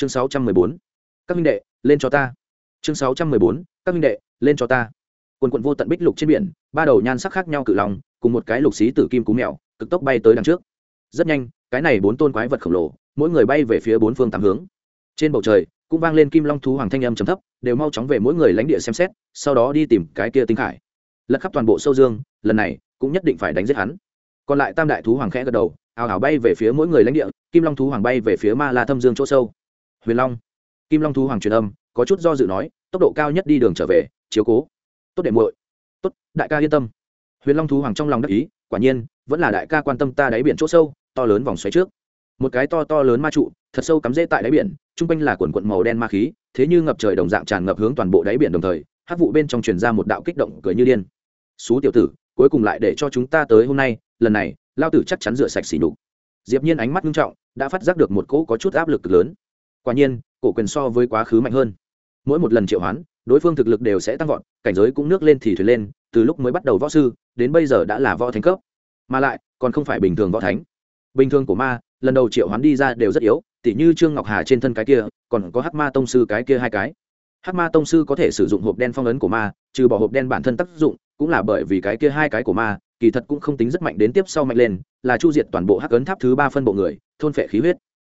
chương sáu trăm mười bốn. Các minh đệ, lên cho ta. Chương sáu trăm mười bốn. Các minh đệ, lên cho ta. Quần quận vô tận bích lục trên biển, ba đầu nhan sắc khác nhau cự lòng cùng một cái lục xí tử kim cú mèo, cực tốc bay tới đằng trước. Rất nhanh, cái này bốn tôn quái vật khổng lồ, mỗi người bay về phía bốn phương tám hướng. Trên bầu trời, cũng vang lên kim long thú hoàng thanh âm trầm thấp, đều mau chóng về mỗi người lãnh địa xem xét, sau đó đi tìm cái kia tinh khải. Lật khắp toàn bộ sâu dương, lần này, cũng nhất định phải đánh giết hắn. Còn lại tam đại thú hoàng khẽ gật đầu, ào ào bay về phía mỗi người lãnh địa, kim long thú hoàng bay về phía ma la thâm dương chỗ sâu huyền long. Kim long thú hoàng truyền âm, có chút do dự nói, tốc độ cao nhất đi đường trở về, chiếu cố. Tốt để muội. Tốt, đại ca yên tâm. Huyền long thú hoàng trong lòng đắc ý, quả nhiên, vẫn là đại ca quan tâm ta đáy biển chỗ sâu, to lớn vòng xoáy trước. Một cái to to lớn ma trụ, thật sâu cắm rễ tại đáy biển trung quanh là quần quận màu đen ma khí, thế như ngập trời đồng dạng tràn ngập hướng toàn bộ đáy biển đồng thời, hát vụ bên trong truyền ra một đạo kích động cười như điên. Xú tiểu tử, cuối cùng lại để cho chúng ta tới hôm nay, lần này, lao tử chắc chắn rửa sạch xỉ nhục. Diệp nhiên ánh mắt nghiêm trọng, đã phát giác được một cỗ có chút áp lực cực lớn quả nhiên, cổ quyền so với quá khứ mạnh hơn. Mỗi một lần triệu hoán, đối phương thực lực đều sẽ tăng vọt, cảnh giới cũng nước lên thì thuyền lên, từ lúc mới bắt đầu võ sư, đến bây giờ đã là võ thánh cấp. Mà lại, còn không phải bình thường võ thánh. Bình thường của ma, lần đầu triệu hoán đi ra đều rất yếu, tỉ như trương ngọc hà trên thân cái kia, còn có hắc ma tông sư cái kia hai cái. Hắc ma tông sư có thể sử dụng hộp đen phong ấn của ma, trừ bỏ hộp đen bản thân tác dụng, cũng là bởi vì cái kia hai cái của ma, kỳ thật cũng không tính rất mạnh đến tiếp sau mạnh lên, là chu diệt toàn bộ hắc ấn tháp thứ ba phân bộ người, thôn phệ khí huyết.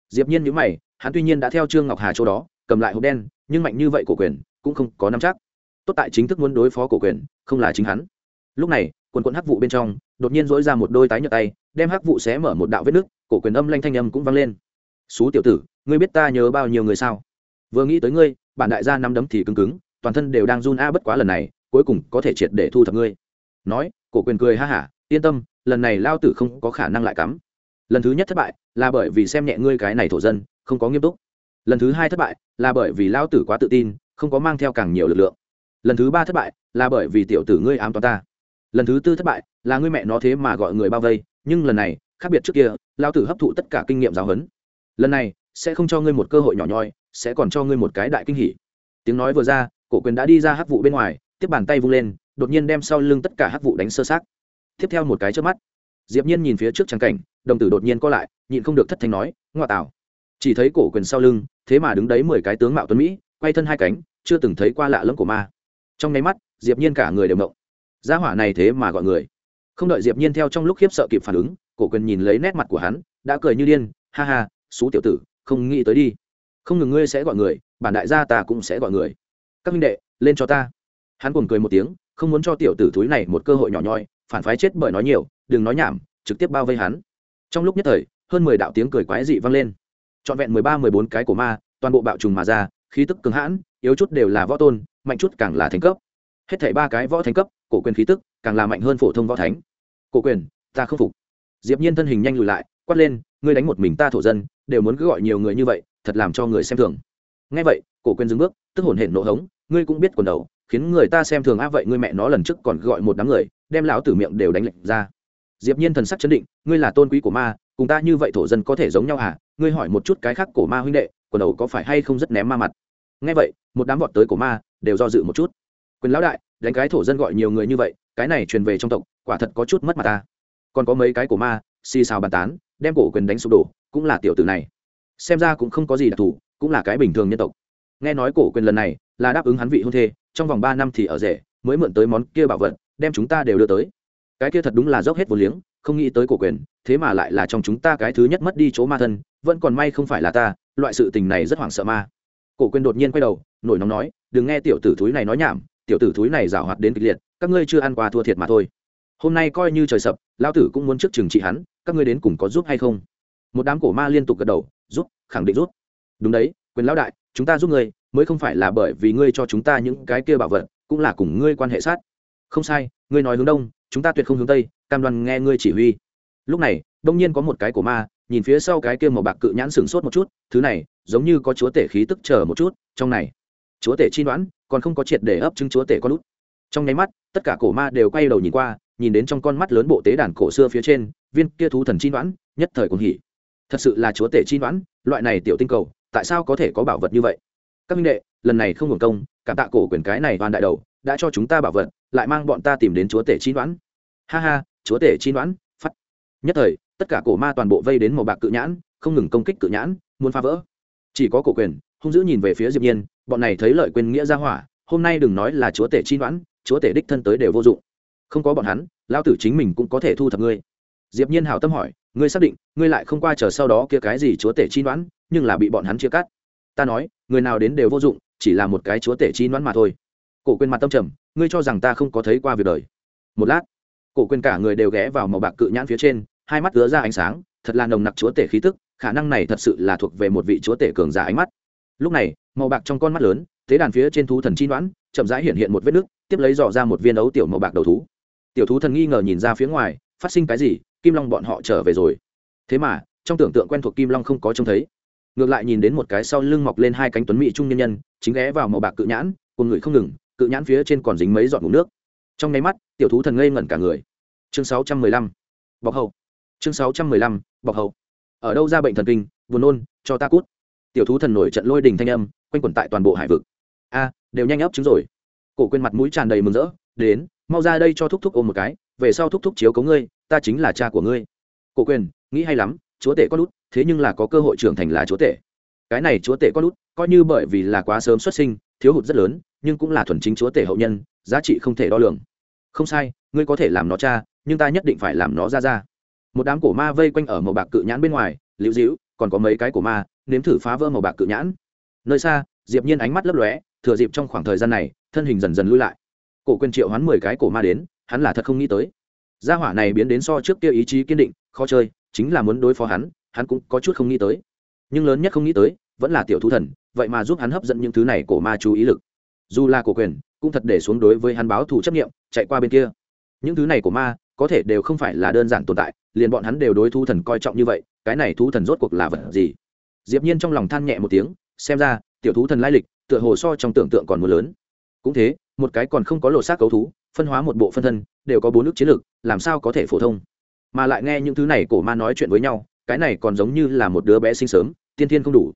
Diệp nhiên nhíu mày hắn tuy nhiên đã theo trương ngọc hà chỗ đó, cầm lại hộp đen, nhưng mạnh như vậy cổ quyền cũng không có nắm chắc. Tốt tại chính thức muốn đối phó cổ quyền, không là chính hắn. Lúc này, quần quần hắc vụ bên trong, đột nhiên dỗi ra một đôi tái nhợt tay, đem hắc vụ xé mở một đạo vết nứt, cổ quyền âm lanh thanh âm cũng vang lên. Xú tiểu tử, ngươi biết ta nhớ bao nhiêu người sao? Vừa nghĩ tới ngươi, bản đại gia nắm đấm thì cứng cứng, toàn thân đều đang run a bất quá lần này, cuối cùng có thể triệt để thu thập ngươi. Nói, cổ quyền cười ha hả, yên tâm, lần này lao tử không có khả năng lại cắm. Lần thứ nhất thất bại là bởi vì xem nhẹ ngươi cái này thổ dân không có nghiêm túc. Lần thứ hai thất bại là bởi vì lao tử quá tự tin, không có mang theo càng nhiều lực lượng. Lần thứ ba thất bại là bởi vì tiểu tử ngươi ám toán ta. Lần thứ tư thất bại là ngươi mẹ nó thế mà gọi người bao vây, nhưng lần này, khác biệt trước kia lao tử hấp thụ tất cả kinh nghiệm giáo huấn. Lần này, sẽ không cho ngươi một cơ hội nhỏ nhoi, sẽ còn cho ngươi một cái đại kinh hỉ. Tiếng nói vừa ra, cổ quyền đã đi ra hắc vụ bên ngoài, tiếp bàn tay vung lên, đột nhiên đem sau lưng tất cả hắc vụ đánh sơ sát tiếp theo một cái trước mắt, diệp nhiên nhìn phía trước trắng cảnh, đồng tử đột nhiên co lại, nhịn không được thất thanh nói, ngoa tào chỉ thấy cổ quyền sau lưng, thế mà đứng đấy mười cái tướng mạo tuấn mỹ, quay thân hai cánh, chưa từng thấy qua lạ lẫm của ma. Trong nháy mắt, diệp nhiên cả người đều động gia hỏa này thế mà gọi người. Không đợi diệp nhiên theo trong lúc khiếp sợ kịp phản ứng, cổ quyền nhìn lấy nét mặt của hắn, đã cười như điên, ha ha, xú tiểu tử, không nghĩ tới đi. Không ngừng ngươi sẽ gọi người, bản đại gia ta cũng sẽ gọi người. Các minh đệ, lên cho ta. Hắn cuồng cười một tiếng, không muốn cho tiểu tử thúi này một cơ hội nhỏ nhoi, phản phái chết bởi nói nhiều, đừng nói nhảm, trực tiếp bao vây hắn. Trong lúc nhất thời, hơn mười đạo tiếng cười quái dị vang lên trọn vẹn mười ba, mười bốn cái của ma, toàn bộ bạo trùng mà ra, khí tức cứng hãn, yếu chút đều là võ tôn, mạnh chút càng là thành cấp. Hết thảy ba cái võ thánh cấp, cổ quyền khí tức càng là mạnh hơn phổ thông võ thánh. Cổ quyền, ta không phục. Diệp nhiên thân hình nhanh lùi lại, quát lên, ngươi đánh một mình ta thổ dân, đều muốn cứ gọi nhiều người như vậy, thật làm cho người xem thường. Nghe vậy, cổ quyền dừng bước, tức hồn hển nộ hống, ngươi cũng biết quần đầu, khiến người ta xem thường á, vậy ngươi mẹ nó lần trước còn gọi một đám người, đem lão tử miệng đều đánh lệnh ra. Diệp nhiên thần sắc chấn định, ngươi là tôn quý của ma cùng ta như vậy thổ dân có thể giống nhau à ngươi hỏi một chút cái khác cổ ma huynh đệ, quần đầu có phải hay không rất ném ma mặt? Nghe vậy, một đám vọt tới cổ ma, đều do dự một chút. Quyền lão đại, đánh cái thổ dân gọi nhiều người như vậy, cái này truyền về trong tộc, quả thật có chút mất mặt ta. Còn có mấy cái cổ ma, xì xào bàn tán, đem cổ quyền đánh sụp đổ, cũng là tiểu tử này. Xem ra cũng không có gì đặc thù, cũng là cái bình thường nhân tộc. Nghe nói cổ quyền lần này là đáp ứng hắn vị hôn thê, trong vòng ba năm thì ở rể, mới mượn tới món kia bảo vật, đem chúng ta đều đưa tới cái kia thật đúng là dốc hết vô liếng, không nghĩ tới cổ quyền, thế mà lại là trong chúng ta cái thứ nhất mất đi chỗ ma thân, vẫn còn may không phải là ta, loại sự tình này rất hoảng sợ ma. Cổ quyền đột nhiên quay đầu, nổi nóng nói, đừng nghe tiểu tử thúi này nói nhảm, tiểu tử thúi này giảo hoạt đến kịch liệt, các ngươi chưa ăn qua thua thiệt mà thôi. Hôm nay coi như trời sập lao tử cũng muốn trước trừng trị hắn, các ngươi đến cùng có giúp hay không? Một đám cổ ma liên tục gật đầu, giúp, khẳng định giúp. đúng đấy, quyền lão đại, chúng ta giúp ngươi, mới không phải là bởi vì ngươi cho chúng ta những cái kia bảo vật, cũng là cùng ngươi quan hệ sát. Không sai, ngươi nói hướng đông chúng ta tuyệt không hướng tây, cam đoan nghe ngươi chỉ huy. Lúc này, đông nhiên có một cái cổ ma, nhìn phía sau cái kia màu bạc cự nhãn sừng sốt một chút, thứ này, giống như có chúa tể khí tức chờ một chút, trong này. Chúa tể chi đoán, còn không có triệt để ấp chứng chúa tể con út. Trong nháy mắt, tất cả cổ ma đều quay đầu nhìn qua, nhìn đến trong con mắt lớn bộ tế đàn cổ xưa phía trên, viên kia thú thần chi đoán, nhất thời cũng hỉ. Thật sự là chúa tể chi đoán, loại này tiểu tinh cầu, tại sao có thể có bảo vật như vậy? Các minh đệ, lần này không hưởng công, cảm tạ cổ quyền cái này toàn đại đầu đã cho chúng ta bảo vật, lại mang bọn ta tìm đến chúa tể chi đoán. Ha ha, chúa tể chi đoán, phát. Nhất thời, tất cả cổ ma toàn bộ vây đến màu bạc cự nhãn, không ngừng công kích cự nhãn, muốn phá vỡ. Chỉ có cổ quyền, hung dữ nhìn về phía diệp nhiên, bọn này thấy lợi quên nghĩa ra hỏa, hôm nay đừng nói là chúa tể chi đoán, chúa tể đích thân tới đều vô dụng. Không có bọn hắn lao tử chính mình cũng có thể thu thập ngươi. Diệp nhiên hảo tâm hỏi, ngươi xác định, ngươi lại không qua chờ sau đó kia cái gì chúa tể chi đoán, nhưng là bị bọn hắn chia cắt. Ta nói, người nào đến đều vô dụng, chỉ là một cái chúa tể chi đoán mà thôi cổ quên mặt tâm trầm, ngươi cho rằng ta không có thấy qua việc đời. Một lát, cổ quên cả người đều ghé vào màu bạc cự nhãn phía trên, hai mắt ứa ra ánh sáng, thật là nồng nặc chúa tể khí tức, khả năng này thật sự là thuộc về một vị chúa tể cường giả ánh mắt. Lúc này, màu bạc trong con mắt lớn, tế đàn phía trên thú thần chi đoán chậm rãi hiện hiện một vết nước, tiếp lấy dò ra một viên ấu tiểu màu bạc đầu thú. Tiểu thú thần nghi ngờ nhìn ra phía ngoài, phát sinh cái gì, kim long bọn họ trở về rồi. Thế mà, trong tưởng tượng quen thuộc kim long không có trông thấy. Ngược lại nhìn đến một cái sau lưng mọc lên hai cánh tuấn mỹ trung nhân nhân, chính ghé vào màu bạc cự nhãn, cùng người không ngừng cự nhãn phía trên còn dính mấy giọt ngủ nước. Trong nháy mắt, tiểu thú thần ngây ngẩn cả người. Chương 615. bọc hậu chương 615. bọc hậu ở đâu ra bệnh thần kinh, buồn nôn, cho ta cút. Tiểu thú thần nổi trận lôi đình thanh âm, quanh quẩn tại toàn bộ hải vực. A, đều nhanh ấp trứng rồi. Cổ quên mặt mũi tràn đầy mừng rỡ, đến, mau ra đây cho thúc thúc ôm một cái, về sau thúc thúc chiếu cấu ngươi, ta chính là cha của ngươi. Cổ quyền nghĩ hay lắm, chúa tể có lút thế nhưng là có cơ hội trưởng thành là chúa tể. Cái này chúa tể có lút coi như bởi vì là quá sớm xuất sinh thiếu hụt rất lớn, nhưng cũng là thuần chính chúa tể hậu nhân, giá trị không thể đo lường. Không sai, ngươi có thể làm nó cha, nhưng ta nhất định phải làm nó ra ra. Một đám cổ ma vây quanh ở màu bạc cự nhãn bên ngoài, liễu dĩu còn có mấy cái cổ ma, nếm thử phá vỡ màu bạc cự nhãn. Nơi xa, diệp nhiên ánh mắt lấp lóe, thừa dịp trong khoảng thời gian này, thân hình dần dần lui lại. Cổ quyền triệu hoán mười cái cổ ma đến, hắn là thật không nghĩ tới. Gia hỏa này biến đến so trước kia ý chí kiên định, khó chơi, chính là muốn đối phó hắn hắn cũng có chút không nghĩ tới. Nhưng lớn nhất không nghĩ tới, vẫn là tiểu thú thần vậy mà giúp hắn hấp dẫn những thứ này cổ ma chú ý lực. Dù là cổ quyền, cũng thật để xuống đối với hắn báo thù chấp nghiệm chạy qua bên kia. Những thứ này của ma, có thể đều không phải là đơn giản tồn tại, liền bọn hắn đều đối thú thần coi trọng như vậy, cái này thú thần rốt cuộc là vật gì? Diệp nhiên trong lòng than nhẹ một tiếng, xem ra, tiểu thú thần lai lịch, tựa hồ so trong tưởng tượng còn mưa lớn. Cũng thế, một cái còn không có lộ xác cấu thú, phân hóa một bộ phân thân, đều có bốn nước chiến lược, làm sao có thể phổ thông? Mà lại nghe những thứ này cổ ma nói chuyện với nhau, cái này còn giống như là một đứa bé sinh sớm, tiên thiên không đủ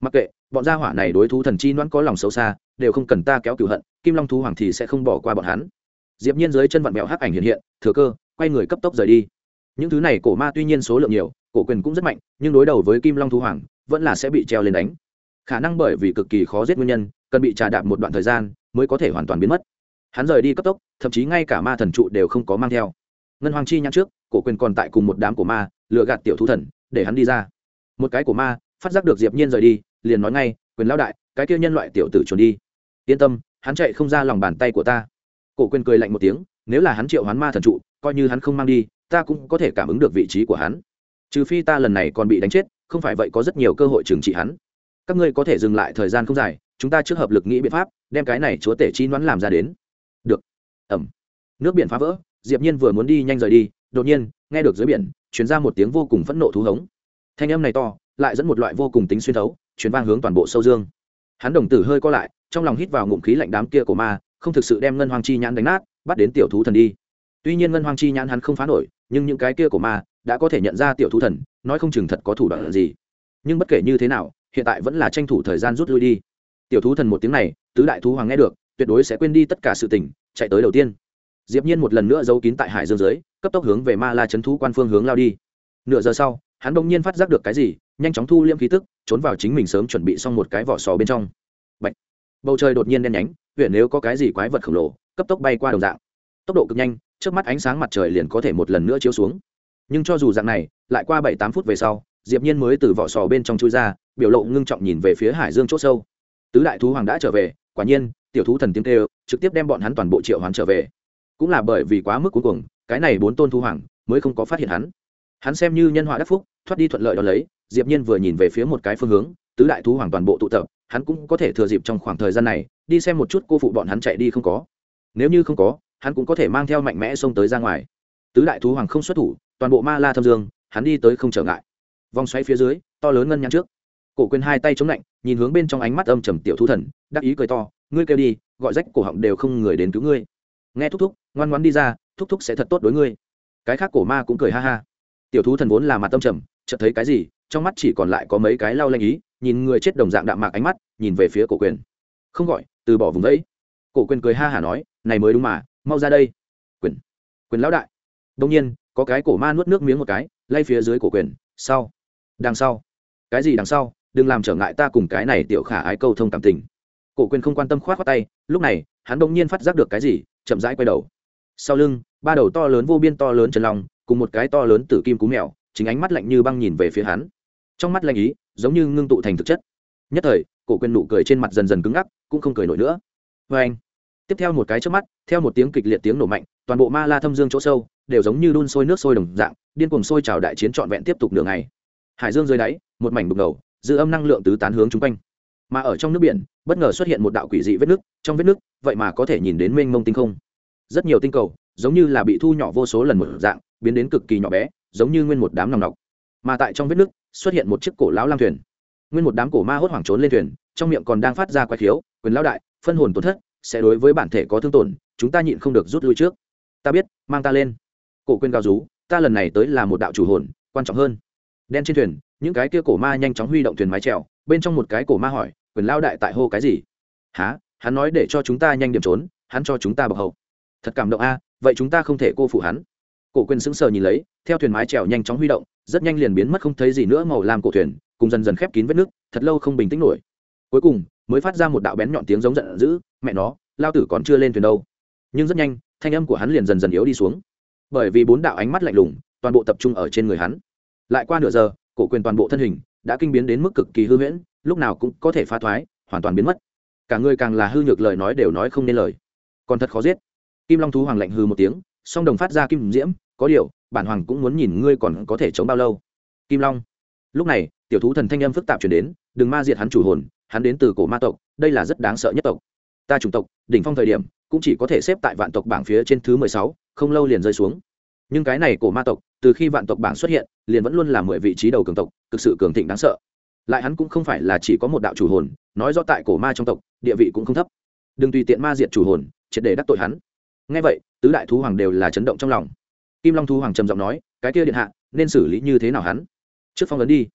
mặc kệ, bọn gia hỏa này đối thú thần chi noãn có lòng xấu xa, đều không cần ta kéo cửu hận, kim long thú hoàng thì sẽ không bỏ qua bọn hắn. Diệp nhiên dưới chân vặn mèo hắc ảnh hiện hiện, thừa cơ, quay người cấp tốc rời đi. Những thứ này cổ ma tuy nhiên số lượng nhiều, cổ quyền cũng rất mạnh, nhưng đối đầu với kim long thú hoàng, vẫn là sẽ bị treo lên đánh. Khả năng bởi vì cực kỳ khó giết nguyên nhân, cần bị trà đạp một đoạn thời gian, mới có thể hoàn toàn biến mất. Hắn rời đi cấp tốc, thậm chí ngay cả ma thần trụ đều không có mang theo. Ngân hoàng chi nhãn trước, cổ quyền còn tại cùng một đám cổ ma, lừa gạt tiểu thú thần, để hắn đi ra. Một cái cổ ma phát giác được diệp nhiên rời đi, liền nói ngay, quyền lão đại, cái kia nhân loại tiểu tử trốn đi. Yên tâm, hắn chạy không ra lòng bàn tay của ta. Cổ quyền cười lạnh một tiếng, nếu là hắn triệu hoán ma thần trụ, coi như hắn không mang đi, ta cũng có thể cảm ứng được vị trí của hắn. Trừ phi ta lần này còn bị đánh chết, không phải vậy có rất nhiều cơ hội trừng trị hắn. Các ngươi có thể dừng lại thời gian không dài, chúng ta trước hợp lực nghĩ biện pháp, đem cái này chúa tể chi nhoãn làm ra đến. Được. Ẩm nước biển phá vỡ, diệp nhiên vừa muốn đi nhanh rời đi, đột nhiên, nghe được dưới biển truyền ra một tiếng vô cùng phẫn nộ thú hống. Thanh âm này to lại dẫn một loại vô cùng tính xuyên thấu chuyến vang hướng toàn bộ sâu dương. Hắn đồng tử hơi co lại, trong lòng hít vào ngụm khí lạnh đám kia của ma, không thực sự đem ngân hoàng chi nhãn đánh nát, bắt đến tiểu thú thần đi. Tuy nhiên ngân hoàng chi nhãn hắn không phá nổi, nhưng những cái kia của ma đã có thể nhận ra tiểu thú thần, nói không chừng thật có thủ đoạn gì. Nhưng bất kể như thế nào, hiện tại vẫn là tranh thủ thời gian rút lui đi. Tiểu thú thần một tiếng này, tứ đại thú hoàng nghe được, tuyệt đối sẽ quên đi tất cả sự tình, chạy tới đầu tiên. Diệp nhiên một lần nữa giấu kín tại hải dương dưới, cấp tốc hướng về ma la chấn thú quan phương hướng lao đi. Nửa giờ sau, hắn đung nhiên phát giác được cái gì nhanh chóng thu liêm khí tức, trốn vào chính mình sớm chuẩn bị xong một cái vỏ sò bên trong. Bạch. bầu trời đột nhiên đen nhánh huyện nếu có cái gì quái vật khổng lồ, cấp tốc bay qua đồng dạng. Tốc độ cực nhanh trước mắt ánh sáng mặt trời liền có thể một lần nữa chiếu xuống. Nhưng cho dù dạng này, lại qua bảy tám phút về sau, diệp nhiên mới từ vỏ sò bên trong chui ra, biểu lộ ngưng trọng nhìn về phía hải dương chỗ sâu. Tứ đại thú hoàng đã trở về, quả nhiên, tiểu thú thần tiếng kêu, trực tiếp đem bọn hắn toàn bộ triệu hoán trở về. Cũng là bởi vì quá mức cuối cùng cái này bốn tôn thú hoàng, mới không có phát hiện hắn. Hắn xem như nhân họa đắc phúc, thoát đi thuận lợi đó lấy diệp nhiên vừa nhìn về phía một cái phương hướng, tứ đại thú hoàng toàn bộ tụ tập, hắn cũng có thể thừa dịp trong khoảng thời gian này, đi xem một chút cô phụ bọn hắn chạy đi không có. Nếu như không có, hắn cũng có thể mang theo mạnh mẽ xông tới ra ngoài. Tứ đại thú hoàng không xuất thủ, toàn bộ ma la thâm dương, hắn đi tới không trở ngại. Vòng xoay phía dưới, to lớn ngân nhăn trước. Cổ quyền hai tay chống lạnh, nhìn hướng bên trong ánh mắt âm trầm tiểu thú thần, đắc ý cười to, ngươi kêu đi, gọi rách cổ họng đều không người đến cứu ngươi. Nghe thúc thúc, ngoan ngoan đi ra, thúc thúc sẽ thật tốt đối ngươi. Cái khác cổ ma cũng cười ha ha. Tiểu thú thần vốn là mặt tâm trầm, chợt thấy cái gì trong mắt chỉ còn lại có mấy cái lau lanh ý, nhìn người chết đồng dạng đạm mạc ánh mắt, nhìn về phía cổ quyền. Không gọi, từ bỏ vùng đấy cổ quyền cười ha hả nói, này mới đúng mà, mau ra đây. Quyền quyền lão đại. Đông nhiên, có cái cổ ma nuốt nước miếng một cái, lay phía dưới cổ quyền, sau. Đằng sau. Cái gì đằng sau? Đừng làm trở ngại ta cùng cái này tiểu khả ái câu thông cảm tình. Cổ quyền không quan tâm khoát khoát tay, lúc này, hắn đông nhiên phát giác được cái gì, chậm rãi quay đầu. Sau lưng, ba đầu to lớn vô biên to lớn trần lòng cùng một cái to lớn tử kim cú mèo, chính ánh mắt lạnh như băng nhìn về phía hắn trong mắt lanh ý, giống như ngưng tụ thành thực chất. Nhất thời, cổ quyền nụ cười trên mặt dần dần cứng ngắc, cũng không cười nổi nữa. Vê anh, tiếp theo một cái trước mắt, theo một tiếng kịch liệt tiếng nổ mạnh, toàn bộ ma la thâm dương chỗ sâu, đều giống như đun sôi nước sôi đồng dạng, điên cuồng sôi trào đại chiến trọn vẹn tiếp tục nửa ngày. Hải dương dưới đáy, một mảnh đục ngầu giữ âm năng lượng tứ tán hướng chung quanh. Mà ở trong nước biển, bất ngờ xuất hiện một đạo quỷ dị vết nước, trong vết nước, vậy mà có thể nhìn đến mênh mông tinh không. Rất nhiều tinh cầu, giống như là bị thu nhỏ vô số lần một dạng, biến đến cực kỳ nhỏ bé, giống như nguyên một đám nòng nọc. Mà tại trong vết nước xuất hiện một chiếc cổ lão lam thuyền. Nguyên một đám cổ ma hốt hoảng trốn lên thuyền, trong miệng còn đang phát ra quái khiếu, quyền lão đại, phân hồn tổn thất, sẽ đối với bản thể có thương tổn, chúng ta nhịn không được rút lui trước. Ta biết, mang ta lên. Cổ quyền cao rú, ta lần này tới là một đạo chủ hồn, quan trọng hơn. Đen trên thuyền, những cái kia cổ ma nhanh chóng huy động thuyền mái trèo bên trong một cái cổ ma hỏi, quyền lao đại tại hô cái gì? Há hắn nói để cho chúng ta nhanh điểm trốn, hắn cho chúng ta bọc hậu. Thật cảm động a, vậy chúng ta không thể cô phụ hắn cổ quyền sững sờ nhìn lấy, theo thuyền mái trèo nhanh chóng huy động, rất nhanh liền biến mất không thấy gì nữa màu làm cổ thuyền, cùng dần dần khép kín vết nước, thật lâu không bình tĩnh nổi. Cuối cùng, mới phát ra một đạo bén nhọn tiếng giống giận dữ, mẹ nó, lao tử còn chưa lên thuyền đâu. Nhưng rất nhanh, thanh âm của hắn liền dần dần yếu đi xuống. Bởi vì bốn đạo ánh mắt lạnh lùng, toàn bộ tập trung ở trên người hắn. Lại qua nửa giờ, cổ quyền toàn bộ thân hình đã kinh biến đến mức cực kỳ hư huyễn, lúc nào cũng có thể phá thoái, hoàn toàn biến mất. Cả người càng là hư nhược lời nói đều nói không nên lời. Còn thật khó giết. Kim long thú hoàng lạnh hư một tiếng song đồng phát ra kim diễm, có điều, bản hoàng cũng muốn nhìn ngươi còn có thể chống bao lâu. Kim long. Lúc này, tiểu thú thần thanh âm phức tạp chuyển đến, đừng ma diệt hắn chủ hồn, hắn đến từ cổ ma tộc, đây là rất đáng sợ nhất tộc. Ta chủng tộc, đỉnh phong thời điểm, cũng chỉ có thể xếp tại vạn tộc bảng phía trên thứ mười sáu, không lâu liền rơi xuống. Nhưng cái này cổ ma tộc, từ khi vạn tộc bảng xuất hiện, liền vẫn luôn là mười vị trí đầu cường tộc cực sự cường thịnh đáng sợ. Lại hắn cũng không phải là chỉ có một đạo chủ hồn, nói rõ tại cổ ma trong tộc, địa vị cũng không thấp. Đừng tùy tiện ma diệt chủ hồn, triệt để đắc tội hắn ngay vậy, tứ đại thú hoàng đều là chấn động trong lòng. Kim long thú hoàng trầm giọng nói, cái kia điện hạ, nên xử lý như thế nào hắn? Trước phong ấn đi.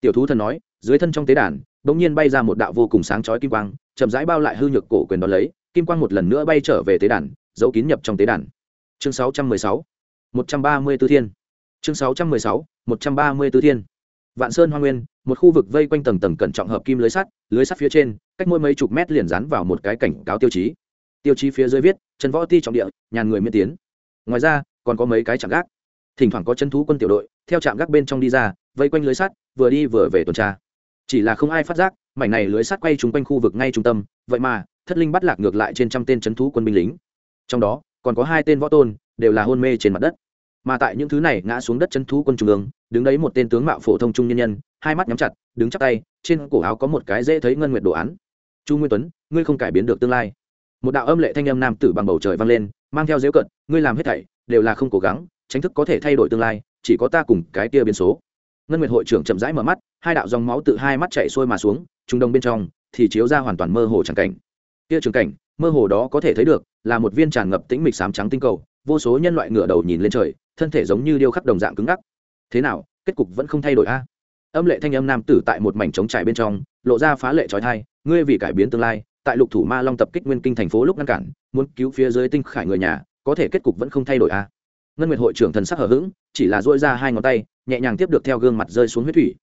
Tiểu thú thần nói, dưới thân trong tế đàn, bỗng nhiên bay ra một đạo vô cùng sáng chói kim quang, chậm rãi bao lại hư nhược cổ quyền đón lấy, kim quang một lần nữa bay trở về tế đàn, giấu kín nhập trong tế đàn. Chương 616 134 thiên. Chương 616 134 thiên. Vạn sơn hoa nguyên, một khu vực vây quanh tầng tầng cẩn trọng hợp kim lưới sắt lưới sắt phía trên, cách mỗi mấy chục mét liền dán vào một cái cảnh cáo tiêu chí tiêu chí phía dưới viết, trần võ ti trọng địa, nhàn người miễn tiến. Ngoài ra, còn có mấy cái trạm gác. Thỉnh thoảng có chân thú quân tiểu đội, theo trạm gác bên trong đi ra, vây quanh lưới sắt, vừa đi vừa về tuần tra. Chỉ là không ai phát giác, mảnh này lưới sắt quay trúng quanh khu vực ngay trung tâm, vậy mà, thất linh bắt lạc ngược lại trên trăm tên c h ấ n thú quân binh lính. Trong đó, còn có hai tên võ tôn, đều là hôn mê trên mặt đất. Mà tại những thứ này ngã xuống đất c h ấ n thú quân trung ương, đứng đấy một tên tướng mạo phổ thông trung nhân nhân, hai mắt nhắm chặt, đứng chắc tay, trên cổ áo có một cái dễ thấy ngân nguyệt đồ án. Chu nguyên tuấn, ngươi không cải biến được tương lai một đạo âm lệ thanh âm nam tử bằng bầu trời vang lên, mang theo dễu cận ngươi làm hết thảy, đều là không cố gắng, tránh thức có thể thay đổi tương lai, chỉ có ta cùng cái kia biến số. Ngân nguyệt hội trưởng chậm rãi mở mắt, hai đạo dòng máu tự hai mắt chạy xuôi mà xuống, trung đông bên trong thì chiếu ra hoàn toàn mơ hồ tràng cảnh. Kia trường cảnh, mơ hồ đó có thể thấy được, là một viên tràn ngập tĩnh mịch sám trắng tinh cầu, vô số nhân loại ngửa đầu nhìn lên trời, thân thể giống như điêu khắc đồng dạng cứng ngắc. Thế nào, kết cục vẫn không thay đổi a? Âm lệ thanh âm nam tử tại một mảnh trống trải bên trong, lộ ra phá lệ trói thai, ngươi vì cải biến tương lai tại lục thủ ma long tập kích nguyên kinh thành phố lúc ngăn cản, muốn cứu phía dưới tinh khải người nhà, có thể kết cục vẫn không thay đổi a. Ngân nguyệt hội trưởng thần sắc hờ hững, chỉ là dỗi ra hai ngón tay, nhẹ nhàng tiếp được theo gương mặt rơi xuống huyết thủy.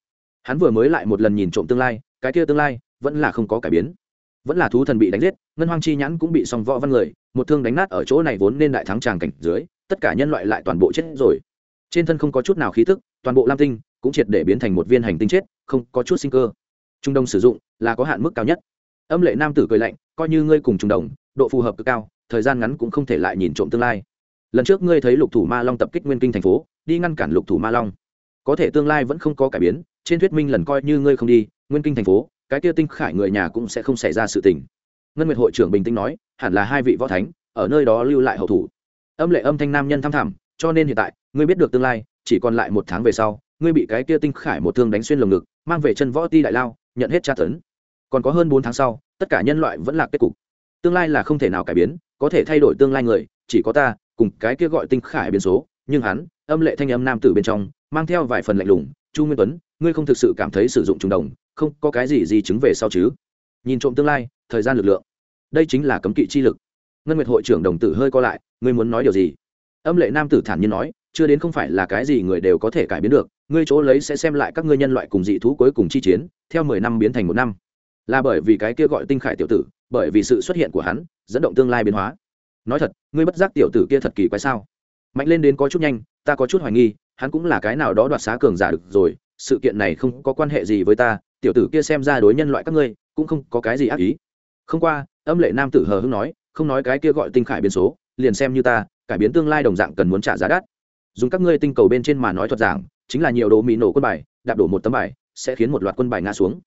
Hắn vừa mới lại một lần nhìn trộm tương lai, cái kia tương lai vẫn là không có cải biến. Vẫn là thú thần bị đánh giết, ngân hoang chi nhãn cũng bị song võ văn người, một thương đánh nát ở chỗ này vốn nên đại thắng tràng cảnh dưới, tất cả nhân loại lại toàn bộ chết rồi. Trên thân không có chút nào khí thức toàn bộ lam tinh cũng triệt để biến thành một viên hành tinh chết, không có chút sinh cơ. Trung đông sử dụng là có hạn mức cao nhất âm lệ nam tử cười lạnh, coi như ngươi cùng trùng đồng, độ phù hợp cực cao, thời gian ngắn cũng không thể lại nhìn trộm tương lai. Lần trước ngươi thấy lục thủ ma long tập kích nguyên kinh thành phố, đi ngăn cản lục thủ ma long. Có thể tương lai vẫn không có cải biến, trên thuyết minh lần coi như ngươi không đi, nguyên kinh thành phố, cái kia tinh khải người nhà cũng sẽ không xảy ra sự tình. Ngân nguyệt hội trưởng bình tĩnh nói, hẳn là hai vị võ thánh, ở nơi đó lưu lại hậu thủ. Âm lệ âm thanh nam nhân thăm thẳm, cho nên hiện tại, ngươi biết được tương lai, chỉ còn lại một tháng về sau, ngươi bị cái kia tinh khải một thương đánh xuyên lồng ngực, mang về chân võ ti đại lao, nhận hết tra tấn còn có hơn bốn tháng sau, tất cả nhân loại vẫn là kết cục. Tương lai là không thể nào cải biến, có thể thay đổi tương lai người, chỉ có ta, cùng cái kia gọi tinh khải biến số, nhưng hắn, âm lệ thanh âm nam tử bên trong, mang theo vài phần lạnh lùng, chu nguyên tuấn, ngươi không thực sự cảm thấy sử dụng trùng đồng, không, có cái gì gì chứng về sau chứ? Nhìn trộm tương lai, thời gian lực lượng. Đây chính là cấm kỵ chi lực. Ngân nguyệt hội trưởng đồng tử hơi co lại, ngươi muốn nói điều gì? Âm lệ nam tử thản nhiên nói, chưa đến không phải là cái gì người đều có thể cải biến được, ngươi chỗ lấy sẽ xem lại các ngươi nhân loại cùng dị thú cuối cùng chi chiến, theo mười năm biến thành một năm là bởi vì cái kia gọi tinh khải tiểu tử, bởi vì sự xuất hiện của hắn, dẫn động tương lai biến hóa. Nói thật, ngươi bất giác tiểu tử kia thật kỳ quái sao? Mạnh lên đến có chút nhanh, ta có chút hoài nghi, hắn cũng là cái nào đó đoạt xá cường giả được rồi, sự kiện này không có quan hệ gì với ta, tiểu tử kia xem ra đối nhân loại các ngươi, cũng không có cái gì ác ý. Không qua, âm lệ nam tử hờ hưng nói, không nói cái kia gọi tinh khải biến số, liền xem như ta, cải biến tương lai đồng dạng cần muốn trả giá đắt. Dùng các ngươi tinh cầu bên trên mà nói thuật giảng, chính là nhiều đồ mỹ nổ quân bài, đạp đổ một tấm bài, sẽ khiến một loạt quân bài ngã xuống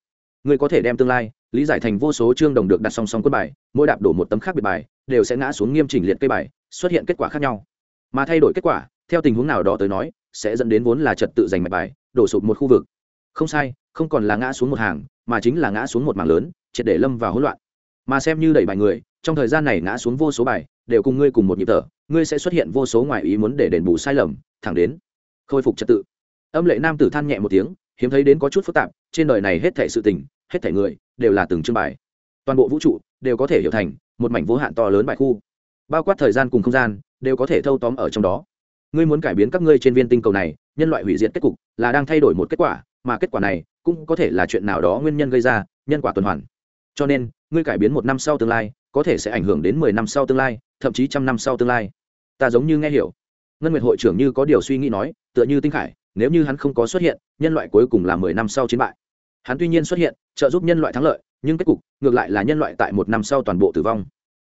ngươi có thể đem tương lai, lý giải thành vô số chương đồng được đặt song song quân bài, mỗi đạp đổ một tấm khác biệt bài, đều sẽ ngã xuống nghiêm chỉnh liệt cây bài, xuất hiện kết quả khác nhau. Mà thay đổi kết quả, theo tình huống nào đó tới nói, sẽ dẫn đến vốn là trật tự giành mạch bài, đổ sụp một khu vực. Không sai, không còn là ngã xuống một hàng, mà chính là ngã xuống một mảng lớn, triệt để lâm vào hỗn loạn. Mà xem như đẩy bài người, trong thời gian này ngã xuống vô số bài, đều cùng ngươi cùng một nhịp thở, ngươi sẽ xuất hiện vô số ngoại ý muốn để đền bù sai lầm, thẳng đến khôi phục trật tự. Âm lệ nam tử than nhẹ một tiếng hiếm thấy đến có chút phức tạp, trên đời này hết thể sự tình, hết thể người, đều là từng chương bài. Toàn bộ vũ trụ, đều có thể hiểu thành một mảnh vô hạn to lớn bài khu. Bao quát thời gian cùng không gian, đều có thể thâu tóm ở trong đó. Ngươi muốn cải biến các ngươi trên viên tinh cầu này, nhân loại hủy diệt kết cục, là đang thay đổi một kết quả, mà kết quả này cũng có thể là chuyện nào đó nguyên nhân gây ra, nhân quả tuần hoàn. Cho nên, ngươi cải biến một năm sau tương lai, có thể sẽ ảnh hưởng đến mười năm sau tương lai, thậm chí trăm năm sau tương lai. Ta giống như nghe hiểu. Ngân nguyệt hội trưởng như có điều suy nghĩ nói, tựa như tinh khải nếu như hắn không có xuất hiện, nhân loại cuối cùng là mười năm sau chiến bại. Hắn tuy nhiên xuất hiện, trợ giúp nhân loại thắng lợi, nhưng kết cục, ngược lại là nhân loại tại một năm sau toàn bộ tử vong.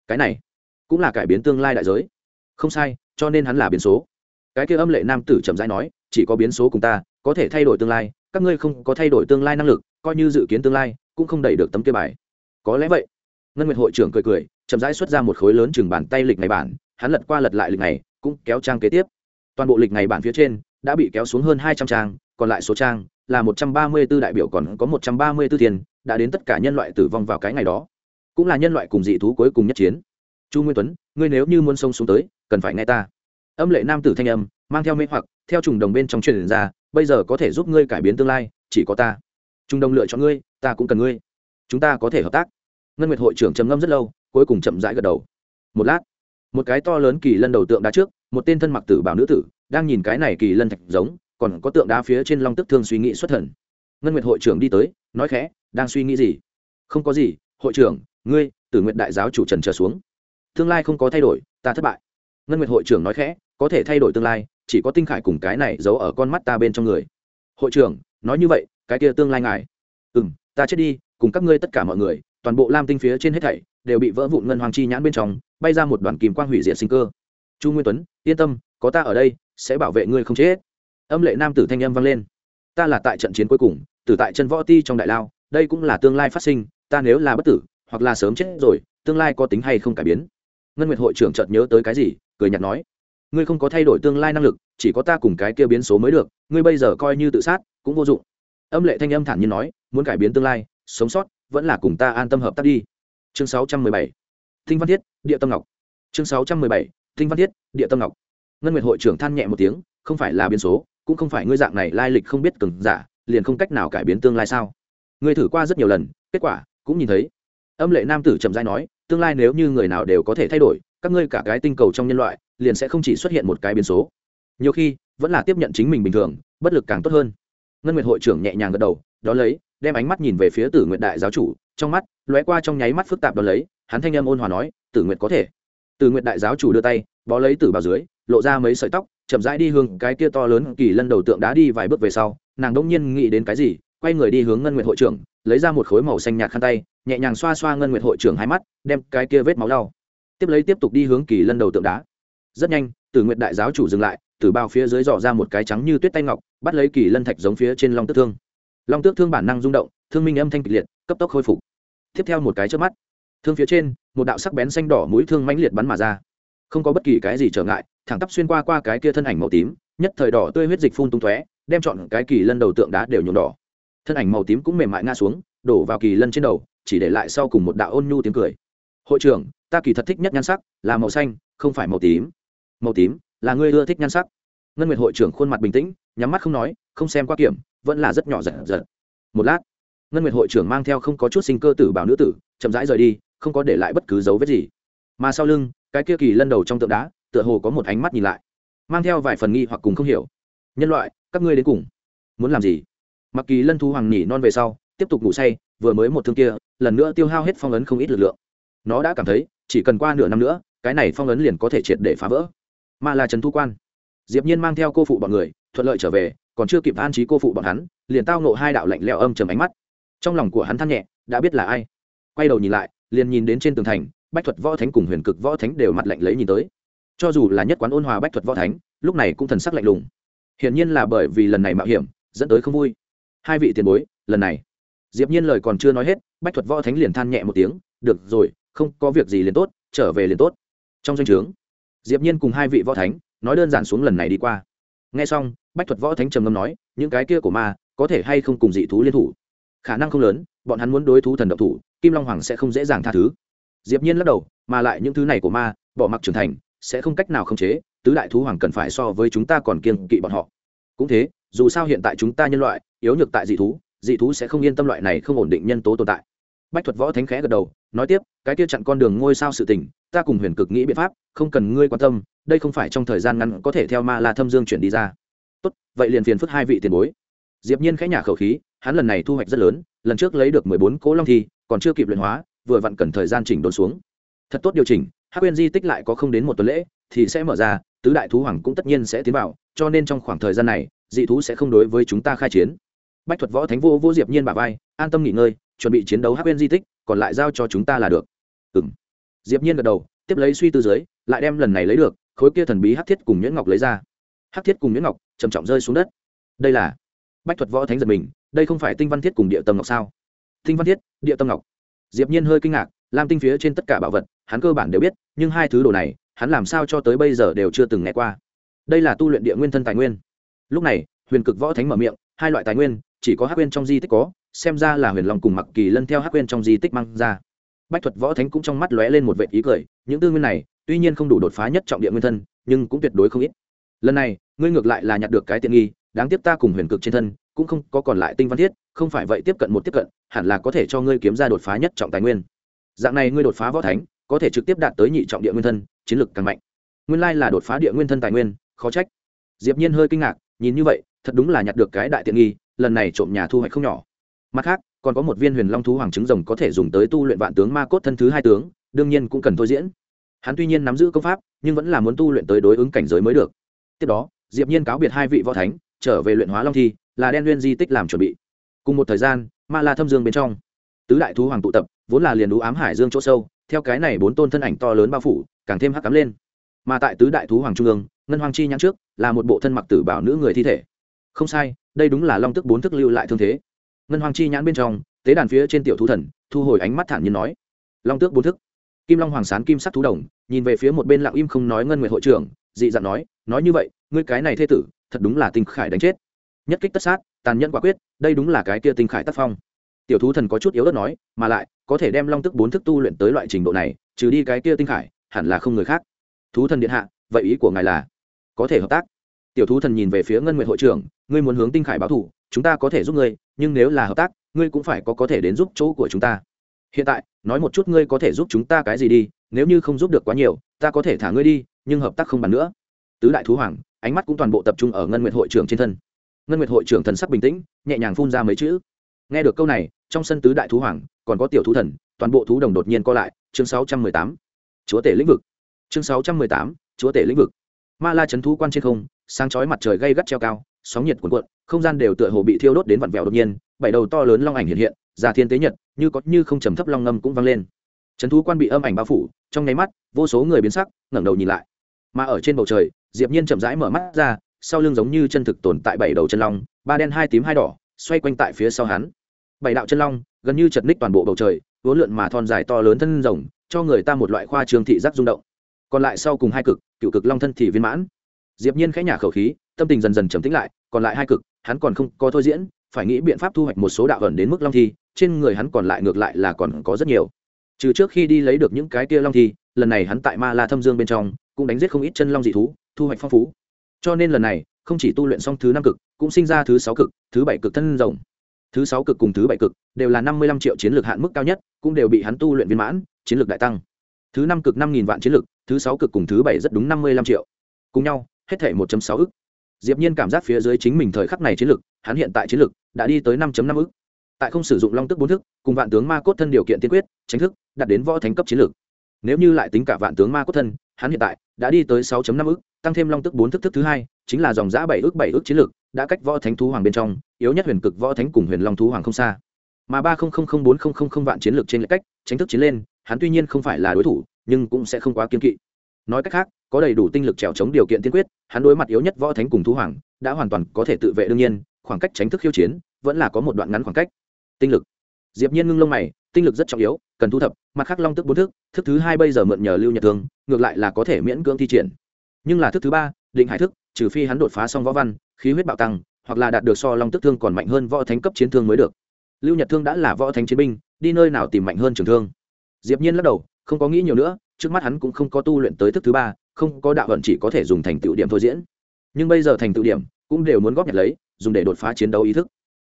Cái này, cũng là cải biến tương lai đại giới. Không sai, cho nên hắn là biến số. Cái kia âm lệ nam tử trầm rãi nói, chỉ có biến số cùng ta, có thể thay đổi tương lai, các ngươi không có thay đổi tương lai năng lực, coi như dự kiến tương lai, cũng không đẩy được tấm kia bài. Có lẽ vậy, ngân nguyệt hội trưởng cười cười, chậm rãi xuất ra một khối lớn chừng bàn tay lịch ngày bản, hắn lật qua lật lại lịch này, cũng kéo trang kế tiếp. Toàn bộ lịch ngày bản phía trên đã bị kéo xuống hơn hai trăm trang, còn lại số trang là một trăm ba mươi 134 đại biểu còn có một trăm ba mươi 134 tiền, đã đến tất cả nhân loại tử vong vào cái ngày đó. Cũng là nhân loại cùng dị thú cuối cùng nhất chiến. Chu nguyên tuấn, ngươi nếu như muốn sông xuống tới, cần phải nghe ta. Âm lệ nam tử thanh âm, mang theo mê hoặc, theo trùng đồng bên trong truyền ra, bây giờ có thể giúp ngươi cải biến tương lai, chỉ có ta. Trung đồng lựa chọn ngươi, ta cũng cần ngươi. Chúng ta có thể hợp tác. Ngân nguyệt hội trưởng trầm ngâm rất lâu, cuối cùng chậm rãi gật đầu. Một lát, một cái to lớn kỳ lân đầu tượng đá trước một tên thân mặc tử bảo nữ tử, đang nhìn cái này kỳ lân thạch giống, còn có tượng đá phía trên long tức thương suy nghĩ xuất thần. Ngân nguyệt hội trưởng đi tới, nói khẽ, đang suy nghĩ gì? Không có gì, hội trưởng, ngươi, tử nguyện đại giáo chủ trần trở xuống. Tương lai không có thay đổi, ta thất bại. Ngân nguyệt hội trưởng nói khẽ, có thể thay đổi tương lai, chỉ có tinh khải cùng cái này giấu ở con mắt ta bên trong người. Hội trưởng, nói như vậy, cái kia tương lai ngài. Ừ m ta chết đi, cùng các ngươi tất cả mọi người, toàn bộ lam tinh phía trên hết thảy, đều bị vỡ vụn ngân hoàng chi nhãn bên trong, bay ra một đoàn kìm quang hủy diệt sinh cơ chu nguyên tuấn, yên tâm, có ta ở đây, sẽ bảo vệ ngươi không chết. Âm lệ nam tử thanh âm vang lên. Ta là tại trận chiến cuối cùng tử tại chân võ ti trong đại lao, đây cũng là tương lai phát sinh, ta nếu là bất tử, hoặc là sớm chết rồi, tương lai có tính hay không cải biến? Ngân nguyệt hội trưởng chợt nhớ tới cái gì, cười nhạt nói. Ngươi không có thay đổi tương lai năng lực, chỉ có ta cùng cái kia biến số mới được, ngươi bây giờ coi như tự sát, cũng vô dụng. Âm lệ thanh âm thản nhiên nói, muốn cải biến tương lai, sống sót, vẫn là cùng ta an tâm hợp tác đi. Chương 617. tinh văn thiết, địa tâm ngọc. Chương 617 tinh văn thiết, địa tâm ngọc. Ngân nguyệt hội trưởng than nhẹ một tiếng, không phải là biến số, cũng không phải ngươi dạng này lai lịch không biết cường giả, liền không cách nào cải biến tương lai sao? Ngươi thử qua rất nhiều lần, kết quả cũng nhìn thấy. Âm lệ nam tử trầm dai nói, tương lai nếu như người nào đều có thể thay đổi, các ngươi cả cái tinh cầu trong nhân loại, liền sẽ không chỉ xuất hiện một cái biến số. Nhiều khi, vẫn là tiếp nhận chính mình bình thường, bất lực càng tốt hơn. Ngân nguyệt hội trưởng nhẹ nhàng gật đầu đó lấy, đem ánh mắt nhìn về phía tử nguyện đại giáo chủ, trong mắt lóe qua trong nháy mắt phức tạp đó lấy, hắn thanh âm ôn hòa nói, tử nguyện có thể. Từ nguyện đại giáo chủ đưa tay, bó lấy tử bào dưới, lộ ra mấy sợi tóc, chậm rãi đi hướng cái kia to lớn kỳ lân đầu tượng đá đi vài bước về sau, nàng đông nhiên nghĩ đến cái gì, quay người đi hướng ngân nguyện hội trưởng, lấy ra một khối màu xanh nhạt khăn tay, nhẹ nhàng xoa xoa ngân nguyện hội trưởng hai mắt, đem cái kia vết máu đau tiếp lấy tiếp tục đi hướng kỳ lân đầu tượng đá. Rất nhanh, Từ nguyện đại giáo chủ dừng lại từ bao phía dưới dò ra một cái trắng như tuyết tay ngọc, bắt lấy kỳ lân thạch giống phía trên long tước thương. Long tước thương bản năng rung động, thương minh âm thanh kịch liệt, cấp tốc khôi phục. Tiếp theo một cái trước mắt, thương phía trên một đạo sắc bén xanh đỏ mũi thương mãnh liệt bắn mà ra. Không có bất kỳ cái gì trở ngại, thẳng tắp xuyên qua qua cái kia thân ảnh màu tím, nhất thời đỏ tươi huyết dịch phun tung tóe, đem chọn cái kỳ lân đầu tượng đá đều nhuộm đỏ. Thân ảnh màu tím cũng mềm mại ngã xuống, đổ vào kỳ lân trên đầu, chỉ để lại sau cùng một đạo ôn nhu tiếng cười. Hội trưởng, ta kỳ thật thích nhất nhan sắc, là màu xanh, không phải màu tím. Màu tím, là ngươi ưa thích nhan sắc? Ngân nguyệt hội trưởng khuôn mặt bình tĩnh, nhắm mắt không nói, không xem qua kiểm, vẫn là rất nhỏ giật giật. Một lát, ngân nguyệt hội trưởng mang theo không có chút sinh cơ tử bảo nữ tử, chậm rãi rời đi không có để lại bất cứ dấu vết gì. Mà sau lưng, cái kia kỳ lân đầu trong tượng đá, tựa hồ có một ánh mắt nhìn lại, mang theo vài phần nghi hoặc cùng không hiểu. Nhân loại, các ngươi đến cùng muốn làm gì? Mặc kỳ lân thu hoàng nhỉ non về sau, tiếp tục ngủ say, vừa mới một thương kia, lần nữa tiêu hao hết phong ấn không ít lực lượng. Nó đã cảm thấy, chỉ cần qua nửa năm nữa, cái này phong ấn liền có thể triệt để phá vỡ. Mà là trần thu quan. Diệp nhiên mang theo cô phụ bọn người, thuận lợi trở về, còn chưa kịp an trí cô phụ bọn hắn, liền tao nộ hai đạo lạnh lẽo âm trầm ánh mắt. Trong lòng của hắn than nhẹ, đã biết là ai. Quay đầu nhìn lại liền nhìn đến trên tường thành, bách thuật võ thánh cùng huyền cực võ thánh đều mặt lạnh lấy nhìn tới. Cho dù là nhất quán ôn hòa bách thuật võ thánh, lúc này cũng thần sắc lạnh lùng. Hiển nhiên là bởi vì lần này mạo hiểm, dẫn tới không vui. Hai vị tiền bối, lần này. Diệp nhiên lời còn chưa nói hết, bách thuật võ thánh liền than nhẹ một tiếng, được rồi, không có việc gì liền tốt, trở về liền tốt. Trong danh trướng, diệp nhiên cùng hai vị võ thánh nói đơn giản xuống lần này đi qua. Nghe xong, bách thuật võ thánh trầm ngâm nói, những cái kia của ma, có thể hay không cùng dị thú liên thủ? Khả năng không lớn, bọn hắn muốn đối thú thần độc thủ kim long hoàng sẽ không dễ dàng tha thứ. Diệp nhiên lắc đầu, mà lại những thứ này của ma, bỏ mặc trưởng thành, sẽ không cách nào khống chế, tứ đại thú hoàng cần phải so với chúng ta còn kiên kỵ bọn họ. Cũng thế, dù sao hiện tại chúng ta nhân loại, yếu nhược tại dị thú dị thú sẽ không yên tâm loại này không ổn định nhân tố tồn tại. Bách thuật võ thánh khẽ gật đầu, nói tiếp, cái kia chặn con đường ngôi sao sự tình, ta cùng huyền cực nghĩ biện pháp, không cần ngươi quan tâm, đây không phải trong thời gian ngắn có thể theo ma la thâm dương chuyển đi ra. Tốt, vậy liền phiền phức hai vị tiền bối. Diệp nhiên khẽ nhả khẩu khí, hắn lần này thu hoạch rất lớn, lần trước lấy được mười bốn cố long thi còn chưa kịp luyện hóa, vừa vặn cần thời gian chỉnh đốn xuống. Thật tốt điều chỉnh, hắc quyên di tích lại có không đến một tuần lễ, thì sẽ mở ra, tứ đại thú hoàng cũng tất nhiên sẽ tiến vào, cho nên trong khoảng thời gian này, dị thú sẽ không đối với chúng ta khai chiến. Bách thuật võ thánh vô vô diệp nhiên bà vai, an tâm nghỉ ngơi, chuẩn bị chiến đấu hắc quyên di tích, còn lại giao cho chúng ta là được. Ừm. Diệp nhiên gật đầu, tiếp lấy suy tư dưới, lại đem lần này lấy được, khối kia thần bí hắc thiết cùng nhuyễn ngọc lấy ra. Hắc thiết cùng nhuyễn ngọc trầm trọng rơi xuống đất. Đây là bách thuật võ thánh giật mình, đây không phải tinh văn thiết cùng địa tâm ngọc sao? Tinh văn thiết, địa tâm ngọc. Diệp nhiên hơi kinh ngạc, lam tinh phía trên tất cả bảo vật, hắn cơ bản đều biết, nhưng hai thứ đồ này, hắn làm sao cho tới bây giờ đều chưa từng nghe qua. Đây là tu luyện địa nguyên thân tài nguyên. Lúc này, huyền cực võ thánh mở miệng, hai loại tài nguyên, chỉ có hắc quên trong di tích có, xem ra là huyền long cùng mặc kỳ lân theo hắc quên trong di tích mang ra. Bách thuật võ thánh cũng trong mắt lóe lên một vệ ý cười, những tư nguyên này, tuy nhiên không đủ đột phá nhất trọng địa nguyên thân, nhưng cũng tuyệt đối không ít. Lần này, ngươi ngược lại là nhặt được cái tiện nghi, đáng tiếc ta cùng huyền cực trên thân, cũng không có còn lại tinh văn thiết không phải vậy tiếp cận một tiếp cận, hẳn là có thể cho ngươi kiếm ra đột phá nhất trọng tài nguyên. Dạng này ngươi đột phá võ thánh, có thể trực tiếp đạt tới nhị trọng địa nguyên thân, chiến lược càng mạnh. Nguyên lai là đột phá địa nguyên thân tài nguyên, khó trách. Diệp nhiên hơi kinh ngạc, nhìn như vậy, thật đúng là nhặt được cái đại tiện nghi, lần này trộm nhà thu hoạch không nhỏ. Mặt khác, còn có một viên huyền long thú hoàng trứng rồng có thể dùng tới tu luyện vạn tướng ma cốt thân thứ hai tướng, đương nhiên cũng cần thôi diễn. Hắn tuy nhiên nắm giữ công pháp, nhưng vẫn là muốn tu luyện tới đối ứng cảnh giới mới được. Tiếp đó, diệp nhiên cáo biệt hai vị võ thánh, trở về luyện hóa long thi, là đen nguyên di tích làm chuẩn bị cùng một thời gian, ma la thâm dương bên trong, tứ đại thú hoàng tụ tập, vốn là liền đũ ám hải dương chỗ sâu, theo cái này bốn tôn thân ảnh to lớn bao phủ, càng thêm hắc cắm lên. Mà tại tứ đại thú hoàng trung ương, ngân hoàng chi nhãn trước, là một bộ thân mặc tử bảo nữ người thi thể. Không sai, đây đúng là long tức bốn thức lưu lại thương thế. Ngân hoàng chi nhãn bên trong, tế đàn phía trên tiểu thú thần, thu hồi ánh mắt thản nhiên nói, long tước bốn thức. Kim long hoàng sán kim sắc thú đồng, nhìn về phía một bên lặng im không nói ngân nguyện hội trưởng, dị dặn nói nói như vậy, ngươi cái này thê tử, thật đúng là tình khải đánh chết. Nhất kích tất sát tàn nhẫn quả quyết, đây đúng là cái kia tinh khải tác phong. Tiểu thú thần có chút yếu ớt nói, mà lại, có thể đem long tức bốn thức tu luyện tới loại trình độ này, trừ đi cái kia tinh khải, hẳn là không người khác. Thú thần điện hạ, vậy ý của ngài là, có thể hợp tác. Tiểu thú thần nhìn về phía ngân nguyện hội trưởng, ngươi muốn hướng tinh khải báo thủ chúng ta có thể giúp ngươi, nhưng nếu là hợp tác, ngươi cũng phải có có thể đến giúp chỗ của chúng ta. Hiện tại, nói một chút ngươi có thể giúp chúng ta cái gì đi, nếu như không giúp được quá nhiều, ta có thể thả ngươi đi, nhưng hợp tác không bàn nữa. Tứ đại thú hoàng, ánh mắt cũng toàn bộ tập trung ở ngân nguyện hội trưởng trên thân ngân nguyệt hội trưởng thần sắc bình tĩnh, nhẹ nhàng phun ra mấy chữ. Nghe được câu này, trong sân tứ đại thú hoàng, còn có tiểu thú thần, toàn bộ thú đồng đột nhiên co lại, chương sáu trăm mười tám. Chúa tể lĩnh vực. Chương sáu trăm mười tám, chúa tể lĩnh vực. Ma la chấn thú quan trên không, sáng chói mặt trời gây gắt treo cao, sóng nhiệt cuồn cuộn, không gian đều tựa hồ bị thiêu đốt đến vặn vẹo đột nhiên, bảy đầu to lớn long ảnh hiện hiện, già thiên tế nhật, như có như không trầm thấp long ngâm cũng vang lên. Chấn thú quan bị âm ảnh bao phủ, trong nháy mắt, vô số người biến sắc, ngẩng đầu nhìn lại. Mà ở trên bầu trời, diệp nhiên chậm rãi mở mắt ra sau lưng giống như chân thực tồn tại bảy đầu chân long, ba đen, hai tím, hai đỏ, xoay quanh tại phía sau hắn. Bảy đạo chân long, gần như chật ních toàn bộ bầu trời vốn lượn mà thon dài to lớn thân rồng, cho người ta một loại khoa trường thị giác rung động. Còn lại sau cùng hai cực, cựu cực long thân thì viên mãn. Diệp nhiên khẽ nhả khẩu khí, tâm tình dần dần trầm tĩnh lại, còn lại hai cực, hắn còn không có thôi diễn, phải nghĩ biện pháp thu hoạch một số đạo ẩn đến mức long thi, trên người hắn còn lại ngược lại là còn có rất nhiều. Trừ trước khi đi lấy được những cái kia long thi, lần này hắn tại ma la thâm dương bên trong, cũng đánh giết không ít chân long dị thú, thu hoạch phong phú cho nên lần này không chỉ tu luyện xong thứ năm cực cũng sinh ra thứ sáu cực thứ bảy cực thân rồng. Thứ sáu cực cùng thứ bảy cực đều là năm mươi lăm triệu chiến lược hạn mức cao nhất cũng đều bị hắn tu luyện viên mãn chiến lược đại tăng. Thứ năm cực năm nghìn vạn chiến lược thứ sáu cực cùng thứ bảy rất đúng năm mươi lăm triệu. Cùng nhau hết thể một sáu ức. Diệp nhiên cảm giác phía dưới chính mình thời khắc này chiến lược, hắn hiện tại chiến lược đã đi tới năm năm ức. Tại không sử dụng long tức bốn thức cùng vạn tướng ma cốt thân điều kiện tiên quyết tránh thức đạt đến võ thánh cấp chiến lược. Nếu như lại tính cả vạn tướng ma cốt thân hắn hiện tại đã đi tới 6 năm ức tăng thêm long tức bốn thức thức thứ hai, chính là dòng giã bảy ước bảy ước chiến lược, đã cách võ thánh thú hoàng bên trong, yếu nhất huyền cực võ thánh cùng huyền long thú hoàng không xa. Mà ba bốn vạn chiến lược trên lệch cách, tránh thức chiến lên, hắn tuy nhiên không phải là đối thủ, nhưng cũng sẽ không quá kiên kỵ. Nói cách khác, có đầy đủ tinh lực trèo chống điều kiện tiên quyết, hắn đối mặt yếu nhất võ thánh cùng thú hoàng, đã hoàn toàn có thể tự vệ đương nhiên, khoảng cách tránh thức khiêu chiến, vẫn là có một đoạn ngắn khoảng cách. Tinh lực. Diệp nhiên ngưng lông mày, tinh lực rất trọng yếu, cần thu thập, mặt khác long tức bốn thức thức thứ hai bây giờ mượn nhờ lưu nhật thương, ngược lại là có thể miễn cưỡng thi triển nhưng là thức thứ ba, định hải thức, trừ phi hắn đột phá xong võ văn, khí huyết bạo tăng, hoặc là đạt được so long tức thương còn mạnh hơn võ thánh cấp chiến thương mới được. Lưu nhật thương đã là võ thánh chiến binh, đi nơi nào tìm mạnh hơn trường thương. Diệp nhiên lắc đầu, không có nghĩ nhiều nữa, trước mắt hắn cũng không có tu luyện tới thức thứ ba, không có đạo vận chỉ có thể dùng thành tựu điểm thôi diễn. Nhưng bây giờ thành tựu điểm, cũng đều muốn góp nhặt lấy, dùng để đột phá chiến đấu ý thức.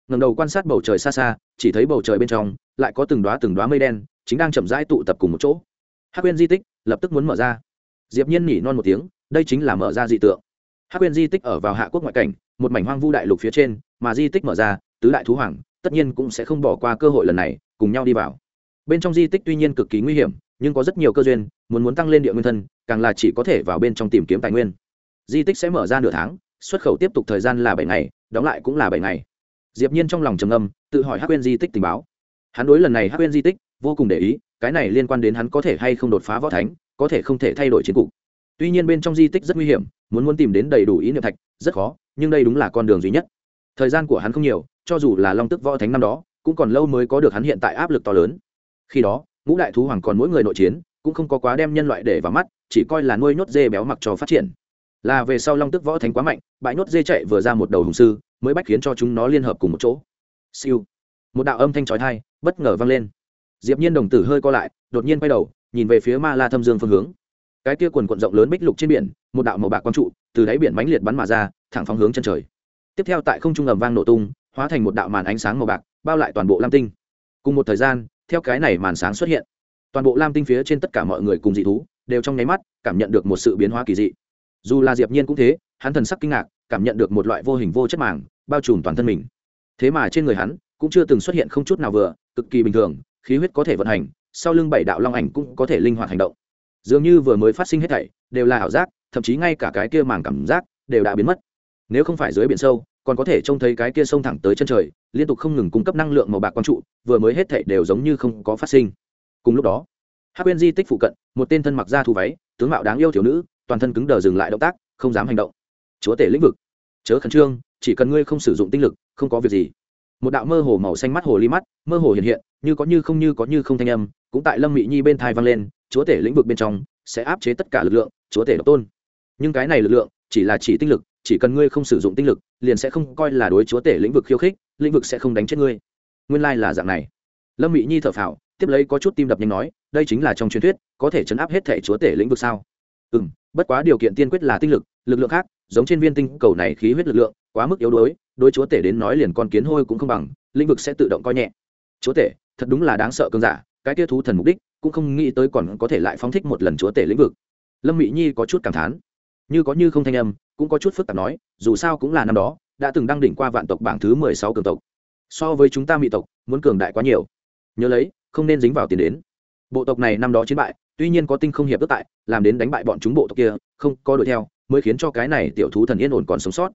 Ngẩng đầu quan sát bầu trời xa xa, chỉ thấy bầu trời bên trong, lại có từng đóa từng đóa mây đen, chính đang chậm rãi tụ tập cùng một chỗ. Hắc uyên di tích lập tức muốn mở ra. Diệp nhiên nhỉ non một tiếng đây chính là mở ra dị tượng. Hắc quyên di tích ở vào hạ quốc ngoại cảnh, một mảnh hoang vu đại lục phía trên, mà di tích mở ra, tứ đại thú hoàng, tất nhiên cũng sẽ không bỏ qua cơ hội lần này, cùng nhau đi vào. Bên trong di tích tuy nhiên cực kỳ nguy hiểm, nhưng có rất nhiều cơ duyên, muốn muốn tăng lên địa nguyên thân, càng là chỉ có thể vào bên trong tìm kiếm tài nguyên. Di tích sẽ mở ra nửa tháng, xuất khẩu tiếp tục thời gian là bảy ngày, đóng lại cũng là bảy ngày. Diệp nhiên trong lòng trầm ngâm, tự hỏi hắc quên di tích tình báo. Hắn đối lần này hắc quên di tích vô cùng để ý, cái này liên quan đến hắn có thể hay không đột phá võ thánh, có thể không thể thay đổi chiến cục tuy nhiên bên trong di tích rất nguy hiểm, muốn muốn tìm đến đầy đủ ý niệm thạch, rất khó, nhưng đây đúng là con đường duy nhất. Thời gian của hắn không nhiều, cho dù là long tức võ thánh năm đó, cũng còn lâu mới có được hắn hiện tại áp lực to lớn. Khi đó, ngũ đại thú hoàng còn mỗi người nội chiến, cũng không có quá đem nhân loại để vào mắt, chỉ coi là nuôi nhốt dê béo mặc cho phát triển. Là về sau long tức võ thánh quá mạnh, bãi nhốt dê chạy vừa ra một đầu hùng sư, mới bách khiến cho chúng nó liên hợp cùng một chỗ. Siêu. Một đạo âm thanh trói thai bất ngờ vang lên. Diệp nhiên đồng tử hơi co lại, đột nhiên quay đầu, nhìn về phía ma la thâm dương phương hướng cái kia quần quận rộng lớn bích lục trên biển, một đạo màu bạc quang trụ, từ đáy biển mãnh liệt bắn mà ra, thẳng phóng hướng chân trời. Tiếp theo tại không trung ầm vang nổ tung, hóa thành một đạo màn ánh sáng màu bạc, bao lại toàn bộ lam tinh. Cùng một thời gian, theo cái này màn sáng xuất hiện, toàn bộ lam tinh phía trên tất cả mọi người cùng dị thú, đều trong nháy mắt cảm nhận được một sự biến hóa kỳ dị. Dù là diệp nhiên cũng thế, hắn thần sắc kinh ngạc, cảm nhận được một loại vô hình vô chất màng, bao trùm toàn thân mình. Thế mà trên người hắn, cũng chưa từng xuất hiện không chút nào vừa, cực kỳ bình thường, khí huyết có thể vận hành, sau lưng bảy đạo long ảnh cũng có thể linh hoạt hành động dường như vừa mới phát sinh hết thảy, đều là ảo giác, thậm chí ngay cả cái kia màng cảm giác đều đã biến mất. Nếu không phải dưới biển sâu, còn có thể trông thấy cái kia sông thẳng tới chân trời, liên tục không ngừng cung cấp năng lượng màu bạc quang trụ, vừa mới hết thảy đều giống như không có phát sinh. Cùng lúc đó, hắc quên di tích phụ cận, một tên thân mặc da thu váy, tướng mạo đáng yêu thiếu nữ, toàn thân cứng đờ dừng lại động tác, không dám hành động. Chúa tể lĩnh vực, chớ khẩn trương, chỉ cần ngươi không sử dụng tinh lực, không có việc gì. Một đạo mơ hồ màu xanh mắt hồ ly mắt, mơ hồ hiện hiện, như có như không như có như không thanh âm, cũng tại lâm mị nhi bên thai vang lên chúa tể lĩnh vực bên trong sẽ áp chế tất cả lực lượng, chúa tể độc tôn. Nhưng cái này lực lượng chỉ là chỉ tinh lực, chỉ cần ngươi không sử dụng tinh lực, liền sẽ không coi là đối chúa tể lĩnh vực khiêu khích, lĩnh vực sẽ không đánh chết ngươi. Nguyên lai là dạng này. Lâm mị nhi thở phào, tiếp lấy có chút tim đập nhanh nói, đây chính là trong truyền thuyết, có thể chấn áp hết thể chúa tể lĩnh vực sao? Ừ m bất quá điều kiện tiên quyết là tinh lực lực lượng khác, giống trên viên tinh cầu này khí huyết lực lượng, quá mức yếu đuối, đối chúa tể đến nói liền con kiến hôi cũng không bằng, lĩnh vực sẽ tự động coi nhẹ. Chúa tể, thật đúng là đáng sợ cơn giả, cái kia thú thần mục đích cũng không nghĩ tới còn có thể lại phóng thích một lần chúa tể lĩnh vực. Lâm mỹ nhi có chút cảm thán. Như có như không thanh âm, cũng có chút phức tạp nói, dù sao cũng là năm đó, đã từng đăng đỉnh qua vạn tộc bảng thứ mười sáu cường tộc. So với chúng ta mỹ tộc, muốn cường đại quá nhiều. Nhớ lấy, không nên dính vào tiền đến. Bộ tộc này năm đó chiến bại, tuy nhiên có tinh không hiệp ước tại, làm đến đánh bại bọn chúng bộ tộc kia, không có đuổi theo, mới khiến cho cái này tiểu thú thần yên ổn còn sống sót.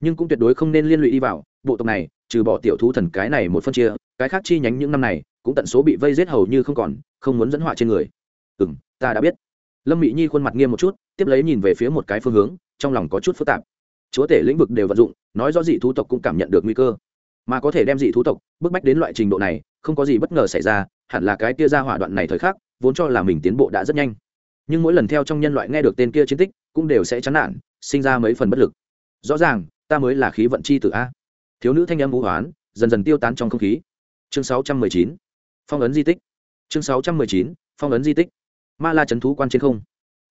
Nhưng cũng tuyệt đối không nên liên lụy đi vào, bộ tộc này, trừ bỏ tiểu thú thần cái này một phân chia, cái khác chi nhánh những năm này cũng tận số bị vây giết hầu như không còn, không muốn dẫn họa trên người. Ừ m ta đã biết. Lâm mỹ nhi khuôn mặt nghiêm một chút, tiếp lấy nhìn về phía một cái phương hướng, trong lòng có chút phức tạp. Chúa tể lĩnh vực đều vận dụng, nói rõ dị thú tộc cũng cảm nhận được nguy cơ. Mà có thể đem dị thú tộc bức bách đến loại trình độ này, không có gì bất ngờ xảy ra, hẳn là cái kia ra hỏa đoạn này thời khắc, vốn cho là mình tiến bộ đã rất nhanh. Nhưng mỗi lần theo trong nhân loại nghe được tên kia chiến tích, cũng đều sẽ chán nản, sinh ra mấy phần bất lực. Rõ ràng, ta mới là khí vận chi tử a. Thiếu nữ thanh âm vũ hoán, dần dần tiêu tán trong không khí. Chương 619 phong ấn di tích. Chương 619 phong ấn di tích. Ma la chấn thú quan trên không.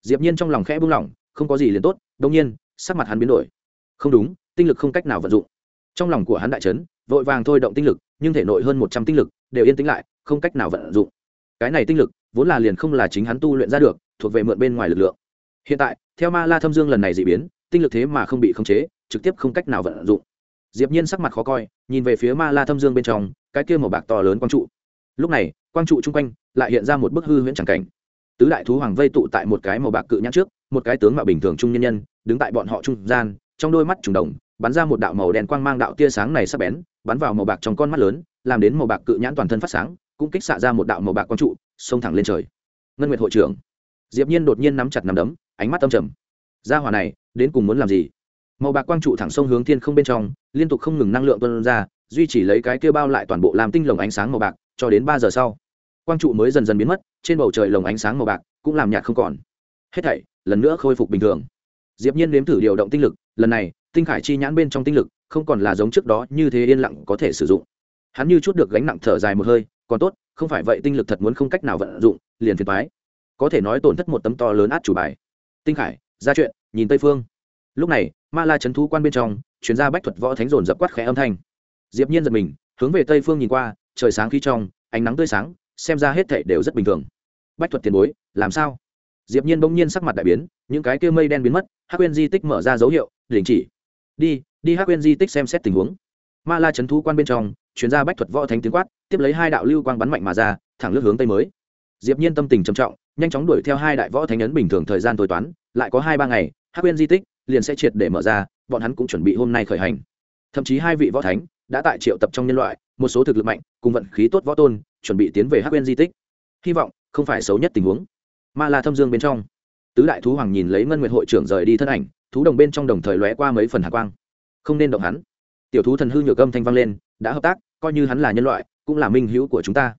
Diệp nhiên trong lòng khẽ buông lỏng không có gì liền tốt đương nhiên sắc mặt hắn biến đổi. Không đúng tinh lực không cách nào vận dụng. Trong lòng của hắn đại trấn, vội vàng thôi động tinh lực nhưng thể nội hơn một trăm tinh lực đều yên tĩnh lại không cách nào vận dụng. Cái này tinh lực vốn là liền không là chính hắn tu luyện ra được thuộc về mượn bên ngoài lực lượng. Hiện tại theo ma la thâm dương lần này dị biến tinh lực thế mà không bị khống chế trực tiếp không cách nào vận dụng. Diệp nhiên sắc mặt khó coi nhìn về phía ma la thâm dương bên trong cái kia màu bạc to lớn quang trụ lúc này, quang trụ chung quanh lại hiện ra một bức hư huyễn chẳng cảnh. Tứ đại thú hoàng vây tụ tại một cái màu bạc cự nhãn trước, một cái tướng mạo bình thường trung nhân nhân, đứng tại bọn họ trung gian, trong đôi mắt trùng đồng, bắn ra một đạo màu đen quang mang đạo tia sáng này sắc bén, bắn vào màu bạc trong con mắt lớn, làm đến màu bạc cự nhãn toàn thân phát sáng, cũng kích xạ ra một đạo màu bạc quang trụ, xông thẳng lên trời. Ngân nguyệt hội trưởng. Diệp nhiên đột nhiên nắm chặt nắm đấm, ánh mắt âm trầm. Gia hỏa này, đến cùng muốn làm gì? Màu bạc quang trụ thẳng sông hướng thiên không bên trong, liên tục không ngừng năng lượng tuôn ra, duy trì lấy cái kia bao lại toàn bộ làm tinh lồng ánh sáng màu bạc cho đến ba giờ sau, quang trụ mới dần dần biến mất, trên bầu trời lồng ánh sáng màu bạc cũng làm nhạt không còn. Hết thảy, lần nữa khôi phục bình thường. Diệp nhiên nếm thử điều động tinh lực, lần này, tinh khải chi nhãn bên trong tinh lực, không còn là giống trước đó như thế yên lặng có thể sử dụng. Hắn như chút được gánh nặng thở dài một hơi, còn tốt, không phải vậy tinh lực thật muốn không cách nào vận dụng, liền phiền toái. Có thể nói tổn thất một tấm to lớn át chủ bài. Tinh khải, ra chuyện, nhìn tây phương. Lúc này, ma la chấn thú quan bên trong chuyên ra bách thuật võ thánh dồn dập quát khẽ âm thanh. Diệp nhiên giật mình, hướng về tây phương nhìn qua trời sáng khí trong, ánh nắng tươi sáng, xem ra hết thảy đều rất bình thường. Bách thuật tiền bối, làm sao? Diệp nhiên bỗng nhiên sắc mặt đại biến, những cái kia mây đen biến mất, hắc quên di tích mở ra dấu hiệu, đình chỉ. Đi đi hắc quên di tích xem xét tình huống. Ma la chấn thú quan bên trong, chuyên gia bách thuật võ thánh tiếng quát, tiếp lấy hai đạo lưu quang bắn mạnh mà ra, thẳng lướt hướng tây mới. Diệp nhiên tâm tình trầm trọng, nhanh chóng đuổi theo hai đại võ thánh ấn bình thường thời gian tối toán, lại có hai ba ngày, hắc quên di tích liền sẽ triệt để mở ra, bọn hắn cũng chuẩn bị hôm nay khởi hành. Thậm chí hai vị võ thánh đã tại triệu tập trong nhân loại một số thực lực mạnh, cùng vận khí tốt võ tôn, chuẩn bị tiến về hắc quên di tích. Hy vọng không phải xấu nhất tình huống. Ma la thâm dương bên trong, tứ đại thú hoàng nhìn lấy ngân nguyện hội trưởng rời đi thân ảnh, thú đồng bên trong đồng thời lóe qua mấy phần hạ quang. Không nên động hắn. Tiểu thú thần hư nhược âm thanh vang lên, đã hợp tác, coi như hắn là nhân loại, cũng là minh hữu của chúng ta.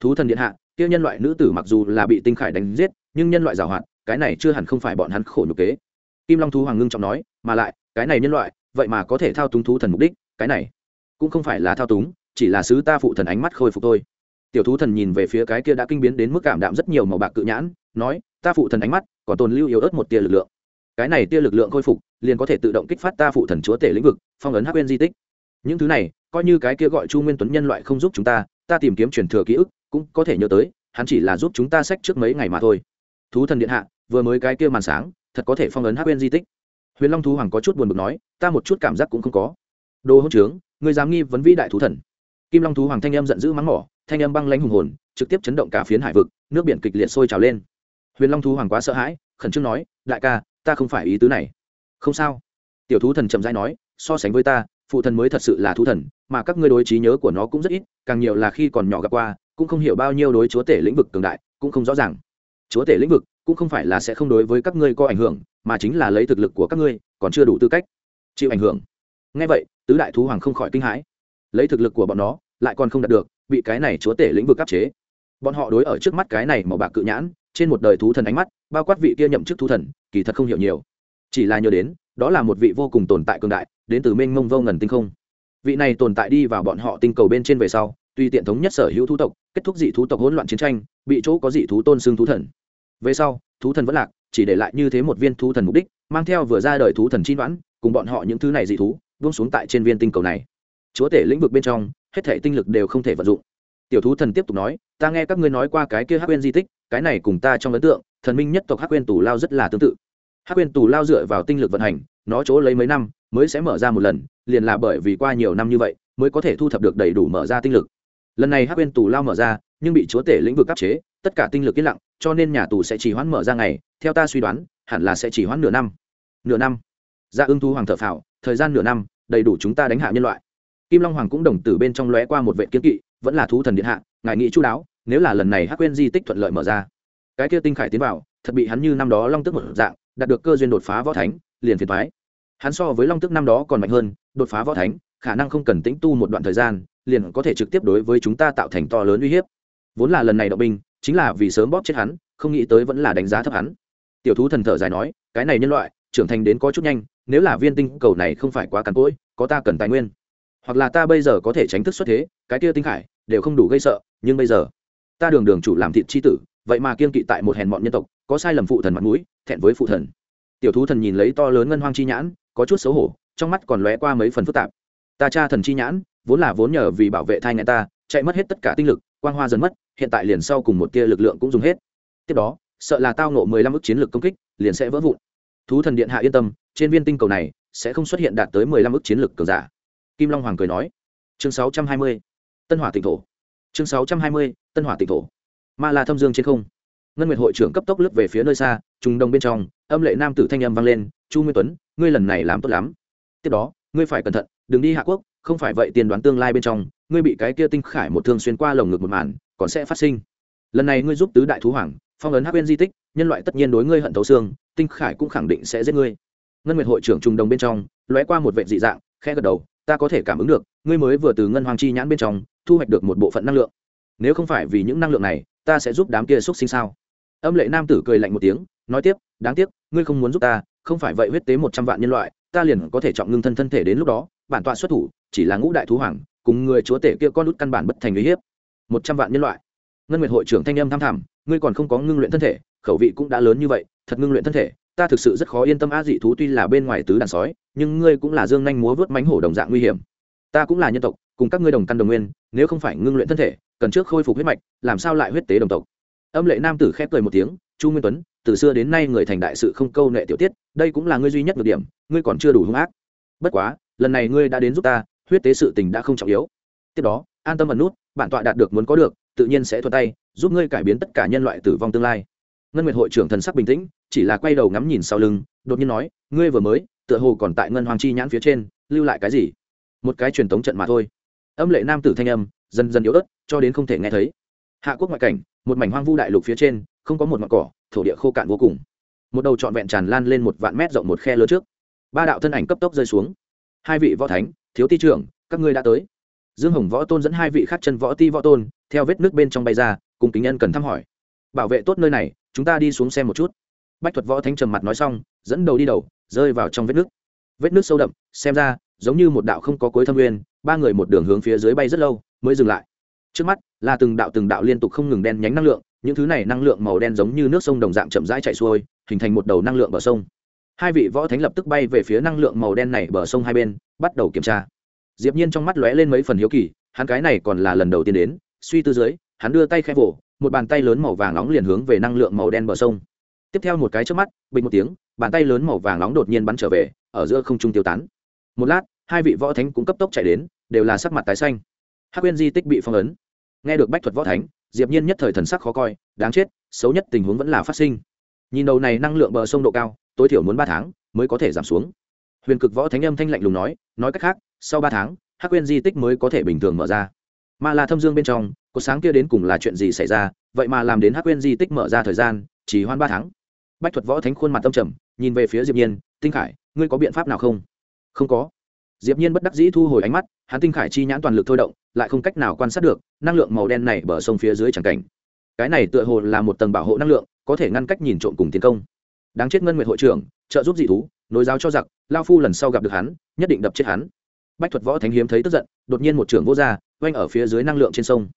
Thú thần điện hạ tiêu nhân loại nữ tử mặc dù là bị tinh khải đánh giết, nhưng nhân loại giảo hoạt, cái này chưa hẳn không phải bọn hắn khổ nhục kế. Kim long thú hoàng ngưng trọng nói, mà lại, cái này nhân loại, vậy mà có thể thao túng thú thần mục đích, cái này cũng không phải là thao túng chỉ là sứ ta phụ thần ánh mắt khôi phục thôi. Tiểu thú thần nhìn về phía cái kia đã kinh biến đến mức cảm đạm rất nhiều màu bạc cự nhãn, nói, ta phụ thần ánh mắt, còn tồn lưu yếu ớt một tia lực lượng. Cái này tia lực lượng khôi phục, liền có thể tự động kích phát ta phụ thần chúa tể lĩnh vực, phong ấn hắc quên di tích. Những thứ này, coi như cái kia gọi chu nguyên tuấn nhân loại không giúp chúng ta ta tìm kiếm truyền thừa ký ức, cũng có thể nhớ tới, hắn chỉ là giúp chúng ta sách trước mấy ngày mà thôi. Thú thần điện hạ, vừa mới cái kia màn sáng, thật có thể phong ấn hắc quên di tích. Huyền long thú hoàng có chút buồn bực nói, ta một chút cảm giác cũng không có. Đồ hỗn trướng người dám nghi vấn vĩ đại thú thần kim long thú hoàng thanh âm giận dữ mắng mỏ, thanh âm băng lãnh hùng hồn, trực tiếp chấn động cả phiến hải vực, nước biển kịch liệt sôi trào lên. Huyền long thú hoàng quá sợ hãi, khẩn trương nói, đại ca, ta không phải ý tứ này. Không sao. Tiểu thú thần chậm rãi nói, so sánh với ta, phụ thần mới thật sự là thú thần, mà các ngươi đối trí nhớ của nó cũng rất ít, càng nhiều là khi còn nhỏ gặp qua, cũng không hiểu bao nhiêu đối chúa tể lĩnh vực cường đại, cũng không rõ ràng. Chúa tể lĩnh vực cũng không phải là sẽ không đối với các ngươi có ảnh hưởng, mà chính là lấy thực lực của các ngươi, còn chưa đủ tư cách chịu ảnh hưởng. Ngay vậy, tứ đại thú hoàng không khỏi kinh hãi lấy thực lực của bọn nó, lại còn không đạt được, bị cái này chúa tể lĩnh vực áp chế. Bọn họ đối ở trước mắt cái này màu bạc cự nhãn, trên một đời thú thần ánh mắt, bao quát vị kia nhậm chức thú thần, kỳ thật không hiểu nhiều. Chỉ là nhớ đến, đó là một vị vô cùng tồn tại cường đại, đến từ mênh mông vô ngần tinh không. Vị này tồn tại đi vào bọn họ tinh cầu bên trên về sau, tuy tiện thống nhất sở hữu thú tộc, kết thúc dị thú tộc hỗn loạn chiến tranh, bị chỗ có dị thú tôn xương thú thần. Về sau, thú thần vẫn lạc, chỉ để lại như thế một viên thú thần mục đích, mang theo vừa ra đời thú thần chi đoán, cùng bọn họ những thứ này dị thú, buông xuống tại trên viên tinh cầu này chúa tể lĩnh vực bên trong, hết thể tinh lực đều không thể vận dụng. Tiểu thú thần tiếp tục nói, ta nghe các ngươi nói qua cái kia hắc quên di tích, cái này cùng ta trong ấn tượng, thần minh nhất tộc hắc quên tù lao rất là tương tự. Hắc quên tù lao dựa vào tinh lực vận hành, nó chỗ lấy mấy năm, mới sẽ mở ra một lần, liền là bởi vì qua nhiều năm như vậy, mới có thể thu thập được đầy đủ mở ra tinh lực. Lần này hắc quên tù lao mở ra, nhưng bị chúa tể lĩnh vực áp chế, tất cả tinh lực yên lặng, cho nên nhà tù sẽ chỉ hoãn mở ra ngày, theo ta suy đoán, hẳn là sẽ chỉ hoãn nửa năm. Nửa năm. Ra ưng thu hoàng thợ phào, thời gian nửa năm, đầy đủ chúng ta đánh hạ nhân loại kim long hoàng cũng đồng tử bên trong lóe qua một vệ kiến kỵ, vẫn là thú thần điện hạ, ngài nghĩ chú đáo, nếu là lần này hắc quên di tích thuận lợi mở ra. Cái kia tinh khải tiến vào, thật bị hắn như năm đó long tức một dạng, đạt được cơ duyên đột phá võ thánh, liền phiền thoái hắn so với long tức năm đó còn mạnh hơn, đột phá võ thánh, khả năng không cần tĩnh tu một đoạn thời gian, liền có thể trực tiếp đối với chúng ta tạo thành to lớn uy hiếp. Vốn là lần này động binh, chính là vì sớm bóp chết hắn, không nghĩ tới vẫn là đánh giá thấp hắn. Tiểu thú thần thở dài nói, cái này nhân loại, trưởng thành đến có chút nhanh, nếu là viên tinh cầu này không phải quá cằn cỗi, có ta cần tài nguyên hoặc là ta bây giờ có thể tránh thức xuất thế, cái kia tinh khải, đều không đủ gây sợ, nhưng bây giờ, ta đường đường chủ làm thịt chi tử, vậy mà kiên kỵ tại một hèn mọn nhân tộc, có sai lầm phụ thần mặt mũi, thẹn với phụ thần. Tiểu thú thần nhìn lấy to lớn ngân hoang chi nhãn, có chút xấu hổ, trong mắt còn lóe qua mấy phần phức tạp. Ta cha thần chi nhãn, vốn là vốn nhờ vì bảo vệ thai ngại ta, chạy mất hết tất cả tinh lực, quang hoa dần mất, hiện tại liền sau cùng một tia lực lượng cũng dùng hết. Tiếp đó, sợ là tao nộ mười lăm ức chiến lược công kích, liền sẽ vỡ vụn. Thú thần điện hạ yên tâm, trên viên tinh cầu này sẽ không xuất hiện đạt tới mười lăm ức chiến lược cường giả kim long hoàng cười nói, chương sáu trăm hai mươi, tân hỏa tịnh thổ. Chương sáu trăm hai mươi, tân hỏa tịnh thổ. Ma la thâm dương trên không. Ngân nguyệt hội trưởng cấp tốc lướt về phía nơi xa, trùng đồng bên trong, âm lệ nam tử thanh âm vang lên, chu nguyên tuấn, ngươi lần này làm tốt lắm. Tiếp đó, ngươi phải cẩn thận, đừng đi hạ quốc, không phải vậy tiền đoán tương lai bên trong, ngươi bị cái kia tinh khải một thương xuyên qua lồng ngực một màn, còn sẽ phát sinh. Lần này ngươi giúp tứ đại thú hoàng, phong ấn hắc bên di tích, nhân loại tất nhiên đối ngươi hận thấu xương, tinh khải cũng khẳng định sẽ giết ngươi. Ngân nguyệt hội trưởng trùng đồng bên trong, lóe qua một vệ dị dạng khe gật đầu ta có thể cảm ứng được, ngươi mới vừa từ ngân hoàng chi nhãn bên trong, thu hoạch được một bộ phận năng lượng. Nếu không phải vì những năng lượng này, ta sẽ giúp đám kia xúc sinh sao? Âm lệ nam tử cười lạnh một tiếng, nói tiếp, đáng tiếc, ngươi không muốn giúp ta, không phải vậy huyết tế một trăm vạn nhân loại, ta liền có thể chọn ngưng thân thân thể đến lúc đó, bản tọa xuất thủ, chỉ là ngũ đại thú hoàng, cùng người chúa tể kia con út căn bản bất thành uy hiếp. Một trăm vạn nhân loại. Ngân nguyệt hội trưởng thanh âm tham thảm ngươi còn không có ngưng luyện thân thể, khẩu vị cũng đã lớn như vậy, thật ngưng luyện thân thể ta thực sự rất khó yên tâm a dị thú tuy là bên ngoài tứ đàn sói, nhưng ngươi cũng là dương nhanh múa vớt mánh hổ đồng dạng nguy hiểm. Ta cũng là nhân tộc, cùng các ngươi đồng căn đồng nguyên, nếu không phải ngưng luyện thân thể, cần trước khôi phục huyết mạch, làm sao lại huyết tế đồng tộc? Âm lệ nam tử khép cười một tiếng, chu nguyên tuấn, từ xưa đến nay người thành đại sự không câu nệ tiểu tiết, đây cũng là ngươi duy nhất được điểm, ngươi còn chưa đủ hung ác. Bất quá, lần này ngươi đã đến giúp ta, huyết tế sự tình đã không trọng yếu. Tiếp đó, an tâm ẩn nút, bản tọa đạt được muốn có được, tự nhiên sẽ thuận tay, giúp ngươi cải biến tất cả nhân loại tử vong tương lai. Ngân nguyệt hội trưởng thần sắc bình tĩnh chỉ là quay đầu ngắm nhìn sau lưng, đột nhiên nói, ngươi vừa mới, tựa hồ còn tại ngân hoàng chi nhãn phía trên, lưu lại cái gì? Một cái truyền thống trận mà thôi. Âm lệ nam tử thanh âm, dần dần yếu ớt, cho đến không thể nghe thấy. Hạ quốc ngoại cảnh, một mảnh hoang vu đại lục phía trên, không có một mặt cỏ, thổ địa khô cạn vô cùng. Một đầu trọn vẹn tràn lan lên một vạn mét rộng một khe lớn trước. Ba đạo thân ảnh cấp tốc rơi xuống. Hai vị võ thánh, thiếu ti trưởng, các ngươi đã tới. Dương hồng võ tôn dẫn hai vị khác chân võ ti võ tôn, theo vết nước bên trong bay ra, cùng kính nhân cần thăm hỏi. Bảo vệ tốt nơi này, chúng ta đi xuống xem một chút bách thuật võ thánh trầm mặt nói xong, dẫn đầu đi đầu, rơi vào trong vết nước. Vết nước sâu đậm, xem ra, giống như một đạo không có cuối thâm nguyên, ba người một đường hướng phía dưới bay rất lâu, mới dừng lại. Trước mắt, là từng đạo từng đạo liên tục không ngừng đen nhánh năng lượng, những thứ này năng lượng màu đen giống như nước sông đồng dạng chậm rãi chạy xuôi, hình thành một đầu năng lượng bờ sông. Hai vị võ thánh lập tức bay về phía năng lượng màu đen này bờ sông hai bên, bắt đầu kiểm tra. Diệp nhiên trong mắt lóe lên mấy phần hiếu kỳ, hắn cái này còn là lần đầu tiên đến, suy tư dưới, hắn đưa tay khẽ vỗ, một bàn tay lớn màu vàng nóng liền hướng về năng lượng màu đen bờ sông tiếp theo một cái trước mắt, bình một tiếng, bàn tay lớn màu vàng nóng đột nhiên bắn trở về, ở giữa không trung tiêu tán. Một lát, hai vị võ thánh cũng cấp tốc chạy đến, đều là sắc mặt tái xanh. Hắc quyên di tích bị phong ấn. Nghe được bách thuật võ thánh, diệp nhiên nhất thời thần sắc khó coi, đáng chết, xấu nhất tình huống vẫn là phát sinh. Nhìn đầu này năng lượng bờ sông độ cao, tối thiểu muốn ba tháng mới có thể giảm xuống. Huyền cực võ thánh âm thanh lạnh lùng nói nói cách khác, sau ba tháng, hắc quyên di tích mới có thể bình thường mở ra. Mà là thâm dương bên trong, có sáng kia đến cùng là chuyện gì xảy ra, vậy mà làm đến hắc quyên di tích mở ra thời gian, chỉ hoan ba tháng bách thuật võ thánh khuôn mặt tâm trầm nhìn về phía diệp nhiên tinh khải ngươi có biện pháp nào không? Không có. Diệp nhiên bất đắc dĩ thu hồi ánh mắt hắn tinh khải chi nhãn toàn lực thôi động lại không cách nào quan sát được năng lượng màu đen này bờ sông phía dưới chẳng cảnh. Cái này tựa hồ là một tầng bảo hộ năng lượng có thể ngăn cách nhìn trộm cùng tiến công. Đáng chết ngân nguyện hội trưởng trợ giúp dị thú nối giáo cho giặc lao phu lần sau gặp được hắn nhất định đập chết hắn. Bách thuật võ thánh hiếm thấy tức giận đột nhiên một trưởng vô gia, oanh ở phía dưới năng lượng trên sông.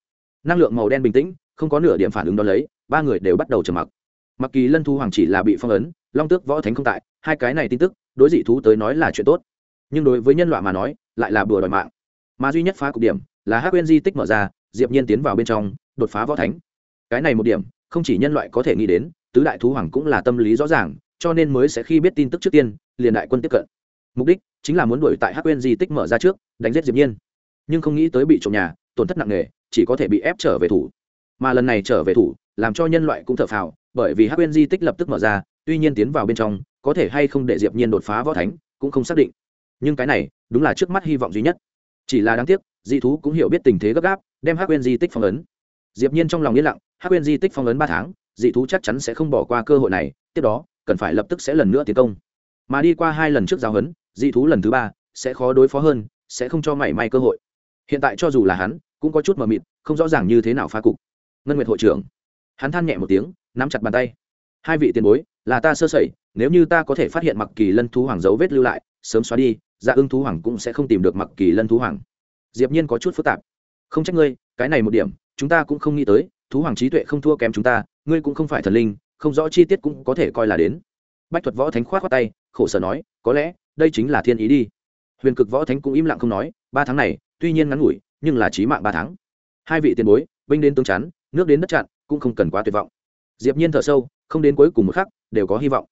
Năng lượng màu đen bình tĩnh không có nửa điểm phản ứng đó lấy ba người đều bắt đầu trầm mặc mặc kỳ lân thu hoàng chỉ là bị phong ấn, long tước võ thánh không tại, hai cái này tin tức, đối dị thú tới nói là chuyện tốt. Nhưng đối với nhân loại mà nói, lại là bừa đòi mạng. Mà duy nhất phá cục điểm, là hắc quên di tích mở ra, diệp nhiên tiến vào bên trong, đột phá võ thánh. Cái này một điểm, không chỉ nhân loại có thể nghĩ đến, tứ đại thú hoàng cũng là tâm lý rõ ràng, cho nên mới sẽ khi biết tin tức trước tiên, liền đại quân tiếp cận. Mục đích chính là muốn đuổi tại hắc quên di tích mở ra trước, đánh giết diệp nhiên. Nhưng không nghĩ tới bị trộm nhà, tổn thất nặng nề, chỉ có thể bị ép trở về thủ. Mà lần này trở về thủ, làm cho nhân loại cũng thở phào bởi vì hắc quên di tích lập tức mở ra, tuy nhiên tiến vào bên trong, có thể hay không để diệp nhiên đột phá võ thánh, cũng không xác định. Nhưng cái này, đúng là trước mắt hy vọng duy nhất. Chỉ là đáng tiếc di thú cũng hiểu biết tình thế gấp gáp, đem hắc quên di tích phong ấn. Diệp nhiên trong lòng yên lặng, hắc quên di tích phong ấn ba tháng, dị thú chắc chắn sẽ không bỏ qua cơ hội này, tiếp đó, cần phải lập tức sẽ lần nữa tiến công. Mà đi qua hai lần trước giao hấn, dị thú lần thứ ba, sẽ khó đối phó hơn, sẽ không cho mảy may cơ hội. Hiện tại cho dù là hắn, cũng có chút mờ mịt, không rõ ràng như thế nào phá cục. Ngân nguyệt hội trưởng. Hắn than nhẹ một tiếng nắm chặt bàn tay. Hai vị tiền bối, là ta sơ sẩy, nếu như ta có thể phát hiện mặc kỳ lân thú hoàng dấu vết lưu lại, sớm xóa đi dạ ưng thú hoàng cũng sẽ không tìm được mặc kỳ lân thú hoàng. Diệp nhiên có chút phức tạp. Không trách ngươi, cái này một điểm, chúng ta cũng không nghĩ tới, thú hoàng trí tuệ không thua kém chúng ta, ngươi cũng không phải thần linh, không rõ chi tiết cũng có thể coi là đến. Bách thuật võ thánh khoát qua tay, khổ sở nói, có lẽ, đây chính là thiên ý đi. Huyền cực võ thánh cũng im lặng không nói, ba tháng này, tuy nhiên ngắn ngủi, nhưng là chí mạng ba tháng. Hai vị tiền bối, binh đến tướng chắn, nước đến đất chặn, cũng không cần quá tuyệt vọng diệp nhiên thở sâu, không đến cuối cùng một khắc, đều có hy vọng.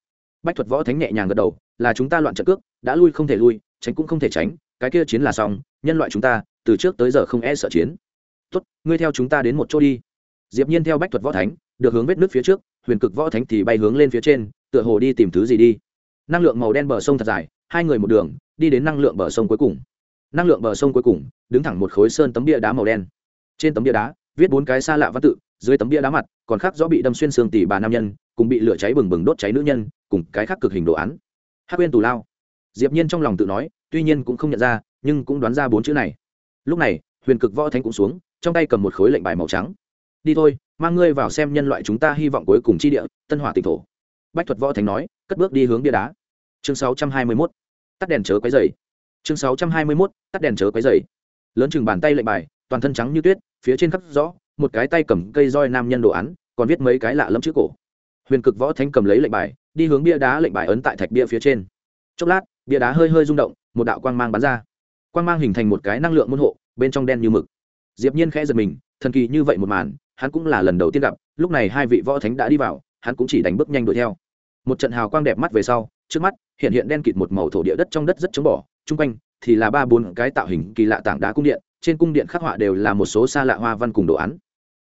Bách thuật võ thánh nhẹ nhàng gật đầu, là chúng ta loạn trận cước, đã lui không thể lui, tránh cũng không thể tránh, cái kia chiến là xong, nhân loại chúng ta, từ trước tới giờ không e sợ chiến. Tốt, ngươi theo chúng ta đến một chỗ đi. Diệp nhiên theo bách thuật võ thánh, được hướng vết nước phía trước, huyền cực võ thánh thì bay hướng lên phía trên, tựa hồ đi tìm thứ gì đi. Năng lượng màu đen bờ sông thật dài, hai người một đường, đi đến năng lượng bờ sông cuối cùng. Năng lượng bờ sông cuối cùng, đứng thẳng một khối sơn tấm bia đá màu đen. Trên tấm bia đá, viết bốn cái xa lạ văn tự dưới tấm bia đá mặt, còn khác rõ bị đâm xuyên xương tỷ bà nam nhân, cùng bị lửa cháy bừng bừng đốt cháy nữ nhân, cùng cái khác cực hình đồ án. Hắc quên tù lao. Diệp nhiên trong lòng tự nói, tuy nhiên cũng không nhận ra, nhưng cũng đoán ra bốn chữ này. Lúc này, huyền cực võ thánh cũng xuống, trong tay cầm một khối lệnh bài màu trắng. Đi thôi, mang ngươi vào xem nhân loại chúng ta hy vọng cuối cùng chi địa, tân hỏa tịnh thổ. Bách thuật võ thánh nói, cất bước đi hướng bia đá. Chương 621 tắt đèn chớ quấy rầy. Chương 621 tắt đèn chớ quấy rầy. Lớn chừng bàn tay lệnh bài, toàn thân trắng như tuyết, phía trên khắc rõ một cái tay cầm cây roi nam nhân đồ án, còn viết mấy cái lạ lẫm chữ cổ. Huyền cực võ thánh cầm lấy lệnh bài, đi hướng bia đá lệnh bài ấn tại thạch bia phía trên. Chốc lát, bia đá hơi hơi rung động, một đạo quang mang bắn ra. Quang mang hình thành một cái năng lượng môn hộ, bên trong đen như mực. Diệp nhiên khẽ giật mình, thần kỳ như vậy một màn, hắn cũng là lần đầu tiên gặp, lúc này hai vị võ thánh đã đi vào, hắn cũng chỉ đánh bước nhanh đuổi theo. Một trận hào quang đẹp mắt về sau, trước mắt, hiện hiện đen kịt một màu thổ địa đất trong đất rất chống bỏ trung quanh thì là ba bốn cái tạo hình kỳ lạ tảng đá cung điện, trên cung điện khắc họa đều là một số xa lạ hoa văn cùng đồ án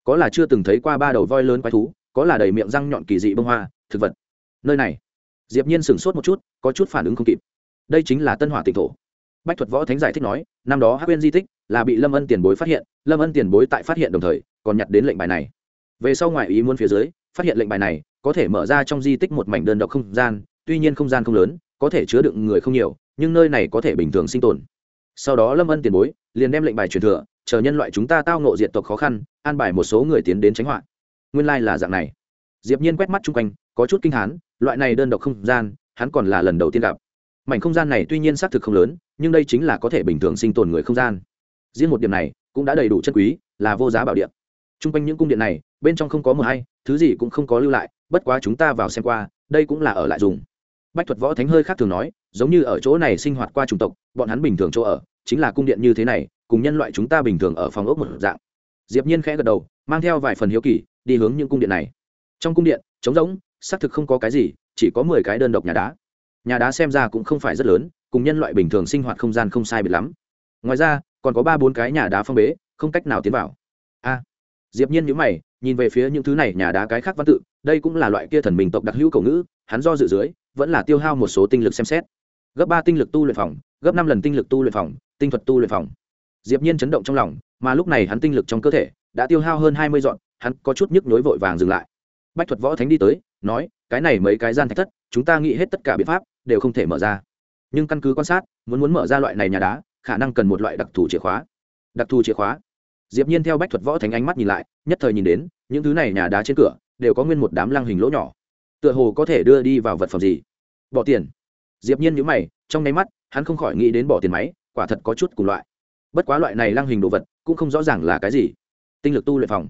có là chưa từng thấy qua ba đầu voi lớn quái thú, có là đầy miệng răng nhọn kỳ dị bông hoa, thực vật. Nơi này, diệp nhiên sửng sốt một chút, có chút phản ứng không kịp. Đây chính là tân hỏa tịnh thổ. Bách thuật võ thánh giải thích nói, năm đó hắc uyên di tích là bị lâm ân tiền bối phát hiện, lâm ân tiền bối tại phát hiện đồng thời, còn nhặt đến lệnh bài này. Về sau ngoại ý muốn phía dưới, phát hiện lệnh bài này, có thể mở ra trong di tích một mảnh đơn độc không gian, tuy nhiên không gian không lớn, có thể chứa đựng người không nhiều, nhưng nơi này có thể bình thường sinh tồn. Sau đó lâm ân tiền bối liền đem lệnh bài truyền thừa chờ nhân loại chúng ta tao nộ diện tộc khó khăn, an bài một số người tiến đến tránh họa. Nguyên lai、like、là dạng này. Diệp nhiên quét mắt chung quanh, có chút kinh hán, loại này đơn độc không gian, hắn còn là lần đầu tiên gặp. Mảnh không gian này tuy nhiên xác thực không lớn, nhưng đây chính là có thể bình thường sinh tồn người không gian. Riêng một điểm này, cũng đã đầy đủ chân quý, là vô giá bảo điện chung quanh những cung điện này, bên trong không có mờ hay, thứ gì cũng không có lưu lại, bất quá chúng ta vào xem qua, đây cũng là ở lại dùng. Bách thuật võ thánh hơi khác thường nói, giống như ở chỗ này sinh hoạt qua chủng tộc, bọn hắn bình thường chỗ ở, chính là cung điện như thế này cùng nhân loại chúng ta bình thường ở phòng ốc một dạng. Diệp nhiên khẽ gật đầu, mang theo vài phần hiếu kỳ, đi hướng những cung điện này. Trong cung điện, trống rỗng, xác thực không có cái gì, chỉ có mười cái đơn độc nhà đá. Nhà đá xem ra cũng không phải rất lớn, cùng nhân loại bình thường sinh hoạt không gian không sai biệt lắm. Ngoài ra, còn có ba bốn cái nhà đá phong bế, không cách nào tiến vào. A. Diệp nhiên nhíu mày, nhìn về phía những thứ này, nhà đá cái khác văn tự, đây cũng là loại kia thần minh tộc đặc hữu cầu ngữ, hắn do dự dưới, vẫn là tiêu hao một số tinh lực xem xét. Gấp ba tinh lực tu luyện phòng, gấp năm lần tinh lực tu luyện phòng, tinh thuật tu luyện phòng diệp nhiên chấn động trong lòng, mà lúc này hắn tinh lực trong cơ thể đã tiêu hao hơn hai mươi dọn, hắn có chút nhức nhối vội vàng dừng lại. Bách thuật võ thánh đi tới, nói, cái này mấy cái gian thạch thất, chúng ta nghĩ hết tất cả biện pháp đều không thể mở ra. Nhưng căn cứ quan sát, muốn muốn mở ra loại này nhà đá, khả năng cần một loại đặc thù chìa khóa. Đặc thù chìa khóa? Diệp nhiên theo bách thuật võ thánh ánh mắt nhìn lại, nhất thời nhìn đến, những thứ này nhà đá trên cửa đều có nguyên một đám lăng hình lỗ nhỏ. Tựa hồ có thể đưa đi vào vật phẩm gì? Bỏ tiền. Diệp nhiên nhíu mày, trong nháy mắt, hắn không khỏi nghĩ đến bỏ tiền máy, quả thật có chút cùng loại bất quá loại này lăng hình đồ vật cũng không rõ ràng là cái gì. Tinh lực tu luyện phòng.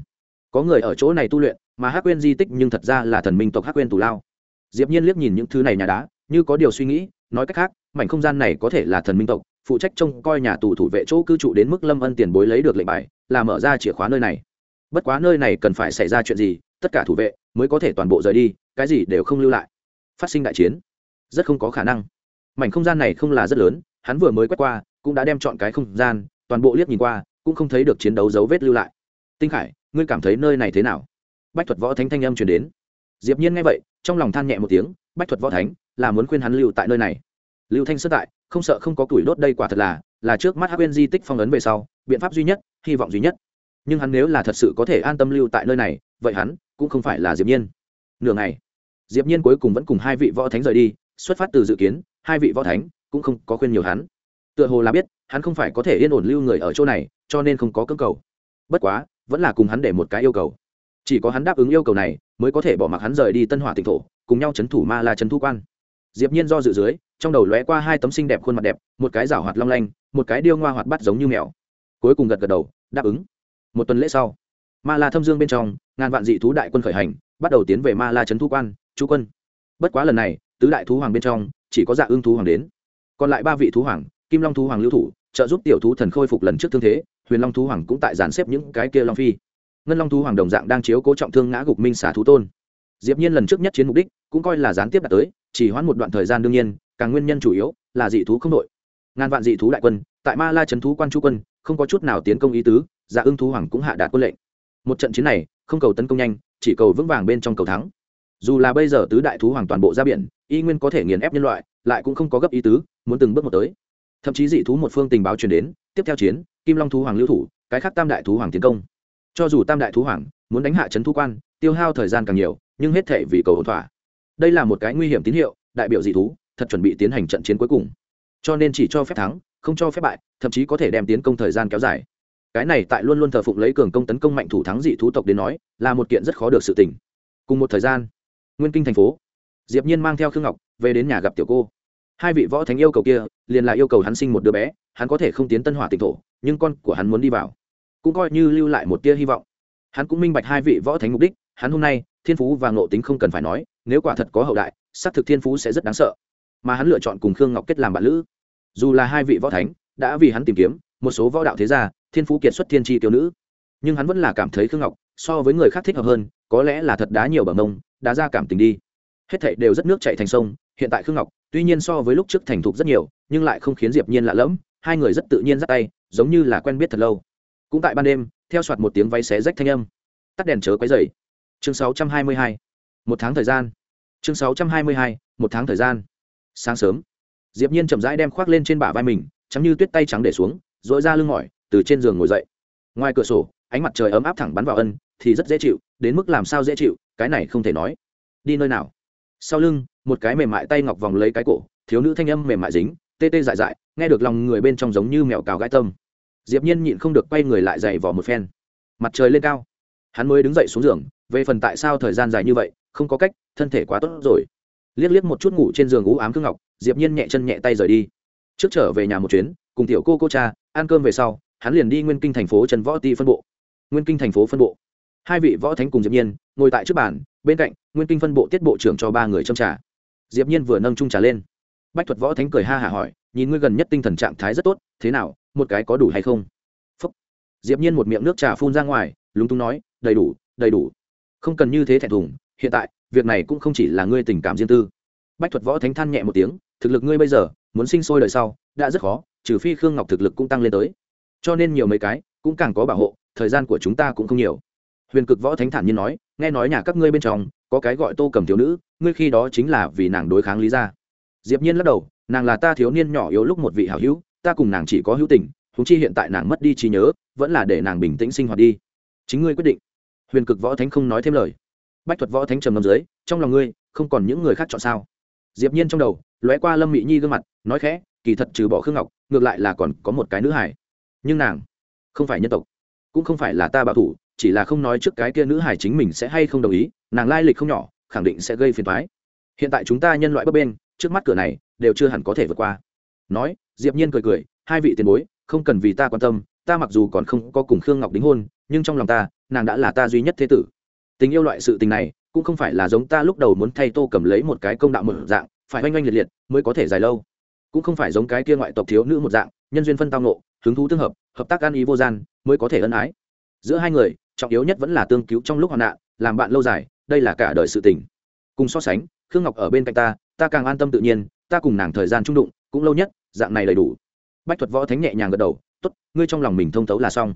Có người ở chỗ này tu luyện, mà hắc quên di tích nhưng thật ra là thần minh tộc hắc quên tù lao. Diệp nhiên liếc nhìn những thứ này nhà đá, như có điều suy nghĩ, nói cách khác, mảnh không gian này có thể là thần minh tộc, phụ trách trông coi nhà tù thủ vệ chỗ cư trụ đến mức lâm ân tiền bối lấy được lệnh bài, là mở ra chìa khóa nơi này. Bất quá nơi này cần phải xảy ra chuyện gì, tất cả thủ vệ mới có thể toàn bộ rời đi, cái gì đều không lưu lại. Phát sinh đại chiến, rất không có khả năng. Mảnh không gian này không là rất lớn, hắn vừa mới quét qua cũng đã đem chọn cái không gian, toàn bộ liếc nhìn qua, cũng không thấy được chiến đấu dấu vết lưu lại. Tinh khải, ngươi cảm thấy nơi này thế nào? Bách thuật võ thánh thanh âm truyền đến. Diệp nhiên nghe vậy, trong lòng than nhẹ một tiếng, bách thuật võ thánh là muốn khuyên hắn lưu tại nơi này. Lưu thanh sơ tại, không sợ không có tuổi đốt đây quả thật là là trước mắt hắc bên di tích phong ấn về sau, biện pháp duy nhất, hy vọng duy nhất. Nhưng hắn nếu là thật sự có thể an tâm lưu tại nơi này, vậy hắn cũng không phải là diệp nhiên. Nửa ngày, diệp nhiên cuối cùng vẫn cùng hai vị võ thánh rời đi, xuất phát từ dự kiến, hai vị võ thánh cũng không có khuyên nhiều hắn tựa hồ là biết, hắn không phải có thể yên ổn lưu người ở chỗ này, cho nên không có cưỡng cầu. Bất quá, vẫn là cùng hắn để một cái yêu cầu. Chỉ có hắn đáp ứng yêu cầu này, mới có thể bỏ mặc hắn rời đi tân hỏa tỉnh thổ, cùng nhau chấn thủ ma la n thu quan. Diệp nhiên do dự dưới, trong đầu lóe qua hai tấm sinh đẹp khuôn mặt đẹp, một cái rảo hoạt long lanh, một cái điêu ngoa hoạt bắt giống như mèo. Cuối cùng gật gật đầu, đáp ứng. Một tuần lễ sau, ma la thâm dương bên trong, ngàn vạn dị thú đại quân khởi hành, bắt đầu tiến về ma la trấn thu quan chú quân. Bất quá lần này, tứ đại thú hoàng bên trong, chỉ có dạ ương thú hoàng đến. Còn lại ba vị thú hoàng kim long thú hoàng lưu thủ, trợ giúp tiểu thú thần khôi phục lần trước thương thế, huyền long thú hoàng cũng tại dàn xếp những cái kia long phi. Ngân long thú hoàng đồng dạng đang chiếu cố trọng thương ngã gục minh xả thú tôn. Diệp nhiên lần trước nhất chiến mục đích cũng coi là gián tiếp đạt tới, chỉ hoãn một đoạn thời gian đương nhiên, càng nguyên nhân chủ yếu là dị thú không đội. Ngàn vạn dị thú đại quân, tại ma la trấn thú quan chu quân, không có chút nào tiến công ý tứ dạ ưng thú hoàng cũng hạ đạt quân lệnh. Một trận chiến này, không cầu tấn công nhanh, chỉ cầu vững vàng bên trong cầu thắng. Dù là bây giờ tứ đại thú hoàng toàn bộ ra biển, y nguyên có thể nghiền ép nhân loại, lại cũng không có gấp ý tứ, muốn từng bước một tới thậm chí dị thú một phương tình báo truyền đến, tiếp theo chiến, kim long thú hoàng lưu thủ, cái khác tam đại thú hoàng tiến công. Cho dù tam đại thú hoàng muốn đánh hạ trấn thú quan, tiêu hao thời gian càng nhiều, nhưng hết thể vì cầu hỗn thỏa. Đây là một cái nguy hiểm tín hiệu, đại biểu dị thú thật chuẩn bị tiến hành trận chiến cuối cùng. Cho nên chỉ cho phép thắng, không cho phép bại, thậm chí có thể đem tiến công thời gian kéo dài. Cái này tại luôn luôn thờ phụng lấy cường công tấn công mạnh thủ thắng dị thú tộc đến nói, là một kiện rất khó được sự tỉnh cùng một thời gian, nguyên kinh thành phố, diệp nhiên mang theo khương ngọc về đến nhà gặp tiểu cô hai vị võ thánh yêu cầu kia liền là yêu cầu hắn sinh một đứa bé, hắn có thể không tiến tân hỏa tịnh thổ, nhưng con của hắn muốn đi vào. Cũng coi như lưu lại một tia hy vọng. Hắn cũng minh bạch hai vị võ thánh mục đích, hắn hôm nay, thiên phú và ngộ tính không cần phải nói, nếu quả thật có hậu đại, xác thực thiên phú sẽ rất đáng sợ. Mà hắn lựa chọn cùng khương ngọc kết làm bạn lữ. Dù là hai vị võ thánh đã vì hắn tìm kiếm một số võ đạo thế gia, thiên phú kiệt xuất thiên tri tiểu nữ, nhưng hắn vẫn là cảm thấy khương ngọc so với người khác thích hợp hơn, có lẽ là thật đá nhiều bằng mông, đá ra cảm tình đi. Hết thảy đều rất nước chảy thành sông hiện tại khương ngọc, tuy nhiên so với lúc trước thành thục rất nhiều, nhưng lại không khiến diệp nhiên lạ lẫm, hai người rất tự nhiên dắt tay, giống như là quen biết thật lâu. Cũng tại ban đêm, theo soạt một tiếng váy xé rách thanh âm. Tắt đèn chớ quấy dậy chương 622 một tháng thời gian. Chương 622 một tháng thời gian. Sáng sớm, diệp nhiên chậm rãi đem khoác lên trên bả vai mình chấm như tuyết tay trắng để xuống dội ra lưng mỏi, từ trên giường ngồi dậy. Ngoài cửa sổ, ánh mặt trời ấm áp thẳng bắn vào ân, thì rất dễ chịu, đến mức làm sao dễ chịu, cái này không thể nói. Đi nơi nào? Sau lưng một cái mềm mại tay ngọc vòng lấy cái cổ, thiếu nữ thanh âm mềm mại dính, tê tê dại dại, nghe được lòng người bên trong giống như mèo cào gãi tâm. Diệp nhiên nhịn không được quay người lại dày vò một phen. Mặt trời lên cao. Hắn mới đứng dậy xuống giường, về phần tại sao thời gian dài như vậy, không có cách, thân thể quá tốt rồi. Liếc liếc một chút ngủ trên giường ú ám cương ngọc, diệp nhiên nhẹ chân nhẹ tay rời đi. Trước trở về nhà một chuyến, cùng tiểu cô cô cha, ăn cơm về sau, hắn liền đi nguyên kinh thành phố trần võ ti phân bộ. Nguyên kinh thành phố phân bộ. Hai vị võ thánh cùng diệp nhiên, ngồi tại trước bàn, bên cạnh, nguyên kinh phân bộ tiết bộ trưởng cho ba người châm trà diệp nhiên vừa nâng chung trà lên. Bách thuật võ thánh cười ha hả hỏi, nhìn ngươi gần nhất tinh thần trạng thái rất tốt, thế nào, một cái có đủ hay không? Phúc. diệp nhiên một miệng nước trà phun ra ngoài, lúng túng nói, đầy đủ đầy đủ. Không cần như thế thẹn thùng, hiện tại, việc này cũng không chỉ là ngươi tình cảm riêng tư. Bách thuật võ thánh than nhẹ một tiếng, thực lực ngươi bây giờ, muốn sinh sôi đời sau, đã rất khó, trừ phi khương ngọc thực lực cũng tăng lên tới. Cho nên nhiều mấy cái, cũng càng có bảo hộ, thời gian của chúng ta cũng không nhiều. Huyền cực võ thánh thản nhiên nói, nghe nói nhà các ngươi bên trong có cái gọi tô cầm thiếu nữ, ngươi khi đó chính là vì nàng đối kháng lý gia. Diệp nhiên lắc đầu, nàng là ta thiếu niên nhỏ yếu lúc một vị hảo hữu, ta cùng nàng chỉ có hữu tình thúng chi hiện tại nàng mất đi trí nhớ, vẫn là để nàng bình tĩnh sinh hoạt đi. Chính ngươi quyết định. Huyền cực võ thánh không nói thêm lời. Bách thuật võ thánh trầm ngâm dưới, trong lòng ngươi, không còn những người khác chọn sao? Diệp nhiên trong đầu, lóe qua lâm mỹ nhi gương mặt, nói khẽ, kỳ thật trừ bỏ khương ngọc, ngược lại là còn có một cái nữ hải nhưng nàng, không phải nhân tộc, cũng không phải là ta bảo thủ chỉ là không nói trước cái kia nữ hải chính mình sẽ hay không đồng ý, nàng lai lịch không nhỏ, khẳng định sẽ gây phiền thoái hiện tại chúng ta nhân loại bấp bên trước mắt cửa này, đều chưa hẳn có thể vượt qua. Nói, diệp nhiên cười cười, hai vị tiền bối, không cần vì ta quan tâm, ta mặc dù còn không có cùng khương ngọc đính hôn, nhưng trong lòng ta, nàng đã là ta duy nhất thế tử. Tình yêu loại sự tình này, cũng không phải là giống ta lúc đầu muốn thay tô cầm lấy một cái công đạo mở dạng, phải oanh oanh liệt liệt mới có thể dài lâu. Cũng không phải giống cái kia ngoại tộc thiếu nữ một dạng, nhân duyên phân tao nộ hứng thú tương hợp hợp tác ăn ý vô gian, mới có thể ân ái giữa hai người, trọng yếu nhất vẫn là tương cứu trong lúc hoạn nạn, làm bạn lâu dài, đây là cả đời sự tình. Cùng so sánh, khương ngọc ở bên cạnh ta ta càng an tâm tự nhiên, ta cùng nàng thời gian trung đụng, cũng lâu nhất, dạng này đầy đủ. Bách thuật võ thánh nhẹ nhàng gật đầu t ố t ngươi trong lòng mình thông thấu là xong.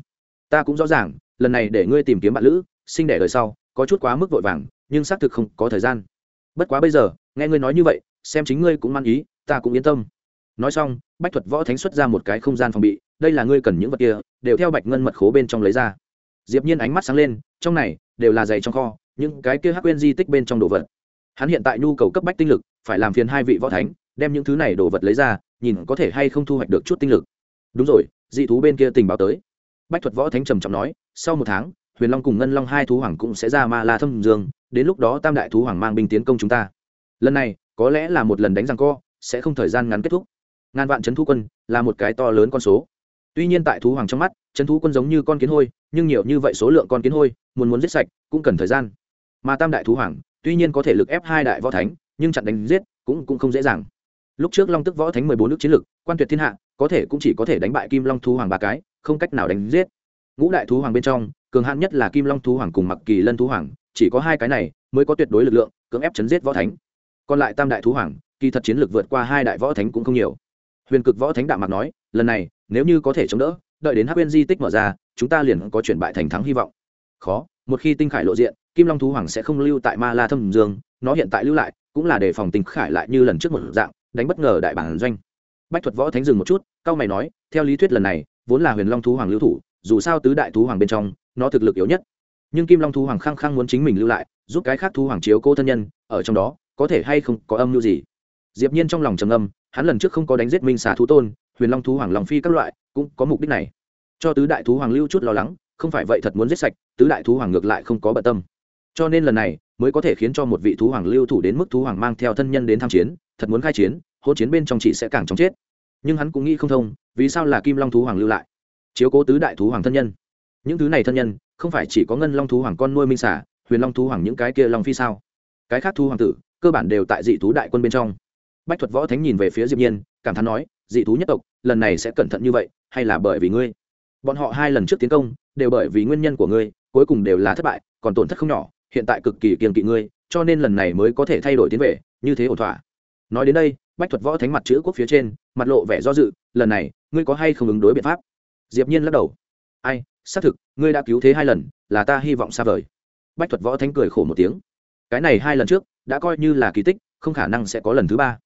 Ta cũng rõ ràng, lần này để ngươi tìm kiếm bạn lữ, sinh đẻ đời sau, có chút quá mức vội vàng, nhưng xác thực không có thời gian. Bất quá bây giờ, nghe ngươi nói như vậy, xem chính ngươi cũng mang ý, ta cũng yên tâm. Nói xong, bách thuật võ thánh xuất ra một cái không gian phòng bị, đây là ngươi cần những vật kia, đều theo bạch ngân mật khố bên trong lấy ra diệp nhiên ánh mắt sáng lên, trong này đều là giày trong kho, những cái kia hắc quên di tích bên trong đồ vật. Hắn hiện tại nhu cầu cấp bách tinh lực, phải làm phiền hai vị võ thánh, đem những thứ này đồ vật lấy ra, nhìn có thể hay không thu hoạch được chút tinh lực. Đúng rồi, dị thú bên kia tình báo tới. Bách thuật võ thánh trầm trọng nói, sau một tháng, huyền long cùng ngân long hai thú hoàng cũng sẽ ra ma la thâm dương, đến lúc đó tam đại thú hoàng mang binh tiến công chúng ta. Lần này, có lẽ là một lần đánh răng co, sẽ không thời gian ngắn kết thúc. Ngàn vạn c h ấ n quân là một cái to lớn con số tuy nhiên tại thú hoàng trong mắt chân thú quân giống như con kiến hôi nhưng nhiều như vậy số lượng con kiến hôi muốn muốn giết sạch cũng cần thời gian. Mà tam đại thú hoàng tuy nhiên có thể lực ép hai đại võ thánh nhưng chặn đánh giết cũng, cũng không dễ dàng. Lúc trước long tức võ thánh mười bốn nước chiến lực quan tuyệt thiên hạ có thể cũng chỉ có thể đánh bại kim long thú hoàng ba cái không cách nào đánh giết. Ngũ đại thú hoàng bên trong cường hạn nhất là kim long thú hoàng cùng mặc kỳ lân thú hoàng chỉ có hai cái này mới có tuyệt đối lực lượng cưỡng ép chấn giết võ thánh. Còn lại tam đại thú hoàng kỳ thật chiến lược vượt qua hai đại võ thánh cũng không nhiều. Huyền cực võ thánh đạo mạc nói lần này nếu như có thể chống đỡ, đợi đến hắc quên di tích mở ra, chúng ta liền có chuyển bại thành thắng hy vọng. Khó, một khi tinh khải lộ diện, kim long thú hoàng sẽ không lưu tại ma la thâm dương, nó hiện tại lưu lại, cũng là để phòng tinh khải lại như lần trước một dạng, đánh bất ngờ đại bản doanh. Bách thuật võ thánh dừng một chút, cao mày nói, theo lý thuyết lần này, vốn là huyền long thú hoàng lưu thủ, dù sao tứ đại thú hoàng bên trong, nó thực lực yếu nhất. Nhưng kim long thú hoàng khăng khăng muốn chính mình lưu lại, giúp cái khác thú hoàng chiếu cô thân nhân, ở trong đó, có thể hay không có âm mưu gì? Diệp nhiên trong lòng trầm âm hắn lần trước không có đánh giết minh xà thú tôn huyền long thú hoàng long phi các loại cũng có mục đích này cho tứ đại thú hoàng lưu chút lo lắng không phải vậy thật muốn giết sạch tứ đại thú hoàng ngược lại không có bận tâm cho nên lần này mới có thể khiến cho một vị thú hoàng lưu thủ đến mức thú hoàng mang theo thân nhân đến tham chiến thật muốn khai chiến hỗn chiến bên trong chỉ sẽ càng chóng chết nhưng hắn cũng nghĩ không thông vì sao là kim long thú hoàng lưu lại chiếu cố tứ đại thú hoàng thân nhân những thứ này thân nhân không phải chỉ có ngân long thú hoàng con nuôi minh xả huyền long thú hoàng những cái kia long phi sao cái khác thú hoàng tử cơ bản đều tại dị thú đại quân bên trong bách thuật võ thánh nhìn về phía diệp nhiên cảm thán nói dị thú nhất tộc, lần này sẽ cẩn thận như vậy, hay là bởi vì ngươi? Bọn họ hai lần trước tiến công, đều bởi vì nguyên nhân của ngươi, cuối cùng đều là thất bại, còn tổn thất không nhỏ, hiện tại cực kỳ kiềng kỵ ngươi, cho nên lần này mới có thể thay đổi tiến về, như thế ổn thỏa. Nói đến đây, bách thuật võ thánh mặt chữ quốc phía trên, mặt lộ vẻ do dự, lần này, ngươi có hay không ứng đối biện pháp? Diệp nhiên lắc đầu. Ai, xác thực, ngươi đã cứu thế hai lần, là ta hy vọng xa vời. Bách thuật võ thánh cười khổ một tiếng. Cái này hai lần trước, đã coi như là kỳ tích, không khả năng sẽ có lần thứ ba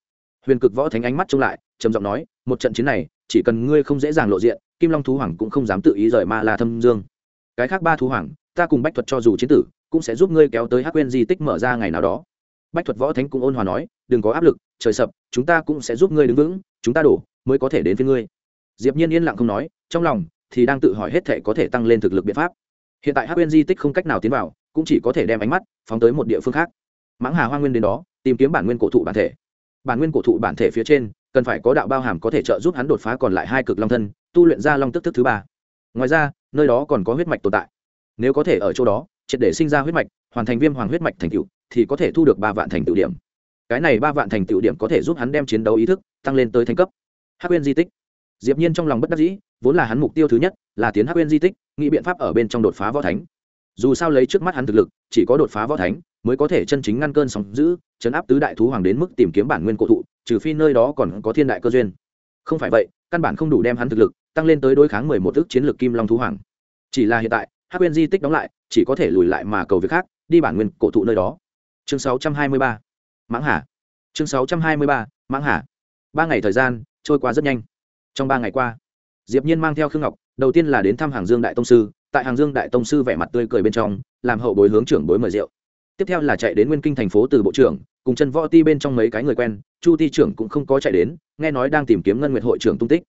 huyền cực võ thánh ánh mắt trông lại, trầm giọng nói, một trận chiến này, chỉ cần ngươi không dễ dàng lộ diện, kim long thú hoàng cũng không dám tự ý rời ma la thâm dương. Cái khác ba thú hoàng, ta cùng bách thuật cho dù chiến tử, cũng sẽ giúp ngươi kéo tới hắc quên di tích mở ra ngày nào đó. Bách thuật võ thánh cũng ôn hòa nói, đừng có áp lực, trời sập, chúng ta cũng sẽ giúp ngươi đứng vững, chúng ta đổ, mới có thể đến với ngươi. Diệp nhiên yên lặng không nói, trong lòng thì đang tự hỏi hết thể có thể tăng lên thực lực biện pháp. Hiện tại hắc quên di tích không cách nào tiến vào, cũng chỉ có thể đem ánh mắt phóng tới một địa phương khác. Mãng hà hoa nguyên đến đó, tìm kiếm bản nguyên cổ thụ bản thể bản nguyên cổ thụ bản thể phía trên, cần phải có đạo bao hàm có thể trợ giúp hắn đột phá còn lại hai cực long thân, tu luyện ra long tức thức thứ ba. Ngoài ra, nơi đó còn có huyết mạch tồn tại. Nếu có thể ở chỗ đó, triệt để sinh ra huyết mạch, hoàn thành viêm hoàng huyết mạch thành tựu, thì có thể thu được ba vạn thành tựu điểm. Cái này ba vạn thành tựu điểm có thể giúp hắn đem chiến đấu ý thức tăng lên tới thành cấp. Hắc quên di tích. Diệp nhiên trong lòng bất đắc dĩ, vốn là hắn mục tiêu thứ nhất, là tiến hắc quên di tích, nghĩ biện pháp ở bên trong đột phá võ thánh dù sao lấy trước mắt hắn thực lực, chỉ có đột phá võ thánh, mới có thể chân chính ngăn cơn sóng giữ chấn áp tứ đại thú hoàng đến mức tìm kiếm bản nguyên cổ thụ, trừ phi nơi đó còn có thiên đại cơ duyên. Không phải vậy, căn bản không đủ đem hắn thực lực tăng lên tới đối kháng mười một ước chiến lược kim long thú hoàng. Chỉ là hiện tại, hắc quyên di tích đóng lại, chỉ có thể lùi lại mà cầu việc khác, đi bản nguyên cổ thụ nơi đó. Chương sáu trăm hai mươi ba. Mãng hà. Chương sáu trăm hai mươi ba, mãng hà. Ba ngày thời gian, trôi qua rất nhanh. Trong ba ngày qua, diệp nhiên mang theo khương ngọc, đầu tiên là đến thăm hàng dương đại tông sư tại hàng dương đại tông sư vẻ mặt tươi cười bên trong, làm hậu bối hướng trưởng bối mời rượu. Tiếp theo là chạy đến nguyên kinh thành phố từ bộ trưởng, cùng chân võ ti bên trong mấy cái người quen, chu ti trưởng cũng không có chạy đến, nghe nói đang tìm kiếm ngân nguyệt hội trưởng tung tích.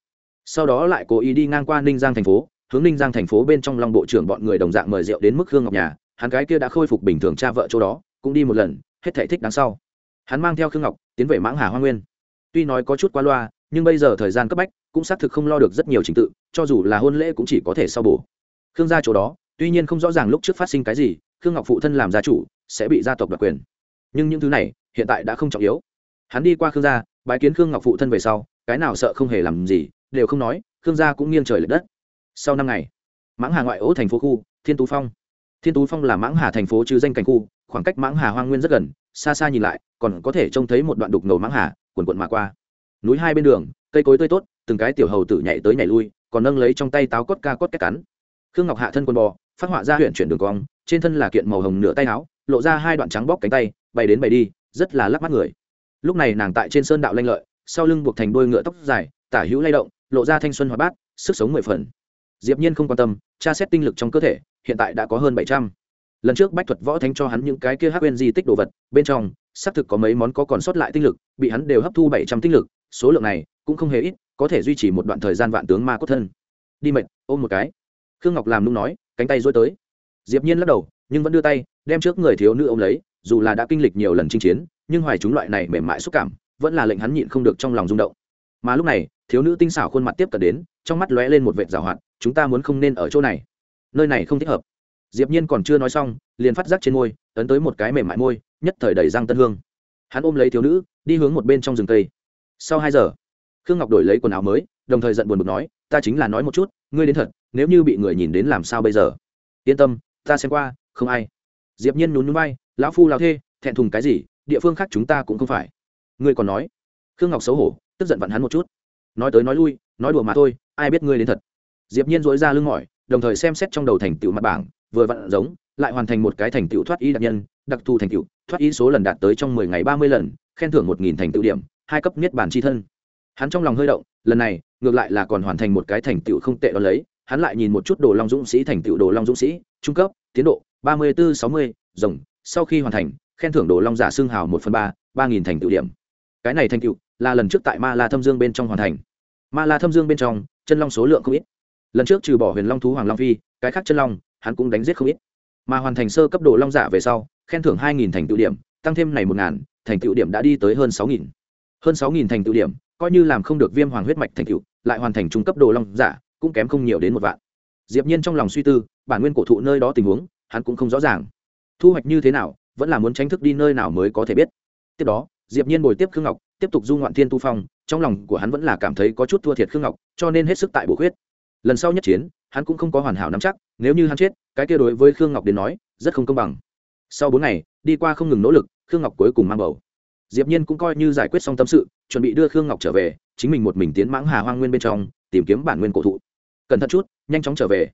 Sau đó lại cố ý đi ngang qua ninh giang thành phố, hướng ninh giang thành phố bên trong long bộ trưởng bọn người đồng dạng mời rượu đến mức hương ngọc nhà, hắn gái kia đã khôi phục bình thường cha vợ chỗ đó, cũng đi một lần, hết thể thích đằng sau. Hắn mang theo khương ngọc, tiến về mãng hà hoa nguyên. Tuy nói có chút qua loa, nhưng bây giờ thời gian cấp bách, cũng xác thực không lo được rất nhiều trình tự, cho dù là hôn lễ cũng chỉ có thể sau bổ khương gia chỗ đó, tuy nhiên không rõ ràng lúc trước phát sinh cái gì, khương ngọc phụ thân làm gia chủ, sẽ bị gia tộc đoạt quyền. Nhưng những thứ này, hiện tại đã không trọng yếu. Hắn đi qua khương gia, bái kiến khương ngọc phụ thân về sau, cái nào sợ không hề làm gì, đều không nói, khương gia cũng nghiêng trời l ệ đất. Sau năm ngày, mãng hà ngoại ố thành phố khu, thiên tú phong. Thiên tú phong là mãng hà thành phố chứ danh cảnh khu, khoảng cách mãng hà hoang nguyên rất gần, xa xa nhìn lại, còn có thể trông thấy một đoạn đục ngầu mãng hà, quần quận mà qua. Núi hai bên đường, cây cối tươi tốt, từng cái tiểu hầu tử nhảy tới nhảy lui, còn nâng lấy trong tay táo cốt ca cốt cách cắn khương ngọc hạ thân quần bò, phát họa ra huyện chuyển đường cong, trên thân là kiện màu hồng nửa tay áo, lộ ra hai đoạn trắng bóc cánh tay bay đến bay đi, rất là lắc mắt người. Lúc này nàng tại trên sơn đạo lanh lợi, sau lưng buộc thành đôi ngựa tóc dài, tả hữu lay động, lộ ra thanh xuân hoạt bát, sức sống mười phần. Diệp nhiên không quan tâm, tra xét tinh lực trong cơ thể, hiện tại đã có hơn bảy trăm. Lần trước bách thuật võ thánh cho hắn những cái kia hắc quên di tích đồ vật, bên trong, xác thực có mấy món có còn sót lại tinh lực, bị hắn đều hấp thu bảy trăm tinh lực, số lượng này cũng không hề ít, có thể duy trì một đoạn thời gian vạn tướng ma cốt thân. Đi mệt, ôm một cái khương ngọc làm nung nói, cánh tay dối tới. Diệp nhiên lắc đầu, nhưng vẫn đưa tay, đem trước người thiếu nữ ôm lấy, dù là đã kinh lịch nhiều lần chinh chiến, nhưng hoài chúng loại này mềm mại xúc cảm, vẫn là lệnh hắn nhịn không được trong lòng rung động. Mà lúc này, thiếu nữ tinh xảo khuôn mặt tiếp cận đến, trong mắt lóe lên một vệt rào hoạt, chúng ta muốn không nên ở chỗ này. Nơi này không thích hợp. Diệp nhiên còn chưa nói xong, liền phát giác trên môi, ấn tới một cái mềm mại môi, nhất thời đẩy răng tân hương. Hắn ôm lấy thiếu nữ, đi hướng một bên trong rừng cây. Sau hai giờ, khương ngọc đổi lấy quần áo mới, đồng thời giận buồn bực nói ta chính là nói một chút, ngươi đến thật, nếu như bị người nhìn đến làm sao bây giờ? Yên tâm, ta xem qua, không ai. Diệp nhiên nhún nhún vai, lão phu lão thê, thẹn thùng cái gì, địa phương khác chúng ta cũng không phải. Ngươi còn nói. Khương ngọc xấu hổ, tức giận vặn hắn một chút. Nói tới nói lui, nói đùa mà thôi, ai biết ngươi đến thật. Diệp nhiên dỗi ra lưng mỏi, đồng thời xem xét trong đầu thành tựu mặt bảng, vừa vặn giống, lại hoàn thành một cái thành tựu thoát y đặc nhân, đặc thù thành tựu, thoát y số lần đạt tới trong mười ngày ba mươi lần, khen thưởng một nghìn thành tựu điểm, hai cấp niết bàn chi thân. Hắn trong lòng hơi động, lần này ngược lại là còn hoàn thành một cái thành tựu không tệ đó lấy, hắn lại nhìn một chút đồ long dũng sĩ, thành tựu đồ long dũng sĩ, trung cấp, tiến độ, ba mươi bốn sáu mươi, rồng, sau khi hoàn thành, khen thưởng đồ long giả xương hào một phần ba ba nghìn thành tựu điểm. Cái này thành tựu là lần trước tại ma la thâm dương bên trong hoàn thành. Ma la thâm dương bên trong, chân long số lượng không ít. Lần trước trừ bỏ huyền long thú hoàng long phi, cái khác chân long, hắn cũng đánh giết không ít. Mà hoàn thành sơ cấp độ long giả về sau, khen thưởng hai nghìn thành tựu điểm, tăng thêm này một ngàn, thành tựu điểm đã đi tới hơn sáu nghìn. Hơn sáu nghìn thành tựu điểm coi như làm không được viêm hoàng huyết mạch thành cựu lại hoàn thành trung cấp đồ long giả, cũng kém không nhiều đến một vạn. Diệp nhiên trong lòng suy tư, bản nguyên cổ thụ nơi đó tình huống, hắn cũng không rõ ràng. Thu hoạch như thế nào, vẫn là muốn tránh thức đi nơi nào mới có thể biết. Tiếp đó, diệp nhiên bồi tiếp khương ngọc, tiếp tục du ngoạn thiên tu phong, trong lòng của hắn vẫn là cảm thấy có chút thua thiệt khương ngọc, cho nên hết sức tại bổ khuyết. Lần sau nhất chiến, hắn cũng không có hoàn hảo nắm chắc, nếu như hắn chết, cái kia đối với khương ngọc đến nói, rất không công bằng. Sau bốn ngày, đi qua không ngừng nỗ lực, khương ngọc cuối cùng mang bầu diệp nhiên cũng coi như giải quyết xong tâm sự, chuẩn bị đưa khương ngọc trở về, chính mình một mình tiến mãng hà hoang nguyên bên trong, tìm kiếm bản nguyên cổ thụ. Cẩn thận chút, nhanh chóng trở về.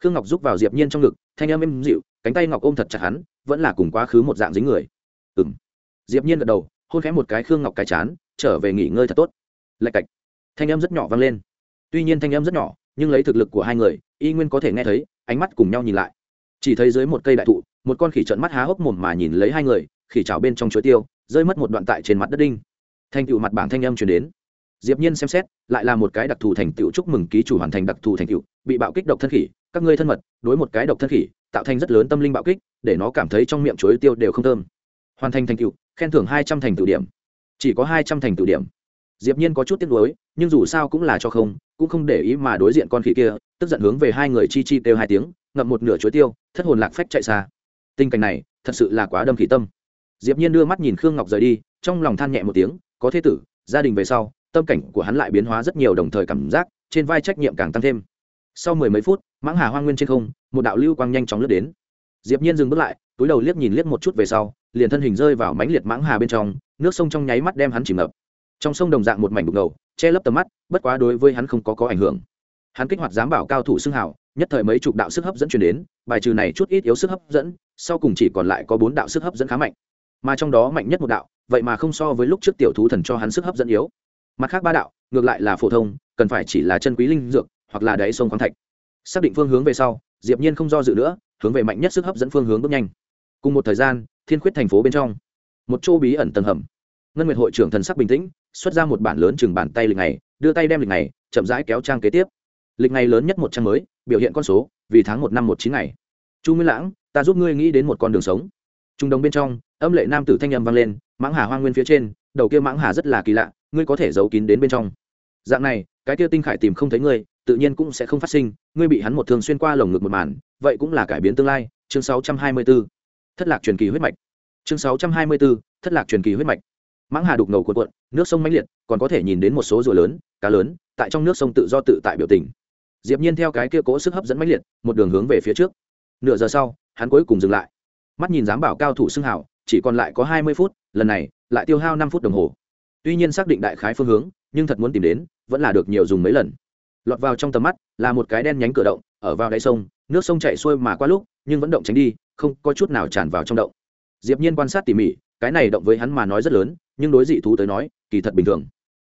Khương ngọc giúp vào diệp nhiên trong ngực, thanh âm êm dịu, cánh tay ngọc ôm thật chặt hắn, vẫn là cùng quá khứ một dạng dính người. Ừm. Diệp nhiên gật đầu, hôn khẽ một cái khương ngọc cái chán, trở về nghỉ ngơi thật tốt. Lạch cạch. Thanh âm rất nhỏ vang lên. Tuy nhiên thanh âm rất nhỏ, nhưng lấy thực lực của hai người, y nguyên có thể nghe thấy, ánh mắt cùng nhau nhìn lại. Chỉ thấy dưới một cây đại thụ, một con khỉ trợn mắt há hốc mồm mà nhìn lấy hai người, khỉ trào bên trong chuối tiêu rơi mất một đoạn tại trên mặt đất đinh. Thành tựu mặt bảng thanh âm truyền đến. Diệp nhiên xem xét, lại là một cái đặc thù thành tựu chúc mừng ký chủ hoàn thành đặc thù thành tựu, bị bạo kích độc thân khỉ, các ngươi thân mật, đối một cái độc thân khỉ, tạo thành rất lớn tâm linh bạo kích, để nó cảm thấy trong miệng chuối tiêu đều không thơm. Hoàn thành thành tựu, khen thưởng hai trăm thành tựu điểm. Chỉ có hai trăm thành tựu điểm. Diệp nhiên có chút tiếc nuối, nhưng dù sao cũng là cho không, cũng không để ý mà đối diện con khỉ kia, tức giận hướng về hai người chi chi tiêu hai tiếng, ngậm một nửa chuối tiêu, thất hồn lạc phách chạy xa. Tình cảnh này, thật sự là quá đâm khỉ tâm diệp nhiên đưa mắt nhìn khương ngọc rời đi, trong lòng than nhẹ một tiếng, có thế tử, gia đình về sau, tâm cảnh của hắn lại biến hóa rất nhiều, đồng thời cảm giác trên vai trách nhiệm càng tăng thêm. Sau mười mấy phút, mãng hà hoang nguyên trên không, một đạo lưu quang nhanh chóng lướt đến. Diệp nhiên dừng bước lại, túi đầu liếc nhìn liếc một chút về sau, liền thân hình rơi vào mảnh liệt mãng hà bên trong, nước sông trong nháy mắt đem hắn chìm ngập. Trong sông đồng dạng một mảnh đục ngầu, che lấp tầm mắt, bất quá đối với hắn không có có ảnh hưởng. Hắn kích hoạt giám bảo cao thủ xưng hảo nhất thời mấy chục đạo sức hấp dẫn truyền đến, bài trừ này chút ít yếu sức hấp dẫn, sau cùng chỉ còn lại có bốn đạo sức hấp dẫn khá mạnh mà trong đó mạnh nhất một đạo, vậy mà không so với lúc trước tiểu thú thần cho hắn sức hấp dẫn yếu. Mặt khác ba đạo, ngược lại là phổ thông, cần phải chỉ là chân quý linh dược, hoặc là đáy sông khoáng thạch. Xác định phương hướng về sau, diệp nhiên không do dự nữa, hướng về mạnh nhất sức hấp dẫn phương hướng bước nhanh. Cùng một thời gian, thiên khuyết thành phố bên trong, một chỗ bí ẩn tầng hầm. Ngân nguyệt hội trưởng thần sắc bình tĩnh, xuất ra một bản lớn chừng bàn tay lịch này đưa tay đem lịch này chậm rãi kéo trang kế tiếp. Lịch này lớn nhất một trang mới, biểu hiện con số, vì tháng một năm một chín ngày. Chu nguyên lãng, ta giúp ngươi nghĩ đến một con đường sống. Trung đồng bên trong âm lệ nam tử thanh âm vang lên mãng hà hoang nguyên phía trên đầu kia mãng hà rất là kỳ lạ ngươi có thể giấu kín đến bên trong. Dạng này cái kia tinh khải tìm không thấy ngươi tự nhiên cũng sẽ không phát sinh ngươi bị hắn một thương xuyên qua lồng ngực một màn vậy cũng là cải biến tương lai. Chương 624. thất lạc truyền kỳ huyết mạch. Chương 624, thất lạc truyền kỳ huyết mạch. Mãng hà đục ngầu cuộn cuộn nước sông mãnh liệt còn có thể nhìn đến một số rùa lớn cá lớn tại trong nước sông tự do tự tại biểu tình. Diệp nhiên theo cái kia cố sức hấp dẫn mãnh liệt một đường hướng về phía trước. Nửa giờ sau hắn cuối cùng dừng lại. Mắt nhìn dám bảo cao thủ xưng hảo chỉ còn lại có hai mươi phút, lần này, lại tiêu hao năm phút đồng hồ. Tuy nhiên xác định đại khái phương hướng, nhưng thật muốn tìm đến, vẫn là được nhiều dùng mấy lần. Lọt vào trong tầm mắt, là một cái đen nhánh cửa động, ở vào đáy sông, nước sông chảy xuôi mà qua lúc, nhưng vẫn động tránh đi, không có chút nào tràn vào trong động. Diệp nhiên quan sát tỉ mỉ, cái này động với hắn mà nói rất lớn, nhưng đối dị thú tới nói, kỳ thật bình thường.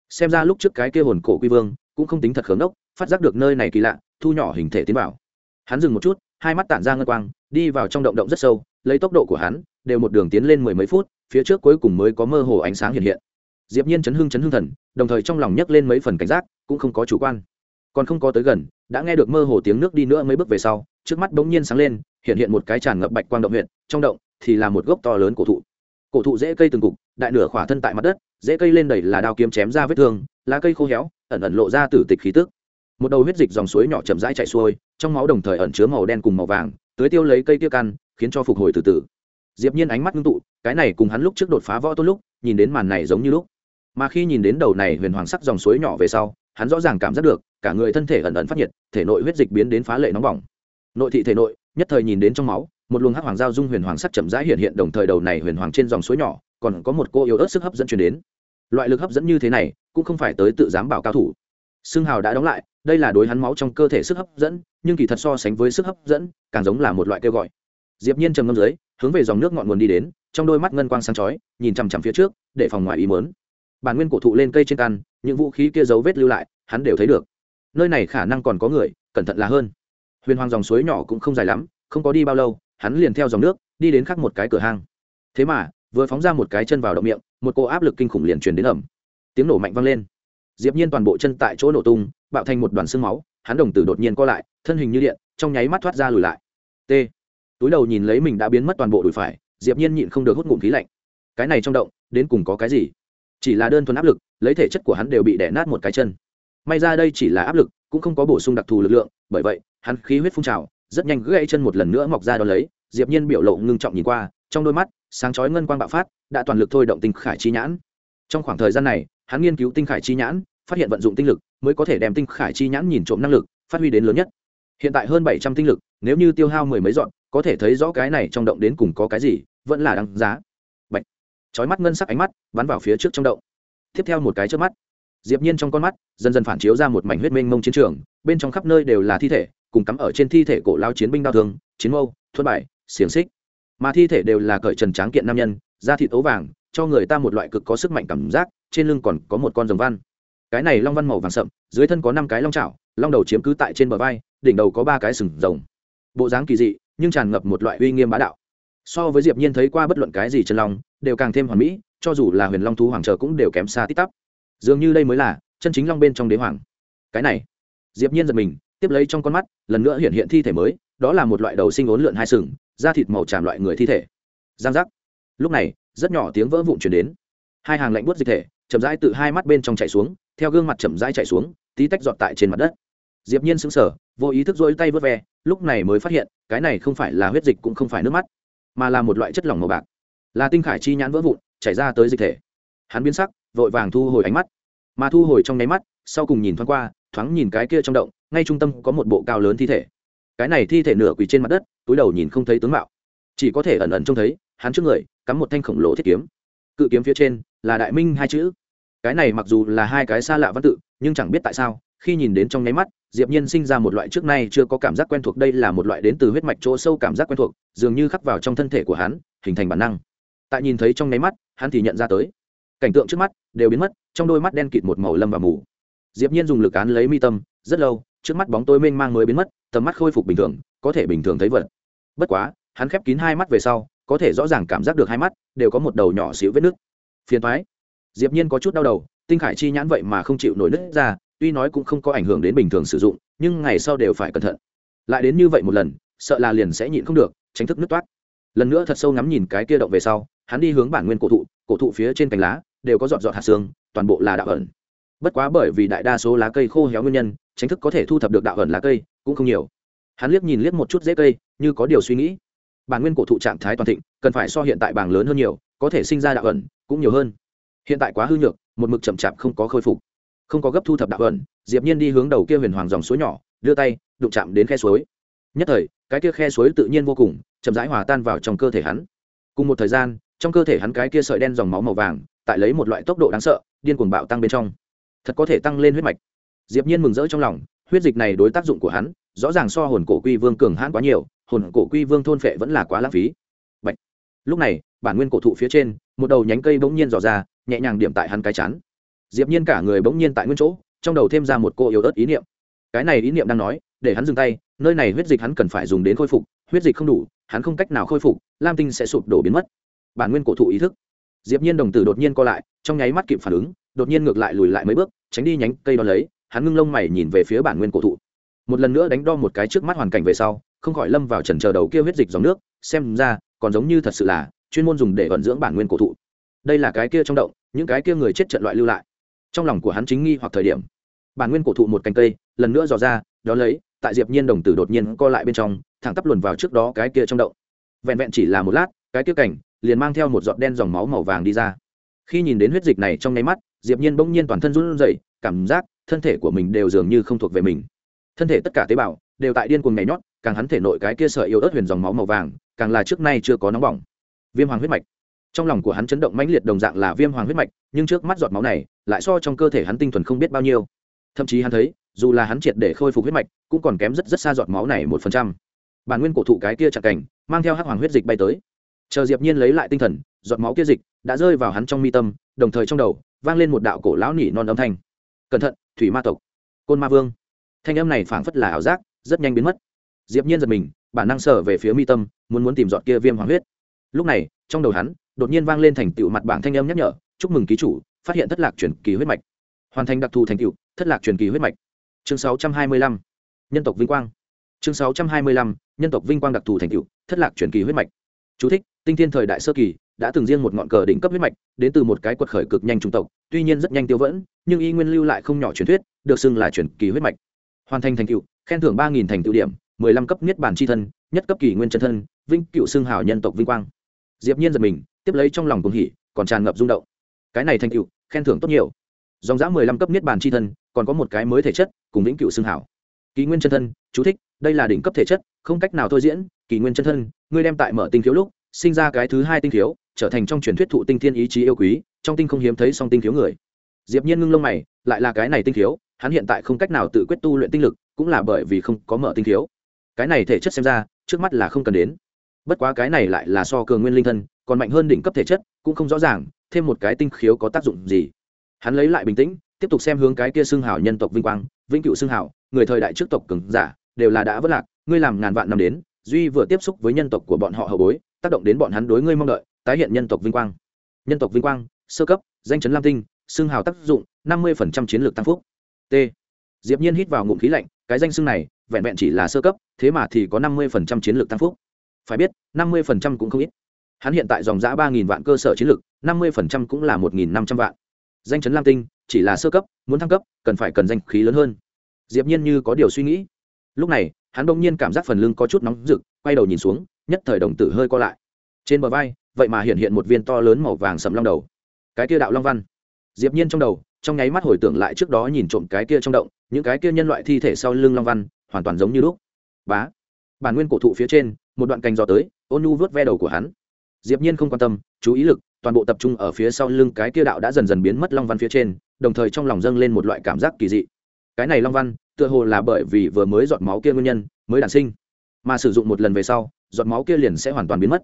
Xem ra lúc trước cái kia hồn cổ quy vương, cũng không tính thật khớm đốc phát giác được nơi này kỳ lạ, thu nhỏ hình thể tiến vào. Hắn dừng một chút, hai mắt tản ra ngân quang, đi vào trong động động rất sâu lấy tốc độ của hắn, đều một đường tiến lên mười mấy phút, phía trước cuối cùng mới có mơ hồ ánh sáng hiện hiện. Diệp nhiên chấn hưng chấn hưng thần, đồng thời trong lòng nhấc lên mấy phần cảnh giác, cũng không có chủ quan. Còn không có tới gần, đã nghe được mơ hồ tiếng nước đi nữa mấy bước về sau, trước mắt bỗng nhiên sáng lên, hiện hiện một cái tràn ngập bạch quang động huyện trong động thì là một gốc to lớn cổ thụ. Cổ thụ dễ cây từng cục, đại nửa khỏa thân tại mặt đất, dễ cây lên đầy là đao kiếm chém ra vết thương, lá cây khô héo, ẩn ẩn lộ ra tử tịch khí tức. Một đầu huyết dịch dòng suối nhỏ chậm rãi chảy xuôi, trong máu đồng thời ẩn chứa màu đen cùng màu vàng, tưới tiêu lấy cây kia căn khiến cho phục hồi từ từ. Diệp nhiên ánh mắt ngưng tụ, cái này cùng hắn lúc trước đột phá võ tôn lúc, nhìn đến màn này giống như lúc. Mà khi nhìn đến đầu này huyền hoàng sắc dòng suối nhỏ về sau, hắn rõ ràng cảm giác được, cả người thân thể ẩn ẩn phát nhiệt, thể nội huyết dịch biến đến phá lệ nóng bỏng. Nội thị thể nội, nhất thời nhìn đến trong máu, một luồng hắc hoàng giao dung huyền hoàng sắc chậm rãi hiện hiện đồng thời đầu này huyền hoàng trên dòng suối nhỏ, còn có một cô yếu ớt sức hấp dẫn truyền đến. Loại lực hấp dẫn như thế này, cũng không phải tới tự dám bảo cao thủ. Xương hào đã đóng lại, đây là đối hắn máu trong cơ thể sức hấp dẫn, nhưng kỳ thật so sánh với sức hấp dẫn, càng giống là một loại kêu gọi diệp nhiên trầm ngâm dưới, hướng về dòng nước ngọn nguồn đi đến, trong đôi mắt ngân quang sáng chói, nhìn chằm chằm phía trước, để phòng ngoài ý muốn. Bản nguyên cổ thụ lên cây trên căn, những vũ khí kia dấu vết lưu lại, hắn đều thấy được. Nơi này khả năng còn có người, cẩn thận là hơn. Huyền hoàng dòng suối nhỏ cũng không dài lắm, không có đi bao lâu, hắn liền theo dòng nước, đi đến khắc một cái cửa hang. Thế mà, vừa phóng ra một cái chân vào động miệng, một cô áp lực kinh khủng liền truyền đến ẩm tiếng nổ mạnh vang lên. Diệp nhiên toàn bộ chân tại chỗ nổ tung, bạo thành một đoàn xương máu, hắn đồng tử đột nhiên co lại, thân hình như điện, trong nháy mắt thoát ra lùi lại. T túi đầu nhìn lấy mình đã biến mất toàn bộ đùi phải, diệp nhiên nhịn không được hút ngụm khí lạnh. Cái này trong động, đến cùng có cái gì? Chỉ là đơn thuần áp lực, lấy thể chất của hắn đều bị đè nát một cái chân. May ra đây chỉ là áp lực, cũng không có bổ sung đặc thù lực lượng, bởi vậy, hắn khí huyết phun trào, rất nhanh gãy chân một lần nữa mọc ra đó lấy, diệp nhiên biểu lộ ngưng trọng nhìn qua, trong đôi mắt, sáng chói ngân quang bạo phát, đã toàn lực thôi động tinh khải chi nhãn. Trong khoảng thời gian này, hắn nghiên cứu tinh khải chi nhãn, phát hiện vận dụng tinh lực mới có thể đem tinh khải chi nhãn nhìn trộm năng lực phát huy đến lớn nhất. Hiện tại hơn bảy trăm tinh lực, nếu như tiêu hao mười mấy dọn có thể thấy rõ cái này trong động đến cùng có cái gì, vẫn là đáng giá. Bạch. chói mắt ngân sắc ánh mắt bắn vào phía trước trong động. Tiếp theo một cái trước mắt, diệp nhiên trong con mắt dần dần phản chiếu ra một mảnh huyết mênh mông chiến trường, bên trong khắp nơi đều là thi thể, cùng cắm ở trên thi thể cổ lao chiến binh đao thương, chiến mâu thuật bài xiềng xích. Mà thi thể đều là cởi trần tráng kiện nam nhân, da thịt ấu vàng, cho người ta một loại cực có sức mạnh cảm giác, trên lưng còn có một con rồng văn. Cái này long văn màu vàng sậm, dưới thân có năm cái long chảo, long đầu chiếm cứ tại trên bờ vai, đỉnh đầu có ba cái sừng rồng. Bộ dáng kỳ dị nhưng tràn ngập một loại uy nghiêm bá đạo. So với diệp nhiên thấy qua bất luận cái gì chân long, đều càng thêm hoàn mỹ, cho dù là huyền long thú hoàng trợ cũng đều kém xa tít tắp. Dường như đây mới là chân chính long bên trong đế hoàng. Cái này, diệp nhiên giật mình, tiếp lấy trong con mắt, lần nữa hiện hiện thi thể mới, đó là một loại đầu sinh ốn lượn hai sừng, da thịt màu tràm loại người thi thể. Giang giác. Lúc này, rất nhỏ tiếng vỡ vụn truyền đến. Hai hàng lạnh buốt dịch thể, chậm rãi từ hai mắt bên trong chảy xuống, theo gương mặt chậm rãi chảy xuống, tí tách giọt tại trên mặt đất. Diệp nhiên sững sờ vô ý thức rỗi tay vớt ve, lúc này mới phát hiện, cái này không phải là huyết dịch cũng không phải nước mắt, mà là một loại chất lỏng màu bạc. Là tinh khải chi nhãn vỡ vụn, chảy ra tới dịch thể. Hắn biến sắc, vội vàng thu hồi ánh mắt. Mà thu hồi trong nháy mắt, sau cùng nhìn thoáng qua, thoáng nhìn cái kia trong động, ngay trung tâm có một bộ cao lớn thi thể. Cái này thi thể nửa quỳ trên mặt đất, túi đầu nhìn không thấy tướng mạo. Chỉ có thể ẩn ẩn trông thấy, hắn trước người, cắm một thanh khổng lồ thiết kiếm. Cự kiếm phía trên, là đại minh hai chữ. Cái này mặc dù là hai cái xa lạ văn tự, nhưng chẳng biết tại sao khi nhìn đến trong nháy mắt, diệp nhiên sinh ra một loại trước nay chưa có cảm giác quen thuộc, đây là một loại đến từ huyết mạch chỗ sâu cảm giác quen thuộc, dường như khắc vào trong thân thể của hắn, hình thành bản năng. Tại nhìn thấy trong nháy mắt, hắn thì nhận ra tới. Cảnh tượng trước mắt đều biến mất, trong đôi mắt đen kịt một màu lâm và mù. Diệp nhiên dùng lực án lấy mi tâm, rất lâu, trước mắt bóng tối mênh mang mới biến mất, tầm mắt khôi phục bình thường, có thể bình thường thấy vật. Bất quá, hắn khép kín hai mắt về sau, có thể rõ ràng cảm giác được hai mắt đều có một đầu nhỏ xíu vết nứt. Phiền toái. Diệp nhiên có chút đau đầu, tinh khải chi nhãn vậy mà không chịu nổi nứt ra tuy nói cũng không có ảnh hưởng đến bình thường sử dụng, nhưng ngày sau đều phải cẩn thận. Lại đến như vậy một lần, sợ là liền sẽ nhịn không được, tránh thức nứt toát lần nữa thật sâu ngắm nhìn cái kia động về sau, hắn đi hướng bản nguyên cổ thụ cổ thụ phía trên cành lá, đều có giọt giọt hạt xương, toàn bộ là đạo ẩn. Bất quá bởi vì đại đa số lá cây khô héo nguyên nhân, tránh thức có thể thu thập được đạo ẩn lá cây, cũng không nhiều. Hắn liếc nhìn liếc một chút dễ cây, như có điều suy nghĩ. Bản nguyên cổ thụ trạng thái toàn thịnh, cần phải so hiện tại bảng lớn hơn nhiều, có thể sinh ra đạo ẩn, cũng nhiều hơn. Hiện tại quá hư nhược, một mực chậm chạp không có khôi phục không có gấp thu thập đạo ẩn diệp nhiên đi hướng đầu kia huyền hoàng dòng suối nhỏ, đưa tay, đụng chạm đến khe suối. Nhất thời, cái kia khe suối tự nhiên vô cùng, chậm rãi hòa tan vào trong cơ thể hắn. Cùng một thời gian, trong cơ thể hắn cái kia sợi đen dòng máu màu vàng, tại lấy một loại tốc độ đáng sợ, điên cuồng bạo tăng bên trong. Thật có thể tăng lên huyết mạch. Diệp nhiên mừng rỡ trong lòng, huyết dịch này đối tác dụng của hắn, rõ ràng so hồn cổ quy vương cường hãn quá nhiều, hồn cổ quy vương thôn phệ vẫn là quá lãng phí. Bạch. lúc này, bản nguyên cổ thụ phía trên, một đầu nhánh cây bỗng nhiên dò ra, nhẹ nhàng điểm tại hắn cái chán diệp nhiên cả người bỗng nhiên tại nguyên chỗ, trong đầu thêm ra một cô yếu ớt ý niệm. Cái này ý niệm đang nói, để hắn dừng tay, nơi này huyết dịch hắn cần phải dùng đến khôi phục, huyết dịch không đủ, hắn không cách nào khôi phục, lam tinh sẽ sụp đổ biến mất. Bản nguyên cổ thụ ý thức. Diệp nhiên đồng tử đột nhiên co lại, trong nháy mắt kịp phản ứng, đột nhiên ngược lại lùi lại mấy bước, tránh đi nhánh cây đo lấy, hắn ngưng lông mày nhìn về phía bản nguyên cổ thụ. Một lần nữa đánh đo một cái trước mắt hoàn cảnh về sau, không khỏi lâm vào trần chờ đầu kia huyết dịch dòng nước, xem ra, còn giống như thật sự là chuyên môn dùng để vận dưỡng bản nguyên cổ thụ. Đây là cái kia trong động, những cái kia người chết trận loại lưu lại trong lòng của hắn chính nghi hoặc thời điểm, bản nguyên cổ thụ một cành cây, lần nữa dò ra đó lấy, tại diệp nhiên đồng tử đột nhiên co lại bên trong, thẳng tắp luồn vào trước đó cái kia trong động. Vẹn vẹn chỉ là một lát, cái kia cảnh liền mang theo một giọt đen dòng máu màu vàng đi ra. Khi nhìn đến huyết dịch này trong nháy mắt, diệp nhiên bỗng nhiên toàn thân run rẩy, cảm giác thân thể của mình đều dường như không thuộc về mình. Thân thể tất cả tế bào đều tại điên cuồng nhảy nhót, càng hắn thể nội cái kia sợi yếu ớt huyền dòng máu màu vàng, càng là trước nay chưa có nóng bỏng. Viêm hoàng huyết mạch trong lòng của hắn chấn động mãnh liệt đồng dạng là viêm hoàng huyết mạch, nhưng trước mắt giọt máu này, lại so trong cơ thể hắn tinh thuần không biết bao nhiêu. Thậm chí hắn thấy, dù là hắn triệt để khôi phục huyết mạch, cũng còn kém rất rất xa giọt máu này một phần trăm. Bản nguyên cổ thụ cái kia chặt cảnh, mang theo hắc hoàng huyết dịch bay tới. Chờ diệp nhiên lấy lại tinh thần, giọt máu kia dịch đã rơi vào hắn trong mi tâm, đồng thời trong đầu vang lên một đạo cổ lão nỉ non âm thanh. Cẩn thận, thủy ma tộc. Côn ma vương. Thanh âm này phảng phất là ảo giác, rất nhanh biến mất. Diệp nhiên giật mình, bản năng sở về phía mi tâm, muốn muốn tìm giọt kia viêm hoàng huyết. Lúc này, trong đầu hắn đột nhiên vang lên thành tựu mặt bảng thanh âm nhắc nhở chúc mừng ký chủ phát hiện thất lạc truyền kỳ huyết mạch. Hoàn thành đặc thù thành tựu thất lạc truyền kỳ huyết mạch. Chương 625 nhân tộc vinh quang. Chương 625 nhân tộc vinh quang đặc thù thành tựu thất lạc truyền kỳ huyết mạch. Chú thích, tinh thiên thời đại sơ kỳ đã từng riêng một ngọn cờ đỉnh cấp huyết mạch đến từ một cái quật khởi cực nhanh trung tộc tuy nhiên rất nhanh tiêu vẫn nhưng y nguyên lưu lại không nhỏ truyền thuyết được xưng là truyền kỳ huyết mạch. Hoàn thành thành tựu khen thưởng ba nghìn thành tựu điểm mười lăm cấp niết bản c thân nhất cấp kỳ nguyên chân thân vinh cựu xưng hào nhân tộc vinh quang. Diệp nhiên giật mình tiếp lấy trong lòng cùng hỉ còn tràn ngập rung động. Cái này thành tựu khen thưởng tốt nhiều. Dòng dã mười lăm cấp niết bàn c thân còn có một cái mới thể chất cùng vĩnh cựu xưng hảo. Kỳ nguyên chân thân chú thích đây là đỉnh cấp thể chất không cách nào thôi diễn. Kỳ nguyên chân thân ngươi đem tại mở tinh thiếu lúc sinh ra cái thứ hai tinh thiếu, trở thành trong truyền thuyết thụ tinh thiên ý chí yêu quý trong tinh không hiếm thấy song tinh thiếu người. Diệp nhiên ngưng lông mày lại là cái này tinh thiếu, hắn hiện tại không cách nào tự quyết tu luyện tinh lực cũng là bởi vì không có mở tinh thiếu. cái này thể chất xem ra trước mắt là không cần đến bất quá cái này lại là so cường nguyên linh thân, còn mạnh hơn đỉnh cấp thể chất, cũng không rõ ràng, thêm một cái tinh khiếu có tác dụng gì. Hắn lấy lại bình tĩnh, tiếp tục xem hướng cái kia xương hảo nhân tộc vinh quang, vĩnh cựu xương hảo người thời đại trước tộc cường giả, đều là đã vất lạc, ngươi làm ngàn vạn năm đến, duy vừa tiếp xúc với nhân tộc của bọn họ hậu bối, tác động đến bọn hắn đối ngươi mong đợi, tái hiện nhân tộc vinh quang. Nhân tộc vinh quang, sơ cấp, danh chấn lam tinh xương hào tác dụng, năm mươi chiến lược tăng phúc. T. Diệp nhiên hít vào ngụm khí lạnh, cái danh xương này, vẹn vẹn chỉ là sơ cấp, thế mà thì có năm mươi chiến lược tăng phúc phải biết, năm mươi cũng không ít. Hắn hiện tại dòng giã ba nghìn vạn cơ sở chiến lược, năm mươi cũng là một nghìn năm trăm vạn. Danh chấn lam tinh, chỉ là sơ cấp, muốn thăng cấp, cần phải cần danh khí lớn hơn. Diệp nhiên như có điều suy nghĩ. Lúc này, hắn bỗng nhiên cảm giác phần lưng có chút nóng rực, quay đầu nhìn xuống, nhất thời đồng tử hơi co lại. Trên bờ vai, vậy mà hiện hiện một viên to lớn màu vàng sầm long đầu. Cái kia đạo long văn. Diệp nhiên trong đầu, trong nháy mắt hồi tưởng lại trước đó nhìn trộm cái kia trong động, những cái kia nhân loại thi thể sau lưng long văn, hoàn toàn giống như lúc. Bá. Bản nguyên cổ thụ phía trên một đoạn cành gió tới, ôn nhu vớt ve đầu của hắn. Diệp nhiên không quan tâm, chú ý lực, toàn bộ tập trung ở phía sau lưng cái kia đạo đã dần dần biến mất long văn phía trên, đồng thời trong lòng dâng lên một loại cảm giác kỳ dị. Cái này long văn, tựa hồ là bởi vì vừa mới giọt máu kia nguyên nhân, mới đản sinh. Mà sử dụng một lần về sau, giọt máu kia liền sẽ hoàn toàn biến mất.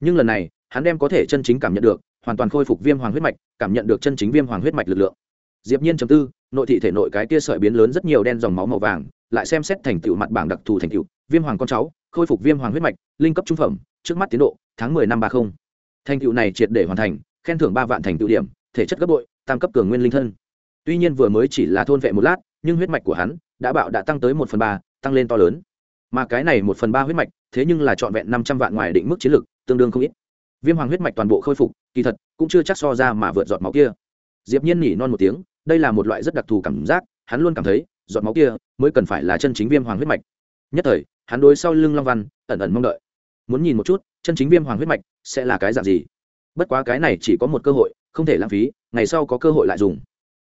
Nhưng lần này, hắn đem có thể chân chính cảm nhận được, hoàn toàn khôi phục viêm hoàng huyết mạch, cảm nhận được chân chính viêm hoàng huyết mạch lực lượng. Diệp nhiên chấm tư, nội thị thể nội cái kia sợi biến lớn rất nhiều đen dòng máu màu vàng, lại xem xét thành tựu mặt bảng đặc thù thành tựu, viêm hoàng con cháu khôi phục viêm hoàng huyết mạch, linh cấp trung phẩm, trước mắt tiến độ, tháng 10 năm 30. thành tựu này triệt để hoàn thành, khen thưởng ba vạn thành tựu điểm, thể chất gấp bội tam cấp cường nguyên linh thân. Tuy nhiên vừa mới chỉ là thôn vệ một lát, nhưng huyết mạch của hắn đã bạo đã tăng tới một phần ba, tăng lên to lớn. Mà cái này một phần ba huyết mạch, thế nhưng là trọn vẹn năm trăm vạn ngoài định mức chiến lược, tương đương không ít. Viêm hoàng huyết mạch toàn bộ khôi phục, kỳ thật cũng chưa chắc so ra mà vượt giọt máu kia. Diệp nhiên nhỉ non một tiếng, đây là một loại rất đặc thù cảm giác, hắn luôn cảm thấy, giọt máu kia mới cần phải là chân chính viêm hoàng huyết mạch nhất thời hắn đối sau lưng long văn ẩn ẩn mong đợi. Muốn nhìn một chút chân chính viêm hoàng huyết mạch sẽ là cái dạng gì. Bất quá cái này chỉ có một cơ hội không thể lãng phí ngày sau có cơ hội lại dùng.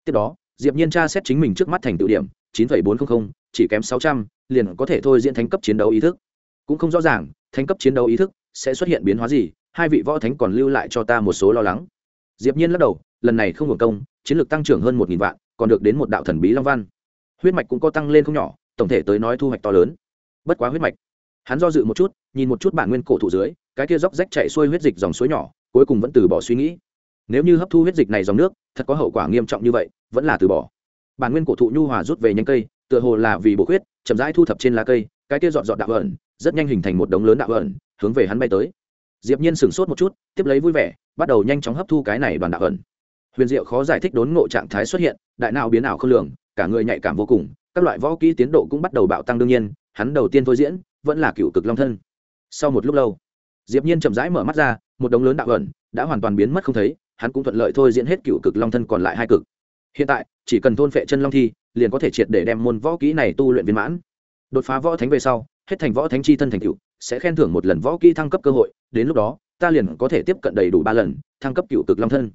Tiếp đó diệp nhiên tra xét chính mình trước mắt thành tựu điểm 9.400, chỉ kém 600, liền có thể thôi diễn thánh cấp chiến đấu ý thức. Cũng không rõ ràng thánh cấp chiến đấu ý thức sẽ xuất hiện biến hóa gì hai vị võ thánh còn lưu lại cho ta một số lo lắng. Diệp nhiên lắc đầu lần này không hưởng công chiến lược tăng trưởng hơn một nghìn vạn còn được đến một đạo thần bí long văn. Huyết mạch cũng có tăng lên không nhỏ tổng thể tới nói thu hoạch to lớn bất quá huyết mạch. Hắn do dự một chút, nhìn một chút bản nguyên cổ thụ dưới, cái kia róc rách chạy xuôi huyết dịch dòng suối nhỏ, cuối cùng vẫn từ bỏ suy nghĩ. Nếu như hấp thu huyết dịch này dòng nước, thật có hậu quả nghiêm trọng như vậy, vẫn là từ bỏ. Bản nguyên cổ thụ nhu hòa rút về nhanh cây, tựa hồ là vì bổ huyết chậm rãi thu thập trên lá cây, cái kia dọn dọn đạo ẩn, rất nhanh hình thành một đống lớn đạo ẩn, hướng về hắn bay tới. Diệp nhiên sửng sốt một chút, tiếp lấy vui vẻ, bắt đầu nhanh chóng hấp thu cái này đoàn đạo ẩn. Huyền diệu khó giải thích đốn ngộ trạng thái xuất hiện, đại não biến ảo không lường, cả người nhạy cảm vô cùng, các loại võ kỹ tiến độ cũng bắt đầu bạo tăng đương nhiên hắn đầu tiên thôi diễn, vẫn là cựu cực long thân. Sau một lúc lâu, diệp nhiên chậm rãi mở mắt ra, một đống lớn đạo ẩn đã hoàn toàn biến mất không thấy, hắn cũng thuận lợi thôi diễn hết cựu cực long thân còn lại hai cực. Hiện tại, chỉ cần thôn phệ chân long thi, liền có thể triệt để đem môn võ kỹ này tu luyện viên mãn. Đột phá võ thánh về sau, hết thành võ thánh chi thân thành cựu sẽ khen thưởng một lần võ kỹ thăng cấp cơ hội, đến lúc đó, ta liền có thể tiếp cận đầy đủ ba lần thăng cấp cựu cực long thân.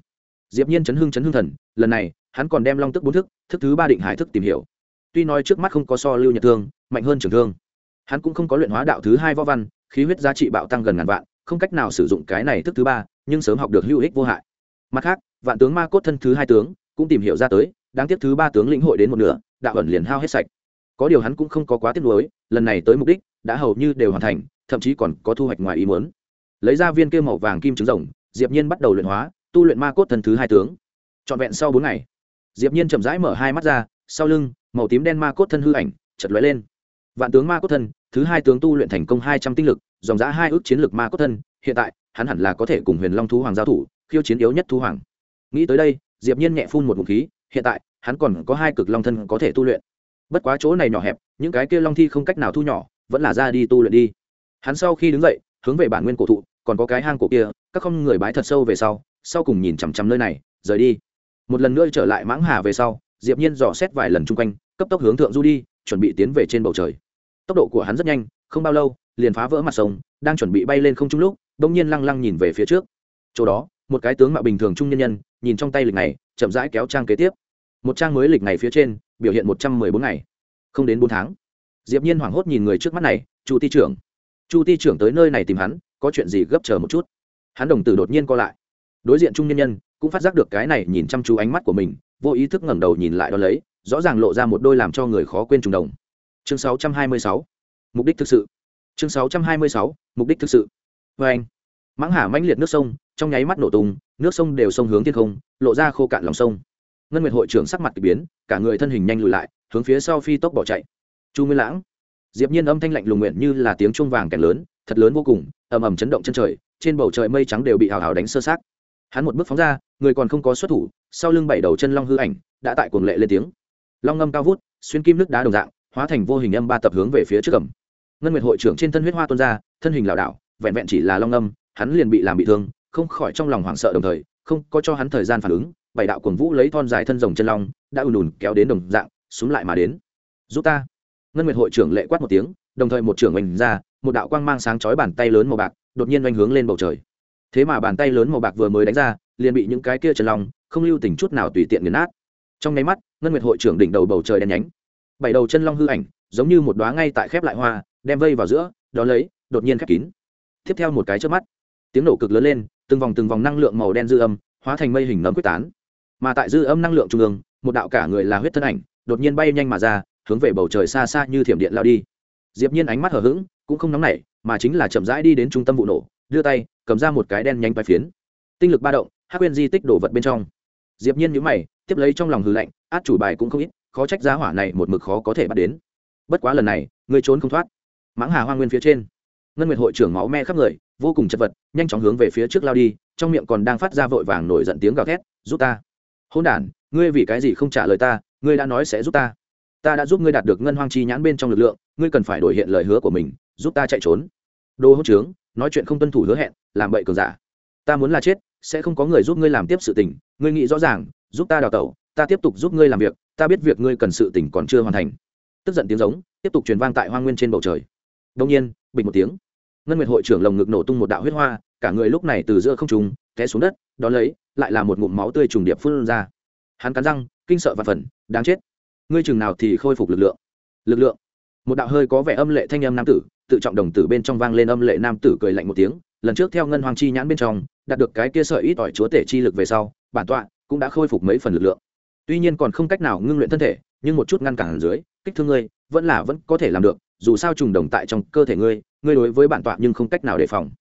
Diệp nhiên chấn hưng chấn hưng thần, lần này, hắn còn đem long tức bốn thức thức thứ ba định hải thức tìm hiểu tuy nói trước mắt không có so lưu nhật thương, mạnh hơn trường thương. Hắn cũng không có luyện hóa đạo thứ hai võ văn, khí huyết giá trị bạo tăng gần ngàn vạn, không cách nào sử dụng cái này thức thứ ba, nhưng sớm học được hữu ích vô hại. Mặt khác, vạn tướng ma cốt thân thứ hai tướng cũng tìm hiểu ra tới, đáng tiếc thứ ba tướng lĩnh hội đến một nửa, đạo ẩn liền hao hết sạch. Có điều hắn cũng không có quá tiếc nuối, lần này tới mục đích đã hầu như đều hoàn thành, thậm chí còn có thu hoạch ngoài ý muốn. Lấy ra viên kia màu vàng kim trứng rồng, diệp nhiên bắt đầu luyện hóa, tu luyện ma cốt thân thứ hai tướng. Trọn vẹn sau bốn ngày, diệp nhiên chậm rãi mở hai mắt ra, sau lưng màu tím đen ma cốt thân hư ảnh chật lóe lên. Vạn tướng ma cốt thân, thứ hai tướng tu luyện thành công hai trăm tinh lực, dòng giã hai ước chiến lực ma cốt thân, hiện tại, hắn hẳn là có thể cùng huyền long thú hoàng giao thủ, khiêu chiến yếu nhất thú hoàng. Nghĩ tới đây, diệp nhiên nhẹ phun một ngụm khí, hiện tại, hắn còn có hai cực long thân có thể tu luyện. Bất quá chỗ này nhỏ hẹp, những cái kia long thi không cách nào thu nhỏ, vẫn là ra đi tu luyện đi. Hắn sau khi đứng dậy, hướng về bản nguyên cổ thụ, còn có cái hang cổ kia, các không người bái thật sâu về sau sau cùng nhìn chằm chằm nơi này, rời đi. Một lần nữa trở lại mãng hà về sau, diệp nhiên dò xét vài lần chung quanh cấp tốc hướng thượng du đi, chuẩn bị tiến về trên bầu trời. Tốc độ của hắn rất nhanh, không bao lâu, liền phá vỡ mặt sông, đang chuẩn bị bay lên không trung lúc đông nhiên lăng lăng nhìn về phía trước. Chỗ đó, một cái tướng mạo bình thường trung nhân nhân, nhìn trong tay lịch này, chậm rãi kéo trang kế tiếp. Một trang mới lịch này phía trên, biểu hiện một trăm mười bốn ngày. Không đến bốn tháng. Diệp nhiên hoảng hốt nhìn người trước mắt này, chu ti trưởng. Chu ti trưởng tới nơi này tìm hắn, có chuyện gì gấp chờ một chút. Hắn đồng tử đột nhiên co lại. Đối diện trung nhân nhân, cũng phát giác được cái này nhìn chăm chú ánh mắt của mình, vô ý thức ngẩng đầu nhìn lại đó lấy rõ ràng lộ ra một đôi làm cho người khó quên trùng đồng. Chương 626 mục đích thực sự. Chương 626 mục đích thực sự. Vê anh, mãng hà mãnh liệt nước sông, trong nháy mắt nổ tung, nước sông đều sông hướng thiên không, lộ ra khô cạn lòng sông. Ngân nguyệt hội trưởng sắc mặt k ỳ biến, cả người thân hình nhanh lùi lại, hướng phía sau phi tốc bỏ chạy. Chu nguyên lãng, diệp nhiên âm thanh lạnh lùng nguyện như là tiếng chuông vàng kèn lớn, thật lớn vô cùng, ầm ầm chấn động chân trời, trên bầu trời mây trắng đều bị hào hào đánh sơ sát hắn một bước phóng ra, người còn không có xuất thủ, sau lưng bảy đầu chân long hư ảnh, đã tại cuồng lệ lên tiếng long ngâm cao vút, xuyên kim nước đá đồng dạng, hóa thành vô hình âm ba tập hướng về phía trước cầm. Ngân nguyệt hội trưởng trên thân huyết hoa tuôn ra, thân hình lảo đảo, vẹn vẹn chỉ là long ngâm, hắn liền bị làm bị thương, không khỏi trong lòng hoảng sợ đồng thời, không có cho hắn thời gian phản ứng, bảy đạo cuồng vũ lấy thon dài thân rồng chân long, đã ùn ùn kéo đến đồng dạng xuống lại mà đến. Giúp ta. Ngân nguyệt hội trưởng lệ quát một tiếng, đồng thời một trưởng mình ra, một đạo quang mang sáng chói bàn tay lớn màu bạc, đột nhiên oanh hướng lên bầu trời. Thế mà bàn tay lớn màu bạc vừa mới đánh ra, liền bị những cái kia chân long, không lưu tình chút nào tùy tiện nghiền nát trong nháy mắt, ngân nguyệt hội trưởng đỉnh đầu bầu trời đen nhánh. Bảy đầu chân long hư ảnh, giống như một đóa ngay tại khép lại hoa, đem vây vào giữa, đó lấy, đột nhiên khép kín. Tiếp theo một cái trước mắt, tiếng nổ cực lớn lên, từng vòng từng vòng năng lượng màu đen dư âm, hóa thành mây hình nấm quyết tán. Mà tại dư âm năng lượng trung ương, một đạo cả người là huyết thân ảnh, đột nhiên bay nhanh mà ra, hướng về bầu trời xa xa như thiểm điện lao đi. Diệp nhiên ánh mắt hở hững, cũng không nóng nảy, mà chính là chậm rãi đi đến trung tâm vụ nổ, đưa tay, cầm ra một cái đen nhanh bay phiến. Tinh lực ba động, hắc quên di tích đổ vật bên trong. Diệp nhiên nhíu mày tiếp lấy trong lòng hư lạnh, át chủ bài cũng không ít, khó trách giá hỏa này một mực khó có thể bắt đến. Bất quá lần này ngươi trốn không thoát. Mãng hà hoa nguyên phía trên, ngân nguyệt hội trưởng máu me khắp người, vô cùng chật vật, nhanh chóng hướng về phía trước lao đi, trong miệng còn đang phát ra vội vàng nổi giận tiếng gào thét, giúp ta. Hôn đản, ngươi vì cái gì không trả lời ta, ngươi đã nói sẽ giúp ta. Ta đã giúp ngươi đạt được ngân hoang chi nhãn bên trong lực lượng, ngươi cần phải đổi hiện lời hứa của mình, giúp ta chạy trốn. Đồ hỗn trướng, nói chuyện không tuân thủ hứa hẹn, làm bậy cường giả. Ta muốn là chết, sẽ không có người giúp ngươi làm tiếp sự tình, ngươi nghĩ rõ ràng giúp ta đào tẩu, ta tiếp tục giúp ngươi làm việc, ta biết việc ngươi cần sự tỉnh còn chưa hoàn thành. Tức giận tiếng giống, tiếp tục truyền vang tại hoa nguyên trên bầu trời. Đông nhiên, bình một tiếng, ngân nguyệt hội trưởng lồng ngực nổ tung một đạo huyết hoa, cả người lúc này từ giữa không trùng té xuống đất, đón lấy, lại là một ngụm máu tươi trùng điệp phun ra. Hắn cắn răng, kinh sợ và phần đáng chết. Ngươi chừng nào thì khôi phục lực lượng. Lực lượng. Một đạo hơi có vẻ âm lệ thanh âm nam tử, tự trọng đồng tử bên trong vang lên âm lệ nam tử cười lạnh một tiếng, lần trước theo ngân hoàng chi nhãn bên trong, đạt được cái kia sợi ít ỏi chúa tể chi lực về sau, bản tọa cũng đã khôi phục mấy phần lực lượng. Tuy nhiên còn không cách nào ngưng luyện thân thể, nhưng một chút ngăn cản dưới, kích thương ngươi, vẫn là vẫn có thể làm được, dù sao trùng đồng tại trong cơ thể ngươi ngươi đối với bản tọa nhưng không cách nào đề phòng.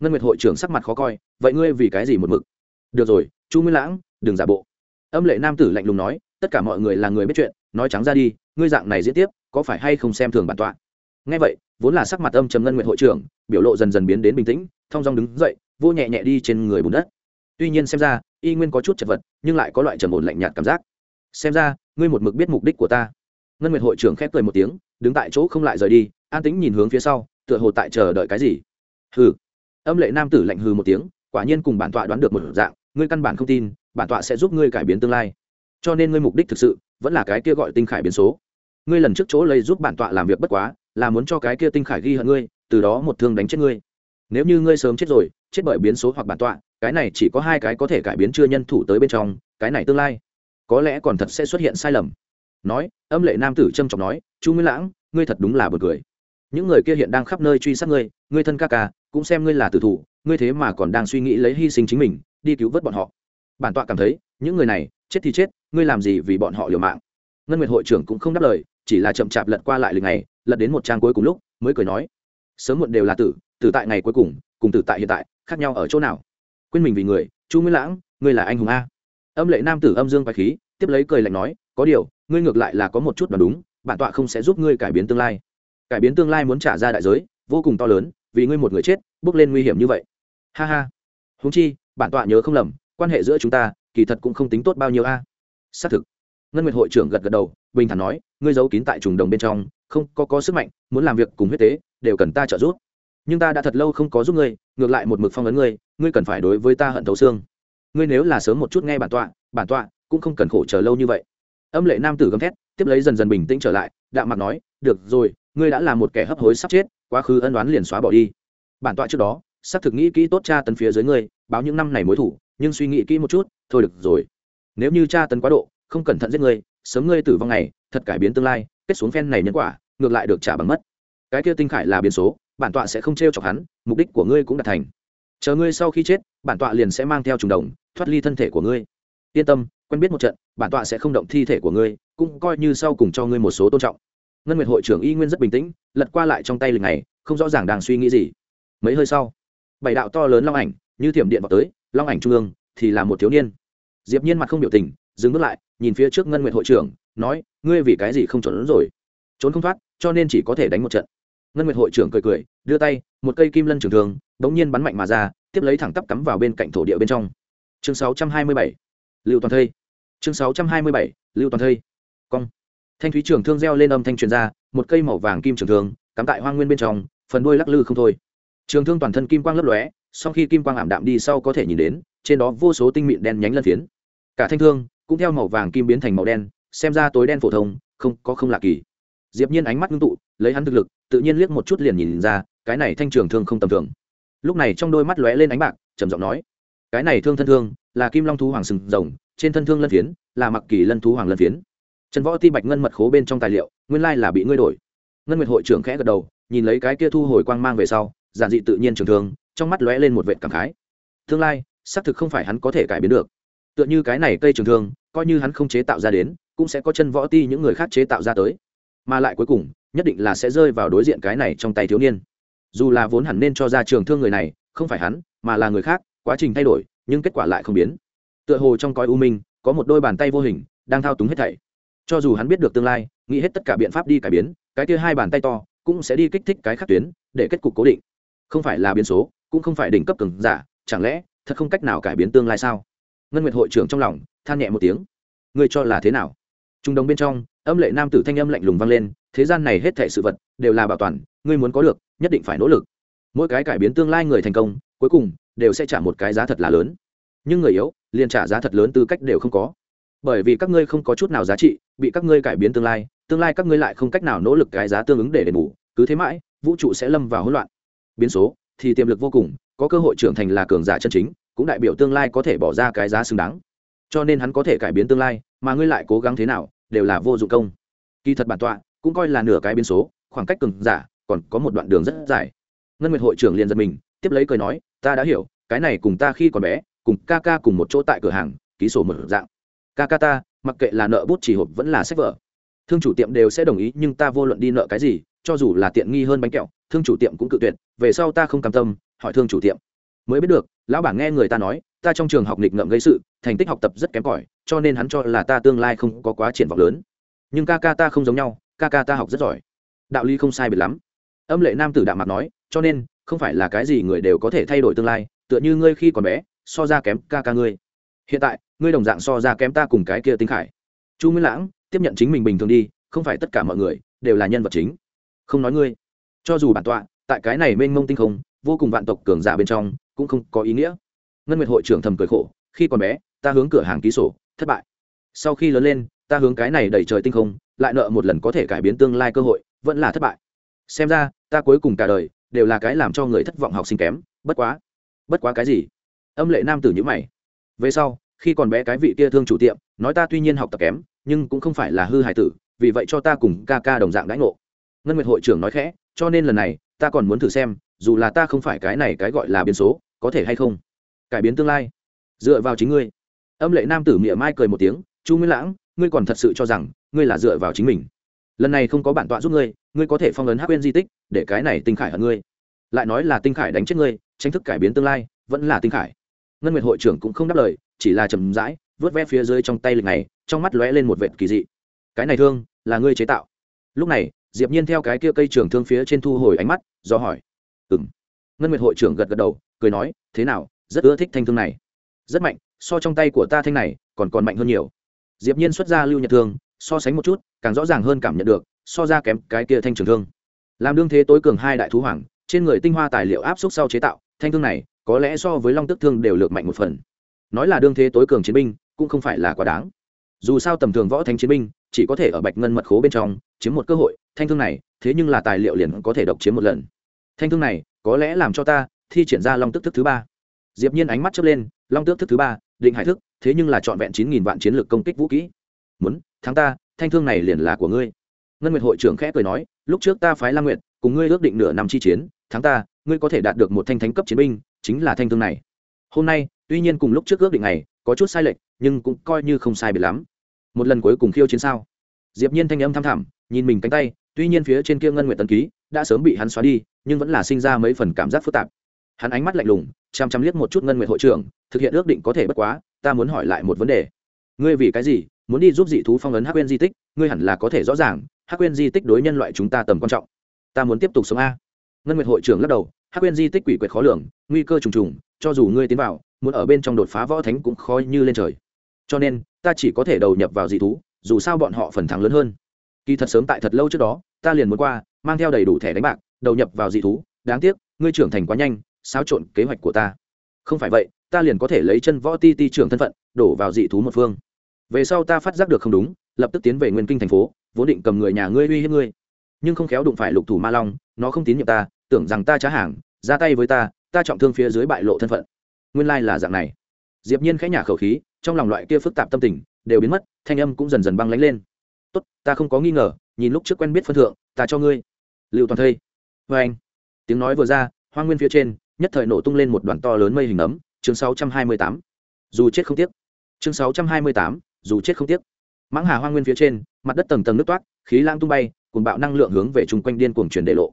Ngân nguyệt hội trưởng sắc mặt khó coi, vậy ngươi vì cái gì một mực? Được rồi, chu nguyên lãng, đừng giả bộ. Âm lệ nam tử lạnh lùng nói, tất cả mọi người là người biết chuyện, nói trắng ra đi, ngươi dạng này diễn tiếp, có phải hay không xem thường bản tọa? Ngay vậy, vốn là sắc mặt âm trầm ngân nguyện hội trưởng, biểu lộ dần dần biến đến bình tĩnh, thong dong đứng dậy vô nhẹ nhẹ đi trên người bùn đất. Tuy nhiên xem ra y nguyên có chút chật vật, nhưng lại có loại trầm ổn lạnh nhạt cảm giác. Xem ra, ngươi một mực biết mục đích của ta. Ngân nguyệt hội trưởng khép cười một tiếng, đứng tại chỗ không lại rời đi, an tĩnh nhìn hướng phía sau, tựa hồ tại chờ đợi cái gì. Hừ. Âm lệ nam tử lạnh hừ một tiếng, quả nhiên cùng bản tọa đoán được một dạng, ngươi căn bản không tin, bản tọa sẽ giúp ngươi cải biến tương lai. Cho nên ngươi mục đích thực sự, vẫn là cái kia gọi tinh khải biến số. Ngươi lần trước chỗ lấy giúp bản tọa làm việc bất quá, là muốn cho cái kia tinh khải ghi hận ngươi, từ đó một thương đánh chết ngươi. Nếu như ngươi sớm chết rồi, chết bởi biến số hoặc bản tọa cái này chỉ có hai cái có thể cải biến chưa nhân thủ tới bên trong, cái này tương lai, có lẽ còn thật sẽ xuất hiện sai lầm. Nói, âm lệ nam tử trâm trọng nói, chu nguyên lãng, ngươi thật đúng là bật cười. Những người kia hiện đang khắp nơi truy sát ngươi ngươi thân ca ca, cũng xem ngươi là tử thủ, ngươi thế mà còn đang suy nghĩ lấy hy sinh chính mình, đi cứu vớt bọn họ. Bản tọa cảm thấy, những người này, chết thì chết, ngươi làm gì vì bọn họ liều mạng? Ngân nguyệt hội trưởng cũng không đáp lời, chỉ là chậm chạp lật qua lại lịch này lật đến một trang cuối cùng lúc, mới cười nói, sớm muộn đều là tử tử tại ngày cuối cùng cùng tử tại hiện tại, khác nhau ở chỗ nào? Quên mình vì người, chu nguyên lãng, ngươi là anh hùng a. Âm lệ nam tử âm dương quái khí, tiếp lấy cười lạnh nói, có điều, ngươi ngược lại là có một chút đoán đúng, bản tọa không sẽ giúp ngươi cải biến tương lai. Cải biến tương lai muốn trả ra đại giới, vô cùng to lớn, vì ngươi một người chết, bước lên nguy hiểm như vậy. Ha ha. Húng chi, bản tọa nhớ không lầm, quan hệ giữa chúng ta, kỳ thật cũng không tính tốt bao nhiêu a. Xác thực. Ngân nguyệt hội trưởng gật gật đầu, bình thản nói, ngươi giấu kín tại trùng đồng bên trong, không có có sức mạnh, muốn làm việc cùng huyết tế, đều cần ta trợ giúp nhưng ta đã thật lâu không có giúp ngươi, ngược lại một mực phong ấn ngươi ngươi cần phải đối với ta hận thấu xương. Ngươi nếu là sớm một chút nghe bản tọa bản tọa cũng không cần khổ chờ lâu như vậy. Âm lệ nam tử gầm thét, tiếp lấy dần dần bình tĩnh trở lại, đạm mặt nói, được rồi, ngươi đã là một kẻ hấp hối sắp chết, quá khứ ân đoán liền xóa bỏ đi. Bản tọa trước đó, xác thực nghĩ kỹ tốt cha tấn phía dưới ngươi, báo những năm này mối thủ, nhưng suy nghĩ kỹ một chút, thôi được rồi, nếu như cha tấn quá độ, không cẩn thận giết ngươi, sớm ngươi tử vong này, thật cải biến tương lai, kết xuống phen này nhân quả, ngược lại được trả bằng mất. Cái kia tinh khải là biến số bản tọa sẽ không t r e o chọc hắn, mục đích của ngươi cũng đạt thành. Chờ ngươi sau khi chết, bản tọa liền sẽ mang theo trùng đồng, thoát ly thân thể của ngươi. Yên tâm, quen biết một trận, bản tọa sẽ không động thi thể của ngươi, cũng coi như sau cùng cho ngươi một số tôn trọng. Ngân nguyệt hội trưởng y nguyên rất bình tĩnh, lật qua lại trong tay lịch này, không rõ ràng đang suy nghĩ gì. Mấy hơi sau, bảy đạo to lớn long ảnh, như thiểm điện vào tới, long ảnh trung ương, thì là một thiếu niên. Diệp nhiên mặt không biểu tình, dừng bước lại, nhìn phía trước ngân nguyệt hội trưởng, nói, ngươi vì cái gì không trốn rồi? Trốn không thoát, cho nên chỉ có thể đánh một trận ngân nguyệt hội trưởng cười cười, đưa tay, một cây kim lân trường thường đống nhiên bắn mạnh mà ra, tiếp lấy thẳng tắp cắm vào bên cạnh thổ địa bên trong. Chương 627 lưu toàn thây. Chương 627 lưu toàn thây. Cong. Thanh thúy trường thương reo lên âm thanh truyền ra, một cây màu vàng kim trường thương, cắm tại hoang nguyên bên trong, phần đuôi lắc lư không thôi. Trường thương toàn thân kim quang lấp lóe, sau khi kim quang ảm đạm đi sau có thể nhìn đến, trên đó vô số tinh mịn đen nhánh lân phiến. Cả thanh thương cũng theo màu vàng kim biến thành màu đen, xem ra tối đen phổ thông, không có không lạ kỳ. Diệp nhiên ánh mắt ngưng tụ lấy hắn thực lực, tự nhiên liếc một chút liền nhìn ra, cái này thanh trường thương không tầm thường. Lúc này trong đôi mắt lóe lên ánh bạc, trầm giọng nói, cái này thương thân thương, là kim long thú hoàng sừng rồng, trên thân thương lân phiến, là mặc kỳ lân thú hoàng lân phiến. Trần võ ti bạch ngân mật khố bên trong tài liệu, nguyên lai là bị ngươi đổi. Ngân nguyệt hội trưởng khẽ gật đầu, nhìn lấy cái kia thu hồi quang mang về sau, giản dị tự nhiên trường thương, trong mắt lóe lên một vệt cảm khái. Tương lai, xác thực không phải hắn có thể cải biến được. Tựa như cái này cây trường thương, coi như hắn không chế tạo ra đến, cũng sẽ có chân võ ti những người khác chế tạo ra tới. Mà lại cuối cùng nhất định là sẽ rơi vào đối diện cái này trong tay thiếu niên. Dù là vốn hẳn nên cho ra trường thương người này, không phải hắn, mà là người khác, quá trình thay đổi, nhưng kết quả lại không biến. Tựa hồ trong cõi u minh, có một đôi bàn tay vô hình, đang thao túng hết thảy. Cho dù hắn biết được tương lai, nghĩ hết tất cả biện pháp đi cải biến, cái kia hai bàn tay to, cũng sẽ đi kích thích cái khắc tuyến, để kết cục cố định. Không phải là biến số, cũng không phải đỉnh cấp cường giả, chẳng lẽ, thật không cách nào cải biến tương lai sao? Ngân nguyệt hội trưởng trong lòng, than nhẹ một tiếng. Ngươi cho là thế nào? Trung đồng bên trong, âm lệ nam tử thanh âm lạnh lùng vang lên thế gian này hết thảy sự vật đều là bảo toàn, ngươi muốn có được, nhất định phải nỗ lực. Mỗi cái cải biến tương lai người thành công, cuối cùng đều sẽ trả một cái giá thật là lớn. Nhưng người yếu, liền trả giá thật lớn tư cách đều không có. Bởi vì các ngươi không có chút nào giá trị, bị các ngươi cải biến tương lai tương lai các ngươi lại không cách nào nỗ lực cái giá tương ứng để đền bù, cứ thế mãi, vũ trụ sẽ lâm vào hỗn loạn. Biến số, thì tiềm lực vô cùng, có cơ hội trưởng thành là cường giả chân chính, cũng đại biểu tương lai có thể bỏ ra cái giá xứng đáng. Cho nên hắn có thể cải biến tương lai, mà ngươi lại cố gắng thế nào, đều là vô dụng công. Kỳ thật bản tọa cũng coi là nửa cái biến số, khoảng cách cường giả, còn có một đoạn đường rất dài. Ngân nguyệt hội trưởng liền giật mình, tiếp lấy cười nói, ta đã hiểu, cái này cùng ta khi còn bé, cùng ca ca cùng một chỗ tại cửa hàng, ký sổ mở dạng. Ca ca ta, mặc kệ là nợ bút chỉ hộp vẫn là sách vở. Thương chủ tiệm đều sẽ đồng ý, nhưng ta vô luận đi nợ cái gì, cho dù là tiện nghi hơn bánh kẹo, thương chủ tiệm cũng cự tuyệt, về sau ta không cam tâm, hỏi thương chủ tiệm. Mới biết được, lão bản nghe người ta nói, ta trong trường học nghịch ngợm gây sự, thành tích học tập rất kém cỏi, cho nên hắn cho là ta tương lai không có quá triển vọng lớn. Nhưng ca ca ta không giống nhau ca ca ta học rất giỏi. Đạo lý không sai biệt lắm. Âm lệ nam tử đạm mặt nói, cho nên, không phải là cái gì người đều có thể thay đổi tương lai, tựa như ngươi khi còn bé, so ra kém ca ca ngươi. Hiện tại, ngươi đồng dạng so ra kém ta cùng cái kia tinh khải. Chu nguyên lãng tiếp nhận chính mình bình thường đi, không phải tất cả mọi người đều là nhân vật chính. Không nói ngươi. Cho dù bản tọa, tại cái này mênh mông tinh không, vô cùng vạn tộc cường giả bên trong, cũng không có ý nghĩa. Ngân nguyệt hội trưởng thầm cười khổ, khi còn bé, ta hướng cửa hàng ký sổ, thất bại. Sau khi lớn lên, ta hướng cái này đầy trời tinh không lại nợ một lần có thể cải biến tương lai cơ hội, vẫn là thất bại. Xem ra, ta cuối cùng cả đời đều là cái làm cho người thất vọng học sinh kém, bất quá bất quá cái gì? Âm lệ nam tử nhữ mày. Về sau, khi còn bé cái vị kia thương chủ tiệm, nói ta tuy nhiên học tập kém, nhưng cũng không phải là hư hại tử, vì vậy cho ta cùng ca ca đồng dạng đãi ngộ. Ngân nguyệt hội trưởng nói khẽ, cho nên lần này, ta còn muốn thử xem, dù là ta không phải cái này cái gọi là biến số, có thể hay không? Cải biến tương lai. Dựa vào chính ngươi. Âm lệ nam tử mỉa mai cười một tiếng, chu nguyên lãng, ngươi còn thật sự cho rằng ngươi là dựa vào chính mình. Lần này không có bản tọa giúp ngươi ngươi có thể phong ấn hắc quên di tích, để cái này tinh khải hận ngươi. Lại nói là tinh khải đánh chết ngươi, tranh thức cải biến tương lai, vẫn là tinh khải. Ngân nguyệt hội trưởng cũng không đáp lời, chỉ là chầm rãi, vớt ve phía dưới trong tay lịch này, trong mắt lóe lên một vệt kỳ dị. Cái này thương, là ngươi chế tạo. Lúc này, diệp nhiên theo cái kia cây trường thương phía trên thu hồi ánh mắt, do hỏi. Ừm. Ngân nguyệt hội trưởng gật gật đầu, cười nói, thế nào, rất ưa thích thanh thương này. Rất mạnh, so trong tay của ta thanh này còn còn mạnh hơn nhiều. Diệp nhiên xuất ra lưu nhật thương so sánh một chút, càng rõ ràng hơn cảm nhận được, so ra kém cái kia thanh trường thương. Làm đương thế tối cường hai đại thú hoàng, trên người tinh hoa tài liệu áp suất sau chế tạo, thanh thương này, có lẽ so với long tức thương đều lược mạnh một phần. Nói là đương thế tối cường chiến binh, cũng không phải là quá đáng. Dù sao tầm thường võ thanh chiến binh, chỉ có thể ở bạch ngân mật khố bên trong, chiếm một cơ hội, thanh thương này, thế nhưng là tài liệu liền có thể độc chiếm một lần. Thanh thương này, có lẽ làm cho ta thi triển ra long tức thức thứ ba. Diệp nhiên ánh mắt chớp lên, long tước thức thứ ba, định hải thức, thế nhưng là trọn vẹn chín nghìn vạn chiến lược công kích vũ kỹ. Muốn thắng ta, thanh thương này liền là của ngươi. Ngân nguyệt hội trưởng khẽ cười nói, lúc trước ta phái la nguyệt, cùng ngươi ước định nửa năm chi chiến, thắng ta, ngươi có thể đạt được một thanh thánh cấp chiến binh, chính là thanh thương này. Hôm nay, tuy nhiên cùng lúc trước ước định này, có chút sai lệch, nhưng cũng coi như không sai biệt lắm. Một lần cuối cùng khiêu chiến sao? Diệp nhiên thanh âm thăm thẳm, nhìn mình cánh tay, tuy nhiên phía trên kia ngân nguyệt tân ký, đã sớm bị hắn xóa đi, nhưng vẫn là sinh ra mấy phần cảm giác phức tạp. Hắn ánh mắt lạnh lùng, chăm chăm liếc một chút ngân nguyệt hội trưởng, thực hiện ước định có thể bất quá, ta muốn hỏi lại một vấn đề. Ngươi vì cái gì muốn đi giúp dị thú phong ấn hắc quên di tích, ngươi hẳn là có thể rõ ràng, hắc quên di tích đối nhân loại chúng ta tầm quan trọng. Ta muốn tiếp tục sống a. Ngân nguyệt hội trưởng lắc đầu, hắc quên di tích quỷ quyệt khó lường, nguy cơ trùng trùng, cho dù ngươi tiến vào, muốn ở bên trong đột phá võ thánh cũng khó như lên trời. Cho nên, ta chỉ có thể đầu nhập vào dị thú, dù sao bọn họ phần thắng lớn hơn. Kỳ thật sớm tại thật lâu trước đó, ta liền muốn qua, mang theo đầy đủ thẻ đánh bạc, đầu nhập vào dị thú, đáng tiếc, ngươi trưởng thành quá nhanh, xáo trộn kế hoạch của ta. Không phải vậy, ta liền có thể lấy chân võ ti ti trưởng thân phận, đổ vào dị thú một phương về sau ta phát giác được không đúng lập tức tiến về nguyên kinh thành phố vốn định cầm người nhà ngươi uy hiếp ngươi. Nhưng không khéo đụng phải lục thủ ma long nó không tín nhiệm ta tưởng rằng ta trá hàng ra tay với ta ta trọng thương phía dưới bại lộ thân phận. Nguyên lai là dạng này. Diệp nhiên khẽ nhả khẩu khí trong lòng loại kia phức tạp tâm tình đều biến mất thanh âm cũng dần dần băng lãnh lên. Tốt ta không có nghi ngờ nhìn lúc trước quen biết phân thượng ta cho ngươi. Lưu toàn thây. Với anh. Tiếng nói vừa ra hoang nguyên phía trên nhất thời nổ tung lên một đoàn to lớn mây hình ấm chương 628. dù chết không tiếc. Chương 628, dù chết không tiếc. Mãng hà hoang nguyên phía trên, mặt đất tầng tầng nước toát, khí lang tung bay cùng bạo năng lượng hướng về chung quanh điên cuồng truyền đệ lộ.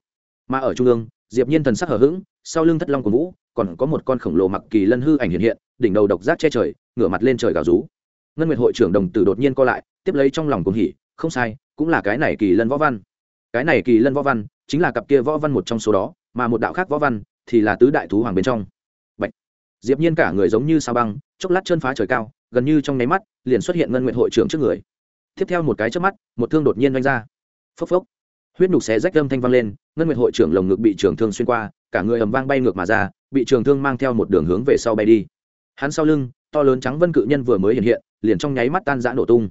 Mà ở trung ương, diệp nhiên thần sắc hở hững, sau lưng thất long của vũ, còn có một con khổng lồ mặc kỳ lân hư ảnh hiện hiện, đỉnh đầu độc giác che trời, ngửa mặt lên trời gào rú. Ngân nguyệt hội trưởng đồng tử đột nhiên co lại, tiếp lấy trong lòng cuồng hỉ, không sai, cũng là cái này kỳ lân võ văn. Cái này kỳ lân võ văn, chính là cặp kia võ văn một trong số đó, mà một đạo khác võ văn thì là tứ đại thú hoàng bên trong. Bạch. diệp nhiên cả người giống như sao băng, chốc lát chân phá trời cao gần như trong nháy mắt, liền xuất hiện ngân nguyện hội trưởng trước người. Tiếp theo một cái trước mắt, một thương đột nhiên vanh ra. Phốc phốc. Huyết nhục xé rách âm thanh vang lên, ngân nguyện hội trưởng lồng ngực bị trường thương xuyên qua, cả người ầm vang bay ngược mà ra, bị trường thương mang theo một đường hướng về sau bay đi. Hắn sau lưng, to lớn trắng vân cự nhân vừa mới hiện hiện, liền trong nháy mắt tan rã nổ tung.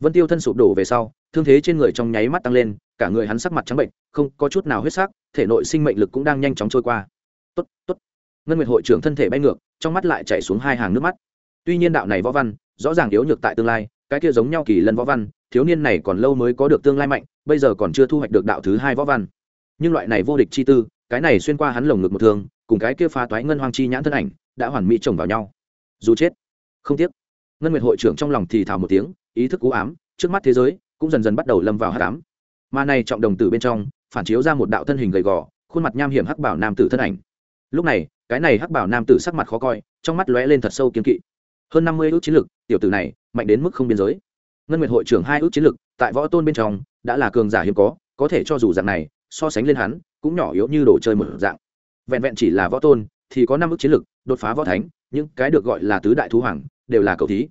Vân tiêu thân sụp đổ về sau, thương thế trên người trong nháy mắt tăng lên, cả người hắn sắc mặt trắng bệnh, không có chút nào huyết sắc, thể nội sinh mệnh lực cũng đang nhanh chóng trôi qua. Tốt tốt. Ngân nguyệt hội trưởng thân thể bay ngược, trong mắt lại chảy xuống hai hàng nước mắt tuy nhiên đạo này võ văn, rõ ràng yếu nhược tại tương lai, cái kia giống nhau kỳ lân võ văn, thiếu niên này còn lâu mới có được tương lai mạnh, bây giờ còn chưa thu hoạch được đạo thứ hai võ văn. Nhưng loại này vô địch chi tư, cái này xuyên qua hắn lồng ngực một thương, cùng cái kia phá toái ngân hoang chi nhãn thân ảnh, đã hoàn mỹ chồng vào nhau. Dù chết. Không tiếc. Ngân nguyệt hội trưởng trong lòng thì thào một tiếng, ý thức cú ám, trước mắt thế giới cũng dần dần bắt đầu lâm vào hát ám. Mà này trọng đồng tử bên trong, phản chiếu ra một đạo thân hình gầy gò, khuôn mặt nham hiểm hắc bảo nam tử thân ảnh. Lúc này, cái này hắc bảo nam tử sắc mặt khó coi, trong mắt lóe lên thật sâu kiên kỵ hơn năm mươi ước chiến lực, tiểu tử này mạnh đến mức không biên giới. Ngân nguyệt hội trưởng hai ước chiến lực tại võ tôn bên trong đã là cường giả hiếm có có thể cho dù dạng này, so sánh lên hắn, cũng nhỏ yếu như đồ chơi một dạng. Vẹn vẹn chỉ là võ tôn thì có năm ước chiến lực, đột phá võ thánh, những cái được gọi là tứ đại thú hoàng đều là cầu thí.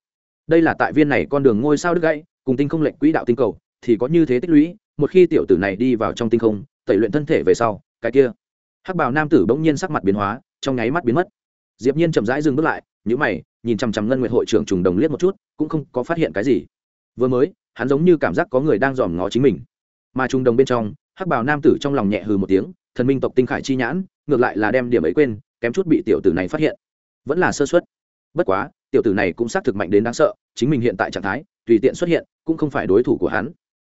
Đây là tại viên này con đường ngôi sao đứt gãy, cùng tinh không lệnh quỹ đạo tinh cầu thì có như thế tích lũy, một khi tiểu tử này đi vào trong tinh không, tẩy luyện thân thể về sau, cái kia. Hắc bào nam tử bỗng nhiên sắc mặt biến hóa, trong nháy mắt biến mất. Diệp nhiên chậm rãi dừng bước lại nhữ mày, nhìn chăm chăm ngân nguyệt hội trưởng trùng đồng liếc một chút, cũng không có phát hiện cái gì. Vừa mới, hắn giống như cảm giác có người đang dòm ngó chính mình. Mà trùng đồng bên trong, hắc bào nam tử trong lòng nhẹ hừ một tiếng, thần minh tộc tinh khải chi nhãn, ngược lại là đem điểm ấy quên, kém chút bị tiểu tử này phát hiện. Vẫn là sơ suất. Bất quá, tiểu tử này cũng xác thực mạnh đến đáng sợ, chính mình hiện tại trạng thái, tùy tiện xuất hiện, cũng không phải đối thủ của hắn.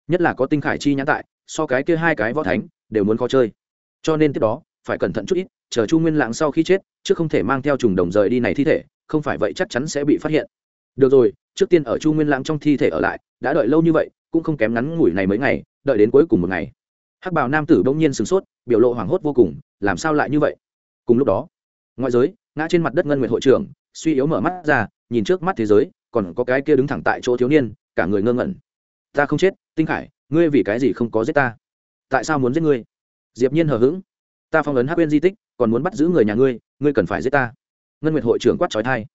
Nhất là có tinh khải chi nhãn tại, so cái kia hai cái võ thánh, đều muốn khó chơi. Cho nên tiếp đó, phải cẩn thận chút ít, chờ chu nguyên lãng sau khi chết, chứ không thể mang theo trùng đồng rời đi này thi thể không phải vậy chắc chắn sẽ bị phát hiện. Được rồi, trước tiên ở chu nguyên lãng trong thi thể ở lại, đã đợi lâu như vậy, cũng không kém ngắn ngủi này mấy ngày, đợi đến cuối cùng một ngày. Hắc bào nam tử bỗng nhiên sửng sốt, biểu lộ hoảng hốt vô cùng, làm sao lại như vậy? Cùng lúc đó, ngoại giới, ngã trên mặt đất ngân nguyện hội trưởng, suy yếu mở mắt ra, nhìn trước mắt thế giới, còn có cái kia đứng thẳng tại chỗ thiếu niên, cả người ngơ ngẩn. Ta không chết, tinh khải, ngươi vì cái gì không có giết ta? Tại sao muốn giết ngươi? Diệp nhiên hờ hững. Ta phong ấn hắc bên di tích, còn muốn bắt giữ người nhà ngươi ngươi cần phải giết ta ngân nguyệt hội trưởng quát trói thai.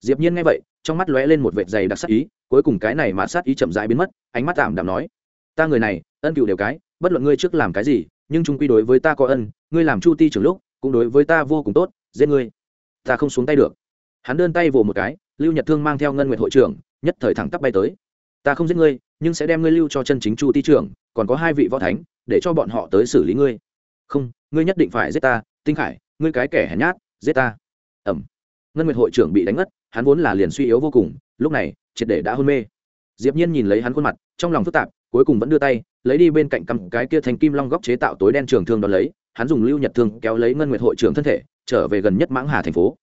Diệp nhiên nghe vậy, trong mắt lóe lên một vệt dày đặc sát ý, cuối cùng cái này mà sát ý chậm rãi biến mất, ánh mắt tạm đạm nói, ta người này, ân cựu đều cái, bất luận ngươi trước làm cái gì, nhưng trung quy đối với ta có ân, ngươi làm chu ti trưởng lúc, cũng đối với ta vô cùng tốt, giết ngươi. Ta không xuống tay được. Hắn đơn tay vồ một cái, lưu nhật thương mang theo ngân nguyệt hội trưởng, nhất thời thẳng tắp bay tới. Ta không giết ngươi, nhưng sẽ đem ngươi lưu cho chân chính chu ti trưởng, còn có hai vị võ thánh, để cho bọn họ tới xử lý ngươi. Không, ngươi nhất định phải giết ta, tinh khải, ngươi cái kẻ hèn nhát, giết ta. Ẩm ngân nguyệt hội trưởng bị đánh ngất hắn vốn là liền suy yếu vô cùng, lúc này, triệt để đã hôn mê. Diệp nhiên nhìn lấy hắn khuôn mặt, trong lòng phức tạp, cuối cùng vẫn đưa tay, lấy đi bên cạnh cầm cái kia thành kim long góc chế tạo tối đen trường thương đón lấy, hắn dùng lưu nhật thương kéo lấy ngân nguyệt hội trưởng thân thể, trở về gần nhất mãng hà thành phố.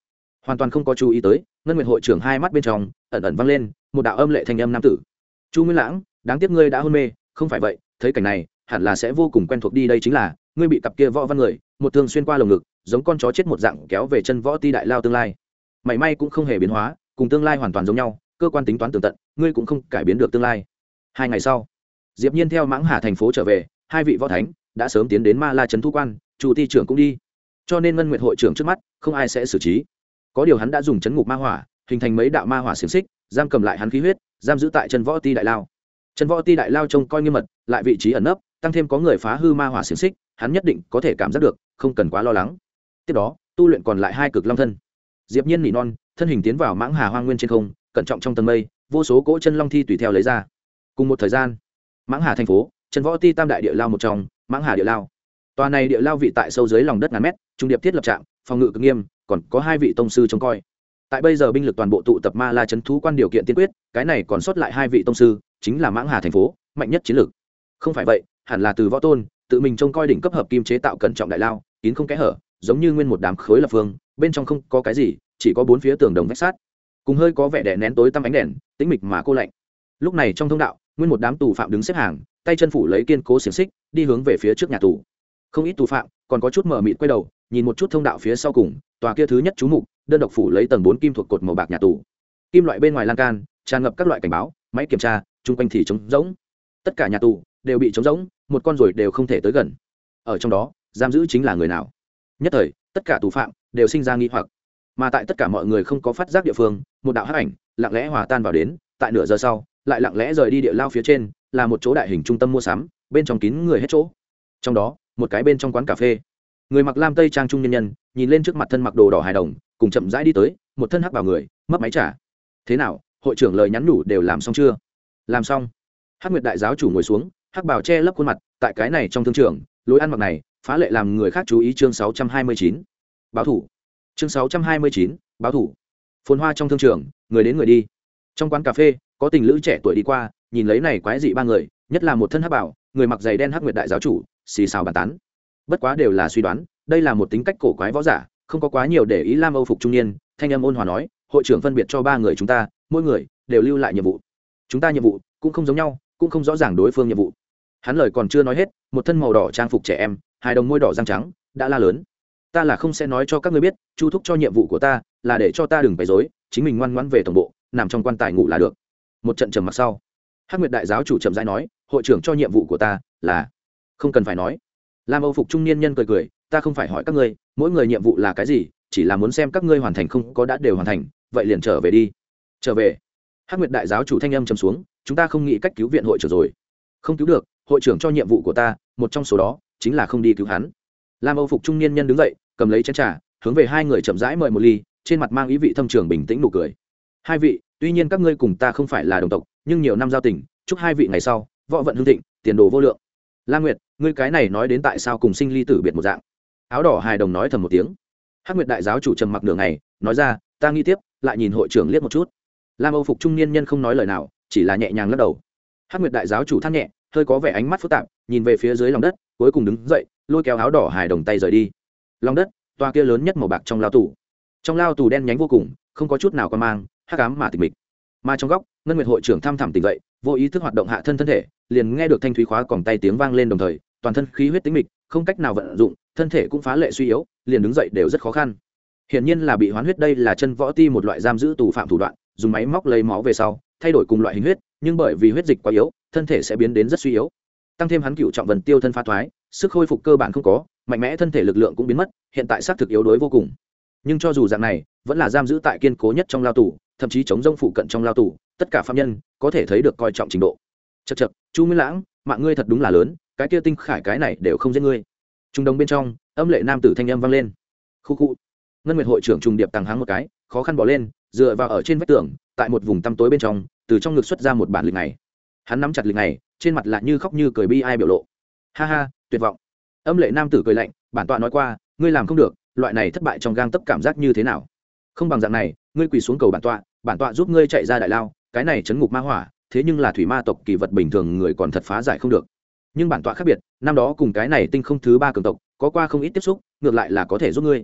Hoàn toàn không có chú ý tới, ngân nguyệt hội trưởng hai mắt bên trong, ẩn ẩn vang lên, một đạo âm lệ thanh âm nam tử. Chu nguyên lãng, đáng tiếc ngươi đã hôn mê, không phải vậy, thấy cảnh này, hẳn là sẽ vô cùng quen thuộc đi đây chính là, ngươi bị cặp kia võ văn người, một thương xuyên qua lồng ngực, giống con chó chết một dạng kéo về chân võ ti đại lao tương lai mảy may cũng không hề biến hóa, cùng tương lai hoàn toàn giống nhau, cơ quan tính toán tường tận, ngươi cũng không cải biến được tương lai. Hai ngày sau, diệp nhiên theo mãng hà thành phố trở về, hai vị võ thánh đã sớm tiến đến ma la trấn thu quan chủ ti trưởng cũng đi. Cho nên ngân nguyệt hội trưởng trước mắt, không ai sẽ xử trí. Có điều hắn đã dùng chấn ngục ma hỏa, hình thành mấy đạo ma hỏa xiềng xích, giam cầm lại hắn khí huyết, giam giữ tại chân võ ti đại lao. Chân võ ti đại lao trông coi nghiêm mật, lại vị trí ẩn nấp, tăng thêm có người phá hư ma hỏa xiềng xích, hắn nhất định có thể cảm giác được, không cần quá lo lắng. Tiếp đó, tu luyện còn lại hai cực long thân diệp nhiên nỉ non, thân hình tiến vào mãng hà hoang nguyên trên không, cẩn trọng trong tầng mây, vô số cỗ chân long thi tùy theo lấy ra. Cùng một thời gian, mãng hà thành phố Trần võ ti tam đại địa lao một trong, mãng hà địa lao. Tòa này địa lao vị tại sâu dưới lòng đất ngàn mét, trung điệp thiết lập trạm phòng ngự cực nghiêm, còn có hai vị tông sư trông coi. Tại bây giờ binh lực toàn bộ tụ tập ma la chấn thú quan điều kiện tiên quyết, cái này còn sót lại hai vị tông sư, chính là mãng hà thành phố, mạnh nhất chiến lược. Không phải vậy, hẳn là từ võ tôn, tự mình trông coi đỉnh cấp hợp kim chế tạo cẩn trọng đại lao, kín không kẽ hở, giống như nguyên một đám khối lập phương bên trong không có cái gì, chỉ có bốn phía tường đồng vách sát cùng hơi có vẻ đè nén tối tăm ánh đèn, tĩnh mịch mà cô lạnh. Lúc này trong thông đạo, nguyên một đám tù phạm đứng xếp hàng, tay chân phủ lấy kiên cố xiềng xích, đi hướng về phía trước nhà tù. Không ít tù phạm còn có chút mở mịt quay đầu, nhìn một chút thông đạo phía sau cùng, tòa kia thứ nhất chú mục, đơn độc phủ lấy tầng bốn kim thuộc cột màu bạc nhà tù. Kim loại bên ngoài lan can, tràn ngập các loại cảnh báo, máy kiểm tra, chung quanh thì trống rỗng. Tất cả nhà tù đều bị trống rỗng, một con ruồi đều không thể tới gần. Ở trong đó, giam giữ chính là người nào? Nhất thời, tất cả tù phạm đều sinh ra nghi hoặc. Mà tại tất cả mọi người không có phát giác địa phương, một đạo hắc ảnh lặng lẽ hòa tan vào đến, tại nửa giờ sau, lại lặng lẽ rời đi địa lao phía trên, là một chỗ đại hình trung tâm mua sắm, bên trong kín người hết chỗ. Trong đó, một cái bên trong quán cà phê. Người mặc lam tây trang trung nhân nhân, nhìn lên trước mặt thân mặc đồ đỏ hài đồng, cùng chậm rãi đi tới, một thân hắc vào người mất máy trả thế nào, hội trưởng lời nhắn nhủ đều làm xong chưa? Làm xong. Hắc nguyệt đại giáo chủ ngồi xuống, hắc bảo che lấp khuôn mặt, tại cái này trong thương trường, lối ăn mặc này, phá lệ làm người khác chú ý chương sáu trăm hai mươi chín báo thủ. Chương sáu trăm hai mươi chín, báo thủ. Phồn hoa trong thương trường, người đến người đi. Trong quán cà phê, có tình lữ trẻ tuổi đi qua, nhìn lấy này quái dị ba người, nhất là một thân hắc bảo, người mặc giày đen hắc nguyệt đại giáo chủ, xì xào bàn tán. Bất quá đều là suy đoán, đây là một tính cách cổ quái võ giả, không có quá nhiều để ý lam âu phục trung niên, thanh âm ôn hòa nói, hội trưởng phân biệt cho ba người chúng ta, mỗi người đều lưu lại nhiệm vụ. Chúng ta nhiệm vụ cũng không giống nhau, cũng không rõ ràng đối phương nhiệm vụ. Hắn lời còn chưa nói hết, một thân màu đỏ trang phục trẻ em, hai đồng môi đỏ răng trắng, đã la lớn ta là không sẽ nói cho các ngươi biết, chu thúc cho nhiệm vụ của ta là để cho ta đừng bày dối, chính mình ngoan ngoãn về tổng bộ, nằm trong quan tài ngủ là được. Một trận trầm mặc sau, hắc nguyệt đại giáo chủ trầm rãi nói, hội trưởng cho nhiệm vụ của ta là, không cần phải nói. Lam âu phục trung niên nhân cười cười, ta không phải hỏi các ngươi, mỗi người nhiệm vụ là cái gì, chỉ là muốn xem các ngươi hoàn thành không có đã đều hoàn thành, vậy liền trở về đi. Trở về. Hắc nguyệt đại giáo chủ thanh âm trầm xuống, chúng ta không nghĩ cách cứu viện hội trưởng rồi. Không cứu được, hội trưởng cho nhiệm vụ của ta, một trong số đó chính là không đi cứu hắn. Lam âu phục trung niên nhân đứng dậy cầm lấy chén trà, hướng về hai người chậm rãi mời một ly, trên mặt mang ý vị thâm trường bình tĩnh nụ cười. Hai vị, tuy nhiên các ngươi cùng ta không phải là đồng tộc, nhưng nhiều năm giao tình, chúc hai vị ngày sau, võ vận hương thịnh, tiền đồ vô lượng. La nguyệt, ngươi cái này nói đến tại sao cùng sinh ly tử biệt một dạng? Áo đỏ hài đồng nói thầm một tiếng. Hắc nguyệt đại giáo chủ trầm mặc nửa ngày, nói ra, ta nghi tiếp, lại nhìn hội trưởng liếc một chút. Lam âu phục trung niên nhân không nói lời nào, chỉ là nhẹ nhàng lắc đầu. Hắc nguyệt đại giáo chủ than nhẹ, hơi có vẻ ánh mắt phức tạp, nhìn về phía dưới lòng đất, cuối cùng đứng dậy, lôi kéo áo đỏ hài đồng tay rời đi lòng đất, toa kia lớn nhất màu bạc trong lao tù. Trong lao tù đen nhánh vô cùng, không có chút nào có mang, hắc ám mà tịch mịch. Mà trong góc, ngân nguyệt hội trưởng thăm thẳm tỉnh dậy, vô ý thức hoạt động hạ thân thân thể, liền nghe được thanh thúy khóa còng tay tiếng vang lên đồng thời, toàn thân khí huyết tính mịch, không cách nào vận dụng, thân thể cũng phá lệ suy yếu, liền đứng dậy đều rất khó khăn. Hiển nhiên là bị hoán huyết đây là chân võ ti một loại giam giữ tù phạm thủ đoạn, dùng máy móc lấy máu về sau, thay đổi cùng loại hình huyết, nhưng bởi vì huyết dịch quá yếu, thân thể sẽ biến đến rất suy yếu. Tăng thêm hắn cựu trọng vần tiêu thân pha thoái, sức khôi phục cơ bản không có mạnh mẽ thân thể lực lượng cũng biến mất, hiện tại xác thực yếu đuối vô cùng. Nhưng cho dù dạng này, vẫn là giam giữ tại kiên cố nhất trong lao tù, thậm chí chống rông phụ cận trong lao tù, tất cả phạm nhân có thể thấy được coi trọng trình độ. Chật chật chu nguyên lãng, mạng ngươi thật đúng là lớn, cái kia tinh khải cái này đều không giết ngươi. Trung đông bên trong, âm lệ nam tử thanh âm vang lên. Khu khu. Ngân nguyệt hội trưởng trùng điệp tàng háng một cái, khó khăn bỏ lên, dựa vào ở trên vách tường, tại một vùng tăm tối bên trong, từ trong ngực xuất ra một bản lịch này. Hắn nắm chặt lịch này, trên mặt lại như khóc như cười bi ai biểu lộ. Ha ha, tuyệt vọng âm lệ nam tử cười lạnh, bản tọa nói qua, ngươi làm không được, loại này thất bại trong gang tấp cảm giác như thế nào? Không bằng dạng này, ngươi quỳ xuống cầu bản tọa bản tọa giúp ngươi chạy ra đại lao, cái này chấn ngục ma hỏa, thế nhưng là thủy ma tộc kỳ vật bình thường người còn thật phá giải không được. Nhưng bản tọa khác biệt, năm đó cùng cái này tinh không thứ ba cường tộc, có qua không ít tiếp xúc, ngược lại là có thể giúp ngươi.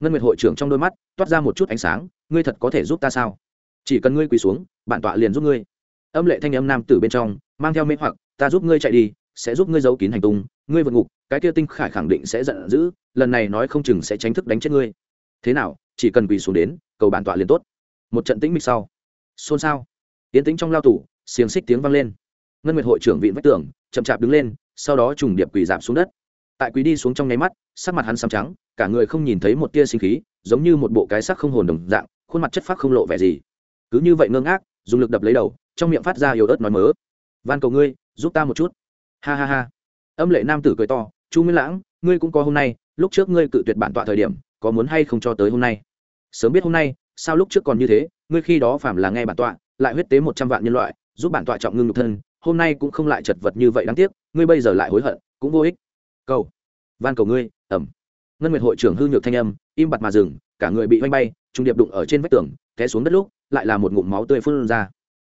Ngân nguyệt hội trưởng trong đôi mắt, toát ra một chút ánh sáng, ngươi thật có thể giúp ta sao? Chỉ cần ngươi quỳ xuống, bản tọa liền giúp ngươi. Âm lệ thanh âm nam tử bên trong, mang theo mê hoặc, ta giúp ngươi chạy đi sẽ giúp ngươi giấu kín hành tung, ngươi vượt ngục, cái kia tinh khải khẳng định sẽ giận dữ, lần này nói không chừng sẽ tránh thức đánh chết ngươi. Thế nào, chỉ cần quỳ xuống đến, cầu bản tọa liền tốt. Một trận tĩnh mịch sau, xôn xao tiến tĩnh trong lao tủ xiềng xích tiếng vang lên. Ngân nguyệt hội trưởng vịn vách tường, chậm chạp đứng lên, sau đó trùng điệp quỳ giảm xuống đất. Tại quỳ đi xuống trong nháy mắt, sắc mặt hắn xám trắng, cả người không nhìn thấy một tia sinh khí, giống như một bộ cái sắc không hồn đồng dạng, khuôn mặt chất phác không lộ vẻ gì. Cứ như vậy ngơ ngác, dùng lực đập lấy đầu, trong miệng phát ra yếu ớt nói mớ. Van cầu ngươi, giúp ta một chút ha ha ha. Âm lệ nam tử cười to, chu nguyên lãng, ngươi cũng có hôm nay, lúc trước ngươi cự tuyệt bản tọa thời điểm, có muốn hay không cho tới hôm nay? Sớm biết hôm nay, sao lúc trước còn như thế, ngươi khi đó phạm là nghe bản tọa, lại huyết tế một trăm vạn nhân loại, giúp bản tọa trọng ngưng nhục thân, hôm nay cũng không lại chật vật như vậy đáng tiếc, ngươi bây giờ lại hối hận, cũng vô ích. Cầu, van cầu ngươi, ẩm. Ngân nguyệt hội trưởng hư nhược thanh âm, im bặt mà dừng, cả người bị oanh bay, trung điệp đụng ở trên vách tường, té xuống đất lúc, lại là một ngụm máu tươi phun ra.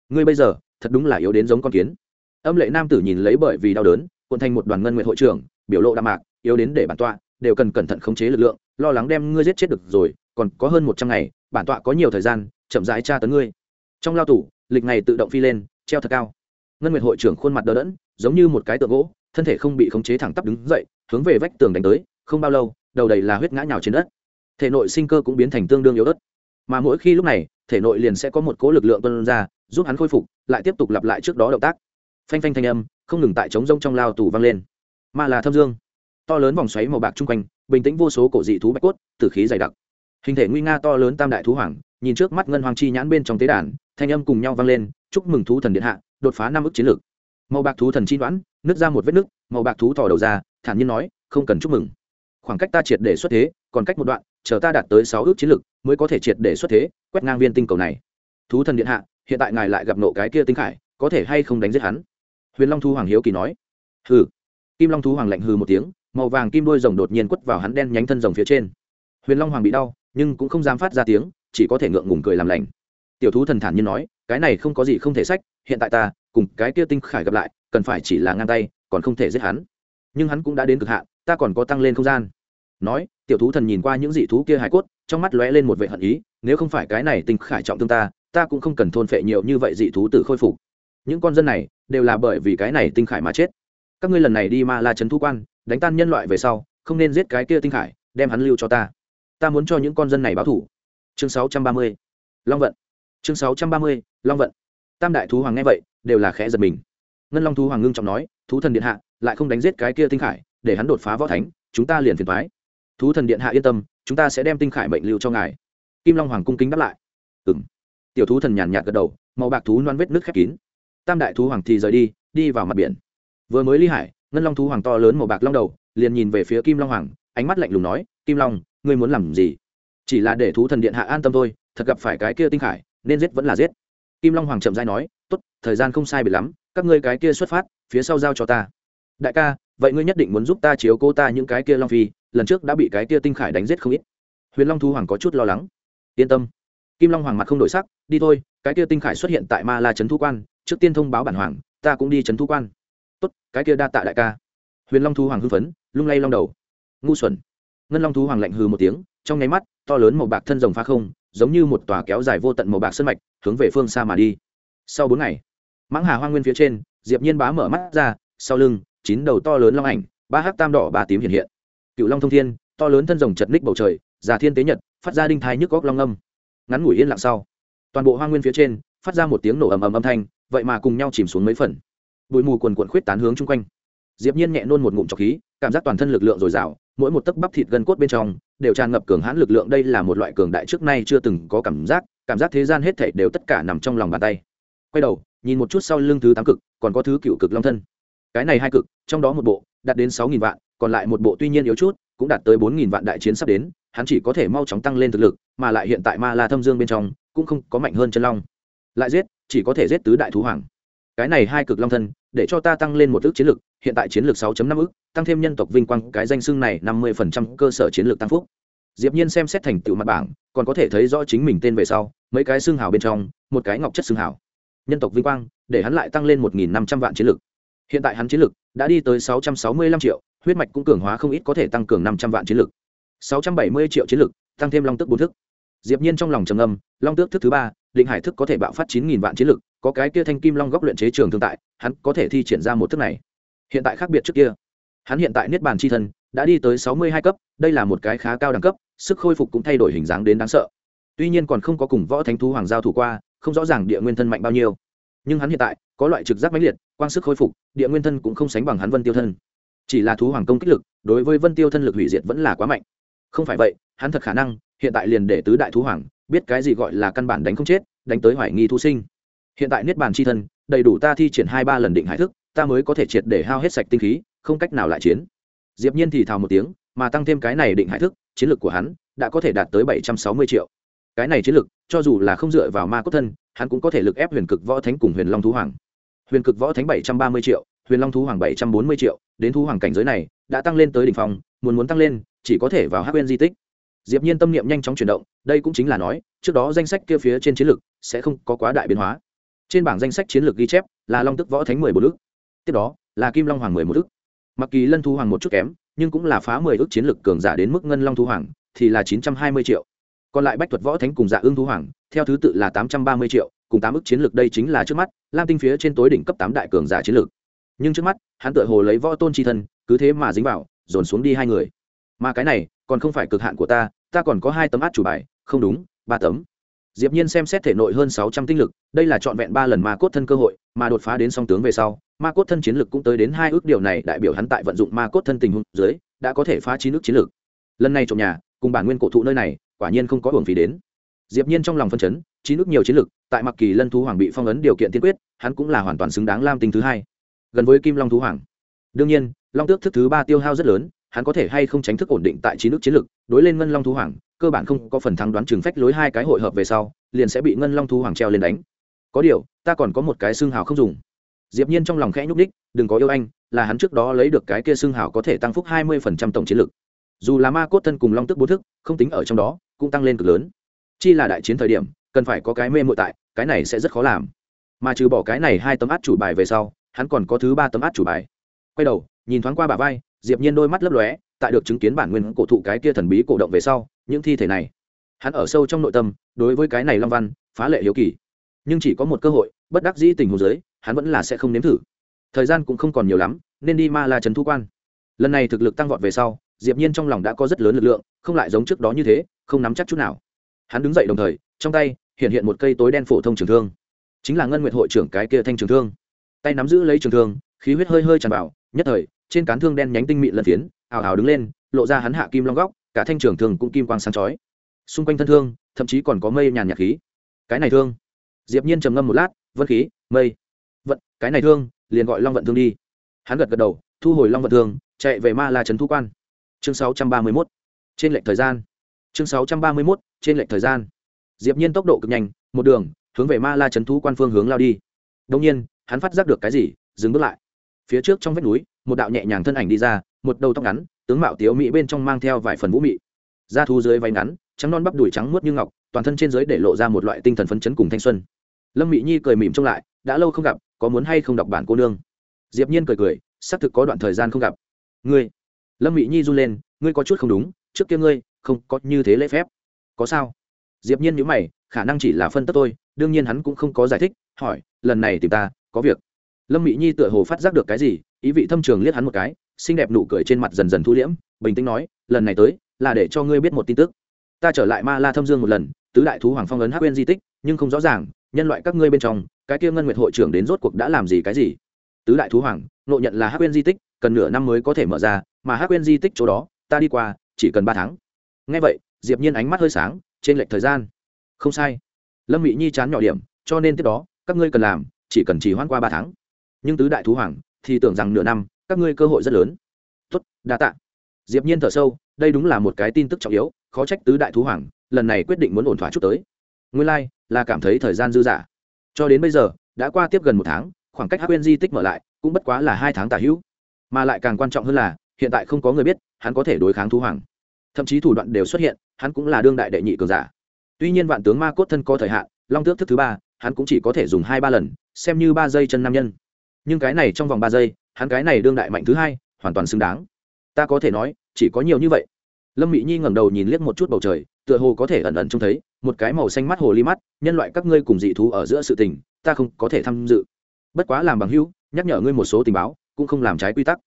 Ngươi bây giờ, thật đúng là yếu đến giống con kiến âm lệ nam tử nhìn lấy bởi vì đau đớn, cuộn thành một đoàn ngân nguyệt hội trưởng, biểu lộ đa mạc, yếu đến để bản tọa đều cần cẩn thận khống chế lực lượng, lo lắng đem ngươi giết chết được rồi, còn có hơn một trăm ngày, bản tọa có nhiều thời gian, chậm rãi tra tấn ngươi. Trong lao tủ lịch ngày tự động phi lên, treo thật cao. Ngân nguyệt hội trưởng khuôn mặt đờ đẫn, giống như một cái tượng gỗ, thân thể không bị khống chế thẳng tắp đứng dậy, hướng về vách tường đánh tới, không bao lâu, đầu đầy là huyết ngã nhào trên đất. Thể nội sinh cơ cũng biến thành tương đương yếu ớt. Mà mỗi khi lúc này, thể nội liền sẽ có một cố lực lượng tuân ra, giúp hắn khôi phục, lại tiếp tục lặp lại trước đó động tác phanh phanh thanh âm, không ngừng tại trống rông trong lao tù vang lên. Mà là thâm dương. To lớn vòng xoáy màu bạc chung quanh, bình tĩnh vô số cổ dị thú bạch cốt, tử khí dày đặc. Hình thể nguy nga to lớn tam đại thú hoàng, nhìn trước mắt ngân hoàng chi nhãn bên trong tế đàn, thanh âm cùng nhau vang lên, chúc mừng thú thần điện hạ, đột phá năm ức chiến lược. Màu bạc thú thần chi đoán nứt ra một vết nứt, màu bạc thú thò đầu ra, thản nhiên nói, không cần chúc mừng. Khoảng cách ta triệt để xuất thế, còn cách một đoạn, chờ ta đạt tới sáu ước chiến lược, mới có thể triệt để xuất thế, quét ngang viên tinh cầu này. Thú thần điện hạ, hiện tại ngài lại gặp nộ cái kia tinh khải, có thể hay không đánh giết hắn? Huyền long thú hoàng hiếu kỳ nói. Hừ. Kim long thú hoàng lạnh hừ một tiếng, màu vàng kim đôi rồng đột nhiên quất vào hắn đen nhánh thân rồng phía trên. Huyền long hoàng bị đau, nhưng cũng không dám phát ra tiếng, chỉ có thể ngượng ngùng cười làm lành. Tiểu thú thần thản nhiên nói, cái này không có gì không thể sách, hiện tại ta, cùng cái kia tinh khải gặp lại, cần phải chỉ là ngang tay, còn không thể giết hắn. Nhưng hắn cũng đã đến cực hạn, ta còn có tăng lên không gian. Nói, tiểu thú thần nhìn qua những dị thú kia hải cốt, trong mắt lóe lên một vệ hận ý, nếu không phải cái này tinh khải trọng thương ta ta cũng không cần thôn phệ nhiều như vậy dị thú tử khôi phục. Những con dân này đều là bởi vì cái này tinh khải mà chết. Các ngươi lần này đi ma la trấn thu quan đánh tan nhân loại về sau không nên giết cái kia tinh khải đem hắn lưu cho ta. Ta muốn cho những con dân này báo thủ. Chương 630. long vận. Chương 630, long vận. Tam đại thú hoàng nghe vậy đều là khẽ giật mình. Ngân long thú hoàng ngưng trọng nói thú thần điện hạ lại không đánh giết cái kia tinh khải để hắn đột phá võ thánh chúng ta liền phiền thoái thú thần điện hạ yên tâm chúng ta sẽ đem tinh khải mệnh lưu cho ngài. Kim long hoàng cung kính đáp lại. Ừ m tiểu thú thần nhàn nhạt gật đầu màu bạc thú loan vết nước khép kín tam đại thú hoàng thì rời đi đi vào mặt biển. Vừa mới ly hải, ngân long thú hoàng to lớn màu bạc long đầu, liền nhìn về phía kim long hoàng, ánh mắt lạnh lùng nói, kim long, ngươi muốn làm gì? Chỉ là để thú thần điện hạ an tâm thôi, thật gặp phải cái kia tinh khải, nên giết vẫn là giết. Kim long hoàng chậm dai nói t ố t thời gian không sai bị lắm, các ngươi cái kia xuất phát, phía sau giao cho ta. Đại ca, vậy ngươi nhất định muốn giúp ta chiếu cô ta những cái kia long phi, lần trước đã bị cái kia tinh khải đánh giết không ít. Huyền long thú hoàng có chút lo lắng. Yên tâm. Kim long hoàng mặt không đổi sắc, đi thôi, cái kia tinh khải xuất hiện tại ma la trấn thu quan trước tiên thông báo bản hoàng, ta cũng đi trấn thu quan. Tốt, cái kia đa tạ đại ca. Huyền long thu hoàng hưng phấn, lung lay long đầu. Ngu xuẩn. Ngân long thú hoàng lạnh hừ một tiếng, trong nháy mắt, to lớn màu bạc thân rồng pha không, giống như một tòa kéo dài vô tận màu bạc sân mạch, hướng về phương xa mà đi. Sau bốn ngày, mãng hà hoang nguyên phía trên, diệp nhiên bá mở mắt ra, sau lưng, chín đầu to lớn long ảnh, ba hắc tam đỏ ba tím hiện hiện. Cựu long thông thiên, to lớn thân rồng chật ních bầu trời, già thiên tế nhật, phát ra đinh thai nhức góc long âm. Ngắn ngủi yên lặng sau, toàn bộ hoa nguyên phía trên, phát ra một tiếng nổ ầm ầm âm thanh vậy mà cùng nhau chìm xuống mấy phần. Bụi mù quần quận khuyết tán hướng chung quanh. Diệp nhiên nhẹ nôn một ngụm trọc khí, cảm giác toàn thân lực lượng dồi dào, mỗi một tấc bắp thịt gân cốt bên trong đều tràn ngập cường hãn lực lượng. Đây là một loại cường đại trước nay chưa từng có cảm giác cảm giác thế gian hết thảy đều tất cả nằm trong lòng bàn tay. Quay đầu, nhìn một chút sau lưng thứ tám cực, còn có thứ cựu cực long thân. Cái này hai cực, trong đó một bộ đạt đến sáu nghìn vạn, còn lại một bộ tuy nhiên yếu chút, cũng đạt tới bốn nghìn vạn đại chiến sắp đến, hắn chỉ có thể mau chóng tăng lên thực lực, mà lại hiện tại ma la thâm dương bên trong cũng không có mạnh hơn chân long lại giết, chỉ có thể giết tứ đại thú hoàng. Cái này hai cực long thân, để cho ta tăng lên một ước chiến lực, hiện tại chiến lược 6.5 ức tăng thêm nhân tộc vinh quang, cái danh xưng này 50% cơ sở chiến lược tăng phúc. Diệp nhiên xem xét thành tựu mặt bảng, còn có thể thấy rõ chính mình tên về sau, mấy cái xương hào bên trong, một cái ngọc chất xương hào. Nhân tộc vinh quang, để hắn lại tăng lên 1.500 vạn chiến lực. Hiện tại hắn chiến lực đã đi tới 665 triệu, huyết mạch cũng cường hóa không ít có thể tăng cường 500 vạn chiến lực. 670 triệu chiến lực, tăng thêm long tức bốn thức. Diệp nhiên trong lòng trầm ngâm, long tước thức thứ ba định hải thức có thể bạo phát 9.000 vạn chiến lực, có cái kia thanh kim long góc luyện chế trường thương tại, hắn có thể thi triển ra một thức này. Hiện tại khác biệt trước kia. Hắn hiện tại niết bàn c h i thân đã đi tới sáu mươi hai cấp, đây là một cái khá cao đẳng cấp, sức khôi phục cũng thay đổi hình dáng đến đáng sợ. Tuy nhiên còn không có cùng võ thánh thú hoàng giao thủ qua, không rõ ràng địa nguyên thân mạnh bao nhiêu. Nhưng hắn hiện tại có loại trực giác mãnh liệt, quang sức khôi phục, địa nguyên thân cũng không sánh bằng hắn vân tiêu thân. Chỉ là thú hoàng công kích lực, đối với vân tiêu thân lực hủy diệt vẫn là quá mạnh. Không phải vậy, hắn thật khả năng, hiện tại liền để tứ đại thú hoàng biết cái gì gọi là căn bản đánh không chết đánh tới hoài nghi thu sinh. Hiện tại niết bàn c h i thân đầy đủ ta thi triển hai ba lần định hải thức ta mới có thể triệt để hao hết sạch tinh khí không cách nào lại chiến. Diệp nhiên thì thào một tiếng mà tăng thêm cái này định hải thức chiến lược của hắn đã có thể đạt tới bảy trăm sáu mươi triệu. Cái này chiến lược cho dù là không dựa vào ma cốt thân hắn cũng có thể lực ép huyền cực võ thánh cùng huyền long thú hoàng. Huyền cực võ thánh bảy trăm ba mươi triệu huyền long thú hoàng bảy trăm bốn mươi triệu đến thú hoàng cảnh giới này đã tăng lên tới đỉnh phòng, muốn muốn tăng lên chỉ có thể vào hắc nguyên di tích diệp nhiên tâm niệm nhanh chóng chuyển động, đây cũng chính là nói, trước đó danh sách kia phía trên chiến lược sẽ không có quá đại biến hóa. Trên bảng danh sách chiến lược ghi chép là long tức võ thánh mười bốn ước tiếp đó, là kim long hoàng mười một ước mặc kỳ lân thu hoàng một chút kém, nhưng cũng là phá mười ước chiến lược cường giả đến mức ngân long thu hoàng, thì là chín trăm hai mươi triệu. Còn lại bách thuật võ thánh cùng dạ ương thu hoàng, theo thứ tự là tám trăm ba mươi triệu, cùng tám ước chiến lược đây chính là trước mắt, lam tinh phía trên tối đỉnh cấp tám đại cường giả chiến lược. Nhưng trước mắt, hắn tự hồ lấy võ tôn tri thân, cứ thế mà dính vào, dồn xuống đi hai người. Mà cái này còn không phải cực hạn của ta ta còn có hai tấm át chủ bài, không đúng, ba tấm. Diệp nhiên xem xét thể nội hơn sáu trăm tinh lực, đây là trọn vẹn ba lần ma cốt thân cơ hội, mà đột phá đến song tướng về sau, ma cốt thân chiến lực cũng tới đến hai ước điều này đại biểu hắn tại vận dụng ma cốt thân tình huống dưới, đã có thể phá chín ước chiến lực. Lần này trộm nhà, cùng bản nguyên cổ thụ nơi này, quả nhiên không có hưởng phí đến. Diệp nhiên trong lòng phân chấn, chín ước nhiều chiến lực, tại mặc kỳ lân thú hoàng bị phong ấn điều kiện tiên quyết, hắn cũng là hoàn toàn xứng đáng lam tinh thứ hai. Gần với kim long thú hoàng. Đương nhiên, long tước thức thứ ba tiêu hao rất lớn hắn có thể hay không tránh thức ổn định tại trí nước chiến lực, đối lên ngân long thú hoàng, cơ bản không có phần thắng đoán chừng phách lối hai cái hội hợp về sau, liền sẽ bị ngân long thú hoàng treo lên đánh. Có điều, ta còn có một cái xương hào không dùng. Diệp nhiên trong lòng khẽ nhúc đích đừng có yêu anh, là hắn trước đó lấy được cái kia xương hào có thể tăng phúc 20% tổng chiến lực. Dù là ma cốt thân cùng long tức bố thức, không tính ở trong đó, cũng tăng lên cực lớn. Chi là đại chiến thời điểm, cần phải có cái mê muội tại, cái này sẽ rất khó làm. Mà trừ bỏ cái này hai tấm át chủ bài về sau, hắn còn có thứ ba tấm át chủ bài. Quay đầu, nhìn thoáng qua bà vai diệp nhiên đôi mắt lấp lóe, tại được chứng kiến bản nguyên cổ thụ cái kia thần bí cổ động về sau, những thi thể này, hắn ở sâu trong nội tâm, đối với cái này long văn, phá lệ hiếu kỳ. Nhưng chỉ có một cơ hội, bất đắc dĩ tình huống giới hắn vẫn là sẽ không nếm thử. Thời gian cũng không còn nhiều lắm, nên đi ma la trấn thu quan. Lần này thực lực tăng vọt về sau, diệp nhiên trong lòng đã có rất lớn lực lượng, không lại giống trước đó như thế, không nắm chắc chút nào. Hắn đứng dậy đồng thời, trong tay, hiện hiện một cây tối đen phổ thông trường thương. Chính là ngân nguyệt hội trưởng cái kia thanh trường thương. Tay nắm giữ lấy trường thương, khí huyết hơi hơi tràn vào, nhất thời trên cán thương đen nhánh tinh mịn lật phiến ảo ảo đứng lên, lộ ra hắn hạ kim long góc, cả thanh trường thường cũng kim quang sáng chói. Xung quanh thân thương, thậm chí còn có mây nhàn nhạt khí. Cái này thương. Diệp nhiên trầm ngâm một lát, vân khí, mây. Vận, cái này thương, liền gọi long vận thương đi. Hắn gật gật đầu, thu hồi long vận thương, chạy về ma la trấn thu quan. Chương 631 trên lệnh thời gian. Chương 631 trên lệnh thời gian. Diệp nhiên tốc độ cực nhanh, một đường, hướng về ma la trấn thu quan phương hướng lao đi. Đung nhiên, hắn phát giác được cái gì, dừng bước lại. Phía trước trong vách núi một đạo nhẹ nhàng thân ảnh đi ra, một đầu tóc ngắn, tướng mạo tiếu mỹ bên trong mang theo vài phần vũ mị. Da thu dưới váy ngắn, trắng non bắp đùi trắng muốt như ngọc, toàn thân trên dưới để lộ ra một loại tinh thần phấn chấn cùng thanh xuân. Lâm mỹ nhi cười mỉm trông lại, đã lâu không gặp, có muốn hay không đọc bản cô nương? Diệp nhiên cười cười xác thực có đoạn thời gian không gặp. Ngươi, lâm mỹ nhi run lên, ngươi có chút không đúng, trước kia ngươi, không có như thế lễ phép. Có sao? Diệp nhiên nhíu mày, khả năng chỉ là phân tất tôi đương nhiên hắn cũng không có giải thích, hỏi, lần này tìm ta, có việc. Lâm mỹ nhi tựa hồ phát giác được cái gì ý vị thâm trường liếc hắn một cái, xinh đẹp nụ cười trên mặt dần dần thu liễm, bình tĩnh nói, lần này tới, là để cho ngươi biết một tin tức. Ta trở lại ma la thâm dương một lần, tứ đại thú hoàng phong ấn hắc quên di tích, nhưng không rõ ràng, nhân loại các ngươi bên trong, cái kia ngân nguyệt hội trưởng đến rốt cuộc đã làm gì cái gì? Tứ đại thú hoàng nộ nhận là hắc quên di tích, cần nửa năm mới có thể mở ra, mà hắc quên di tích chỗ đó, ta đi qua, chỉ cần ba tháng. Ngay vậy, diệp nhiên ánh mắt hơi sáng, trên lệch thời gian. Không sai. Lâm mỹ nhi chán nhỏ điểm, cho nên tiếp đó, các ngươi cần làm, chỉ cần chỉ hoãn qua ba tháng. Nhưng tứ đại thú hoàng thì tưởng rằng nửa năm các ngươi cơ hội rất lớn. Tốt đa tạ. Diệp nhiên thở sâu đây đúng là một cái tin tức trọng yếu khó trách tứ đại thú hoàng lần này quyết định muốn ổn thỏa chút tới. Nguyên lai like, là cảm thấy thời gian dư dả. Cho đến bây giờ đã qua tiếp gần một tháng khoảng cách hắc quên di tích mở lại cũng bất quá là hai tháng tả hữu. Mà lại càng quan trọng hơn là hiện tại không có người biết hắn có thể đối kháng thú hoàng. Thậm chí thủ đoạn đều xuất hiện hắn cũng là đương đại đệ nhị cường giả. Tuy nhiên vạn tướng ma cốt thân có thời hạn long tước thức thứ ba hắn cũng chỉ có thể dùng hai ba lần xem như ba giây chân nam nhân nhưng cái này trong vòng ba giây, hắn cái này đương đại mạnh thứ hai, hoàn toàn xứng đáng. Ta có thể nói, chỉ có nhiều như vậy. Lâm mỹ nhi ngẩng đầu nhìn liếc một chút bầu trời, tựa hồ có thể ẩn ẩn trông thấy, một cái màu xanh mắt hồ ly mắt, nhân loại các ngươi cùng dị thú ở giữa sự tình, ta không có thể tham dự. Bất quá làm bằng hữu, nhắc nhở ngươi một số tình báo, cũng không làm trái quy tắc.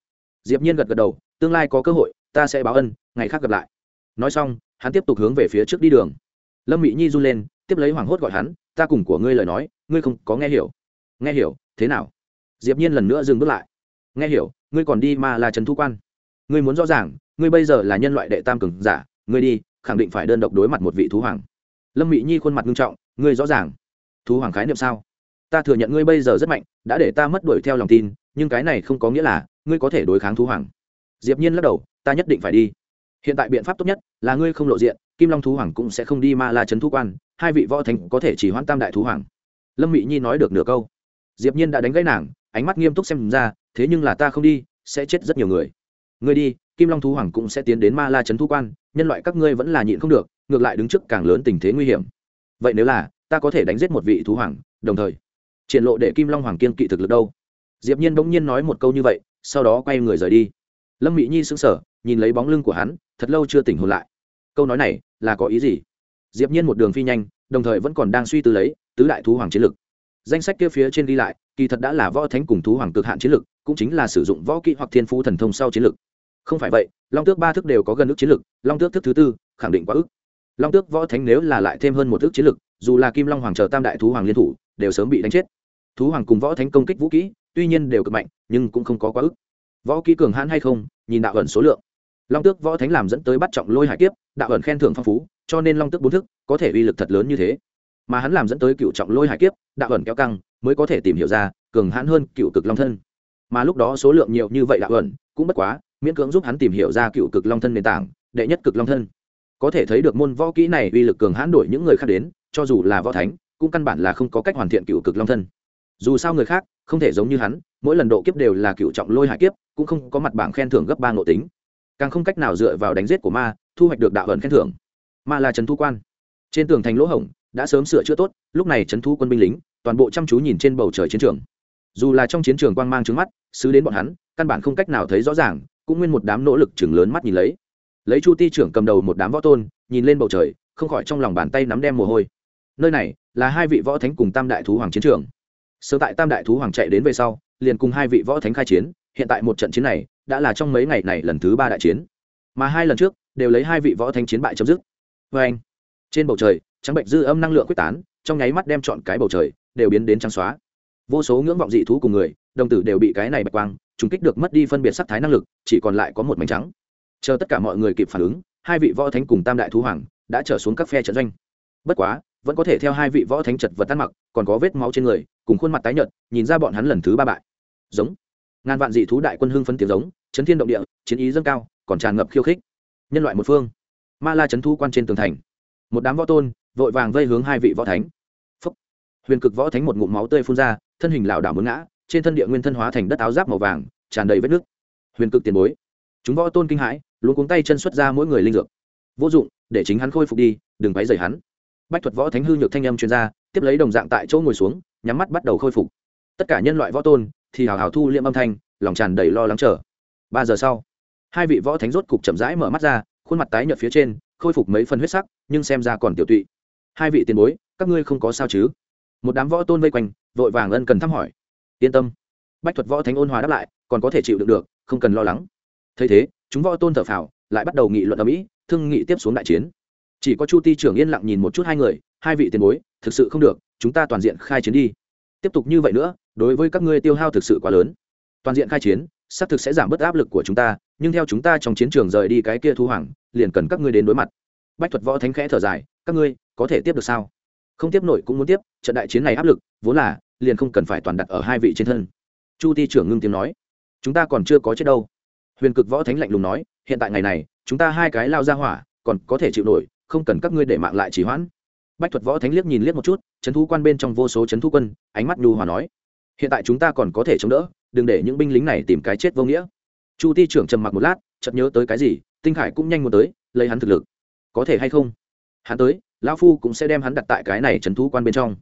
Diệp nhiên gật gật đầu, tương lai có cơ hội, ta sẽ báo ân, ngày khác gặp lại. Nói xong, hắn tiếp tục hướng về phía trước đi đường. Lâm mỹ nhi run lên, tiếp lấy hoảng hốt gọi hắn, ta cùng của ngươi lời nói, ngươi không có nghe hiểu. Nghe hiểu, thế nào? Diệp nhiên lần nữa dừng bước lại. Nghe hiểu, ngươi còn đi mà là trần thu quan. Ngươi muốn rõ ràng, ngươi bây giờ là nhân loại đệ tam cường giả, ngươi đi, khẳng định phải đơn độc đối mặt một vị thú hoàng. Lâm mỹ nhi khuôn mặt nghiêm trọng, ngươi rõ ràng. Thú hoàng khái niệm sao? Ta thừa nhận ngươi bây giờ rất mạnh, đã để ta mất đuổi theo lòng tin, nhưng cái này không có nghĩa là, ngươi có thể đối kháng thú hoàng. Diệp nhiên lắc đầu, ta nhất định phải đi. Hiện tại biện pháp tốt nhất là ngươi không lộ diện, kim long thú hoàng cũng sẽ không đi ma la Trần thú quan, hai vị võ thánh có thể chỉ hoãn tam đại thú hoàng. Lâm mỹ nhi nói được nửa câu. Diệp nhiên đã đánh gãy nàng ánh mắt nghiêm túc xem ra, thế nhưng là ta không đi, sẽ chết rất nhiều người. Ngươi đi, kim long thú hoàng cũng sẽ tiến đến ma la trấn Thu quan, nhân loại các ngươi vẫn là nhịn không được, ngược lại đứng trước càng lớn tình thế nguy hiểm. Vậy nếu là, ta có thể đánh giết một vị thú hoàng, đồng thời, triển lộ để kim long hoàng kiên kỵ thực lực đâu? Diệp nhiên bỗng nhiên nói một câu như vậy, sau đó quay người rời đi. Lâm mỹ nhi sững sờ, nhìn lấy bóng lưng của hắn, thật lâu chưa tỉnh hồn lại. Câu nói này là có ý gì? Diệp nhiên một đường phi nhanh, đồng thời vẫn còn đang suy tư lấy tứ đại thú hoàng chiến lực danh sách kia phía trên đi lại, kỳ thật đã là võ thánh cùng thú hoàng cực hạn chiến lực, cũng chính là sử dụng võ kỹ hoặc thiên phú thần thông sau chiến lực. Không phải vậy, long tước ba thức đều có gần ước chiến lực, long tước thức thứ tư, khẳng định quá ước long tước võ thánh nếu là lại thêm hơn một ước chiến lực, dù là kim long hoàng chờ tam đại thú hoàng liên thủ, đều sớm bị đánh chết. Thú hoàng cùng võ thánh công kích vũ kỹ, tuy nhiên đều cực mạnh, nhưng cũng không có quá ước võ kỹ cường hãn hay không, nhìn đạo ẩn số lượng. Long tước võ thánh làm dẫn tới bắt trọng lôi hải kiếp, đạo ẩn khen thưởng phong phú, cho nên long tước bốn thức có thể uy lực thật lớn như thế mà hắn làm dẫn tới cựu trọng lôi hải kiếp, đạo ẩn kéo căng, mới có thể tìm hiểu ra, cường hãn hơn cựu cực long thân. Mà lúc đó số lượng nhiều như vậy đạo ẩn, cũng bất quá, miễn cưỡng giúp hắn tìm hiểu ra cựu cực long thân nền tảng, đệ nhất cực long thân. Có thể thấy được môn võ kỹ này uy lực cường hãn đổi những người khác đến, cho dù là võ thánh, cũng căn bản là không có cách hoàn thiện cựu cực long thân. Dù sao người khác, không thể giống như hắn, mỗi lần độ kiếp đều là cựu trọng lôi hải kiếp, cũng không có mặt bảng khen thưởng gấp ba ngộ tính. Càng không cách nào dựa vào đánh giết của ma, thu hoạch được đạo ẩn khen thưởng. Ma là trần thu quan. Trên tường thành lỗ hổng đã sớm sửa chữa tốt, lúc này trấn thu quân binh lính, toàn bộ chăm chú nhìn trên bầu trời chiến trường. Dù là trong chiến trường quang mang trứng mắt xứ đến bọn hắn, căn bản không cách nào thấy rõ ràng, cũng nguyên một đám nỗ lực chừng lớn mắt nhìn lấy. Lấy chu ti trưởng cầm đầu một đám võ tôn, nhìn lên bầu trời, không khỏi trong lòng bàn tay nắm đem mồ hôi. Nơi này là hai vị võ thánh cùng tam đại thú hoàng chiến trường. Sớm tại tam đại thú hoàng chạy đến về sau, liền cùng hai vị võ thánh khai chiến, hiện tại một trận chiến này đã là trong mấy ngày này lần thứ ba đại chiến. Mà hai lần trước, đều lấy hai vị võ thánh chiến bại chấm dứt. Vê anh trên bầu trời trắng bệnh dư âm năng lượng quyết tán, trong nháy mắt đem chọn cái bầu trời, đều biến đến trắng xóa. Vô số ngưỡng vọng dị thú cùng người, đồng tử đều bị cái này bạch quang trùng kích được mất đi phân biệt sắc thái năng lực, chỉ còn lại có một mảnh trắng. Chờ tất cả mọi người kịp phản ứng, hai vị võ thánh cùng tam đại thú hoàng đã trở xuống các phe trận doanh. Bất quá, vẫn có thể theo hai vị võ thánh chật vật tan mặc, còn có vết máu trên người, cùng khuôn mặt tái nhợt, nhìn ra bọn hắn lần thứ ba bại. Giống. Ngàn vạn dị thú đại quân hưng phấn tiếng giống, chấn thiên động địa, chiến ý dâng cao, còn tràn ngập khiêu khích. Nhân loại một phương. Ma la chấn thu quan trên tường thành. Một đám võ tôn vội vàng vây hướng hai vị võ thánh. Phúc. huyền cực võ thánh một ngụm máu tươi phun ra, thân hình lảo đảo muốn ngã, trên thân địa nguyên thân hóa thành đất áo giáp màu vàng, tràn đầy vết nước. Huyền cực tiền bối. Chúng võ tôn kinh hãi luôn cuống tay chân xuất ra mỗi người linh dược. Vô dụng, để chính hắn khôi phục đi, đừng quấy rầy hắn. Bách thuật võ thánh hư nhược thanh âm chuyên gia tiếp lấy đồng dạng tại chỗ ngồi xuống, nhắm mắt bắt đầu khôi phục. Tất cả nhân loại võ tôn thì hào hào thu liệm âm thanh, lòng tràn đầy lo lắng chờ. Ba giờ sau, hai vị võ thánh rốt cục chậm rãi mở mắt ra, khuôn mặt tái nhợt phía trên, khôi phục mấy phần huyết sắc, nhưng xem ra còn tiểu tụy hai vị tiền bối, các ngươi không có sao chứ? Một đám võ tôn vây quanh, vội vàng ân cần thăm hỏi. Yên tâm. Bách thuật võ thánh ôn hòa đáp lại, còn có thể chịu đựng được, không cần lo lắng. Thấy thế, chúng võ tôn thở phào, lại bắt đầu nghị luận ở mỹ, thương nghị tiếp xuống đại chiến. Chỉ có chu ti trưởng yên lặng nhìn một chút hai người, hai vị tiền bối, thực sự không được, chúng ta toàn diện khai chiến đi. Tiếp tục như vậy nữa, đối với các ngươi tiêu hao thực sự quá lớn. Toàn diện khai chiến, xác thực sẽ giảm bớt áp lực của chúng ta, nhưng theo chúng ta trong chiến trường rời đi cái kia thu hoàng, liền cần các ngươi đến đối mặt. Bách thuật võ thánh khẽ thở dài, các ngươi có thể tiếp được sao? Không tiếp nổi cũng muốn tiếp, trận đại chiến này áp lực, vốn là, liền không cần phải toàn đặt ở hai vị trên thân. Chu ti trưởng ngưng tiếng nói. Chúng ta còn chưa có chết đâu. Huyền cực võ thánh lạnh lùng nói, hiện tại ngày này, chúng ta hai cái lao ra hỏa, còn có thể chịu nổi, không cần các ngươi để mạng lại chỉ hoãn. Bách thuật võ thánh liếc nhìn liếc một chút trấn thu quan bên trong vô số trấn thu quân, ánh mắt nhu hòa nói. Hiện tại chúng ta còn có thể chống đỡ, đừng để những binh lính này tìm cái chết vô nghĩa. Chu ti trưởng trầm mặc một lát, chợt nhớ tới cái gì, tinh khải cũng nhanh muốn tới, lấy hắn thực lực. Có thể hay không? Hắn tới lão phu cũng sẽ đem hắn đặt tại cái này trấn thú quan bên trong.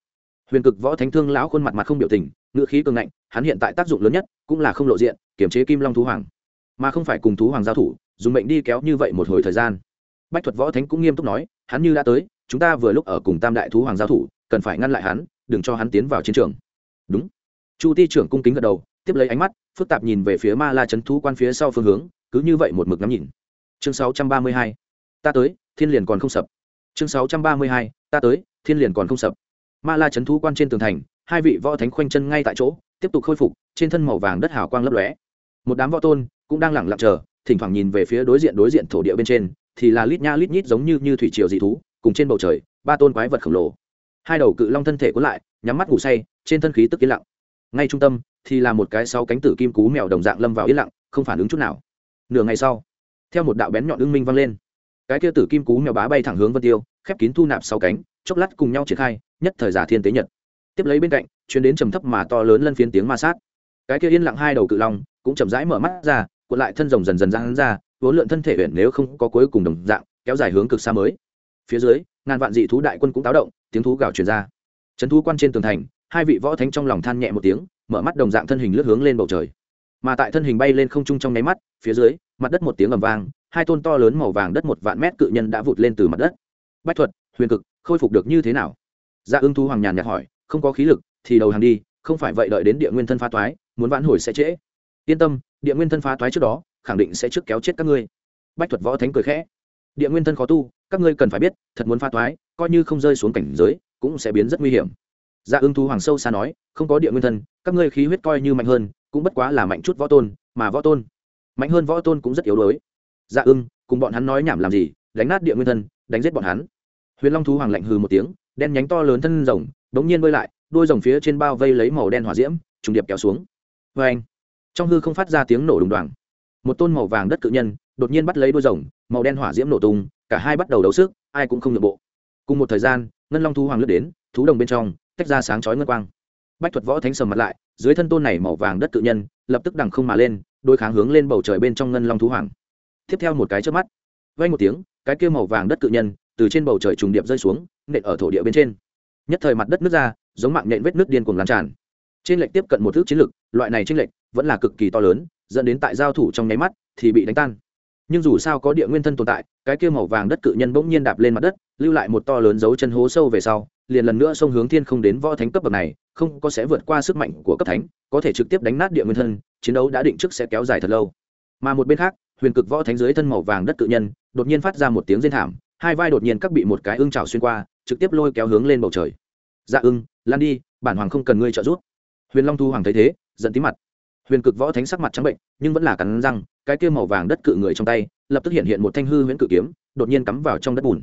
Huyền cực võ thánh thương lão khuôn mặt mặt không biểu tình ngựa khí cường ngạnh, hắn hiện tại tác dụng lớn nhất cũng là không lộ diện kiểm chế kim long thú hoàng. Mà không phải cùng thú hoàng giao thủ, dùng mệnh đi kéo như vậy một hồi thời gian. Bách thuật võ thánh cũng nghiêm túc nói, hắn như đã tới, chúng ta vừa lúc ở cùng tam đại thú hoàng giao thủ, cần phải ngăn lại hắn, đừng cho hắn tiến vào chiến trường. Đúng. Chu ti trưởng cung kính gật đầu, tiếp lấy ánh mắt phức tạp nhìn về phía ma la c thú quan phía sau phương hướng, cứ như vậy một mực ngắm nhìn. Chương 632. ta tới, thiên liền còn không sập chương 632. ta tới, thiên liền còn không sập. Ma la c thú quan trên tường thành, hai vị võ thánh khoanh chân ngay tại chỗ, tiếp tục khôi phục, trên thân màu vàng đất hào quang lấp lóe. Một đám võ tôn, cũng đang lẳng lặng chờ, thỉnh thoảng nhìn về phía đối diện đối diện thổ địa bên trên, thì là lít nha lít nhít giống như như thủy triều dị thú, cùng trên bầu trời, ba tôn quái vật khổng lồ. Hai đầu cự long thân thể cuốn lại, nhắm mắt ngủ say, trên thân khí tức yên lặng. Ngay trung tâm, thì là một cái sáu cánh tử kim cú mèo đồng dạng lâm vào yên lặng, không phản ứng chút nào. Nửa ngày sau, theo một đạo bén nhọn ưng minh vang lên cái kia tử kim cú mèo bá bay thẳng hướng vân tiêu, khép kín thu nạp sáu cánh, chốc lát cùng nhau triển khai, nhất thời giả thiên tế nhật. Tiếp lấy bên cạnh chuyến đến trầm thấp mà to lớn lân phiến tiếng ma sát. Cái kia yên lặng hai đầu cự long, cũng chậm rãi mở mắt ra, cuộn lại thân rồng dần dần ra hắn ra, vốn lượn thân thể huyện nếu không có cuối cùng đồng dạng, kéo dài hướng cực xa mới. Phía dưới, ngàn vạn dị thú đại quân cũng táo động, tiếng thú gào truyền ra. Trấn thú quan trên tường thành, hai vị võ thánh trong lòng than nhẹ một tiếng, mở mắt đồng dạng thân hình lướt hướng lên bầu trời. Mà tại thân hình bay lên không trung trong nháy mắt, phía dưới, mặt đất một tiếng ầm vang hai tôn to lớn màu vàng đất một vạn mét cự nhân đã vụt lên từ mặt đất. Bách thuật, huyền cực, khôi phục được như thế nào? Dạ ưng thú hoàng nhàn nhạt hỏi, không có khí lực thì đầu hàng đi, không phải vậy đợi đến địa nguyên thân phá toái, muốn vãn hồi sẽ trễ. Yên tâm, địa nguyên thân phá toái trước đó, khẳng định sẽ trước kéo chết các ngươi. Bách thuật võ thánh cười khẽ. Địa nguyên thân khó tu, các ngươi cần phải biết, thật muốn phá toái, coi như không rơi xuống cảnh giới, cũng sẽ biến rất nguy hiểm. Dạ ưng thú hoàng sâu xa nói, không có địa nguyên thân, các ngươi khí huyết coi như mạnh hơn, cũng bất quá là mạnh chút võ tôn, mà võ tôn, mạnh hơn võ tôn cũng rất yếu đuối dạ ưng, cùng bọn hắn nói nhảm làm gì, đánh nát địa nguyên thân, đánh giết bọn hắn. Huyền long thú hoàng lạnh hừ một tiếng, đen nhánh to lớn thân rồng bỗng nhiên bơi lại đuôi rồng phía trên bao vây lấy màu đen hỏa diễm, trùng điệp kéo xuống. Vê anh trong hư không phát ra tiếng nổ đùng đoàng. Một tôn màu vàng đất cự nhân, đột nhiên bắt lấy đuôi rồng, màu đen hỏa diễm nổ tung, cả hai bắt đầu đấu sức, ai cũng không nhượng bộ. Cùng một thời gian, ngân long thú hoàng lướt đến, thú đồng bên trong, tách ra sáng chói ngân quang. Bách thuật võ thánh sầm mặt lại, dưới thân tôn này màu vàng đất cự nhân, lập tức đằng không mà lên đôi kháng hướng lên bầu trời bên trong ngân long thú hoàng tiếp theo một cái trước mắt vay một tiếng, cái kia màu vàng đất cự nhân từ trên bầu trời trùng điệp rơi xuống, nện ở thổ địa bên trên. Nhất thời mặt đất nước ra, giống mạng nhện vết nước điên cuồng lan tràn. Trên lệnh tiếp cận một thước chiến lực, loại này trên lệnh vẫn là cực kỳ to lớn, dẫn đến tại giao thủ trong nháy mắt thì bị đánh tan. Nhưng dù sao có địa nguyên thân tồn tại, cái kia màu vàng đất cự nhân bỗng nhiên đạp lên mặt đất, lưu lại một to lớn dấu chân hố sâu về sau, liền lần nữa sông hướng thiên không đến võ thánh cấp bậc này, không có sẽ vượt qua sức mạnh của cấp thánh, có thể trực tiếp đánh nát địa nguyên thân, chiến đấu đã định trước sẽ kéo dài thật lâu. Mà một bên khác huyền cực võ thánh dưới thân màu vàng đất cự nhân, đột nhiên phát ra một tiếng rên thảm, hai vai đột nhiên các bị một cái ưng trào xuyên qua, trực tiếp lôi kéo hướng lên bầu trời. Dạ ưng, lan đi, bản hoàng không cần ngươi trợ giúp. Huyền long thu hoàng thấy thế, giận tí mặt. Huyền cực võ thánh sắc mặt trắng bệnh, nhưng vẫn là cắn răng, cái kia màu vàng đất cự người trong tay, lập tức hiện hiện một thanh hư huyễn cự kiếm, đột nhiên cắm vào trong đất bùn.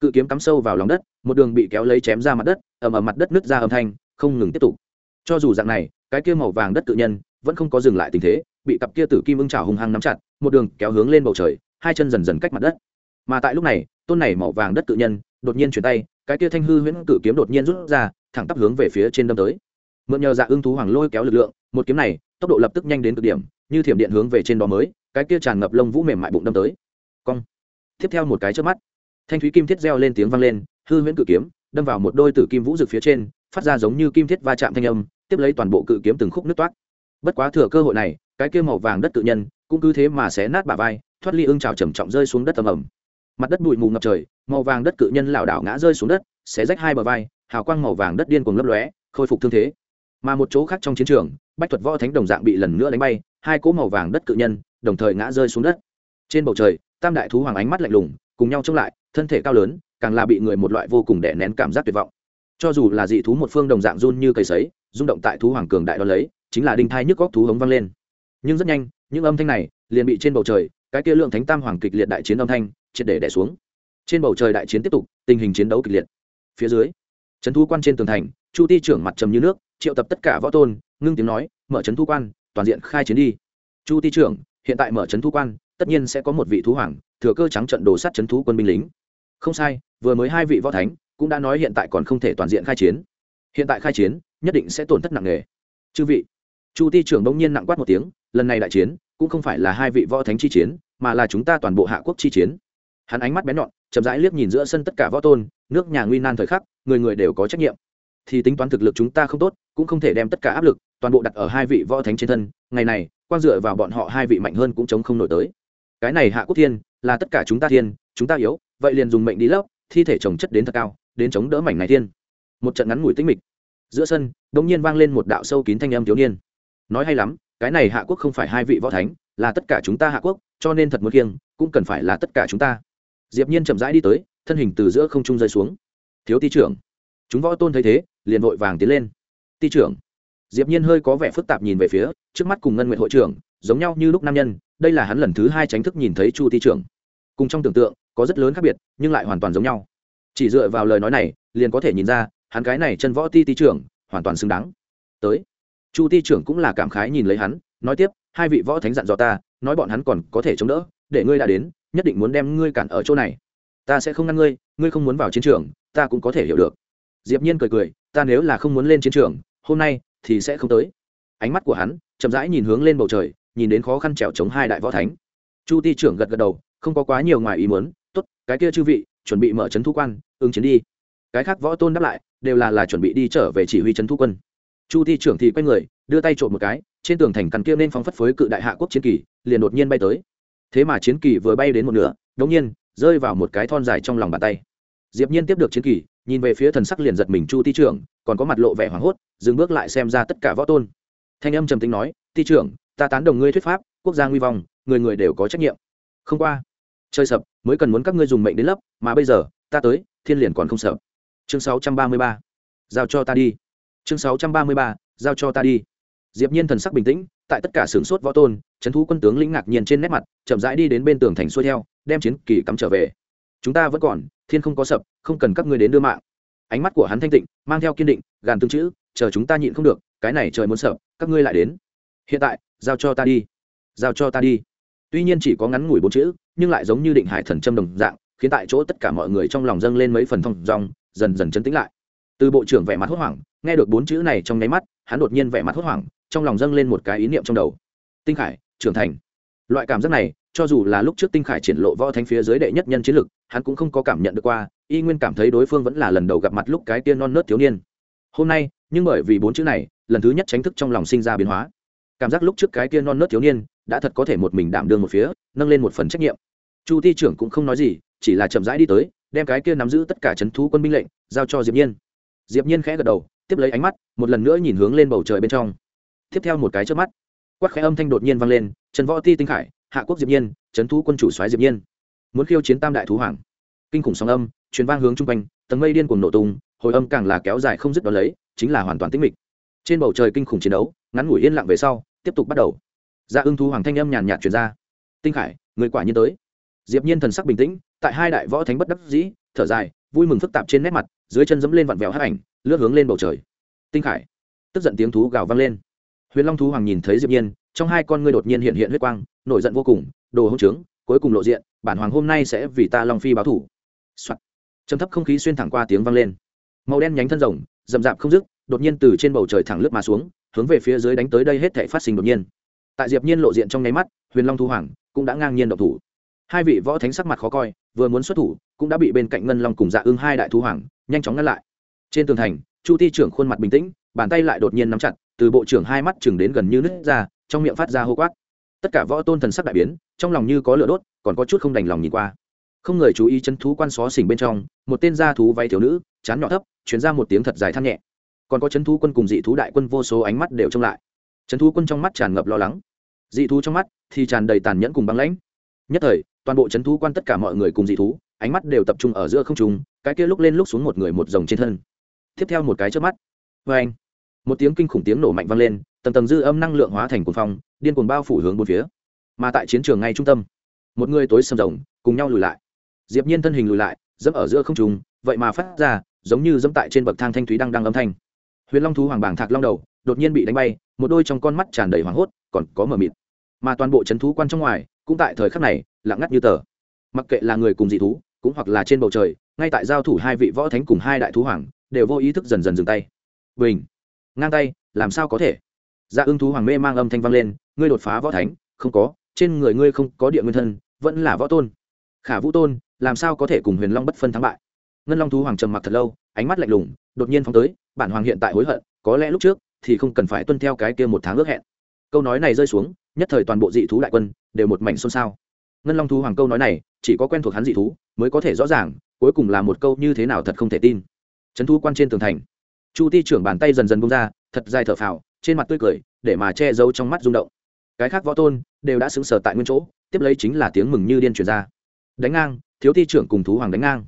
Cự kiếm cắm sâu vào lòng đất, một đường bị kéo lấy chém ra mặt đất, ầm ầm mặt đất nứt ra âm thanh, không ngừng tiếp tục. Cho dù dạng này, cái kia màu vàng đất cự nhân, vẫn không có dừng lại tình thế bị cặp kia tử kim ưng trào hung hăng nắm chặt, một đường kéo hướng lên bầu trời, hai chân dần dần cách mặt đất. Mà tại lúc này, tôn này màu vàng đất tự nhân, đột nhiên chuyển tay, cái kia thanh hư huyễn cự kiếm đột nhiên rút ra, thẳng tắp hướng về phía trên đâm tới. Mượn nhờ dạ ưng thú hoàng lôi kéo lực lượng, một kiếm này, tốc độ lập tức nhanh đến cực điểm, như thiểm điện hướng về trên đó mới, cái kia tràn ngập lông vũ mềm mại bụng đâm tới. Cong. Tiếp theo một cái trước mắt, thanh thúy kim thiết reo lên tiếng vang lên, hư huyễn cự kiếm, đâm vào một đôi tử kim vũ rực phía trên, phát ra giống như kim thiết va chạm thanh âm, tiếp lấy toàn bộ cự kiếm từng khúc nước toát. Bất quá thừa cơ hội này cái kia màu vàng đất tự nhân, cũng cứ thế mà xé nát bả vai, thoát ly ưng trào trầm trọng rơi xuống đất tầm ẩm mặt đất bụi mù ngập trời, màu vàng đất cự nhân lảo đảo ngã rơi xuống đất, xé rách hai bờ vai, hào quang màu vàng đất điên cuồng lấp lóe, khôi phục thương thế. Mà một chỗ khác trong chiến trường, bách thuật võ thánh đồng dạng bị lần nữa đánh bay, hai cỗ màu vàng đất cự nhân đồng thời ngã rơi xuống đất. Trên bầu trời, tam đại thú hoàng ánh mắt lạnh lùng, cùng nhau chống lại, thân thể cao lớn, càng là bị người một loại vô cùng đè nén cảm giác tuyệt vọng. Cho dù là dị thú một phương đồng dạng run như cây sấy, rung động tại thú hoàng cường đại đó lấy, chính là đinh thai nhức góc thú hống vang lên nhưng rất nhanh, những âm thanh này liền bị trên bầu trời, cái kia lượng thánh tam hoàng kịch liệt đại chiến âm thanh triệt để đẻ xuống. Trên bầu trời đại chiến tiếp tục, tình hình chiến đấu kịch liệt. Phía dưới, trấn thu quan trên tường thành, chu ti trưởng mặt trầm như nước, triệu tập tất cả võ tôn, ngưng tiếng nói, mở trấn thu quan, toàn diện khai chiến đi. Chu ti trưởng, hiện tại mở trấn thu quan, tất nhiên sẽ có một vị thú hoàng, thừa cơ trắng trận đồ sát trấn thú quân binh lính. Không sai, vừa mới hai vị võ thánh cũng đã nói hiện tại còn không thể toàn diện khai chiến. Hiện tại khai chiến, nhất định sẽ tổn thất nặng nề. Chư vị, chu ti trưởng bỗng nhiên nặng quát một tiếng lần này đại chiến cũng không phải là hai vị võ thánh chi chiến, mà là chúng ta toàn bộ hạ quốc chi chiến. Hắn ánh mắt bén nhọn, chậm rãi liếc nhìn giữa sân tất cả võ tôn, nước nhà nguy nan thời khắc, người người đều có trách nhiệm. Thì tính toán thực lực chúng ta không tốt, cũng không thể đem tất cả áp lực, toàn bộ đặt ở hai vị võ thánh trên thân, ngày này quan dựa vào bọn họ hai vị mạnh hơn cũng chống không nổi tới. Cái này hạ quốc thiên, là tất cả chúng ta thiên, chúng ta yếu, vậy liền dùng mệnh đi lớp thi thể trồng chất đến thật cao, đến chống đỡ mảnh này thiên. Một trận ngắn ngủi tinh mịch. Giữa sân đ ỗ n g nhiên vang lên một đạo sâu kín thanh âm thiếu niên. Nói hay lắm cái này hạ quốc không phải hai vị võ thánh, là tất cả chúng ta hạ quốc, cho nên thật muốn kiêng cũng cần phải là tất cả chúng ta. Diệp nhiên chậm rãi đi tới, thân hình từ giữa không trung rơi xuống. Thiếu ti trưởng. Chúng võ tôn thấy thế, liền vội vàng tiến lên. Ti trưởng. Diệp nhiên hơi có vẻ phức tạp nhìn về phía, trước mắt cùng ngân nguyện hội trưởng, giống nhau như lúc nam nhân, đây là hắn lần thứ hai tránh thức nhìn thấy chu ti trưởng. Cùng trong tưởng tượng, có rất lớn khác biệt, nhưng lại hoàn toàn giống nhau. Chỉ dựa vào lời nói này, liền có thể nhìn ra, hắn cái này chân võ ti ti trưởng, hoàn toàn xứng đáng. Tới chu ti trưởng cũng là cảm khái nhìn lấy hắn, nói tiếp, hai vị võ thánh dặn dò ta, nói bọn hắn còn có thể chống đỡ, để ngươi đã đến, nhất định muốn đem ngươi cản ở chỗ này. Ta sẽ không ngăn ngươi ngươi không muốn vào chiến trường, ta cũng có thể hiểu được. Diệp nhiên cười cười, ta nếu là không muốn lên chiến trường, hôm nay thì sẽ không tới. Ánh mắt của hắn chậm rãi nhìn hướng lên bầu trời, nhìn đến khó khăn trèo chống hai đại võ thánh. Chu ti trưởng gật gật đầu, không có quá nhiều ngoài ý muốn, tốt, cái kia chư vị, chuẩn bị mở trấn thu quan, ứng chiến đi. Cái khác võ tôn đáp lại, đều là là chuẩn bị đi trở về chỉ huy trấn thu quân chu thi trưởng thì quay người, đưa tay trộm một cái, trên tường thành cằn kia nên phóng phất phới cự đại hạ quốc chiến kỳ, liền đột nhiên bay tới. Thế mà chiến kỳ vừa bay đến một nửa đống nhiên, rơi vào một cái thon dài trong lòng bàn tay. Diệp nhiên tiếp được chiến kỳ, nhìn về phía thần sắc liền giật mình chu ti trưởng, còn có mặt lộ vẻ hoảng hốt, dừng bước lại xem ra tất cả võ tôn. Thanh âm trầm tính nói ti trưởng, ta tán đồng ngươi thuyết pháp, quốc gia nguy vong, người người đều có trách nhiệm. Không qua. Chơi sập, mới cần muốn các ngươi dùng mệnh đến lấp, mà bây giờ, ta tới, thiên liền còn không sợ. Chương 633. giao cho ta đi chương 633. giao cho ta đi. Diệp nhiên thần sắc bình tĩnh, tại tất cả sướng sốt võ tôn trấn thú quân tướng lĩnh ngạc nhiên trên nét mặt, chậm rãi đi đến bên tường thành xuôi theo, đem chiến kỳ cắm trở về. Chúng ta vẫn còn, thiên không có sập, không cần các ngươi đến đưa mạng. Ánh mắt của hắn thanh tịnh, mang theo kiên định, gàn tương chữ, chờ chúng ta nhịn không được, cái này trời muốn sập, các ngươi lại đến. Hiện tại, giao cho ta đi. Giao cho ta đi. Tuy nhiên chỉ có ngắn ngủi bốn chữ, nhưng lại giống như định hải thần châm đồng dạng, khiến tại chỗ tất cả mọi người trong lòng dâng lên mấy phần thông dòng dần dần chấn tĩnh lại. Từ bộ trưởng vẻ mặt hốt hoảng nghe được bốn chữ này trong nháy mắt, hắn đột nhiên vẻ mặt hốt hoảng, trong lòng dâng lên một cái ý niệm trong đầu. Tinh khải, trưởng thành. Loại cảm giác này, cho dù là lúc trước tinh khải triển lộ võ thánh phía dưới đệ nhất nhân chiến lực, hắn cũng không có cảm nhận được qua, y nguyên cảm thấy đối phương vẫn là lần đầu gặp mặt lúc cái tiên non nớt thiếu niên. Hôm nay, nhưng bởi vì bốn chữ này, lần thứ nhất tránh thức trong lòng sinh ra biến hóa. Cảm giác lúc trước cái kia non nớt thiếu niên, đã thật có thể một mình đảm đương một phía, nâng lên một phần trách nhiệm. Chu ti trưởng cũng không nói gì, chỉ là chậm rãi đi tới, đem cái kia nắm giữ tất cả c h ấ n thú quân binh lệnh, giao cho diệp nhiên. Diệp nhiên khẽ gật đầu tiếp lấy ánh mắt, một lần nữa nhìn hướng lên bầu trời bên trong. Tiếp theo một cái trước mắt quắc khẽ âm thanh đột nhiên vang lên, trần võ ti tinh khải, hạ quốc diệp nhiên, trấn thú quân chủ soái diệp nhiên. Muốn khiêu chiến tam đại thú hoàng. Kinh khủng sóng âm, truyền vang hướng chung quanh, tầng mây điên cuồng nổ tung, hồi âm càng là kéo dài không dứt đó lấy, chính là hoàn toàn tĩnh mịch. Trên bầu trời kinh khủng chiến đấu, ngắn ngủi yên lặng về sau, tiếp tục bắt đầu. Ra ưng thú hoàng thanh âm nhàn nhạt truyền ra. Tinh khải, người quả nhiên tới. Diệp nhiên thần sắc bình tĩnh, tại hai đại võ thánh bất đắc dĩ, thở dài, vui mừng phức tạp trên nét mặt dưới chân dẫm lên vặn vẹo hắc ảnh, lướt hướng lên bầu trời. Tinh khải, tức giận tiếng thú gào vang lên. Huyền long thú hoàng nhìn thấy diệp nhiên, trong hai con ngươi đột nhiên hiện hiện huyết quang, nổi giận vô cùng, đồ hỗn trướng, cuối cùng lộ diện, bản hoàng hôm nay sẽ vì ta long phi báo thủ. Soạn. trầm thấp không khí xuyên thẳng qua tiếng vang lên. Màu đen nhánh thân rồng, rậm rạp không dứt, đột nhiên từ trên bầu trời thẳng lướt mà xuống, hướng về phía dưới đánh tới đây hết thảy phát sinh đột nhiên. Tại diệp nhiên lộ diện trong nháy mắt, huyền long thú hoàng cũng đã ngang nhiên động thủ. Hai vị võ thánh sắc mặt khó coi, vừa muốn xuất thủ, cũng đã bị bên cạnh ngân long cùng dạ ưng hai đại thú hoàng nhanh chóng ngăn lại. Trên tường thành, chu ti trưởng khuôn mặt bình tĩnh, bàn tay lại đột nhiên nắm chặt, từ bộ trưởng hai mắt chừng đến gần như nứt ra, trong miệng phát ra hô quát. Tất cả võ tôn thần sắc đại biến, trong lòng như có lửa đốt, còn có chút không đành lòng nhìn qua. Không người chú ý chân thú quan xó xỉnh bên trong, một tên gia thú váy thiếu nữ, chán nhỏ thấp chuyển ra một tiếng thật dài than nhẹ. Còn có chân thú quân cùng dị thú đại quân vô số ánh mắt đều trông lại. Chân thú quân trong mắt tràn ngập lo lắng. Dị thú trong mắt thì tràn đầy tàn nhẫn cùng băng lãnh. Nhất thời, toàn bộ chân thú quan tất cả mọi người cùng dị thú, ánh mắt đều tập trung ở giữa không trung cái kia lúc lên lúc xuống một người một rồng trên thân. Tiếp theo một cái trước mắt. Vê anh, một tiếng kinh khủng tiếng nổ mạnh vang lên, tầng tầng dư âm năng lượng hóa thành cuồng phong, điên cuồng bao phủ hướng bốn phía. Mà tại chiến trường ngay trung tâm, một người tối sầm rồng, cùng nhau lùi lại. Diệp nhiên thân hình lùi lại, dẫm ở giữa không trung, vậy mà phát ra, giống như dẫm tại trên bậc thang thanh thúy đang đang âm thanh. Huyền long thú hoàng bảng thạc long đầu, đột nhiên bị đánh bay, một đôi trong con mắt tràn đầy hoảng hốt, còn có mờ mịt. Mà toàn bộ chấn thú quan trong ngoài, cũng tại thời khắc này, lặng ngắt như tờ. Mặc kệ là người cùng dị thú, cũng hoặc là trên bầu trời ngay tại giao thủ hai vị võ thánh cùng hai đại thú hoàng, đều vô ý thức dần dần dừng tay. Bình. Ngang tay, làm sao có thể? Dạ ưng thú hoàng mê mang âm thanh vang lên, ngươi đột phá võ thánh, không có, trên người ngươi không có địa nguyên thân, vẫn là võ tôn. Khả vũ tôn, làm sao có thể cùng huyền long bất phân thắng bại? Ngân long thú hoàng trầm mặc thật lâu, ánh mắt lạnh lùng, đột nhiên phóng tới, bản hoàng hiện tại hối hận, có lẽ lúc trước thì không cần phải tuân theo cái kia một tháng ước hẹn. Câu nói này rơi xuống, nhất thời toàn bộ dị thú đại quân đều một mảnh xôn xao ngân long thú hoàng câu nói này, chỉ có quen thuộc hắn dị thú, mới có thể rõ ràng, cuối cùng là một câu như thế nào thật không thể tin. Trấn thu quan trên tường thành. Chu ti trưởng bàn tay dần dần bông ra, thật dài thở phào, trên mặt tươi cười, để mà che giấu trong mắt rung động. Cái khác võ tôn, đều đã xứng sở tại nguyên chỗ, tiếp lấy chính là tiếng mừng như điên truyền ra. Đánh ngang, thiếu ti trưởng cùng thú hoàng đánh ngang.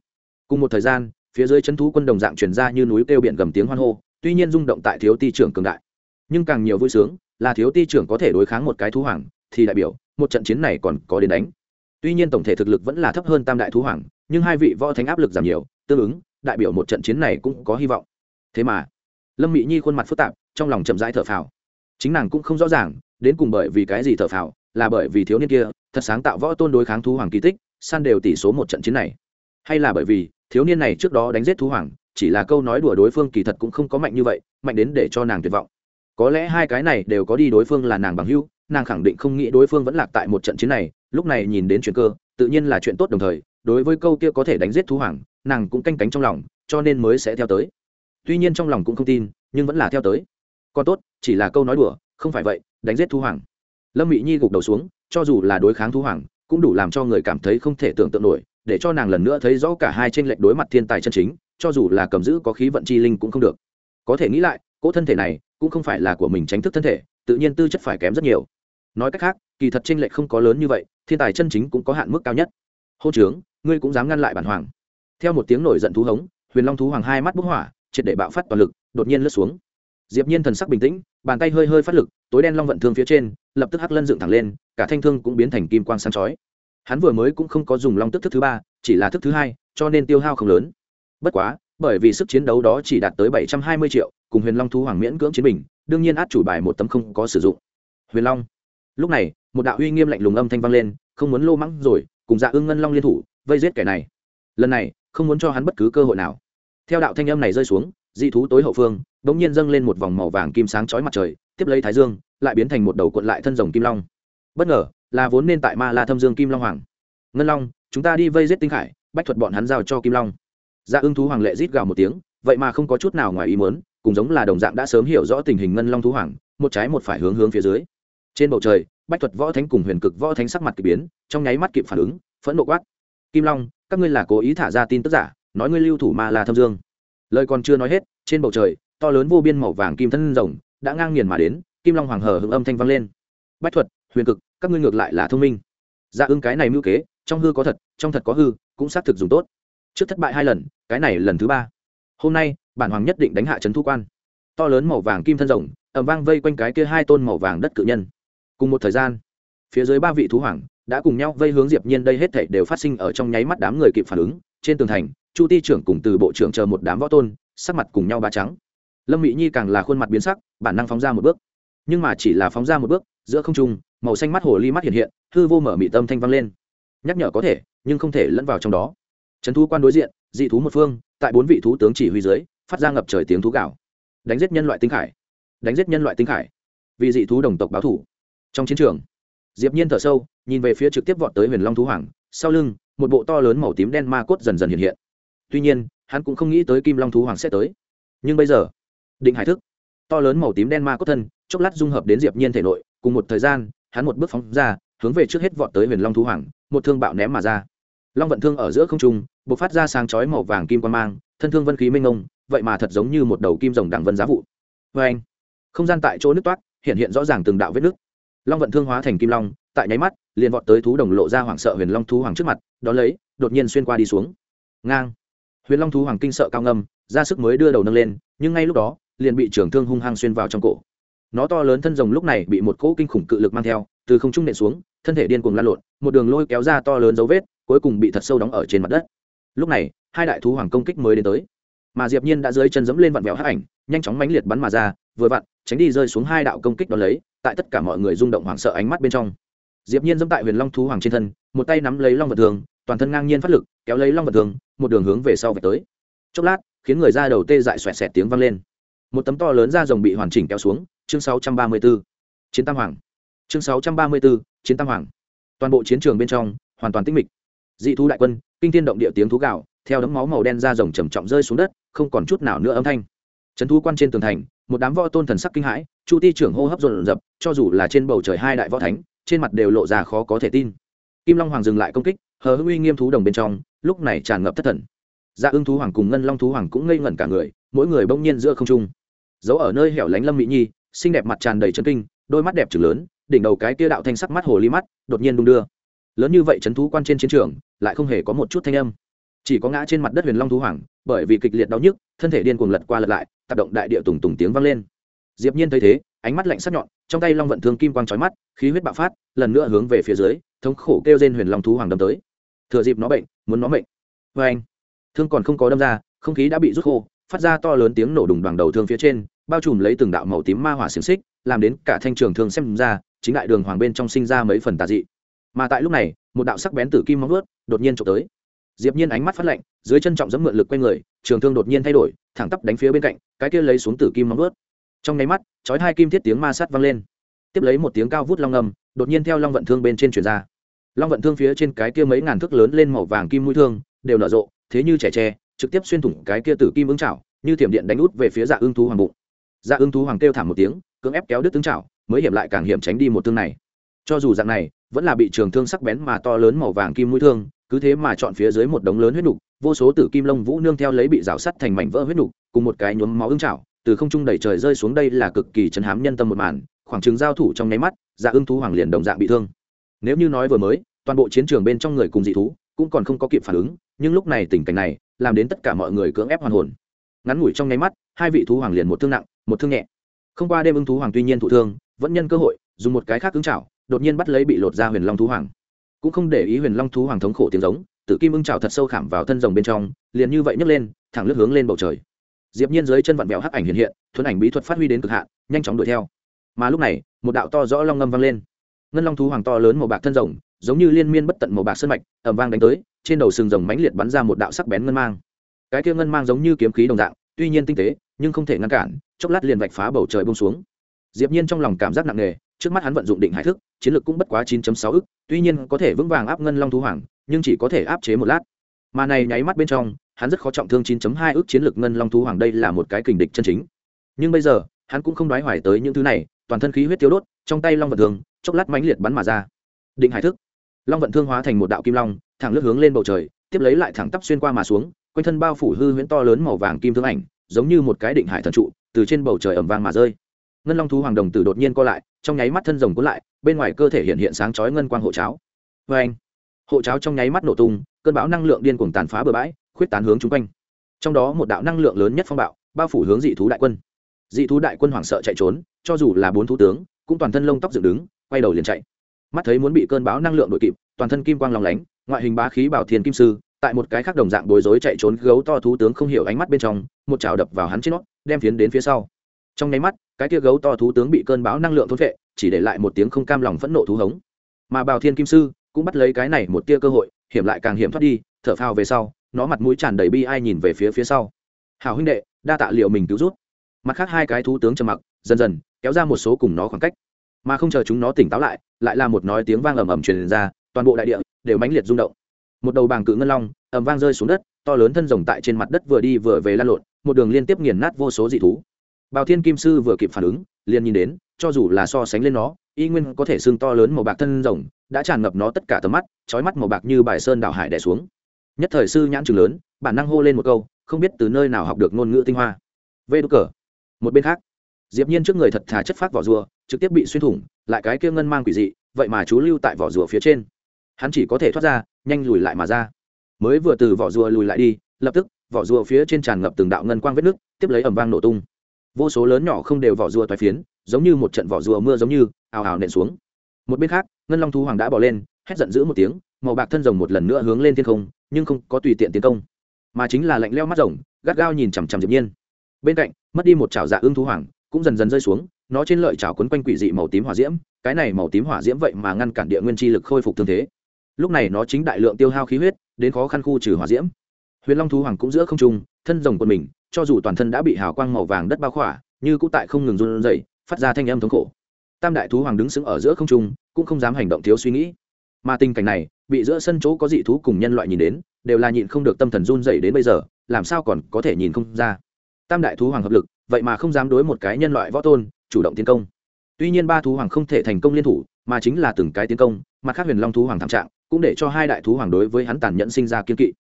Cùng một thời gian, phía dưới Trấn thú quân đồng dạng truyền ra như núi kêu biển gầm tiếng hoan hô, tuy nhiên rung động tại thiếu ti trưởng cường đại. Nhưng càng nhiều vui sướng, là thiếu ti trưởng có thể đối kháng một cái thú hoàng, thì đại biểu, một trận chiến này còn có đến đánh tuy nhiên tổng thể thực lực vẫn là thấp hơn tam đại thú hoàng, nhưng hai vị võ thánh áp lực giảm nhiều, tương ứng, đại biểu một trận chiến này cũng có hy vọng. Thế mà, lâm mỹ nhi khuôn mặt phức tạp, trong lòng chậm rãi thở phào. Chính nàng cũng không rõ ràng, đến cùng bởi vì cái gì thở phào, là bởi vì thiếu niên kia, thật sáng tạo võ tôn đối kháng thú hoàng kỳ tích, san đều tỷ số một trận chiến này. Hay là bởi vì, thiếu niên này trước đó đánh giết thú hoàng, chỉ là câu nói đùa đối phương kỳ thật cũng không có mạnh như vậy, mạnh đến để cho nàng tuyệt vọng có lẽ hai cái này đều có đi đối phương là nàng bằng hữu, nàng khẳng định không nghĩ đối phương vẫn lạc tại một trận chiến này, lúc này nhìn đến chuyện cơ, tự nhiên là chuyện tốt đồng thời, đối với câu kia có thể đánh giết thú hoàng, nàng cũng canh cánh trong lòng, cho nên mới sẽ theo tới. Tuy nhiên trong lòng cũng không tin, nhưng vẫn là theo tới. Còn tốt, chỉ là câu nói đùa, không phải vậy, đánh giết thú hoàng. Lâm mỹ nhi gục đầu xuống, cho dù là đối kháng thú hoàng, cũng đủ làm cho người cảm thấy không thể tưởng tượng nổi, để cho nàng lần nữa thấy rõ cả hai t r ê n lệch đối mặt thiên tài chân chính, cho dù là cầm giữ có khí vận chi linh cũng không được. Có thể nghĩ lại cỗ thân thể này cũng không phải là của mình tránh thức thân thể, tự nhiên tư chất phải kém rất nhiều. Nói cách khác, kỳ thật t r ê n lệch không có lớn như vậy, thiên tài chân chính cũng có hạn mức cao nhất. Hô trướng ngươi cũng dám ngăn lại bản hoàng. Theo một tiếng nổi giận thú hống, huyền long thú hoàng hai mắt bức hỏa, triệt để bạo phát toàn lực, đột nhiên lướt xuống. Diệp nhiên thần sắc bình tĩnh, bàn tay hơi hơi phát lực, tối đen long vận thương phía trên, lập tức hắc lân dựng thẳng lên, cả thanh thương cũng biến thành kim quang sáng chói. Hắn vừa mới cũng không có dùng long tức thức thứ ba, chỉ là thức thứ hai, cho nên tiêu hao không lớn. Bất quá, bởi vì sức chiến đấu đó chỉ đạt tới bảy trăm hai mươi triệu cùng huyền long thú hoàng miễn cưỡng chiến bình, đương nhiên át chủ bài một tấm không có sử dụng. Huyền long. Lúc này, một đạo uy nghiêm lạnh lùng âm thanh vang lên, không muốn lô mắng rồi, cùng dạ ưng ngân long liên thủ, vây giết kẻ này. Lần này, không muốn cho hắn bất cứ cơ hội nào. Theo đạo thanh âm này rơi xuống, dị thú tối hậu phương đ ỗ n g nhiên dâng lên một vòng màu vàng kim sáng chói mặt trời, tiếp lấy thái dương, lại biến thành một đầu cuộn lại thân rồng kim long. Bất ngờ, là vốn nên tại ma la thâm dương kim long hoàng. Ngân long, chúng ta đi vây giết tinh khải, bách thuật bọn hắn giao cho kim long. Dạ ưng thú hoàng lệ rít gào một tiếng, vậy mà không có chút nào ngoài ý mớn cùng giống là đồng dạng đã sớm hiểu rõ tình hình ngân long thú hoàng, một trái một phải hướng hướng phía dưới. Trên bầu trời, bách thuật võ thánh cùng huyền cực võ thánh sắc mặt k ỳ biến, trong nháy mắt kịp phản ứng, phẫn nộ quát. Kim long, các ngươi là cố ý thả ra tin tức giả, nói ngươi lưu thủ ma là thâm dương. Lời còn chưa nói hết, trên bầu trời, to lớn vô biên màu vàng kim thân rồng đã ngang nghiền mà đến, kim long hoàng hờ hững âm thanh vang lên. Bách thuật, huyền cực, các ngươi ngược lại là thông minh. Dạ ưng, cái này mưu kế, trong hư có thật, trong thật có hư, cũng xác thực dùng tốt. Trước thất bại hai lần, cái này lần thứ ba. Hôm nay bản hoàng nhất định đánh hạ trấn thu quan. To lớn màu vàng kim thân rồng ẩm vang vây quanh cái kia hai tôn màu vàng đất cự nhân. Cùng một thời gian, phía dưới ba vị thú hoàng đã cùng nhau vây hướng diệp nhiên, đây hết thảy đều phát sinh ở trong nháy mắt đám người kịp phản ứng. Trên tường thành, chu ti trưởng cùng từ bộ trưởng chờ một đám võ tôn, sắc mặt cùng nhau ba trắng. Lâm mỹ nhi càng là khuôn mặt biến sắc, bản năng phóng ra một bước. Nhưng mà chỉ là phóng ra một bước, giữa không trung, màu xanh mắt hồ ly mắt hiện hiện, hư vô mở mị tâm thanh vang lên. Nhắc nhở có thể, nhưng không thể lẫn vào trong đó. Trấn thu quan đối diện, dị thú một phương, tại bốn vị thú tướng chỉ huy dưới phát ra ngập trời tiếng thú gạo. Đánh giết nhân loại tinh khải. Đánh giết nhân loại tinh khải. Vì dị thú đồng tộc báo thủ. Trong chiến trường, diệp nhiên thở sâu, nhìn về phía trực tiếp vọt tới huyền long thú hoàng. Sau lưng, một bộ to lớn màu tím đen ma cốt dần dần hiện hiện. Tuy nhiên, hắn cũng không nghĩ tới kim long thú hoàng sẽ tới. Nhưng bây giờ, định hải thức, to lớn màu tím đen ma cốt thân, chốc lát dung hợp đến diệp nhiên thể nội, cùng một thời gian, hắn một bước phóng ra, hướng về trước hết vọt tới huyền long thú hoàng, một thương bạo ném mà ra. Long vận thương ở giữa không trung, bộc phát ra sáng chói màu vàng kim quan mang, thân thương vân khí minh ngông vậy mà thật giống như một đầu kim rồng đằng vân giá vụ. Vê anh, không gian tại chỗ nước toát, hiện hiện rõ ràng từng đạo vết nước long vận thương hóa thành kim long, tại nháy mắt, liền vọt tới thú đồng lộ ra hoảng sợ huyền long thú hoàng trước mặt, đón lấy, đột nhiên xuyên qua đi xuống. Ngang. Huyền long thú hoàng kinh sợ cao ngâm, ra sức mới đưa đầu nâng lên, nhưng ngay lúc đó, liền bị trưởng thương hung hăng xuyên vào trong cổ. Nó to lớn thân rồng lúc này bị một cỗ kinh khủng cự lực mang theo, từ không trung nện xuống, thân thể điên cuồng lan lộn, một đường lôi kéo ra to lớn dấu vết, cuối cùng bị thật sâu đóng ở trên mặt đất. Lúc này, hai đại thú hoàng công kích mới đến tới mà diệp nhiên đã dưới chân dẫm lên vặn vẹo hắc ảnh nhanh chóng mãnh liệt bắn mà ra vừa vặn tránh đi rơi xuống hai đạo công kích đó lấy tại tất cả mọi người rung động hoảng sợ ánh mắt bên trong. Diệp nhiên dẫm tại huyền long thú hoàng trên thân một tay nắm lấy long vật thường toàn thân ngang nhiên phát lực kéo lấy long vật thường một đường hướng về sau về tới. Chốc lát khiến người ra đầu tê dại xoẹt xẹt tiếng vang lên. Một tấm to lớn da rồng bị hoàn chỉnh kéo xuống chương 634. chiến tam hoàng. Chương 634, chiến tam hoàng. Toàn bộ chiến trường bên trong hoàn toàn tĩnh mịch. Dị thú đại quân kinh thiên động địa tiếng thú gạo theo đấm máu màu đen ra rồng trầm trọng rơi xuống đất, không còn chút nào nữa âm thanh. Trấn thú quan trên tường thành, một đám võ tôn thần sắc kinh hãi, chu ti trưởng hô hấp dồn dập, cho dù là trên bầu trời hai đại võ thánh, trên mặt đều lộ ra khó có thể tin. Kim long hoàng dừng lại công kích, hờ hững uy nghiêm thú đồng bên trong, lúc này tràn ngập thất thần. Dạ ưng thú hoàng cùng ngân long thú hoàng cũng ngây ngẩn cả người, mỗi người bỗng nhiên giữa không trung. Giấu ở nơi hẻo lánh lâm mỹ nhi, xinh đẹp mặt tràn đầy chân kinh, đôi mắt đẹp trừng lớn, đỉnh đầu cái kia đạo thanh sắc mắt hồ ly mắt, đột nhiên đung đưa. Lớn như vậy trấn thú quan trên chiến trường, lại không hề có một chút thanh âm chỉ có ngã trên mặt đất huyền long thú hoàng, bởi vì kịch liệt đau nhức, thân thể điên cuồng lật qua lật lại tác động đại địa tùng tùng tiếng vang lên. Diệp nhiên thấy thế, ánh mắt lạnh sắc nhọn, trong tay long vận thương kim quang chói mắt, khí huyết bạo phát, lần nữa hướng về phía dưới, thống khổ kêu lên huyền long thú hoàng đâm tới. Thừa dịp nó bệnh, muốn nó bệnh với anh, thương còn không có đâm ra, không khí đã bị rút khô, phát ra to lớn tiếng nổ đùng đoàn đầu thương phía trên, bao trùm lấy từng đạo màu tím ma hỏa xiềng xích, làm đến cả thanh trường thương xem ra, chính đại đường hoàng bên trong sinh ra mấy phần tà dị. Mà tại lúc này, một đạo sắc bén tử kim móng vuốt đột nhiên trộm tới diệp nhiên ánh mắt phát lạnh, dưới chân trọng dẫm mượn lực quay người, trường thương đột nhiên thay đổi, thẳng tắp đánh phía bên cạnh, cái kia lấy xuống tử kim móng ướt trong nháy mắt, chói hai kim thiết tiếng ma sát vang lên. Tiếp lấy một tiếng cao vút long ngầm đột nhiên theo long vận thương bên trên truyền ra. Long vận thương phía trên cái kia mấy ngàn thước lớn lên màu vàng kim mũi thương, đều nở rộ, thế như trẻ tre, trực tiếp xuyên thủng cái kia tử kim ứng chảo, như thiểm điện đánh út về phía dạ ương thú hoàng bụng. Dạ ương thú hoàng kêu thảm một tiếng, cưỡng ép kéo đứt tướng chảo, mới hiểm lại càng hiểm tránh đi một thương này. Cho dù dạng này, vẫn là bị trường thương sắc bén mà to lớn màu vàng kim mũi thương cứ thế mà chọn phía dưới một đống lớn huyết nục, vô số tử kim lông vũ nương theo lấy bị rào sắt thành mảnh vỡ huyết nục, cùng một cái nhuốm máu ưng chảo từ không trung đẩy trời rơi xuống đây là cực kỳ chấn hám nhân tâm một màn, khoảng chừng giao thủ trong nháy mắt dạ ưng thú hoàng liền đồng dạng bị thương. Nếu như nói vừa mới, toàn bộ chiến trường bên trong người cùng dị thú cũng còn không có kịp phản ứng, nhưng lúc này tình cảnh này, làm đến tất cả mọi người cưỡng ép hoàn hồn. Ngắn ngủi trong nháy mắt, hai vị thú hoàng liền một thương nặng, một thương nhẹ. Không qua đêm ưng thú hoàng tuy nhiên thụ thương, vẫn nhân cơ hội, dùng một cái khác cứng chảo đột nhiên bắt lấy bị lột ra huyền long thú hoàng cũng không để ý huyền long thú hoàng thống khổ tiếng giống tự kim ưng trào thật sâu khảm vào thân rồng bên trong, liền như vậy nhấc lên, thẳng lướt hướng lên bầu trời. Diệp nhiên dưới chân vặn vẹo hắc ảnh hiện hiện thuấn ảnh bí thuật phát huy đến cực hạn, nhanh chóng đuổi theo. Mà lúc này, một đạo to rõ long ngâm vang lên. Ngân long thú hoàng to lớn màu bạc thân rồng, giống như liên miên bất tận màu bạc sơn mạch, ầm vang đánh tới, trên đầu sừng rồng mãnh liệt bắn ra một đạo sắc bén ngân mang. Cái kia ngân mang giống như kiếm khí đồng dạng, tuy nhiên tinh tế, nhưng không thể ngăn cản, chốc lát liền vạch phá bầu trời buông xuống. Diệp nhiên trong lòng cảm giác nặng nề trước mắt hắn vận dụng định hải thức, chiến lược cũng bất quá 9.6 ức, tuy nhiên có thể vững vàng áp ngân long thú hoàng, nhưng chỉ có thể áp chế một lát. Mà này nháy mắt bên trong, hắn rất khó trọng thương 9.2 ức chiến lược ngân long thú hoàng đây là một cái kình địch chân chính. Nhưng bây giờ, hắn cũng không đoái hoài tới những thứ này, toàn thân khí huyết tiêu đốt, trong tay long vận thương, chốc lát mãnh liệt bắn mà ra. Định hải thức. Long vận thương hóa thành một đạo kim long, thẳng lướt hướng lên bầu trời, tiếp lấy lại thẳng tắp xuyên qua mà xuống, quanh thân bao phủ hư huyễn to lớn màu vàng kim thương ảnh, giống như một cái định hải thần trụ, từ trên bầu trời ẩm vang mà rơi ngân long thú hoàng đồng tử đột nhiên co lại, trong nháy mắt thân rồng cuốn lại, bên ngoài cơ thể hiện hiện sáng chói ngân quang hộ cháo. Vê anh, hộ cháo trong nháy mắt nổ tung, cơn bão năng lượng điên cuồng tàn phá bờ bãi, khuyết tán hướng chung quanh. Trong đó một đạo năng lượng lớn nhất phong bạo, bao phủ hướng dị thú đại quân. Dị thú đại quân hoảng sợ chạy trốn, cho dù là bốn thú tướng, cũng toàn thân lông tóc dựng đứng, quay đầu liền chạy. Mắt thấy muốn bị cơn bão năng lượng đội kịp, toàn thân kim quang lòng lánh, ngoại hình bá khí bảo thiền kim sư, tại một cái khác đồng dạng bối rối chạy trốn gấu to thú tướng không hiểu ánh mắt bên trong, một chảo đập vào hắn trên nót đem phiến đến phía sau. Trong nháy mắt cái kia gấu to thú tướng bị cơn bão năng lượng thôn vệ chỉ để lại một tiếng không cam lòng phẫn nộ thú hống. Mà bào thiên kim sư cũng bắt lấy cái này một tia cơ hội, hiểm lại càng hiểm thoát đi, thở phào về sau, nó mặt mũi tràn đầy bi ai nhìn về phía phía sau. Hào huynh đệ, đa tạ liệu mình cứu rút mặt khác hai cái thú tướng trầm mặc, dần dần kéo ra một số cùng nó khoảng cách. Mà không chờ chúng nó tỉnh táo lại lại là một nói tiếng vang ầm ầm truyền ra, toàn bộ đại địa đều mãnh liệt rung động. Một đầu bàng cự ngân long ầm vang rơi xuống đất, to lớn thân rồng tại trên mặt đất vừa đi vừa về lan lộn, một đường liên tiếp nghiền nát vô số dị thú bào thiên kim sư vừa kịp phản ứng, liền nhìn đến, cho dù là so sánh lên nó, y nguyên có thể xương to lớn màu bạc thân rồng, đã tràn ngập nó tất cả tầm mắt trói mắt màu bạc như bài sơn đảo hải đẻ xuống. Nhất thời sư nhãn trường lớn, bản năng hô lên một câu, không biết từ nơi nào học được ngôn ngữ tinh hoa. Vê đúc cờ. Một bên khác, diệp nhiên trước người thật thà chất phát vỏ rùa, trực tiếp bị xuyên thủng, lại cái kia ngân mang quỷ dị, vậy mà chú lưu tại vỏ rùa phía trên. Hắn chỉ có thể thoát ra, nhanh lùi lại mà ra. Mới vừa từ vỏ rùa lùi lại đi, lập tức, vỏ rùa phía trên tràn ngập từng đạo ngân quang vết nước tiếp lấy ầm vang nổ tung vô số lớn nhỏ không đều vỏ rùa toái phiến, giống như một trận vỏ rùa mưa giống như, ào ào nện xuống. Một bên khác, ngân long thú hoàng đã bỏ lên, hét giận dữ một tiếng, màu bạc thân rồng một lần nữa hướng lên thiên không, nhưng không có tùy tiện tiến công. Mà chính là lạnh leo mắt rồng, gắt gao nhìn chằm chằm diệp nhiên. Bên cạnh, mất đi một chảo dạ ương thú hoàng, cũng dần dần rơi xuống, nó trên lợi chảo quấn quanh quỷ dị màu tím hỏa diễm, cái này màu tím hỏa diễm vậy mà ngăn cản địa nguyên chi lực khôi phục thương thế. Lúc này nó chính đại lượng tiêu hao khí huyết, đến khó khăn khu trừ hỏa diễm. Huyền long thú hoàng cũng giữa không trung, thân rồng quần mình cho dù toàn thân đã bị hào quang màu vàng đất bao khỏa, như cũng tại không ngừng run rẩy, phát ra thanh âm thống khổ. Tam đại thú hoàng đứng sững ở giữa không trung, cũng không dám hành động thiếu suy nghĩ. Mà tình cảnh này, bị giữa sân chỗ có dị thú cùng nhân loại nhìn đến, đều là nhịn không được tâm thần run rẩy đến bây giờ, làm sao còn có thể nhìn không ra. Tam đại thú hoàng hợp lực, vậy mà không dám đối một cái nhân loại võ tôn, chủ động tiến công. Tuy nhiên ba thú hoàng không thể thành công liên thủ, mà chính là từng cái tiến công, mặt khác huyền long thú hoàng thảm trạng, cũng để cho hai đại thú hoàng đối với hắn tàn nhẫn sinh ra kiên kỵ.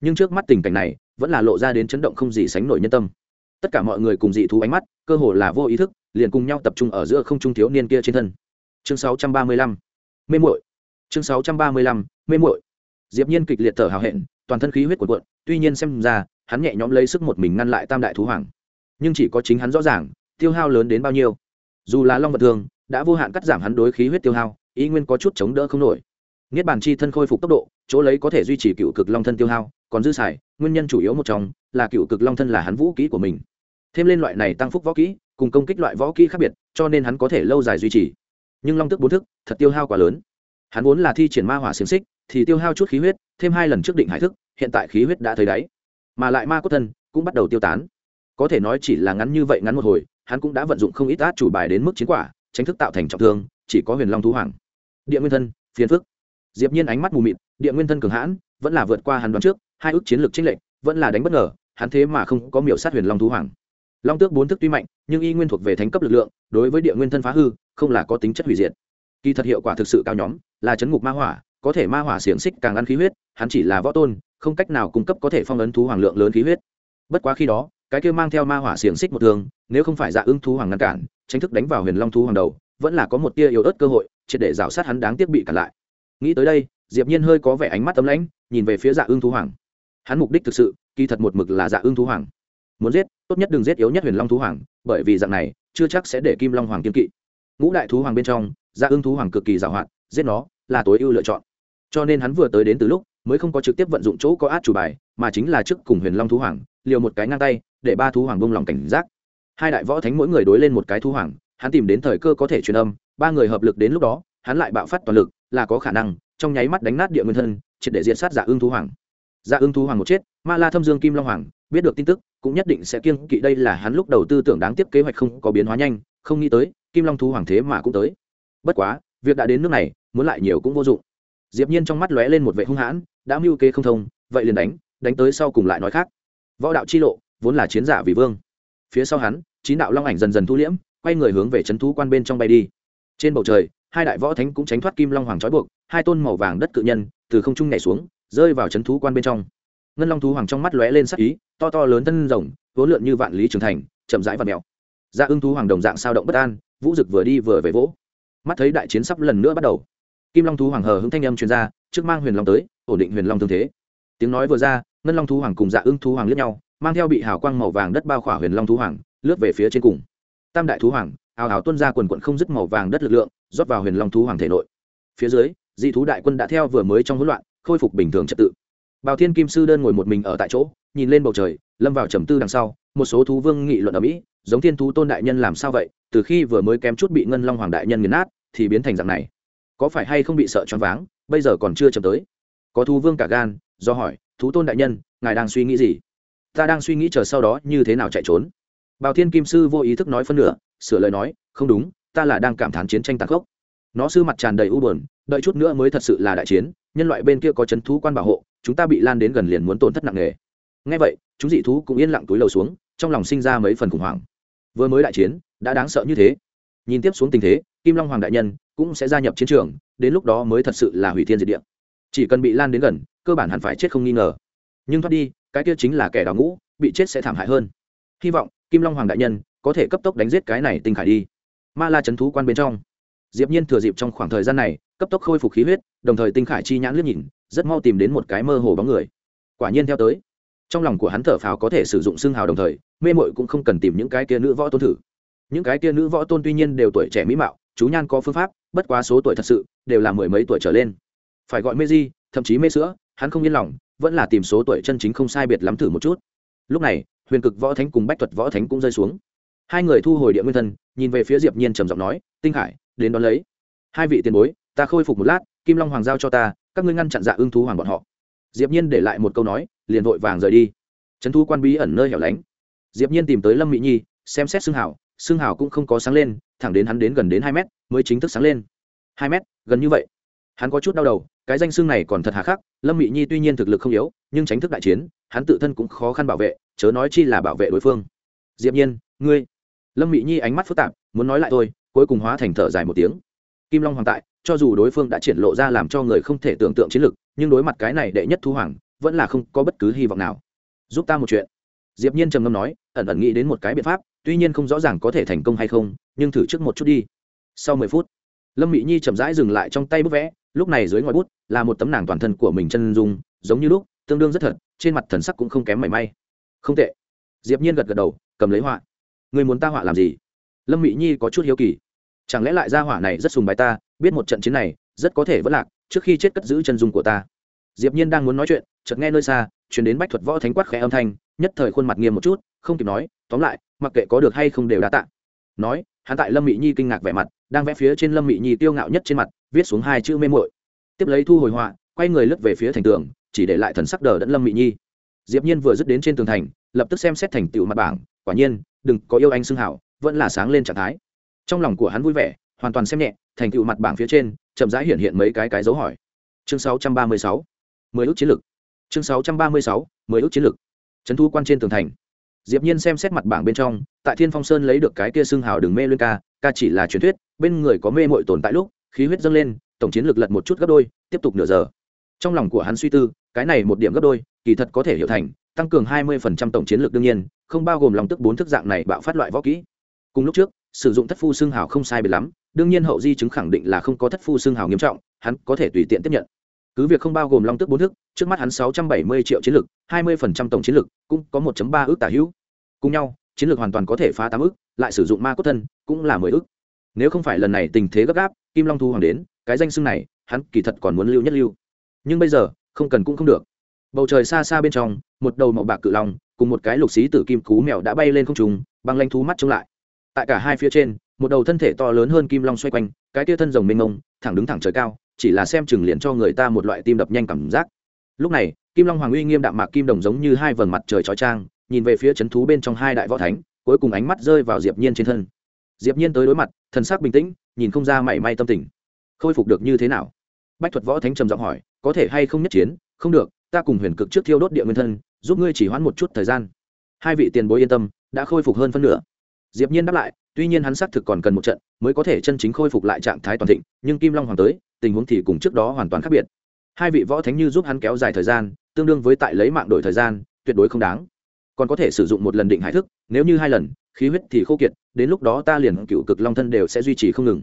Nhưng trước mắt tình cảnh này vẫn là lộ ra đến chấn động không gì sánh nổi nhân tâm. Tất cả mọi người cùng dị thú ánh mắt, cơ hồ là vô ý thức, liền cùng nhau tập trung ở giữa không trung thiếu niên kia trên thân. Chương 635 mê muội. Chương 635 mê muội. Diệp nhiên kịch liệt thở hào hẹn, toàn thân khí huyết cuộn cuộn, tuy nhiên xem ra, hắn nhẹ nhõm lấy sức một mình ngăn lại tam đại thú hoàng. Nhưng chỉ có chính hắn rõ ràng, tiêu hao lớn đến bao nhiêu. Dù là long vật thường, đã vô hạn cắt giảm hắn đối khí huyết tiêu hao, ý nguyên có chút chống đỡ không nổi. Niết bàn chi thân khôi phục tốc độ, chỗ lấy có thể duy trì cựu cực long thân tiêu hao còn dư xài, nguyên nhân chủ yếu một trong là cựu cực long thân là hắn vũ kỹ của mình. Thêm lên loại này tăng phúc võ kỹ, cùng công kích loại võ kỹ khác biệt, cho nên hắn có thể lâu dài duy trì. Nhưng long tức bốn thức, thật tiêu hao quá lớn. Hắn vốn là thi triển ma hỏa xiềng xích, thì tiêu hao chút khí huyết, thêm hai lần trước định hải thức, hiện tại khí huyết đã thấy đáy. Mà lại ma cốt thân cũng bắt đầu tiêu tán. Có thể nói chỉ là ngắn như vậy ngắn một hồi, hắn cũng đã vận dụng không ít át chủ bài đến mức chiến quả, tránh thức tạo thành trọng thương, chỉ có huyền long thú hoàng. Địa nguyên thân, phiền phức. Diệp nhiên ánh mắt mù mịt, địa nguyên thân cường hãn, vẫn là vượt qua hắn đoán trước hai ước chiến lược chênh lệch vẫn là đánh bất ngờ, hắn thế mà không có miểu sát huyền long thú hoàng. Long tước bốn thức tuy mạnh, nhưng y nguyên thuộc về thánh cấp lực lượng, đối với địa nguyên thân phá hư, không là có tính chất hủy diệt. Kỳ thật hiệu quả thực sự cao nhóm, là chấn ngục ma hỏa, có thể ma hỏa xiển xích càng ăn khí huyết, hắn chỉ là võ tôn, không cách nào cung cấp có thể phong ấn thú hoàng lượng lớn khí huyết. Bất quá khi đó, cái kia mang theo ma hỏa xiển xích một thường nếu không phải dạ ứng thú hoàng ngăn cản, tranh thức đánh vào huyền long thú hoàng đầu, vẫn là có một tia yếu ớt cơ hội, triệt để rào sát hắn đáng tiếc bị cản lại. Nghĩ tới đây, diệp nhiên hơi có vẻ ánh mắt tấm lãnh, nhìn về phía dạ ương thú hoàng hắn mục đích thực sự, kỳ thật một mực là dạ ương thú hoàng. Muốn giết, tốt nhất đừng giết yếu nhất huyền long thú hoàng, bởi vì dạng này, chưa chắc sẽ để kim long hoàng kiên kỵ. Ngũ đại thú hoàng bên trong dạ ương thú hoàng cực kỳ giàu hạn, giết nó, là tối ưu lựa chọn. Cho nên hắn vừa tới đến từ lúc, mới không có trực tiếp vận dụng chỗ có át chủ bài, mà chính là trước cùng huyền long thú hoàng, liều một cái ngang tay, để ba thú hoàng bông lòng cảnh giác. Hai đại võ thánh mỗi người đối lên một cái thú hoàng, hắn tìm đến thời cơ có thể truyền âm, ba người hợp lực đến lúc đó, hắn lại bạo phát toàn lực, là có khả năng, trong nháy mắt đánh nát địa nguyên thân, triệt để diện sát dạ giả ương thú hoàng dạ ưng thú hoàng một chết, ma la thâm dương kim long hoàng, biết được tin tức, cũng nhất định sẽ kiêng kỵ đây là hắn lúc đầu tư tưởng đáng tiếc kế hoạch không có biến hóa nhanh, không nghĩ tới, kim long thú hoàng thế mà cũng tới. Bất quá, việc đã đến nước này, muốn lại nhiều cũng vô dụng. Diệp nhiên trong mắt lóe lên một vẻ hung hãn, đã mưu kế không thông, vậy liền đánh đánh tới sau cùng lại nói khác. Võ đạo chi lộ, vốn là chiến giả vì vương. Phía sau hắn, chín đạo long ảnh dần dần thu liễm, quay người hướng về chấn thú quan bên trong bay đi. Trên bầu trời, hai đại võ thánh cũng tránh thoát kim long hoàng trói buộc, hai tôn màu vàng đất cự nhân, từ không trung nhảy xuống rơi vào chấn thú quan bên trong. Ngân long thú hoàng trong mắt lóe lên sắc ý, to to lớn thân rồng, vốn lượn như vạn lý trường thành, chậm rãi và mèo. Dạ ưng thú hoàng đồng dạng sao động bất an, vũ dực vừa đi vừa về vỗ. Mắt thấy đại chiến sắp lần nữa bắt đầu. Kim long thú hoàng hờ hững thanh âm chuyên gia trước mang huyền long tới, ổn định huyền long thương thế. Tiếng nói vừa ra, ngân long thú hoàng cùng dạ ưng thú hoàng liếc nhau, mang theo bị hào quang màu vàng đất bao khỏa huyền long thú hoàng, lướt về phía trên cùng. Tam đại thú hoàng ào ào tuân ra quần quận không dứt màu vàng đất lực lượng, rót vào huyền long thú hoàng thể nội. Phía dưới, dị thú đại quân đã theo vừa mới trong hỗn loạn khôi phục bình thường trật tự. Bào thiên kim sư đơn ngồi một mình ở tại chỗ, nhìn lên bầu trời, lâm vào trầm tư đằng sau, một số thú vương nghị luận ở mỹ, giống thiên thú tôn đại nhân làm sao vậy, từ khi vừa mới kém chút bị ngân long hoàng đại nhân nghiền nát, thì biến thành dạng này. Có phải hay không bị sợ choáng váng, bây giờ còn chưa chậm tới. Có thú vương cả gan, do hỏi, thú tôn đại nhân, ngài đang suy nghĩ gì? Ta đang suy nghĩ chờ sau đó như thế nào chạy trốn. Bào thiên kim sư vô ý thức nói phân nửa, sửa lời nói, không đúng, ta là đang cảm thán chiến tranh tàn khốc. Nó sư mặt tràn đầy u buồn, đợi chút nữa mới thật sự là đại chiến nhân loại bên kia có chấn thú quan bảo hộ, chúng ta bị lan đến gần liền muốn tổn thất nặng nề. Ngay vậy, chúng dị thú cũng yên lặng túi lầu xuống, trong lòng sinh ra mấy phần khủng hoảng. Vừa mới đại chiến, đã đáng sợ như thế. Nhìn tiếp xuống tình thế, kim long hoàng đại nhân cũng sẽ gia nhập chiến trường, đến lúc đó mới thật sự là hủy thiên diệt địa. Chỉ cần bị lan đến gần, cơ bản hẳn phải chết không nghi ngờ. Nhưng thoát đi, cái kia chính là kẻ đào ngũ, bị chết sẽ thảm hại hơn. Hy vọng, kim long hoàng đại nhân có thể cấp tốc đánh giết cái này tinh khải đi. Ma la c h ấ n thú quan bên trong. Diệp nhiên thừa dịp trong khoảng thời gian này cấp tốc khôi phục khí huyết, đồng thời tinh khải chi nhãn liếc nhìn, rất mau tìm đến một cái mơ hồ bóng người. Quả nhiên theo tới. Trong lòng của hắn thở phào có thể sử dụng xương hào đồng thời, mê mội cũng không cần tìm những cái kia nữ võ tôn thử. Những cái kia nữ võ tôn tuy nhiên đều tuổi trẻ mỹ mạo, chú nhan có phương pháp, bất quá số tuổi thật sự đều là mười mấy tuổi trở lên. Phải gọi mê di, thậm chí mê sữa, hắn không yên lòng, vẫn là tìm số tuổi chân chính không sai biệt lắm thử một chút. Lúc này, huyền cực võ thánh cùng bách thuật võ thánh cũng rơi xuống. Hai người thu hồi địa nguyên thân, nhìn về phía diệp nhiên trầm giọng nói, tinh khải, đến đón lấy. Hai vị tiền bối ta khôi phục một lát, kim long hoàng giao cho ta, các ngươi ngăn chặn dạ ưng thú hoàng bọn họ. Diệp nhiên để lại một câu nói, liền vội vàng rời đi. Trấn thu quan bí ẩn nơi hẻo lánh. Diệp nhiên tìm tới lâm mỹ nhi, xem xét xương hảo xương hảo cũng không có sáng lên, thẳng đến hắn đến gần đến hai mét, mới chính thức sáng lên. Hai mét, gần như vậy. Hắn có chút đau đầu, cái danh xương này còn thật hà khắc, lâm mỹ nhi tuy nhiên thực lực không yếu, nhưng tránh thức đại chiến, hắn tự thân cũng khó khăn bảo vệ, chớ nói chi là bảo vệ đối phương. Diệp nhiên, ngươi. Lâm mỹ nhi ánh mắt phức tạp, muốn nói lại thôi, cuối cùng hóa thành thở dài một tiếng kim long hoàng tại, cho dù đối phương đã triển lộ ra làm cho người không thể tưởng tượng chiến lực, nhưng đối mặt cái này đệ nhất thu hoàng, vẫn là không có bất cứ hy vọng nào. Giúp ta một chuyện. Diệp nhiên trầm ngâm nói, ẩn ẩn nghĩ đến một cái biện pháp, tuy nhiên không rõ ràng có thể thành công hay không, nhưng thử trước một chút đi. Sau mười phút, lâm mỹ nhi chậm rãi dừng lại trong tay bút vẽ, lúc này dưới ngòi bút là một tấm nàng toàn thân của mình chân dung, giống như lúc, tương đương rất thật, trên mặt thần sắc cũng không kém mảy may. Không tệ. Diệp nhiên gật gật đầu, cầm lấy họa. Người muốn ta họa làm gì? Lâm mỹ nhi có chút hiếu kỳ chẳng lẽ lại gia hỏa này rất sùng bài ta, biết một trận chiến này, rất có thể vẫn lạc, trước khi chết cất giữ chân dung của ta. Diệp nhiên đang muốn nói chuyện, chợt nghe nơi xa, truyền đến bách thuật võ thánh quát khẽ âm thanh, nhất thời khuôn mặt nghiêm một chút, không kịp nói, tóm lại, mặc kệ có được hay không đều đã tạ. Nói, hắn tại lâm mỹ nhi kinh ngạc vẻ mặt, đang vẽ phía trên lâm mỹ nhi tiêu ngạo nhất trên mặt, viết xuống hai chữ mê muội. Tiếp lấy thu hồi họa, quay người lướt về phía thành tường, chỉ để lại thần sắc đờ đẫn lâm mỹ nhi. Diệp nhiên vừa dứt đến trên tường thành, lập tức xem xét thành tựu mặt bảng, quả nhiên, đừng có yêu anh xưng hảo, vẫn là sáng lên trạng thái trong lòng của hắn vui vẻ, hoàn toàn xem nhẹ, thành tựu mặt bảng phía trên, chậm rãi hiện hiện mấy cái cái dấu hỏi. Chương 636 mười ước chiến lực chương 636 mười ước chiến lực trấn thu quan trên tường thành. Diệp nhiên xem xét mặt bảng bên trong, tại thiên phong sơn lấy được cái kia xương hào đừng mê lên ca ca chỉ là truyền thuyết, bên người có mê muội tồn tại lúc, khí huyết dâng lên, tổng chiến lược lật một chút gấp đôi, tiếp tục nửa giờ. Trong lòng của hắn suy tư, cái này một điểm gấp đôi, kỳ thật có thể hiểu thành, tăng cường hai mươi tổng chiến lược đương nhiên, không bao gồm lòng tức bốn thức dạng này bạo phát loại võ kỹ. Cùng lúc trước sử dụng thất phu xương hào không sai biệt lắm, đương nhiên hậu di chứng khẳng định là không có thất phu xương hào nghiêm trọng, hắn có thể tùy tiện tiếp nhận. Cứ việc không bao gồm long tức bốn thức, trước mắt hắn sáu trăm bảy mươi triệu chiến lược hai mươi phần trăm tổng chiến lược cũng có một ba ước tả hữu. Cùng nhau, chiến lược hoàn toàn có thể phá tám ước, lại sử dụng ma cốt thân, cũng là mười ước. Nếu không phải lần này tình thế gấp gáp, kim long thu hoàng đến, cái danh xưng này, hắn kỳ thật còn muốn lưu nhất lưu. Nhưng bây giờ, không cần cũng không được. Bầu trời xa xa bên trong, một đầu màu bạc cự long, cùng một cái lục xí tử kim cú mèo đã bay lên không trùng băng lanh thú mắt trông lại tại cả hai phía trên, một đầu thân thể to lớn hơn kim long xoay quanh, cái tia thân rồng mênh mông, thẳng đứng thẳng trời cao, chỉ là xem chừng liền cho người ta một loại tim đập nhanh cảm giác. Lúc này, kim long hoàng uy nghiêm đạm mạc kim đồng giống như hai vầng mặt trời trói trang nhìn về phía c h ấ n thú bên trong hai đại võ thánh, cuối cùng ánh mắt rơi vào diệp nhiên trên thân. Diệp nhiên tới đối mặt, thần sắc bình tĩnh, nhìn không ra mảy may tâm tình. Khôi phục được như thế nào? Bách thuật võ thánh trầm giọng hỏi, có thể hay không nhất chiến? Không được, ta cùng huyền cực trước thiêu đốt địa nguyên thân, giúp ngươi chỉ hoãn một chút thời gian. Hai vị tiền bối yên tâm, đã khôi phục hơn phân nửa diệp nhiên đáp lại, tuy nhiên hắn xác thực còn cần một trận mới có thể chân chính khôi phục lại trạng thái toàn thịnh, nhưng kim long hoàng tới, tình huống thì cùng trước đó hoàn toàn khác biệt. Hai vị võ thánh như giúp hắn kéo dài thời gian, tương đương với tại lấy mạng đổi thời gian, tuyệt đối không đáng. Còn có thể sử dụng một lần định hải thức, nếu như hai lần, khí huyết thì khô kiệt, đến lúc đó ta liền cựu cực long thân đều sẽ duy trì không ngừng.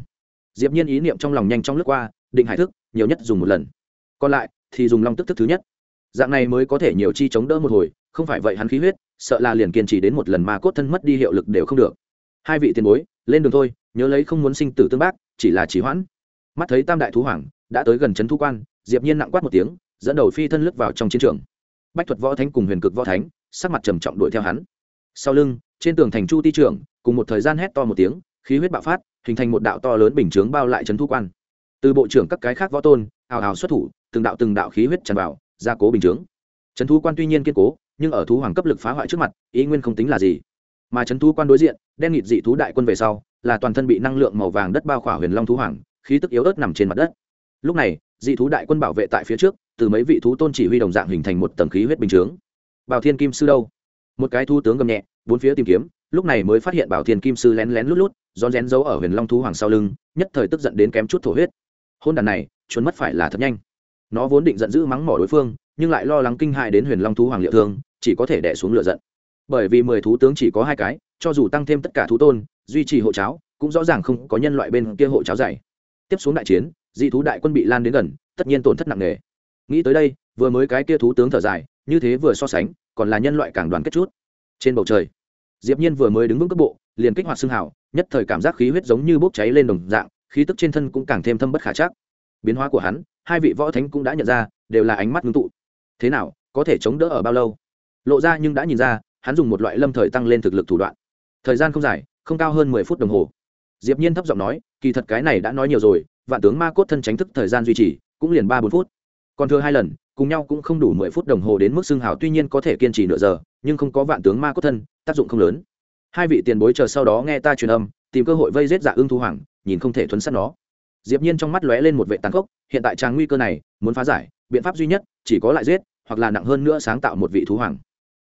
Diệp nhiên ý niệm trong lòng nhanh trong lướt qua, định hải thức, nhiều nhất dùng một lần. Còn lại thì dùng long tức thức thứ nhất. Dạng này mới có thể nhiều chi chống đỡ một hồi không phải vậy hắn khí huyết, sợ là liền kiên trì đến một lần mà cốt thân mất đi hiệu lực đều không được. Hai vị tiền bối, lên đường thôi, nhớ lấy không muốn sinh tử tương bác, chỉ là chỉ hoãn. Mắt thấy tam đại thú hoàng đã tới gần trấn thu quan, diệp nhiên nặng quát một tiếng, dẫn đầu phi thân lướt vào trong chiến trường. Bách thuật võ thánh cùng huyền cực võ thánh, sắc mặt trầm trọng đuổi theo hắn. Sau lưng, trên tường thành chu ti trưởng, cùng một thời gian hét to một tiếng, khí huyết bạo phát, hình thành một đạo to lớn bình chướng bao lại trấn thu quan. Từ bộ trưởng các cái khác võ tôn, ào ào xuất thủ, từng đạo từng đạo khí huyết tràn vào, gia cố bình chướng. Trấn thu quan tuy nhiên kiên cố nhưng ở thú hoàng cấp lực phá hoại trước mặt, ý nguyên không tính là gì. Mà trấn thú quan đối diện, đen nghịt dị thú đại quân về sau, là toàn thân bị năng lượng màu vàng đất bao khỏa huyền long thú hoàng, khí tức yếu ớt nằm trên mặt đất. Lúc này, dị thú đại quân bảo vệ tại phía trước, từ mấy vị thú tôn chỉ huy đồng dạng hình thành một tầng khí huyết bình chướng. Bảo thiên kim sư đâu? Một cái thu tướng gầm nhẹ, bốn phía tìm kiếm, lúc này mới phát hiện bảo thiên kim sư lén lén lút lút, rón rén giấu ở huyền long thú hoàng sau lưng, nhất thời tức giận đến kém chút thổ huyết. Hôn đàn này trốn mất phải là thật nhanh. Nó vốn định giận dữ mắng mỏ đối phương nhưng lại lo lắng kinh hại đến huyền long thú hoàng liệu thương, chỉ có thể đẻ xuống lửa giận. Bởi vì mười thú tướng chỉ có hai cái, cho dù tăng thêm tất cả thú tôn, duy trì hộ cháo, cũng rõ ràng không có nhân loại bên kia hộ cháo dày. Tiếp xuống đại chiến, dị thú đại quân bị lan đến gần, tất nhiên tổn thất nặng nề. Nghĩ tới đây, vừa mới cái kia thú tướng thở dài, như thế vừa so sánh, còn là nhân loại càng đoàn kết chút. Trên bầu trời, diệp nhiên vừa mới đứng vững cấp bộ, liền kích hoạt xương hào, nhất thời cảm giác khí huyết giống như bốc cháy lên đồng dạng, khí tức trên thân cũng càng thêm thâm bất khả chắc. Biến hóa của hắn, hai vị võ thánh cũng đã nhận ra, đều là ánh mắt ngưng tụ thế nào, có thể chống đỡ ở bao lâu? Lộ ra nhưng đã nhìn ra, hắn dùng một loại lâm thời tăng lên thực lực thủ đoạn. Thời gian không dài, không cao hơn mười phút đồng hồ. Diệp nhiên thấp giọng nói, kỳ thật cái này đã nói nhiều rồi, vạn tướng ma cốt thân tránh thức thời gian duy trì, cũng liền ba bốn phút. Còn thừa hai lần, cùng nhau cũng không đủ mười phút đồng hồ đến mức xương hào tuy nhiên có thể kiên trì nửa giờ, nhưng không có vạn tướng ma cốt thân, tác dụng không lớn. Hai vị tiền bối chờ sau đó nghe ta truyền âm, tìm cơ hội vây giết dạ ưng thu hoàng, nhìn không thể thuấn sát nó. Diệp nhiên trong mắt lóe lên một vệ tàn khốc, hiện tại trang nguy cơ này, muốn phá giải, biện pháp duy nhất, chỉ có lại giết hoặc là nặng hơn nữa sáng tạo một vị thú hoàng.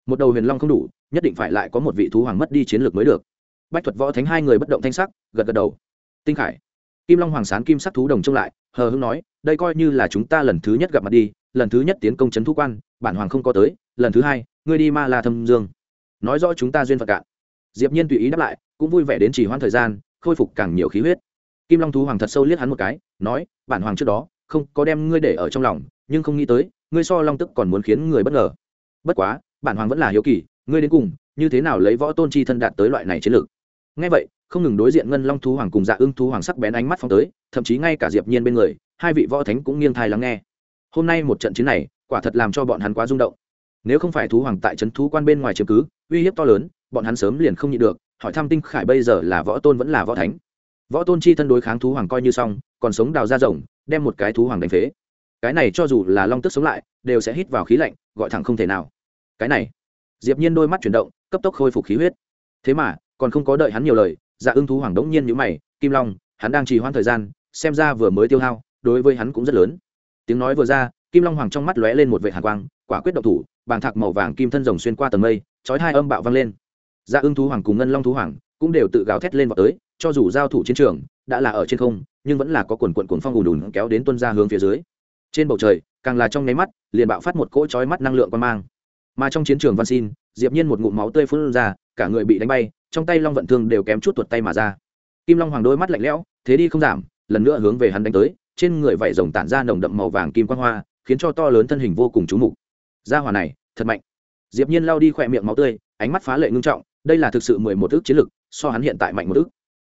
Một đầu huyền long không đủ, nhất định phải lại có một vị thú hoàng mất đi chiến lược mới được. Bách thuật võ thánh hai người bất động thanh sắc, gật gật đầu. Tinh khải, kim long hoàng sán kim sắc thú đồng trông lại, hờ hưng nói, đây coi như là chúng ta lần thứ nhất gặp mặt đi, lần thứ nhất tiến công trấn thú quan, bản hoàng không có tới, lần thứ hai, ngươi đi ma la thâm dương. Nói rõ chúng ta duyên phật cạn diệp nhiên tùy ý đáp lại, cũng vui vẻ đến chỉ hoãn thời gian, khôi phục càng nhiều khí huyết. Kim long thú hoàng thật sâu liếc hắn một cái, nói, bản hoàng trước đó, không có đem ngươi để ở trong lòng nhưng không nghĩ tới, ngươi so long tức còn muốn khiến người bất ngờ. Bất quá, bản hoàng vẫn là hiếu kỳ, ngươi đến cùng, như thế nào lấy võ tôn chi thân đạt tới loại này chiến lược? Ngay vậy, không ngừng đối diện ngân long thú hoàng cùng dạ ưng thú hoàng sắc bén ánh mắt phong tới, thậm chí ngay cả diệp nhiên bên người, hai vị võ thánh cũng nghiêng thai lắng nghe. Hôm nay một trận chiến này, quả thật làm cho bọn hắn quá rung động. Nếu không phải thú hoàng tại trấn thú quan bên ngoài chiếm cứ, uy hiếp to lớn, bọn hắn sớm liền không nhịn được, hỏi thăm tinh khải bây giờ là võ tôn vẫn là võ thánh. Võ tôn chi thân đối kháng thú hoàng coi như xong, còn sống đào ra rồng, đem một cái thú hoàng đánh phế cái này cho dù là long tức sống lại, đều sẽ hít vào khí lạnh, gọi thẳng không thể nào. Cái này, diệp nhiên đôi mắt chuyển động, cấp tốc khôi phục khí huyết. Thế mà, còn không có đợi hắn nhiều lời dạ ưng thú hoàng đống nhiên nhíu mày, kim long, hắn đang trì hoãn thời gian, xem ra vừa mới tiêu hao, đối với hắn cũng rất lớn. Tiếng nói vừa ra, kim long hoàng trong mắt lóe lên một vệt hàn quang, quả quyết động thủ, bàng thạc màu vàng kim thân rồng xuyên qua tầng mây, chói hai âm bạo vang lên. Dạ ưng thú hoàng cùng ngân long thú hoàng cũng đều tự gào thét lên vào tới, cho dù giao thủ chiến trường, đã là ở trên không, nhưng vẫn là có quần cuộn cuồng phong ùn ùn kéo đến tuân ra hướng phía dưới trên bầu trời, càng là trong nháy mắt, liền bạo phát một cỗ chói mắt năng lượng quan mang. Mà trong chiến trường văn xin, diệp nhiên một ngụm máu tươi phun ra, cả người bị đánh bay, trong tay long vận thương đều kém chút tuột tay mà ra. Kim long hoàng đôi mắt lạnh lẽo, thế đi không giảm, lần nữa hướng về hắn đánh tới, trên người vảy rồng tản ra nồng đậm màu vàng kim quang hoa, khiến cho to lớn thân hình vô cùng chú mục. Gia hỏa này, thật mạnh. Diệp nhiên lao đi khoẹt miệng máu tươi, ánh mắt phá lệ ngưng trọng, đây là thực sự mười một ước chiến lực, so hắn hiện tại mạnh một ước.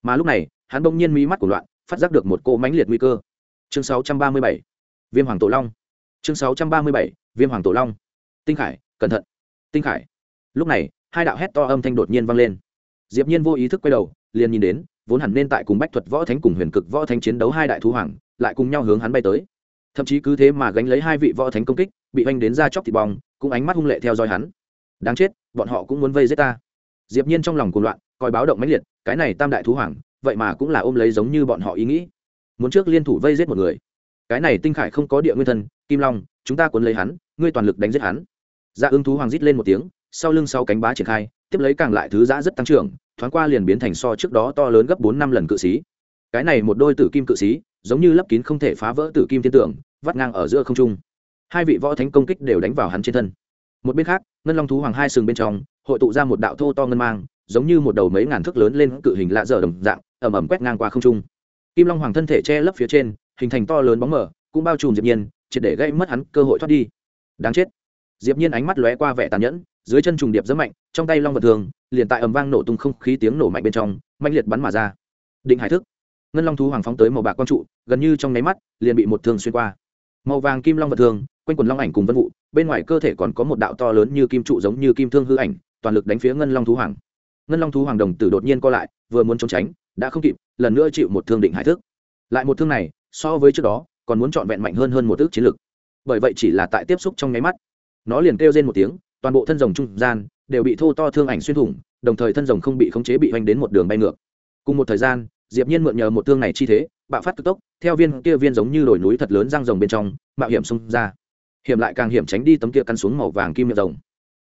Mà lúc này, hắn bỗng nhiên mí mắt của loạn, phát giác được một cô mãnh liệt nguy cơ. Chương 637 viêm hoàng tổ long. Chương 637 viêm hoàng tổ long. Tinh khải, cẩn thận. Tinh khải. Lúc này, hai đạo hét to âm thanh đột nhiên vang lên. Diệp nhiên vô ý thức quay đầu, liền nhìn đến, vốn hẳn nên tại cùng bách thuật võ thánh cùng huyền cực võ thánh chiến đấu hai đại thú hoàng, lại cùng nhau hướng hắn bay tới. Thậm chí cứ thế mà gánh lấy hai vị võ thánh công kích, bị oanh đến ra chóc thịt bong, cũng ánh mắt hung lệ theo dõi hắn. Đáng chết, bọn họ cũng muốn vây giết ta. Diệp nhiên trong lòng cuồng loạn, coi báo động mãnh liệt, cái này tam đại thú hoàng, vậy mà cũng là ôm lấy giống như bọn họ ý nghĩ. Muốn trước liên thủ vây giết một người cái này tinh khải không có địa nguyên thân, kim long, chúng ta cuốn lấy hắn, ngươi toàn lực đánh giết hắn. Dạ ưng thú hoàng rít lên một tiếng, sau lưng sau cánh bá triển khai, tiếp lấy càng lại thứ giã rất tăng trưởng, thoáng qua liền biến thành so trước đó to lớn gấp bốn năm lần cự sĩ. Cái này một đôi tử kim cự sĩ, giống như lấp kín không thể phá vỡ tử kim thiên tượng, vắt ngang ở giữa không trung. Hai vị võ thánh công kích đều đánh vào hắn trên thân. Một bên khác, ngân long thú hoàng hai sừng bên trong, hội tụ ra một đạo thô to ngân mang, giống như một đầu mấy ngàn thước lớn lên cự hình lạ dở đồng dạng ẩm ẩm quét ngang qua không trung. Kim long hoàng thân thể che lấp phía trên hình thành to lớn bóng mở cũng bao trùm diệp nhiên, triệt để gây mất hắn cơ hội thoát đi. Đáng chết. Diệp nhiên ánh mắt lóe qua vẻ tàn nhẫn, dưới chân trùng điệp rất mạnh, trong tay long vật thường, liền tại ầm vang nổ tung không khí tiếng nổ mạnh bên trong mạnh liệt bắn mà ra. Định hải thức. Ngân long thú hoàng phóng tới màu bạc quang trụ, gần như trong nháy mắt, liền bị một thương xuyên qua. Màu vàng kim long vật thường, quanh quần long ảnh cùng vân vụ, bên ngoài cơ thể còn có một đạo to lớn như kim trụ giống như kim thương hư ảnh, toàn lực đánh phía ngân long thú hoàng. Ngân long thú hoàng đồng tử đột nhiên co lại, vừa muốn trốn tránh, đã không kịp, lần nữa chịu một thương định hải thức. Lại một thương này so với trước đó, còn muốn trọn vẹn mạnh hơn hơn một ước chiến lực. Bởi vậy chỉ là tại tiếp xúc trong nháy mắt. Nó liền kêu lên một tiếng, toàn bộ thân rồng trung gian đều bị thô to thương ảnh xuyên thủng, đồng thời thân rồng không bị khống chế bị hoành đến một đường bay ngược. Cùng một thời gian, diệp nhiên mượn nhờ một thương này chi thế, bạo phát cực tốc, theo viên kia viên giống như đồi núi thật lớn răng rồng bên trong, mạo hiểm xung ra. Hiểm lại càng hiểm tránh đi tấm kia căn xuống màu vàng kim miệng rồng.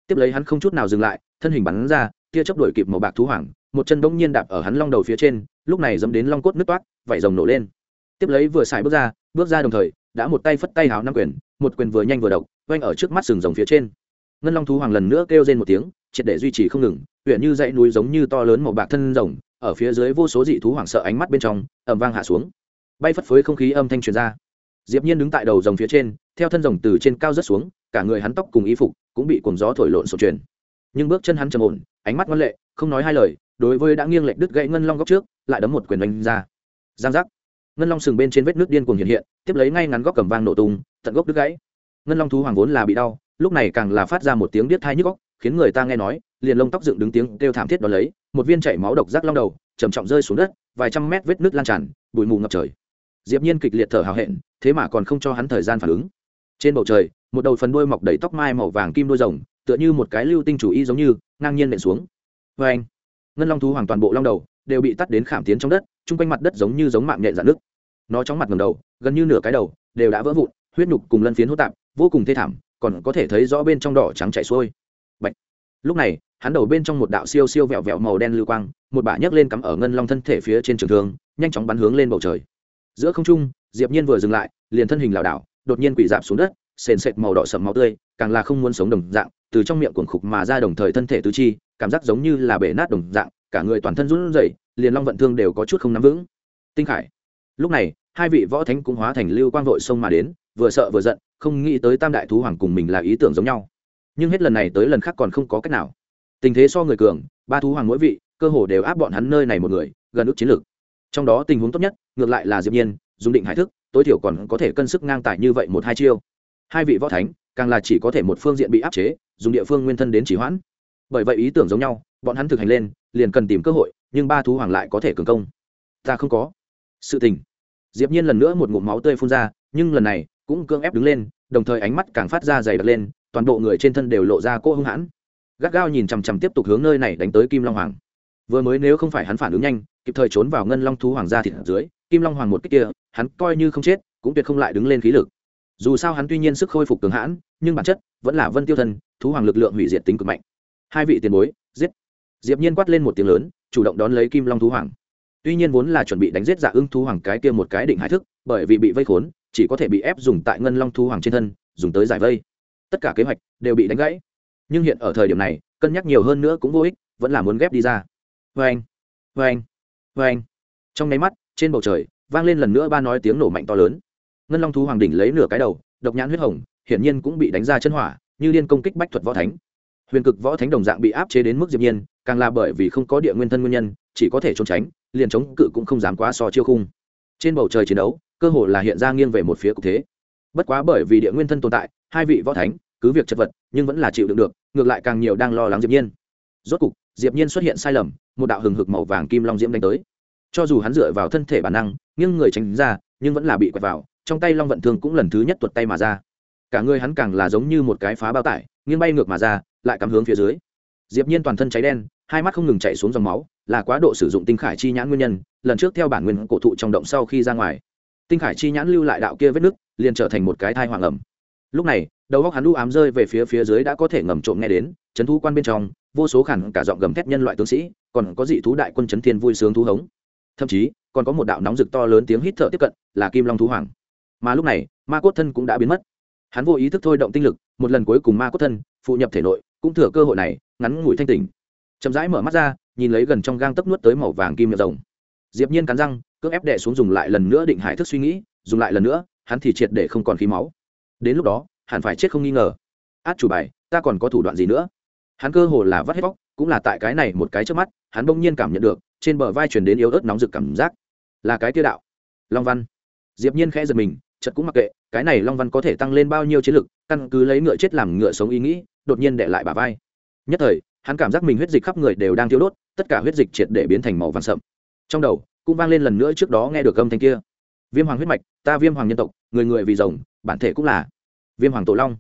Tiếp lấy hắn không chút nào dừng lại, thân hình bắn ra kia chớp đuổi kịp màu bạc thú hoàng, một chân bỗng nhiên đạp ở hắn long đầu phía trên, lúc này dẫm đến long cốt nứt toát vảy rồng nổ lên tiếp lấy vừa xài bước ra bước ra đồng thời, đã một tay phất tay hào năm quyền, một quyền vừa nhanh vừa độc quanh ở trước mắt sừng rồng phía trên. Ngân long thú hoàng lần nữa kêu lên một tiếng, triệt để duy trì không ngừng, huyện như dãy núi giống như to lớn màu bạc thân rồng, ở phía dưới vô số dị thú hoảng sợ ánh mắt bên trong ẩm vang hạ xuống. Bay phất phới không khí âm thanh truyền ra. Diệp nhiên đứng tại đầu rồng phía trên, theo thân rồng từ trên cao rất xuống, cả người hắn tóc cùng y phục cũng bị cuồng gió thổi lộn xộn truyền. Nhưng bước chân hắn trầm ổn, ánh mắt ngoan lệ, không nói hai lời, đối với đã nghiêng lệch đứt gãy ngân long góc trước, lại đấm một quyền đánh ra. Giang giác ngân long sừng bên trên vết nước điên cuồng hiện hiện, tiếp lấy ngay ngắn góc cầm vang nổ tung, tận gốc đứt gãy. Ngân long thú hoàng vốn là bị đau, lúc này càng là phát ra một tiếng điếc thai nhức góc khiến người ta nghe nói, liền lông tóc dựng đứng tiếng kêu thảm thiết đó lấy, một viên chảy máu độc rác long đầu, trầm trọng rơi xuống đất, vài trăm mét vết nước lan tràn, bụi mù ngập trời. Diệp nhiên kịch liệt thở hào hẹn, thế mà còn không cho hắn thời gian phản ứng. Trên bầu trời, một đầu phần đuôi mọc đầy tóc mai màu vàng kim đuôi rồng, tựa như một cái lưu tinh chủ y giống như, ngang nhiên nện xuống. Vê anh ngân long thú hoàng toàn bộ long đầu đều bị tắt đến khảm tiến trong đất chung quanh mặt đất giống như giống mạng nhện dạn nước nó chóng mặt ngầm đầu, gần như nửa cái đầu đều đã vỡ vụn, huyết nhục cùng lân phiến hỗn tạp, vô cùng thê thảm, còn có thể thấy rõ bên trong đỏ trắng chảy xuôi. Bạch. lúc này, hắn đầu bên trong một đạo siêu siêu vẹo vẹo màu đen lưu quang, một bả nhấc lên cắm ở ngân long thân thể phía trên trường thương, nhanh chóng bắn hướng lên bầu trời. Giữa không trung, diệp nhiên vừa dừng lại, liền thân hình lảo đảo, đột nhiên quỳ dạp xuống đất, sền sệt màu đỏ sẫm máu tươi, càng là không muốn sống đồng dạng, từ trong miệng cuồng khục mà ra đồng thời thân thể tứ chi, cảm giác giống như là bể nát đồng dạng cả người toàn thân run rẩy, liền long vận thương đều có chút không nắm vững. Tinh khải, lúc này, hai vị võ thánh cũng hóa thành lưu quang vội sông mà đến, vừa sợ vừa giận, không nghĩ tới tam đại thú hoàng cùng mình là ý tưởng giống nhau. Nhưng hết lần này tới lần khác còn không có cách nào. Tình thế so người cường, ba thú hoàng mỗi vị, cơ hồ đều áp bọn hắn nơi này một người, gần ước chiến lược. Trong đó tình huống tốt nhất, ngược lại là diệp nhiên, dùng định hải thức, tối thiểu còn có thể cân sức ngang tài như vậy một hai chiêu. Hai vị võ thánh, càng là chỉ có thể một phương diện bị áp chế, dùng địa phương nguyên thân đến chỉ hoãn. Bởi vậy ý tưởng giống nhau, bọn hắn thực hành lên liền cần tìm cơ hội, nhưng ba thú hoàng lại có thể cường công. Ta không có. Sự tình. Diệp nhiên lần nữa một ngụm máu tươi phun ra, nhưng lần này cũng cương ép đứng lên, đồng thời ánh mắt càng phát ra dày đặc lên, toàn bộ người trên thân đều lộ ra cô hung hãn. Gắt gao nhìn chằm chằm tiếp tục hướng nơi này đánh tới kim long hoàng. Vừa mới nếu không phải hắn phản ứng nhanh, kịp thời trốn vào ngân long thú hoàng gia thịt dưới, kim long hoàng một cách kia, hắn coi như không chết, cũng tuyệt không lại đứng lên khí lực. Dù sao hắn tuy nhiên sức khôi phục cường hãn, nhưng bản chất vẫn là vân tiêu thân thú hoàng lực lượng hủy diệt tính cực mạnh. Hai vị tiền bối, giết diệp nhiên quát lên một tiếng lớn, chủ động đón lấy kim long thú hoàng. Tuy nhiên vốn là chuẩn bị đánh giết dạ ưng thú hoàng cái kia một cái định hải thức, bởi vì bị vây khốn, chỉ có thể bị ép dùng tại ngân long thú hoàng trên thân, dùng tới giải vây. Tất cả kế hoạch đều bị đánh gãy. Nhưng hiện ở thời điểm này, cân nhắc nhiều hơn nữa cũng vô ích, vẫn là muốn ghép đi ra. Vê anh vê anh vê anh trong nháy mắt, trên bầu trời, vang lên lần nữa ba nói tiếng nổ mạnh to lớn. Ngân long thú hoàng đỉnh lấy nửa cái đầu, độc nhãn huyết hồng, hiển nhiên cũng bị đánh ra chân hỏa, như liên công kích bách thuật võ thánh. Huyền cực võ thánh đồng dạng bị áp chế đến mức diệp nhiên càng là bởi vì không có địa nguyên thân nguyên nhân, chỉ có thể trốn tránh, liền chống cự cũng không dám quá so chiêu khung. Trên bầu trời chiến đấu, cơ hội là hiện ra nghiêng về một phía cục thế. Bất quá bởi vì địa nguyên thân tồn tại, hai vị võ thánh, cứ việc chật vật, nhưng vẫn là chịu đựng được, ngược lại càng nhiều đang lo lắng diệp nhiên. Rốt cục, diệp nhiên xuất hiện sai lầm, một đạo hừng hực màu vàng kim long diễm đánh tới. Cho dù hắn dựa vào thân thể bản năng nhưng người tránh ra, nhưng vẫn là bị quẹt vào, trong tay long vận thương cũng lần thứ nhất tuột tay mà ra. Cả người hắn càng là giống như một cái phá bao tải, nghiêng bay ngược mà ra, lại cắm hướng phía dưới diệp nhiên toàn thân cháy đen, hai mắt không ngừng chảy xuống dòng máu, là quá độ sử dụng tinh khải chi nhãn nguyên nhân, lần trước theo bản nguyên cổ thụ trong động sau khi ra ngoài. Tinh khải chi nhãn lưu lại đạo kia vết nứt, liền trở thành một cái thai hoàng ẩm. Lúc này, đầu góc hắn u ám rơi về phía phía dưới đã có thể ngầm trộm nghe đến, chấn thú quan bên trong, vô số khản cả giọng gầm thét nhân loại tướng sĩ, còn có dị thú đại quân chấn thiên vui sướng thú hống. Thậm chí, còn có một đạo nóng rực to lớn tiếng hít thở tiếp cận, là kim long thú hoàng. Mà lúc này, ma cốt thân cũng đã biến mất. Hắn vô ý thức thôi động tinh lực, một lần cuối cùng ma cốt thân, phụ nhập thể nội, cũng thừa cơ hội này ngắn ngủi thanh tỉnh. Chậm rãi mở mắt ra, nhìn lấy gần trong gang tấp nuốt tới màu vàng kim miệng rồng. Diệp nhiên cắn răng, cưỡng ép đệ xuống dùng lại lần nữa định hải thức suy nghĩ, dùng lại lần nữa, hắn thì triệt để không còn khí máu. Đến lúc đó, hẳn phải chết không nghi ngờ. Át chủ bài, ta còn có thủ đoạn gì nữa? Hắn cơ hồ là vắt hết bóc cũng là tại cái này một cái trước mắt, hắn bỗng nhiên cảm nhận được, trên bờ vai truyền đến yếu ớt nóng rực cảm giác. Là cái tiêu đạo. Long văn. Diệp nhiên khẽ giật mình, chợt cũng mặc kệ, cái này long văn có thể tăng lên bao nhiêu chiến lực, căn cứ lấy ngựa chết làm ngựa sống ý nghĩ, đột nhiên để lại bả vai nhất thời, hắn cảm giác mình huyết dịch khắp người đều đang thiếu đốt, tất cả huyết dịch triệt để biến thành màu vàng sậm. Trong đầu, cũng vang lên lần nữa trước đó nghe được âm thanh kia. Viêm hoàng huyết mạch, ta viêm hoàng nhân tộc, người người vì rồng, bản thể cũng là viêm hoàng tổ long.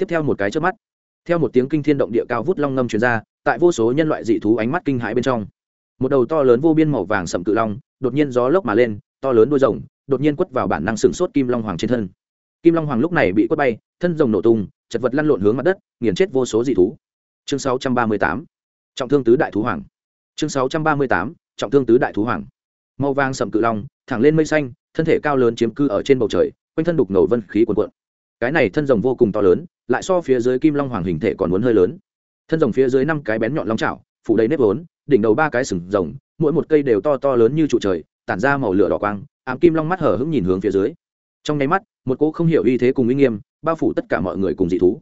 Tiếp theo một cái trước mắt, theo một tiếng kinh thiên động địa cao vút long ngâm truyền ra, tại vô số nhân loại dị thú ánh mắt kinh hãi bên trong. Một đầu to lớn vô biên màu vàng sậm cự long, đột nhiên gió lốc mà lên, to lớn đuôi rồng, đột nhiên quất vào bản năng sừng sốt kim long hoàng trên thân. Kim long hoàng lúc này bị quất bay, thân rồng nổ tung, chật vật lăn lộn hướng mặt đất, nghiền chết vô số dị thú chương 638 trọng thương tứ đại thú hoàng. Chương sáu trăm ba mươi tám, trọng thương tứ đại thú hoàng. Màu vàng sầm cự long, thẳng lên mây xanh, thân thể cao lớn chiếm cư ở trên bầu trời, quanh thân đục ngầu vân khí cuồn cuộn. Cái này thân rồng vô cùng to lớn, lại so phía dưới kim long hoàng hình thể còn muốn hơi lớn. Thân rồng phía dưới năm cái bén nhọn long chảo, phủ đầy nếp vốn, đỉnh đầu ba cái sừng rồng, mỗi một cây đều to to lớn như trụ trời, tản ra màu lửa đỏ quang, ám kim long mắt hở hững nhìn hướng phía dưới. Trong nháy mắt, một cỗ không hiểu uy thế cùng uy nghiêm, bao phủ tất cả mọi người cùng dị thú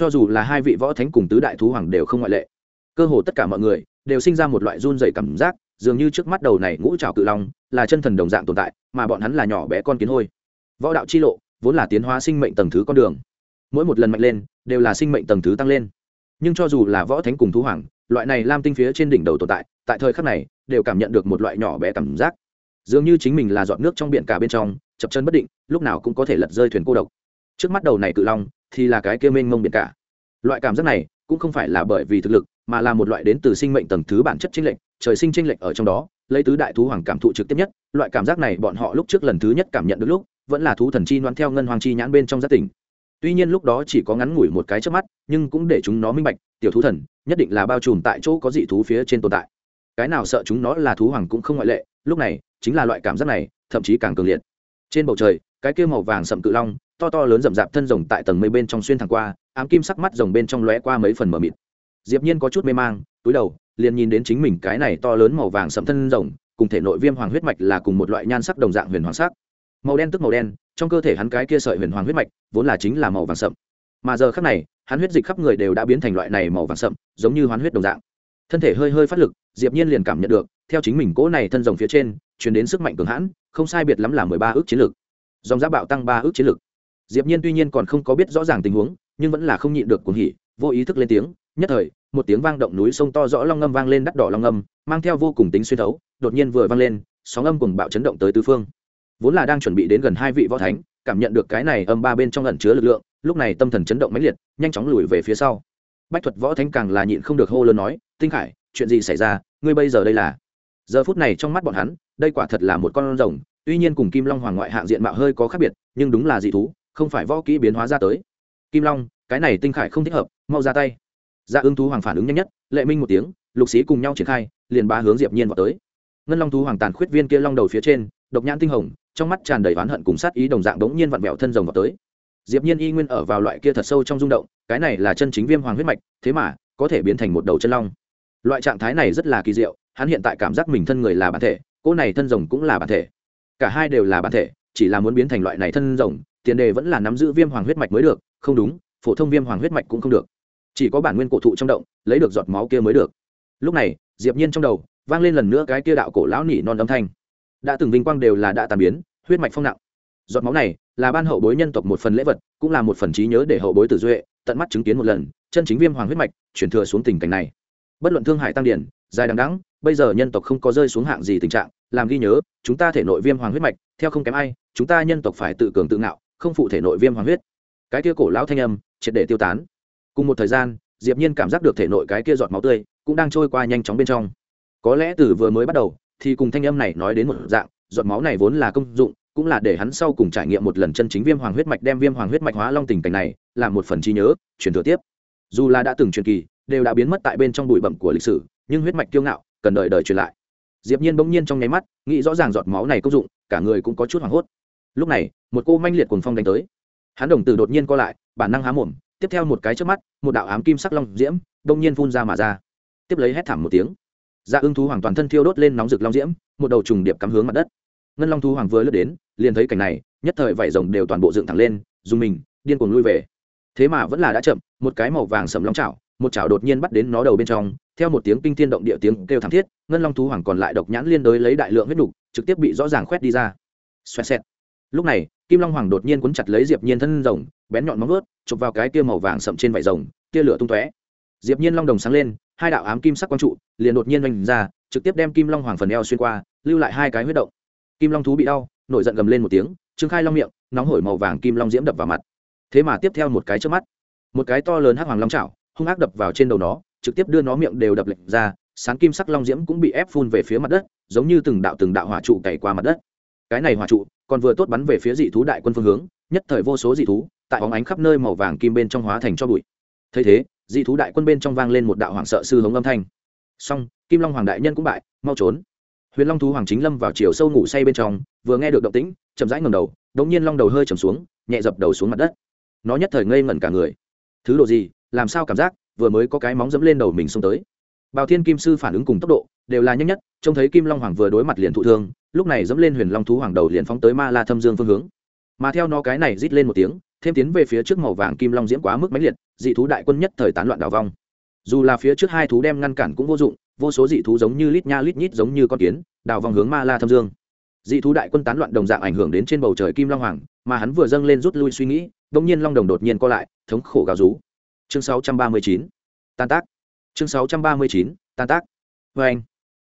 cho dù là hai vị võ thánh cùng tứ đại thú hoàng đều không ngoại lệ. Cơ hồ tất cả mọi người đều sinh ra một loại run dày cảm giác, dường như trước mắt đầu này ngũ trào cự long là chân thần đồng dạng tồn tại, mà bọn hắn là nhỏ bé con kiến hôi. Võ đạo chi lộ vốn là tiến hóa sinh mệnh tầng thứ con đường. Mỗi một lần mạnh lên, đều là sinh mệnh tầng thứ tăng lên. Nhưng cho dù là võ thánh cùng thú hoàng, loại này lam tinh phía trên đỉnh đầu tồn tại tại thời khắc này, đều cảm nhận được một loại nhỏ bé cảm giác. Dường như chính mình là giọt nước trong biển cả bên trong, chập chân bất định, lúc nào cũng có thể lật rơi thuyền cô độc. Trước mắt đầu này cự long thì là cái kia mênh mông biển cả. Loại cảm giác này cũng không phải là bởi vì thực lực, mà là một loại đến từ sinh mệnh tầng thứ bản chất chênh lệch, trời sinh chênh lệch ở trong đó, lấy tứ đại thú hoàng cảm thụ trực tiếp nhất, loại cảm giác này bọn họ lúc trước lần thứ nhất cảm nhận được lúc, vẫn là thú thần chi đoán theo ngân hoàng chi nhãn bên trong giác tỉnh. Tuy nhiên lúc đó chỉ có ngắn ngủi một cái trước mắt, nhưng cũng để chúng nó minh bạch, tiểu thú thần nhất định là bao trùm tại chỗ có dị thú phía trên tồn tại. Cái nào sợ chúng nó là thú hoàng cũng không ngoại lệ, lúc này chính là loại cảm giác này, thậm chí càng cường liệt. Trên bầu trời, cái kia màu vàng sậm cự long to to lớn rậm rạp thân rồng tại tầng mây bên trong xuyên thẳng qua, ám kim sắc mắt rồng bên trong lóe qua mấy phần mờ mịt. Diệp nhiên có chút mê mang, túi đầu, liền nhìn đến chính mình cái này to lớn màu vàng sẫm thân rồng, cùng thể nội viêm hoàng huyết mạch là cùng một loại nhan sắc đồng dạng huyền hoàng sắc. Màu đen tức màu đen, trong cơ thể hắn cái kia sợi huyền hoàng huyết mạch, vốn là chính là màu vàng sẫm mà giờ khắc này, hắn huyết dịch khắp người đều đã biến thành loại này màu vàng sẫm giống như hoán huyết đồng dạng. Thân thể hơi hơi phát lực, diệp nhiên liền cảm nhận được, theo chính mình cỗ này thân rồng phía trên, truyền đến sức mạnh cường hãn, không sai biệt lắm là mười ba ước chiến lực. Dòng giá bạo tăng ba ước chiến lực diệp nhiên tuy nhiên còn không có biết rõ ràng tình huống, nhưng vẫn là không nhịn được cuồng hỉ, vô ý thức lên tiếng, nhất thời, một tiếng vang động núi sông to rõ long ngâm vang lên đắt đỏ long ngâm, mang theo vô cùng tính xuyên thấu, đột nhiên vừa vang lên, sóng âm cùng bạo chấn động tới tứ phương. Vốn là đang chuẩn bị đến gần hai vị võ thánh, cảm nhận được cái này âm ba bên trong ẩn chứa lực lượng, lúc này tâm thần chấn động mãnh liệt, nhanh chóng lùi về phía sau. Bách thuật võ thánh càng là nhịn không được hô lớn nói, tinh khải, chuyện gì xảy ra? Ngươi bây giờ đây là? Giờ phút này trong mắt bọn hắn, đây quả thật là một con rồng, tuy nhiên cùng kim long hoàng ngoại hạng diện mạo hơi có khác biệt, nhưng đúng là dị thú không phải võ kỹ biến hóa ra tới. Kim long, cái này tinh khải không thích hợp, mau ra tay. Ra dạ ưng thú hoàng phản ứng nhanh nhất, lệ minh một tiếng, lục sĩ cùng nhau triển khai, liền ba hướng diệp nhiên vào tới. Ngân long thú hoàng tàn khuyết viên kia long đầu phía trên, độc nhãn tinh hồng, trong mắt tràn đầy oán hận cùng sát ý đồng dạng đống nhiên vặn vẹo thân rồng vào tới. Diệp nhiên y nguyên ở vào loại kia thật sâu trong rung động, cái này là chân chính viêm hoàng huyết mạch, thế mà, có thể biến thành một đầu chân long. Loại trạng thái này rất là kỳ diệu, hắn hiện tại cảm giác mình thân người là bản thể cô này thân rồng cũng là bản thể. Cả hai đều là bản thể, chỉ là muốn biến thành loại này thân rồng tiền đề vẫn là nắm giữ viêm hoàng huyết mạch mới được, không đúng, phổ thông viêm hoàng huyết mạch cũng không được. Chỉ có bản nguyên cổ thụ trong động, lấy được giọt máu kia mới được. Lúc này, diệp nhiên trong đầu, vang lên lần nữa cái kia đạo cổ lão nỉ non âm thanh. Đã từng vinh quang đều là đã tàn biến, huyết mạch phong nặng. Giọt máu này là ban hậu bối nhân tộc một phần lễ vật, cũng là một phần trí nhớ để hậu bối tử duệ, tận mắt chứng kiến một lần, chân chính viêm hoàng huyết mạch chuyển thừa xuống tình cảnh này. Bất luận thương hải tăng điển, dài đằng đẵng, bây giờ nhân tộc không có rơi xuống hạng gì tình trạng, làm ghi nhớ, chúng ta thể nội viêm hoàng huyết mạch, theo không kém ai, chúng ta nhân tộc phải tự cường tự ngạo không phụ thể nội viêm hoàng huyết. Cái kia cổ lão thanh âm, triệt để tiêu tán. Cùng một thời gian, diệp nhiên cảm giác được thể nội cái kia giọt máu tươi cũng đang trôi qua nhanh chóng bên trong. Có lẽ từ vừa mới bắt đầu, thì cùng thanh âm này nói đến một dạng, giọt máu này vốn là công dụng, cũng là để hắn sau cùng trải nghiệm một lần chân chính viêm hoàng huyết mạch, đem viêm hoàng huyết mạch hóa long tình cảnh này, làm một phần trí nhớ, truyền thừa tiếp. Dù là đã từng truyền kỳ, đều đã biến mất tại bên trong bụi bậm của lịch sử, nhưng huyết mạch kiêu ngạo, cần đợi đời truyền lại. Diệp nhiên bỗng nhiên trong nháy mắt, nghĩ rõ ràng giọt máu này công dụng, cả người cũng có chút hoảng hốt lúc này, một cô manh liệt cuồng phong đánh tới. Hắn đồng tử đột nhiên co lại, bản năng há mồm, tiếp theo một cái trước mắt, một đạo ám kim sắc long diễm, đông nhiên phun ra mà ra. Tiếp lấy hét thảm một tiếng. Dạ ưng thú hoàng toàn thân thiêu đốt lên nóng rực long diễm, một đầu trùng điệp cắm hướng mặt đất. Ngân long thú hoàng vừa lướt đến, liền thấy cảnh này, nhất thời vảy rồng đều toàn bộ dựng thẳng lên, dùng mình, điên cuồng lui về. Thế mà vẫn là đã chậm, một cái màu vàng sầm long chảo, một chảo đột nhiên bắt đến nó đầu bên trong, theo một tiếng kinh thiên động địa tiếng kêu thảm thiết, ngân long thú hoàng còn lại độc nhãn liên đối lấy đại lượng huyết nục, trực tiếp bị rõ ràng khoét đi ra. Xoẹt xẹt lúc này, kim long hoàng đột nhiên cuốn chặt lấy diệp nhiên thân rồng, bén nhọn móng vuốt, chụp vào cái kia màu vàng sậm trên vảy rồng, tia lửa tung tóe. Diệp nhiên long đồng sáng lên, hai đạo ám kim sắc quang trụ, liền đột nhiên vành ra, trực tiếp đem kim long hoàng phần eo xuyên qua, lưu lại hai cái huyết động. Kim long thú bị đau, nổi giận gầm lên một tiếng, trương khai long miệng, nóng hổi màu vàng kim long diễm đập vào mặt. Thế mà tiếp theo một cái trước mắt, một cái to lớn hắc hoàng long chảo, hung ác đập vào trên đầu nó, trực tiếp đưa nó miệng đều đập lệch ra, sáng kim sắc long diễm cũng bị ép phun về phía mặt đất, giống như từng đạo từng đạo hỏa trụ cày qua mặt đất. Cái này hỏa trụ còn vừa tốt bắn về phía dị thú đại quân phương hướng, nhất thời vô số dị thú, tại bóng ánh khắp nơi màu vàng kim bên trong hóa thành cho bụi. Thấy thế, dị thú đại quân bên trong vang lên một đạo hoảng sợ sư hống âm thanh. Song kim long hoàng đại nhân cũng bại, mau trốn. Huyền long thú hoàng chính lâm vào chiều sâu ngủ say bên trong, vừa nghe được động tĩnh, chậm rãi ngầm đầu đống nhiên long đầu hơi chầm xuống, nhẹ dập đầu xuống mặt đất. Nó nhất thời ngây ngẩn cả người. Thứ độ gì, làm sao cảm giác, vừa mới có cái móng dẫm lên đầu mình xông tới. Bào thiên kim sư phản ứng cùng tốc độ, đều là nhanh nhất, trông thấy kim long hoàng vừa đối mặt liền thụ thương lúc này dẫm lên huyền long thú hoàng đầu liền phóng tới ma la thâm dương phương hướng. Mà theo nó cái này rít lên một tiếng, thêm tiến về phía trước màu vàng kim long diễm quá mức mãnh liệt, dị thú đại quân nhất thời tán loạn đào vong. Dù là phía trước hai thú đem ngăn cản cũng vô dụng, vô số dị thú giống như lít nha lít nhít giống như con kiến đào vòng hướng ma la thâm dương. Dị thú đại quân tán loạn đồng dạng ảnh hưởng đến trên bầu trời kim long hoàng, mà hắn vừa dâng lên rút lui suy nghĩ đông nhiên long đồng đột nhiên co lại, thống khổ gào rú. Chương 639. tan tác. Chương 639. tan tác. Vê anh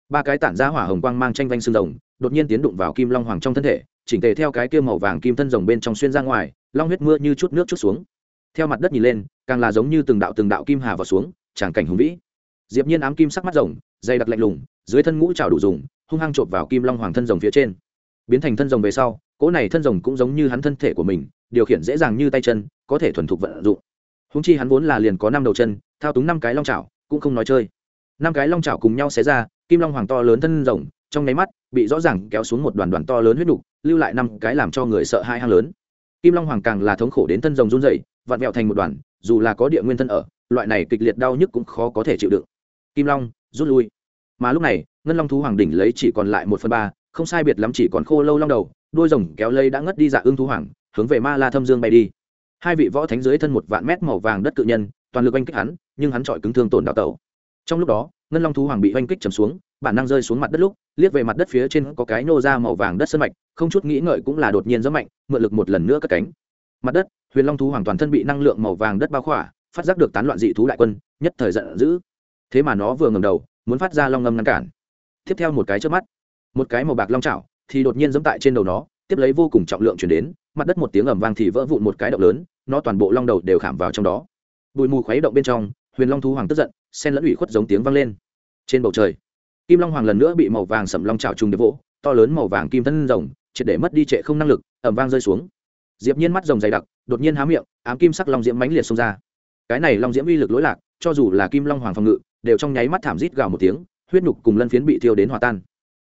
ba cái tản ra hỏa hồng quang mang tranh vanh xương rồng đột nhiên tiến đụng vào kim long hoàng trong thân thể chỉnh tề theo cái kia màu vàng kim thân rồng bên trong xuyên ra ngoài long huyết mưa như chút nước chút xuống. Theo mặt đất nhìn lên càng là giống như từng đạo từng đạo kim hà vào xuống tràng cảnh hùng vĩ. Diệp nhiên ám kim sắc mắt rồng dày đặc lạnh lùng dưới thân ngũ trào đủ dùng hung hăng chộp vào kim long hoàng thân rồng phía trên. Biến thành thân rồng về sau cỗ này thân rồng cũng giống như hắn thân thể của mình điều khiển dễ dàng như tay chân có thể thuần thục vận dụng. Húng chi hắn vốn là liền có năm đầu chân thao túng năm cái long trảo, cũng không nói chơi. Năm cái long trảo cùng nhau xé ra kim long hoàng to lớn thân rồng trong nháy mắt, bị rõ ràng kéo xuống một đoàn đoàn to lớn huyết đục lưu lại năm cái làm cho người sợ hai hang lớn. Kim long hoàng càng là thống khổ đến thân rồng run dày vặn vẹo thành một đoàn, dù là có địa nguyên thân ở, loại này kịch liệt đau nhức cũng khó có thể chịu đựng. Kim long, rút lui. Mà lúc này, ngân long thú hoàng đỉnh lấy chỉ còn lại một phần ba, không sai biệt lắm chỉ còn khô lâu long đầu, đôi rồng kéo lây đã ngất đi dạ ương thú hoàng, hướng về ma la thâm dương bay đi. Hai vị võ thánh dưới thân một vạn mét màu vàng đất cự nhân, toàn lực oanh kích hắn, nhưng hắn chọi cứng thương tổn đạo tẩu. Trong lúc đó ngân long thú hoàng bị oanh kích chầm xuống, bản năng rơi xuống mặt đất lúc, liếc về mặt đất phía trên có cái nô ra màu vàng đất sân mạch, không chút nghĩ ngợi cũng là đột nhiên rất mạnh, mượn lực một lần nữa cất cánh. Mặt đất, huyền long thú hoàng toàn thân bị năng lượng màu vàng đất bao khỏa, phát giác được tán loạn dị thú đại quân, nhất thời giận dữ. Thế mà nó vừa ngầm đầu, muốn phát ra long ngâm ngăn cản. Tiếp theo một cái trước mắt, một cái màu bạc long chảo thì đột nhiên giẫm tại trên đầu nó, tiếp lấy vô cùng trọng lượng chuyển đến, mặt đất một tiếng ầm vang thì vỡ vụn một cái động lớn, nó toàn bộ long đầu đều khảm vào trong đó. Bụi mù khuấy động bên trong, huyền long thú hoàng tức giận sen lẫn ủy khuất giống tiếng vang lên. Trên bầu trời, kim long hoàng lần nữa bị màu vàng sầm long trào trùng đập vỗ, to lớn màu vàng kim thân rồng, triệt để mất đi trệ không năng lực ẩm vang rơi xuống. Diệp nhiên mắt rồng dày đặc, đột nhiên há miệng, ám kim sắc long diễm mãnh liệt xông ra. Cái này long diễm uy lực lỗi lạc, cho dù là kim long hoàng phòng ngự, đều trong nháy mắt thảm rít gào một tiếng, huyết nhục cùng lân phiến bị thiêu đến hòa tan.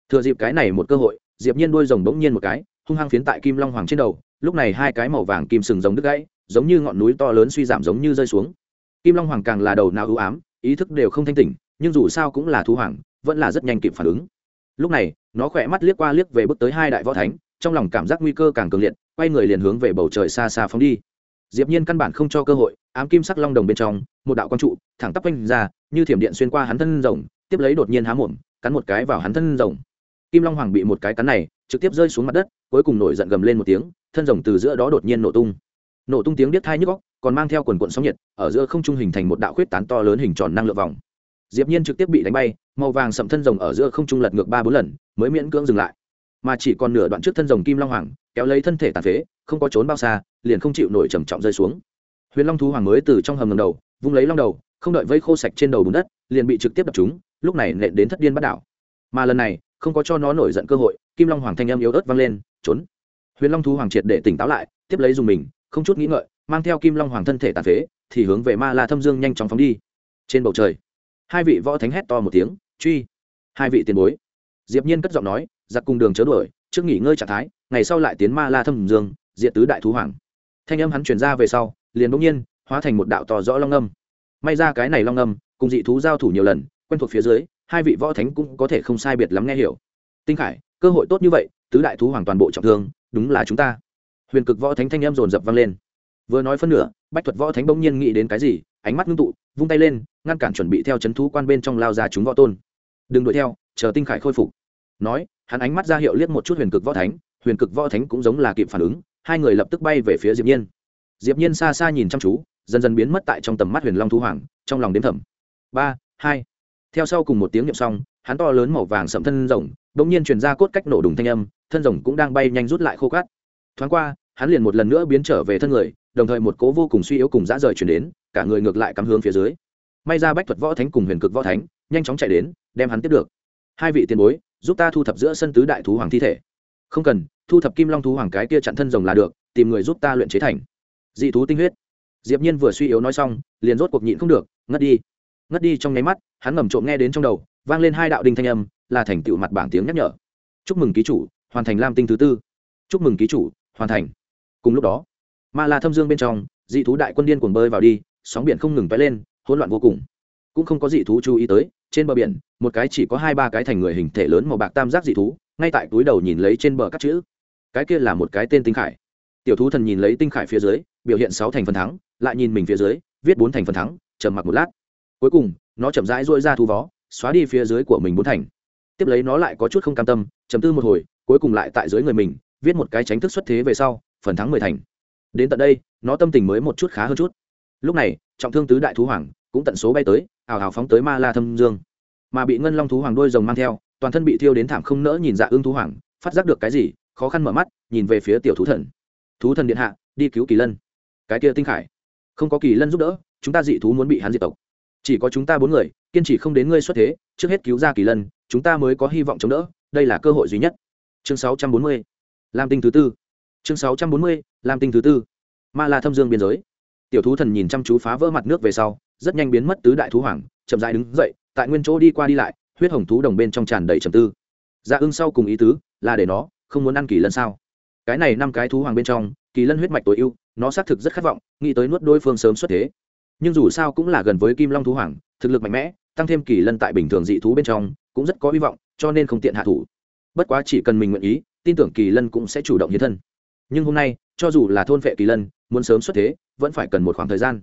Thừa dịp cái này một cơ hội, diệp nhiên đuôi rồng bỗng nhiên một cái, hung hăng phiến tại kim long hoàng trên đầu, lúc này hai cái màu vàng kim sừng giống đứt gãy, giống như ngọn núi to lớn suy giảm giống như rơi xuống. Kim long hoàng càng là đầu nào ưu ám ý thức đều không thanh tỉnh, nhưng dù sao cũng là thú hoàng, vẫn là rất nhanh kịp phản ứng. Lúc này, nó khỏe mắt liếc qua liếc về bước tới hai đại võ thánh, trong lòng cảm giác nguy cơ càng cường liệt, quay người liền hướng về bầu trời xa xa phóng đi. Diệp nhiên căn bản không cho cơ hội, ám kim sắc long đồng bên trong, một đạo quang trụ, thẳng tắp quanh ra, như thiểm điện xuyên qua hắn thân rồng, tiếp lấy đột nhiên há mồm, cắn một cái vào hắn thân rồng. Kim long hoàng bị một cái cắn này, trực tiếp rơi xuống mặt đất, cuối cùng nổi giận gầm lên một tiếng, thân rồng từ giữa đó đột nhiên nổ tung nổ tung tiếng biết thai nhức góc, còn mang theo quần cuộn sóng nhiệt, ở giữa không trung hình thành một đạo khuyết tán to lớn hình tròn năng lượng vòng. Diệp nhiên trực tiếp bị đánh bay, màu vàng sậm thân rồng ở giữa không trung lật ngược ba bốn lần, mới miễn cưỡng dừng lại. Mà chỉ còn nửa đoạn trước thân rồng kim long hoàng, kéo lấy thân thể tàn phế, không có trốn bao xa, liền không chịu nổi trầm trọng rơi xuống. Huyền long thú hoàng mới từ trong hầm ngầm đầu, vung lấy long đầu, không đợi vây khô sạch trên đầu bùn đất, liền bị trực tiếp đập trúng, lúc này nện đến thất điên bắt đảo. Mà lần này, không có cho nó nổi giận cơ hội, kim long hoàng thanh âm yếu ớt vang lên, trốn. Huyền long thú hoàng triệt để tỉnh táo lại, tiếp lấy dùng mình không chút nghĩ ngợi, mang theo kim long hoàng thân thể tàn phế, thì hướng về ma la thâm dương nhanh chóng phóng đi. Trên bầu trời, hai vị võ thánh hét to một tiếng, truy! Hai vị tiền bối. Diệp nhiên cất giọng nói, giặc cùng đường chớ đuổi, trước nghỉ ngơi trạng thái, ngày sau lại tiến ma la thâm dương, diệt tứ đại thú hoàng. Thanh âm hắn truyền ra về sau, liền bỗng nhiên hóa thành một đạo to rõ long âm. May ra cái này long âm, cùng dị thú giao thủ nhiều lần, quen thuộc phía dưới, hai vị võ thánh cũng có thể không sai biệt lắm nghe hiểu. Tinh khải, cơ hội tốt như vậy, tứ đại thú hoàng toàn bộ trọng thương, đúng là chúng ta huyền cực võ thánh thanh em dồn dập vang lên. Vừa nói phân nửa, bách thuật võ thánh bỗng nhiên nghĩ đến cái gì, ánh mắt ngưng tụ, vung tay lên, ngăn cản chuẩn bị theo c h ấ n thú quan bên trong lao ra chúng võ tôn. Đừng đuổi theo, chờ tinh khải khôi phục. Nói, hắn ánh mắt ra hiệu liếc một chút huyền cực võ thánh, huyền cực võ thánh cũng giống là kịp phản ứng, hai người lập tức bay về phía diệp nhiên. Diệp nhiên xa xa nhìn chăm chú, dần dần biến mất tại trong tầm mắt huyền long thú hoàng, trong lòng đếm thầm. Ba, hai. Theo sau cùng một tiếng nhậm xong, hắn to lớn màu vàng sậm thân rồng đ ỗ n g nhiên truyền ra cốt cách nổ đùng thanh âm, thân rồng cũng đang bay nhanh rút lại khô cát. Thoáng qua hắn liền một lần nữa biến trở về thân người, đồng thời một cố vô cùng suy yếu cùng dã rời chuyển đến, cả người ngược lại cắm hướng phía dưới. May ra bách thuật võ thánh cùng huyền cực võ thánh, nhanh chóng chạy đến, đem hắn tiếp được. Hai vị tiền bối, giúp ta thu thập giữa sân tứ đại thú hoàng thi thể. Không cần, thu thập kim long thú hoàng cái kia chặn thân rồng là được, tìm người giúp ta luyện chế thành. Dị thú tinh huyết. Diệp nhiên vừa suy yếu nói xong, liền rốt cuộc nhịn không được, ngất đi. Ngất đi trong nháy mắt, hắn ngầm trộm nghe đến trong đầu, vang lên hai đạo đinh thanh âm, là thành tựu mặt bảng tiếng nhắc nhở. Chúc mừng ký chủ, hoàn thành lam tinh thứ tư. Chúc mừng ký chủ, hoàn thành cùng lúc đó, ma la thâm dương bên trong, dị thú đại quân điên cuồng bơi vào đi, sóng biển không ngừng vẽ lên, hỗn loạn vô cùng. Cũng không có dị thú chú ý tới, trên bờ biển, một cái chỉ có hai ba cái thành người hình thể lớn màu bạc tam giác dị thú, ngay tại túi đầu nhìn lấy trên bờ các chữ. Cái kia là một cái tên tinh khải. Tiểu thú thần nhìn lấy tinh khải phía dưới, biểu hiện sáu thành phần thắng, lại nhìn mình phía dưới, viết bốn thành phần thắng, trầm mặc một lát. Cuối cùng, nó chậm rãi dội ra thu vó, xóa đi phía dưới của mình bốn thành. Tiếp lấy nó lại có chút không cam tâm chấm tư một hồi, cuối cùng lại tại dưới người mình, viết một cái tránh thức xuất thế về sau phần thắng mười thành. Đến tận đây, nó tâm tình mới một chút khá hơn chút. Lúc này, trọng thương tứ đại thú hoàng cũng tận số bay tới ảo ào phóng tới ma la thâm dương. Mà bị ngân long thú hoàng đôi rồng mang theo, toàn thân bị thiêu đến thảm không nỡ nhìn dạ ương thú hoàng, phát giác được cái gì, khó khăn mở mắt, nhìn về phía tiểu thú thần. Thú thần điện hạ, đi cứu kỳ lân. Cái kia tinh khải, không có kỳ lân giúp đỡ, chúng ta dị thú muốn bị hắn diệt tộc. Chỉ có chúng ta bốn người, kiên trì không đến ngươi xuất thế, trước hết cứu ra kỳ lân, chúng ta mới có hy vọng chống đỡ, đây là cơ hội duy nhất. Chương 640. lam tinh thứ tư chương 640. lam tinh thứ tư. Ma la thâm dương biên giới. Tiểu thú thần nhìn chăm chú phá vỡ mặt nước về sau, rất nhanh biến mất tứ đại thú hoàng, chậm rãi đứng dậy, tại nguyên chỗ đi qua đi lại, huyết hồng thú đồng bên trong tràn đầy trầm tư. Dạ ưng sau cùng ý tứ là để nó không muốn ăn kỳ lân sao? Cái này năm cái thú hoàng bên trong, kỳ lân huyết mạch tối ưu, nó xác thực rất khát vọng, nghĩ tới nuốt đối phương sớm xuất thế. Nhưng dù sao cũng là gần với kim long thú hoàng, thực lực mạnh mẽ, tăng thêm kỳ lân tại bình thường dị thú bên trong, cũng rất có hy vọng, cho nên không tiện hạ thủ. Bất quá chỉ cần mình nguyện ý, tin tưởng kỳ lân cũng sẽ chủ động hiến thân nhưng hôm nay, cho dù là thôn vệ kỳ lân, muốn sớm xuất thế, vẫn phải cần một khoảng thời gian.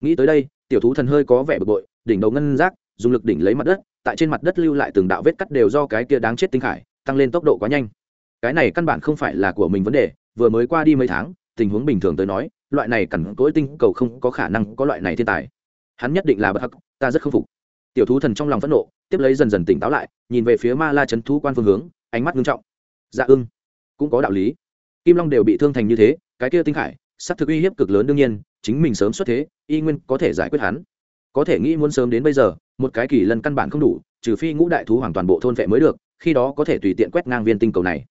Nghĩ tới đây, tiểu thú thần hơi có vẻ bực bội, đỉnh đầu ngân rác dùng lực đỉnh lấy mặt đất, tại trên mặt đất lưu lại từng đạo vết cắt đều do cái kia đáng chết tinh khải, tăng lên tốc độ quá nhanh. Cái này căn bản không phải là của mình vấn đề, vừa mới qua đi mấy tháng, tình huống bình thường tới nói, loại này cẩn cỗi tinh cầu không có khả năng có loại này thiên tài. Hắn nhất định là bất hắc, ta rất khâm phục. Tiểu thú thần trong lòng phẫn nộ, tiếp lấy dần dần tỉnh táo lại, nhìn về phía ma la c thú quan phương hướng, ánh mắt nghiêm trọng. Dạ ưng, cũng có đạo lý kim long đều bị thương thành như thế, cái kia tinh khải sắp thực uy hiếp cực lớn đương nhiên, chính mình sớm xuất thế, y nguyên có thể giải quyết hắn. Có thể nghĩ muốn sớm đến bây giờ, một cái kỳ lần căn bản không đủ, trừ phi ngũ đại thú hoàn toàn bộ thôn vệ mới được, khi đó có thể tùy tiện quét ngang viên tinh cầu này.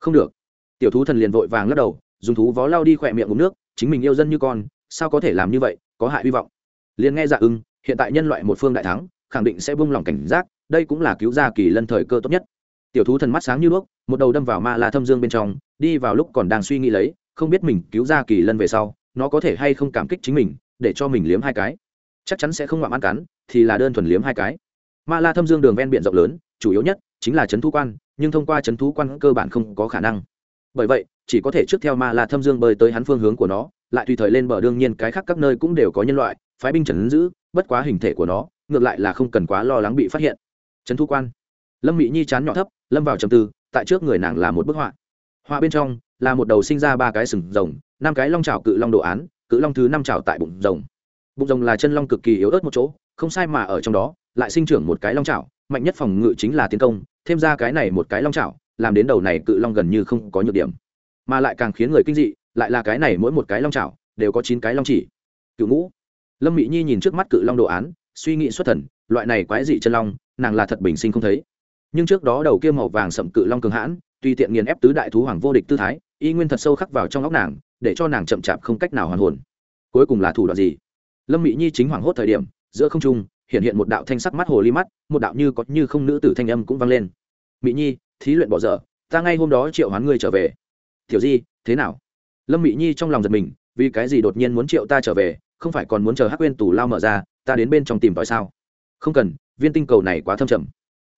Không được. Tiểu thú thần liền vội vàng lắc đầu, dùng thú vó lao đi khỏe miệng uống nước, chính mình yêu dân như con, sao có thể làm như vậy, có hại hy vọng. Liền nghe dạ ưng, hiện tại nhân loại một phương đại thắng, khẳng định sẽ buông lỏng cảnh giác, đây cũng là cứu ra kỳ lân thời cơ tốt nhất. Tiểu thú thần mắt sáng như đuốc, một đầu đâm vào ma la thâm dương bên trong đi vào lúc còn đang suy nghĩ lấy, không biết mình cứu ra kỳ lân về sau, nó có thể hay không cảm kích chính mình, để cho mình liếm hai cái. Chắc chắn sẽ không ngoạm ăn cắn, thì là đơn thuần liếm hai cái. Ma la thâm dương đường ven biển rộng lớn, chủ yếu nhất chính là trấn thú quan, nhưng thông qua trấn thú quan cơ bản không có khả năng. Bởi vậy, chỉ có thể trước theo ma la thâm dương bơi tới hắn phương hướng của nó, lại tùy thời lên bờ, đương nhiên cái khác các nơi cũng đều có nhân loại, phái binh trần giữ, bất quá hình thể của nó, ngược lại là không cần quá lo lắng bị phát hiện. Trấn thu quan. Lâm mỹ nhi chán nhỏ thấp, lâm vào trầm tư, tại trước người nàng là một bức họa họa bên trong là một đầu sinh ra ba cái sừng rồng, năm cái long trào cự long đồ án, cự long thứ năm trào tại bụng rồng. Bụng rồng là chân long cực kỳ yếu ớt một chỗ, không sai mà ở trong đó, lại sinh trưởng một cái long trào mạnh nhất phòng ngự chính là tiến công, thêm ra cái này một cái long trào làm đến đầu này cự long gần như không có nhược điểm. Mà lại càng khiến người kinh dị, lại là cái này mỗi một cái long trào đều có chín cái long chỉ. Cựu ngũ. Lâm mỹ nhi nhìn trước mắt cự long đồ án, suy nghĩ xuất thần, loại này quái dị chân long, nàng là thật bình sinh không thấy. Nhưng trước đó đầu kia màu vàng sậm cự long cường hãn tùy tiện nghiền ép tứ đại thú hoàng vô địch tư thái, y nguyên thật sâu khắc vào trong óc nàng, để cho nàng chậm chạp không cách nào hoàn hồn. Cuối cùng là thủ đoạn gì? Lâm mỹ nhi chính hoảng hốt thời điểm, giữa không trung, hiện hiện một đạo thanh sắc mắt hồ ly mắt, một đạo như có như không nữ tử thanh âm cũng vang lên. Mỹ nhi, thí luyện bỏ dở, ta ngay hôm đó triệu hoán ngươi trở về. Tiểu di, thế nào? Lâm mỹ nhi trong lòng giật mình, vì cái gì đột nhiên muốn triệu ta trở về, không phải còn muốn chờ hắc quên tù lao mở ra, ta đến bên trong tìm tòi sao? Không cần, viên tinh cầu này quá thâm trầm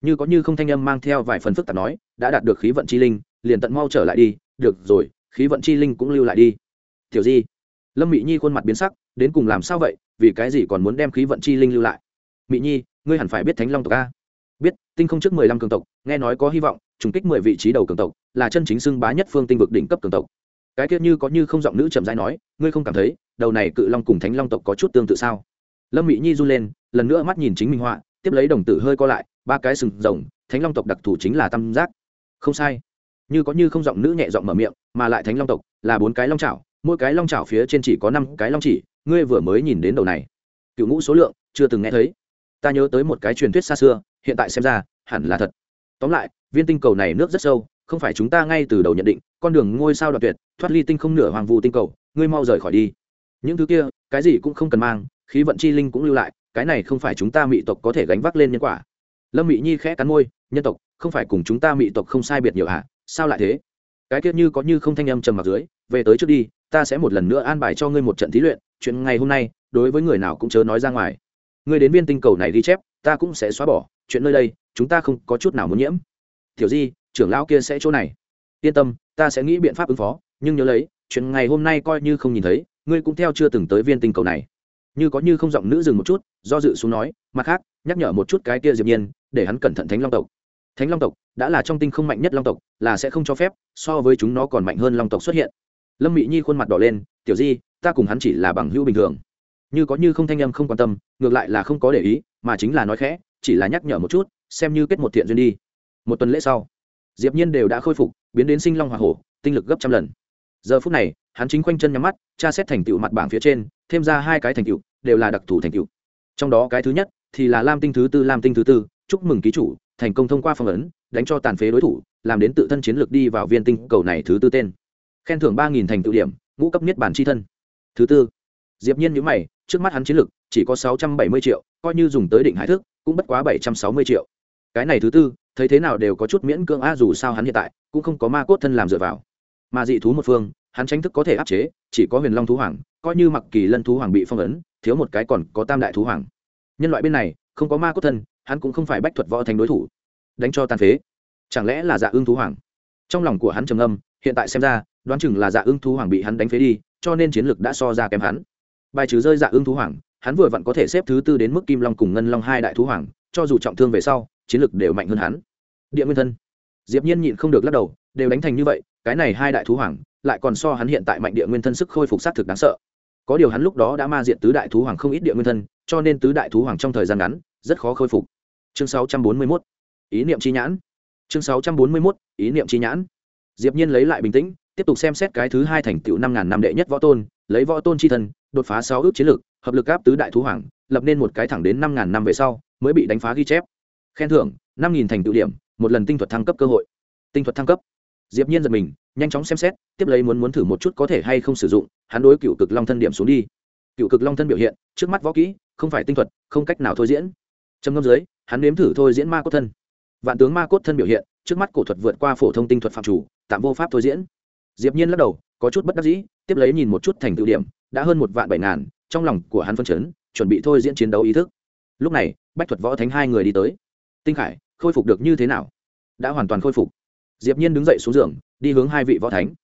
như có như không thanh âm mang theo vài phần phức tạp nói, đã đạt được khí vận chi linh, liền tận mau trở lại đi, được rồi, khí vận chi linh cũng lưu lại đi. Tiểu di, lâm mỹ nhi khuôn mặt biến sắc, đến cùng làm sao vậy, vì cái gì còn muốn đem khí vận chi linh lưu lại? Mỹ nhi, ngươi hẳn phải biết thánh long tộc a. Biết, tinh không trước mười lăm cường tộc, nghe nói có hy vọng, trùng kích mười vị trí đầu cường tộc, là chân chính xưng bá nhất phương tinh vực đỉnh cấp cường tộc. Cái tiết như có như không giọng nữ chậm rãi nói, ngươi không cảm thấy, đầu này cự long cùng thánh long tộc có chút tương tự sao? Lâm mỹ nhi run lên, lần nữa mắt nhìn chính minh họa, tiếp lấy đồng tử hơi co lại ba cái sừng rồng, thánh long tộc đặc thù chính là tam giác. Không sai. Như có như không giọng nữ nhẹ giọng mở miệng, mà lại thánh long tộc là bốn cái long chảo, mỗi cái long chảo phía trên chỉ có năm cái long chỉ, ngươi vừa mới nhìn đến đầu này. Cựu ngũ số lượng chưa từng nghe thấy. Ta nhớ tới một cái truyền thuyết xa xưa, hiện tại xem ra, hẳn là thật. Tóm lại, viên tinh cầu này nước rất sâu, không phải chúng ta ngay từ đầu nhận định, con đường ngôi sao đoạt tuyệt, thoát ly tinh không nửa hoàng vụ tinh cầu, ngươi mau rời khỏi đi. Những thứ kia, cái gì cũng không cần mang, khí vận chi linh cũng lưu lại, cái này không phải chúng ta mỹ tộc có thể gánh vác lên nhân quả lâm Mị nhi khẽ cắn môi, nhân tộc, không phải cùng chúng ta Mị tộc không sai biệt nhiều hả? Sao lại thế? Cái tiết như có như không thanh âm trầm mặc dưới, về tới trước đi, ta sẽ một lần nữa an bài cho ngươi một trận thí luyện, chuyện ngày hôm nay, đối với người nào cũng chớ nói ra ngoài. Ngươi đến viên tinh cầu này ghi chép, ta cũng sẽ xóa bỏ, chuyện nơi đây, chúng ta không có chút nào muốn nhiễm. Tiểu di, trưởng lão kia sẽ chỗ này. Yên tâm, ta sẽ nghĩ biện pháp ứng phó, nhưng nhớ lấy, chuyện ngày hôm nay coi như không nhìn thấy, ngươi cũng theo chưa từng tới viên tinh cầu này như có như không giọng nữ dừng một chút, do dự xuống nói, mặt khác, nhắc nhở một chút cái kia diệp nhiên, để hắn cẩn thận thánh long tộc. Thánh long tộc đã là trong tinh không mạnh nhất long tộc, là sẽ không cho phép, so với chúng nó còn mạnh hơn long tộc xuất hiện. Lâm mị nhi khuôn mặt đỏ lên, tiểu di, ta cùng hắn chỉ là bằng hữu bình thường. Như có như không thanh âm không quan tâm, ngược lại là không có để ý, mà chính là nói khẽ, chỉ là nhắc nhở một chút, xem như kết một thiện duyên đi. Một tuần lễ sau, diệp nhiên đều đã khôi phục, biến đến sinh long hỏa hổ, tinh lực gấp trăm lần. Giờ phút này hắn chính quanh chân nhắm mắt, tra xét thành tựu mặt bảng phía trên, thêm ra hai cái thành tựu, đều là đặc thù thành tựu. Trong đó cái thứ nhất thì là lam tinh thứ tư, lam tinh thứ tư, chúc mừng ký chủ, thành công thông qua phong ấn, đánh cho tàn phế đối thủ, làm đến tự thân chiến lược đi vào viên tinh cầu này thứ tư tên. Khen thưởng ba nghìn thành tựu điểm, ngũ cấp niết bản c h i thân. Thứ tư, diệp nhiên nhữ mày, trước mắt hắn chiến lược chỉ có sáu trăm bảy mươi triệu, coi như dùng tới định hải thức, cũng bất quá bảy trăm sáu mươi triệu. Cái này thứ tư, thấy thế nào đều có chút miễn cưỡng a dù sao hắn hiện tại cũng không có ma cốt thân làm dựa vào. Mà dị thú một phương hắn tranh thức có thể áp chế, chỉ có huyền long thú hoàng, coi như mặc kỳ lân thú hoàng bị phong ấn, thiếu một cái còn có tam đại thú hoàng. Nhân loại bên này, không có ma cốt thân, hắn cũng không phải bách thuật võ thành đối thủ. Đánh cho tàn phế. Chẳng lẽ là dạ ương thú hoàng? Trong lòng của hắn trầm âm hiện tại xem ra, đoán chừng là dạ ương thú hoàng bị hắn đánh phế đi, cho nên chiến lược đã so ra kém hắn. Bài trừ rơi dạ ương thú hoàng, hắn vừa vặn có thể xếp thứ tư đến mức kim long cùng ngân long hai đại thú hoàng, cho dù trọng thương về sau, chiến lược đều mạnh hơn hắn. Địa nguyên thân. Diệp nhiên nhịn không được lắc đầu, đều đánh thành như vậy, cái này hai đại thú hoàng lại còn so hắn hiện tại mạnh địa nguyên thân sức khôi phục sát thực đáng sợ. Có điều hắn lúc đó đã ma diện tứ đại thú hoàng không ít địa nguyên thân, cho nên tứ đại thú hoàng trong thời gian ngắn, rất khó khôi phục. Chương 641 ý niệm chi nhãn. Chương 641 ý niệm chi nhãn. Diệp nhiên lấy lại bình tĩnh, tiếp tục xem xét cái thứ hai thành tựu năm ngàn năm đệ nhất võ tôn, lấy võ tôn chi thân, đột phá sáu ước chiến lược hợp lực áp tứ đại thú hoàng, lập nên một cái thẳng đến năm ngàn năm về sau, mới bị đánh phá ghi chép. Khen thưởng, năm nghìn thành tựu điểm, một lần tinh thuật thăng cấp cơ hội. Tinh thuật thăng cấp. Diệp nhiên giật mình nhanh chóng xem xét, tiếp lấy muốn muốn thử một chút có thể hay không sử dụng, hắn đối cựu cực long thân điểm xuống đi. Cựu cực long thân biểu hiện, trước mắt võ kỹ, không phải tinh thuật, không cách nào thôi diễn. Trầm ngâm dưới, hắn nếm thử thôi diễn ma cốt thân. Vạn tướng ma cốt thân biểu hiện, trước mắt cổ thuật vượt qua phổ thông tinh thuật phạm chủ, tạm vô pháp thôi diễn. Diệp nhiên lắc đầu, có chút bất đắc dĩ, tiếp lấy nhìn một chút thành tựu điểm, đã hơn một vạn bảy ngàn, trong lòng của hắn phân chấn, chuẩn bị thôi diễn chiến đấu ý thức. Lúc này, bách thuật võ thánh hai người đi tới. Tinh khải, khôi phục được như thế nào? Đã hoàn toàn khôi phục. Diệp nhiên đứng dậy xuống giường đi hướng hai vị võ thánh.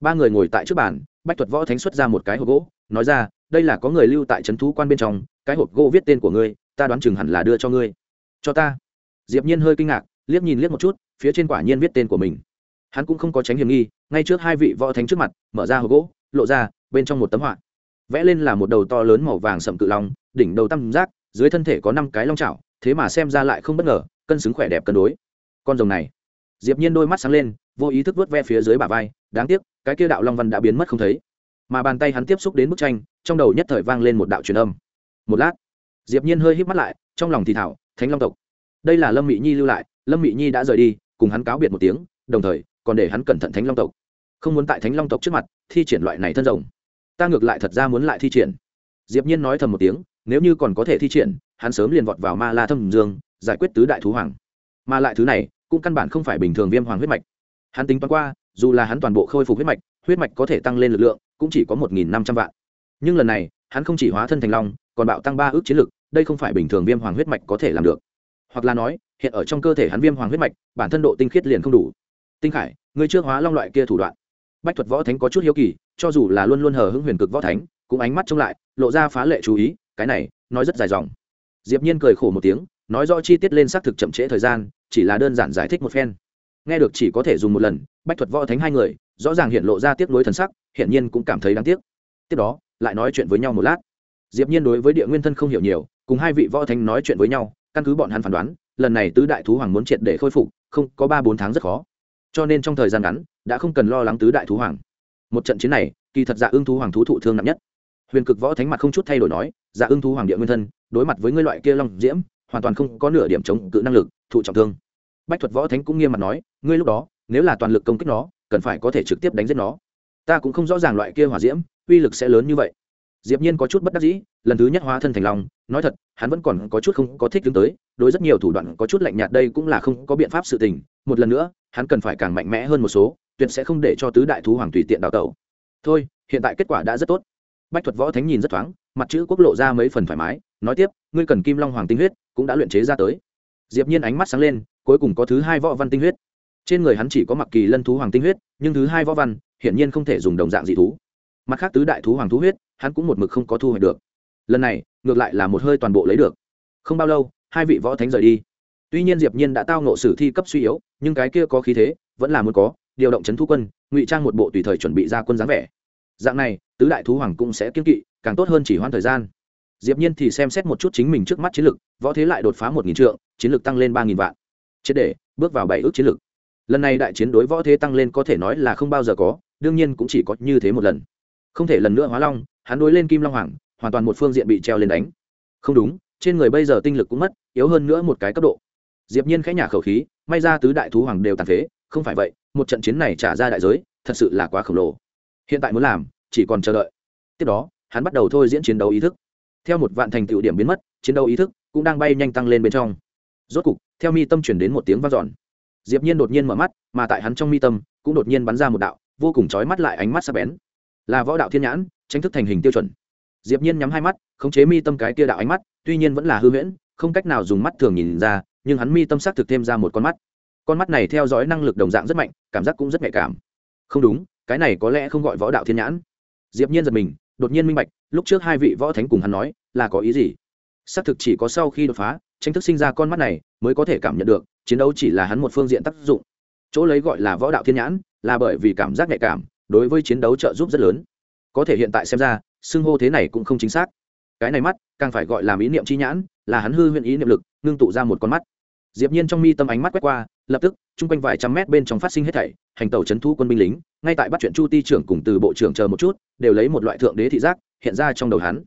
Ba người ngồi tại trước bàn, bách thuật võ thánh xuất ra một cái hộp gỗ, nói ra, đây là có người lưu tại trấn thú quan bên trong, cái hộp gỗ viết tên của ngươi, ta đoán chừng hẳn là đưa cho ngươi. Cho ta? Diệp nhiên hơi kinh ngạc, liếc nhìn liếc một chút, phía trên quả nhiên viết tên của mình. Hắn cũng không có tránh hiểm nghi, ngay trước hai vị võ thánh trước mặt, mở ra hộp gỗ, lộ ra, bên trong một tấm họa. Vẽ lên là một đầu to lớn màu vàng sậm cự long, đỉnh đầu tam giác, dưới thân thể có năm cái long chảo, thế mà xem ra lại không bất ngờ, cân xứng khỏe đẹp cân đối. Con rồng này diệp nhiên đôi mắt sáng lên, vô ý thức vớt ve phía dưới bả vai, đáng tiếc, cái kia đạo long văn đã biến mất không thấy. Mà bàn tay hắn tiếp xúc đến bức tranh, trong đầu nhất thời vang lên một đạo truyền âm. Một lát, diệp nhiên hơi híp mắt lại, trong lòng thì thảo thánh long tộc, đây là lâm mị nhi lưu lại, lâm mị nhi đã rời đi, cùng hắn cáo biệt một tiếng, đồng thời, còn để hắn cẩn thận thánh long tộc. Không muốn tại thánh long tộc trước mặt, thi triển loại này thân rồng. Ta ngược lại thật ra muốn lại thi triển. Diệp nhiên nói thầm một tiếng, nếu như còn có thể thi triển, hắn sớm liền vọt vào ma la thâm dương, giải quyết tứ đại thú hoàng. Mà lại thứ này cũng căn bản không phải bình thường viêm hoàng huyết mạch. Hắn tính toán qua, dù là hắn toàn bộ khôi phục huyết mạch huyết mạch có thể tăng lên lực lượng, cũng chỉ có một nghìn năm trăm vạn. Nhưng lần này, hắn không chỉ hóa thân thành long, còn bạo tăng ba ước chiến lực, đây không phải bình thường viêm hoàng huyết mạch có thể làm được. Hoặc là nói, hiện ở trong cơ thể hắn viêm hoàng huyết mạch, bản thân độ tinh khiết liền không đủ. Tinh khải, ngươi chưa hóa long loại kia thủ đoạn. Bách thuật võ thánh có chút hiếu kỳ, cho dù là luôn luôn hờ hững huyền cực võ thánh, cũng ánh mắt trông lại, lộ ra phá lệ chú ý, cái này, nói rất dài dòng. Diệp nhiên cười khổ một tiếng nói rõ chi tiết lên xác thực chậm trễ thời gian, chỉ là đơn giản giải thích một phen. Nghe được chỉ có thể dùng một lần, bách thuật võ thánh hai người, rõ ràng hiện lộ ra tiếc nuối thần sắc, hiển nhiên cũng cảm thấy đáng tiếc. Tiếp đó, lại nói chuyện với nhau một lát. Diệp nhiên đối với địa nguyên thân không hiểu nhiều, cùng hai vị võ thánh nói chuyện với nhau, căn cứ bọn hắn phán đoán, lần này tứ đại thú hoàng muốn triệt để khôi phục, không, có ba bốn tháng rất khó. Cho nên trong thời gian ngắn, đã không cần lo lắng tứ đại thú hoàng. Một trận chiến này, kỳ thật dạ ương thú hoàng thú thụ thương nặng nhất. Huyền cực võ thánh mặt không chút thay đổi nói dạ ương thú hoàng địa nguyên thân, đối mặt với ngươi loại kia long diễm hoàn toàn không có nửa điểm chống cự năng lực, thụ trọng thương. Bách thuật võ thánh cũng nghiêm mặt nói, ngươi lúc đó, nếu là toàn lực công kích nó, cần phải có thể trực tiếp đánh giết nó. Ta cũng không rõ ràng loại kia hỏa diễm, uy lực sẽ lớn như vậy. Diệp nhiên có chút bất đắc dĩ, lần thứ nhất hóa thân thành long, nói thật, hắn vẫn còn có chút không có thích đứng tới, đối rất nhiều thủ đoạn có chút lạnh nhạt đây cũng là không có biện pháp sự tình. Một lần nữa, hắn cần phải càng mạnh mẽ hơn một số, tuyệt sẽ không để cho tứ đại thú hoàng tùy tiện đào tẩu. Thôi, hiện tại kết quả đã rất tốt. Bách thuật võ thánh nhìn rất thoáng, mặt chữ quốc lộ ra mấy phần thoải mái nói tiếp, ngươi cần kim long hoàng tinh huyết, cũng đã luyện chế ra tới. Diệp nhiên ánh mắt sáng lên, cuối cùng có thứ hai võ văn tinh huyết. Trên người hắn chỉ có mặc kỳ lân thú hoàng tinh huyết, nhưng thứ hai võ văn, hiển nhiên không thể dùng đồng dạng dị thú. Mặt khác tứ đại thú hoàng thú huyết, hắn cũng một mực không có thu hoạch được. Lần này, ngược lại là một hơi toàn bộ lấy được. Không bao lâu, hai vị võ thánh rời đi. Tuy nhiên diệp nhiên đã tao ngộ sử thi cấp suy yếu, nhưng cái kia có khí thế, vẫn là muốn có, điều động chấn thu quân, ngụy trang một bộ tùy thời chuẩn bị ra quân dáng vẻ. Dạng này, tứ đại thú hoàng cũng sẽ kiên kỵ, càng tốt hơn chỉ hoãn thời gian diệp nhiên thì xem xét một chút chính mình trước mắt chiến lực, võ thế lại đột phá một nghìn trượng, chiến lực tăng lên ba nghìn vạn. Chết để, bước vào bảy ước chiến lực. Lần này đại chiến đối võ thế tăng lên có thể nói là không bao giờ có, đương nhiên cũng chỉ có như thế một lần. Không thể lần nữa hóa long, hắn đối lên kim long hoàng, hoàn toàn một phương diện bị treo lên đánh. Không đúng, trên người bây giờ tinh lực cũng mất, yếu hơn nữa một cái cấp độ. Diệp nhiên khẽ nhả khẩu khí, may ra tứ đại thú hoàng đều tàn phế, không phải vậy, một trận chiến này trả ra đại giới, thật sự là quá khổng lồ. Hiện tại muốn làm, chỉ còn chờ đợi. Tiếp đó, hắn bắt đầu thôi diễn chiến đấu ý thức theo một vạn thành tựu điểm biến mất, chiến đấu ý thức cũng đang bay nhanh tăng lên bên trong. Rốt cục, theo mi tâm chuyển đến một tiếng vang dọn. Diệp nhiên đột nhiên mở mắt, mà tại hắn trong mi tâm cũng đột nhiên bắn ra một đạo vô cùng chói mắt lại ánh mắt sắc bén. Là võ đạo thiên nhãn, tranh thức thành hình tiêu chuẩn. Diệp nhiên nhắm hai mắt, khống chế mi tâm cái kia đạo ánh mắt, tuy nhiên vẫn là hư huyễn, không cách nào dùng mắt thường nhìn ra, nhưng hắn mi tâm sắc thực thêm ra một con mắt. Con mắt này theo dõi năng lực đồng dạng rất mạnh, cảm giác cũng rất nhạy cảm. Không đúng, cái này có lẽ không gọi võ đạo thiên nhãn. Diệp nhiên giật mình đột nhiên minh bạch, lúc trước hai vị võ thánh cùng hắn nói, là có ý gì? Xác thực chỉ có sau khi đột phá, tranh thức sinh ra con mắt này mới có thể cảm nhận được, chiến đấu chỉ là hắn một phương diện tác dụng. Chỗ lấy gọi là võ đạo thiên nhãn, là bởi vì cảm giác nhạy cảm, đối với chiến đấu trợ giúp rất lớn. Có thể hiện tại xem ra, xưng hô thế này cũng không chính xác. Cái này mắt, càng phải gọi là ý niệm chi nhãn, là hắn hư huyện ý niệm lực, ngưng tụ ra một con mắt diệp nhiên trong mi tâm ánh mắt quét qua, lập tức, chung quanh vài trăm mét bên trong phát sinh hết thảy, hành tàu chấn thu quân binh lính, ngay tại bắt chuyện chu ti trưởng cùng từ bộ trưởng chờ một chút, đều lấy một loại thượng đế thị giác, hiện ra trong đầu hắn.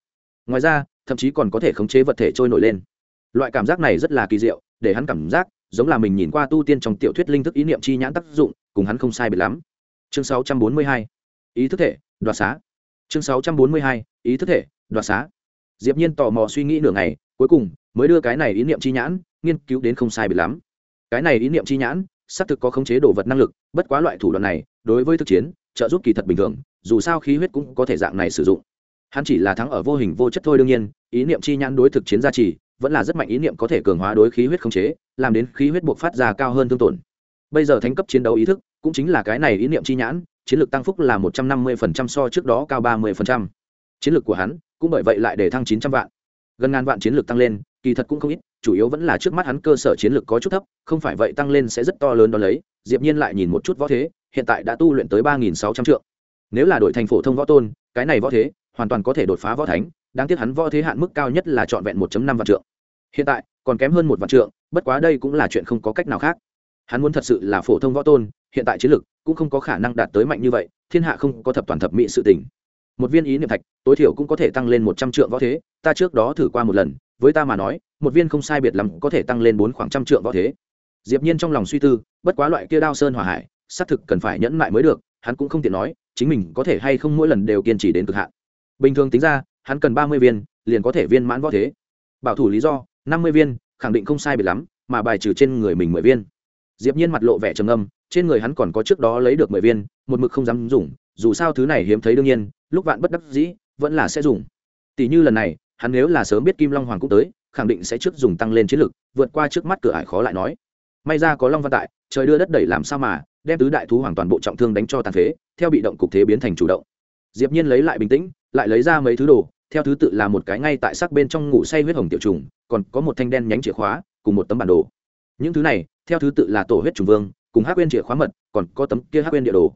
Ngoài ra, thậm chí còn có thể khống chế vật thể trôi nổi lên. Loại cảm giác này rất là kỳ diệu, để hắn cảm giác, giống là mình nhìn qua tu tiên trong tiểu thuyết linh thức ý niệm chi nhãn tác dụng, cùng hắn không sai biệt lắm. Chương 642 ý thức thể, đoạt xá. Chương 642 ý thức thể, đoạt xá. Diệp nhiên tò mò suy nghĩ nửa ngày, cuối cùng mới đưa cái này ý niệm chi nhãn, nghiên cứu đến không sai bị lắm. Cái này ý niệm chi nhãn, xác thực có khống chế đồ vật năng lực, bất quá loại thủ đoạn này, đối với thực chiến, trợ giúp kỳ thật bình thường, dù sao khí huyết cũng có thể dạng này sử dụng. Hắn chỉ là thắng ở vô hình vô chất thôi đương nhiên, ý niệm chi nhãn đối thực chiến gia trì, vẫn là rất mạnh ý niệm có thể cường hóa đối khí huyết khống chế, làm đến khí huyết buộc phát ra cao hơn thương tổn. Bây giờ thánh cấp chiến đấu ý thức, cũng chính là cái này ý niệm chi nhãn, chiến lược tăng phúc là một trăm năm mươi phần trăm so trước đó cao ba mươi phần trăm. Chiến lược của hắn, cũng bởi vậy lại để thăng chín trăm vạn. Gần ngàn vạn chiến lược tăng lên kỳ thật cũng không ít, chủ yếu vẫn là trước mắt hắn cơ sở chiến lược có chút thấp, không phải vậy tăng lên sẽ rất to lớn đó lấy, diệp nhiên lại nhìn một chút võ thế, hiện tại đã tu luyện tới ba nghìn sáu trăm trượng. Nếu là đội thành phổ thông võ tôn, cái này võ thế hoàn toàn có thể đột phá võ thánh, đáng tiếc hắn võ thế hạn mức cao nhất là trọn vẹn 1 năm vạn trượng. Hiện tại, còn kém hơn một vạn trượng, bất quá đây cũng là chuyện không có cách nào khác. Hắn muốn thật sự là phổ thông võ tôn, hiện tại chiến lược cũng không có khả năng đạt tới mạnh như vậy, thiên hạ không có thập toàn thập mỹ sự tình. Một viên ý niệm thạch, tối thiểu cũng có thể tăng lên một trăm trượng võ thế, ta trước đó thử qua một lần với ta mà nói, một viên không sai biệt lắm có thể tăng lên bốn khoảng trăm trượng võ thế. Diệp nhiên trong lòng suy tư, bất quá loại kia đao sơn hỏa hải, xác thực cần phải nhẫn lại mới được, hắn cũng không tiện nói, chính mình có thể hay không mỗi lần đều kiên trì đến cực hạn. Bình thường tính ra, hắn cần ba mươi viên, liền có thể viên mãn võ thế. Bảo thủ lý do, năm mươi viên, khẳng định không sai biệt lắm, mà bài trừ trên người mình mười viên. Diệp nhiên mặt lộ vẻ trầm âm trên người hắn còn có trước đó lấy được mười viên, một mực không dám dùng, dù sao thứ này hiếm thấy đương nhiên, lúc vạn bất đắc dĩ, vẫn là sẽ dùng. Tỷ như lần này hắn nếu là sớm biết kim long hoàng cũng tới, khẳng định sẽ trước dùng tăng lên chiến lực, vượt qua trước mắt cửa ải khó lại nói. May ra có long văn tại, trời đưa đất đẩy làm sao mà, đem tứ đại thú hoàn toàn bộ trọng thương đánh cho tàn phế, theo bị động cục thế biến thành chủ động. Diệp nhiên lấy lại bình tĩnh, lại lấy ra mấy thứ đồ, theo thứ tự là một cái ngay tại sắc bên trong ngủ say huyết hồng tiểu trùng, còn có một thanh đen nhánh chìa khóa, cùng một tấm bản đồ. Những thứ này, theo thứ tự là tổ huyết trùng vương, cùng hắc quên chìa khóa mật, còn có tấm kia hắc quên địa đồ.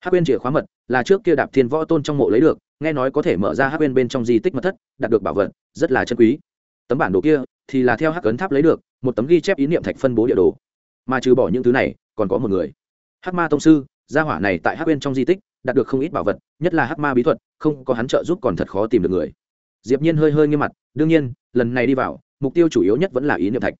Hắc quên chìa khóa mật là trước kia đạp thiên võ tôn trong mộ lấy được, nghe nói có thể mở ra hắc bên bên trong di tích mật thất, đạt được bảo vật, rất là chân quý. Tấm bản đồ kia thì là theo hắc ấn tháp lấy được, một tấm ghi chép ý niệm thạch phân bố địa đồ. Mà trừ bỏ những thứ này, còn có một người. Hắc ma tông sư, gia hỏa này tại hắc bên trong di tích, đạt được không ít bảo vật, nhất là hắc ma bí thuật, không có hắn trợ giúp còn thật khó tìm được người. Diệp nhiên hơi hơi nghiêm mặt, đương nhiên, lần này đi vào, mục tiêu chủ yếu nhất vẫn là ý niệm thạch.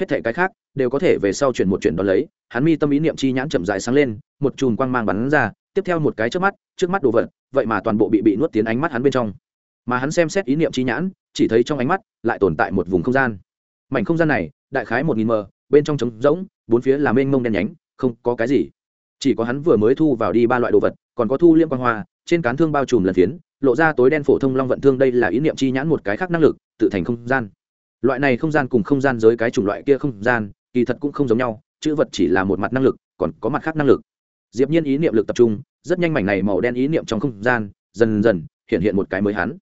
Hết thảy cái khác đều có thể về sau chuyển một chuyển đó lấy, hắn mi tâm ý niệm chi nhãn chậm dài sáng lên, một chùm quang mang bắn ra tiếp theo một cái trước mắt trước mắt đồ vật, vậy mà toàn bộ bị bị nuốt tiến ánh mắt hắn bên trong. Mà hắn xem xét ý niệm chi nhãn, chỉ thấy trong ánh mắt lại tồn tại một vùng không gian. Mảnh không gian này, đại khái một nghìn m, bên trong trống rỗng, bốn phía là mênh mông đen nhánh, không có cái gì. Chỉ có hắn vừa mới thu vào đi ba loại đồ vật, còn có thu liêm quan hoa, trên cán thương bao trùm lần phiến, lộ ra tối đen phổ thông long vận thương đây là ý niệm chi nhãn một cái khác năng lực, tự thành không gian. Loại này không gian cùng không gian giới cái chủng loại kia không gian, kỳ thật cũng không giống nhau, chữ vật chỉ là một mặt năng lực, còn có mặt khác năng lực diệp nhiên ý niệm lực tập trung, rất nhanh mảnh này màu đen ý niệm trong không gian, dần dần hiện hiện một cái mới hắn.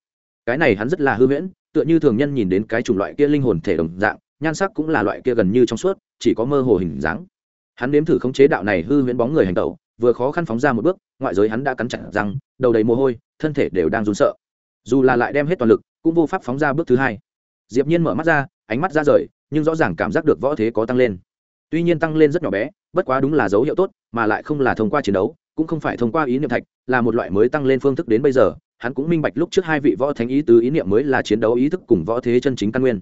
Cái này hắn rất là hư huyễn, tựa như thường nhân nhìn đến cái chủng loại kia linh hồn thể đồng dạng, nhan sắc cũng là loại kia gần như trong suốt, chỉ có mơ hồ hình dáng. Hắn nếm thử khống chế đạo này hư huyễn bóng người hành tẩu vừa khó khăn phóng ra một bước, ngoại giới hắn đã cắn chặt răng, đầu đầy mồ hôi, thân thể đều đang run sợ. Dù là lại đem hết toàn lực, cũng vô pháp phóng ra bước thứ hai. Diệp nhiên mở mắt ra, ánh mắt ra rời, nhưng rõ ràng cảm giác được võ thế có tăng lên. Tuy nhiên tăng lên rất nhỏ bé bất quá đúng là dấu hiệu tốt, mà lại không là thông qua chiến đấu, cũng không phải thông qua ý niệm thạch, là một loại mới tăng lên phương thức đến bây giờ. Hắn cũng minh bạch lúc trước hai vị võ thánh ý tứ, ý niệm mới là chiến đấu ý thức cùng võ thế chân chính căn nguyên.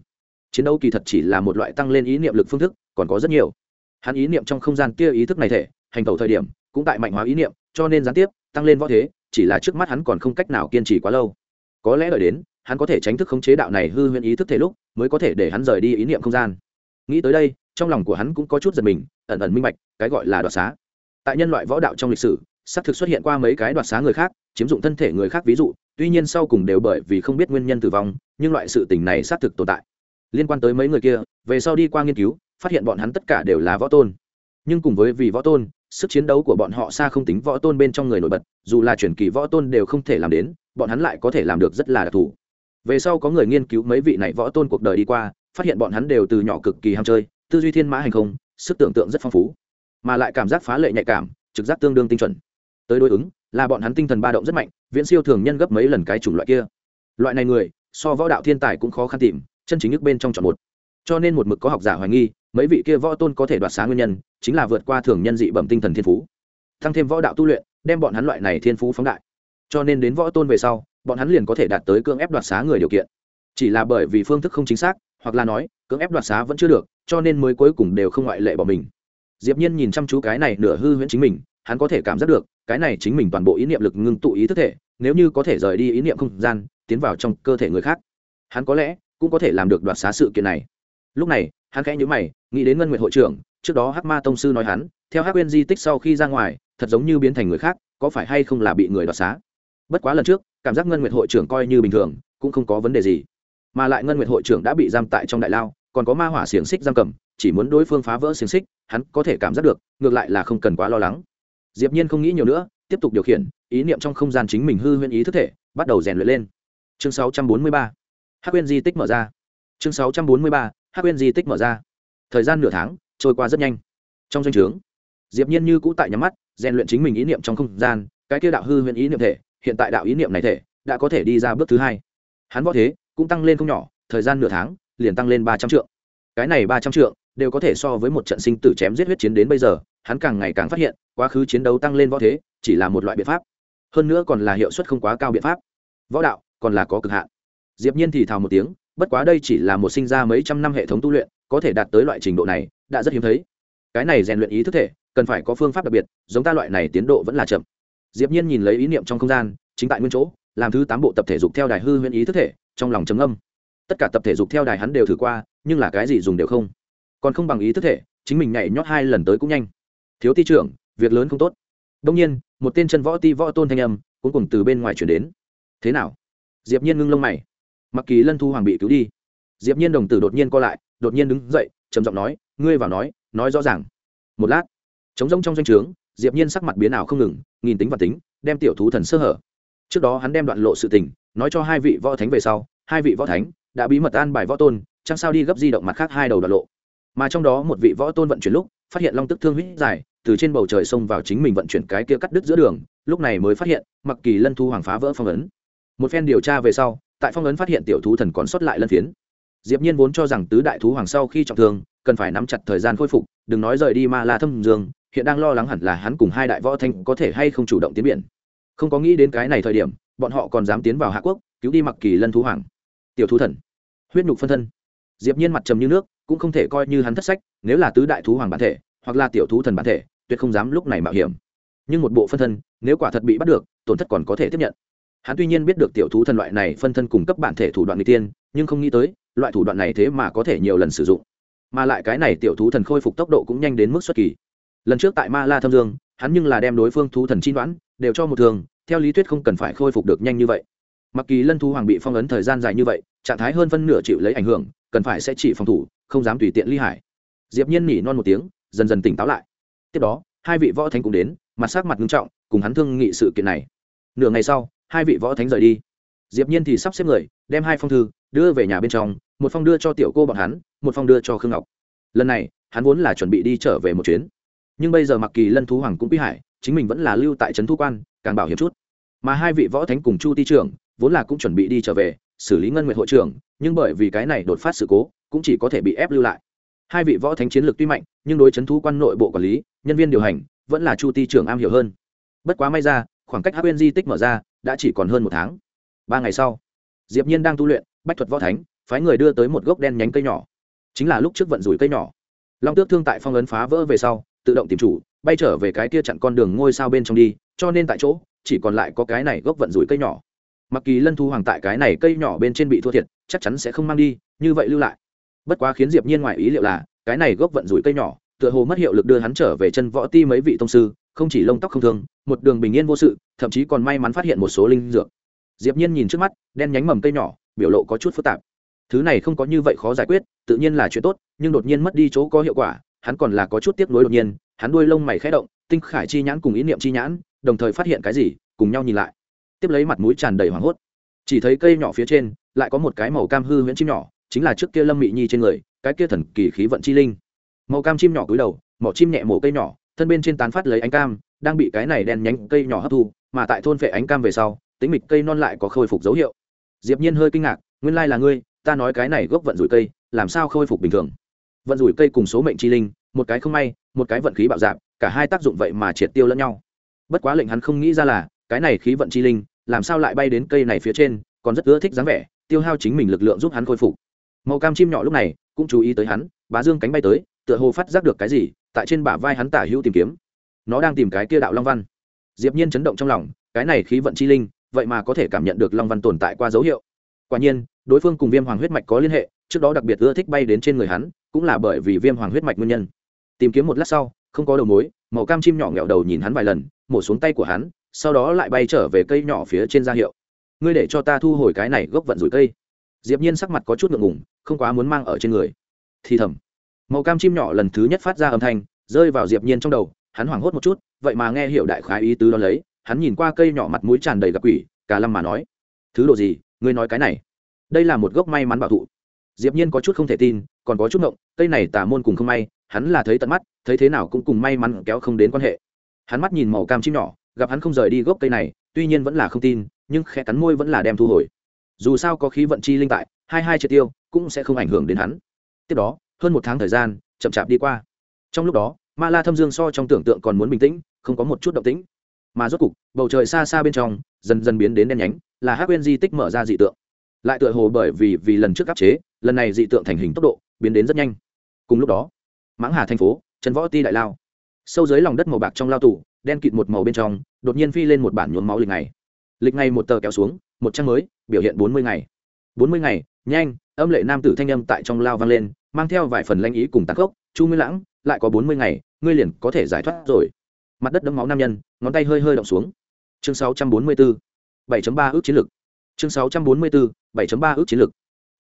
Chiến đấu kỳ thật chỉ là một loại tăng lên ý niệm lực phương thức, còn có rất nhiều. Hắn ý niệm trong không gian kia ý thức này thể, hành tẩu thời điểm, cũng tại mạnh hóa ý niệm, cho nên gián tiếp, tăng lên võ thế, chỉ là trước mắt hắn còn không cách nào kiên trì quá lâu. Có lẽ đợi đến, hắn có thể tránh thức khống chế đạo này hư huyễn ý thức thể lúc, mới có thể để hắn rời đi ý niệm không gian nghĩ tới đây, trong lòng của hắn cũng có chút giật mình, ẩn ẩn minh bạch, cái gọi là đoạt xá. Tại nhân loại võ đạo trong lịch sử, xác thực xuất hiện qua mấy cái đoạt xá người khác, chiếm dụng thân thể người khác ví dụ, tuy nhiên sau cùng đều bởi vì không biết nguyên nhân tử vong, nhưng loại sự tình này xác thực tồn tại. Liên quan tới mấy người kia, về sau đi qua nghiên cứu, phát hiện bọn hắn tất cả đều là võ tôn. Nhưng cùng với vì võ tôn, sức chiến đấu của bọn họ xa không tính võ tôn bên trong người nổi bật, dù là chuyển kỳ võ tôn đều không thể làm đến, bọn hắn lại có thể làm được rất là đặc thù. Về sau có người nghiên cứu mấy vị này võ tôn cuộc đời đi qua phát hiện bọn hắn đều từ nhỏ cực kỳ ham chơi, tư duy thiên mã hành không, sức tưởng tượng rất phong phú, mà lại cảm giác phá lệ nhạy cảm, trực giác tương đương tinh chuẩn. Tới đối ứng, là bọn hắn tinh thần ba động rất mạnh, viễn siêu thường nhân gấp mấy lần cái chủng loại kia. Loại này người, so võ đạo thiên tài cũng khó khăn tìm, chân chính nước bên trong chọn một. Cho nên một mực có học giả hoài nghi, mấy vị kia võ tôn có thể đoạt xá nguyên nhân, chính là vượt qua thường nhân dị bẩm tinh thần thiên phú. Tăng thêm võ đạo tu luyện, đem bọn hắn loại này thiên phú phóng đại. Cho nên đến võ tôn về sau, bọn hắn liền có thể đạt tới cưỡng ép đoạt xá người điều kiện. Chỉ là bởi vì phương thức không chính xác hoặc là nói, cưỡng ép đoạt xá vẫn chưa được, cho nên mới cuối cùng đều không ngoại lệ bỏ mình. Diệp nhiên nhìn chăm chú cái này nửa hư huyễn chính mình, hắn có thể cảm giác được, cái này chính mình toàn bộ ý niệm lực ngưng tụ ý thức thể, nếu như có thể rời đi ý niệm không gian, tiến vào trong cơ thể người khác, hắn có lẽ cũng có thể làm được đoạt xá sự kiện này. Lúc này, hắn khẽ nhíu mày, nghĩ đến ngân nguyện hội trưởng, trước đó hắc ma tông sư nói hắn, theo hắc Nguyên di tích sau khi ra ngoài, thật giống như biến thành người khác, có phải hay không là bị người đoạt xá? Bất quá lần trước, cảm giác ngân nguyện hội trưởng coi như bình thường, cũng không có vấn đề gì mà lại ngân nguyện hội trưởng đã bị giam tại trong đại lao, còn có ma hỏa xiềng xích giam cầm, chỉ muốn đối phương phá vỡ xiềng xích, hắn có thể cảm giác được, ngược lại là không cần quá lo lắng. Diệp nhiên không nghĩ nhiều nữa, tiếp tục điều khiển, ý niệm trong không gian chính mình hư huyễn ý thức thể, bắt đầu rèn luyện lên. Chương 643 hắc uyên di tích mở ra. Chương 643 hắc uyên di tích mở ra. Thời gian nửa tháng, trôi qua rất nhanh. Trong doanh trướng, diệp nhiên như cũ tại nhắm mắt, rèn luyện chính mình ý niệm trong không gian, cái kia đạo hư huyễn ý niệm thể, hiện tại đạo ý niệm này thể, đã có thể đi ra bước thứ hai. Hắn võ thế cũng tăng lên không nhỏ, thời gian nửa tháng, liền tăng lên ba trăm trượng. Cái này ba trăm trượng đều có thể so với một trận sinh tử chém giết huyết chiến đến bây giờ, hắn càng ngày càng phát hiện, quá khứ chiến đấu tăng lên võ thế, chỉ là một loại biện pháp. Hơn nữa còn là hiệu suất không quá cao biện pháp. Võ đạo còn là có cực hạn. Diệp nhiên thì thào một tiếng, bất quá đây chỉ là một sinh ra mấy trăm năm hệ thống tu luyện, có thể đạt tới loại trình độ này, đã rất hiếm thấy. Cái này rèn luyện ý thức thể, cần phải có phương pháp đặc biệt, giống ta loại này tiến độ vẫn là chậm. Diệp nhiên nhìn lấy ý niệm trong không gian, chính tại nguyên chỗ, làm thứ tám bộ tập thể dục theo đài hư huyễn ý thức thể trong lòng trầm âm tất cả tập thể dục theo đài hắn đều thử qua, nhưng là cái gì dùng đều không. Còn không bằng ý thức thể, chính mình nhảy nhót hai lần tới cũng nhanh. Thiếu ti trưởng, việc lớn không tốt. Đông nhiên, một tên chân võ ti võ tôn thanh âm cũng cùng từ bên ngoài chuyển đến. Thế nào? Diệp nhiên ngưng lông mày. Mặc kỳ lân thu hoàng bị cứu đi. Diệp nhiên đồng tử đột nhiên co lại, đột nhiên đứng dậy, trầm giọng nói, ngươi vào nói nói rõ ràng. Một lát chống rông trong doanh trướng, diệp nhiên sắc mặt biến ảo không ngừng, nghìn tính và tính, đem tiểu thú thần sơ hở. Trước đó hắn đem đoạn lộ sự tình nói cho hai vị võ thánh về sau, hai vị võ thánh đã bí mật an bài võ tôn, chẳng sao đi gấp di động mặt khác hai đầu đoạn lộ. Mà trong đó một vị võ tôn vận chuyển lúc, phát hiện long tức thương huyết dài, từ trên bầu trời xông vào chính mình vận chuyển cái kia cắt đứt giữa đường, lúc này mới phát hiện, mặc kỳ lân thu hoàng phá vỡ phong ấn. Một phen điều tra về sau, tại phong ấn phát hiện tiểu thú thần còn sót lại lân phiến. Diệp nhiên vốn cho rằng tứ đại thú hoàng sau khi trọng thương, cần phải nắm chặt thời gian khôi phục, đừng nói rời đi ma la thâm dương, hiện đang lo lắng hẳn là hắn cùng hai đại võ thanh có thể hay không chủ động tiến biển. Không có nghĩ đến cái này thời điểm bọn họ còn dám tiến vào hạ quốc, cứu đi mặc kỳ lân thú hoàng. Tiểu thú thần. Huyết nhục phân thân. Diệp nhiên mặt trầm như nước, cũng không thể coi như hắn thất sách, nếu là tứ đại thú hoàng bản thể, hoặc là tiểu thú thần bản thể, tuyệt không dám lúc này mạo hiểm. Nhưng một bộ phân thân, nếu quả thật bị bắt được, tổn thất còn có thể tiếp nhận. Hắn tuy nhiên biết được tiểu thú thần loại này phân thân cung cấp bản thể thủ đoạn n g tiên, nhưng không nghĩ tới, loại thủ đoạn này thế mà có thể nhiều lần sử dụng. Mà lại cái này tiểu thú thần khôi phục tốc độ cũng nhanh đến mức xuất kỳ. Lần trước tại ma la thâm dương, hắn nhưng là đem đối phương thú thần chi đoán, đều cho một thường theo lý thuyết không cần phải khôi phục được nhanh như vậy. Mặc kỳ lân thú hoàng bị phong ấn thời gian dài như vậy, trạng thái hơn phân nửa chịu lấy ảnh hưởng, cần phải sẽ chỉ phòng thủ, không dám tùy tiện ly hải. Diệp nhiên nỉ non một tiếng, dần dần tỉnh táo lại. Tiếp đó, hai vị võ thánh cũng đến, mặt sắc mặt nghiêm trọng, cùng hắn thương nghị sự kiện này. Nửa ngày sau, hai vị võ thánh rời đi. Diệp nhiên thì sắp xếp người, đem hai phong thư đưa về nhà bên trong, một phong đưa cho tiểu cô bọn hắn, một phong đưa cho khương ngọc. Lần này, hắn vốn là chuẩn bị đi trở về một chuyến. Nhưng bây giờ mặc kỳ lân thú hoàng cũng bị hải chính mình vẫn là lưu tại trấn thu quan, càng bảo hiểm chút. Mà hai vị võ thánh cùng chu ti trưởng vốn là cũng chuẩn bị đi trở về, xử lý ngân nguyện hội trưởng, nhưng bởi vì cái này đột phát sự cố, cũng chỉ có thể bị ép lưu lại. Hai vị võ thánh chiến lược tuy mạnh, nhưng đối chấn thu quan nội bộ quản lý, nhân viên điều hành, vẫn là chu ti trưởng am hiểu hơn. Bất quá may ra, khoảng cách hát bên di tích mở ra, đã chỉ còn hơn một tháng. Ba ngày sau, diệp nhiên đang tu luyện, bách thuật võ thánh, phái người đưa tới một gốc đen nhánh cây nhỏ. Chính là lúc trước vận rủi cây nhỏ. Long tước thương tại phong ấn phá vỡ về sau, tự động tìm chủ bay trở về cái kia chặn con đường ngôi sao bên trong đi, cho nên tại chỗ, chỉ còn lại có cái này gốc vận rủi cây nhỏ. Mặc kỳ lân thu hoàng tại cái này cây nhỏ bên trên bị thua thiệt, chắc chắn sẽ không mang đi, như vậy lưu lại. Bất quá khiến diệp nhiên ngoài ý liệu là, cái này gốc vận rủi cây nhỏ, tựa hồ mất hiệu lực đưa hắn trở về chân võ ti mấy vị tông sư, không chỉ lông tóc không thương, một đường bình yên vô sự, thậm chí còn may mắn phát hiện một số linh dược. Diệp nhiên nhìn trước mắt, đen nhánh mầm cây nhỏ, biểu lộ có chút phức tạp. Thứ này không có như vậy khó giải quyết, tự nhiên là chuyện tốt, nhưng đột nhiên mất đi chỗ có hiệu quả, hắn còn là có chút tiếc nuối đột nhiên hắn đuôi lông mày khẽ động, tinh khải chi nhãn cùng ý niệm chi nhãn, đồng thời phát hiện cái gì, cùng nhau nhìn lại. Tiếp lấy mặt mũi tràn đầy hoảng hốt. Chỉ thấy cây nhỏ phía trên, lại có một cái màu cam hư huyễn chim nhỏ, chính là trước kia lâm mị nhi trên người, cái kia thần kỳ khí vận chi linh. Màu cam chim nhỏ cúi đầu, mỏ chim nhẹ mổ cây nhỏ, thân bên trên tán phát lấy ánh cam, đang bị cái này đen nhánh cây nhỏ hấp thu, mà tại thôn phệ ánh cam về sau, tính mịch cây non lại có khôi phục dấu hiệu. Diệp nhiên hơi kinh ngạc, nguyên lai là ngươi, ta nói cái này gốc vận rủi cây, làm sao khôi phục bình thường? Vận rủi cây cùng số mệnh chi linh, một cái không may một cái vận khí bạo dạp cả hai tác dụng vậy mà triệt tiêu lẫn nhau. Bất quá lệnh hắn không nghĩ ra là, cái này khí vận chi linh, làm sao lại bay đến cây này phía trên, còn rất ưa thích dáng vẻ, tiêu hao chính mình lực lượng giúp hắn khôi phục. Màu cam chim nhỏ lúc này, cũng chú ý tới hắn, bá dương cánh bay tới, tựa hồ phát giác được cái gì, tại trên bả vai hắn tả hữu tìm kiếm. Nó đang tìm cái kia đạo long văn. Diệp nhiên chấn động trong lòng, cái này khí vận chi linh, vậy mà có thể cảm nhận được long văn tồn tại qua dấu hiệu. Quả nhiên, đối phương cùng viêm hoàng huyết mạch có liên hệ, trước đó đặc biệt ưa thích bay đến trên người hắn, cũng là bởi vì viêm hoàng huyết mạch nguyên nhân tìm kiếm một lát sau, không có đầu mối, màu cam chim nhỏ nghẹo đầu nhìn hắn vài lần, mổ xuống tay của hắn, sau đó lại bay trở về cây nhỏ phía trên ra hiệu. Ngươi để cho ta thu hồi cái này gốc vận rủi cây. Diệp nhiên sắc mặt có chút ngượng ngùng, không quá muốn mang ở trên người. Thì thầm. Màu cam chim nhỏ lần thứ nhất phát ra âm thanh, rơi vào diệp nhiên trong đầu, hắn hoảng hốt một chút, vậy mà nghe hiểu đại khái ý tứ đó lấy, hắn nhìn qua cây nhỏ mặt mũi tràn đầy gặp quỷ, cả lâm mà nói. Thứ đồ gì, ngươi nói cái này. Đây là một gốc may mắn bảo thụ. Diệp nhiên có chút không thể tin, còn có chút ngộng, cây này tà môn cùng không may hắn là thấy tận mắt, thấy thế nào cũng cùng may mắn kéo không đến quan hệ. Hắn mắt nhìn màu cam chim nhỏ, gặp hắn không rời đi gốc cây này, tuy nhiên vẫn là không tin, nhưng khẽ cắn môi vẫn là đem thu hồi. Dù sao có khí vận chi linh tại, hai hai triệt tiêu, cũng sẽ không ảnh hưởng đến hắn. Tiếp đó, hơn một tháng thời gian, chậm chạp đi qua. Trong lúc đó, ma la thâm dương so trong tưởng tượng còn muốn bình tĩnh, không có một chút động tĩnh. Mà rốt cục, bầu trời xa xa bên trong, dần dần biến đến đen nhánh, là hát quên di tích mở ra dị tượng. Lại tựa hồ bởi vì vì lần trước áp chế, lần này dị tượng thành hình tốc độ, biến đến rất nhanh. Cùng lúc đó mãng hà thành phố, trần võ ti đại lao. Sâu dưới lòng đất màu bạc trong lao tủ đen kịt một màu bên trong, đột nhiên phi lên một bản nhuốm máu lịch ngày. Lịch ngày một tờ kéo xuống, một trang mới, biểu hiện bốn mươi ngày. Bốn mươi ngày, nhanh, âm lệ nam tử thanh âm tại trong lao vang lên, mang theo vài phần lanh ý cùng tạc gốc, chu nguyên lãng, lại có bốn mươi ngày, ngươi liền có thể giải thoát rồi. Mặt đất đấm máu nam nhân, ngón tay hơi hơi động xuống. Chương sáu trăm bốn mươi bốn bảy ba ước chiến lược. Chương sáu trăm bốn mươi bốn bảy ba ước chiến lược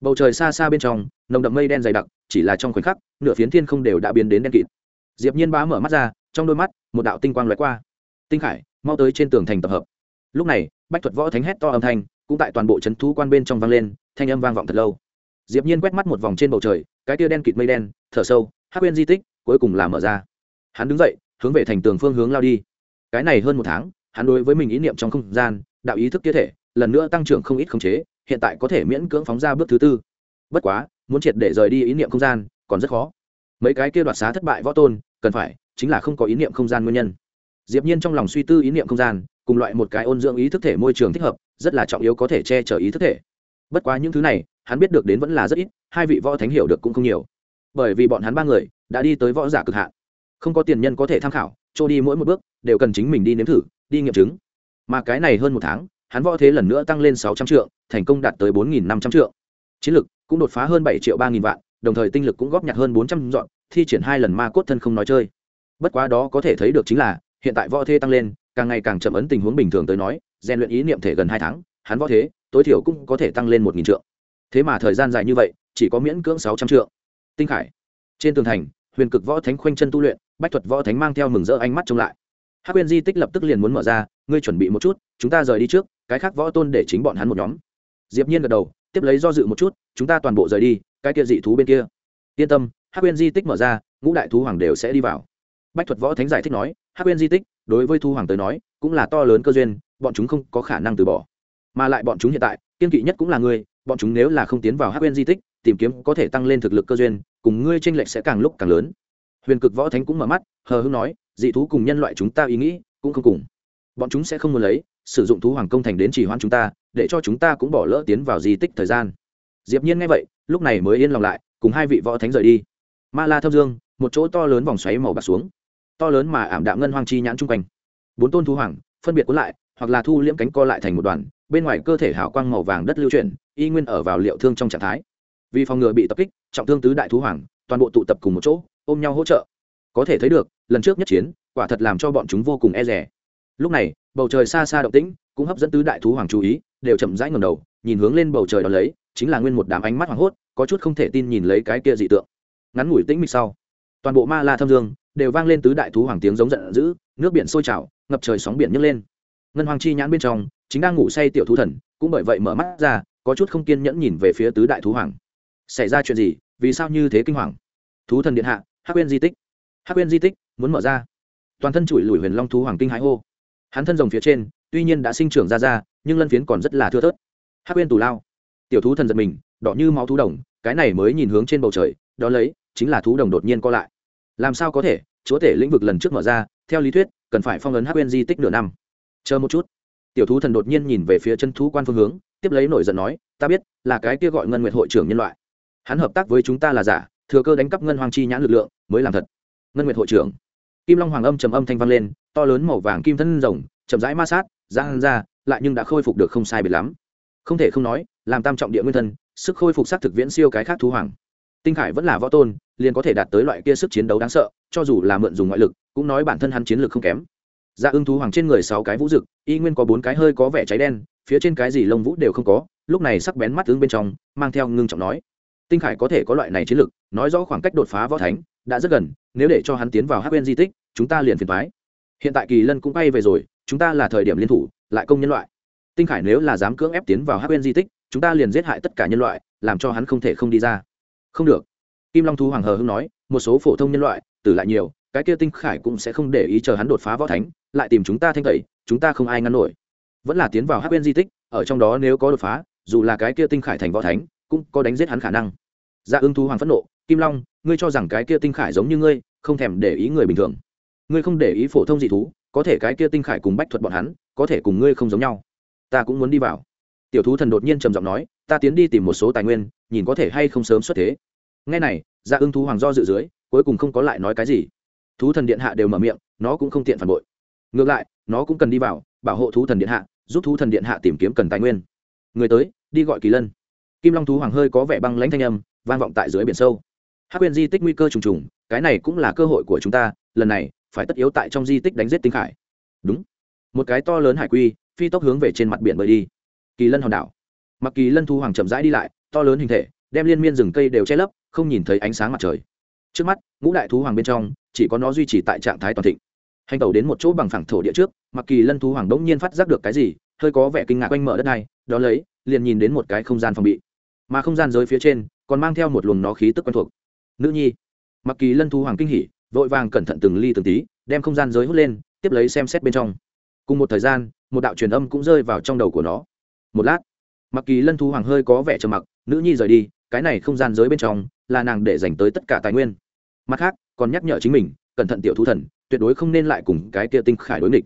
bầu trời xa xa bên trong, nồng đậm mây đen dày đặc, chỉ là trong khoảnh khắc, nửa phiến thiên không đều đã biến đến đen kịt. Diệp nhiên bá mở mắt ra, trong đôi mắt, một đạo tinh quang lóe qua. Tinh khải, mau tới trên tường thành tập hợp. Lúc này, bách thuật võ thánh hét to âm thanh, cũng tại toàn bộ chấn thú quan bên trong vang lên, thanh âm vang vọng thật lâu. Diệp nhiên quét mắt một vòng trên bầu trời, cái tia đen kịt mây đen, thở sâu, hắc quên di tích, cuối cùng là mở ra. Hắn đứng dậy, hướng về thành tường phương hướng lao đi. Cái này hơn một tháng, hắn đối với mình ý niệm trong không gian, đạo ý thức kia thể, lần nữa tăng trưởng không ít khống chế hiện tại có thể miễn cưỡng phóng ra bước thứ tư. Bất quá, muốn triệt để rời đi ý niệm không gian còn rất khó. Mấy cái kia đoạt xá thất bại võ tôn, cần phải, chính là không có ý niệm không gian nguyên nhân. Diệp nhiên trong lòng suy tư ý niệm không gian, cùng loại một cái ôn dưỡng ý thức thể môi trường thích hợp, rất là trọng yếu có thể che chở ý thức thể. Bất quá những thứ này, hắn biết được đến vẫn là rất ít, hai vị võ thánh hiểu được cũng không nhiều. Bởi vì bọn hắn ba người đã đi tới võ giả cực hạn. Không có tiền nhân có thể tham khảo cho đi mỗi một bước, đều cần chính mình đi nếm thử, đi nghiệm chứng. Mà cái này hơn một tháng hắn võ thế lần nữa tăng lên sáu trăm triệu thành công đạt tới bốn nghìn năm trăm triệu chiến lực cũng đột phá hơn bảy triệu ba nghìn vạn, đồng thời tinh lực cũng góp nhặt hơn bốn trăm dọn, thi triển hai lần ma cốt thân không nói chơi. Bất quá đó có thể thấy được chính là, hiện tại võ thế tăng lên, càng ngày càng chậm ấn tình huống bình thường tới nói, rèn luyện ý niệm thể gần hai tháng, hắn võ thế, tối thiểu cũng có thể tăng lên một nghìn trượng. Thế mà thời gian dài như vậy, chỉ có miễn cưỡng sáu trăm trượng. Tinh khải, trên tường thành, huyền cực võ thánh khoanh chân tu luyện, bách thuật võ thánh mang theo mừng rỡ ánh mắt trông lại. Hắc quyên di tích lập tức liền muốn mở ra ngươi chuẩn bị một chút, chúng ta rời đi trước, cái khác võ tôn để chính bọn hắn một nhóm. Diệp nhiên gật đầu, tiếp lấy do dự một chút, chúng ta toàn bộ rời đi, cái kia dị thú bên kia. Yên tâm, hắc uyên di tích mở ra, ngũ đại thú hoàng đều sẽ đi vào. Bách thuật võ thánh giải thích nói, hắc uyên di tích, đối với thú hoàng tới nói, cũng là to lớn cơ duyên, bọn chúng không có khả năng từ bỏ. Mà lại bọn chúng hiện tại, kiên kỵ nhất cũng là ngươi, bọn chúng nếu là không tiến vào hắc uyên di tích, tìm kiếm có thể tăng lên thực lực cơ duyên, cùng ngươi tranh lệch sẽ càng lúc càng lớn. Huyền cực võ thánh cũng mở mắt, hờ hững nói, dị thú cùng nhân loại chúng ta ý nghĩ cũng không cùng bọn chúng sẽ không muốn lấy, sử dụng thú hoàng công thành đến chỉ hoãn chúng ta, để cho chúng ta cũng bỏ lỡ tiến vào di tích thời gian. Diệp nhiên nghe vậy, lúc này mới yên lòng lại, cùng hai vị võ thánh rời đi. Ma la thâm dương, một chỗ to lớn vòng xoáy màu bạc xuống. To lớn mà ảm đạm ngân hoang chi nhãn trung quanh. Bốn tôn thú hoàng, phân biệt cuốn lại, hoặc là thu liễm cánh co lại thành một đoàn, bên ngoài cơ thể hào quang màu vàng đất lưu chuyển, y nguyên ở vào liệu thương trong trạng thái. Vì phòng ngừa bị tập kích, trọng thương tứ đại thú hoàng, toàn bộ tụ tập cùng một chỗ, ôm nhau hỗ trợ. Có thể thấy được, lần trước nhất chiến, quả thật làm cho bọn chúng vô cùng e rẻ lúc này, bầu trời xa xa động tĩnh, cũng hấp dẫn tứ đại thú hoàng chú ý, đều chậm rãi ngầm đầu, nhìn hướng lên bầu trời đó lấy, chính là nguyên một đám ánh mắt hoảng hốt, có chút không thể tin nhìn lấy cái kia dị tượng. Ngắn ngủi tĩnh mịch sau, toàn bộ ma la thâm dương đều vang lên tứ đại thú hoàng tiếng giống giận dữ, nước biển sôi trào, ngập trời sóng biển nhấc lên. Ngân hoàng chi nhãn bên trong, chính đang ngủ say tiểu thú thần, cũng bởi vậy mở mắt ra, có chút không kiên nhẫn nhìn về phía tứ đại thú hoàng. Xảy ra chuyện gì? Vì sao như thế kinh hoàng? Thú thần điện hạ, hắc quên di tích. Hắc quên di tích, muốn mở ra. Toàn thân chùi lùi huyền long thú hoàng kinh hãi hô hắn thân rồng phía trên, tuy nhiên đã sinh trưởng ra ra, nhưng lân phiến còn rất là thưa thớt. Hắc quên tù lao. Tiểu thú thần giật mình, đỏ như máu thú đồng, cái này mới nhìn hướng trên bầu trời, đó lấy, chính là thú đồng đột nhiên co lại. Làm sao có thể, chúa tể lĩnh vực lần trước mở ra, theo lý thuyết, cần phải phong ấn hắc quên di tích nửa năm. Chờ một chút. Tiểu thú thần đột nhiên nhìn về phía chân thú quan phương hướng, tiếp lấy nổi giận nói, ta biết, là cái kia gọi ngân nguyệt hội trưởng nhân loại. Hắn hợp tác với chúng ta là giả, thừa cơ đánh cắp ngân hoàng chi nhãn lực lượng, mới làm thật. Ngân nguyệt hội trưởng. Kim long hoàng âm trầm âm thanh vang lên to lớn màu vàng kim thân rồng, chậm rãi ma sát giang ra, lại nhưng đã khôi phục được không sai biệt lắm. Không thể không nói, làm tam trọng địa nguyên thân, sức khôi phục sát thực viễn siêu cái khác thú hoàng. Tinh khải vẫn là võ tôn, liền có thể đạt tới loại kia sức chiến đấu đáng sợ, cho dù là mượn dùng ngoại lực, cũng nói bản thân hắn chiến lược không kém. Dạ ưng thú hoàng trên người sáu cái vũ rực y nguyên có bốn cái hơi có vẻ cháy đen, phía trên cái gì lông vũ đều không có, lúc này sắc bén mắt tướng bên trong, mang theo ngưng trọng nói. Tinh khải có thể có loại này chiến lược nói rõ khoảng cách đột phá võ thánh, đã rất gần, nếu để cho hắn tiến vào hát bên di tích, chúng ta liền phiền thoái hiện tại kỳ lân cũng bay về rồi, chúng ta là thời điểm liên thủ, lại công nhân loại. Tinh khải nếu là dám cưỡng ép tiến vào hát quên di tích, chúng ta liền giết hại tất cả nhân loại, làm cho hắn không thể không đi ra. Không được. Kim long thú hoàng hờ hưng nói, một số phổ thông nhân loại, tử lại nhiều, cái kia tinh khải cũng sẽ không để ý chờ hắn đột phá võ thánh, lại tìm chúng ta thanh tẩy, chúng ta không ai ngăn nổi. Vẫn là tiến vào hát quên di tích, ở trong đó nếu có đột phá, dù là cái kia tinh khải thành võ thánh, cũng có đánh giết hắn khả năng. Dạ ưng thú hoàng phẫn nộ, kim long, ngươi cho rằng cái kia tinh khải giống như ngươi, không thèm để ý người bình thường ngươi không để ý phổ thông dị thú, có thể cái kia tinh khải cùng bách thuật bọn hắn, có thể cùng ngươi không giống nhau. Ta cũng muốn đi vào. Tiểu thú thần đột nhiên trầm giọng nói, ta tiến đi tìm một số tài nguyên, nhìn có thể hay không sớm xuất thế. Ngay này ra ưng thú hoàng do dự dưới, cuối cùng không có lại nói cái gì. Thú thần điện hạ đều mở miệng, nó cũng không tiện phản bội. Ngược lại, nó cũng cần đi vào, bảo hộ thú thần điện hạ, giúp thú thần điện hạ tìm kiếm cần tài nguyên. Người tới, đi gọi kỳ lân. Kim long thú hoàng hơi có vẻ băng lãnh thanh âm, vang vọng tại dưới biển sâu. Hắc quyền di tích nguy cơ trùng trùng, cái này cũng là cơ hội của chúng ta, lần này phải tất yếu tại trong di tích đánh giết tinh khải. Đúng. Một cái to lớn hải quy, phi tốc hướng về trên mặt biển bơi đi. Kỳ lân hòn đảo. Mặc kỳ lân thu hoàng chậm rãi đi lại, to lớn hình thể, đem liên miên rừng cây đều che lấp, không nhìn thấy ánh sáng mặt trời. Trước mắt, ngũ đại thú hoàng bên trong, chỉ có nó duy trì tại trạng thái toàn thịnh. Hành tẩu đến một chỗ bằng phẳng thổ địa trước, mặc kỳ lân thú hoàng đ ỗ n g nhiên phát giác được cái gì, hơi có vẻ kinh ngạc quanh mở đất này, đó lấy, liền nhìn đến một cái không gian phòng bị. Mà không gian giới phía trên, còn mang theo một luồng nó khí tức quen thuộc. Nữ nhi. Mặc kỳ lân thú hoàng kinh hỉ vội vàng cẩn thận từng ly từng tí, đem không gian giới hút lên, tiếp lấy xem xét bên trong. Cùng một thời gian, một đạo truyền âm cũng rơi vào trong đầu của nó. Một lát mặc kỳ lân thú hoàng hơi có vẻ trầm mặc, nữ nhi rời đi, cái này không gian giới bên trong là nàng để dành tới tất cả tài nguyên. Mặt khác, còn nhắc nhở chính mình, cẩn thận tiểu thú thần, tuyệt đối không nên lại cùng cái kia tinh khải đối nghịch.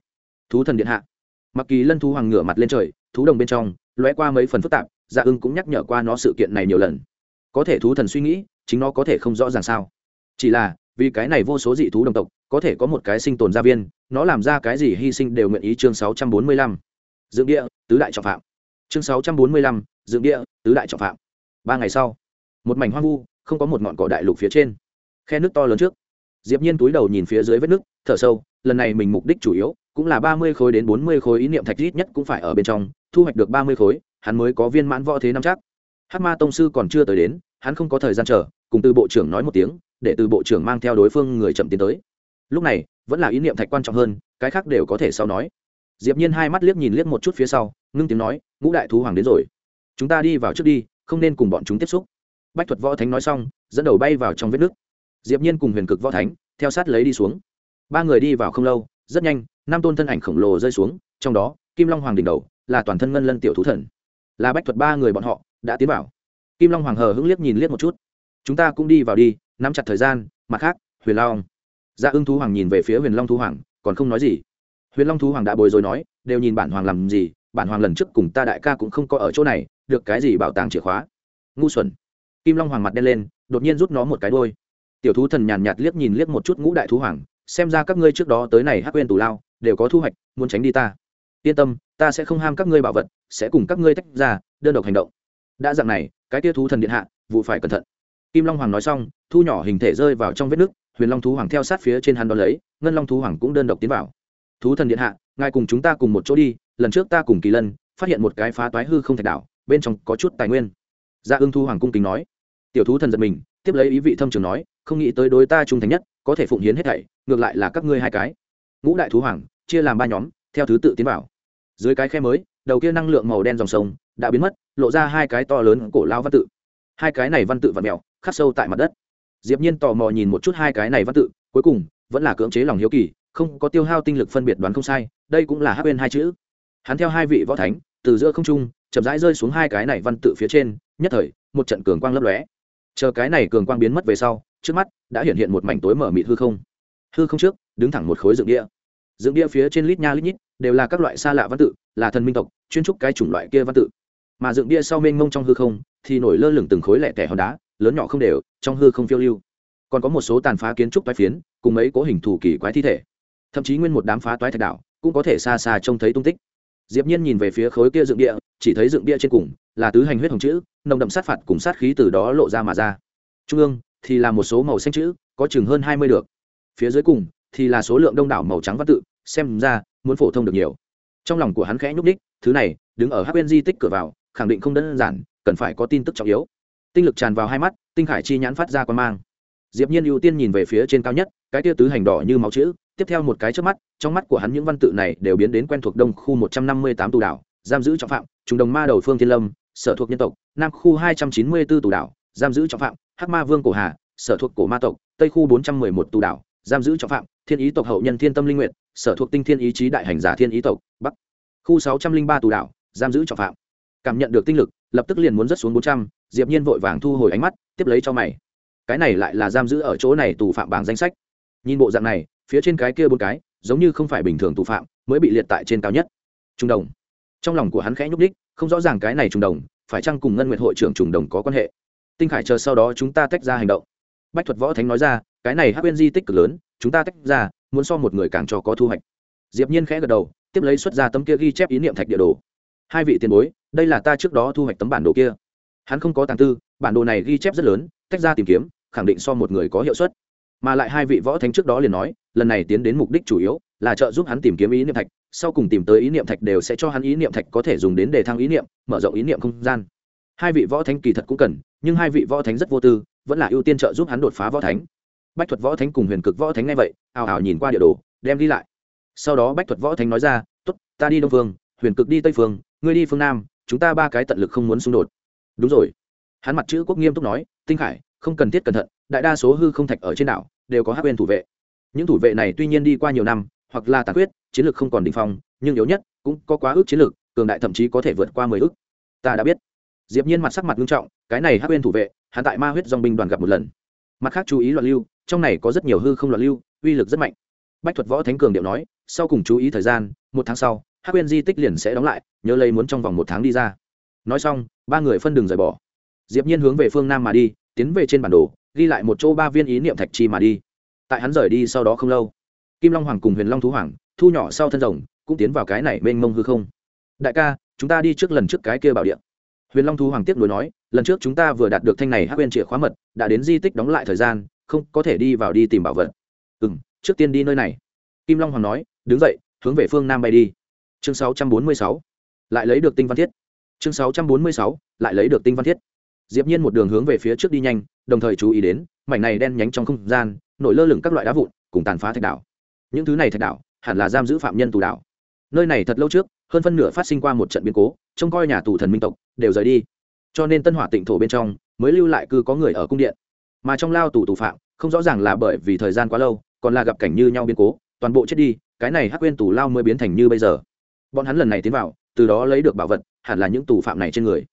Thú thần điện hạ. Mặc kỳ lân thú hoàng ngửa mặt lên trời, thú đồng bên trong, lóe qua mấy phần phức tạp dạ ưng cũng nhắc nhở qua nó sự kiện này nhiều lần. Có thể thú thần suy nghĩ, chính nó có thể không rõ ràng sao. Chỉ là vì cái này vô số dị thú đồng tộc, có thể có một cái sinh tồn gia viên, nó làm ra cái gì hy sinh đều nguyện ý chương sáu trăm bốn mươi lăm. Dựng địa, tứ đại trọng phạm. Chương sáu trăm bốn mươi lăm dựng địa, tứ đại trọng phạm. Ba ngày sau, một mảnh hoang vu, không có một ngọn cỏ đại lục phía trên. Khe nước to lớn trước. Diệp nhiên túi đầu nhìn phía dưới vết nước, thở sâu, lần này mình mục đích chủ yếu cũng là ba mươi khối đến bốn mươi khối ý niệm thạch ít nhất cũng phải ở bên trong, thu hoạch được ba mươi khối, hắn mới có viên mãn võ thế năm chắc. Hắc ma tông sư còn chưa tới đến, hắn không có thời gian chờ, cùng từ bộ trưởng nói một tiếng để từ bộ trưởng mang theo đối phương người chậm tiến tới. Lúc này, vẫn là ý niệm thạch quan trọng hơn, cái khác đều có thể sau nói. Diệp nhiên hai mắt liếc nhìn liếc một chút phía sau, ngưng tiếng nói, ngũ đại thú hoàng đến rồi. Chúng ta đi vào trước đi, không nên cùng bọn chúng tiếp xúc. Bách thuật võ thánh nói xong, dẫn đầu bay vào trong vết nước. Diệp nhiên cùng huyền cực võ thánh, theo sát lấy đi xuống. Ba người đi vào không lâu, rất nhanh, năm tôn thân ảnh khổng lồ rơi xuống, trong đó, kim long hoàng đỉnh đầu, là toàn thân ngân lân tiểu thú thần. Là bách thuật ba người bọn họ, đã tiến vào. Kim long hoàng hờ hững liếc nhìn liếc một chút. Chúng ta cũng đi vào đi nắm chặt thời gian, mặt khác, huyền long. Dạ ưng thú hoàng nhìn về phía huyền long thú hoàng, còn không nói gì. Huyền long thú hoàng đã bồi rồi nói, đều nhìn bản hoàng làm gì, bản hoàng lần trước cùng ta đại ca cũng không có ở chỗ này, được cái gì bảo tàng chìa khóa. Ngu xuẩn. Kim long hoàng mặt đen lên, đột nhiên rút nó một cái đôi tiểu thú thần nhàn nhạt liếc nhìn liếc một chút ngũ đại thú hoàng, xem ra các ngươi trước đó tới này hắc quên tù lao, đều có thu hoạch, muốn tránh đi ta. Yên tâm, ta sẽ không ham các ngươi bảo vật, sẽ cùng các ngươi tách ra, đơn độc hành động. Đã dạng này, cái tia thú thần điện hạ, vụ phải cẩn thận kim long hoàng nói xong, thu nhỏ hình thể rơi vào trong vết nước huyền long thú hoàng theo sát phía trên hắn đón lấy, ngân long thú hoàng cũng đơn độc tiến vào. Thú thần điện hạ, ngài cùng chúng ta cùng một chỗ đi, lần trước ta cùng kỳ lân phát hiện một cái phá toái hư không thạch đảo, bên trong có chút tài nguyên. Gia dạ ưng thu hoàng cung kính nói. Tiểu thú thần giật mình, tiếp lấy ý vị thâm trường nói, không nghĩ tới đối ta trung thành nhất, có thể phụng hiến hết thảy, ngược lại là các ngươi hai cái. Ngũ đại thú hoàng chia làm ba nhóm, theo thứ tự tiến vào. Dưới cái khe mới, đầu kia năng lượng màu đen dòng sông đã biến mất, lộ ra hai cái to lớn cổ lao văn tự. Hai cái này văn tự vặn mèo khắc sâu tại mặt đất. Diệp nhiên tò mò nhìn một chút hai cái này văn tự, cuối cùng, vẫn là cưỡng chế lòng hiếu kỳ, không có tiêu hao tinh lực phân biệt đoán không sai, đây cũng là hắc bên hai chữ. Hắn theo hai vị võ thánh, từ giữa không trung, chậm rãi rơi xuống hai cái này văn tự phía trên, nhất thời, một trận cường quang lấp lóe. Chờ cái này cường quang biến mất về sau, trước mắt, đã hiện hiện một mảnh tối mở mịt hư không. Hư không trước, đứng thẳng một khối dựng địa dựng địa phía trên lít nha lít nhít, đều là các loại xa lạ văn tự, là thần minh tộc, chuyên trúc cái chủng loại kia văn tự. Mà dựng địa sau mênh mông trong hư không, thì nổi lơ lửng từng khối lẻ tẻ hòn đá lớn nhỏ không đều, trong hư không phiêu lưu. Còn có một số tàn phá kiến trúc toái phiến, cùng mấy cố hình thủ kỳ quái thi thể. Thậm chí nguyên một đám phá toái thạch đảo, cũng có thể xa xa trông thấy tung tích. Diệp nhiên nhìn về phía khối kia dựng địa, chỉ thấy dựng địa trên cùng là tứ hành huyết hồng chữ, nồng đậm sát phạt cùng sát khí từ đó lộ ra mà ra. Trung ương thì là một số màu xanh chữ, có chừng hơn hai mươi được. Phía dưới cùng thì là số lượng đông đảo màu trắng văn tự, xem ra muốn phổ thông được nhiều. Trong lòng của hắn khẽ nhúc đích thứ này đứng ở hắc di tích cửa vào, khẳng định không đơn giản, cần phải có tin tức trọng yếu tinh lực tràn vào hai mắt, tinh khải chi nhãn phát ra quan mang. Diệp nhiên ưu tiên nhìn về phía trên cao nhất, cái tia tứ hành đỏ như máu chữ, tiếp theo một cái trước mắt, trong mắt của hắn những văn tự này đều biến đến quen thuộc đông khu một trăm năm mươi tám tù đảo, giam giữ trọng phạm trùng đồng ma đầu phương thiên lâm, sở thuộc nhân tộc, nam khu hai trăm chín mươi 294 tù đảo, giam giữ trọng phạm, hắc ma vương cổ hà, sở thuộc cổ ma tộc, tây khu bốn trăm mười một tù đảo, giam giữ trọng phạm, thiên ý tộc hậu nhân thiên tâm linh nguyện sở thuộc tinh thiên ý chí đại hành giả thiên ý tộc, bắc khu sáu trăm linh ba tù đảo, giam giữ trọng phạm. Cảm nhận được tinh lực lập tức liền muốn rớt xuống bốn trăm, diệp nhiên vội vàng thu hồi ánh mắt, tiếp lấy cho mày. Cái này lại là giam giữ ở chỗ này tù phạm bảng danh sách. Nhìn bộ dạng này, phía trên cái kia bốn cái, giống như không phải bình thường tù phạm, mới bị liệt tại trên cao nhất. Trung đồng. Trong lòng của hắn khẽ nhúc đích không rõ ràng cái này trung đồng, phải chăng cùng ngân nguyệt hội trưởng trùng đồng có quan hệ? Tinh khải chờ sau đó chúng ta tách ra hành động. Bách thuật võ thánh nói ra, cái này hắc quyên di tích cực lớn, chúng ta tách ra, muốn so một người càng cho có thu hoạch. Diệp nhiên khẽ gật đầu, tiếp lấy xuất ra tấm kia ghi chép ý niệm thạch địa đồ. Hai vị tiền bối đây là ta trước đó thu hoạch tấm bản đồ kia. Hắn không có tàng tư, bản đồ này ghi chép rất lớn, tách ra tìm kiếm, khẳng định so một người có hiệu suất. Mà lại hai vị võ thánh trước đó liền nói, lần này tiến đến mục đích chủ yếu là trợ giúp hắn tìm kiếm ý niệm thạch, sau cùng tìm tới ý niệm thạch đều sẽ cho hắn ý niệm thạch có thể dùng đến để thăng ý niệm, mở rộng ý niệm không gian. Hai vị võ thánh kỳ thật cũng cần, nhưng hai vị võ thánh rất vô tư, vẫn là ưu tiên trợ giúp hắn đột phá võ thánh. Bách thuật võ thánh cùng huyền cực võ thánh ngay vậy, ào ào nhìn qua địa đồ, đem đi lại. Sau đó bách thuật võ thánh nói ra t ố t ta đi đông phương, huyền cực đi tây phương, ngươi đi phương nam chúng ta ba cái tận lực không muốn xung đột. Đúng rồi. Hắn mặt chữ quốc nghiêm túc nói, tinh khải, không cần thiết cẩn thận, đại đa số hư không thạch ở trên đảo đều có hát bên thủ vệ. Những thủ vệ này tuy nhiên đi qua nhiều năm, hoặc là tàn quyết chiến lược không còn đình phong, nhưng yếu nhất cũng có quá ước chiến lược, cường đại thậm chí có thể vượt qua mười ước. Ta đã biết. Diệp nhiên mặt sắc mặt nghiêm trọng, cái này hắc bên thủ vệ, hắn tại ma huyết dòng binh đoàn gặp một lần. Mặt khác chú ý loạn lưu, trong này có rất nhiều hư không loạn lưu, uy lực rất mạnh. Bách thuật võ thánh cường điệu nói, sau cùng chú ý thời gian, một tháng sau hắc quyên di tích liền sẽ đóng lại, nhớ lấy muốn trong vòng một tháng đi ra. Nói xong, ba người phân đường rời bỏ. Diệp nhiên hướng về phương nam mà đi, tiến về trên bản đồ, ghi lại một chỗ ba viên ý niệm thạch chi mà đi. Tại hắn rời đi sau đó không lâu, kim long hoàng cùng huyền long thú hoàng, thu nhỏ sau thân rồng, cũng tiến vào cái này mênh mông hư không. Đại ca, chúng ta đi trước lần trước cái kia bảo điện huyền long thú hoàng tiếp nối nói, lần trước chúng ta vừa đạt được thanh này hắc quên chìa khóa mật, đã đến di tích đóng lại thời gian, không có thể đi vào đi tìm bảo vật. Ừ m trước tiên đi nơi này. Kim long hoàng nói, đứng dậy, hướng về phương nam bay đi chương 646. lại lấy được tinh văn thiết. Chương 646. lại lấy được tinh văn thiết. Diệp nhiên một đường hướng về phía trước đi nhanh, đồng thời chú ý đến, mảnh này đen nhánh trong không gian, nổi lơ lửng các loại đá vụn, cùng tàn phá thạch đảo. Những thứ này thạch đảo, hẳn là giam giữ phạm nhân tù đảo nơi này thật lâu trước, hơn phân nửa phát sinh qua một trận biến cố, trông coi nhà tù thần minh tộc, đều rời đi. Cho nên tân hỏa tịnh thổ bên trong, mới lưu lại cư có người ở cung điện. Mà trong lao tù tù phạm, không rõ ràng là bởi vì thời gian quá lâu, còn là gặp cảnh như nhau biến cố, toàn bộ chết đi, cái này hắc quên tù lao mới biến thành như bây giờ bọn hắn lần này tiến vào, từ đó lấy được bảo vật, hẳn là những tù phạm này trên người.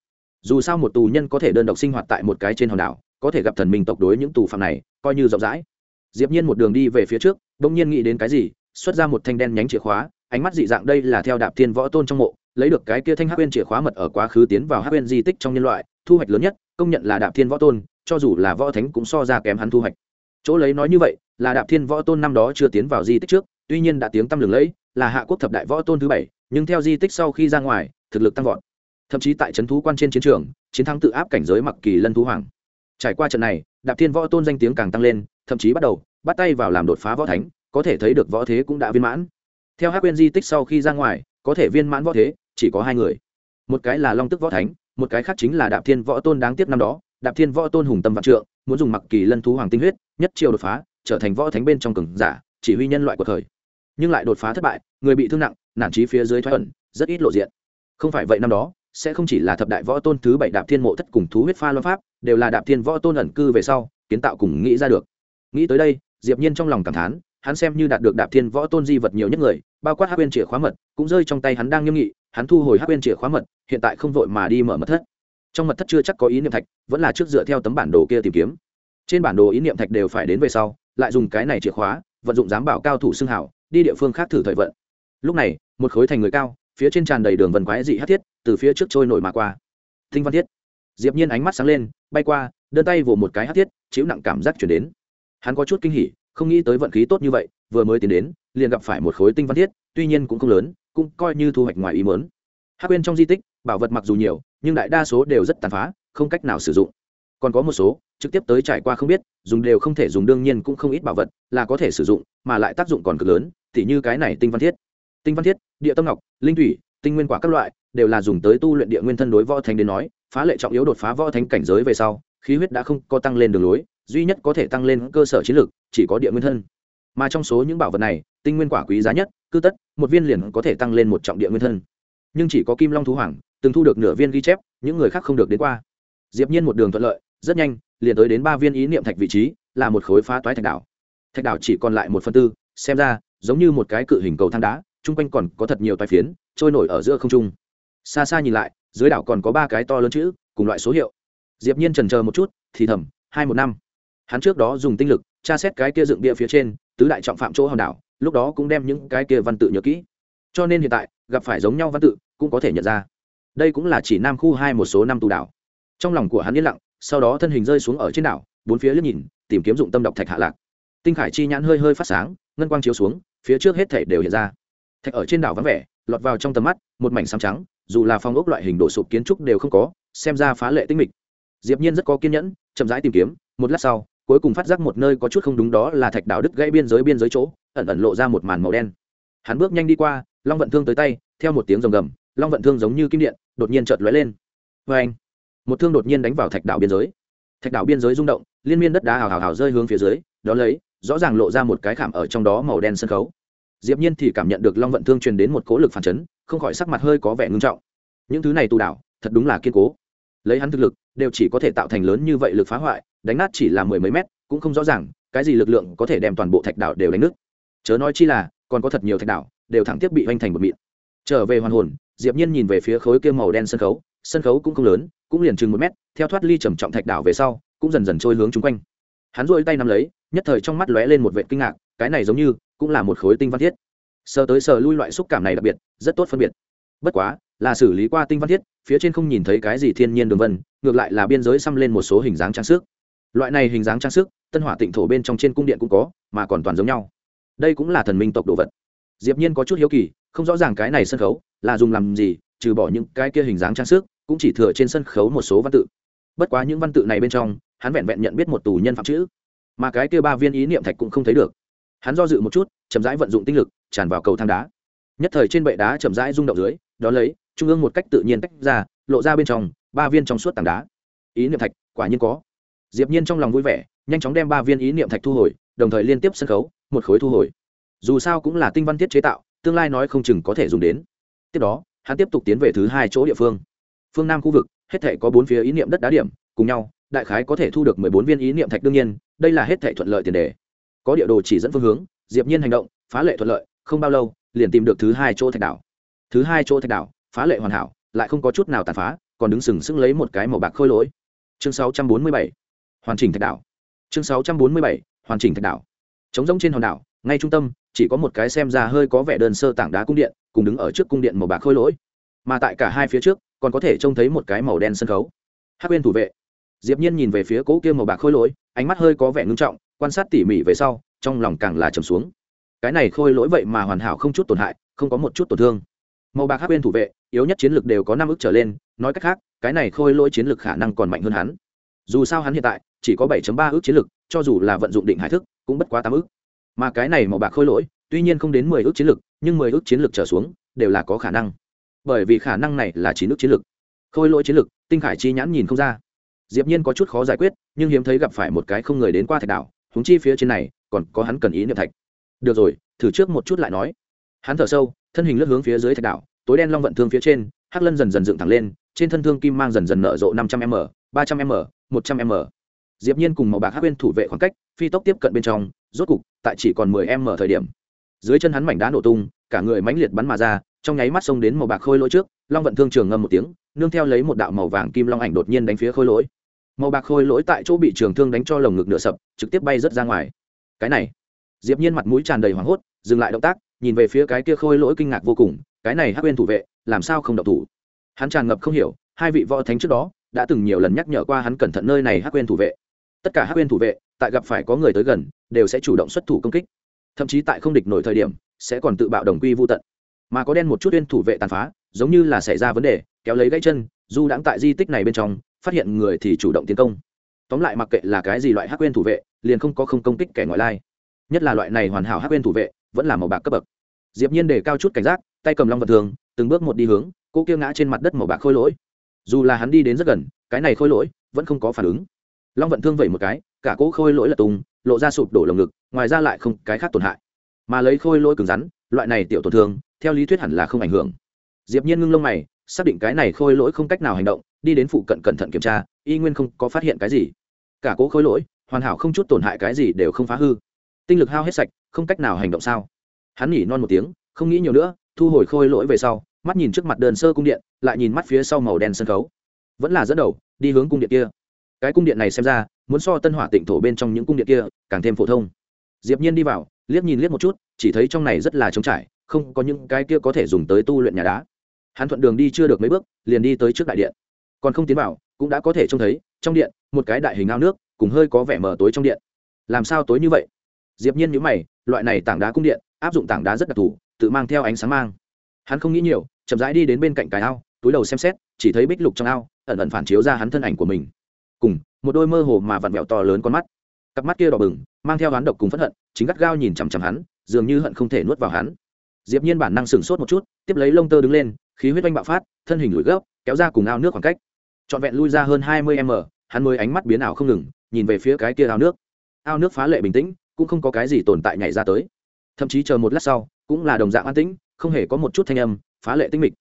Dù sao một tù nhân có thể đơn độc sinh hoạt tại một cái trên hòn đảo, có thể gặp thần minh tộc đối những tù phạm này, coi như rộng rãi. Diệp nhiên một đường đi về phía trước, bỗng nhiên nghĩ đến cái gì, xuất ra một thanh đen nhánh chìa khóa, ánh mắt dị dạng đây là theo đạp thiên võ tôn trong mộ, lấy được cái kia thanh hắc uyên chìa khóa mật ở quá khứ tiến vào hắc uyên di tích trong nhân loại, thu hoạch lớn nhất, công nhận là đạp thiên võ tôn, cho dù là võ thánh cũng so ra kém hắn thu hoạch. Chỗ lấy nói như vậy, là đạp thiên võ tôn năm đó chưa tiến vào di tích trước, tuy nhiên đã tiếng tăm lừng lẫy, là hạ quốc thập đại võ tôn thứ bảy nhưng theo di tích sau khi ra ngoài, thực lực tăng vọt. Thậm chí tại trấn thú quan trên chiến trường, chiến thắng tự áp cảnh giới mặc kỳ lân thú hoàng. Trải qua trận này, đạp thiên võ tôn danh tiếng càng tăng lên, thậm chí bắt đầu, bắt tay vào làm đột phá võ thánh, có thể thấy được võ thế cũng đã viên mãn. Theo hát quyên di tích sau khi ra ngoài, có thể viên mãn võ thế, chỉ có hai người. Một cái là long tức võ thánh, một cái khác chính là đạp thiên võ tôn đáng tiếc năm đó. Đạp thiên võ tôn hùng tâm vạn trượng, muốn dùng mặc kỳ lân thú hoàng tinh huyết, nhất chiều đột phá, trở thành võ thánh bên trong cường giả, chỉ huy nhân loại của thời. Nhưng lại đột phá thất bại, người bị thương nặng nản trí phía dưới thoái ẩn, rất ít lộ diện. Không phải vậy năm đó, sẽ không chỉ là thập đại võ tôn thứ bảy đạp thiên mộ thất cùng thú huyết pha loan pháp, đều là đạp thiên võ tôn ẩn cư về sau, kiến tạo cùng nghĩ ra được. Nghĩ tới đây, diệp nhiên trong lòng cảm thán, hắn xem như đạt được đạp thiên võ tôn di vật nhiều nhất người, bao quát hắc uyên chìa khóa mật, cũng rơi trong tay hắn đang nghiêm nghị, hắn thu hồi hắc uyên chìa khóa mật, hiện tại không vội mà đi mở mật thất. Trong mật thất chưa chắc có ý niệm thạch, vẫn là trước dựa theo tấm bản đồ kia tìm kiếm. Trên bản đồ ý niệm thạch đều phải đến về sau, lại dùng cái này chìa khóa, vận dụng giám bảo cao thủ xưng hảo, đi địa phương khác thử thời vận. Lúc này một khối thành người cao, phía trên tràn đầy đường vần quái dị hát thiết, từ phía trước trôi nổi mà qua. Thinh văn thiết. Diệp nhiên ánh mắt sáng lên, bay qua, đơn tay vồ một cái hát thiết chịu nặng cảm giác chuyển đến. Hắn có chút kinh hỉ, không nghĩ tới vận khí tốt như vậy, vừa mới tiến đến, liền gặp phải một khối tinh văn thiết, tuy nhiên cũng không lớn, cũng coi như thu hoạch ngoài ý muốn. Hát quên trong di tích, bảo vật mặc dù nhiều, nhưng đại đa số đều rất tàn phá, không cách nào sử dụng. Còn có một số, trực tiếp tới trải qua không biết, dùng đều không thể dùng, đương nhiên cũng không ít bảo vật là có thể sử dụng, mà lại tác dụng còn cực lớn thì như cái này tinh văn thiết tinh văn thiết, địa tâm ngọc, linh thủy, tinh nguyên quả các loại, đều là dùng tới tu luyện địa nguyên thân đối võ thánh đến nói, phá lệ trọng yếu đột phá võ thánh cảnh giới về sau, khí huyết đã không có tăng lên đường lối, duy nhất có thể tăng lên cơ sở chiến lược chỉ có địa nguyên thân. Mà trong số những bảo vật này, tinh nguyên quả quý giá nhất cư tất, một viên liền có thể tăng lên một trọng địa nguyên thân. Nhưng chỉ có kim long thú hoàng, từng thu được nửa viên ghi chép, những người khác không được đến qua. Diệp nhiên một đường thuận lợi, rất nhanh, liền tới đến ba viên ý niệm thạch vị trí, là một khối phá toái thạch đảo. Thạch đảo chỉ còn lại một phần tư, xem ra, giống như một cái cự hình cầu thang đá chung quanh còn có thật nhiều toái phiến, trôi nổi ở giữa không trung. Xa xa nhìn lại, dưới đảo còn có ba cái to lớn chữ, cùng loại số hiệu. Diệp nhiên trần chờ một chút, thì thầm, hai một năm. Hắn trước đó dùng tinh lực, tra xét cái kia dựng bia phía trên, tứ đại trọng phạm chỗ hòn đảo, lúc đó cũng đem những cái kia văn tự nhớ kỹ. Cho nên hiện tại, gặp phải giống nhau văn tự, cũng có thể nhận ra. Đây cũng là chỉ nam khu hai một số năm tù đảo. Trong lòng của hắn yên lặng, sau đó thân hình rơi xuống ở trên đảo, bốn phía liếc nhìn, tìm kiếm dụng tâm độc thạch hạ lạc. Tinh khải chi nhãn hơi hơi phát sáng, ngân quang chiếu xuống, phía trước hết thể đều hiện ra thạch ở trên đảo vắng vẻ, lọt vào trong tầm mắt, một mảnh xám trắng, dù là phong ốc loại hình đổ sụp kiến trúc đều không có, xem ra phá lệ tinh mịch. Diệp nhiên rất có kiên nhẫn, chậm rãi tìm kiếm, một lát sau, cuối cùng phát giác một nơi có chút không đúng đó là thạch đảo đứt gãy biên giới biên giới chỗ, ẩn ẩn lộ ra một màn màu đen. Hắn bước nhanh đi qua, long vận thương tới tay, theo một tiếng rồng gầm, long vận thương giống như kim điện, đột nhiên chợt lóe lên. Với anh một thương đột nhiên đánh vào thạch đảo biên giới. Thạch đảo biên giới rung động, liên miên đất đá hào hào hào rơi hướng phía dưới, đó lấy, rõ ràng lộ ra một cái khảm ở trong đó màu đen sân khấu diệp nhiên thì cảm nhận được long vận thương truyền đến một cỗ lực phản chấn, không khỏi sắc mặt hơi có vẻ ngưng trọng. Những thứ này tù đảo thật đúng là kiên cố. Lấy hắn thực lực, đều chỉ có thể tạo thành lớn như vậy lực phá hoại, đánh nát chỉ là mười mấy mét, cũng không rõ ràng, cái gì lực lượng có thể đem toàn bộ thạch đảo đều đánh nứt. Chớ nói chi là, còn có thật nhiều thạch đảo, đều thẳng tiếp bị hoành thành một mịn. Trở về hoàn hồn, diệp nhiên nhìn về phía khối kia màu đen sân khấu sân khấu cũng không lớn, cũng liền chừng một mét, theo thoát ly trầm trọng thạch đảo về sau, cũng dần dần trôi hướng chúng quanh. Hắn duỗi tay nắm lấy, nhất thời trong mắt lóe lên một vệt kinh ngạc, cái này giống như cũng là một khối tinh văn thiết. Sờ tới sờ lui loại xúc cảm này đặc biệt, rất tốt phân biệt. Bất quá, là xử lý qua tinh văn thiết, phía trên không nhìn thấy cái gì thiên nhiên đường vân, ngược lại là biên giới xăm lên một số hình dáng trang sức. Loại này hình dáng trang sức, tân hỏa tịnh thổ bên trong trên cung điện cũng có, mà còn toàn giống nhau. Đây cũng là thần minh tộc đồ vật. Diệp nhiên có chút hiếu kỳ, không rõ ràng cái này sân khấu là dùng làm gì, trừ bỏ những cái kia hình dáng trang sức, cũng chỉ thừa trên sân khấu một số văn tự. Bất quá những văn tự này bên trong, hắn vẹn vẹn nhận biết một tù nhân phạm chữ, mà cái kia ba viên ý niệm thạch cũng không thấy được hắn do dự một chút, chậm rãi vận dụng tinh lực, tràn vào cầu thang đá. Nhất thời trên bệ đá chậm rãi rung động dưới đón lấy, trung ương một cách tự nhiên tách ra, lộ ra bên trong, ba viên trong suốt tảng đá. Ý niệm thạch, quả nhiên có. Diệp nhiên trong lòng vui vẻ, nhanh chóng đem ba viên ý niệm thạch thu hồi, đồng thời liên tiếp sân khấu, một khối thu hồi. Dù sao cũng là tinh văn thiết chế tạo, tương lai nói không chừng có thể dùng đến. Tiếp đó, hắn tiếp tục tiến về thứ hai chỗ địa phương. Phương nam khu vực, hết thể có bốn phía ý niệm đất đá điểm, cùng nhau, đại khái có thể thu được mười bốn viên ý niệm thạch đương nhiên, đây là hết thể thuận lợi tiền đề có địa đồ chỉ dẫn phương hướng, diệp nhiên hành động, phá lệ thuận lợi, không bao lâu, liền tìm được thứ hai chỗ thạch đảo. Thứ hai chỗ thạch đảo, phá lệ hoàn hảo, lại không có chút nào tàn phá, còn đứng sừng sững lấy một cái màu bạc khôi lỗi. Chương 647 hoàn chỉnh thạch đảo. Chương 647 hoàn chỉnh thạch đảo. Trống rỗng trên hòn đảo, ngay trung tâm, chỉ có một cái xem ra hơi có vẻ đơn sơ tảng đá cung điện, cùng đứng ở trước cung điện màu bạc khôi lỗi. Mà tại cả hai phía trước, còn có thể trông thấy một cái màu đen sân khấu. Hắc bên thủ vệ. Diệp nhiên nhìn về phía cỗ kia màu bạc khôi lỗi, ánh mắt hơi có vẻ ngưng trọng quan sát tỉ mỉ về sau, trong lòng càng là trầm xuống. Cái này khôi lỗi vậy mà hoàn hảo không chút tổn hại, không có một chút tổn thương. Màu bạc hắc bên thủ vệ, yếu nhất chiến lược đều có năm ước trở lên, nói cách khác, cái này khôi lỗi chiến lược khả năng còn mạnh hơn hắn. Dù sao hắn hiện tại, chỉ có 7.3 ước chiến lược cho dù là vận dụng định hải thức, cũng bất quá tám ước mà cái này màu bạc khôi lỗi, tuy nhiên không đến 10 ước chiến lược nhưng 10 ước chiến lược trở xuống, đều là có khả năng. Bởi vì khả năng này là chín ước chiến lược khôi lỗi chiến lược tinh khải chi nhãn nhìn không ra. Diệp nhiên có chút khó giải quyết, nhưng hiếm thấy gặp phải một cái không người đến qua thạch đảo húng chi phía trên này còn có hắn cần ý niệm thạch. Được rồi, thử trước một chút lại nói. Hắn thở sâu, thân hình lướt hướng phía dưới thạch đảo, tối đen long vận thương phía trên, hắc lân dần dần dựng thẳng lên, trên thân thương kim mang dần dần nở rộ năm trăm m, ba trăm m, một trăm m. Diệp nhiên cùng màu bạc hắc bên thủ vệ khoảng cách, phi tốc tiếp cận bên trong, rốt cục, tại chỉ còn mười m thời điểm. Dưới chân hắn mảnh đá nổ tung, cả người mãnh liệt bắn mà ra, trong nháy mắt xông đến màu bạc khôi lỗi trước, long vận thương trường ngâm một tiếng, nương theo lấy một đạo màu vàng kim long ảnh đột nhiên đánh phía khôi lỗi màu bạc khôi lỗi tại chỗ bị trường thương đánh cho lồng ngực nửa sập, trực tiếp bay rớt ra ngoài. Cái này, diệp nhiên mặt mũi tràn đầy hoảng hốt, dừng lại động tác, nhìn về phía cái kia khôi lỗi kinh ngạc vô cùng, cái này hắc uyên thủ vệ, làm sao không động thủ? Hắn tràn ngập không hiểu, hai vị võ thánh trước đó, đã từng nhiều lần nhắc nhở qua hắn cẩn thận nơi này hắc uyên thủ vệ. Tất cả hắc uyên thủ vệ, tại gặp phải có người tới gần, đều sẽ chủ động xuất thủ công kích. Thậm chí tại không địch nổi thời điểm, sẽ còn tự bạo đồng quy vô tận. Mà có đen một chút uyên thủ vệ tàn phá, giống như là xảy ra vấn đề, kéo lấy gãy chân, du đãng tại di tích này bên trong phát hiện người thì chủ động tiến công. Tóm lại mặc kệ là cái gì loại hắc quên thủ vệ, liền không có không công kích kẻ ngoại lai. Nhất là loại này hoàn hảo hắc quên thủ vệ, vẫn là màu bạc cấp bậc. Diệp nhiên để cao chút cảnh giác, tay cầm long vật thường, từng bước một đi hướng, cô kia ngã trên mặt đất màu bạc khôi lỗi. Dù là hắn đi đến rất gần, cái này khôi lỗi vẫn không có phản ứng. Long vận thương vẩy một cái, cả cỗ khôi lỗi là tung lộ ra sụp đổ lồng ngực, ngoài ra lại không cái khác tổn hại. Mà lấy khôi lỗi cứng rắn, loại này tiểu tổn thương, theo lý thuyết hẳn là không ảnh hưởng. Diệp nhiên ngưng lông mày, xác định cái này khôi lỗi không cách nào hành động đi đến phụ cận cẩn thận kiểm tra, y nguyên không có phát hiện cái gì. Cả cố khối lỗi, hoàn hảo không chút tổn hại cái gì đều không phá hư. Tinh lực hao hết sạch, không cách nào hành động sao? Hắn nhỉ non một tiếng, không nghĩ nhiều nữa, thu hồi khôi lỗi về sau, mắt nhìn trước mặt đơn sơ cung điện, lại nhìn mắt phía sau màu đen sân khấu. Vẫn là dẫn đầu, đi hướng cung điện kia. Cái cung điện này xem ra, muốn so tân hỏa tịnh thổ bên trong những cung điện kia, càng thêm phổ thông. Diệp nhiên đi vào, liếc nhìn liếc một chút, chỉ thấy trong này rất là trống trải, không có những cái kia có thể dùng tới tu luyện nhà đá. Hắn thuận đường đi chưa được mấy bước, liền đi tới trước đại điện còn không tiến vào, cũng đã có thể trông thấy, trong điện, một cái đại hình ao nước, cùng hơi có vẻ mờ tối trong điện. Làm sao tối như vậy? Diệp nhiên nhíu mày, loại này tảng đá cung điện, áp dụng tảng đá rất đặc thù, tự mang theo ánh sáng mang. Hắn không nghĩ nhiều, chậm rãi đi đến bên cạnh cái ao, túi đầu xem xét, chỉ thấy bích lục trong ao, ẩn ẩn phản chiếu ra hắn thân ảnh của mình. Cùng, một đôi mơ hồ mà vặn vẹo to lớn con mắt. Cặp mắt kia đỏ bừng, mang theo hắn độc cùng phẫn hận, chính gắt gao nhìn chằm chằm hắn, dường như hận không thể nuốt vào hắn. Diệp nhiên bản năng sừng sốt một chút, tiếp lấy lông tơ đứng lên, khí huyết oanh bạo phát, thân hình lùi gấp, kéo ra cùng ao nước khoảng cách trọn vẹn lui ra hơn hai mươi m, hắn mới ánh mắt biến ảo không ngừng, nhìn về phía cái kia ao nước. Ao nước phá lệ bình tĩnh, cũng không có cái gì tồn tại nhảy ra tới. Thậm chí chờ một lát sau, cũng là đồng dạng an tĩnh, không hề có một chút thanh âm, phá lệ tinh mịch.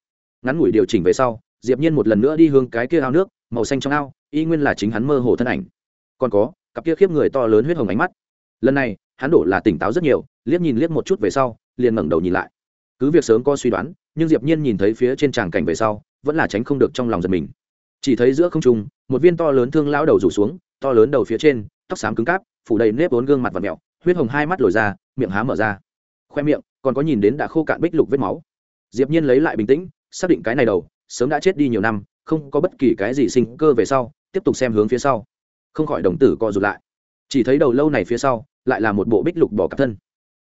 Ngắn ngủi điều chỉnh về sau, diệp nhiên một lần nữa đi hướng cái kia ao nước, màu xanh trong ao, y nguyên là chính hắn mơ hồ thân ảnh. Còn có, cặp kia khiếp người to lớn huyết hồng ánh mắt. Lần này, hắn đổ là tỉnh táo rất nhiều, liếc nhìn liếc một chút về sau, liền ngẩng đầu nhìn lại. Cứ việc sớm có suy đoán, nhưng diệp nhiên nhìn thấy phía trên tràng cảnh về sau, vẫn là tránh không được trong lòng giật mình chỉ thấy giữa không trung, một viên to lớn thương lão đầu rủ xuống, to lớn đầu phía trên, tóc xám cứng cáp, phủ đầy nếp vốn gương mặt và mẹo, huyết hồng hai mắt lồi ra, miệng há mở ra. Khoe miệng, còn có nhìn đến đã khô cạn bích lục vết máu. Diệp nhiên lấy lại bình tĩnh, xác định cái này đầu, sớm đã chết đi nhiều năm, không có bất kỳ cái gì sinh cơ về sau, tiếp tục xem hướng phía sau. Không khỏi đồng tử co rụt lại. Chỉ thấy đầu lâu này phía sau, lại là một bộ bích lục bò cạp thân.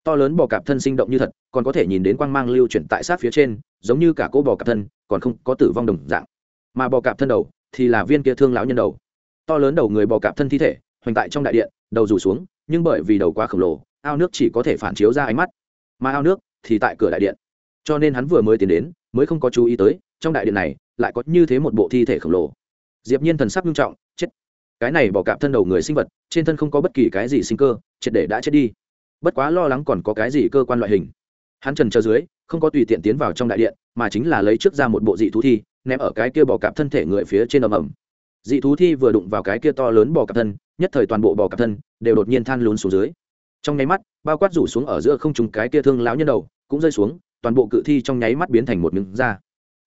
To lớn bò cạp thân sinh động như thật, còn có thể nhìn đến quang mang lưu chuyển tại sát phía trên, giống như cả cô bò cạp thân, còn không có tử vong đồng dạng. Mà bò cạp thân đầu thì là viên kia thương lão nhân đầu. To lớn đầu người bò cạp thân thi thể, hoành tại trong đại điện, đầu rủ xuống, nhưng bởi vì đầu quá khổng lồ, ao nước chỉ có thể phản chiếu ra ánh mắt. Mà ao nước thì tại cửa đại điện. Cho nên hắn vừa mới tiến đến, mới không có chú ý tới, trong đại điện này lại có như thế một bộ thi thể khổng lồ. Diệp nhiên thần sắc nghiêm trọng, chết. Cái này bỏ cạp thân đầu người sinh vật, trên thân không có bất kỳ cái gì sinh cơ, triệt để đã chết đi. Bất quá lo lắng còn có cái gì cơ quan loại hình. Hắn trần chờ dưới, không có tùy tiện tiến vào trong đại điện, mà chính là lấy trước ra một bộ dị thú thi ném ở cái kia bò cạp thân thể người phía trên ầm ầm. Dị thú thi vừa đụng vào cái kia to lớn bò cạp thân, nhất thời toàn bộ bò cạp thân đều đột nhiên than lún xuống dưới. Trong nháy mắt, bao quát rủ xuống ở giữa không trùng cái kia thương lão nhân đầu cũng rơi xuống, toàn bộ cự thi trong nháy mắt biến thành một miếng da.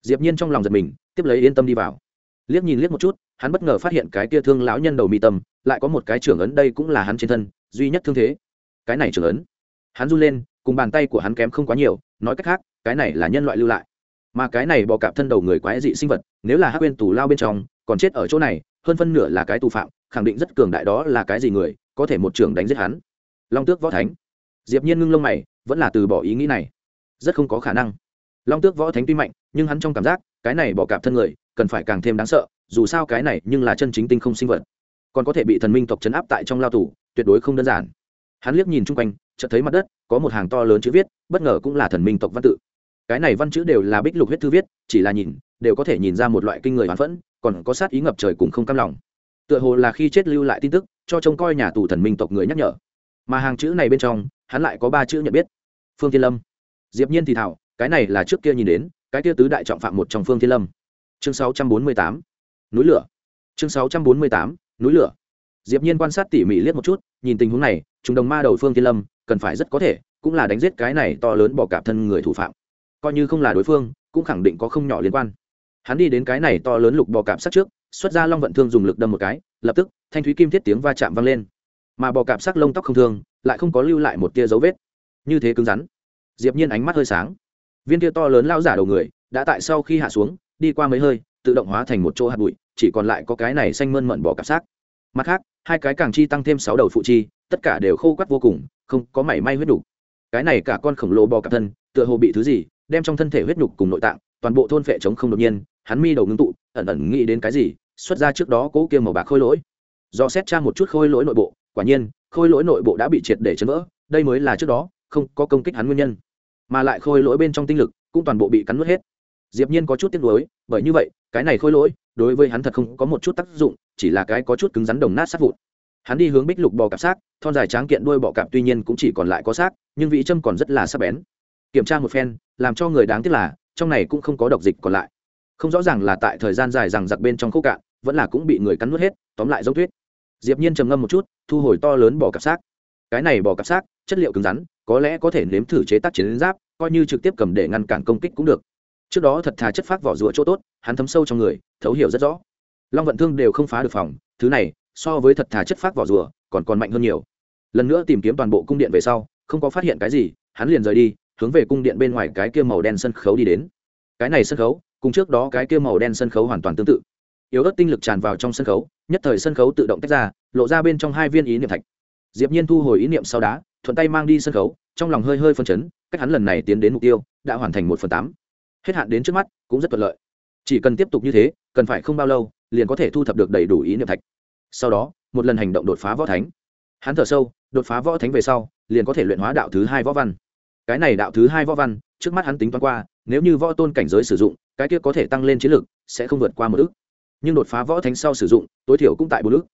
Diệp nhiên trong lòng giật mình, tiếp lấy yên tâm đi vào. Liếc nhìn liếc một chút, hắn bất ngờ phát hiện cái kia thương lão nhân đầu mi tâm, lại có một cái trưởng ấn đây cũng là hắn trên thân, duy nhất thương thế. Cái này trưởng ấn. Hắn run lên, cùng bàn tay của hắn kém không quá nhiều, nói cách khác, cái này là nhân loại lưu lại mà cái này bò cạp thân đầu người quái dị sinh vật, nếu là hắc quên tù lao bên trong, còn chết ở chỗ này, hơn phân nửa là cái tù phạm, khẳng định rất cường đại đó là cái gì người, có thể một trưởng đánh giết hắn. Long tước võ thánh. Diệp nhiên ngưng lông mày, vẫn là từ bỏ ý nghĩ này. Rất không có khả năng. Long tước võ thánh tuy mạnh, nhưng hắn trong cảm giác, cái này bỏ cạp thân người, cần phải càng thêm đáng sợ, dù sao cái này nhưng là chân chính tinh không sinh vật. Còn có thể bị thần minh tộc chấn áp tại trong lao tù, tuyệt đối không đơn giản. Hắn liếc nhìn chung quanh, chợt thấy mặt đất, có một hàng to lớn chữ viết, bất ngờ cũng là thần minh tộc văn tự cái này văn chữ đều là bích lục huyết thư viết, chỉ là nhìn, đều có thể nhìn ra một loại kinh người hoán phẫn, còn có sát ý ngập trời cùng không cam lòng. Tựa hồ là khi chết lưu lại tin tức, cho trông coi nhà tù thần minh tộc người nhắc nhở. Mà hàng chữ này bên trong, hắn lại có ba chữ nhận biết. Phương thiên lâm. Diệp nhiên thì thảo, cái này là trước kia nhìn đến, cái kia tứ đại trọng phạm một trong phương thiên lâm. Chương 648 núi lửa. Chương 648 núi lửa. Diệp nhiên quan sát tỉ mỉ liếc một chút, nhìn tình huống này chúng đồng ma đầu phương thiên lâm, cần phải rất có thể, cũng là đánh giết cái này to lớn bỏ cả thân người thủ phạm coi như không là đối phương, cũng khẳng định có không nhỏ liên quan. Hắn đi đến cái này to lớn lục bò cạp sắt trước, xuất ra long vận thương dùng lực đâm một cái, lập tức, thanh thúy kim thiết tiếng va chạm vang lên. Mà bò cạp sắc lông tóc không thương, lại không có lưu lại một tia dấu vết. Như thế cứng rắn. Diệp nhiên ánh mắt hơi sáng. Viên kia to lớn lao giả đầu người, đã tại sau khi hạ xuống, đi qua mấy hơi, tự động hóa thành một chỗ hạt bụi, chỉ còn lại có cái này xanh mơn mận bò cạp sắc mặt khác, hai cái càng chi tăng thêm sáu đầu phụ chi, tất cả đều khô quắt vô cùng, không có mảy may huyết đủ. cái này cả con khổng lồ bò cạp thân, tựa hồ bị thứ gì đem trong thân thể huyết nhục cùng nội tạng, toàn bộ thôn phệ chống không đột nhiên, hắn mi đầu ngưng tụ, ẩn ẩn nghĩ đến cái gì, xuất ra trước đó cỗ kia màu bạc khôi lỗi. Do xét tra một chút khôi lỗi nội bộ, quả nhiên, khôi lỗi nội bộ đã bị triệt để chấn vỡ, đây mới là trước đó, không có công kích hắn nguyên nhân. Mà lại khôi lỗi bên trong tinh lực cũng toàn bộ bị cắn nuốt hết. Diệp nhiên có chút tiếc nuối, bởi như vậy, cái này khôi lỗi, đối với hắn thật không có một chút tác dụng, chỉ là cái có chút cứng rắn đồng nát sát vụn. Hắn đi hướng bích lục bò cạp xác, thon dài tráng kiện đuôi bò cạp tuy nhiên cũng chỉ còn lại có xác, nhưng vị châm còn rất là sắc bén. Kiểm tra một phen làm cho người đáng tiếc là, trong này cũng không có độc dịch còn lại. Không rõ ràng là tại thời gian dài rằng giặc bên trong khô cạn, vẫn là cũng bị người cắn nuốt hết, tóm lại giống thuyết. Diệp nhiên trầm ngâm một chút, thu hồi to lớn bò cặp xác. Cái này bò cặp xác, chất liệu cứng rắn, có lẽ có thể nếm thử chế tác chiến giáp, coi như trực tiếp cầm để ngăn cản công kích cũng được. Trước đó thật thà chất phát vỏ rùa chỗ tốt, hắn thấm sâu trong người, thấu hiểu rất rõ. Long vận thương đều không phá được phòng, thứ này, so với thật thà chất phát vỏ rùa còn còn mạnh hơn nhiều. Lần nữa tìm kiếm toàn bộ cung điện về sau, không có phát hiện cái gì, hắn liền rời đi hướng về cung điện bên ngoài cái kia màu đen sân khấu đi đến. Cái này sân khấu, cùng trước đó cái kia màu đen sân khấu hoàn toàn tương tự. Yếu ớt tinh lực tràn vào trong sân khấu, nhất thời sân khấu tự động tách ra, lộ ra bên trong hai viên ý niệm thạch. Diệp nhiên thu hồi ý niệm sau đá, thuận tay mang đi sân khấu, trong lòng hơi hơi phân chấn, cách hắn lần này tiến đến mục tiêu, đã hoàn thành một phần tám. Hết hạn đến trước mắt, cũng rất thuận lợi. Chỉ cần tiếp tục như thế, cần phải không bao lâu, liền có thể thu thập được đầy đủ ý niệm thạch. Sau đó, một lần hành động đột phá võ thánh. Hắn thở sâu, đột phá võ thánh về sau, liền có thể luyện hóa đạo thứ hai võ văn cái này đạo thứ hai võ văn, trước mắt hắn tính toán qua, nếu như võ tôn cảnh giới sử dụng, cái kia có thể tăng lên chiến lực, sẽ không vượt qua một ước. Nhưng đột phá võ thánh sau sử dụng, tối thiểu cũng tại bốn ước.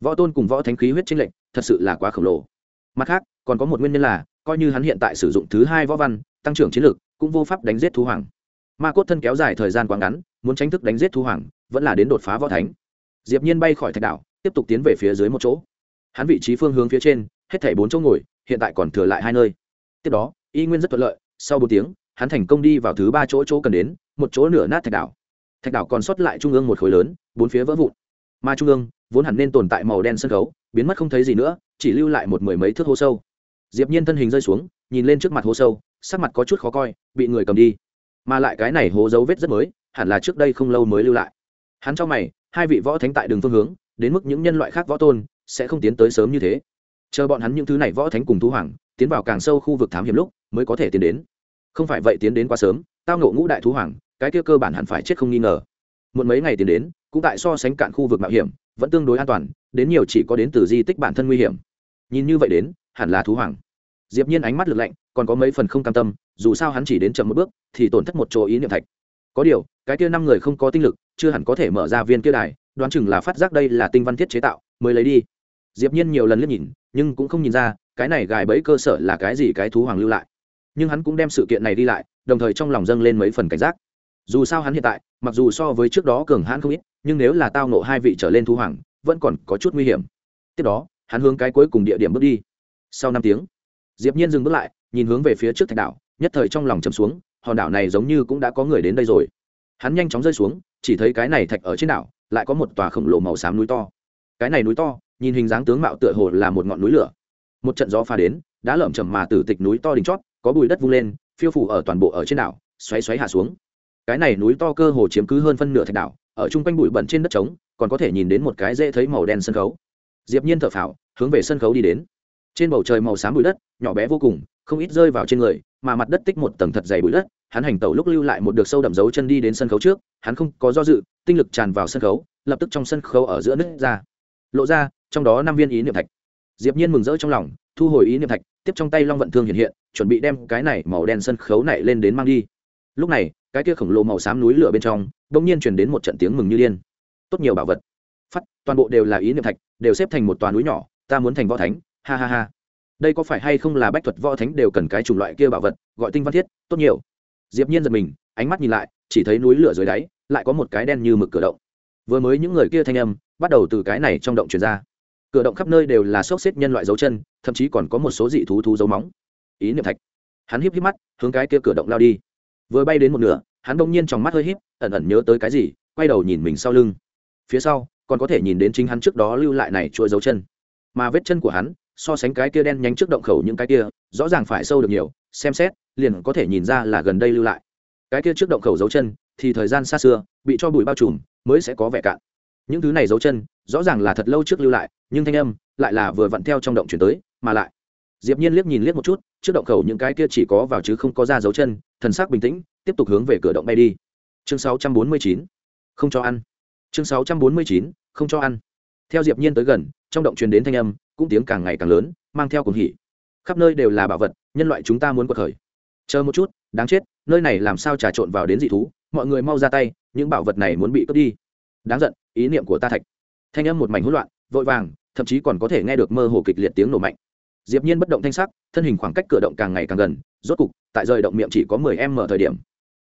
Võ tôn cùng võ thánh khí huyết tranh lệnh thật sự là quá khổng lồ. Mặt khác, còn có một nguyên nhân là, coi như hắn hiện tại sử dụng thứ hai võ văn, tăng trưởng chiến lực, cũng vô pháp đánh giết thú hoàng. Ma cốt thân kéo dài thời gian quá ngắn, muốn tránh thức đánh giết thú hoàng, vẫn là đến đột phá võ thánh. Diệp nhiên bay khỏi thạch đảo, tiếp tục tiến về phía dưới một chỗ. Hắn vị trí phương hướng phía trên, hết thảy bốn chỗ ngồi, hiện tại còn thừa lại hai nơi. Tiếp đó y nguyên rất thuận lợi, sau bốn tiếng, hắn thành công đi vào thứ ba chỗ chỗ cần đến, một chỗ nửa nát thạch đảo. Thạch đảo còn sót lại trung ương một khối lớn, bốn phía vỡ vụn. Mà trung ương, vốn hẳn nên tồn tại màu đen sân khấu, biến mất không thấy gì nữa, chỉ lưu lại một mười mấy thước hố sâu. Diệp nhiên thân hình rơi xuống, nhìn lên trước mặt hố sâu, sắc mặt có chút khó coi, bị người cầm đi. Mà lại cái này hố dấu vết rất mới, hẳn là trước đây không lâu mới lưu lại. Hắn cho mày, hai vị võ thánh tại đường phương hướng, đến mức những nhân loại khác võ tôn, sẽ không tiến tới sớm như thế. Chờ bọn hắn những thứ này võ thánh cùng thú hoàng, tiến vào càng sâu khu vực thám hiểm lúc mới có thể tiến đến. Không phải vậy tiến đến quá sớm, tao ngộ ngũ đại thú hoàng, cái kia cơ bản hẳn phải chết không nghi ngờ. Một mấy ngày tiến đến, cũng tại so sánh cạn khu vực mạo hiểm, vẫn tương đối an toàn, đến nhiều chỉ có đến từ di tích bản thân nguy hiểm. Nhìn như vậy đến, hẳn là thú hoàng. Diệp nhiên ánh mắt lực lạnh, còn có mấy phần không cam tâm, dù sao hắn chỉ đến chậm một bước, thì tổn thất một chỗ ý niệm thạch. Có điều, cái kia năm người không có tinh lực, chưa hẳn có thể mở ra viên kia đài, đoán chừng là phát giác đây là tinh văn thiết chế tạo, mới lấy đi. Diệp nhiên nhiều lần liếc nhìn, nhưng cũng không nhìn ra, cái này gài bẫy cơ sở là cái gì cái thú hoàng lưu lại nhưng hắn cũng đem sự kiện này đi lại, đồng thời trong lòng dâng lên mấy phần cảnh giác. Dù sao hắn hiện tại, mặc dù so với trước đó cường hãn không ít, nhưng nếu là tao nộ hai vị trở lên thú hoàng, vẫn còn có chút nguy hiểm. Tiếp đó, hắn hướng cái cuối cùng địa điểm bước đi. Sau năm tiếng, diệp nhiên dừng bước lại, nhìn hướng về phía trước thạch đảo, nhất thời trong lòng chầm xuống, hòn đảo này giống như cũng đã có người đến đây rồi. Hắn nhanh chóng rơi xuống, chỉ thấy cái này thạch ở trên đảo, lại có một tòa khổng lồ màu xám núi to. Cái này núi to, nhìn hình dáng tướng mạo tựa hồ là một ngọn núi lửa. Một trận gió pha đến, đã lởm chầm mà từ tịch núi to đỉnh chót có bụi đất vung lên, phiêu phủ ở toàn bộ ở trên đảo, xoáy xoáy hạ xuống. Cái này núi to cơ hồ chiếm cứ hơn phân nửa thạch đảo, ở chung quanh bụi bẩn trên đất trống, còn có thể nhìn đến một cái dễ thấy màu đen sân khấu. Diệp nhiên thở phào, hướng về sân khấu đi đến. Trên bầu trời màu xám bụi đất, nhỏ bé vô cùng, không ít rơi vào trên người, mà mặt đất tích một tầng thật dày bụi đất, hắn hành tẩu lúc lưu lại một được sâu đậm dấu chân đi đến sân khấu trước, hắn không có do dự, tinh lực tràn vào sân khấu, lập tức trong sân khấu ở giữa nứt ra, lộ ra, trong đó năm viên ý niệm thạch. Diệp nhiên mừng rỡ trong lòng thu hồi ý niệm thạch, tiếp trong tay long vận thương hiện hiện, chuẩn bị đem cái này màu đen sân khấu này lên đến mang đi. Lúc này, cái kia khổng lồ màu xám núi lửa bên trong, bỗng nhiên truyền đến một trận tiếng mừng như điên. Tốt nhiều bảo vật. Phát, toàn bộ đều là ý niệm thạch, đều xếp thành một toà núi nhỏ, ta muốn thành võ thánh, ha ha ha. Đây có phải hay không là bách thuật võ thánh đều cần cái chủng loại kia bảo vật, gọi tinh văn thiết, tốt nhiều. Diệp nhiên giật mình, ánh mắt nhìn lại, chỉ thấy núi lửa dưới đáy, lại có một cái đen như mực cửa động. Vừa mới những người kia thanh âm, bắt đầu từ cái này trong động truyền ra cửa động khắp nơi đều là xốc xếp nhân loại dấu chân, thậm chí còn có một số dị thú thú dấu móng. Ý niệm thạch. Hắn híp híp mắt, hướng cái kia cửa động lao đi. Vừa bay đến một nửa, hắn bỗng nhiên trong mắt hơi híp, ẩn ẩn nhớ tới cái gì, quay đầu nhìn mình sau lưng. Phía sau, còn có thể nhìn đến chính hắn trước đó lưu lại này chuỗi dấu chân. Mà vết chân của hắn, so sánh cái kia đen nhánh trước động khẩu những cái kia, rõ ràng phải sâu được nhiều, xem xét, liền có thể nhìn ra là gần đây lưu lại. Cái kia trước động khẩu dấu chân, thì thời gian xa xưa, bị cho bụi bao trùm, mới sẽ có vẻ cạn. Những thứ này dấu chân rõ ràng là thật lâu trước lưu lại, nhưng thanh âm lại là vừa vặn theo trong động chuyển tới, mà lại. Diệp nhiên liếc nhìn liếc một chút, trước động khẩu những cái kia chỉ có vào chứ không có ra dấu chân, thần sắc bình tĩnh, tiếp tục hướng về cửa động bay đi. Chương 649 không cho ăn. Chương 649 không cho ăn. Theo diệp nhiên tới gần, trong động truyền đến thanh âm, cũng tiếng càng ngày càng lớn, mang theo cùng hỉ. Khắp nơi đều là bảo vật, nhân loại chúng ta muốn quật khởi. Chờ một chút, đáng chết, nơi này làm sao trà trộn vào đến dị thú, mọi người mau ra tay, những bảo vật này muốn bị cướp đi. Đáng giận, ý niệm của ta thạch thanh âm một mảnh hỗn loạn, vội vàng, thậm chí còn có thể nghe được mơ hồ kịch liệt tiếng nổ mạnh. Diệp nhiên bất động thanh sắc, thân hình khoảng cách cửa động càng ngày càng gần, rốt cục, tại rời động miệng chỉ có 10 m thời điểm.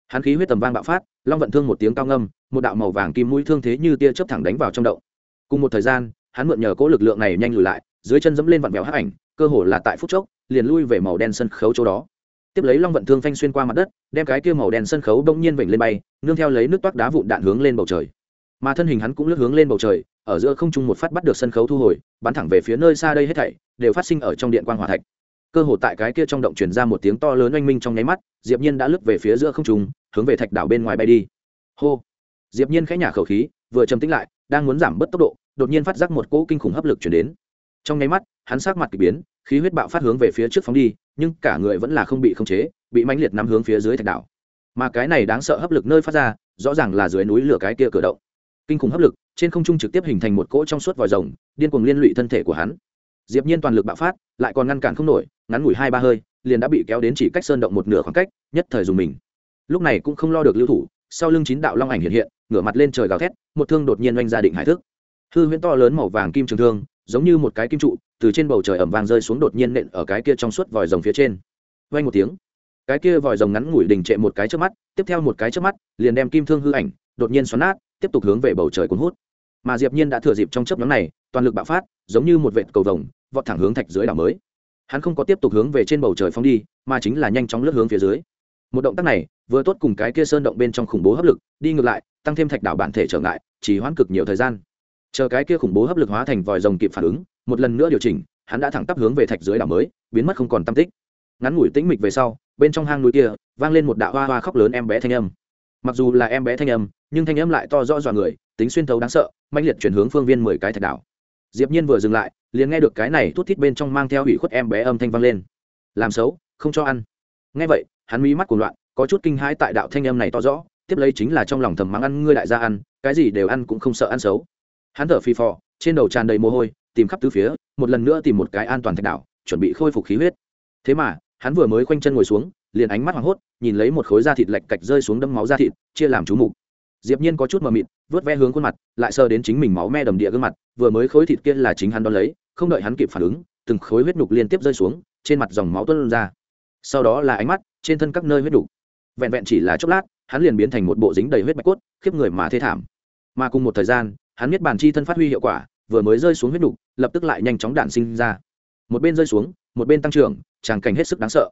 Hắn khí huyết tầm vang bạo phát, long vận thương một tiếng cao ngâm, một đạo màu vàng kim mũi thương thế như tia chớp thẳng đánh vào trong động. Cùng một thời gian, hắn mượn nhờ cỗ lực lượng này nhanh lùi lại, dưới chân dẫm lên vặn vẹo hắc ảnh, cơ hồ là tại phút chốc, liền lui về màu đen sân khấu chỗ đó. Tiếp lấy long vận thương phanh xuyên qua mặt đất, đem cái kia màu đen sân khấu bỗng nhiên vểnh lên bay, nương theo lấy nước toát đá vụn đạn hướng lên bầu trời. Mà thân hình hắn cũng lướt hướng lên bầu trời ở giữa không trung một phát bắt được sân khấu thu hồi, bắn thẳng về phía nơi xa đây hết thảy, đều phát sinh ở trong điện quan hòa thạch. Cơ hồ tại cái kia trong động truyền ra một tiếng to lớn oanh minh trong nháy mắt, diệp nhiên đã lướt về phía giữa không trung, hướng về thạch đảo bên ngoài bay đi. Hô! Diệp nhiên khẽ nhả khẩu khí, vừa trầm tĩnh lại, đang muốn giảm bớt tốc độ, đột nhiên phát giác một cỗ kinh khủng hấp lực truyền đến. Trong nháy mắt, hắn sắc mặt kỳ biến, khí huyết bạo phát hướng về phía trước phóng đi, nhưng cả người vẫn là không bị khống chế, bị mãnh liệt nắm hướng phía dưới thạch đảo. Mà cái này đáng sợ hấp lực nơi phát ra, rõ ràng là dưới núi lửa cái kia cửa động kinh khủng hấp lực, trên không trung trực tiếp hình thành một cỗ trong suốt vòi rồng, điên cuồng liên lụy thân thể của hắn. Diệp nhiên toàn lực bạo phát, lại còn ngăn cản không nổi, ngắn ngủi hai ba hơi, liền đã bị kéo đến chỉ cách sơn động một nửa khoảng cách, nhất thời dùng mình. Lúc này cũng không lo được lưu thủ, sau lưng chín đạo long ảnh hiện hiện, ngửa mặt lên trời gào thét, một thương đột nhiên oanh ra định hải thức. Hư huyễn to lớn màu vàng kim trường thương, giống như một cái kim trụ, từ trên bầu trời ẩm vàng rơi xuống đột nhiên nện ở cái kia trong suốt vòi rồng phía trên. Vang một tiếng, cái kia vòi rồng ngắn ngủi đình trệ một cái trước mắt, tiếp theo một cái trước mắt, liền đem kim thương hư ảnh đột nhiên xoắn nát tiếp tục hướng về bầu trời cuốn hút. Mà diệp nhiên đã thừa dịp trong chớp nhoáng này, toàn lực bạo phát, giống như một vệt cầu vồng, vọt thẳng hướng thạch dưới đảo mới. Hắn không có tiếp tục hướng về trên bầu trời phóng đi, mà chính là nhanh chóng lướt hướng phía dưới. Một động tác này, vừa tốt cùng cái kia sơn động bên trong khủng bố hấp lực, đi ngược lại, tăng thêm thạch đảo bản thể trở ngại chỉ hoãn cực nhiều thời gian. Chờ cái kia khủng bố hấp lực hóa thành vòi rồng kịp phản ứng, một lần nữa điều chỉnh, hắn đã thẳng tắp hướng về thạch dưới đảo mới, biến mất không còn tâm tích. Ngắn ngủi tĩnh mịch về sau, bên trong hang núi kia, vang lên một đạo hoa hoa khóc lớn em bé thanh âm. Mặc dù là em bé thanh âm nhưng thanh âm lại to rõ dọa người, tính xuyên thấu đáng sợ mạnh liệt chuyển hướng phương viên mười cái thạch đảo. Diệp nhiên vừa dừng lại, liền nghe được cái này thút thít bên trong mang theo ủy khuất em bé âm thanh vang lên. Làm xấu, không cho ăn. Nghe vậy, hắn mí mắt cuồng loạn, có chút kinh hãi tại đạo thanh âm này to rõ, tiếp lấy chính là trong lòng thầm mắng ăn ngươi đại gia ăn, cái gì đều ăn cũng không sợ ăn xấu. Hắn thở phì phò, trên đầu tràn đầy mồ hôi, tìm khắp tứ phía, một lần nữa tìm một cái an toàn thạch đảo, chuẩn bị khôi phục khí huyết. Thế mà, hắn vừa mới khoanh chân ngồi xuống, liền ánh mắt hoảng hốt, nhìn lấy một khối da thịt lệch cạch rơi xuống đâm máu da thịt, chia làm chú mục diệp nhiên có chút mờ mịt, vớt ve hướng khuôn mặt, lại sờ đến chính mình máu me đầm địa gương mặt, vừa mới khối thịt kia là chính hắn đón lấy, không đợi hắn kịp phản ứng, từng khối huyết nhục liên tiếp rơi xuống, trên mặt dòng máu tuôn ra. Sau đó là ánh mắt, trên thân các nơi huyết nhục. Vẹn vẹn chỉ là chốc lát, hắn liền biến thành một bộ dính đầy huyết bạch cốt, khiếp người mà thê thảm. Mà cùng một thời gian, hắn biết bản chi thân phát huy hiệu quả, vừa mới rơi xuống huyết nhục, lập tức lại nhanh chóng đạn sinh ra. Một bên rơi xuống, một bên tăng trưởng, tràng cảnh hết sức đáng sợ.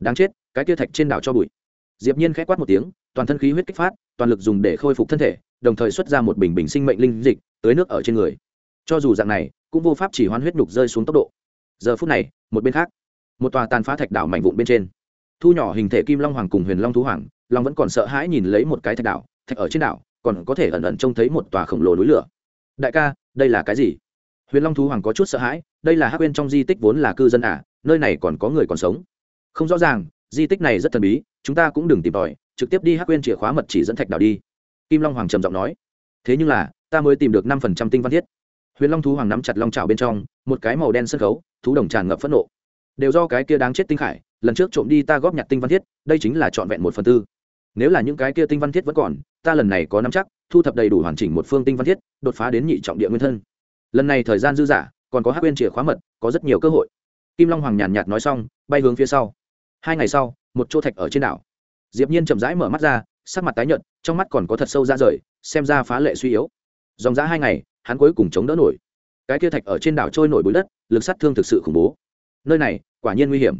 Đáng chết, cái kia thạch trên đảo cho bụi diệp nhiên khẽ quát một tiếng, toàn thân khí huyết kích phát, toàn lực dùng để khôi phục thân thể, đồng thời xuất ra một bình bình sinh mệnh linh dịch tới nước ở trên người. Cho dù dạng này, cũng vô pháp chỉ hoán huyết nhục rơi xuống tốc độ. Giờ phút này, một bên khác, một tòa tàn phá thạch đảo mảnh vụn bên trên. Thu nhỏ hình thể kim long hoàng cùng huyền long thú hoàng, long vẫn còn sợ hãi nhìn lấy một cái thạch đảo, thạch ở trên đảo, còn có thể ẩn ẩn trông thấy một tòa khổng lồ núi lửa. Đại ca, đây là cái gì? Huyền long thú hoàng có chút sợ hãi, đây là hắc quên trong di tích vốn là cư dân à nơi này còn có người còn sống. Không rõ ràng di tích này rất thần bí chúng ta cũng đừng tìm tòi trực tiếp đi hắc quên chìa khóa mật chỉ dẫn thạch đảo đi. Kim long hoàng trầm giọng nói. Thế nhưng là ta mới tìm được năm phần trăm tinh văn thiết. Huyền long thú hoàng nắm chặt long trào bên trong một cái màu đen sân khấu thú đồng tràn ngập phẫn nộ. Đều do cái kia đáng chết tinh khải lần trước trộm đi ta góp nhặt tinh văn thiết đây chính là trọn vẹn một phần tư. Nếu là những cái kia tinh văn thiết vẫn còn ta lần này có nắm chắc thu thập đầy đủ hoàn chỉnh một phương tinh văn thiết đột phá đến nhị trọng địa nguyên thân. Lần này thời gian dư giả, còn có hát quên chìa khóa mật có rất nhiều cơ hội. Kim long hoàng nhàn nhạt nói xong bay hướng phía sau hai ngày sau, một chỗ thạch ở trên đảo. Diệp nhiên chậm rãi mở mắt ra, sắc mặt tái nhợt, trong mắt còn có thật sâu ra rời, xem ra phá lệ suy yếu. Dòng dã hai ngày, hắn cuối cùng chống đỡ nổi. Cái kia thạch ở trên đảo trôi nổi bụi đất, lực sát thương thực sự khủng bố. Nơi này, quả nhiên nguy hiểm.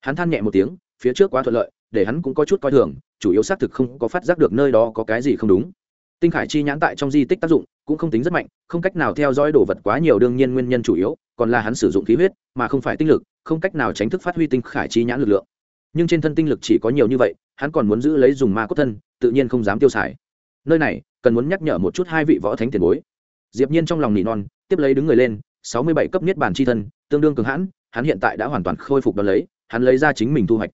Hắn than nhẹ một tiếng, phía trước quá thuận lợi, để hắn cũng có chút coi thường, chủ yếu xác thực không có phát giác được nơi đó có cái gì không đúng. Tinh khải chi nhãn tại trong di tích tác dụng, cũng không tính rất mạnh, không cách nào theo dõi đồ vật quá nhiều đương nhiên nguyên nhân chủ yếu, còn là hắn sử dụng khí huyết, mà không phải tinh lực, không cách nào tránh thức phát huy tinh khải chi nhãn lực lượng nhưng trên thân tinh lực chỉ có nhiều như vậy, hắn còn muốn giữ lấy dùng ma cốt thân, tự nhiên không dám tiêu xài. Nơi này, cần muốn nhắc nhở một chút hai vị võ thánh tiền bối. Diệp nhiên trong lòng nỉ non, tiếp lấy đứng người lên, sáu mươi bảy cấp niết bàn chi thân, tương đương cường hãn, hắn hiện tại đã hoàn toàn khôi phục đón lấy, hắn lấy ra chính mình thu hoạch.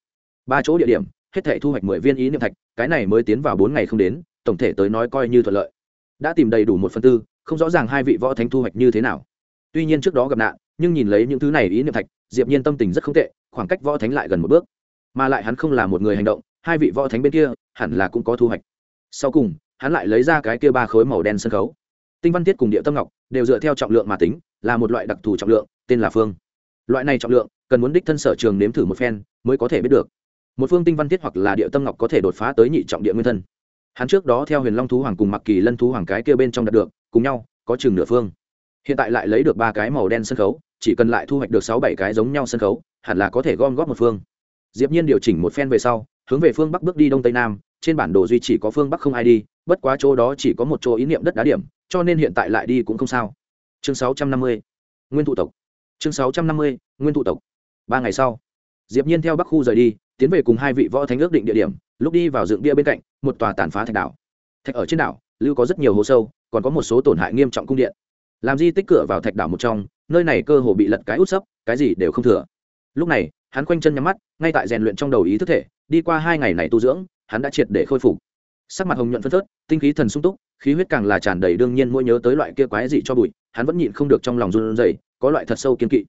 Ba chỗ địa điểm, hết thảy thu hoạch mười viên ý niệm thạch, cái này mới tiến vào bốn ngày không đến, tổng thể tới nói coi như thuận lợi. Đã tìm đầy đủ một phần tư, không rõ ràng hai vị võ thánh thu hoạch như thế nào. Tuy nhiên trước đó gặp nạn, nhưng nhìn lấy những thứ này ý niệm thạch, diệp nhiên tâm tình rất không tệ, khoảng cách võ thánh lại gần một bước mà lại hắn không là một người hành động, hai vị võ thánh bên kia hẳn là cũng có thu hoạch. Sau cùng, hắn lại lấy ra cái kia ba khối màu đen sân khấu. Tinh văn tiết cùng địa tâm ngọc đều dựa theo trọng lượng mà tính, là một loại đặc thù trọng lượng, tên là phương. Loại này trọng lượng cần muốn đích thân sở trường nếm thử một phen mới có thể biết được. Một phương tinh văn tiết hoặc là địa tâm ngọc có thể đột phá tới nhị trọng địa nguyên thân. Hắn trước đó theo huyền long thú hoàng cùng mặc kỳ lân thú hoàng cái kia bên trong đạt được, cùng nhau, có chừng nửa phương. Hiện tại lại lấy được ba cái màu đen sân khấu, chỉ cần lại thu hoạch được sáu bảy cái giống nhau sân khấu, hẳn là có thể gom góp một phương diệp nhiên điều chỉnh một phen về sau, hướng về phương bắc bước đi đông tây nam, trên bản đồ duy chỉ có phương bắc không ai đi, bất quá chỗ đó chỉ có một chỗ ý niệm đất đá điểm, cho nên hiện tại lại đi cũng không sao. Chương 650 nguyên thụ tộc. Chương 650 nguyên thụ tộc. Ba ngày sau, diệp nhiên theo bắc khu rời đi, tiến về cùng hai vị võ thánh ước định địa điểm, lúc đi vào dựng bia bên cạnh, một tòa tàn phá thạch đảo. Thạch ở trên đảo, lưu có rất nhiều hố sâu, còn có một số tổn hại nghiêm trọng cung điện. Làm di tích cửa vào thạch đảo một trong, nơi này cơ hồ bị lật cái út sấp, cái gì đều không thừa. Lúc này hắn quanh chân nhắm mắt, ngay tại rèn luyện trong đầu ý thức thể, đi qua hai ngày này tu dưỡng, hắn đã triệt để khôi phục. Sắc mặt hồng nhuận phân phớt, tinh khí thần sung túc, khí huyết càng là tràn đầy đương nhiên mỗi nhớ tới loại kia quái dị cho bụi, hắn vẫn nhịn không được trong lòng run rẩy, có loại thật sâu kiên kỵ.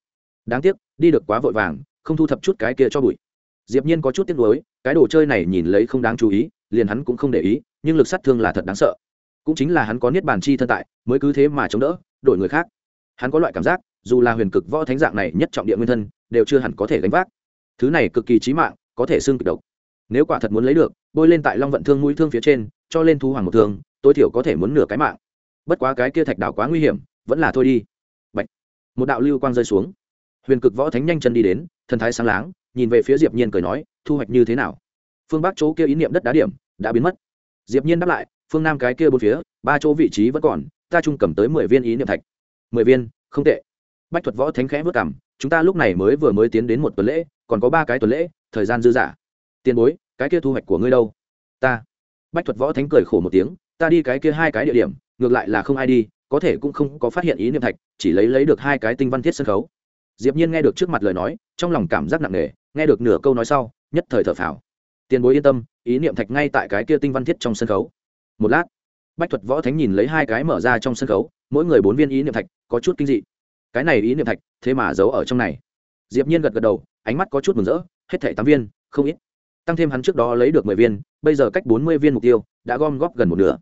Đáng tiếc, đi được quá vội vàng, không thu thập chút cái kia cho bụi. Diệp nhiên có chút tiếc nuối, cái đồ chơi này nhìn lấy không đáng chú ý, liền hắn cũng không để ý, nhưng lực sát thương là thật đáng sợ. Cũng chính là hắn có niết bàn chi thân tại, mới cứ thế mà chống đỡ, đổi người khác. Hắn có loại cảm giác, dù là huyền cực võ thánh dạng này nhất trọng địa nguyên thân, đều chưa hẳn có thể gánh vác thứ này cực kỳ chí mạng, có thể xương kịch độc. Nếu quả thật muốn lấy được, bôi lên tại long vận thương mũi thương phía trên, cho lên thu hoàng một thương, tối thiểu có thể muốn nửa cái mạng. Bất quá cái kia thạch đảo quá nguy hiểm, vẫn là thôi đi. Bạch. một đạo lưu quang rơi xuống. Huyền cực võ thánh nhanh chân đi đến, thần thái sáng láng, nhìn về phía diệp nhiên cười nói, thu hoạch như thế nào? Phương bắc chỗ kia ý niệm đất đá điểm, đã biến mất. Diệp nhiên đáp lại, phương nam cái kia bốn phía, ba chỗ vị trí vẫn còn, ta trung cầm tới mười viên ý niệm thạch. Mười viên? Không tệ. Bách thuật võ thánh khẽ vất cằm chúng ta lúc này mới vừa mới tiến đến một tuần lễ, còn có ba cái tuần lễ, thời gian dư dả. Tiền bối, cái kia thu hoạch của ngươi đâu? Ta. Bách thuật võ thánh cười khổ một tiếng, ta đi cái kia hai cái địa điểm, ngược lại là không ai đi, có thể cũng không có phát hiện ý niệm thạch, chỉ lấy lấy được hai cái tinh văn thiết sân khấu. Diệp nhiên nghe được trước mặt lời nói, trong lòng cảm giác nặng nề, nghe được nửa câu nói sau, nhất thời thở phào. Tiền bối yên tâm, ý niệm thạch ngay tại cái kia tinh văn thiết trong sân khấu. Một lát, bách thuật võ thánh nhìn lấy hai cái mở ra trong sân khấu, mỗi người bốn viên ý niệm thạch, có chút kinh dị cái này ý niệm thạch, thế mà giấu ở trong này. Diệp nhiên gật gật đầu, ánh mắt có chút mừng rỡ, hết thảy tám viên, không ít. Tăng thêm hắn trước đó lấy được mười viên, bây giờ cách bốn mươi viên mục tiêu, đã gom góp gần một nửa.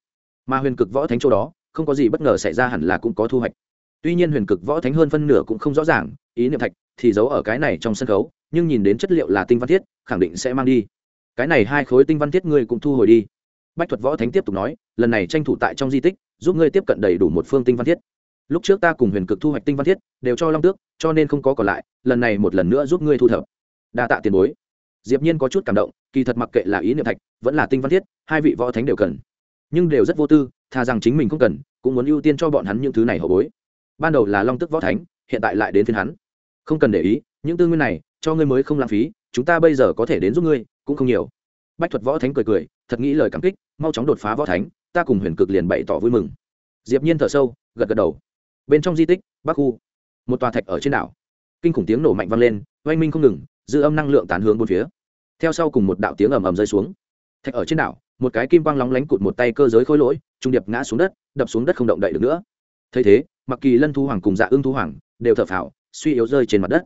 Mà huyền cực võ thánh chỗ đó, không có gì bất ngờ xảy ra hẳn là cũng có thu hoạch. Tuy nhiên huyền cực võ thánh hơn phân nửa cũng không rõ ràng, ý niệm thạch thì giấu ở cái này trong sân khấu, nhưng nhìn đến chất liệu là tinh văn thiết, khẳng định sẽ mang đi. Cái này hai khối tinh văn thiết ngươi cũng thu hồi đi. Bách thuật võ thánh tiếp tục nói, lần này tranh thủ tại trong di tích, giúp ngươi tiếp cận đầy đủ một phương tinh văn thiết lúc trước ta cùng huyền cực thu hoạch tinh văn thiết, đều cho long tước, cho nên không có còn lại, lần này một lần nữa giúp ngươi thu thập. Đa tạ tiền bối. Diệp nhiên có chút cảm động, kỳ thật mặc kệ là ý niệm thạch, vẫn là tinh văn thiết, hai vị võ thánh đều cần. Nhưng đều rất vô tư thà rằng chính mình không cần, cũng muốn ưu tiên cho bọn hắn những thứ này hậu bối. Ban đầu là long tức võ thánh, hiện tại lại đến phiên hắn. Không cần để ý, những tư nguyên này, cho ngươi mới không lãng phí, chúng ta bây giờ có thể đến giúp ngươi, cũng không nhiều. Bách thuật võ thánh cười cười, thật nghĩ lời cảm kích, mau chóng đột phá võ thánh, ta cùng huyền cực liền bày tỏ vui mừng. Diệp nhiên thở sâu, gật gật đầu bên trong di tích, bắc khu. Một tòa thạch ở trên đảo. Kinh khủng tiếng nổ mạnh vang lên, oanh minh không ngừng, dư âm năng lượng tán hướng bốn phía. Theo sau cùng một đạo tiếng ầm ầm rơi xuống. Thạch ở trên đảo, một cái kim quang lóng lánh cụt một tay cơ giới khôi lỗi, trung điệp ngã xuống đất, đập xuống đất không động đậy được nữa. Thấy thế, mặc kỳ, lân thu hoàng cùng dạ ưng thu hoàng đều thở phào, suy yếu rơi trên mặt đất.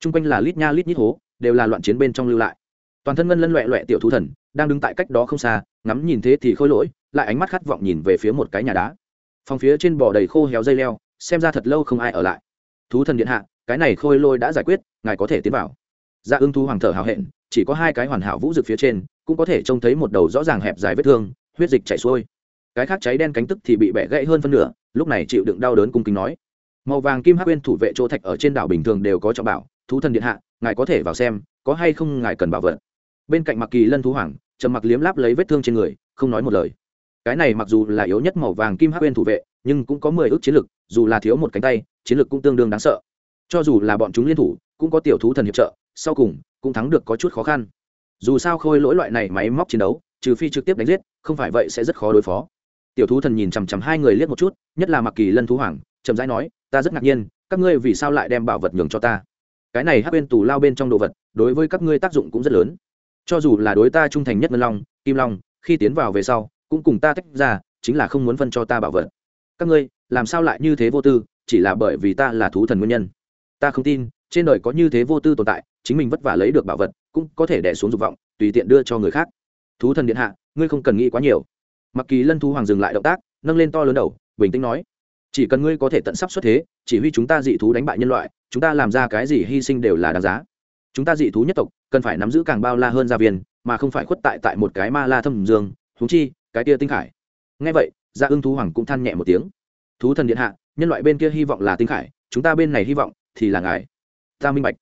Trung quanh là lít nha lít nhít hố, đều là loạn chiến bên trong lưu lại. Toàn thân ngân lân loẹ loẹ tiểu thú thần, đang đứng tại cách đó không xa, ngắm nhìn thế thì khôi lỗi, lại ánh mắt khát vọng nhìn về phía một cái nhà đá. Phòng phía trên bò đầy khô héo dây leo xem ra thật lâu không ai ở lại. Thú thần điện hạ, cái này khôi lôi đã giải quyết, ngài có thể tiến vào. Dạ ưng thú hoàng thở hào hẹn, chỉ có hai cái hoàn hảo vũ rực phía trên, cũng có thể trông thấy một đầu rõ ràng hẹp dài vết thương, huyết dịch chảy xuôi. Cái khác cháy đen cánh tức thì bị bẻ gãy hơn phân nửa, lúc này chịu đựng đau đớn cung kính nói. Màu vàng kim hắc uyên thủ vệ chỗ thạch ở trên đảo bình thường đều có trọng bảo, thú thần điện hạ, ngài có thể vào xem, có hay không ngài cần bảo vật. Bên cạnh mặc kỳ lân thú hoàng, trầm mặc liếm láp lấy vết thương trên người, không nói một lời. Cái này mặc dù là yếu nhất màu vàng kim hắc uyên thủ vệ, nhưng cũng có mười ước chiến lực dù là thiếu một cánh tay, chiến lược cũng tương đương đáng sợ. Cho dù là bọn chúng liên thủ, cũng có tiểu thú thần hiệp trợ, sau cùng, cũng thắng được có chút khó khăn. Dù sao khôi lỗi loại này máy móc chiến đấu, trừ phi trực tiếp đánh giết, không phải vậy sẽ rất khó đối phó. Tiểu thú thần nhìn chằm chằm hai người liếc một chút, nhất là mặc kỳ lân thú hoàng, chậm rãi nói, ta rất ngạc nhiên, các ngươi vì sao lại đem bảo vật nhường cho ta? Cái này hắc bên tù lao bên trong đồ vật, đối với các ngươi tác dụng cũng rất lớn. Cho dù là đối ta trung thành nhất ngân long, kim long, khi tiến vào về sau, cũng cùng ta tách ra, chính là không muốn phân cho ta bảo vật. Các ngươi làm sao lại như thế vô tư, chỉ là bởi vì ta là thú thần nguyên nhân. Ta không tin, trên đời có như thế vô tư tồn tại, chính mình vất vả lấy được bảo vật, cũng có thể đẻ xuống dục vọng, tùy tiện đưa cho người khác. Thú thần điện hạ, ngươi không cần nghĩ quá nhiều. Mặc kỳ lân thu hoàng dừng lại động tác, nâng lên to lớn đầu, bình tĩnh nói, chỉ cần ngươi có thể tận sắp xuất thế, chỉ huy chúng ta dị thú đánh bại nhân loại, chúng ta làm ra cái gì hy sinh đều là đáng giá. Chúng ta dị thú nhất tộc, cần phải nắm giữ càng bao la hơn gia viên, mà không phải khuất tại tại một cái ma la thâm dương thú chi, cái tia tinh khải. Ngay vậy gia ưng thú hoàng cũng than nhẹ một tiếng thú thần điện hạ, nhân loại bên kia hy vọng là tinh khải, chúng ta bên này hy vọng thì là ngài. Ta minh bạch.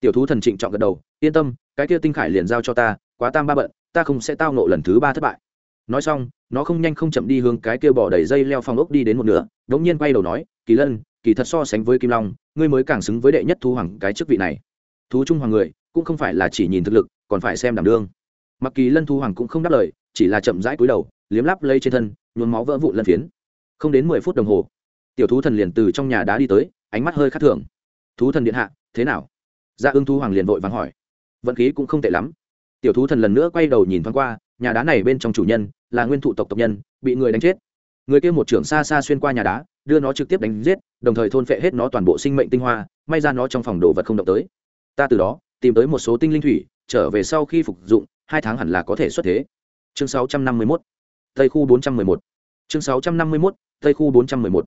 Tiểu thú thần trịnh trọng gật đầu, yên tâm, cái kia tinh khải liền giao cho ta, quá tam ba bận, ta không sẽ tao nộ lần thứ ba thất bại. Nói xong, nó không nhanh không chậm đi hướng cái kia bỏ đầy dây leo phong ốc đi đến một nửa, đống nhiên quay đầu nói, kỳ lân, kỳ thật so sánh với kim long, ngươi mới càng xứng với đệ nhất thú hoàng cái chức vị này. Thú trung hoàng người, cũng không phải là chỉ nhìn thực lực, còn phải xem đảm đương. Mặc kỳ lân thú hoàng cũng không đáp lời, chỉ là chậm rãi cúi đầu, liếm lắp lây trên thân, nhuốm máu vỡ vụn lân phiến không đến mười phút đồng hồ tiểu thú thần liền từ trong nhà đá đi tới ánh mắt hơi khắc thường. Thú thần điện hạ thế nào? Dạ ưng thú hoàng liền vội vàng hỏi. Vận khí cũng không tệ lắm. Tiểu thú thần lần nữa quay đầu nhìn thoáng qua nhà đá này bên trong chủ nhân là nguyên thụ tộc tộc nhân bị người đánh chết. Người kia một trưởng xa xa xuyên qua nhà đá đưa nó trực tiếp đánh giết đồng thời thôn phệ hết nó toàn bộ sinh mệnh tinh hoa may ra nó trong phòng đồ vật không động tới. Ta từ đó tìm tới một số tinh linh thủy trở về sau khi phục dụng hai tháng hẳn là có thể xuất thế. Chương 651, tây khu 411 chương 651, tây khu 411.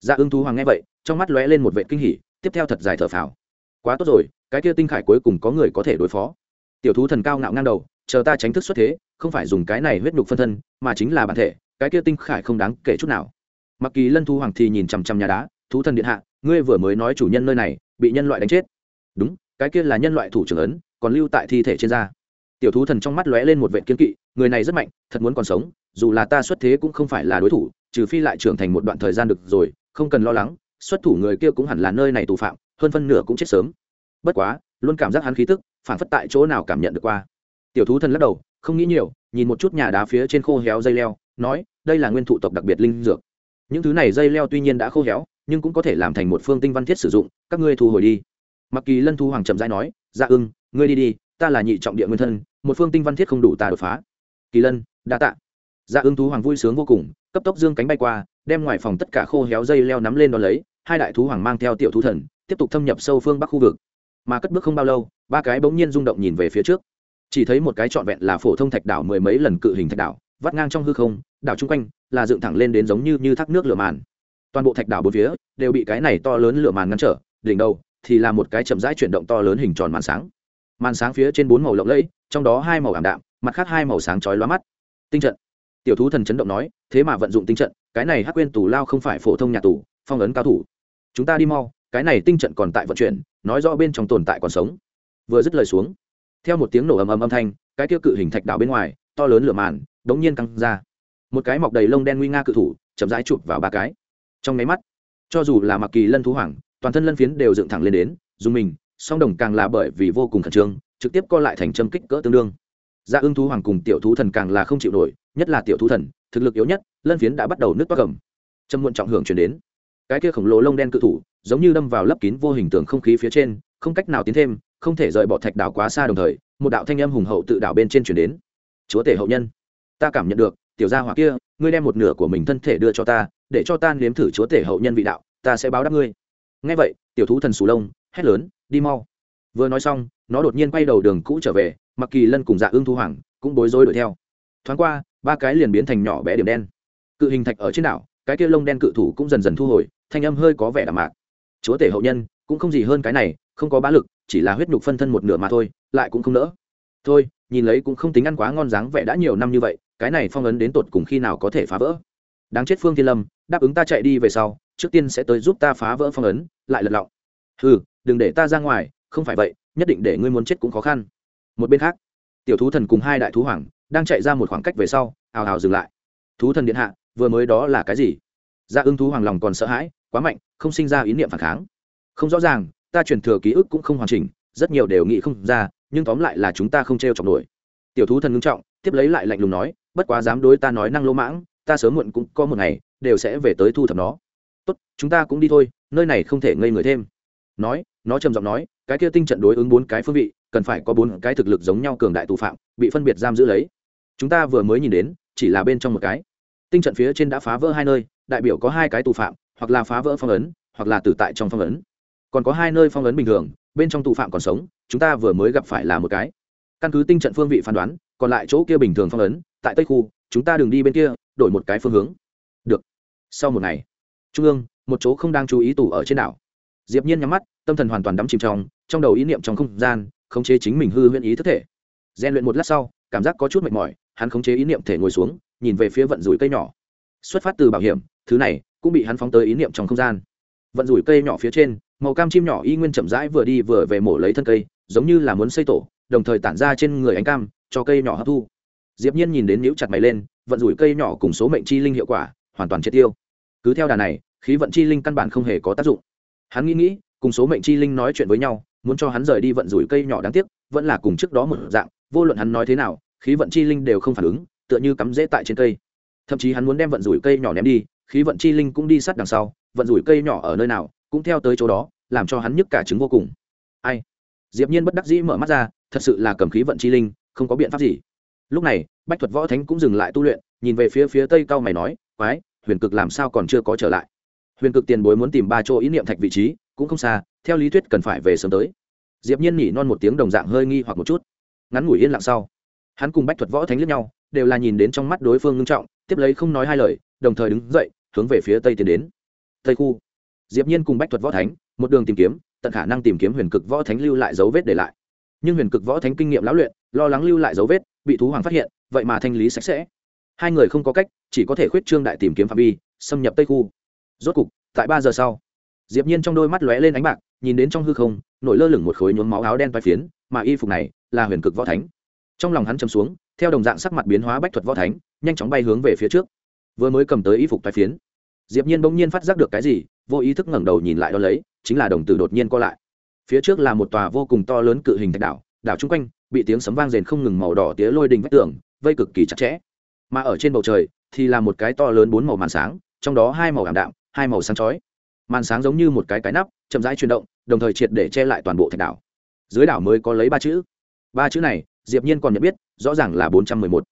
dạ ưng thú hoàng nghe vậy trong mắt lóe lên một vệ kinh hỉ tiếp theo thật dài thở phào. Quá tốt rồi cái kia tinh khải cuối cùng có người có thể đối phó. Tiểu thú thần cao ngạo ngang đầu chờ ta tránh thức xuất thế không phải dùng cái này huyết nhục phân thân mà chính là bản thể cái kia tinh khải không đáng kể chút nào. Mặc kỳ lân thu hoàng thì nhìn chằm chằm nhà đá thú thần điện hạ ngươi vừa mới nói chủ nhân nơi này bị nhân loại đánh chết. Đúng cái kia là nhân loại thủ trưởng ấn còn lưu tại thi thể trên da. Tiểu thú thần trong mắt lóe lên một vệ kiên kỵ người này rất mạnh thật muốn còn sống dù là ta xuất thế cũng không phải là đối thủ, trừ phi lại trưởng thành một đoạn thời gian được rồi, không cần lo lắng, xuất thủ người kia cũng hẳn là nơi này tù phạm, hơn phân nửa cũng chết sớm. Bất quá, luôn cảm giác hắn khí tức, phản phất tại chỗ nào cảm nhận được qua. Tiểu thú thần lắc đầu, không nghĩ nhiều, nhìn một chút nhà đá phía trên khô héo dây leo, nói, đây là nguyên thụ tộc đặc biệt linh dược. Những thứ này dây leo tuy nhiên đã khô héo, nhưng cũng có thể làm thành một phương tinh văn thiết sử dụng, các ngươi thu hồi đi. Mặc kỳ lân thu hoàng trầm dai nói dạ ưng, ngươi đi đi, ta là nhị trọng địa nguyên thân, một phương tinh văn thiết không đủ tà đột phá. Kỳ lân, đa tạ dạ ưng thú hoàng vui sướng vô cùng, cấp tốc dương cánh bay qua, đem ngoài phòng tất cả khô héo dây leo nắm lên đ ó lấy, hai đại thú hoàng mang theo tiểu thú thần, tiếp tục thâm nhập sâu phương bắc khu vực. Mà cất bước không bao lâu, ba cái bỗng nhiên rung động nhìn về phía trước. Chỉ thấy một cái trọn vẹn là phổ thông thạch đảo mười mấy lần cự hình thạch đảo, vắt ngang trong hư không, đảo chung quanh, là dựng thẳng lên đến giống như như thác nước lửa màn. Toàn bộ thạch đảo bốn phía, đều bị cái này to lớn lửa màn ngăn trở, đỉnh đầu thì là một cái chậm rãi chuyển động to lớn hình tròn màn sáng. Màn sáng phía trên bốn màu lộng lẫy, trong đó hai màu ảm đạm, mặt khác hai màu sáng chói lóa mắt. Tinh trận tiểu thú thần chấn động nói, thế mà vận dụng tinh trận, cái này hắc quên tù lao không phải phổ thông nhà tù, phong ấn cao thủ. Chúng ta đi mau, cái này tinh trận còn tại vận chuyển, nói rõ bên trong tồn tại còn sống. Vừa dứt lời xuống, theo một tiếng nổ ầm ầm âm thanh, cái tiêu cự hình thạch đảo bên ngoài, to lớn lửa màn, đống nhiên căng ra. Một cái mọc đầy lông đen nguy nga cự thủ, chậm rãi chụp vào ba cái. Trong máy mắt, cho dù là mặc kỳ lân thú hoàng, toàn thân lân phiến đều dựng thẳng lên đến, dùng mình, song đồng càng là bởi vì vô cùng khẩn trương, trực tiếp co lại thành châm kích cỡ tương đương. Dạ ưng thú hoàng cùng tiểu thú thần càng là không chịu nổi nhất là tiểu thú thần, thực lực yếu nhất, lân phiến đã bắt đầu nước toát cầm châm muộn trọng hưởng chuyển đến. Cái kia khổng lồ lông đen cự thủ, giống như đâm vào lấp kín vô hình tường không khí phía trên, không cách nào tiến thêm, không thể rời bỏ thạch đảo quá xa đồng thời, một đạo thanh âm hùng hậu tự đảo bên trên chuyển đến. Chúa tể hậu nhân, ta cảm nhận được, tiểu gia hỏa kia, ngươi đem một nửa của mình thân thể đưa cho ta, để cho ta nếm thử chúa tể hậu nhân vị đạo, ta sẽ báo đáp ngươi. Ngay vậy, tiểu thú thần sù lông, hét lớn, đi mau. Vừa nói xong, nó đột nhiên quay đầu đường cũ trở về, mặc kỳ lân cùng dạ ương thu hoàng, cũng bối rối đuổi theo. Thoáng qua ba cái liền biến thành nhỏ bé điểm đen. Cự hình thạch ở trên đảo, cái kia lông đen cự thủ cũng dần dần thu hồi, thanh âm hơi có vẻ đạm mạc. Chúa tể hậu nhân, cũng không gì hơn cái này, không có bá lực, chỉ là huyết nhục phân thân một nửa mà thôi, lại cũng không nỡ. Thôi, nhìn lấy cũng không tính ăn quá ngon dáng vẻ đã nhiều năm như vậy, cái này phong ấn đến tột cùng khi nào có thể phá vỡ? Đáng chết phương thiên lâm, đáp ứng ta chạy đi về sau, trước tiên sẽ tới giúp ta phá vỡ phong ấn, lại lật lọng. Ừ đừng để ta ra ngoài, không phải vậy, nhất định để ngươi muốn chết cũng khó khăn. Một bên khác, tiểu thú thần cùng hai đại thú hoàng đang chạy ra một khoảng cách về sau ào ào dừng lại. Thú thần điện hạ, vừa mới đó là cái gì? Dạ ưng thú hoàng lòng còn sợ hãi, quá mạnh, không sinh ra ý niệm phản kháng. Không rõ ràng, ta truyền thừa ký ức cũng không hoàn chỉnh, rất nhiều đều nghĩ không ra, nhưng tóm lại là chúng ta không t r e o chọc nổi. Tiểu thú thần ngưng trọng, tiếp lấy lại lạnh lùng nói, bất quá dám đối ta nói năng lỗ mãng, ta sớm muộn cũng có một ngày, đều sẽ về tới thu thập nó. Tốt, chúng ta cũng đi thôi, nơi này không thể ngây người thêm. Nói, nó trầm giọng nói, cái kia tinh trận đối ứng bốn cái phương vị, cần phải có bốn cái thực lực giống nhau cường đại tù phạm, bị phân biệt giam giữ lấy chúng ta vừa mới nhìn đến, chỉ là bên trong một cái. Tinh trận phía trên đã phá vỡ hai nơi, đại biểu có hai cái tù phạm, hoặc là phá vỡ phong ấn, hoặc là tử tại trong phong ấn. Còn có hai nơi phong ấn bình thường, bên trong tù phạm còn sống, chúng ta vừa mới gặp phải là một cái. Căn cứ tinh trận phương vị phán đoán, còn lại chỗ kia bình thường phong ấn, tại tây khu, chúng ta đừng đi bên kia, đổi một cái phương hướng. Được. Sau một ngày, trung ương, một chỗ không đang chú ý tù ở trên đảo. Diệp nhiên nhắm mắt, tâm thần hoàn toàn đắm chìm trong trong đầu ý niệm trong không gian, khống chế chính mình hư huyễn ý thức thể. Gian luyện một lát sau, cảm giác có chút mệt mỏi hắn khống chế ý niệm thể ngồi xuống, nhìn về phía vận rủi cây nhỏ. Xuất phát từ bảo hiểm, thứ này cũng bị hắn phóng tới ý niệm trong không gian. Vận rủi cây nhỏ phía trên, màu cam chim nhỏ y nguyên chậm rãi vừa đi vừa về mổ lấy thân cây, giống như là muốn xây tổ, đồng thời tản ra trên người ánh cam, cho cây nhỏ hấp thu. Diệp nhiên nhìn đến nhũ chặt mày lên, vận rủi cây nhỏ cùng số mệnh chi linh hiệu quả, hoàn toàn triệt tiêu. Cứ theo đà này, khí vận chi linh căn bản không hề có tác dụng. Hắn nghĩ nghĩ, cùng số mệnh chi linh nói chuyện với nhau, muốn cho hắn rời đi vận rủi cây nhỏ đáng tiếc, vẫn là cùng trước đó một dạng, vô luận hắn nói thế nào khí vận chi linh đều không phản ứng, tựa như cắm rễ tại trên cây. Thậm chí hắn muốn đem vận rủi cây nhỏ ném đi, khí vận chi linh cũng đi sát đằng sau, vận rủi cây nhỏ ở nơi nào, cũng theo tới chỗ đó, làm cho hắn nhức cả trứng vô cùng. Ai? Diệp nhiên bất đắc dĩ mở mắt ra, thật sự là cầm khí vận chi linh, không có biện pháp gì. Lúc này, bách thuật võ thánh cũng dừng lại tu luyện, nhìn về phía phía tây cao mày nói, quái, huyền cực làm sao còn chưa có trở lại? Huyền cực tiền bối muốn tìm ba chỗ ý niệm thạch vị trí, cũng không xa, theo lý thuyết cần phải về sớm tới. Diệp nhiên nhỉ non một tiếng đồng dạng hơi nghi hoặc một chút. Ngắn ngủi yên lặng sau hắn cùng bách thuật võ thánh liếc nhau, đều là nhìn đến trong mắt đối phương ngưng trọng, tiếp lấy không nói hai lời, đồng thời đứng dậy, hướng về phía tây tiến đến. Tây khu. Diệp nhiên cùng bách thuật võ thánh, một đường tìm kiếm, tận khả năng tìm kiếm huyền cực võ thánh lưu lại dấu vết để lại. Nhưng huyền cực võ thánh kinh nghiệm lão luyện, lo lắng lưu lại dấu vết, bị thú hoàng phát hiện, vậy mà thanh lý sạch sẽ. Hai người không có cách, chỉ có thể khuyết trương đại tìm kiếm phạm vi, xâm nhập tây khu. Rốt cục, tại ba giờ sau, diệp nhiên trong đôi mắt lóe lên ánh bạc, nhìn đến trong hư không, nổi lơ lửng một khối nhuốm máu áo đen vai phiến, mà y phục này là huyền cực võ thánh trong lòng hắn chầm xuống, theo đồng dạng sắc mặt biến hóa bách thuật võ thánh, nhanh chóng bay hướng về phía trước. Vừa mới cầm tới y phục vai phiến, diệp nhiên bỗng nhiên phát giác được cái gì, vô ý thức ngẩng đầu nhìn lại đó lấy, chính là đồng tử đột nhiên co lại. Phía trước là một tòa vô cùng to lớn cự hình thạch đảo đảo chung quanh, bị tiếng sấm vang rền không ngừng màu đỏ tía lôi đình vách tường, vây cực kỳ chặt chẽ. Mà ở trên bầu trời, thì là một cái to lớn bốn màu màn sáng, trong đó hai màu ảm đạm, hai màu sáng chói. Màn sáng giống như một cái cái nắp, chậm rãi chuyển động, đồng thời triệt để che lại toàn bộ thạch đảo. Dưới đảo mới có lấy ba chữ. Ba chữ này diệp nhiên còn nhận biết, rõ ràng là bốn trăm mười một.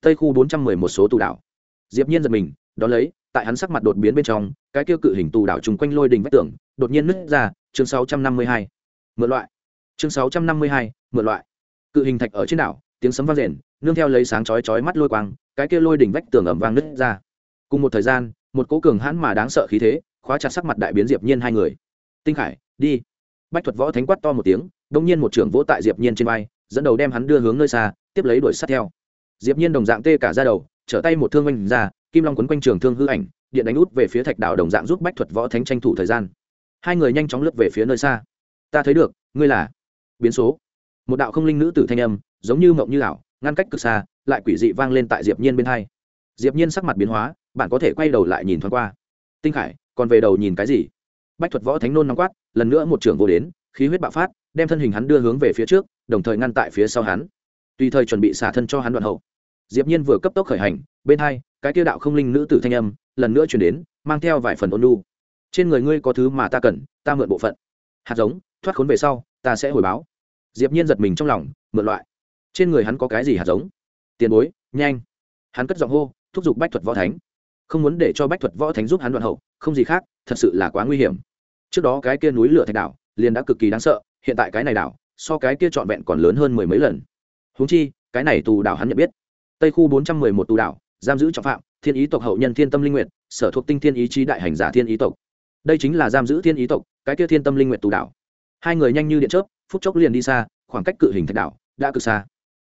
Tây khu bốn trăm mười một số tù đảo. Diệp nhiên giật mình, đó lấy, tại hắn sắc mặt đột biến bên trong, cái kia cự hình tù đảo trùng quanh lôi đình vách tường, đột nhiên nứt ra, chương sáu trăm năm mươi hai. Mượn loại. Chương sáu trăm năm mươi hai, mượn loại. Cự hình thạch ở trên đảo, tiếng sấm vang rền, nương theo lấy sáng chói chói mắt lôi quang, cái kia lôi đỉnh vách tường ẩm vang nứt ra. Cùng một thời gian, một cố cường hãn mà đáng sợ khí thế, khóa chặt sắc mặt đại biến diệp nhiên hai người. Tinh khải, đi. Bách thuật võ thánh quát to một tiếng đông nhiên một trưởng vỗ tại diệp nhiên trên vai dẫn đầu đem hắn đưa hướng nơi xa, tiếp lấy đuổi sát theo. Diệp nhiên đồng dạng tê cả ra đầu, trở tay một thương oanh ra, kim long quấn quanh trường thương hư ảnh, điện đánh út về phía thạch đảo đồng dạng giúp bách thuật võ thánh tranh thủ thời gian. Hai người nhanh chóng lướt về phía nơi xa. Ta thấy được, ngươi là biến số. Một đạo không linh nữ tử thanh âm, giống như mộng như ảo, ngăn cách cực xa, lại quỷ dị vang lên tại diệp nhiên bên hai. Diệp nhiên sắc mặt biến hóa, bạn có thể quay đầu lại nhìn thoáng qua. Tinh khải, còn về đầu nhìn cái gì? Bách thuật võ thánh nôn nóng quát, lần nữa một trưởng vô đến, khí huyết bạo phát đem thân hình hắn đưa hướng về phía trước, đồng thời ngăn tại phía sau hắn. Tùy thời chuẩn bị xả thân cho hắn đoạn hậu. Diệp nhiên vừa cấp tốc khởi hành, bên hai, cái kia đạo không linh nữ tử thanh âm, lần nữa truyền đến, mang theo vài phần ôn nhu. Trên người ngươi có thứ mà ta cần, ta mượn bộ phận. Hạt giống, thoát khốn về sau, ta sẽ hồi báo. Diệp nhiên giật mình trong lòng, mượn loại. Trên người hắn có cái gì hạt giống? Tiền bối, nhanh. Hắn cất giọng hô, thúc giục bách thuật võ thánh. Không muốn để cho bách thuật võ thánh giúp hắn đoạn hậu, không gì khác, thật sự là quá nguy hiểm. Trước đó cái kia núi lửa thạch đảo, liền đã cực kỳ đáng sợ hiện tại cái này đảo, so cái kia trọn vẹn còn lớn hơn mười mấy lần. Húng chi, cái này tù đảo hắn nhận biết. Tây khu bốn trăm mười một tù đảo, giam giữ trọng phạm, thiên ý tộc hậu nhân thiên tâm linh nguyện sở thuộc tinh thiên ý chí đại hành giả thiên ý tộc. Đây chính là giam giữ thiên ý tộc, cái kia thiên tâm linh nguyện tù đảo. Hai người nhanh như điện chớp, phút chốc liền đi xa, khoảng cách cự hình thạch đảo đã cực xa.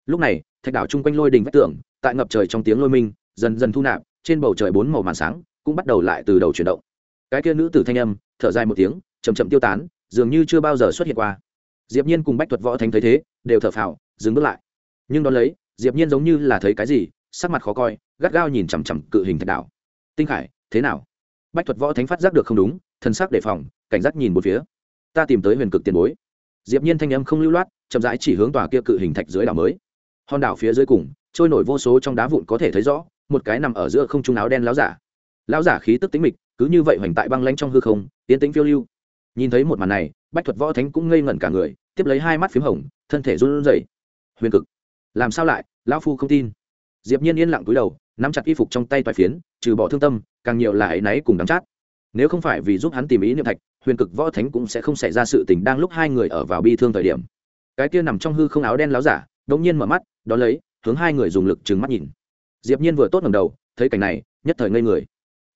Lúc này, thạch đảo chung quanh lôi đình vách tường, tại ngập trời trong tiếng lôi minh, dần dần thu nạp, trên bầu trời bốn màu màn sáng cũng bắt đầu lại từ đầu chuyển động. Cái kia nữ tử thanh âm, thở dài một tiếng chầm chậm tiêu tán dường như chưa bao giờ xuất hiện qua. Diệp nhiên cùng bách thuật võ thánh thấy thế, đều thở phào, dừng bước lại. Nhưng đón lấy, diệp nhiên giống như là thấy cái gì, sắc mặt khó coi, gắt gao nhìn chằm chằm cự hình thạch đảo. Tinh khải, thế nào? Bách thuật võ thánh phát giác được không đúng thần sắc đề phòng, cảnh giác nhìn một phía. Ta tìm tới huyền cực tiền bối. Diệp nhiên thanh âm không lưu loát, chậm rãi chỉ hướng tòa kia cự hình thạch dưới đảo mới. Hòn đảo phía dưới cùng, trôi nổi vô số trong đá vụn có thể thấy rõ, một cái nằm ở giữa không trung áo đen láo giả. Lão giả khí tức tĩnh mịch, cứ như vậy hoành tại băng lãnh trong hư không tiến tĩnh phiêu lưu nhìn thấy một màn này, bách thuật võ thánh cũng ngây ngẩn cả người, tiếp lấy hai mắt p h í m hồng, thân thể run rẩy. Huyền cực. Làm sao lại? Lão phu không tin. Diệp nhiên yên lặng túi đầu, nắm chặt y phục trong tay toại phiến, trừ bỏ thương tâm, càng nhiều là áy náy cùng đắm chát. Nếu không phải vì giúp hắn tìm ý niệm thạch, huyền cực võ thánh cũng sẽ không xảy ra sự tình đang lúc hai người ở vào bi thương thời điểm. Cái kia nằm trong hư không áo đen láo giả đống nhiên mở mắt đ ó lấy, hướng hai người dùng lực trừng mắt nhìn. Diệp nhiên vừa tốt ngầm đầu, thấy cảnh này, nhất thời ngây người.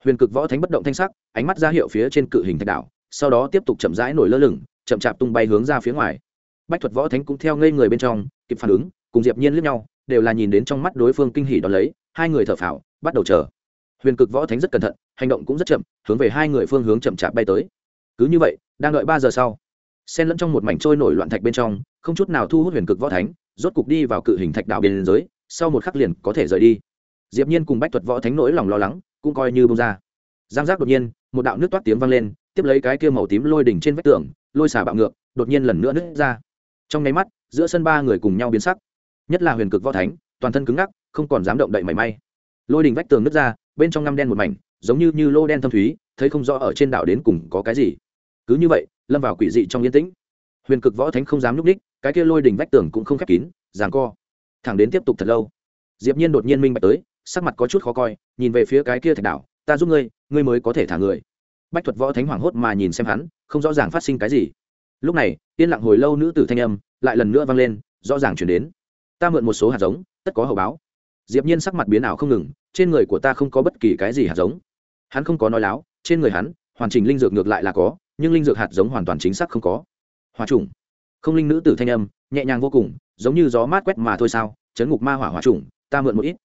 Huyền cực võ thánh bất động thanh sắc, ánh mắt ra hiệu phía trên cự hình thạch đảo sau đó tiếp tục chậm rãi nổi lơ lửng, chậm chạp tung bay hướng ra phía ngoài. Bách thuật võ thánh cũng theo ngây người bên trong, kịp phản ứng, cùng diệp nhiên liếc nhau, đều là nhìn đến trong mắt đối phương kinh hỉ đón lấy, hai người thở phào, bắt đầu chờ. Huyền cực võ thánh rất cẩn thận, hành động cũng rất chậm, hướng về hai người phương hướng chậm chạp bay tới. Cứ như vậy, đang đợi ba giờ sau, xen lẫn trong một mảnh trôi nổi loạn thạch bên trong, không chút nào thu hút huyền cực võ thánh, rốt cục đi vào cự hình thạch đạo biên giới, sau một khắc liền có thể rời đi. Diệp nhiên cùng bách thuật võ thánh nỗi lòng lo lắng, cũng coi như bông ra. Giang giác đột nhiên, một đạo nước toát tiếng vang lên tiếp lấy cái kia màu tím lôi đỉnh trên vách tường, lôi xả bạo ngược, đột nhiên lần nữa nứt ra. Trong nháy mắt, giữa sân ba người cùng nhau biến sắc. Nhất là huyền cực võ thánh, toàn thân cứng ngắc, không còn dám động đậy mảy may. Lôi đỉnh vách tường nứt ra, bên trong ngăm đen một mảnh, giống như như lô đen thâm thúy, thấy không rõ ở trên đảo đến cùng có cái gì. Cứ như vậy, lâm vào quỷ dị trong yên tĩnh. Huyền cực võ thánh không dám núp ních cái kia lôi đỉnh vách tường cũng không khép kín, giằng co. Thẳng đến tiếp tục thật lâu. Diệp nhiên đột nhiên minh bạch tới, sắc mặt có chút khó coi, nhìn về phía cái kia thạch đảo, ta giúp ngươi ngươi mới có thể thả người bách thuật võ thánh hoảng hốt mà nhìn xem hắn, không rõ ràng phát sinh cái gì. Lúc này, yên lặng hồi lâu nữ tử thanh âm lại lần nữa vang lên, rõ ràng chuyển đến. Ta mượn một số hạt giống, tất có hậu báo. Diệp nhiên sắc mặt biến ảo không ngừng, trên người của ta không có bất kỳ cái gì hạt giống. Hắn không có nói láo, trên người hắn, hoàn chỉnh linh dược ngược lại là có, nhưng linh dược hạt giống hoàn toàn chính xác không có. Hòa trùng. Không linh nữ tử thanh âm, nhẹ nhàng vô cùng, giống như gió mát quét mà thôi sao, chấn ngục ma hỏa hỏa trùng, ta mượn một ít.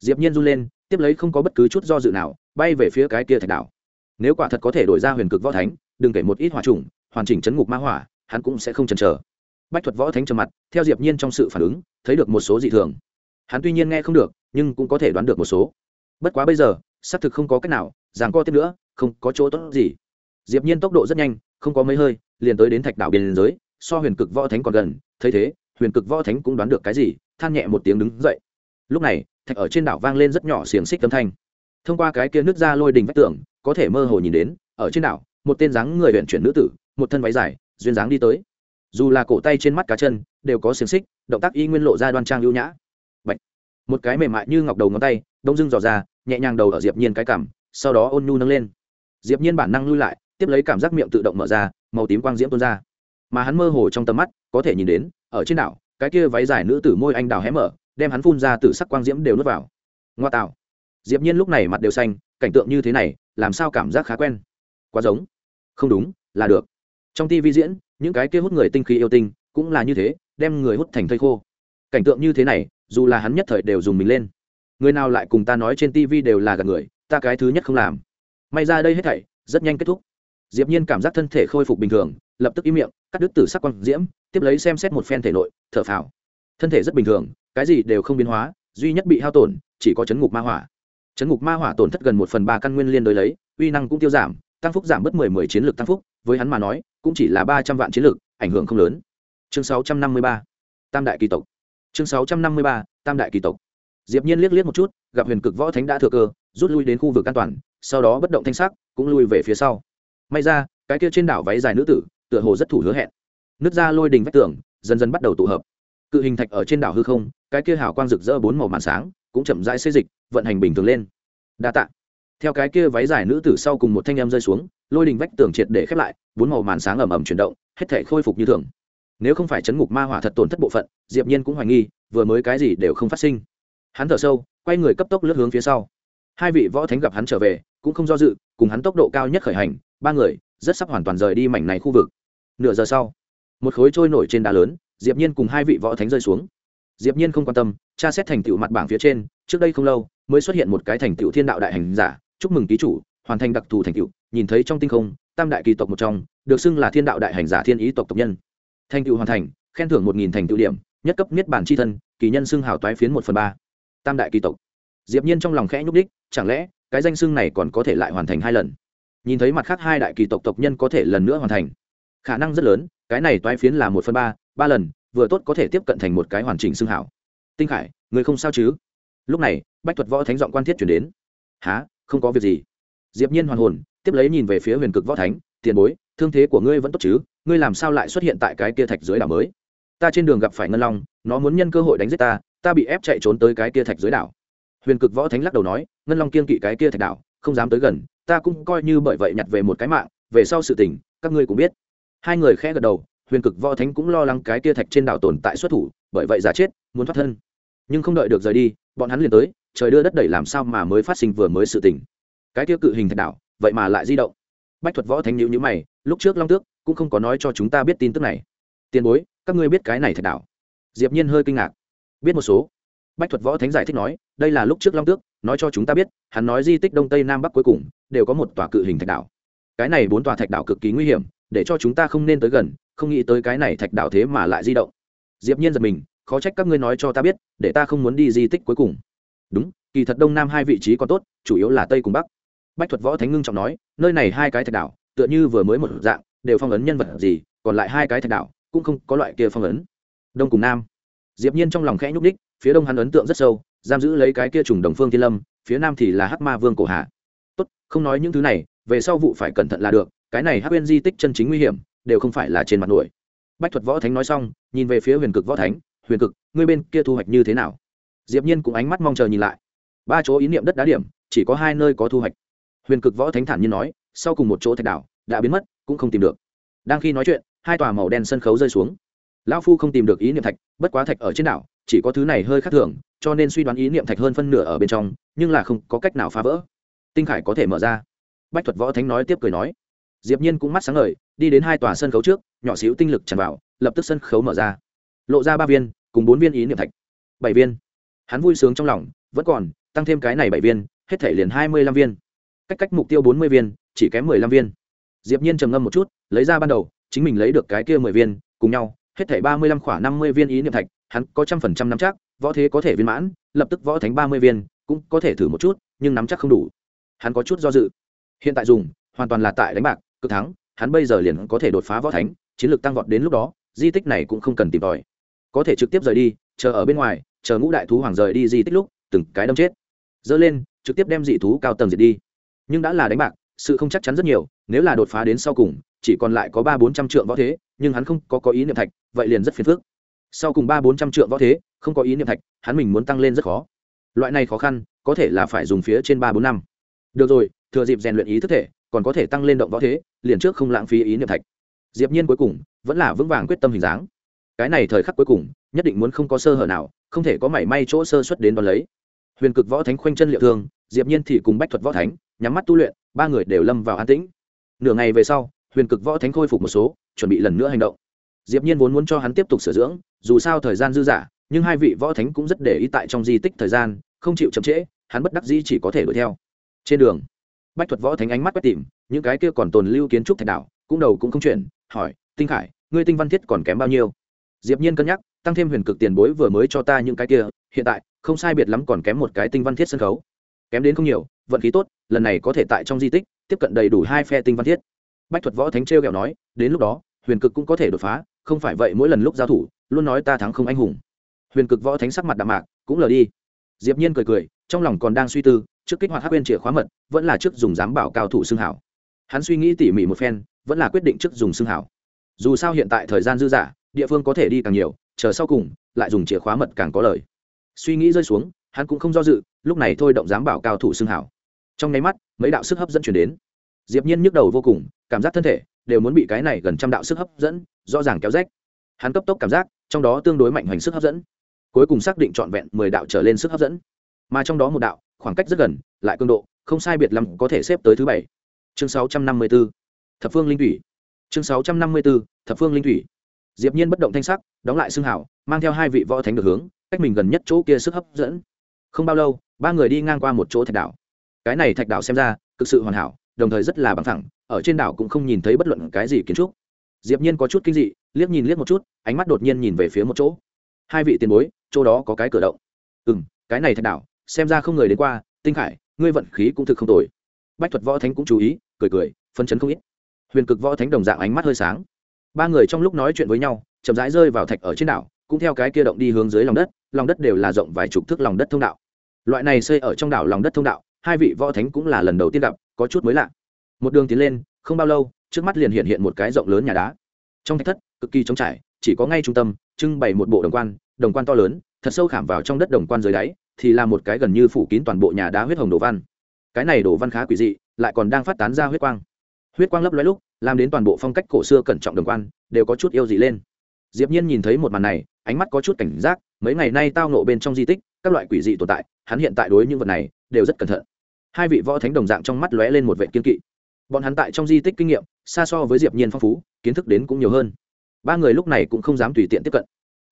Diệp nhiên run lên, tiếp lấy không có bất cứ chút do dự nào, bay về phía cái kia thạch đảo nếu quả thật có thể đổi ra huyền cực võ thánh, đừng kể một ít hỏa trùng, hoàn chỉnh chấn ngục ma hỏa, hắn cũng sẽ không chần chờ. Bách thuật võ thánh trầm mặt, theo diệp nhiên trong sự phản ứng, thấy được một số dị thường. Hắn tuy nhiên nghe không được, nhưng cũng có thể đoán được một số. Bất quá bây giờ, xác thực không có cách nào giằng co tiếp nữa, không có chỗ tốt gì. Diệp nhiên tốc độ rất nhanh, không có mấy hơi, liền tới đến thạch đảo biên giới, so huyền cực võ thánh còn gần, thấy thế, huyền cực võ thánh cũng đoán được cái gì, than nhẹ một tiếng đứng dậy. Lúc này, thạch ở trên đảo vang lên rất nhỏ xiềng xích âm thanh. Thông qua cái kia nước ra lôi đình vách tường có thể mơ hồ nhìn đến, ở trên đảo, một tên dáng người huyện chuyển nữ tử, một thân váy dài, duyên dáng đi tới. Dù là cổ tay trên mắt cá chân, đều có xiềng xích, động tác y nguyên lộ ra đoan trang lưu nhã. Bạch. một cái mềm mại như ngọc đầu ngón tay, đông dưng dò ra, nhẹ nhàng đầu ở diệp nhiên cái cảm, sau đó ôn nhu nâng lên. Diệp nhiên bản năng lui lại, tiếp lấy cảm giác miệng tự động mở ra, màu tím quang diễm tuôn ra. Mà hắn mơ hồ trong tầm mắt, có thể nhìn đến, ở trên đảo, cái kia váy dài nữ tử môi anh đào hé mở, đem hắn phun ra từ sắc quang diễm đều nuốt vào. Ngoa tạo! Diệp nhiên lúc này mặt đều xanh, cảnh tượng như thế này, làm sao cảm giác khá quen? Quá giống. Không đúng, là được. Trong tivi diễn, những cái kia hút người tinh khí yêu tinh, cũng là như thế, đem người hút thành thây khô. Cảnh tượng như thế này, dù là hắn nhất thời đều dùng mình lên. Người nào lại cùng ta nói trên tivi đều là gạt người, ta cái thứ nhất không làm. May ra đây hết thảy, rất nhanh kết thúc. Diệp nhiên cảm giác thân thể khôi phục bình thường, lập tức im miệng, cắt đứt tử sắc quang diễm, tiếp lấy xem xét một phen thể nội, thở phào. Thân thể rất bình thường, cái gì đều không biến hóa, duy nhất bị hao tổn, chỉ có chấn ngục ma hỏa chấn ngục ma hỏa tổn thất gần một phần ba căn nguyên liên đối lấy, uy năng cũng tiêu giảm, tăng phúc giảm bớt mười mười chiến lược tăng phúc, với hắn mà nói, cũng chỉ là ba trăm vạn chiến lược, ảnh hưởng không lớn. Chương sáu trăm năm mươi ba, tam đại kỳ tộc. Chương sáu trăm năm mươi ba, tam đại kỳ tộc. Diệp nhiên liếc liếc một chút, gặp huyền cực võ thánh đã thừa cơ, rút lui đến khu vực an toàn, sau đó bất động thanh sắc, cũng lui về phía sau. May ra, cái kia trên đảo váy dài nữ tử, tựa hồ rất thủ hứa hẹn. Nước ra lôi đình vách tường, dần dần bắt đầu tụ hợp. Cự hình thạch ở trên đảo hư không, cái kia hào quang rực rỡ bốn màu màn sáng, cũng chậm rãi xây dịch vận hành bình thường lên. Đa tạ. Theo cái kia váy dài nữ tử sau cùng một thanh em rơi xuống, lôi đình vách tường triệt để khép lại, bốn màu màn sáng ẩm ẩm chuyển động, hết thể khôi phục như thường. Nếu không phải chấn ngục ma hỏa thật tổn thất bộ phận, diệp nhiên cũng hoài nghi, vừa mới cái gì đều không phát sinh. Hắn thở sâu, quay người cấp tốc lướt hướng phía sau. Hai vị võ thánh gặp hắn trở về, cũng không do dự, cùng hắn tốc độ cao nhất khởi hành, ba người, rất sắp hoàn toàn rời đi mảnh này khu vực. Nửa giờ sau, một khối trôi nổi trên đá lớn, diệp nhiên cùng hai vị võ thánh rơi xuống. Diệp nhiên không quan tâm, tra xét thành tựu mặt bảng phía trên, trước đây không lâu mới xuất hiện một cái thành tựu thiên đạo đại hành giả, chúc mừng ký chủ, hoàn thành đặc thù thành tựu, nhìn thấy trong tinh không, tam đại kỳ tộc một trong, được xưng là thiên đạo đại hành giả thiên ý tộc tộc nhân. Thành tựu hoàn thành, khen thưởng một nghìn thành tựu điểm, nhất cấp niết bản chi thân, kỳ nhân xưng hào toái phiến một phần ba. Tam đại kỳ tộc. Diệp nhiên trong lòng khẽ nhúc đích chẳng lẽ, cái danh xưng này còn có thể lại hoàn thành hai lần? Nhìn thấy mặt khác hai đại kỳ tộc tộc nhân có thể lần nữa hoàn thành. Khả năng rất lớn, cái này toái phiến là một phần ba ba lần, vừa tốt có thể tiếp cận thành một cái hoàn chỉnh xưng hảo tinh khải, người không sao chứ? Lúc này, bách thuật võ thánh giọng quan thiết chuyển đến. Há không có việc gì. Diệp nhiên hoàn hồn, tiếp lấy nhìn về phía huyền cực võ thánh, tiền bối, thương thế của ngươi vẫn tốt chứ? Ngươi làm sao lại xuất hiện tại cái kia thạch dưới đảo mới? Ta trên đường gặp phải ngân long, nó muốn nhân cơ hội đánh giết ta ta bị ép chạy trốn tới cái kia thạch dưới đảo. Huyền cực võ thánh lắc đầu nói, ngân long kiên kỵ cái kia thạch đảo, không dám tới gần, ta cũng coi như bởi vậy nhặt về một cái mạng, về sau sự tình, các ngươi cũng biết. Hai người khẽ gật đầu, huyền cực võ thánh cũng lo lắng cái kia thạch trên đảo tồn tại xuất thủ, bởi vậy giả chết, muốn thoát thân nhưng không đợi được rời đi, bọn hắn liền tới, trời đưa đất đẩy làm sao mà mới phát sinh vừa mới sự tình. Cái tiêu cự hình thạch đảo, vậy mà lại di động. Bách thuật võ thánh nhữ nhữ mày, lúc trước long tước cũng không có nói cho chúng ta biết tin tức này. Tiền bối, các ngươi biết cái này thạch đảo? Diệp nhiên hơi kinh ngạc. Biết một số. Bách thuật võ thánh giải thích nói, đây là lúc trước long tước nói cho chúng ta biết, hắn nói di tích đông tây nam bắc cuối cùng đều có một tòa cự hình thạch đảo. Cái này bốn tòa thạch đảo cực kỳ nguy hiểm, để cho chúng ta không nên tới gần, không nghĩ tới cái này thạch đảo thế mà lại di động. Diệp nhiên giật mình khó trách các ngươi nói cho ta biết, để ta không muốn đi di tích cuối cùng. Đúng, kỳ thật đông nam hai vị trí còn tốt, chủ yếu là tây cùng bắc. Bách thuật võ thánh ngưng trọng nói, nơi này hai cái thạch đảo, tựa như vừa mới một dạng, đều phong ấn nhân vật gì, còn lại hai cái thạch đảo cũng không có loại kia phong ấn. Đông cùng nam. Diệp nhiên trong lòng khẽ nhúc đích phía đông hắn ấn tượng rất sâu, giam giữ lấy cái kia trùng đồng phương thiên lâm, phía nam thì là hắc ma vương cổ hạ. Tốt, không nói những thứ này, về sau vụ phải cẩn thận là được, cái này hắc bên di tích chân chính nguy hiểm, đều không phải là trên mặt nổi. Bách thuật võ thánh nói xong, nhìn về phía huyền cực võ thánh huyền cực, ngươi bên kia thu hoạch như thế nào? Diệp nhiên cũng ánh mắt mong chờ nhìn lại. Ba chỗ ý niệm đất đá điểm, chỉ có hai nơi có thu hoạch. Huyền cực võ thánh thản nhiên nói, sau cùng một chỗ thạch đảo, đã biến mất, cũng không tìm được. Đang khi nói chuyện, hai tòa màu đen sân khấu rơi xuống. Lão phu không tìm được ý niệm thạch, bất quá thạch ở trên đảo, chỉ có thứ này hơi khác thường, cho nên suy đoán ý niệm thạch hơn phân nửa ở bên trong, nhưng là không có cách nào phá vỡ. Tinh khải có thể mở ra. Bách thuật võ thánh nói tiếp cười nói. Diệp nhiên cũng mắt sáng ngời, đi đến hai tòa sân khấu trước, nhỏ xíu tinh lực tràn vào, lập tức sân khấu mở ra lộ ra ba viên, cùng bốn viên ý niệm thạch. Bảy viên. Hắn vui sướng trong lòng, vẫn còn, tăng thêm cái này bảy viên, hết thể liền hai mươi lăm viên. Cách cách mục tiêu bốn mươi viên, chỉ kém mười lăm viên. Diệp nhiên trầm ngâm một chút, lấy ra ban đầu, chính mình lấy được cái kia mười viên, cùng nhau, hết thể ba mươi lăm khoảng năm mươi viên ý niệm thạch, hắn có trăm phần trăm nắm chắc, võ thế có thể viên mãn, lập tức võ thánh ba mươi viên, cũng có thể thử một chút, nhưng nắm chắc không đủ. Hắn có chút do dự. Hiện tại dùng, hoàn toàn là tại đánh bạc, cực thắng, hắn bây giờ liền có thể đột phá võ thánh, chiến lược tăng vọt đến lúc đó, di tích này cũng không cần tìm tòi có thể trực tiếp rời đi, chờ ở bên ngoài, chờ ngũ đại thú hoàng rời đi di tích lúc, từng cái đâm chết. Dỡ lên, trực tiếp đem dị thú cao tầng diệt đi. Nhưng đã là đánh bạc, sự không chắc chắn rất nhiều, nếu là đột phá đến sau cùng, chỉ còn lại có ba bốn trăm trượng võ thế, nhưng hắn không có có ý niệm thạch, vậy liền rất phiền phức. Sau cùng ba bốn trăm trượng võ thế, không có ý niệm thạch, hắn mình muốn tăng lên rất khó. Loại này khó khăn, có thể là phải dùng phía trên ba bốn năm. Được rồi, thừa dịp rèn luyện ý thức thể, còn có thể tăng lên động võ thế, liền trước không lãng phí ý niệm thạch. Diệp nhiên cuối cùng vẫn là vững vàng quyết tâm hình dáng cái này thời khắc cuối cùng, nhất định muốn không có sơ hở nào, không thể có mảy may chỗ sơ xuất đến đón lấy. Huyền cực võ thánh khoanh chân liệu thương, diệp nhiên thì cùng bách thuật võ thánh, nhắm mắt tu luyện, ba người đều lâm vào an tĩnh. Nửa ngày về sau, huyền cực võ thánh khôi phục một số, chuẩn bị lần nữa hành động. Diệp nhiên vốn muốn cho hắn tiếp tục sửa dưỡng, dù sao thời gian dư dả, nhưng hai vị võ thánh cũng rất để ý tại trong di tích thời gian, không chịu chậm trễ, hắn bất đắc dĩ chỉ có thể đuổi theo. Trên đường, bách thuật võ thánh ánh mắt quét tìm, những cái kia còn tồn lưu kiến trúc thạch đảo, cũng đầu cũng không chuyển, hỏi, tinh khải, ngươi tinh văn thiết còn kém bao nhiêu? Diệp nhiên cân nhắc, tăng thêm huyền cực tiền bối vừa mới cho ta những cái kia, hiện tại, không sai biệt lắm còn kém một cái tinh văn thiết sân khấu. Kém đến không nhiều, vận khí tốt, lần này có thể tại trong di tích, tiếp cận đầy đủ hai phe tinh văn thiết. Bách thuật võ thánh trêu ghẹo nói, đến lúc đó, huyền cực cũng có thể đột phá, không phải vậy mỗi lần lúc giao thủ, luôn nói ta thắng không anh hùng. Huyền cực võ thánh sắc mặt đạm mạc, cũng lờ đi. Diệp nhiên cười cười, trong lòng còn đang suy tư, trước kích hoạt hắc bên chìa khóa mật, vẫn là trước dùng giám bảo cao thủ xương hảo. Hắn suy nghĩ tỉ mỉ một phen, vẫn là quyết định trước dùng xương hảo. Dù sao hiện tại thời gian dư dả địa phương có thể đi càng nhiều, chờ sau cùng, lại dùng chìa khóa mật càng có lời suy nghĩ rơi xuống, hắn cũng không do dự, lúc này thôi động giám bảo cao thủ xưng hảo. Trong nháy mắt, mấy đạo sức hấp dẫn chuyển đến. Diệp nhiên nhức đầu vô cùng, cảm giác thân thể đều muốn bị cái này gần trăm đạo sức hấp dẫn, rõ ràng kéo rách. Hắn cấp tốc cảm giác, trong đó tương đối mạnh hoành sức hấp dẫn. Cuối cùng xác định trọn vẹn mười đạo trở lên sức hấp dẫn. Mà trong đó một đạo, khoảng cách rất gần, lại cường độ, không sai biệt lắm, có thể xếp tới thứ bảy. Chương 654 thập phương linh thủy. Chương 654 thập phương linh thủy diệp nhiên bất động thanh sắc, đóng lại xương hảo mang theo hai vị võ thánh được hướng, cách mình gần nhất chỗ kia sức hấp dẫn. Không bao lâu, ba người đi ngang qua một chỗ thạch đảo. Cái này thạch đảo xem ra, cực sự hoàn hảo, đồng thời rất là bằng thẳng ở trên đảo cũng không nhìn thấy bất luận cái gì kiến trúc. Diệp nhiên có chút kinh dị, liếc nhìn liếc một chút, ánh mắt đột nhiên nhìn về phía một chỗ. Hai vị tiền bối, chỗ đó có cái cửa động. Ừm, cái này thạch đảo, xem ra không người đến qua, tinh khải, ngươi vận khí cũng thực không tồi. Bách thuật võ thánh cũng chú ý, cười cười, phân chấn không ít. Huyền cực võ thánh đồng dạng ánh mắt hơi sáng ba người trong lúc nói chuyện với nhau, chậm rãi rơi vào thạch ở trên đảo, cũng theo cái kia động đi hướng dưới lòng đất lòng đất đều là rộng vài chục thước lòng đất thông đạo. Loại này xây ở trong đảo lòng đất thông đạo, hai vị võ thánh cũng là lần đầu tiên gặp, có chút mới lạ. Một đường tiến lên, không bao lâu, trước mắt liền hiện hiện một cái rộng lớn nhà đá. Trong thạch thất, cực kỳ trống trải, chỉ có ngay trung tâm, trưng bày một bộ đồng quan đồng quan to lớn, thật sâu khảm vào trong đất đồng quan dưới đáy, thì là một cái gần như phủ kín toàn bộ nhà đá huyết hồng đồ văn. Cái này đồ văn khá quỷ dị, lại còn đang phát tán ra huyết quang. Huyết quang lấp lóe lúc làm đến toàn bộ phong cách cổ xưa cẩn trọng đồng quan, đều có chút yêu dị lên. Diệp nhiên nhìn thấy một màn này, ánh mắt có chút cảnh giác, mấy ngày nay tao nộ bên trong di tích, các loại quỷ dị tồn tại, hắn hiện tại đối những vật này, đều rất cẩn thận. Hai vị võ thánh đồng dạng trong mắt lóe lên một vẻ kiên kỵ. Bọn hắn tại trong di tích kinh nghiệm, xa so với diệp nhiên phong phú, kiến thức đến cũng nhiều hơn. Ba người lúc này cũng không dám tùy tiện tiếp cận.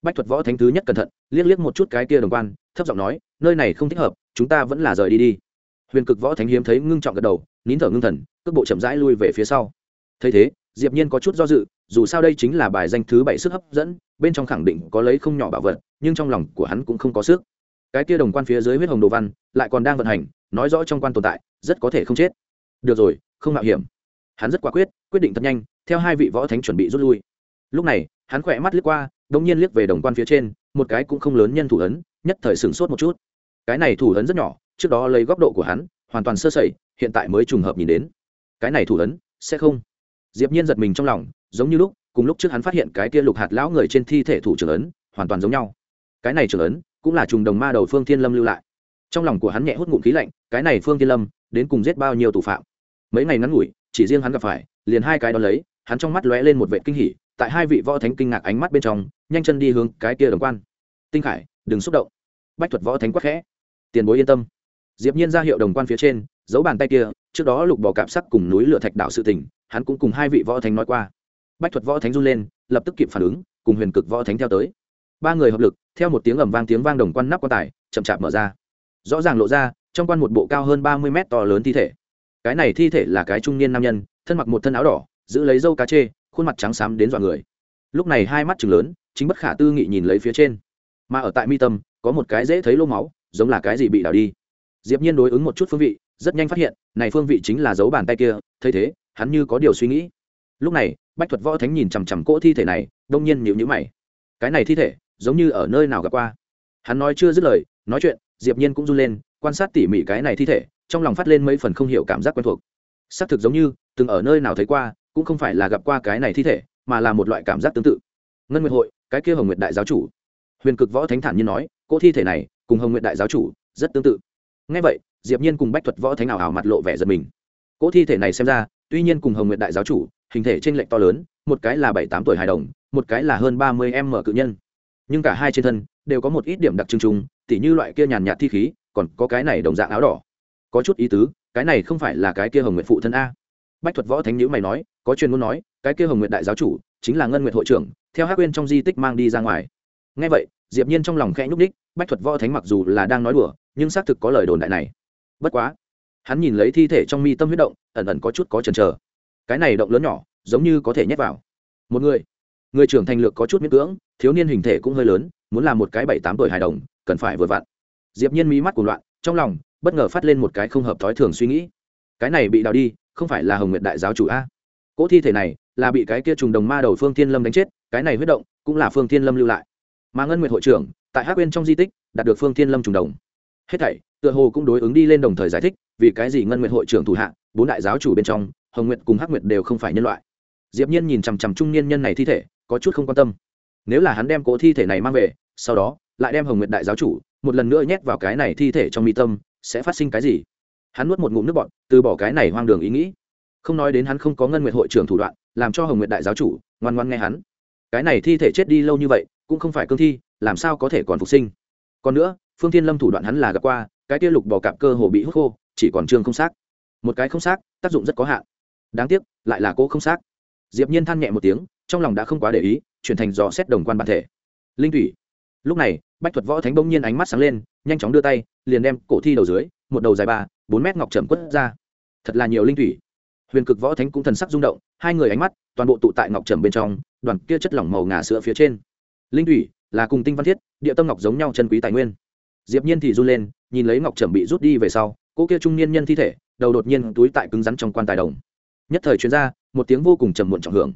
Bách thuật võ thánh thứ nhất cẩn thận, liếc liếc một chút cái kia đồng quan, thấp giọng nói, nơi này không thích hợp, chúng ta vẫn là rời đi đi. Huyền cực võ thánh hiếm thấy ngưng trọng gật đầu, nín thở ngưng thần, cước bộ chậm rãi lui về phía sau thấy thế, diệp nhiên có chút do dự, dù sao đây chính là bài danh thứ bảy sức hấp dẫn, bên trong khẳng định có lấy không nhỏ bảo vật, nhưng trong lòng của hắn cũng không có sức. Cái kia đồng quan phía dưới huyết hồng đồ văn, lại còn đang vận hành, nói rõ trong quan tồn tại, rất có thể không chết. Được rồi, không mạo hiểm. Hắn rất quả quyết quyết định thật nhanh, theo hai vị võ thánh chuẩn bị rút lui. Lúc này, hắn khỏe mắt liếc qua, đống nhiên liếc về đồng quan phía trên, một cái cũng không lớn nhân thủ ấn, nhất thời sửng sốt một chút. Cái này thủ ấn rất nhỏ, trước đó lấy góc độ của hắn, hoàn toàn sơ sẩy, hiện tại mới trùng hợp nhìn đến. Cái này thủ ấn, sẽ không diệp nhiên giật mình trong lòng, giống như lúc, cùng lúc trước hắn phát hiện cái kia lục hạt lão người trên thi thể thủ trưởng ấn, hoàn toàn giống nhau. Cái này trưởng ấn, cũng là trùng đồng ma đầu phương thiên lâm lưu lại. Trong lòng của hắn nhẹ hút ngụm khí lạnh, cái này phương thiên lâm, đến cùng giết bao nhiêu tù phạm? Mấy ngày ngắn ngủi, chỉ riêng hắn gặp phải, liền hai cái đó lấy, hắn trong mắt lóe lên một vệ kinh hỉ, tại hai vị võ thánh kinh ngạc ánh mắt bên trong, nhanh chân đi hướng cái kia đồng quan. Tinh khải, đừng xúc động. Bách thuật võ thánh quắc khẽ. Tiền bối yên tâm. Diệp nhiên ra hiệu đồng quan phía trên, giấu bàn tay kia trước đó lục bò cạp sắc cùng núi lửa thạch đảo sự tình, hắn cũng cùng hai vị võ thánh nói qua. Bách thuật võ thánh run lên, lập tức kịp phản ứng, cùng huyền cực võ thánh theo tới. Ba người hợp lực, theo một tiếng ầm vang tiếng vang đồng quan nắp quan tài, chậm chạp mở ra. Rõ ràng lộ ra, trong quan một bộ cao hơn ba mươi mét to lớn thi thể. Cái này thi thể là cái trung niên nam nhân, thân mặc một thân áo đỏ, giữ lấy dâu cá chê, khuôn mặt trắng xám đến dọa người. Lúc này hai mắt chừng lớn, chính bất khả tư nghị nhìn lấy phía trên. Mà ở tại mi tâm, có một cái dễ thấy lô máu, giống là cái gì bị đào đi. Diệp nhiên đối ứng một chút phương vị, rất nhanh phát hiện này phương vị chính là dấu bàn tay kia, thấy thế, hắn như có điều suy nghĩ. Lúc này, bách thuật võ thánh nhìn chằm chằm cỗ thi thể này, đông nhiên nhịu nhíu mày. Cái này thi thể, giống như ở nơi nào gặp qua. Hắn nói chưa dứt lời, nói chuyện, diệp nhiên cũng run lên, quan sát tỉ mỉ cái này thi thể, trong lòng phát lên mấy phần không hiểu cảm giác quen thuộc. Xác thực giống như, từng ở nơi nào thấy qua, cũng không phải là gặp qua cái này thi thể, mà là một loại cảm giác tương tự. Ngân nguyệt hội, cái kia hồng nguyệt đại giáo chủ. Huyền cực võ thánh thản nhiên nói, cỗ thi thể này, cùng hồng nguyệt đại giáo chủ rất tương tự. Ngay vậy diệp nhiên cùng bách thuật võ thánh ảo ảo mặt lộ vẻ giật mình. Cỗ thi thể này xem ra, tuy nhiên cùng hồng nguyệt đại giáo chủ, hình thể trên lệnh to lớn, một cái là bảy tám tuổi hài đồng, một cái là hơn ba mươi em mở cự nhân. Nhưng cả hai trên thân, đều có một ít điểm đặc trưng chung, tỉ như loại kia nhàn nhạt thi khí, còn có cái này đồng dạng áo đỏ. Có chút ý tứ, cái này không phải là cái kia hồng nguyệt phụ thân a. Bách thuật võ thánh nhữ mày nói, có chuyên muốn nói, cái kia hồng nguyệt đại giáo chủ, chính là ngân nguyệt hội trưởng, theo hát quên trong di tích mang đi ra ngoài. Ngay vậy, diệp nhiên trong lòng khẽ nhúc đích bách thuật võ thánh mặc dù là đang nói đùa, nhưng xác thực có lời đồn đại này bất quá, hắn nhìn lấy thi thể trong mi tâm huyết động, ẩn ẩn có chút có chần chờ. Cái này động lớn nhỏ, giống như có thể nhét vào. Một người người trưởng thành lược có chút miễn cưỡng, thiếu niên hình thể cũng hơi lớn, muốn làm một cái bảy tám tuổi hài đồng, cần phải vừa vặn. Diệp nhiên mí mắt cuồng loạn, trong lòng bất ngờ phát lên một cái không hợp thói thường suy nghĩ. Cái này bị đào đi, không phải là hồng nguyệt đại giáo chủ a. Cỗ thi thể này là bị cái kia trùng đồng ma đầu phương thiên lâm đánh chết, cái này huyết động cũng là phương thiên lâm lưu lại. Mà ngân nguyệt hội trưởng, tại hắc bên trong di tích, đạt được phương thiên lâm trùng đồng. Hết thảy tựa hồ cũng đối ứng đi lên đồng thời giải thích, vì cái gì ngân nguyệt hội trưởng thủ hạ, bốn đại giáo chủ bên trong, hồng nguyệt cùng hắc nguyệt đều không phải nhân loại. Diệp nhiên nhìn chằm chằm trung niên nhân này thi thể, có chút không quan tâm. Nếu là hắn đem cỗ thi thể này mang về, sau đó, lại đem hồng nguyệt đại giáo chủ, một lần nữa nhét vào cái này thi thể trong mi tâm, sẽ phát sinh cái gì? Hắn nuốt một ngụm nước bọt, từ bỏ cái này hoang đường ý nghĩ. Không nói đến hắn không có ngân nguyệt hội trưởng thủ đoạn, làm cho hồng nguyệt đại giáo chủ, ngoan ngoan nghe hắn. Cái này thi thể chết đi lâu như vậy, cũng không phải cương thi, làm sao có thể còn phục sinh? Còn nữa, phương thiên lâm thủ đoạn hắn là gặp qua cái kia lục bò cạp cơ hồ bị hút khô, chỉ còn trương không xác. Một cái không xác, tác dụng rất có hạn. Đáng tiếc, lại là cô không xác. Diệp nhiên than nhẹ một tiếng, trong lòng đã không quá để ý, chuyển thành dò xét đồng quan bản thể. Linh thủy. Lúc này, bách thuật võ thánh bỗng nhiên ánh mắt sáng lên, nhanh chóng đưa tay, liền đem cổ thi đầu dưới, một đầu dài ba, bốn mét ngọc trầm quất ra. Thật là nhiều linh thủy. Huyền cực võ thánh cũng thần sắc rung động, hai người ánh mắt, toàn bộ tụ tại ngọc trầm bên trong, đoàn kia chất lỏng màu ngà sữa phía trên. Linh thủy, là cùng tinh văn thiết, địa tâm ngọc giống nhau chân quý tài nguyên diệp nhiên thì run lên, nhìn lấy ngọc trầm bị rút đi về sau, cô kia trung niên nhân thi thể, đầu đột nhiên túi tại cứng rắn trong quan tài đồng. Nhất thời chuyên ra một tiếng vô cùng trầm muộn trọng hưởng.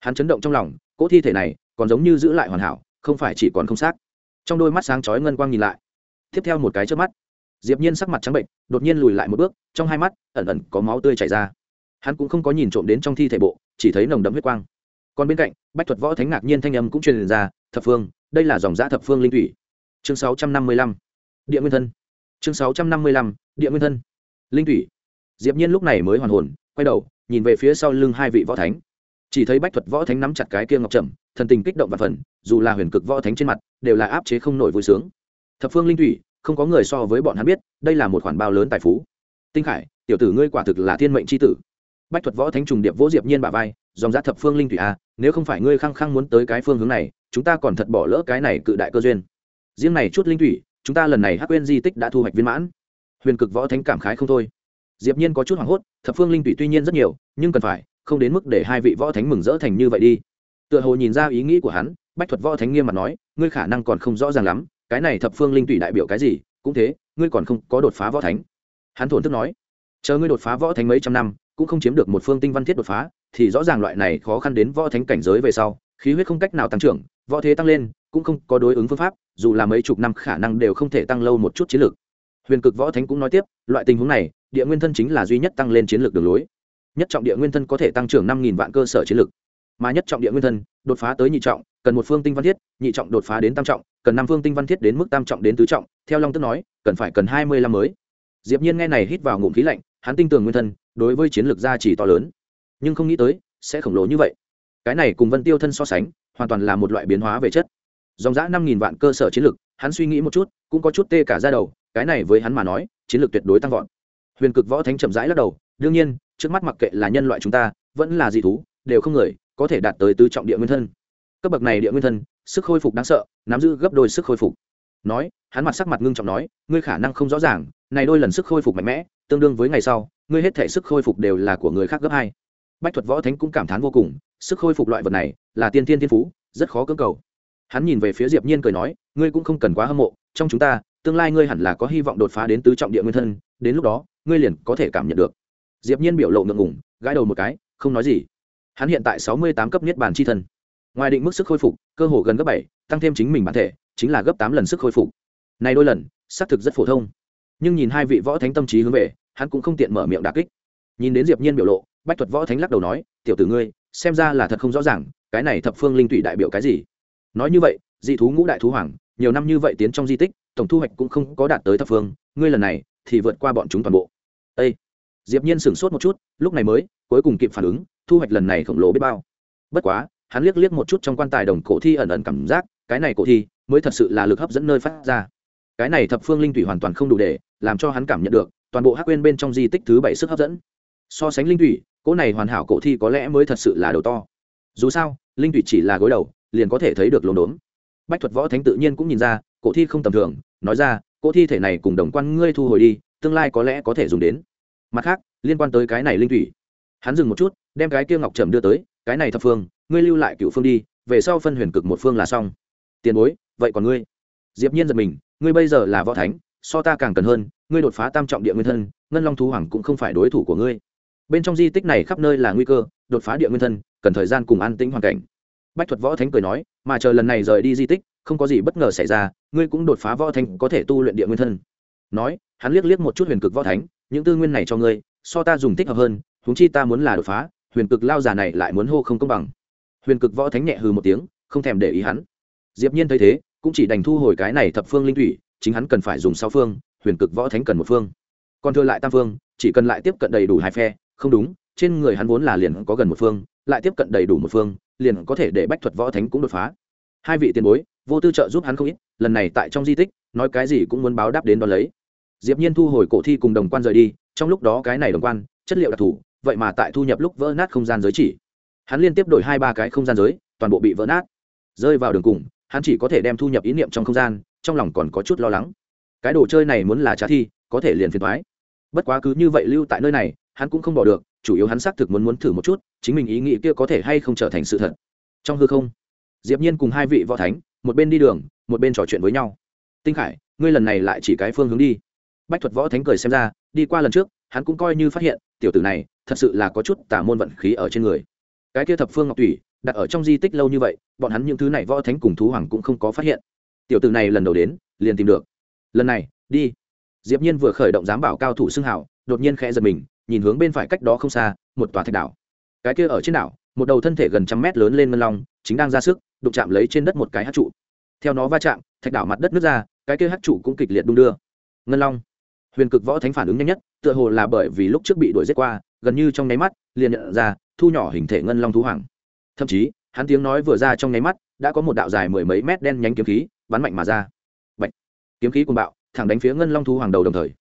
Hắn chấn động trong lòng, cỗ thi thể này còn giống như giữ lại hoàn hảo, không phải chỉ còn không xác. Trong đôi mắt sáng chói ngân quang nhìn lại. Tiếp theo một cái trước mắt, diệp nhiên sắc mặt trắng bệnh, đột nhiên lùi lại một bước, trong hai mắt ẩn ẩn có máu tươi chảy ra. Hắn cũng không có nhìn trộm đến trong thi thể bộ, chỉ thấy nồng đậm huyết quang. Còn bên cạnh, bách thuật võ thánh ngạc nhiên thanh âm cũng truyền ra, thập phương, đây là dòng giã thập phương linh thủy. Chương 655 địa nguyên thân. Chương 655 địa nguyên thân. Linh thủy. Diệp nhiên lúc này mới hoàn hồn quay đầu nhìn về phía sau lưng hai vị võ thánh. Chỉ thấy bách thuật võ thánh nắm chặt cái kia ngọc trầm thần tình kích động và phần dù là huyền cực võ thánh trên mặt đều là áp chế không nổi vui sướng. Thập phương linh thủy không có người so với bọn hắn biết đây là một khoản bao lớn tài phú. Tinh khải tiểu tử ngươi quả thực là thiên mệnh c h i tử. Bách thuật võ thánh trùng điệp vỗ diệp nhiên bà vai dòng giá thập phương linh thủy a à, nếu không phải ngươi khăng khăng muốn tới cái phương hướng này chúng ta còn thật bỏ lỡ cái này cự đại cơ duyên. Riêng này chút linh thủy chúng ta lần này hắc quên di tích đã thu hoạch viên mãn. Huyền cực võ thánh cảm khái không thôi. Diệp nhiên có chút hoảng hốt, thập phương linh tụy tuy nhiên rất nhiều, nhưng cần phải, không đến mức để hai vị võ thánh mừng rỡ thành như vậy đi. Tựa hồ nhìn ra ý nghĩ của hắn, bách thuật võ thánh nghiêm mặt nói, ngươi khả năng còn không rõ ràng lắm, cái này thập phương linh tụy đại biểu cái gì, cũng thế, ngươi còn không có đột phá võ thánh. Hắn thổn thức nói, chờ ngươi đột phá võ thánh mấy trăm năm, cũng không chiếm được một phương tinh văn thiết đột phá, thì rõ ràng loại này khó khăn đến võ thánh cảnh giới về sau, khí huyết không cách nào tăng trưởng, võ thế tăng lên cũng không có đối ứng phương pháp, dù là mấy chục năm khả năng đều không thể tăng lâu một chút chiến lược. Huyền cực võ thánh cũng nói tiếp, loại tình huống này, địa nguyên thân chính là duy nhất tăng lên chiến lược đường lối. Nhất trọng địa nguyên thân có thể tăng trưởng năm nghìn vạn cơ sở chiến lược. Mà nhất trọng địa nguyên thân, đột phá tới nhị trọng, cần một phương tinh văn thiết, nhị trọng đột phá đến tam trọng, cần năm phương tinh văn thiết đến mức tam trọng đến tứ trọng, theo long tức nói, cần phải cần hai mươi năm mới. Diệp nhiên nghe này hít vào ngụm khí lạnh, hắn tin tưởng nguyên thân, đối với chiến lược gia chỉ to lớn. Nhưng không nghĩ tới, sẽ khổng lồ như vậy. Cái này cùng vân tiêu thân so sánh, hoàn toàn là một loại biến hóa về chất dòng giã năm nghìn vạn cơ sở chiến lược, hắn suy nghĩ một chút, cũng có chút tê cả ra đầu, cái này với hắn mà nói, chiến lược tuyệt đối tăng vọt. Huyền cực võ thánh chậm rãi lắc đầu, đương nhiên, trước mắt mặc kệ là nhân loại chúng ta, vẫn là dị thú, đều không người có thể đạt tới tứ trọng địa nguyên thân. Cấp bậc này địa nguyên thân, sức khôi phục đáng sợ, nắm giữ gấp đôi sức khôi phục. Nói, hắn mặt sắc mặt ngưng trọng nói, ngươi khả năng không rõ ràng, này đôi lần sức khôi phục mạnh mẽ, tương đương với ngày sau, ngươi hết thể sức khôi phục đều là của người khác gấp hai. Bách thuật võ thánh cũng cảm thán vô cùng, sức khôi phục loại vật này là tiên tiên thiên phú, rất khó cưỡng cầu hắn nhìn về phía diệp nhiên cười nói, ngươi cũng không cần quá hâm mộ, trong chúng ta, tương lai ngươi hẳn là có hy vọng đột phá đến tứ trọng địa nguyên thân, đến lúc đó, ngươi liền có thể cảm nhận được. Diệp nhiên biểu lộ ngượng ngùng, gãi đầu một cái, không nói gì. Hắn hiện tại sáu mươi tám cấp niết bàn chi thân. Ngoài định mức sức khôi phục, cơ hồ gần gấp bảy, tăng thêm chính mình bản thể, chính là gấp tám lần sức khôi phục. Này đôi lần, xác thực rất phổ thông. Nhưng nhìn hai vị võ thánh tâm trí hướng về, hắn cũng không tiện mở miệng đả kích. Nhìn đến diệp nhiên biểu lộ, bách thuật võ thánh lắc đầu nói, tiểu tử ngươi, xem ra là thật không rõ ràng, cái này thập phương linh tụy đại biểu cái gì? Nói như vậy, dị thú ngũ đại thú hoàng, nhiều năm như vậy tiến trong di tích, tổng thu hoạch cũng không có đạt tới thập phương, ngươi lần này thì vượt qua bọn chúng toàn bộ. Ê! diệp nhiên sửng sốt một chút, lúc này mới, cuối cùng kịp phản ứng, thu hoạch lần này khổng lồ biết bao. Bất quá, hắn liếc liếc một chút trong quan tài đồng cổ thi ẩn ẩn cảm giác, cái này cổ thi mới thật sự là lực hấp dẫn nơi phát ra. Cái này thập phương linh thủy hoàn toàn không đủ để làm cho hắn cảm nhận được, toàn bộ hắc quên bên trong di tích thứ bảy sức hấp dẫn. So sánh linh thủy, cỗ này hoàn hảo cổ thi có lẽ mới thật sự là đầu to. Dù sao, linh thủy chỉ là gối đầu liền có thể thấy được lồn đốn bách thuật võ thánh tự nhiên cũng nhìn ra, cổ thi không tầm thường, nói ra cỗ thi thể này cùng đồng quan ngươi thu hồi đi, tương lai có lẽ có thể dùng đến. Mặt khác, liên quan tới cái này linh thủy. Hắn dừng một chút, đem cái kia ngọc trầm đưa tới, cái này thập phương, ngươi lưu lại cựu phương đi, về sau phân huyền cực một phương là xong. Tiền bối, vậy còn ngươi? Diệp nhiên giật mình, ngươi bây giờ là võ thánh, so ta càng cần hơn, ngươi đột phá tam trọng địa nguyên thân, ngân long thú hoàng cũng không phải đối thủ của ngươi. Bên trong di tích này khắp nơi là nguy cơ, đột phá địa nguyên thân, cần thời gian cùng an tĩnh hoàn cảnh bách thuật võ thánh cười nói, mà chờ lần này rời đi di tích, không có gì bất ngờ xảy ra, ngươi cũng đột phá võ thánh, có thể tu luyện địa nguyên thân. Nói, hắn liếc liếc một chút huyền cực võ thánh, những tư nguyên này cho ngươi, so ta dùng thích hợp hơn, huống chi ta muốn là đột phá, huyền cực lao già này lại muốn hô không công bằng. Huyền cực võ thánh nhẹ hừ một tiếng, không thèm để ý hắn. Diệp nhiên thấy thế, cũng chỉ đành thu hồi cái này thập phương linh thủy, chính hắn cần phải dùng sáu phương, huyền cực võ thánh cần một phương. Còn thừa lại tam phương, chỉ cần lại tiếp cận đầy đủ hai phe, không đúng, trên người hắn vốn là liền có gần một phương, lại tiếp cận đầy đủ một phương liền có thể để bách thuật võ thánh cũng đột phá. Hai vị tiền bối, vô tư trợ giúp hắn không ít, lần này tại trong di tích, nói cái gì cũng muốn báo đáp đến đón lấy. Diệp nhiên thu hồi cổ thi cùng đồng quan rời đi, trong lúc đó cái này đồng quan, chất liệu đặc thù, vậy mà tại thu nhập lúc vỡ nát không gian giới chỉ. Hắn liên tiếp đổi hai ba cái không gian giới, toàn bộ bị vỡ nát. Rơi vào đường cùng, hắn chỉ có thể đem thu nhập ý niệm trong không gian, trong lòng còn có chút lo lắng. Cái đồ chơi này muốn là trả thi, có thể liền phiền thoái bất quá cứ như vậy lưu tại nơi này, hắn cũng không bỏ được chủ yếu hắn xác thực muốn muốn thử một chút, chính mình ý nghĩ kia có thể hay không trở thành sự thật. Trong hư không, diệp nhiên cùng hai vị võ thánh, một bên đi đường, một bên trò chuyện với nhau. Tinh khải, ngươi lần này lại chỉ cái phương hướng đi. Bách thuật võ thánh cười xem ra, đi qua lần trước, hắn cũng coi như phát hiện, tiểu tử này thật sự là có chút tà môn vận khí ở trên người. Cái kia thập phương ngọc thủy đặt ở trong di tích lâu như vậy, bọn hắn những thứ này võ thánh cùng thú hoàng cũng không có phát hiện. Tiểu tử này lần đầu đến, liền tìm được. Lần này, đi. Diệp nhiên vừa khởi động giám bảo cao thủ xưng hảo đột nhiên khẽ giật mình nhìn hướng bên phải cách đó không xa, một tòa thạch đảo. Cái kia ở trên đảo, một đầu thân thể gần trăm mét lớn lên ngân long, chính đang ra sức, đụng chạm lấy trên đất một cái hát trụ. Theo nó va chạm, thạch đảo mặt đất nước ra, cái kia hát trụ cũng kịch liệt đung đưa. Ngân long. Huyền cực võ thánh phản ứng nhanh nhất, tựa hồ là bởi vì lúc trước bị đuổi giết qua, gần như trong nháy mắt, liền nhận ra, thu nhỏ hình thể ngân long thú hoàng. Thậm chí, hắn tiếng nói vừa ra trong nháy mắt, đã có một đạo dài mười mấy mét đen nhánh kiếm khí, bắn mạnh mà ra. Bạch. kiếm khí cuồng bạo, thẳng đánh phía ngân long thú hoàng đầu đồng thời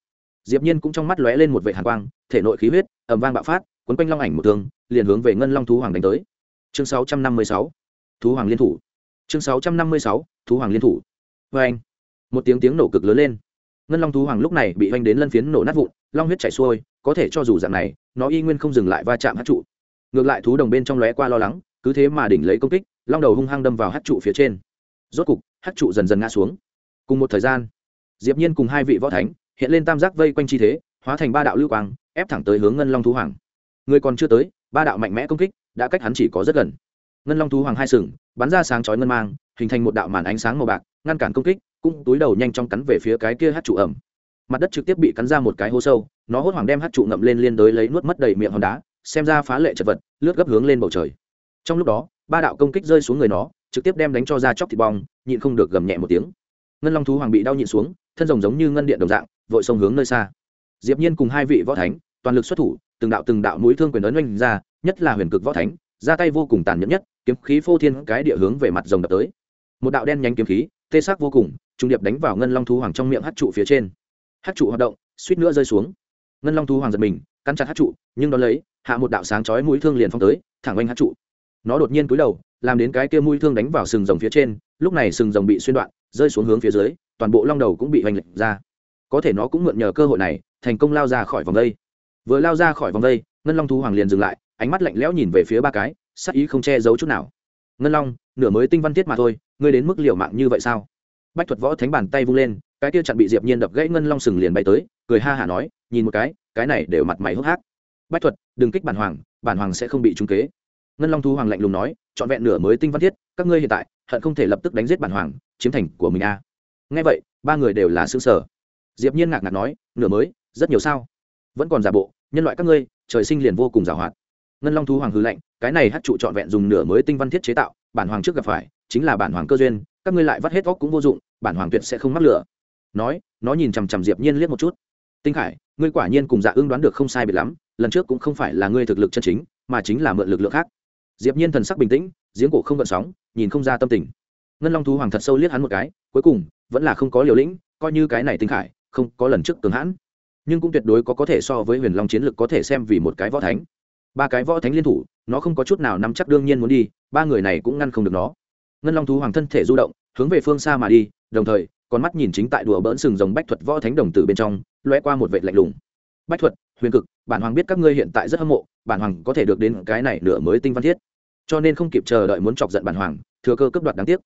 diệp nhiên cũng trong mắt lóe lên một vệt hàn quang, thể nội khí huyết, ầm vang bạo phát cuốn quanh long ảnh một tường liền hướng về ngân long thú hoàng đánh tới. Chương 656 thú hoàng liên thủ. Chương 656 thú hoàng liên thủ. Với anh, một tiếng tiếng nổ cực lớn lên. Ngân long thú hoàng lúc này bị anh đến lân phiến nổ nát vụn, long huyết chảy xuôi, có thể cho dù dạng này, nó y nguyên không dừng lại va chạm hất trụ. Ngược lại thú đồng bên trong lóe qua lo lắng, cứ thế mà đỉnh lấy công kích, long đầu hung hăng đâm vào hất trụ phía trên. Rốt cục hất trụ dần dần ngã xuống. Cùng một thời gian, diệp nhiên cùng hai vị võ thánh hiện lên tam giác vây quanh chi thế, hóa thành ba đạo lưu quang, ép thẳng tới hướng ngân long thú hoàng. Người còn chưa tới, ba đạo mạnh mẽ công kích, đã cách hắn chỉ có rất gần. Ngân long thú hoàng hai sừng, bắn ra sáng chói ngân mang, hình thành một đạo màn ánh sáng màu bạc, ngăn cản công kích, cũng túi đầu nhanh chóng cắn về phía cái kia hát trụ ẩm. Mặt đất trực tiếp bị cắn ra một cái hố sâu, nó hốt hoảng đem hát trụ ngậm lên liên đối lấy nuốt mất đầy miệng hòn đá, xem ra phá lệ chật vật, lướt gấp hướng lên bầu trời. Trong lúc đó, ba đạo công kích rơi xuống người nó, trực tiếp đem đánh cho ra chóc thịt bong, nhịn không được gầm nhẹ một tiếng. Ngân long thú hoàng bị đau nhịn xuống thân rồng giống như ngân điện đồng dạng, vội sông hướng nơi xa. Diệp nhiên cùng hai vị võ thánh, toàn lực xuất thủ, từng đạo từng đạo mũi thương quyền ấn oanh ra, nhất là huyền cực võ thánh, ra tay vô cùng tàn nhẫn nhất, kiếm khí phô thiên cái địa hướng về mặt rồng đập tới. Một đạo đen nhánh kiếm khí, tê sắc vô cùng, trung điệp đánh vào ngân long thú hoàng trong miệng hất trụ phía trên. Hất trụ hoạt động, suýt nữa rơi xuống. Ngân long thú hoàng giật mình, cắn chặt hất trụ, nhưng đó lấy, hạ một đạo sáng chói mũi thương liền phong tới, thẳng oanh hất trụ. Nó đột nhiên cúi đầu, làm đến cái kia mũi thương đánh vào sừng rồng phía trên, lúc này sừng rồng bị xuyên đoạn rơi xuống hướng phía dưới, toàn bộ long đầu cũng bị hoành lệch ra. Có thể nó cũng mượn nhờ cơ hội này, thành công lao ra khỏi vòng đây. Vừa lao ra khỏi vòng đây, ngân long thú hoàng liền dừng lại, ánh mắt lạnh lẽo nhìn về phía ba cái, sắc ý không che giấu chút nào. Ngân long, nửa mới tinh văn thiết mà thôi, ngươi đến mức liều mạng như vậy sao? Bách thuật võ thánh bàn tay vung lên, cái kia chặn bị diệp nhiên đập gãy ngân long sừng liền bay tới, cười ha hả nói, nhìn một cái cái này đều mặt mày hốc hác. Bách thuật, đừng kích bản hoàng bản hoàng sẽ không bị trúng kế. Ngân long thú hoàng lạnh lùng nói chọn vẹn nửa mới tinh văn thiết, các ngươi hiện tại, hận không thể lập tức đánh giết bản hoàng chiếm thành của mình a à. nghe vậy, ba người đều là xương sở diệp nhiên ngạc ngạc nói, nửa mới, rất nhiều sao? Vẫn còn giả bộ, nhân loại các ngươi, trời sinh liền vô cùng giàu hoạt. Ngân long thú hoàng hư lệnh cái này hát trụ trọn vẹn dùng nửa mới tinh văn thiết chế tạo, bản hoàng trước gặp phải, chính là bản hoàng cơ duyên, các ngươi lại vắt hết óc cũng vô dụng, bản hoàng tuyệt sẽ không mắc lửa. Nói, nó nhìn chằm chằm diệp nhiên liếc một chút. Tinh khải, ngươi quả nhiên cùng dạ ương đoán được không sai biệt lắm, lần trước cũng không phải là ngươi thực lực chân chính, mà chính là mượn lực lượng khác. Diệp nhiên thần sắc bình tĩnh, giếng cổ không gợn sóng, nhìn không ra tâm tình ngân long thú hoàng thật sâu liếc hắn một cái, cuối cùng, vẫn là không có liều lĩnh, coi như cái này tinh khải, không có lần trước cường hãn. Nhưng cũng tuyệt đối có có thể so với huyền long chiến lực có thể xem vì một cái võ thánh. Ba cái võ thánh liên thủ, nó không có chút nào nắm chắc đương nhiên muốn đi, ba người này cũng ngăn không được nó. Ngân long thú hoàng thân thể du động, hướng về phương xa mà đi, đồng thời, con mắt nhìn chính tại đùa bỡn sừng rồng bách thuật võ thánh đồng tử bên trong loe qua một vệ lạnh lùng. Bách thuật, huyền cực, bản hoàng biết các ngươi hiện tại rất hâm mộ, bản hoàng có thể được đến cái này nửa mới tinh văn thiết. Cho nên không kịp chờ đợi muốn chọc giận bản hoàng, thừa cơ cấp đoạt đáng tiếc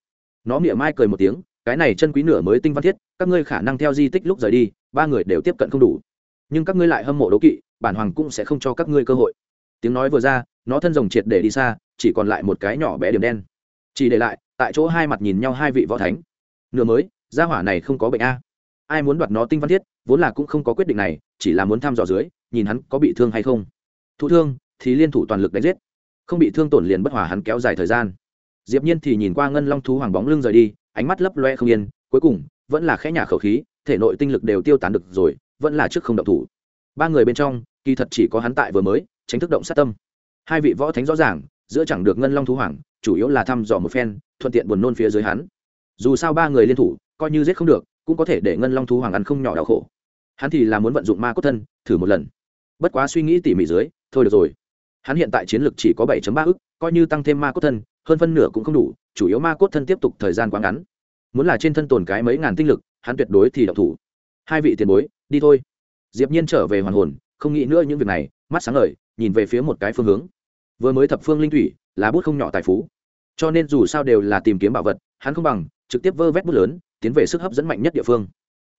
nó mỉa mai cười một tiếng, cái này chân quý nửa mới tinh văn thiết, các ngươi khả năng theo di tích lúc rời đi, ba người đều tiếp cận không đủ. Nhưng các ngươi lại hâm mộ đấu kỵ, bản hoàng cũng sẽ không cho các ngươi cơ hội. Tiếng nói vừa ra, nó thân rồng triệt để đi xa, chỉ còn lại một cái nhỏ bé điểm đen. Chỉ để lại, tại chỗ hai mặt nhìn nhau hai vị võ thánh. Nửa mới, gia hỏa này không có bệnh a. Ai muốn đoạt nó tinh văn thiết, vốn là cũng không có quyết định này, chỉ là muốn thăm dò dưới, nhìn hắn có bị thương hay không. Thụ thương, thì liên thủ toàn lực đánh giết. Không bị thương tổn liền bất hòa hắn kéo dài thời gian diệp nhiên thì nhìn qua ngân long thú hoàng bóng lưng rời đi, ánh mắt lấp loe không yên, cuối cùng, vẫn là khẽ nhả khẩu khí, thể nội tinh lực đều tiêu tán được rồi, vẫn là trước không động thủ. Ba người bên trong, kỳ thật chỉ có hắn tại vừa mới, tránh thức động sát tâm. Hai vị võ thánh rõ ràng, giữa chẳng được ngân long thú hoàng, chủ yếu là thăm dò một phen, thuận tiện buồn nôn phía dưới hắn. Dù sao ba người liên thủ, coi như giết không được, cũng có thể để ngân long thú hoàng ăn không nhỏ đau khổ. Hắn thì là muốn vận dụng ma cốt thân, thử một lần. Bất quá suy nghĩ tỉ mỉ dưới, thôi được rồi. Hắn hiện tại chiến lực chỉ có 7 ba ức, coi như tăng thêm ma cốt thân hơn phân nửa cũng không đủ, chủ yếu ma cốt thân tiếp tục thời gian quá ngắn. Muốn là trên thân tồn cái mấy ngàn tinh lực, hắn tuyệt đối thì đậu thủ. Hai vị tiền bối, đi thôi. Diệp nhiên trở về hoàn hồn, không nghĩ nữa những việc này, mắt sáng ngời, nhìn về phía một cái phương hướng. Vừa mới thập phương linh thủy, là bút không nhỏ tài phú. Cho nên dù sao đều là tìm kiếm bảo vật, hắn không bằng, trực tiếp vơ vét bút lớn, tiến về sức hấp dẫn mạnh nhất địa phương.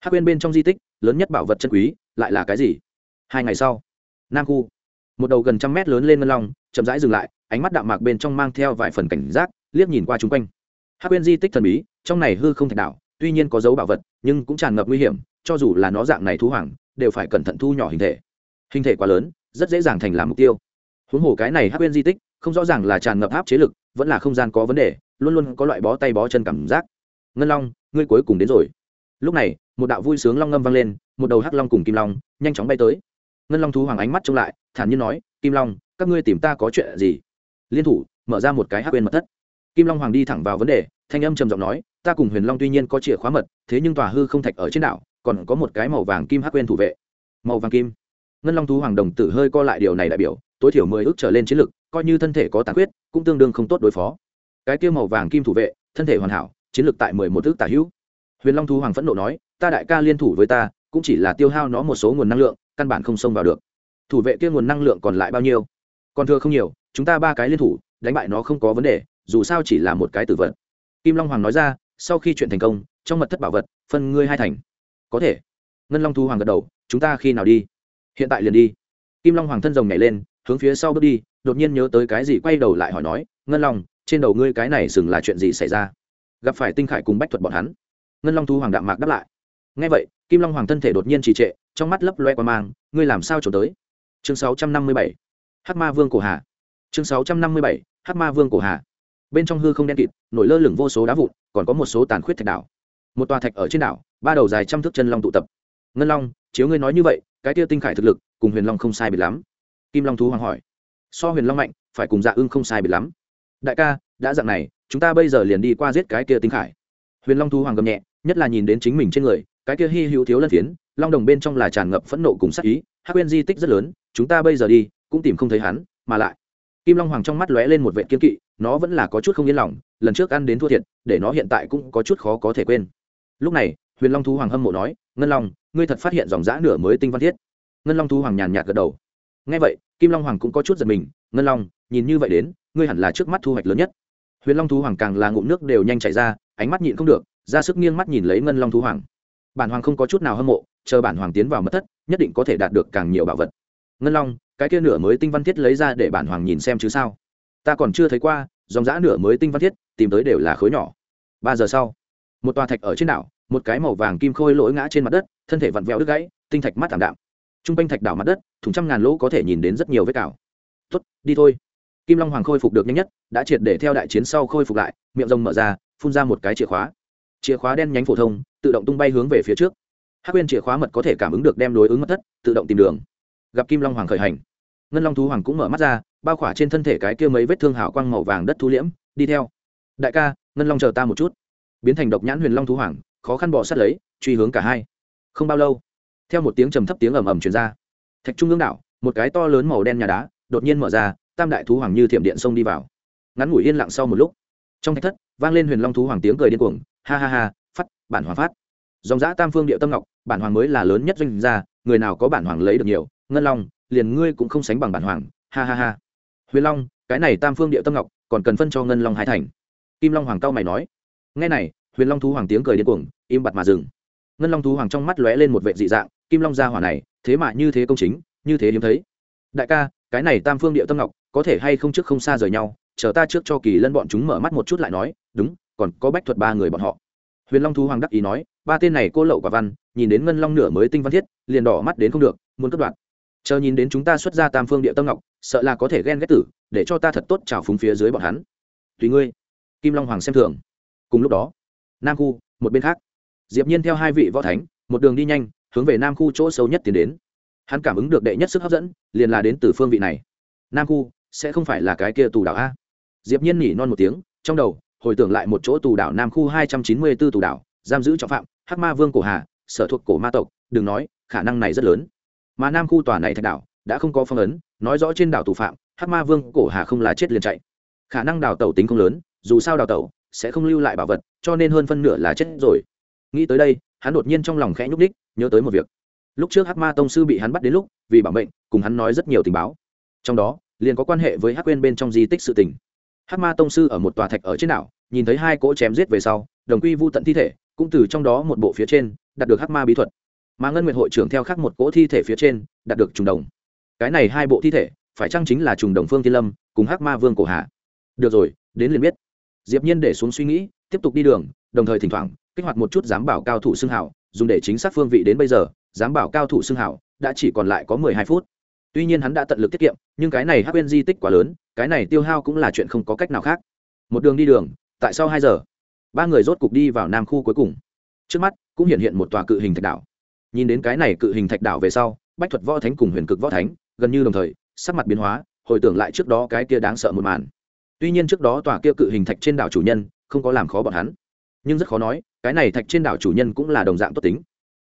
Hắc Uyên bên trong di tích, lớn nhất bảo vật chân quý, lại là cái gì? Hai ngày sau, nam khu. Một đầu gần trăm mét lớn lên ngân long, chậm rãi dừng lại ánh mắt đạm mạc bên trong mang theo vài phần cảnh giác, liếc nhìn qua chung quanh. Hắc quên di tích thần bí, trong này hư không thạch đạo tuy nhiên có dấu bảo vật, nhưng cũng tràn ngập nguy hiểm, cho dù là nó dạng này thú hoàng, đều phải cẩn thận thu nhỏ hình thể. Hình thể quá lớn, rất dễ dàng thành làm mục tiêu. Huống hồ cái này hắc quên di tích, không rõ ràng là tràn ngập áp chế lực, vẫn là không gian có vấn đề, luôn luôn có loại bó tay bó chân cảm giác. Ngân long, ngươi cuối cùng đến rồi. Lúc này, một đạo vui sướng long ngâm vang lên, một đầu hắc long cùng kim long nhanh chóng bay tới. Ngân long thú hoàng ánh mắt trông lại, thản nhiên nói, kim long, các ngươi tìm ta có chuyện gì? Liên thủ, mở ra một cái hắc quên mật thất. Kim long hoàng đi thẳng vào vấn đề, thanh âm trầm giọng nói, ta cùng huyền long tuy nhiên có chìa khóa mật, thế nhưng tòa hư không thạch ở trên đảo, còn có một cái màu vàng kim hắc quên thủ vệ. Màu vàng kim. Ngân long thú hoàng đồng tử hơi co lại điều này đại biểu, tối thiểu mười ước trở lên chiến lực, coi như thân thể có tàn huyết cũng tương đương không tốt đối phó. Cái kia màu vàng kim thủ vệ, thân thể hoàn hảo, chiến lực tại mười một ước tả hữu. Huyền long thú hoàng phẫn nộ nói, ta đại ca liên thủ với ta, cũng chỉ là tiêu hao nó một số nguồn năng lượng, căn bản không xông vào được. Thủ vệ kia nguồn năng lượng còn lại bao nhiêu? Còn thừa không nhiều, chúng ta ba cái liên thủ, đánh bại nó không có vấn đề, dù sao chỉ là một cái tử vật. Kim long hoàng nói ra, sau khi chuyện thành công, trong mật thất bảo vật, phân ngươi hai thành. Có thể. Ngân long thu hoàng gật đầu, chúng ta khi nào đi? Hiện tại liền đi. Kim long hoàng thân rồng nhảy lên, hướng phía sau bước đi, đột nhiên nhớ tới cái gì quay đầu lại hỏi nói, ngân long, trên đầu ngươi cái này sừng là chuyện gì xảy ra? Gặp phải tinh khải cùng bách thuật bọn hắn. Ngân long thu hoàng đạm mạc đáp lại. Ngay vậy, kim long hoàng thân thể đột nhiên trì trệ, trong mắt lấp loe qua mang, ngươi làm sao trốn tới? Chương 657. Hát ma vương cổ hà. Chương sáu trăm năm mươi bảy Hát ma vương cổ hà. Bên trong hư không đen kịt, nổi lơ lửng vô số đá vụn, còn có một số tàn khuyết thạch đảo. Một tòa thạch ở trên đảo, ba đầu dài trăm thước chân long tụ tập. Ngân long, chiếu ngươi nói như vậy, cái tia tinh khải thực lực, cùng huyền long không sai biệt lắm. Kim long thú hoàng hỏi. So huyền long mạnh, phải cùng dạ ưng không sai biệt lắm. Đại ca, đã dạng này, chúng ta bây giờ liền đi qua giết cái kia tinh khải. Huyền long thú hoàng gầm nhẹ, nhất là nhìn đến chính mình trên người, cái kia hy hữu thiếu lân phiến, long đồng bên trong là tràn ngập phẫn nộ cùng sắc ý, hắc quên di tích rất lớn, chúng ta bây giờ đi cũng tìm không thấy hắn, mà lại, kim long hoàng trong mắt lóe lên một vệ kiên kỵ, nó vẫn là có chút không yên lòng, lần trước ăn đến thua thiệt, để nó hiện tại cũng có chút khó có thể quên. Lúc này, huyền long thú hoàng hâm mộ nói, ngân long, ngươi thật phát hiện dòng giã nửa mới tinh văn thiết. Ngân long thú hoàng nhàn nhạt gật đầu. Ngay vậy, kim long hoàng cũng có chút giật mình, ngân long, nhìn như vậy đến, ngươi hẳn là trước mắt thu hoạch lớn nhất. Huyền long thú hoàng càng là ngụm nước đều nhanh chảy ra, ánh mắt nhịn không được, ra sức nghiêng mắt nhìn lấy ngân long thú hoàng. Bản hoàng không có chút nào hâm mộ, chờ bản hoàng tiến vào mất thất, nhất định có thể đạt được càng nhiều bảo vật. Ngân long cái kia nửa mới tinh văn thiết lấy ra để bản hoàng nhìn xem chứ sao? Ta còn chưa thấy qua, dòng giã nửa mới tinh văn thiết, tìm tới đều là khối nhỏ. Ba giờ sau, một tòa thạch ở trên đảo, một cái màu vàng kim khôi lỗi ngã trên mặt đất, thân thể vặn vẹo đứt gãy, tinh thạch mắt thảm đạm. T r u n g quanh thạch đảo mặt đất, thùng trăm ngàn lỗ có thể nhìn đến rất nhiều vết cào. Tuất đi thôi. Kim long hoàng khôi phục được nhanh nhất, đã triệt để theo đại chiến sau khôi phục lại, miệng rồng mở ra, phun ra một cái chìa khóa. Chìa khóa đen nhánh phổ thông, tự động tung bay hướng về phía trước. Hắc quên chìa khóa mật có thể cảm ứng được đem đối ứng mật thất, tự động tìm đường. Gặp kim long hoàng khởi hành ngân long thú hoàng cũng mở mắt ra, bao khỏa trên thân thể cái kia mấy vết thương hảo quang màu vàng đất thu liễm, đi theo. Đại ca, ngân long chờ ta một chút. Biến thành độc nhãn huyền long thú hoàng, khó khăn bỏ sát lấy, truy hướng cả hai. Không bao lâu, theo một tiếng trầm thấp tiếng ầm ầm truyền ra. Thạch trung ương đảo một cái to lớn màu đen nhà đá, đột nhiên mở ra, tam đại thú hoàng như thiểm điện xông đi vào. Ngắn ngủi yên lặng sau một lúc, trong thạch thất, vang lên huyền long thú hoàng tiếng cười điên cuồng, ha ha ha, phát, bản hoàng phát. Dòng giã tam phương địa tâm ngọc, bản hoàng mới là lớn nhất doanh gia, người nào có bản hoàng lấy được nhiều, ngân long liền ngươi cũng không sánh bằng bản hoàng, ha ha ha. Huyền long, cái này tam phương địa tâm ngọc, còn cần phân cho ngân long hai thành. Kim long hoàng cao mày nói. Ngay này, huyền long thú hoàng tiếng cười điên cuồng, im bặt mà dừng. Ngân long thú hoàng trong mắt lóe lên một vệ dị dạng, kim long gia hỏa này, thế mà như thế công chính, như thế hiếm thấy. Đại ca, cái này tam phương địa tâm ngọc, có thể hay không trước không xa rời nhau, chờ ta trước cho kỳ lân bọn chúng mở mắt một chút lại nói, đúng, còn có bách thuật ba người bọn họ. Huyền long thú hoàng đắc ý nói, ba tên này cô lậu quả văn, nhìn đến ngân long nửa mới tinh văn thiết, liền đỏ mắt đến không được, muốn cất đoạn chờ nhìn đến chúng ta xuất ra tam phương địa tâm ngọc, sợ là có thể ghen ghét tử, để cho ta thật tốt trào phúng phía dưới bọn hắn. Tùy ngươi. Kim long hoàng xem thường. Cùng lúc đó, nam khu, một bên khác, diệp nhiên theo hai vị võ thánh, một đường đi nhanh, hướng về nam khu chỗ sâu nhất tiến đến. Hắn cảm ứng được đệ nhất sức hấp dẫn, liền là đến từ phương vị này. Nam khu, sẽ không phải là cái kia tù đảo a. Diệp nhiên nhỉ non một tiếng, trong đầu, hồi tưởng lại một chỗ tù đảo nam khu hai trăm chín mươi 294 tù đảo giam giữ trọng phạm, hắc ma vương cổ hà, sở thuộc cổ ma tộc, đừng nói, khả năng này rất lớn mà nam khu tòa này thạch đảo đã không có phong ấn, nói rõ trên đảo tù phạm Hát ma vương cổ hà không là chết liền chạy. Khả năng đào tẩu tính không lớn, dù sao đào tẩu sẽ không lưu lại bảo vật, cho nên hơn phân nửa là chết rồi. Nghĩ tới đây, hắn đột nhiên trong lòng khẽ nhúc đích nhớ tới một việc. Lúc trước Hát ma tông sư bị hắn bắt đến lúc, vì bảo mệnh, cùng hắn nói rất nhiều tình báo. Trong đó, liền có quan hệ với Hát quên bên trong di tích sự tình. Hát ma tông sư ở một tòa thạch ở trên đảo, nhìn thấy hai cỗ chém giết về sau, đồng quy vu tận thi thể, cũng từ trong đó một bộ phía trên, đạt được Hát ma bí thuật mà ngân nguyệt hội trưởng theo khác một cỗ thi thể phía trên, đạt được trùng đồng. Cái này hai bộ thi thể, phải chăng chính là trùng đồng phương thiên lâm cùng hắc ma vương cổ hạ? Được rồi, đến liền biết. Diệp nhiên để xuống suy nghĩ, tiếp tục đi đường, đồng thời thỉnh thoảng, kích hoạt một chút giám bảo cao thủ xương hảo dùng để chính xác phương vị đến bây giờ, giám bảo cao thủ xương hảo đã chỉ còn lại có mười hai phút. Tuy nhiên hắn đã tận lực tiết kiệm, nhưng cái này hắc bên di tích quá lớn, cái này tiêu hao cũng là chuyện không có cách nào khác. Một đường đi đường, tại sau hai giờ, ba người rốt cục đi vào nam khu cuối cùng. Trước mắt, cũng hiện hiện một tòa cự hình thạch đảo nhìn đến cái này cự hình thạch đảo về sau, bách thuật võ thánh cùng huyền cực võ thánh gần như đồng thời, sắc mặt biến hóa, hồi tưởng lại trước đó cái kia đáng sợ một màn. Tuy nhiên trước đó tòa kia cự hình thạch trên đảo chủ nhân không có làm khó bọn hắn, nhưng rất khó nói, cái này thạch trên đảo chủ nhân cũng là đồng dạng tốt tính.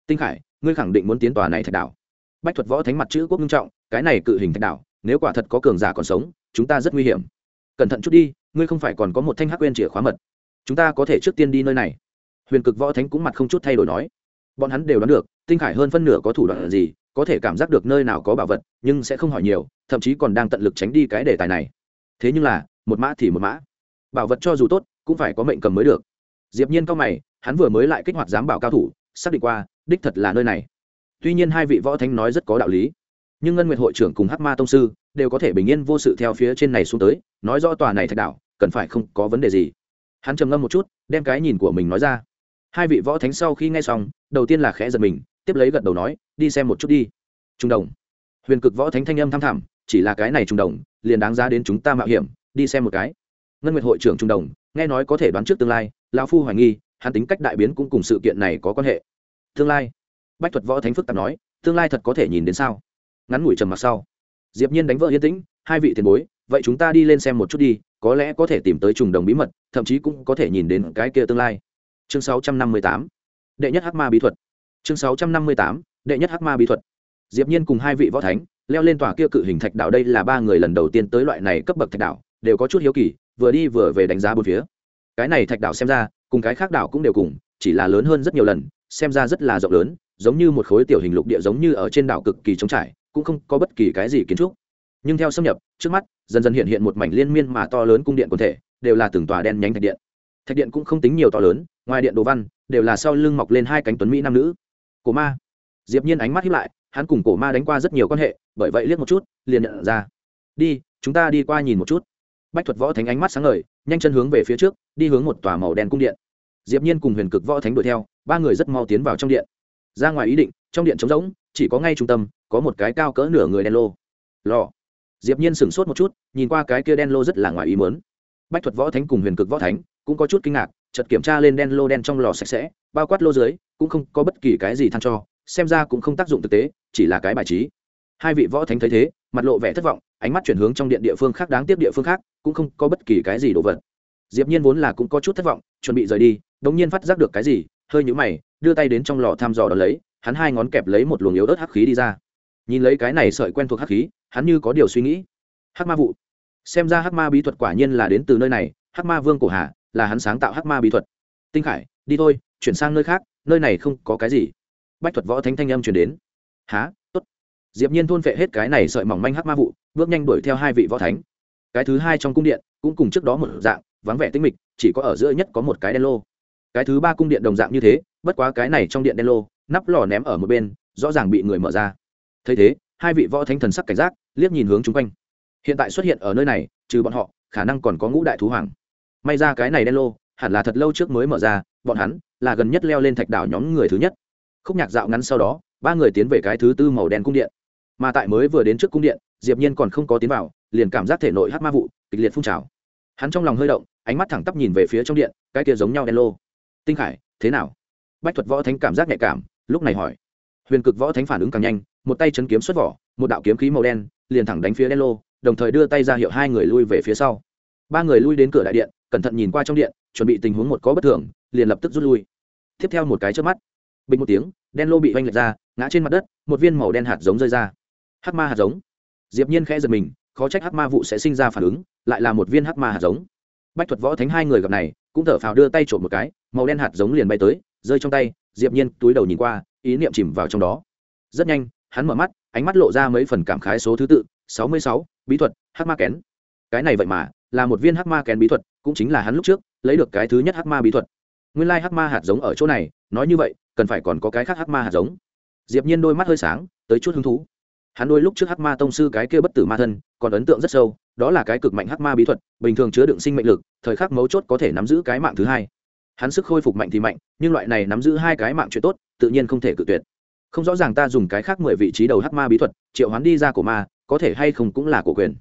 Tinh khải, ngươi khẳng định muốn tiến tòa này thạch đảo. Bách thuật võ thánh mặt chữ quốc nghiêm trọng, cái này cự hình thạch đảo, nếu quả thật có cường giả còn sống, chúng ta rất nguy hiểm. Cẩn thận chút đi, ngươi không phải còn có một thanh hắc quên chìa khóa mật. Chúng ta có thể trước tiên đi nơi này. Huyền cực võ thánh cũng mặt không chút thay đổi nói bọn hắn đều đoán được, tinh khải hơn phân nửa có thủ đoạn gì, có thể cảm giác được nơi nào có bảo vật, nhưng sẽ không hỏi nhiều, thậm chí còn đang tận lực tránh đi cái đề tài này. Thế nhưng là, một mã thì một mã. Bảo vật cho dù tốt, cũng phải có mệnh cầm mới được. Diệp nhiên cao mày, hắn vừa mới lại kích hoạt giám bảo cao thủ, xác định qua, đích thật là nơi này. Tuy nhiên hai vị võ thánh nói rất có đạo lý, nhưng ngân nguyệt hội trưởng cùng hắc ma tông sư đều có thể bình yên vô sự theo phía trên này xuống tới, nói rõ tòa này thạch đảo, cần phải không có vấn đề gì. Hắn trầm ngâm một chút, đem cái nhìn của mình nói ra. Hai vị võ thánh sau khi nghe xong đầu tiên là khẽ giật mình, tiếp lấy gật đầu nói, đi xem một chút đi. Trung đồng. Huyền cực võ thánh thanh âm tham thảm chỉ là cái này trung đồng, liền đáng giá đến chúng ta mạo hiểm, đi xem một cái. Ngân nguyệt hội trưởng trung đồng, nghe nói có thể đoán trước tương lai, lão phu hoài nghi, hắn tính cách đại biến cũng cùng sự kiện này có quan hệ. Tương lai. Bách thuật võ thánh phức tạp nói, tương lai thật có thể nhìn đến sao? Ngắn ngủi trầm mặc sau. Diệp nhiên đánh vỡ yên tĩnh, hai vị tiền bối, vậy chúng ta đi lên xem một chút đi, có lẽ có thể tìm tới trùng đồng bí mật, thậm chí cũng có thể nhìn đến cái kia tương lai. Chương 658 đệ nhất hắc ma bí thuật. Chương 658 đệ nhất hắc ma bí thuật. Diệp nhiên cùng hai vị võ thánh, leo lên tòa kia cự hình thạch đảo đây là ba người lần đầu tiên tới loại này cấp bậc thạch đảo, đều có chút hiếu kỳ, vừa đi vừa về đánh giá bốn phía. Cái này thạch đảo xem ra, cùng cái khác đảo cũng đều cùng, chỉ là lớn hơn rất nhiều lần, xem ra rất là rộng lớn, giống như một khối tiểu hình lục địa giống như ở trên đảo cực kỳ trống trải, cũng không có bất kỳ cái gì kiến trúc. Nhưng theo xâm nhập, trước mắt, dần dần hiện hiện một mảnh liên miên mà to lớn cung điện quần thể, đều là từng tòa đen nhánh thạch điện. Thạch điện cũng không tính nhiều to lớn, ngoài điện đồ văn đều là sau lưng mọc lên hai cánh tuấn mỹ nam nữ. Cổ ma. Diệp nhiên ánh mắt hiếp lại, hắn cùng cổ ma đánh qua rất nhiều quan hệ, bởi vậy liếc một chút, liền nhận ra. Đi, chúng ta đi qua nhìn một chút. Bách thuật võ thánh ánh mắt sáng ngời, nhanh chân hướng về phía trước, đi hướng một tòa màu đen cung điện. Diệp nhiên cùng huyền cực võ thánh đuổi theo, ba người rất mau tiến vào trong điện. Ra ngoài ý định, trong điện trống rỗng, chỉ có ngay trung tâm, có một cái cao cỡ nửa người đen lô. Lò. Diệp nhiên sửng sốt một chút, nhìn qua cái kia đen lô rất là ngoài ý muốn. Bách thuật võ thánh cùng huyền cực võ thánh cũng có chút kinh ngạc chợt kiểm tra lên đen lô đen trong lò sạch sẽ, bao quát lô dưới, cũng không có bất kỳ cái gì than cho, xem ra cũng không tác dụng thực tế, chỉ là cái bài trí. Hai vị võ thánh thấy thế, mặt lộ vẻ thất vọng, ánh mắt chuyển hướng trong điện địa phương khác đáng tiếp địa phương khác, cũng không có bất kỳ cái gì đồ vật. Diệp nhiên vốn là cũng có chút thất vọng, chuẩn bị rời đi, đống nhiên phát giác được cái gì, hơi nhũ mày, đưa tay đến trong lò thăm dò đó lấy, hắn hai ngón kẹp lấy một luồng yếu ớt hắc khí đi ra. Nhìn lấy cái này sợi quen thuộc hắc khí, hắn như có điều suy nghĩ. Hắc ma vụ. Xem ra hắc ma bí thuật quả nhiên là đến từ nơi này, hắc ma vương cổ hà là hắn sáng tạo hắc ma bí thuật. Tinh khải, đi thôi, chuyển sang nơi khác, nơi này không có cái gì. Bách thuật võ thánh thanh âm chuyển đến. Há tốt. Diệp nhiên thôn phệ hết cái này sợi mỏng manh hắc ma vụ, bước nhanh đuổi theo hai vị võ thánh. Cái thứ hai trong cung điện, cũng cùng trước đó một dạng, vắng vẻ tinh mịch, chỉ có ở giữa nhất có một cái đen lô. Cái thứ ba cung điện đồng dạng như thế, bất quá cái này trong điện đen lô, nắp lò ném ở một bên, rõ ràng bị người mở ra. Thấy thế, hai vị võ thánh thần sắc cảnh giác, liếc nhìn hướng chung quanh. Hiện tại xuất hiện ở nơi này, trừ bọn họ, khả năng còn có ngũ đại thú hoàng may ra cái này đen lô, hẳn là thật lâu trước mới mở ra, bọn hắn là gần nhất leo lên thạch đảo nhóm người thứ nhất. Khúc nhạc dạo ngắn sau đó, ba người tiến về cái thứ tư màu đen cung điện. Mà tại mới vừa đến trước cung điện, diệp nhiên còn không có tiến vào, liền cảm giác thể nội hắc ma vụ kịch liệt phun trào. Hắn trong lòng hơi động, ánh mắt thẳng tắp nhìn về phía trong điện, cái kia giống nhau đen lô. Tinh khải, thế nào? Bách thuật võ thánh cảm giác nhạy cảm, lúc này hỏi. Huyền cực võ thánh phản ứng càng nhanh, một tay chấn kiếm xuất vỏ, một đạo kiếm khí màu đen, liền thẳng đánh phía đen lô, đồng thời đưa tay ra hiệu hai người lui về phía sau ba người lui đến cửa đại điện, cẩn thận nhìn qua trong điện, chuẩn bị tình huống một có bất thường, liền lập tức rút lui. Tiếp theo một cái trước mắt, bình một tiếng, đen lô bị oanh lệch ra, ngã trên mặt đất, một viên màu đen hạt giống rơi ra. Hắc ma hạt giống. Diệp nhiên khẽ giật mình, khó trách hắc ma vụ sẽ sinh ra phản ứng, lại là một viên hắc ma hạt giống. Bách thuật võ thánh hai người gặp này, cũng thở phào đưa tay trộm một cái, màu đen hạt giống liền bay tới, rơi trong tay, diệp nhiên túi đầu nhìn qua, ý niệm chìm vào trong đó. Rất nhanh, hắn mở mắt, ánh mắt lộ ra mấy phần cảm khái số thứ tự, sáu mươi sáu, bí thuật, hắc ma kén. Cái này vậy mà là một viên hắc ma kén bí thuật, cũng chính là hắn lúc trước, lấy được cái thứ nhất hắc ma bí thuật. Nguyên lai hắc ma hạt giống ở chỗ này, nói như vậy, cần phải còn có cái khác hắc ma hạt giống. Diệp nhiên đôi mắt hơi sáng, tới chút hứng thú. Hắn đôi lúc trước hắc ma tông sư cái kia bất tử ma thân, còn ấn tượng rất sâu, đó là cái cực mạnh hắc ma bí thuật, bình thường chứa đựng sinh mệnh lực, thời khắc mấu chốt có thể nắm giữ cái mạng thứ hai. Hắn sức khôi phục mạnh thì mạnh, nhưng loại này nắm giữ hai cái mạng chuyện tốt, tự nhiên không thể cự tuyệt. Không rõ ràng ta dùng cái khác mười vị trí đầu hắc ma bí thuật, triệu hắn đi ra của ma, có thể hay không cũng là cổ quyền.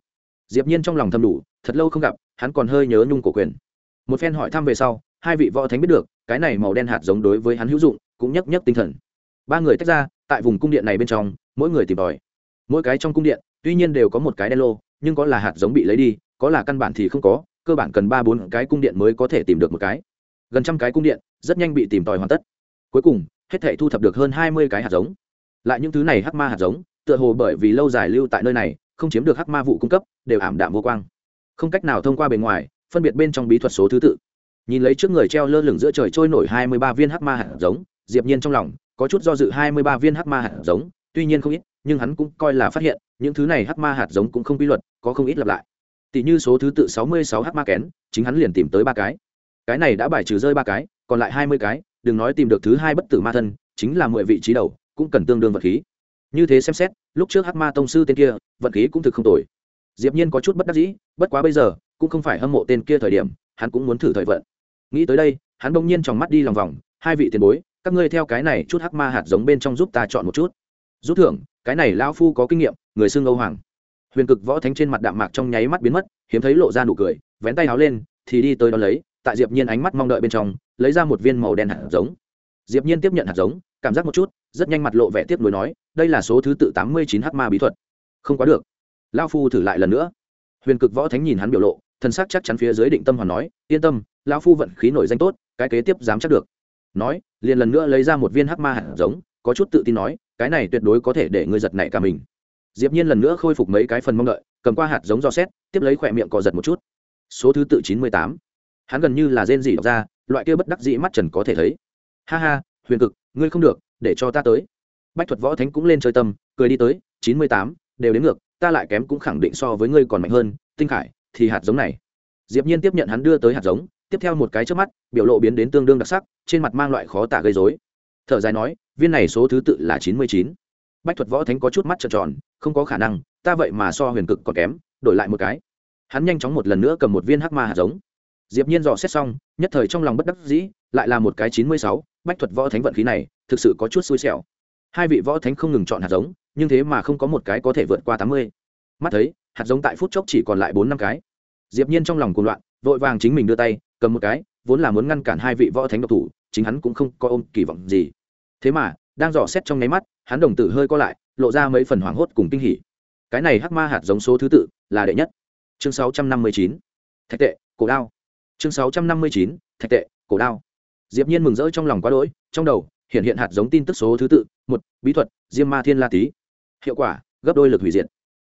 Diệp nhiên trong lòng thầm đủ thật lâu không gặp, hắn còn hơi nhớ nhung cổ quyền. Một phen hỏi thăm về sau, hai vị võ thánh biết được, cái này màu đen hạt giống đối với hắn hữu dụng, cũng nhấc nhấc tinh thần. Ba người tách ra, tại vùng cung điện này bên trong, mỗi người tìm tòi. Mỗi cái trong cung điện, tuy nhiên đều có một cái đen lô, nhưng có là hạt giống bị lấy đi, có là căn bản thì không có, cơ bản cần ba bốn cái cung điện mới có thể tìm được một cái. Gần trăm cái cung điện, rất nhanh bị tìm tòi hoàn tất. Cuối cùng, hết thể thu thập được hơn hai mươi cái hạt giống. Lại những thứ này hắc ma hạt giống, tựa hồ bởi vì lâu dài lưu tại nơi này, không chiếm được hắc ma vụ cung cấp, đều ảm đạm vô quang không cách nào thông qua bề ngoài, phân biệt bên trong bí thuật số thứ tự. Nhìn lấy trước người treo lơ lửng giữa trời trôi nổi hai mươi ba viên hắc ma hạt giống, diệp nhiên trong lòng có chút do dự hai mươi ba viên hắc ma hạt giống, tuy nhiên không ít, nhưng hắn cũng coi là phát hiện, những thứ này hắc ma hạt giống cũng không quy luật, có không ít lặp lại. Tỷ như số thứ tự sáu mươi sáu hắc ma kén, chính hắn liền tìm tới ba cái. Cái này đã bài trừ rơi ba cái, còn lại hai mươi cái, đừng nói tìm được thứ hai bất tử ma thân, chính là mười vị trí đầu, cũng cần tương đương vật khí. Như thế xem xét, lúc trước hắc ma tông sư tên kia vận khí cũng thực không tồi diệp nhiên có chút bất đắc dĩ, bất quá bây giờ, cũng không phải hâm mộ tên kia thời điểm, hắn cũng muốn thử thời vận. Nghĩ tới đây, hắn đung nhiên trong mắt đi lòng vòng, hai vị tiền bối, các ngươi theo cái này chút hắc ma hạt giống bên trong giúp ta chọn một chút. Rút thưởng, cái này lão phu có kinh nghiệm, người xương âu hoàng. Huyền cực võ thánh trên mặt đạm mạc trong nháy mắt biến mất, hiếm thấy lộ ra nụ cười, vén tay áo lên, thì đi tới đó lấy, tại diệp nhiên ánh mắt mong đợi bên trong, lấy ra một viên màu đen hạt giống. Diệp nhiên tiếp nhận hạt giống, cảm giác một chút, rất nhanh mặt lộ vẻ tiếp nối nói, đây là số thứ tự tám mươi chín ma bí thuật. Không quá được lão phu thử lại lần nữa. Huyền cực võ thánh nhìn hắn biểu lộ, thần sắc chắc chắn phía dưới định tâm hoàn nói, yên tâm lão phu vận khí nổi danh tốt, cái kế tiếp dám chắc được. Nói, liền lần nữa lấy ra một viên hắc ma hạt giống, có chút tự tin nói, cái này tuyệt đối có thể để ngươi giật nảy cả mình. Diệp nhiên lần nữa khôi phục mấy cái phần mong đợi, cầm qua hạt giống do xét, tiếp lấy khỏe miệng cò giật một chút. Số thứ tự chín mươi tám. Hắn gần như là rên rỉ đọc ra, loại kia bất đắc dĩ mắt trần có thể thấy. Ha ha, huyền cực, ngươi không được, để cho ta tới. Bách thuật võ thánh cũng lên chơi tâm, cười đi tới, chín mươi tám, đều đến ngược ta lại kém cũng khẳng định so với ngươi còn mạnh hơn, tinh khải, thì hạt giống này. Diệp nhiên tiếp nhận hắn đưa tới hạt giống, tiếp theo một cái trước mắt, biểu lộ biến đến tương đương đặc sắc, trên mặt mang loại khó tả gây rối. Thở dài nói, viên này số thứ tự là chín mươi chín. Bách thuật võ thánh có chút mắt trợn tròn, không có khả năng, ta vậy mà so huyền cực còn kém, đổi lại một cái. Hắn nhanh chóng một lần nữa cầm một viên hắc ma hạt giống. Diệp nhiên dò xét xong, nhất thời trong lòng bất đắc dĩ, lại là một cái chín mươi sáu, bách thuật võ thánh vận khí này, thực sự có chút xui xẻo hai vị võ thánh không ngừng chọn hạt giống, nhưng thế mà không có một cái có thể vượt qua tám mươi. Mắt thấy, hạt giống tại phút chốc chỉ còn lại bốn năm cái. Diệp nhiên trong lòng cuồng loạn, vội vàng chính mình đưa tay, cầm một cái, vốn là muốn ngăn cản hai vị võ thánh độc thủ, chính hắn cũng không có ôm kỳ vọng gì. Thế mà, đang dò xét trong nháy mắt, hắn đồng tử hơi co lại, lộ ra mấy phần hoảng hốt cùng kinh hỉ. Cái này hắc ma hạt giống số thứ tự là đệ nhất. Chương 659. thạch tệ, cổ đao. Chương 659. thạch tệ, cổ đao. Diệp nhiên mừng rỡ trong lòng quá đỗi, trong đầu hiện hiện hạt giống tin tức số thứ tự, một, bí thuật, diêm ma thiên la tý hiệu quả, gấp đôi lực hủy diệt.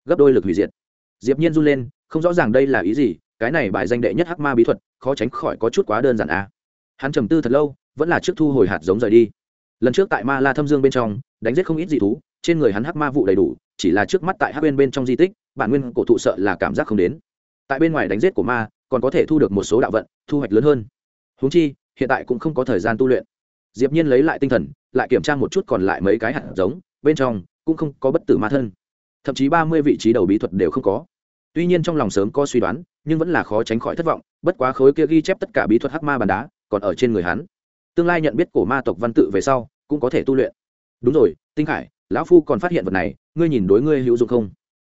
Gấp đôi lực hủy diệt. Diệp nhiên run lên, không rõ ràng đây là ý gì, cái này bài danh đệ nhất hắc ma bí thuật, khó tránh khỏi có chút quá đơn giản à. Hắn trầm tư thật lâu, vẫn là trước thu hồi hạt giống rời đi. Lần trước tại ma la thâm dương bên trong, đánh giết không ít dị thú, trên người hắn hắc ma vụ đầy đủ, chỉ là trước mắt tại hắc bên bên trong di tích, bản nguyên cổ thụ sợ là cảm giác không đến. Tại bên ngoài đánh giết của ma, còn có thể thu được một số đạo vận, thu hoạch lớn hơn. Huống chi, hiện tại cũng không có thời gian tu luyện diệp nhiên lấy lại tinh thần, lại kiểm tra một chút còn lại mấy cái hạt giống, bên trong cũng không có bất tử ma thân. Thậm chí ba mươi vị trí đầu bí thuật đều không có. Tuy nhiên trong lòng sớm có suy đoán, nhưng vẫn là khó tránh khỏi thất vọng, bất quá khối kia ghi chép tất cả bí thuật hắc ma bàn đá còn ở trên người hắn. Tương lai nhận biết cổ ma tộc văn tự về sau, cũng có thể tu luyện. Đúng rồi, tinh khải, lão phu còn phát hiện vật này, ngươi nhìn đối ngươi hữu dụng không?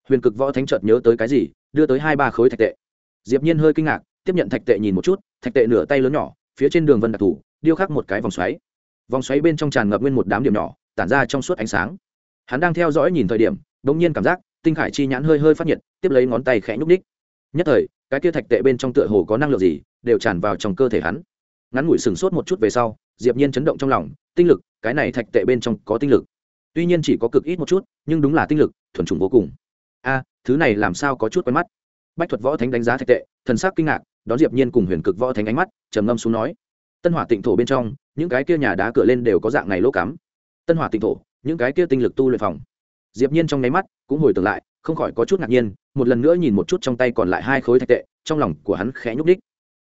Huyền cực võ thánh chợt nhớ tới cái gì, đưa tới hai ba khối thạch tệ. Diệp nhiên hơi kinh ngạc, tiếp nhận thạch tệ nhìn một chút, thạch tệ nửa tay lớn nhỏ, phía trên đường vân đặc thù điêu khắc một cái vòng xoáy vòng xoáy bên trong tràn ngập nguyên một đám điểm nhỏ, tản ra trong suốt ánh sáng. Hắn đang theo dõi nhìn thời điểm đống nhiên cảm giác, tinh khải chi nhãn hơi hơi phát nhiệt, tiếp lấy ngón tay khẽ nhúc ních nhất thời, cái kia thạch tệ bên trong tựa hồ có năng lượng gì, đều tràn vào trong cơ thể hắn. Ngắn ngủi sừng sốt một chút về sau, diệp nhiên chấn động trong lòng, tinh lực, cái này thạch tệ bên trong có tinh lực. Tuy nhiên chỉ có cực ít một chút, nhưng đúng là tinh lực, thuần trùng vô cùng. A, thứ này làm sao có chút quen mắt? Bách thuật võ thánh đánh giá thạch tệ, thần sắc kinh ngạc, đón diệp nhiên cùng huyền cực võ thánh ánh mắt, trầm ngâm xuống nói tân hỏa tịnh thổ bên trong, những cái kia nhà đá cửa lên đều có dạng này lỗ cắm. Tân hỏa tịnh thổ, những cái kia tinh lực tu luyện phòng. Diệp nhiên trong nháy mắt cũng hồi tưởng lại, không khỏi có chút ngạc nhiên, một lần nữa nhìn một chút trong tay còn lại hai khối thạch tệ, trong lòng của hắn khẽ nhúc đích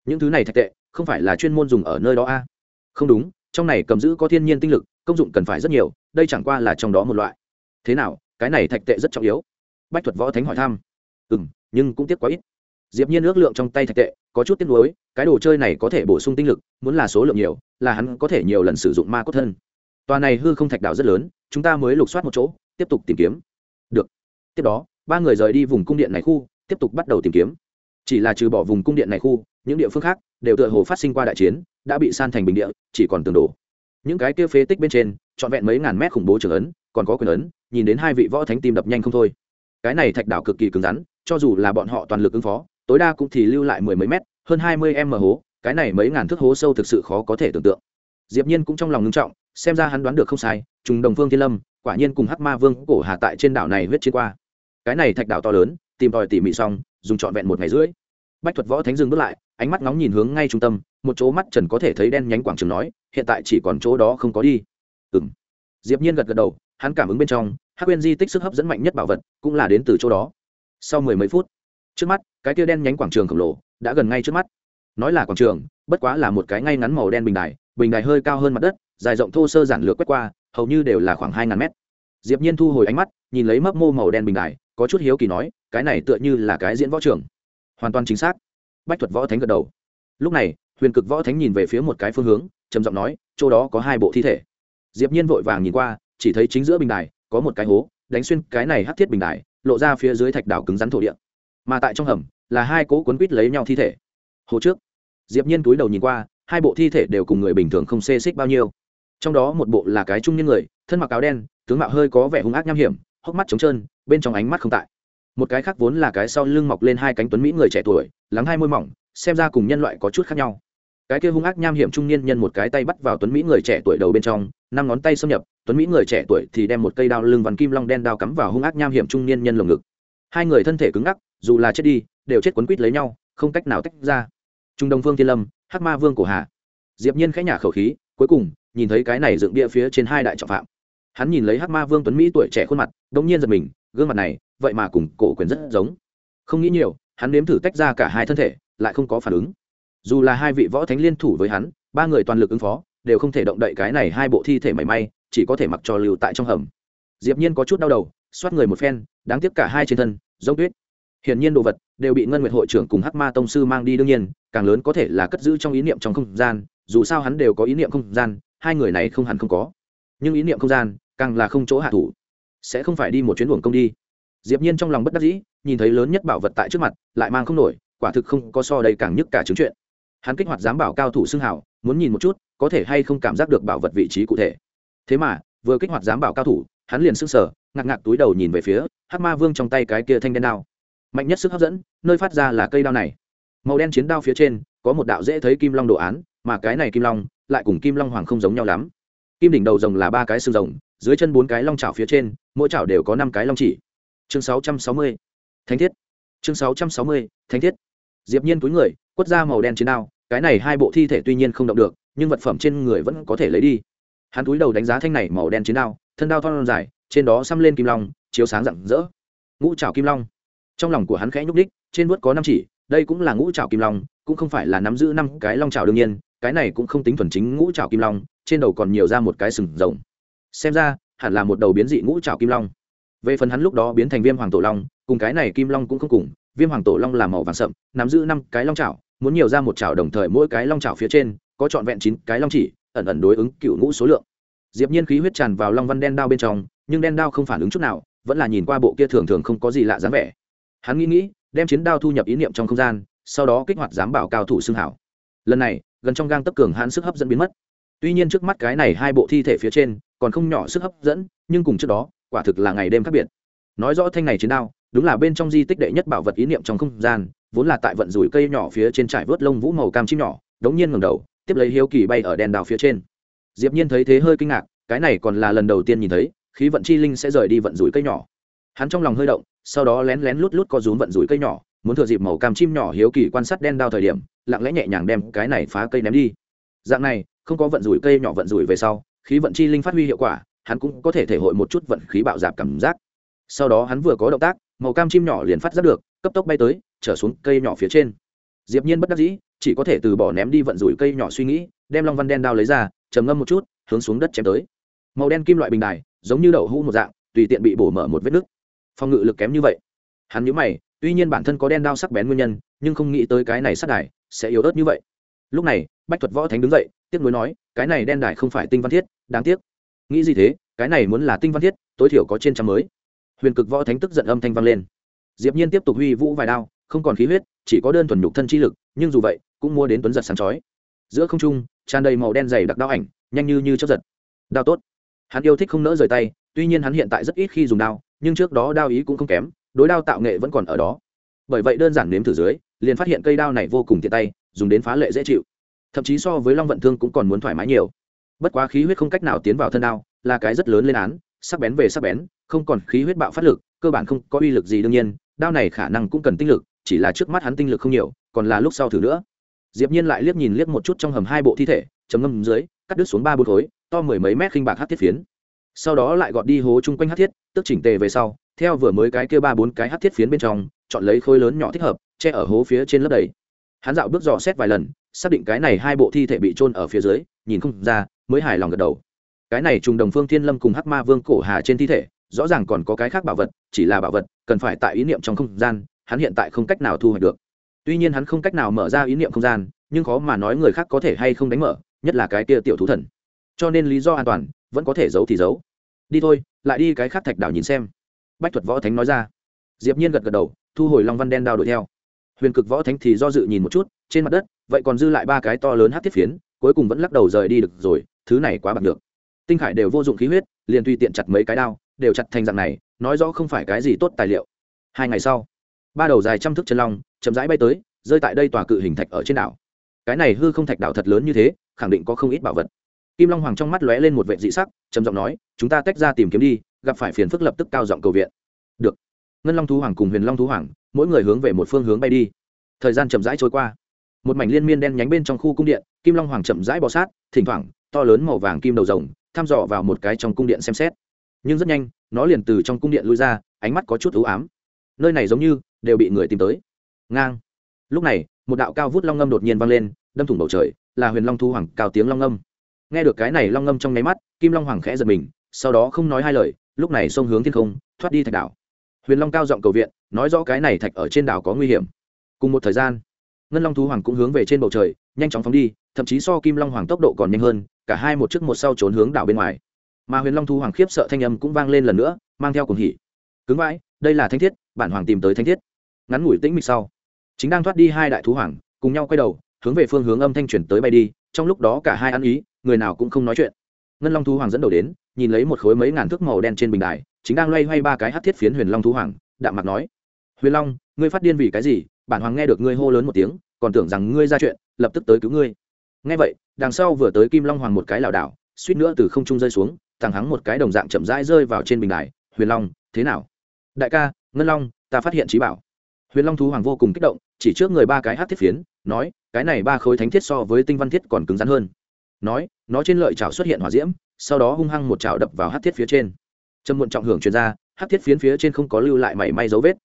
những thứ này thạch tệ, không phải là chuyên môn dùng ở nơi đó a? Không đúng, trong này cầm giữ có thiên nhiên tinh lực, công dụng cần phải rất nhiều, đây chẳng qua là trong đó một loại. Thế nào, cái này thạch tệ rất trọng yếu. Bách thuật võ thánh hỏi thăm. Ừ nhưng cũng tiếc quá ít diệp nhiên ước lượng trong tay thạch tệ, có chút tiếc nuối, cái đồ chơi này có thể bổ sung tinh lực, muốn là số lượng nhiều, là hắn có thể nhiều lần sử dụng ma cốt thân. Tòa này hư không thạch đảo rất lớn, chúng ta mới lục soát một chỗ, tiếp tục tìm kiếm. Được. Tiếp đó, ba người rời đi vùng cung điện này khu, tiếp tục bắt đầu tìm kiếm. Chỉ là trừ bỏ vùng cung điện này khu, những địa phương khác đều tựa hồ phát sinh qua đại chiến, đã bị san thành bình địa, chỉ còn tường đổ. Những cái kia phế tích bên trên, trọn vẹn mấy ngàn mét khủng bố trường ấn, còn có quyền ấn, nhìn đến hai vị võ thánh tim đập nhanh không thôi. Cái này thạch đảo cực kỳ cứng rắn, cho dù là bọn họ toàn lực ứng phó tối đa cũng thì lưu lại mười mấy mét, hơn hai mươi m hố, cái này mấy ngàn thước hố sâu thực sự khó có thể tưởng tượng. Diệp nhiên cũng trong lòng ngưng trọng, xem ra hắn đoán được không sai, trùng đồng phương thiên lâm, quả nhiên cùng hắc ma vương cổ hà tại trên đảo này huyết chiến qua. Cái này thạch đảo to lớn, tìm tòi tỉ mỉ xong, dùng trọn vẹn một ngày rưỡi. Bách thuật võ thánh dừng bước lại, ánh mắt ngóng nhìn hướng ngay trung tâm, một chỗ mắt trần có thể thấy đen nhánh quảng trường nói, hiện tại chỉ còn chỗ đó không có đi. Ừm. diệp nhiên gật gật đầu, hắn cảm ứng bên trong, hắc quên di tích sức hấp dẫn mạnh nhất bảo vật, cũng là đến từ chỗ đó. Sau mười mấy phút trước mắt, cái kia đen nhánh quảng trường khổng lồ đã gần ngay trước mắt. Nói là quảng trường, bất quá là một cái ngay ngắn màu đen bình đài bình đài hơi cao hơn mặt đất, dài rộng thô sơ giản lược quét qua, hầu như đều là khoảng hai ngàn mét. Diệp nhiên thu hồi ánh mắt, nhìn lấy mấp mô màu đen bình đài, có chút hiếu kỳ nói, cái này tựa như là cái diễn võ trường. Hoàn toàn chính xác. Bách thuật võ thánh gật đầu. Lúc này, huyền cực võ thánh nhìn về phía một cái phương hướng, trầm giọng nói, chỗ đó có hai bộ thi thể. Diệp nhiên vội vàng nhìn qua, chỉ thấy chính giữa bình đài, có một cái hố, đánh xuyên cái này hắc thiết bình đài, lộ ra phía dưới thạch đảo cứng rắn thổ địa mà tại trong hầm là hai cố cuốn quít lấy nhau thi thể. Hồ trước, diệp nhiên túi đầu nhìn qua, hai bộ thi thể đều cùng người bình thường không xê xích bao nhiêu. Trong đó một bộ là cái trung niên người, thân mặc áo đen, tướng mạo hơi có vẻ hung ác nham hiểm, hốc mắt trống trơn, bên trong ánh mắt không tại. Một cái khác vốn là cái sau lưng mọc lên hai cánh tuấn mỹ người trẻ tuổi, lắng hai môi mỏng, xem ra cùng nhân loại có chút khác nhau. Cái kia hung ác nham hiểm trung niên nhân một cái tay bắt vào tuấn mỹ người trẻ tuổi đầu bên trong, năm ngón tay xâm nhập, tuấn mỹ người trẻ tuổi thì đem một cây đao lưng vằn kim long đen đao cắm vào hung ác nham hiểm trung niên nhân lồng ngực. Hai người thân thể cứng ngắc dù là chết đi, đều chết quấn quýt lấy nhau, không cách nào tách ra. Trung đông phương thiên lâm, hắc ma vương cổ hà. Diệp nhiên khẽ nhả khẩu khí, cuối cùng, nhìn thấy cái này dựng bia phía trên hai đại trọng phạm. Hắn nhìn lấy hắc ma vương tuấn mỹ tuổi trẻ khuôn mặt, đống nhiên giật mình, gương mặt này, vậy mà cùng cổ quyền rất giống. Không nghĩ nhiều, hắn nếm thử tách ra cả hai thân thể, lại không có phản ứng. Dù là hai vị võ thánh liên thủ với hắn, ba người toàn lực ứng phó, đều không thể động đậy cái này hai bộ thi thể mảy may, chỉ có thể mặc cho lưu tại trong hầm. Diệp nhiên có chút đau đầu, xoát người một phen, đáng tiếc cả hai trên thân, giống tuyết hiển nhiên đồ vật đều bị ngân nguyệt hội trưởng cùng hắc ma tông sư mang đi, đương nhiên, càng lớn có thể là cất giữ trong ý niệm trong không gian, dù sao hắn đều có ý niệm không gian, hai người này không hẳn không có. Nhưng ý niệm không gian càng là không chỗ hạ thủ, sẽ không phải đi một chuyến luồng công đi. Diệp nhiên trong lòng bất đắc dĩ, nhìn thấy lớn nhất bảo vật tại trước mặt, lại mang không nổi, quả thực không có so đây càng nhức cả chứng chuyện. Hắn kích hoạt giám bảo cao thủ xưng hào, muốn nhìn một chút, có thể hay không cảm giác được bảo vật vị trí cụ thể. Thế mà, vừa kích hoạt giám bảo cao thủ, hắn liền sững sờ, ngạc ngạc túi đầu nhìn về phía hắc ma vương trong tay cái kia thanh đen đao mạnh nhất sức hấp dẫn, nơi phát ra là cây đao này. Màu đen chiến đao phía trên, có một đạo dễ thấy kim long đồ án, mà cái này kim long lại cùng kim long hoàng không giống nhau lắm. Kim đỉnh đầu rồng là ba cái xương rồng, dưới chân bốn cái long chảo phía trên, mỗi chảo đều có năm cái long chỉ. Chương sáu trăm sáu mươi. Thánh thiết. Chương sáu trăm sáu mươi. Thánh thiết. Diệp nhiên túi người, quất ra màu đen chiến đao, cái này hai bộ thi thể tuy nhiên không động được, nhưng vật phẩm trên người vẫn có thể lấy đi. Hắn túi đầu đánh giá thanh này màu đen chiến đao, thân đao thon dài, trên đó xăm lên kim long, chiếu sáng rạng rỡ. Ngũ trảo kim long trong lòng của hắn khẽ nhúc đích trên vuốt có năm chỉ, đây cũng là ngũ trào kim long, cũng không phải là nắm giữ năm cái long trào đương nhiên, cái này cũng không tính thuần chính ngũ trào kim long, trên đầu còn nhiều ra một cái sừng rồng. Xem ra, hẳn là một đầu biến dị ngũ trào kim long. Về phần hắn lúc đó biến thành viêm hoàng tổ long, cùng cái này kim long cũng không cùng, viêm hoàng tổ long là màu vàng sậm, nắm giữ năm cái long trào muốn nhiều ra một trào đồng thời mỗi cái long trào phía trên, có trọn vẹn chín cái long chỉ, ẩn ẩn đối ứng cựu ngũ số lượng. Diệp nhiên khí huyết tràn vào long văn đen đao bên trong, nhưng đen đao không phản ứng chút nào, vẫn là nhìn qua bộ kia thường thường không có gì lạ dáng vẻ hắn nghĩ nghĩ, đem chiến đao thu nhập ý niệm trong không gian, sau đó kích hoạt giám bảo cao thủ xương hảo. Lần này, gần trong gang tấp cường hãn sức hấp dẫn biến mất. Tuy nhiên trước mắt cái này hai bộ thi thể phía trên, còn không nhỏ sức hấp dẫn, nhưng cùng trước đó, quả thực là ngày đêm khác biệt. Nói rõ thanh này chiến đao, đúng là bên trong di tích đệ nhất bảo vật ý niệm trong không gian, vốn là tại vận rủi cây nhỏ phía trên trải vớt lông vũ màu cam chim nhỏ, đống nhiên ngẩng đầu, tiếp lấy hiếu kỳ bay ở đèn đào phía trên. Diệp nhiên thấy thế hơi kinh ngạc, cái này còn là lần đầu tiên nhìn thấy, khí vận chi linh sẽ rời đi vận rủi cây nhỏ hắn trong lòng hơi động, sau đó lén lén lút lút co rúm vận rủi cây nhỏ, muốn thừa dịp màu cam chim nhỏ hiếu kỳ quan sát đen đao thời điểm, lặng lẽ nhẹ nhàng đem cái này phá cây ném đi. Dạng này, không có vận rủi cây nhỏ vận rủi về sau, khí vận chi linh phát huy hiệu quả, hắn cũng có thể thể hội một chút vận khí bạo dạp cảm giác. Sau đó hắn vừa có động tác, màu cam chim nhỏ liền phát giác được, cấp tốc bay tới, trở xuống cây nhỏ phía trên. Diệp nhiên bất đắc dĩ, chỉ có thể từ bỏ ném đi vận rủi cây nhỏ suy nghĩ, đem long văn đen đao lấy ra, trầm ngâm một chút, hướng xuống đất chém tới. Màu đen kim loại bình đài, giống như đậu hũ một dạng, tùy tiện bị bổ mở một vết nứt phòng ngự lực kém như vậy. Hắn nhớ mày, tuy nhiên bản thân có đen đao sắc bén nguyên nhân, nhưng không nghĩ tới cái này sát đài sẽ yếu ớt như vậy. Lúc này, bách thuật võ thánh đứng dậy, tiếc nuối nói, cái này đen đài không phải tinh văn thiết, đáng tiếc. Nghĩ gì thế, cái này muốn là tinh văn thiết, tối thiểu có trên trăm mới. Huyền cực võ thánh tức giận âm thanh vang lên. Diệp nhiên tiếp tục huy vũ vài đao, không còn khí huyết, chỉ có đơn thuần nhục thân chi lực, nhưng dù vậy, cũng mua đến tuấn giật sáng chói. Giữa không trung, tràn đầy màu đen dày đặc đao ảnh, nhanh như như chớp giật. Đao tốt. Hắn yêu thích không nỡ rời tay tuy nhiên hắn hiện tại rất ít khi dùng đao, nhưng trước đó đao ý cũng không kém, đối đao tạo nghệ vẫn còn ở đó. Bởi vậy đơn giản nếm thử dưới, liền phát hiện cây đao này vô cùng tiện tay, dùng đến phá lệ dễ chịu. Thậm chí so với long vận thương cũng còn muốn thoải mái nhiều. Bất quá khí huyết không cách nào tiến vào thân đao, là cái rất lớn lên án, sắc bén về sắc bén, không còn khí huyết bạo phát lực, cơ bản không có uy lực gì đương nhiên, đao này khả năng cũng cần tinh lực, chỉ là trước mắt hắn tinh lực không nhiều, còn là lúc sau thử nữa. Diệp nhiên lại liếc nhìn liếc một chút trong hầm hai bộ thi thể chấm ngâm dưới, cắt đứt xuống ba bốn khối, to mười mấy mét khinh bạc hắc thiết phiến sau đó lại gọt đi hố chung quanh hát thiết, tức chỉnh tề về sau, theo vừa mới cái kia ba bốn cái hát thiết phiến bên trong, chọn lấy khối lớn nhỏ thích hợp, che ở hố phía trên lớp đầy. Hắn dạo bước dò xét vài lần, xác định cái này hai bộ thi thể bị trôn ở phía dưới, nhìn không ra, mới hài lòng gật đầu. Cái này trùng đồng phương thiên lâm cùng hắc ma vương cổ hà trên thi thể, rõ ràng còn có cái khác bảo vật, chỉ là bảo vật, cần phải tại ý niệm trong không gian, hắn hiện tại không cách nào thu hoạch được. Tuy nhiên hắn không cách nào mở ra ý niệm không gian, nhưng khó mà nói người khác có thể hay không đánh mở, nhất là cái kia tiểu thú thần. Cho nên lý do an toàn vẫn có thể giấu thì giấu. Đi thôi, lại đi cái khác thạch đảo nhìn xem. Bách thuật võ thánh nói ra. Diệp nhiên gật gật đầu, thu hồi long văn đen đao đuổi theo. Huyền cực võ thánh thì do dự nhìn một chút, trên mặt đất, vậy còn dư lại ba cái to lớn hát thiết phiến, cuối cùng vẫn lắc đầu rời đi được rồi, thứ này quá bằng được tinh khải đều vô dụng khí huyết, liền tùy tiện chặt mấy cái đao, đều chặt thành dạng này, nói rõ không phải cái gì tốt tài liệu. Hai ngày sau, ba đầu dài trăm thước chân long chậm rãi bay tới, rơi tại đây tòa cự hình thạch ở trên đảo. Cái này hư không thạch đảo thật lớn như thế, khẳng định có không ít bảo vật kim long hoàng trong mắt lóe lên một vệ dị sắc, trầm giọng nói, chúng ta tách ra tìm kiếm đi, gặp phải phiền phức lập tức cao giọng cầu viện. Được. Ngân long thú hoàng cùng huyền long thú hoàng, mỗi người hướng về một phương hướng bay đi. Thời gian chậm rãi trôi qua. Một mảnh liên miên đen nhánh bên trong khu cung điện, kim long hoàng chậm rãi bò sát, thỉnh thoảng, to lớn màu vàng kim đầu rồng, thăm dò vào một cái trong cung điện xem xét. Nhưng rất nhanh, nó liền từ trong cung điện lui ra, ánh mắt có chút ưu ám. Nơi này giống như đều bị người tìm tới. Ngang. Lúc này, một đạo cao vút long ngâm đột nhiên vang lên, đâm thủng bầu trời, là huyền long thu hoàng cao tiếng long ngâm nghe được cái này long ngâm trong nháy mắt, kim long hoàng khẽ giật mình, sau đó không nói hai lời, lúc này xông hướng thiên không, thoát đi thạch đảo. Huyền long cao giọng cầu viện, nói rõ cái này thạch ở trên đảo có nguy hiểm. Cùng một thời gian, ngân long thú hoàng cũng hướng về trên bầu trời, nhanh chóng phóng đi, thậm chí so kim long hoàng tốc độ còn nhanh hơn, cả hai một trước một sau trốn hướng đảo bên ngoài. Mà huyền long thú hoàng khiếp sợ thanh âm cũng vang lên lần nữa, mang theo cùng hỉ. Cứng vãi, đây là thanh thiết, bản hoàng tìm tới thanh thiết. Ngắn ngủi tĩnh mịch sau, chính đang thoát đi hai đại thú hoàng, cùng nhau quay đầu, hướng về phương hướng âm thanh chuyển tới bay đi, trong lúc đó cả hai ăn ý người nào cũng không nói chuyện. Ngân long thú hoàng dẫn đầu đến, nhìn lấy một khối mấy ngàn thước màu đen trên bình đài, chính đang loay hoay ba cái hát thiết phiến huyền long thú hoàng, đạm mặt nói, huyền long, ngươi phát điên vì cái gì? Bản hoàng nghe được ngươi hô lớn một tiếng, còn tưởng rằng ngươi ra chuyện, lập tức tới cứu ngươi. Nghe vậy, đằng sau vừa tới kim long hoàng một cái lảo đảo, suýt nữa từ không trung rơi xuống thằng hắng một cái đồng dạng chậm rãi rơi vào trên bình đài, huyền long, thế nào? Đại ca, ngân long, ta phát hiện trí bảo. Huyền long thú hoàng vô cùng kích động, chỉ trước người ba cái hát thiết phiến, nói, cái này ba khối thánh thiết so với tinh văn thiết còn cứng rắn hơn nói, nó trên lợi chảo xuất hiện hỏa diễm, sau đó hung hăng một chảo đập vào hát thiết phía trên trầm muộn trọng hưởng truyền ra, hát thiết phiến phía trên không có lưu lại mảy may dấu vết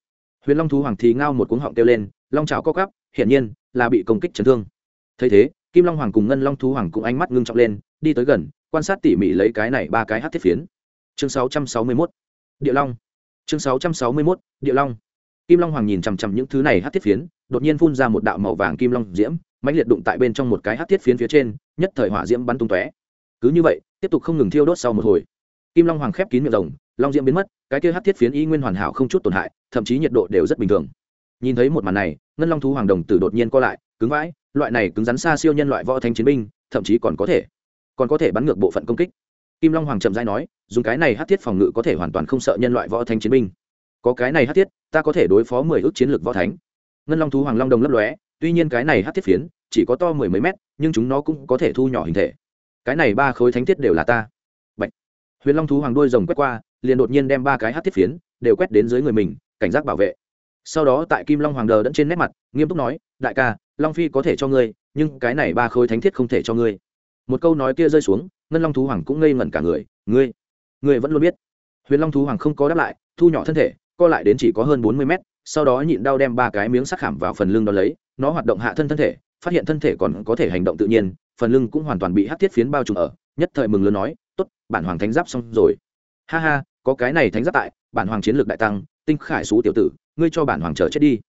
huyền long thú hoàng thì ngao một cuống họng kêu lên, long chảo co cắp hiển nhiên là bị công kích chấn thương thấy thế, kim long hoàng cùng ngân long thú hoàng cũng ánh mắt ngưng trọng lên, đi tới gần, quan sát tỉ mỉ lấy cái này ba cái hát thiết phiến chương 661. địa long chương 661. địa long kim long hoàng nhìn chằm chằm những thứ này hát thiết phiến, đột nhiên phun ra một đạo màu vàng kim long diễm mãnh liệt đụng tại bên trong một cái hát thiết phiến phía trên, nhất thời hỏa diễm bắn tung tóe. Cứ như vậy, tiếp tục không ngừng thiêu đốt sau một hồi. Kim long hoàng khép kín miệng rồng long diễm biến mất, cái kia hát thiết phiến y nguyên hoàn hảo không chút tổn hại, thậm chí nhiệt độ đều rất bình thường. Nhìn thấy một màn này, ngân long thú hoàng đồng tử đột nhiên co lại, cứng vãi, loại này cứng rắn xa siêu nhân loại võ thanh chiến binh, thậm chí còn có thể, còn có thể bắn ngược bộ phận công kích. Kim long hoàng trầm dai nói, dùng cái này hát thiết phòng ngự có thể hoàn toàn không sợ nhân loại võ thanh chiến binh. Có cái này hát thiết, ta có thể đối phó mười ước chiến lược võ thánh. Ngân long thú hoàng long đồng lấp lóe, tuy nhiên cái này hát thiết phiến chỉ có to mười mấy mét, nhưng chúng nó cũng có thể thu nhỏ hình thể. Cái này ba khối thánh thiết đều là ta. Bạch. huyền long thú hoàng đuôi rồng quét qua, liền đột nhiên đem ba cái hát thiết phiến đều quét đến dưới người mình, cảnh giác bảo vệ. Sau đó tại kim long hoàng đờ đẫn trên nét mặt, nghiêm túc nói, đại ca, long phi có thể cho ngươi, nhưng cái này ba khối thánh thiết không thể cho ngươi. Một câu nói kia rơi xuống, ngân long thú hoàng cũng ngây ngẩn cả người, ngươi ngươi vẫn luôn biết. Huyền long thú hoàng không có đáp lại, thu nhỏ thân thể, co lại đến chỉ có hơn bốn mươi mét, sau đó nhịn đau đem ba cái miếng sắc khảm vào phần lưng đó lấy nó hoạt động hạ thân thân thể, phát hiện thân thể còn có thể hành động tự nhiên, phần lưng cũng hoàn toàn bị hát thiết phiến bao trùm ở, nhất thời mừng lớn nói t ố t bản hoàng thánh giáp xong rồi. Ha ha, có cái này thánh giáp tại, bản hoàng chiến lược đại tăng, tinh khải xú tiểu tử, ngươi cho bản hoàng chờ chết đi.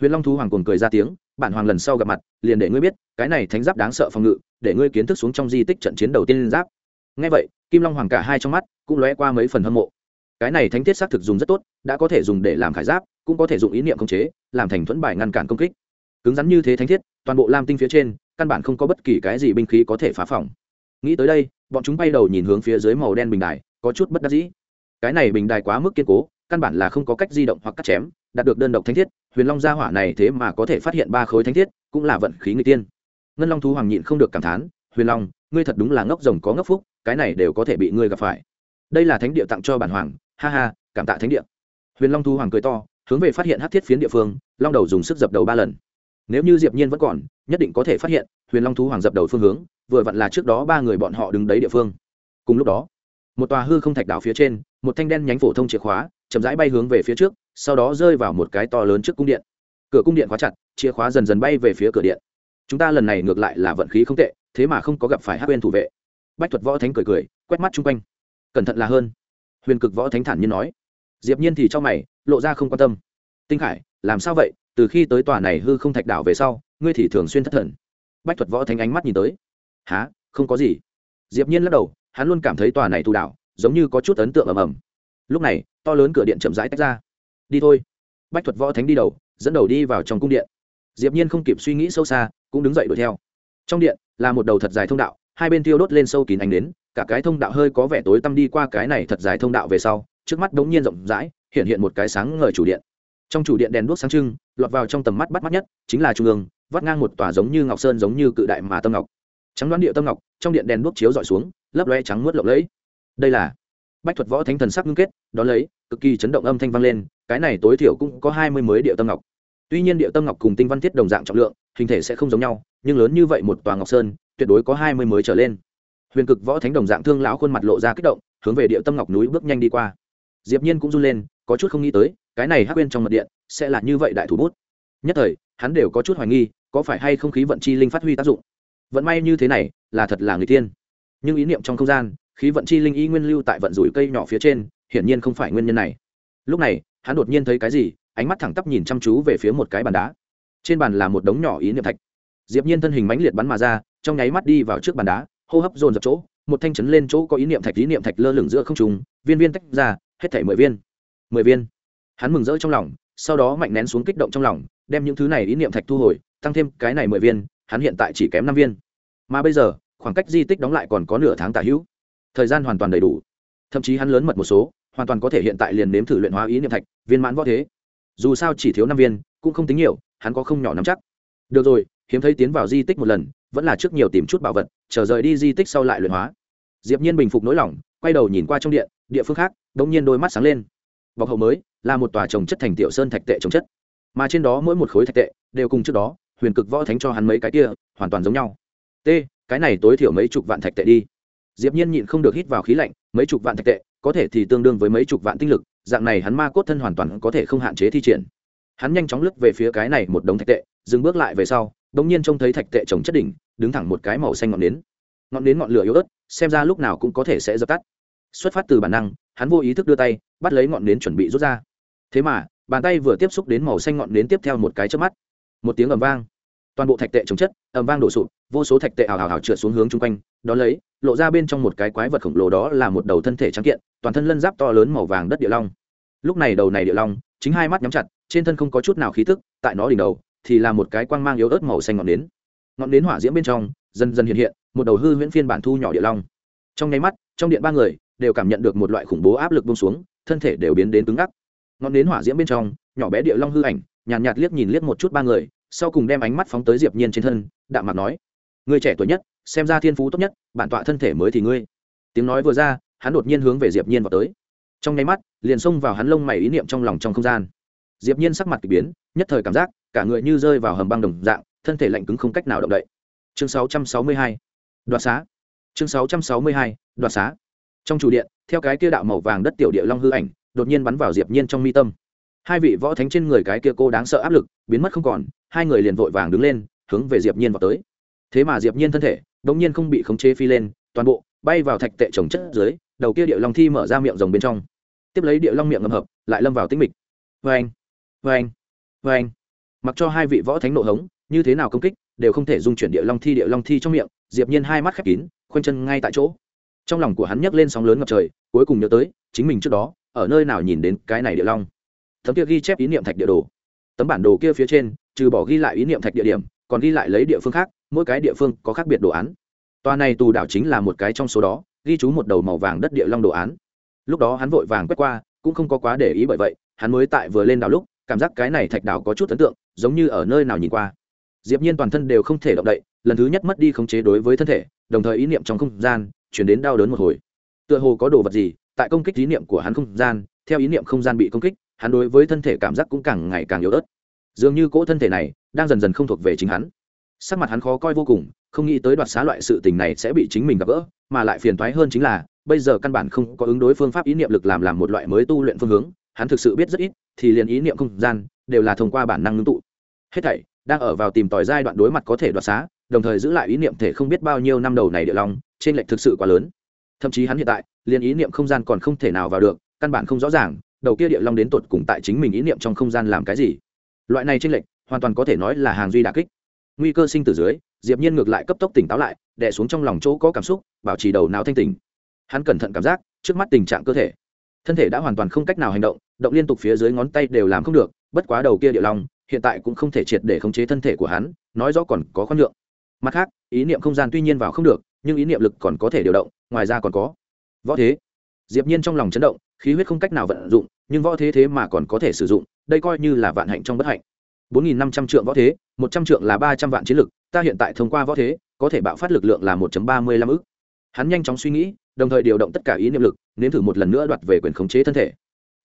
Huyền long thú hoàng cồn cười ra tiếng, bản hoàng lần sau gặp mặt, liền để ngươi biết, cái này thánh giáp đáng sợ phòng ngự, để ngươi kiến thức xuống trong di tích trận chiến đầu tiên giáp. Ngay vậy, kim long hoàng cả hai trong mắt cũng lóe qua mấy phần hâm mộ. Cái này thánh thiết xác thực dùng rất tốt, đã có thể dùng để làm khải giáp, cũng có thể dùng ý niệm khống chế, làm thành thuẫn bài ngăn cản công kích cứng rắn như thế thánh thiết, toàn bộ lam tinh phía trên, căn bản không có bất kỳ cái gì binh khí có thể phá phỏng nghĩ tới đây, bọn chúng bay đầu nhìn hướng phía dưới màu đen bình đài, có chút bất đắc dĩ. Cái này bình đài quá mức kiên cố, căn bản là không có cách di động hoặc cắt chém, đạt được đơn độc thánh thiết, huyền long gia hỏa này thế mà có thể phát hiện ba khối thánh thiết, cũng là vận khí người tiên. Ngân long thú hoàng nhịn không được cảm thán, huyền long, ngươi thật đúng là ngốc rồng có ngốc phúc, cái này đều có thể bị ngươi gặp phải. Đây là thánh địa tặng cho bản hoàng, ha ha, cảm tạ thánh địa. Huyền long thú hoàng cười to, hướng về phát hiện hát thiết phiến địa phương, long đầu dùng sức dập đầu ba lần nếu như diệp nhiên vẫn còn, nhất định có thể phát hiện, huyền long thú hoàng dập đầu phương hướng, vừa vặn là trước đó ba người bọn họ đứng đấy địa phương. Cùng lúc đó, một tòa hư không thạch đảo phía trên, một thanh đen nhánh phổ thông chìa khóa, chậm rãi bay hướng về phía trước, sau đó rơi vào một cái to lớn trước cung điện. Cửa cung điện khóa chặt, chìa khóa dần dần bay về phía cửa điện. Chúng ta lần này ngược lại là vận khí không tệ, thế mà không có gặp phải hắc quên thủ vệ. Bách thuật võ thánh cười cười, quét mắt chung quanh. Cẩn thận là hơn. Huyền cực võ thánh thản nhiên nói. Diệp nhiên thì cho mày, lộ ra không quan tâm. Tinh khải, làm sao vậy? Từ khi tới tòa này hư không thạch đảo về sau, ngươi thì thường xuyên thất thần. Bách thuật võ thánh ánh mắt nhìn tới. Há không có gì. Diệp nhiên lắc đầu, hắn luôn cảm thấy tòa này thu đảo giống như có chút ấn tượng ầm ầm. Lúc này, to lớn cửa điện chậm rãi tách ra. Đi thôi. Bách thuật võ thánh đi đầu, dẫn đầu đi vào trong cung điện. Diệp nhiên không kịp suy nghĩ sâu xa, cũng đứng dậy đuổi theo. Trong điện là một đầu thật dài thông đạo, hai bên tiêu đốt lên sâu kín ánh đến cả cái thông đạo hơi có vẻ tối tăm đi qua cái này thật dài thông đạo về sau, trước mắt đống nhiên rộng rãi, hiện hiện một cái sáng ngời chủ điện trong chủ điện đèn đuốc sáng trưng, lọt vào trong tầm mắt bắt mắt nhất chính là trung ương, vắt ngang một tòa giống như ngọc sơn giống như cự đại mà tâm ngọc. Trắng đoán địa tâm ngọc, trong điện đèn đuốc chiếu dọi xuống, lấp loe trắng mướt lộng lẫy. Đây là bách thuật võ thánh thần sắc ngưng kết, đón lấy, cực kỳ chấn động âm thanh vang lên, cái này tối thiểu cũng có hai mươi mới địa tâm ngọc. Tuy nhiên địa tâm ngọc cùng tinh văn thiết đồng dạng trọng lượng, hình thể sẽ không giống nhau, nhưng lớn như vậy một tòa ngọc sơn, tuyệt đối có hai mươi mới trở lên. Huyền cực võ thánh đồng dạng thương lão khuôn mặt lộ ra kích động, hướng về địa tâm ngọc núi bước nhanh đi qua. Diệp nhiên cũng run lên, có chút không nghĩ tới cái này hắc quên trong mật điện sẽ là như vậy đại thủ bút. Nhất thời, hắn đều có chút hoài nghi, có phải hay không khí vận chi linh phát huy tác dụng. Vận may như thế này, là thật là người tiên. Nhưng ý niệm trong không gian, khí vận chi linh y nguyên lưu tại vận rủi cây nhỏ phía trên, hiển nhiên không phải nguyên nhân này. Lúc này, hắn đột nhiên thấy cái gì, ánh mắt thẳng tắp nhìn chăm chú về phía một cái bàn đá. Trên bàn là một đống nhỏ ý niệm thạch. Diệp nhiên thân hình mãnh liệt bắn mà ra, trong nháy mắt đi vào trước bàn đá, hô hấp dồn dập chỗ, một thanh chấn lên chỗ có ý niệm thạch, ý niệm thạch lơ lửng giữa không trung, viên viên tách ra, hết thảy mười viên. Mười viên hắn mừng rỡ trong lòng, sau đó mạnh nén xuống kích động trong lòng, đem những thứ này ý niệm thạch thu hồi, tăng thêm cái này mười viên, hắn hiện tại chỉ kém năm viên. Mà bây giờ, khoảng cách di tích đóng lại còn có nửa tháng tả hữu. Thời gian hoàn toàn đầy đủ. Thậm chí hắn lớn mật một số, hoàn toàn có thể hiện tại liền nếm thử luyện hóa ý niệm thạch, viên mãn võ thế. Dù sao chỉ thiếu năm viên, cũng không tính nhiều, hắn có không nhỏ nắm chắc. Được rồi, hiếm thấy tiến vào di tích một lần, vẫn là trước nhiều tìm chút bảo vật, chờ rời đi di tích sau lại luyện hóa. Diệp nhiên bình phục nỗi lòng, quay đầu nhìn qua trong điện, địa phương khác, đống nhiên đôi mắt sáng lên bọc hậu mới là một tòa trồng chất thành tiểu sơn thạch tệ trồng chất. Mà trên đó mỗi một khối thạch tệ đều cùng trước đó, huyền cực võ thánh cho hắn mấy cái kia, hoàn toàn giống nhau. T, cái này tối thiểu mấy chục vạn thạch tệ đi. Diệp nhiên nhịn không được hít vào khí lạnh, mấy chục vạn thạch tệ, có thể thì tương đương với mấy chục vạn tinh lực, dạng này hắn ma cốt thân hoàn toàn có thể không hạn chế thi triển. Hắn nhanh chóng lướt về phía cái này một đống thạch tệ, dừng bước lại về sau đống nhiên trông thấy thạch tệ trồng chất đỉnh, đứng thẳng một cái màu xanh ngọn nến. Ngọn nến ngọn lửa yếu ớt, xem ra lúc nào cũng có thể sẽ dập tắt xuất phát từ bản năng, hắn vô ý thức đưa tay, bắt lấy ngọn nến chuẩn bị rút ra. Thế mà, bàn tay vừa tiếp xúc đến màu xanh ngọn nến tiếp theo một cái chớp mắt. Một tiếng ầm vang. Toàn bộ thạch tệ chống chất, ầm vang đổ sụp, vô số thạch tệ ảo ảo ảo trượt xuống hướng chung quanh. Đó lấy, lộ ra bên trong một cái quái vật khổng lồ đó là một đầu thân thể trắng kiện, toàn thân lân giáp to lớn màu vàng đất địa long. Lúc này đầu này địa long, chính hai mắt nhắm chặt, trên thân không có chút nào khí tức, tại nó đỉnh đầu thì là một cái quang mang yếu ớt màu xanh ngọn nến. Ngọn nến hỏa diễm bên trong, dần dần hiện hiện, một đầu hư huyễn phiên bản thu nhỏ địa long. Trong nháy mắt, trong điện ba người đều cảm nhận được một loại khủng bố áp lực bông xuống thân thể đều biến đến cứng ngắc. Ngọn nến hỏa diễm bên trong nhỏ bé địa long hư ảnh nhàn nhạt, nhạt liếc nhìn liếc một chút ba người sau cùng đem ánh mắt phóng tới diệp nhiên trên thân đạm mặt nói người trẻ tuổi nhất xem ra thiên phú tốt nhất bản tọa thân thể mới thì ngươi. Tiếng nói vừa ra hắn đột nhiên hướng về diệp nhiên vào tới. Trong nháy mắt liền xông vào hắn lông mày ý niệm trong lòng trong không gian. Diệp nhiên sắc mặt kỳ biến nhất thời cảm giác cả người như rơi vào hầm băng đồng dạng thân thể lạnh cứng không cách nào động đậy. Chương 662 đoạt xá. Chương 662 đoạt xá trong chủ điện, theo cái kia đạo màu vàng đất tiểu địa long hư ảnh, đột nhiên bắn vào diệp nhiên trong mi tâm. Hai vị võ thánh trên người cái kia cô đáng sợ áp lực, biến mất không còn, hai người liền vội vàng đứng lên, hướng về diệp nhiên vào tới. Thế mà diệp nhiên thân thể đống nhiên không bị khống chế phi lên, toàn bộ bay vào thạch tệ trồng chất dưới, đầu kia địa long thi mở ra miệng rồng bên trong. Tiếp lấy địa long miệng ngầm hợp, lại lâm vào tĩnh mịch. Vang vang vang mặc cho hai vị võ thánh nộ hống, như thế nào công kích, đều không thể dung chuyển địa long thi địa long thi trong miệng, diệp nhiên hai mắt khép kín, khoanh chân ngay tại chỗ trong lòng của hắn nhấc lên sóng lớn ngập trời, cuối cùng nhớ tới, chính mình trước đó, ở nơi nào nhìn đến cái này địa long. Tấm kia ghi chép ý niệm thạch địa đồ. Tấm bản đồ kia phía trên, trừ bỏ ghi lại ý niệm thạch địa điểm, còn ghi lại lấy địa phương khác, mỗi cái địa phương có khác biệt đồ án. Tòa này tù đảo chính là một cái trong số đó, ghi chú một đầu màu vàng đất địa long đồ án. Lúc đó hắn vội vàng quét qua, cũng không có quá để ý bởi vậy, hắn mới tại vừa lên đảo lúc, cảm giác cái này thạch đảo có chút ấn tượng, giống như ở nơi nào nhìn qua. Diệp nhiên toàn thân đều không thể động đậy, lần thứ nhất mất đi khống chế đối với thân thể, đồng thời ý niệm trong không gian chuyển đến đau đớn một hồi. Tựa hồ có đồ vật gì, tại công kích ý niệm của hắn không gian, theo ý niệm không gian bị công kích, hắn đối với thân thể cảm giác cũng càng ngày càng yếu ớt. Dường như cỗ thân thể này đang dần dần không thuộc về chính hắn. Sắc mặt hắn khó coi vô cùng, không nghĩ tới đoạt xá loại sự tình này sẽ bị chính mình gặp gỡ, mà lại phiền toái hơn chính là, bây giờ căn bản không có ứng đối phương pháp ý niệm lực làm làm một loại mới tu luyện phương hướng, hắn thực sự biết rất ít, thì liền ý niệm không gian đều là thông qua bản năng ngưng tụ. Hết thảy đang ở vào tìm tòi giai đoạn đối mặt có thể đoạt xá, đồng thời giữ lại ý niệm thể không biết bao nhiêu năm đầu này địa long trên lệch thực sự quá lớn. Thậm chí hắn hiện tại, liền ý niệm không gian còn không thể nào vào được, căn bản không rõ ràng, đầu kia địa long đến tột cùng tại chính mình ý niệm trong không gian làm cái gì. Loại này trên lệch, hoàn toàn có thể nói là hàng duy đà kích. Nguy cơ sinh từ dưới, diệp nhiên ngược lại cấp tốc tỉnh táo lại, đè xuống trong lòng chỗ có cảm xúc, bảo trì đầu não thanh tỉnh. Hắn cẩn thận cảm giác, trước mắt tình trạng cơ thể. Thân thể đã hoàn toàn không cách nào hành động động liên tục phía dưới ngón tay đều làm không được, bất quá đầu kia địa long, hiện tại cũng không thể triệt để khống chế thân thể của hắn, nói rõ còn có khoan lượng mặt khác, ý niệm không gian tuy nhiên vào không được nhưng ý niệm lực còn có thể điều động, ngoài ra còn có. Võ thế. Diệp nhiên trong lòng chấn động, khí huyết không cách nào vận dụng, nhưng võ thế thế mà còn có thể sử dụng, đây coi như là vạn hạnh trong bất hạnh. Bốn nghìn năm trăm trượng võ thế, một trăm trượng là ba trăm vạn chiến lực, ta hiện tại thông qua võ thế, có thể bạo phát lực lượng là một ba mươi lăm ức. Hắn nhanh chóng suy nghĩ, đồng thời điều động tất cả ý niệm lực, nếm thử một lần nữa đoạt về quyền khống chế thân thể.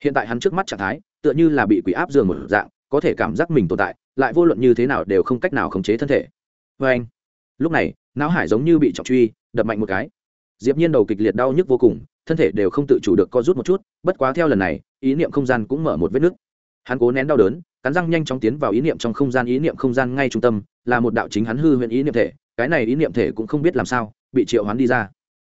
Hiện tại hắn trước mắt trạng thái, tựa như là bị quỷ áp giường một dạng, có thể cảm giác mình tồn tại, lại vô luận như thế nào đều không cách nào khống chế thân thể. Vê anh. Lúc này não hải giống như bị trọng truy, đập mạnh một cái. Diệp nhiên đầu kịch liệt đau nhức vô cùng, thân thể đều không tự chủ được co rút một chút, bất quá theo lần này, ý niệm không gian cũng mở một vết nứt. Hắn cố nén đau đớn, cắn răng nhanh chóng tiến vào ý niệm trong không gian, ý niệm không gian ngay trung tâm, là một đạo chính hắn hư huyễn ý niệm thể, cái này ý niệm thể cũng không biết làm sao, bị triệu hoán đi ra.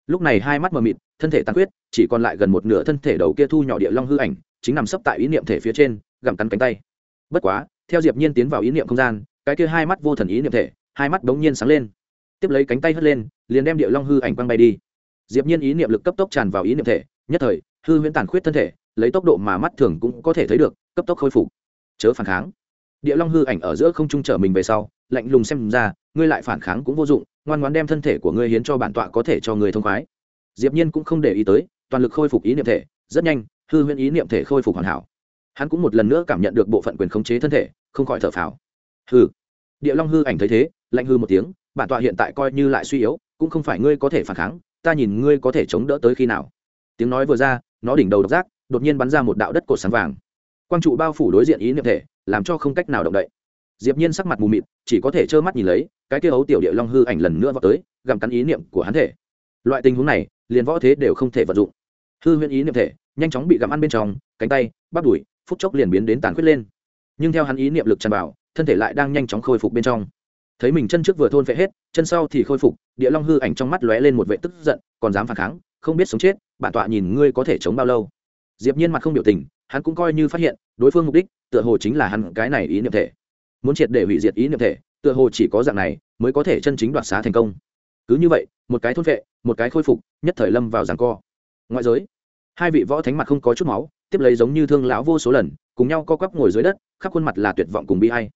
Lúc này hai mắt mờ mịt, thân thể tan huyết chỉ còn lại gần một nửa thân thể đầu kia thu nhỏ địa long hư ảnh, chính nằm sấp tại ý niệm thể phía trên, gặm cắn cánh tay. Bất quá, theo diệp nhiên tiến vào ý niệm không gian, cái kia hai mắt vô thần ý niệm thể, hai mắt đống nhiên sáng lên tiếp lấy cánh tay hất lên, liền đem địa long hư ảnh quăng bay đi. Diệp nhiên ý niệm lực cấp tốc tràn vào ý niệm thể, nhất thời, hư huyễn tàn khuyết thân thể, lấy tốc độ mà mắt thường cũng có thể thấy được, cấp tốc khôi phục. Chớ phản kháng. Địa long hư ảnh ở giữa không trung trở mình về sau, lạnh lùng xem ra, ngươi lại phản kháng cũng vô dụng, ngoan ngoãn đem thân thể của ngươi hiến cho bản tọa có thể cho người thông khoái. Diệp nhiên cũng không để ý tới, toàn lực khôi phục ý niệm thể, rất nhanh, hư huyễn ý niệm thể khôi phục hoàn hảo. Hắn cũng một lần nữa cảm nhận được bộ phận quyền khống chế thân thể, không khỏi thở phào. Hư địa long hư ảnh thấy thế, lạnh hư một tiếng bản tọa hiện tại coi như lại suy yếu, cũng không phải ngươi có thể phản kháng, ta nhìn ngươi có thể chống đỡ tới khi nào. Tiếng nói vừa ra, nó đỉnh đầu độc giác, đột nhiên bắn ra một đạo đất cột sáng vàng. Quang trụ bao phủ đối diện ý niệm thể, làm cho không cách nào động đậy. Diệp nhiên sắc mặt mù mịt, chỉ có thể trơ mắt nhìn lấy, cái kia ấu tiểu địa long hư ảnh lần nữa vào tới, gặm cắn ý niệm của hắn thể. Loại tình huống này, liền võ thế đều không thể vận dụng. Hư huyễn ý niệm thể, nhanh chóng bị gặm ăn bên trong, cánh tay, bắp đùi, phút chốc liền biến đến tàn khuyết lên. Nhưng theo hắn ý niệm lực tràn vào, thân thể lại đang nhanh chóng khôi phục bên trong thấy mình chân trước vừa thôn phệ hết, chân sau thì khôi phục, địa long hư ảnh trong mắt lóe lên một vệ tức giận, còn dám phản kháng, không biết sống chết, bản tọa nhìn ngươi có thể chống bao lâu. Diệp nhiên mặt không biểu tình, hắn cũng coi như phát hiện, đối phương mục đích, tựa hồ chính là hắn cái này ý niệm thể. Muốn triệt để hủy diệt ý niệm thể, tựa hồ chỉ có dạng này, mới có thể chân chính đoạt xá thành công. Cứ như vậy, một cái thôn vệ một cái khôi phục, nhất thời lâm vào giằng co. Ngoại giới, hai vị võ thánh mặt không có chút máu, tiếp lấy giống như thương lão vô số lần, cùng nhau co quắp ngồi dưới đất, khắp khuôn mặt là tuyệt vọng cùng bi hay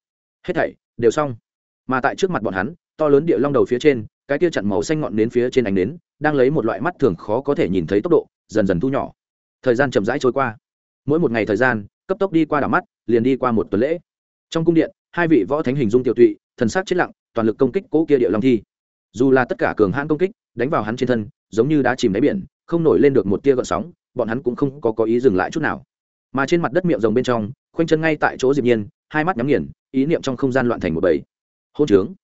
hết thảy đều xong mà tại trước mặt bọn hắn, to lớn địa long đầu phía trên, cái kia chặn màu xanh ngọn nến phía trên ánh nến, đang lấy một loại mắt thường khó có thể nhìn thấy tốc độ, dần dần thu nhỏ. Thời gian chậm rãi trôi qua. Mỗi một ngày thời gian, cấp tốc đi qua đảo mắt, liền đi qua một tuần lễ. Trong cung điện, hai vị võ thánh hình dung tiêu tụy, thần sắc chết lặng, toàn lực công kích cỗ kia địa long thi. Dù là tất cả cường hãn công kích, đánh vào hắn trên thân, giống như đã chìm đáy biển, không nổi lên được một tia gợn sóng, bọn hắn cũng không có có ý dừng lại chút nào. Mà trên mặt đất miệng rồng bên trong, khoanh chân ngay tại chỗ diệp nhiên, hai mắt nhắm nghiền, ý niệm trong không gian loạn thành một bầy hôn trướng.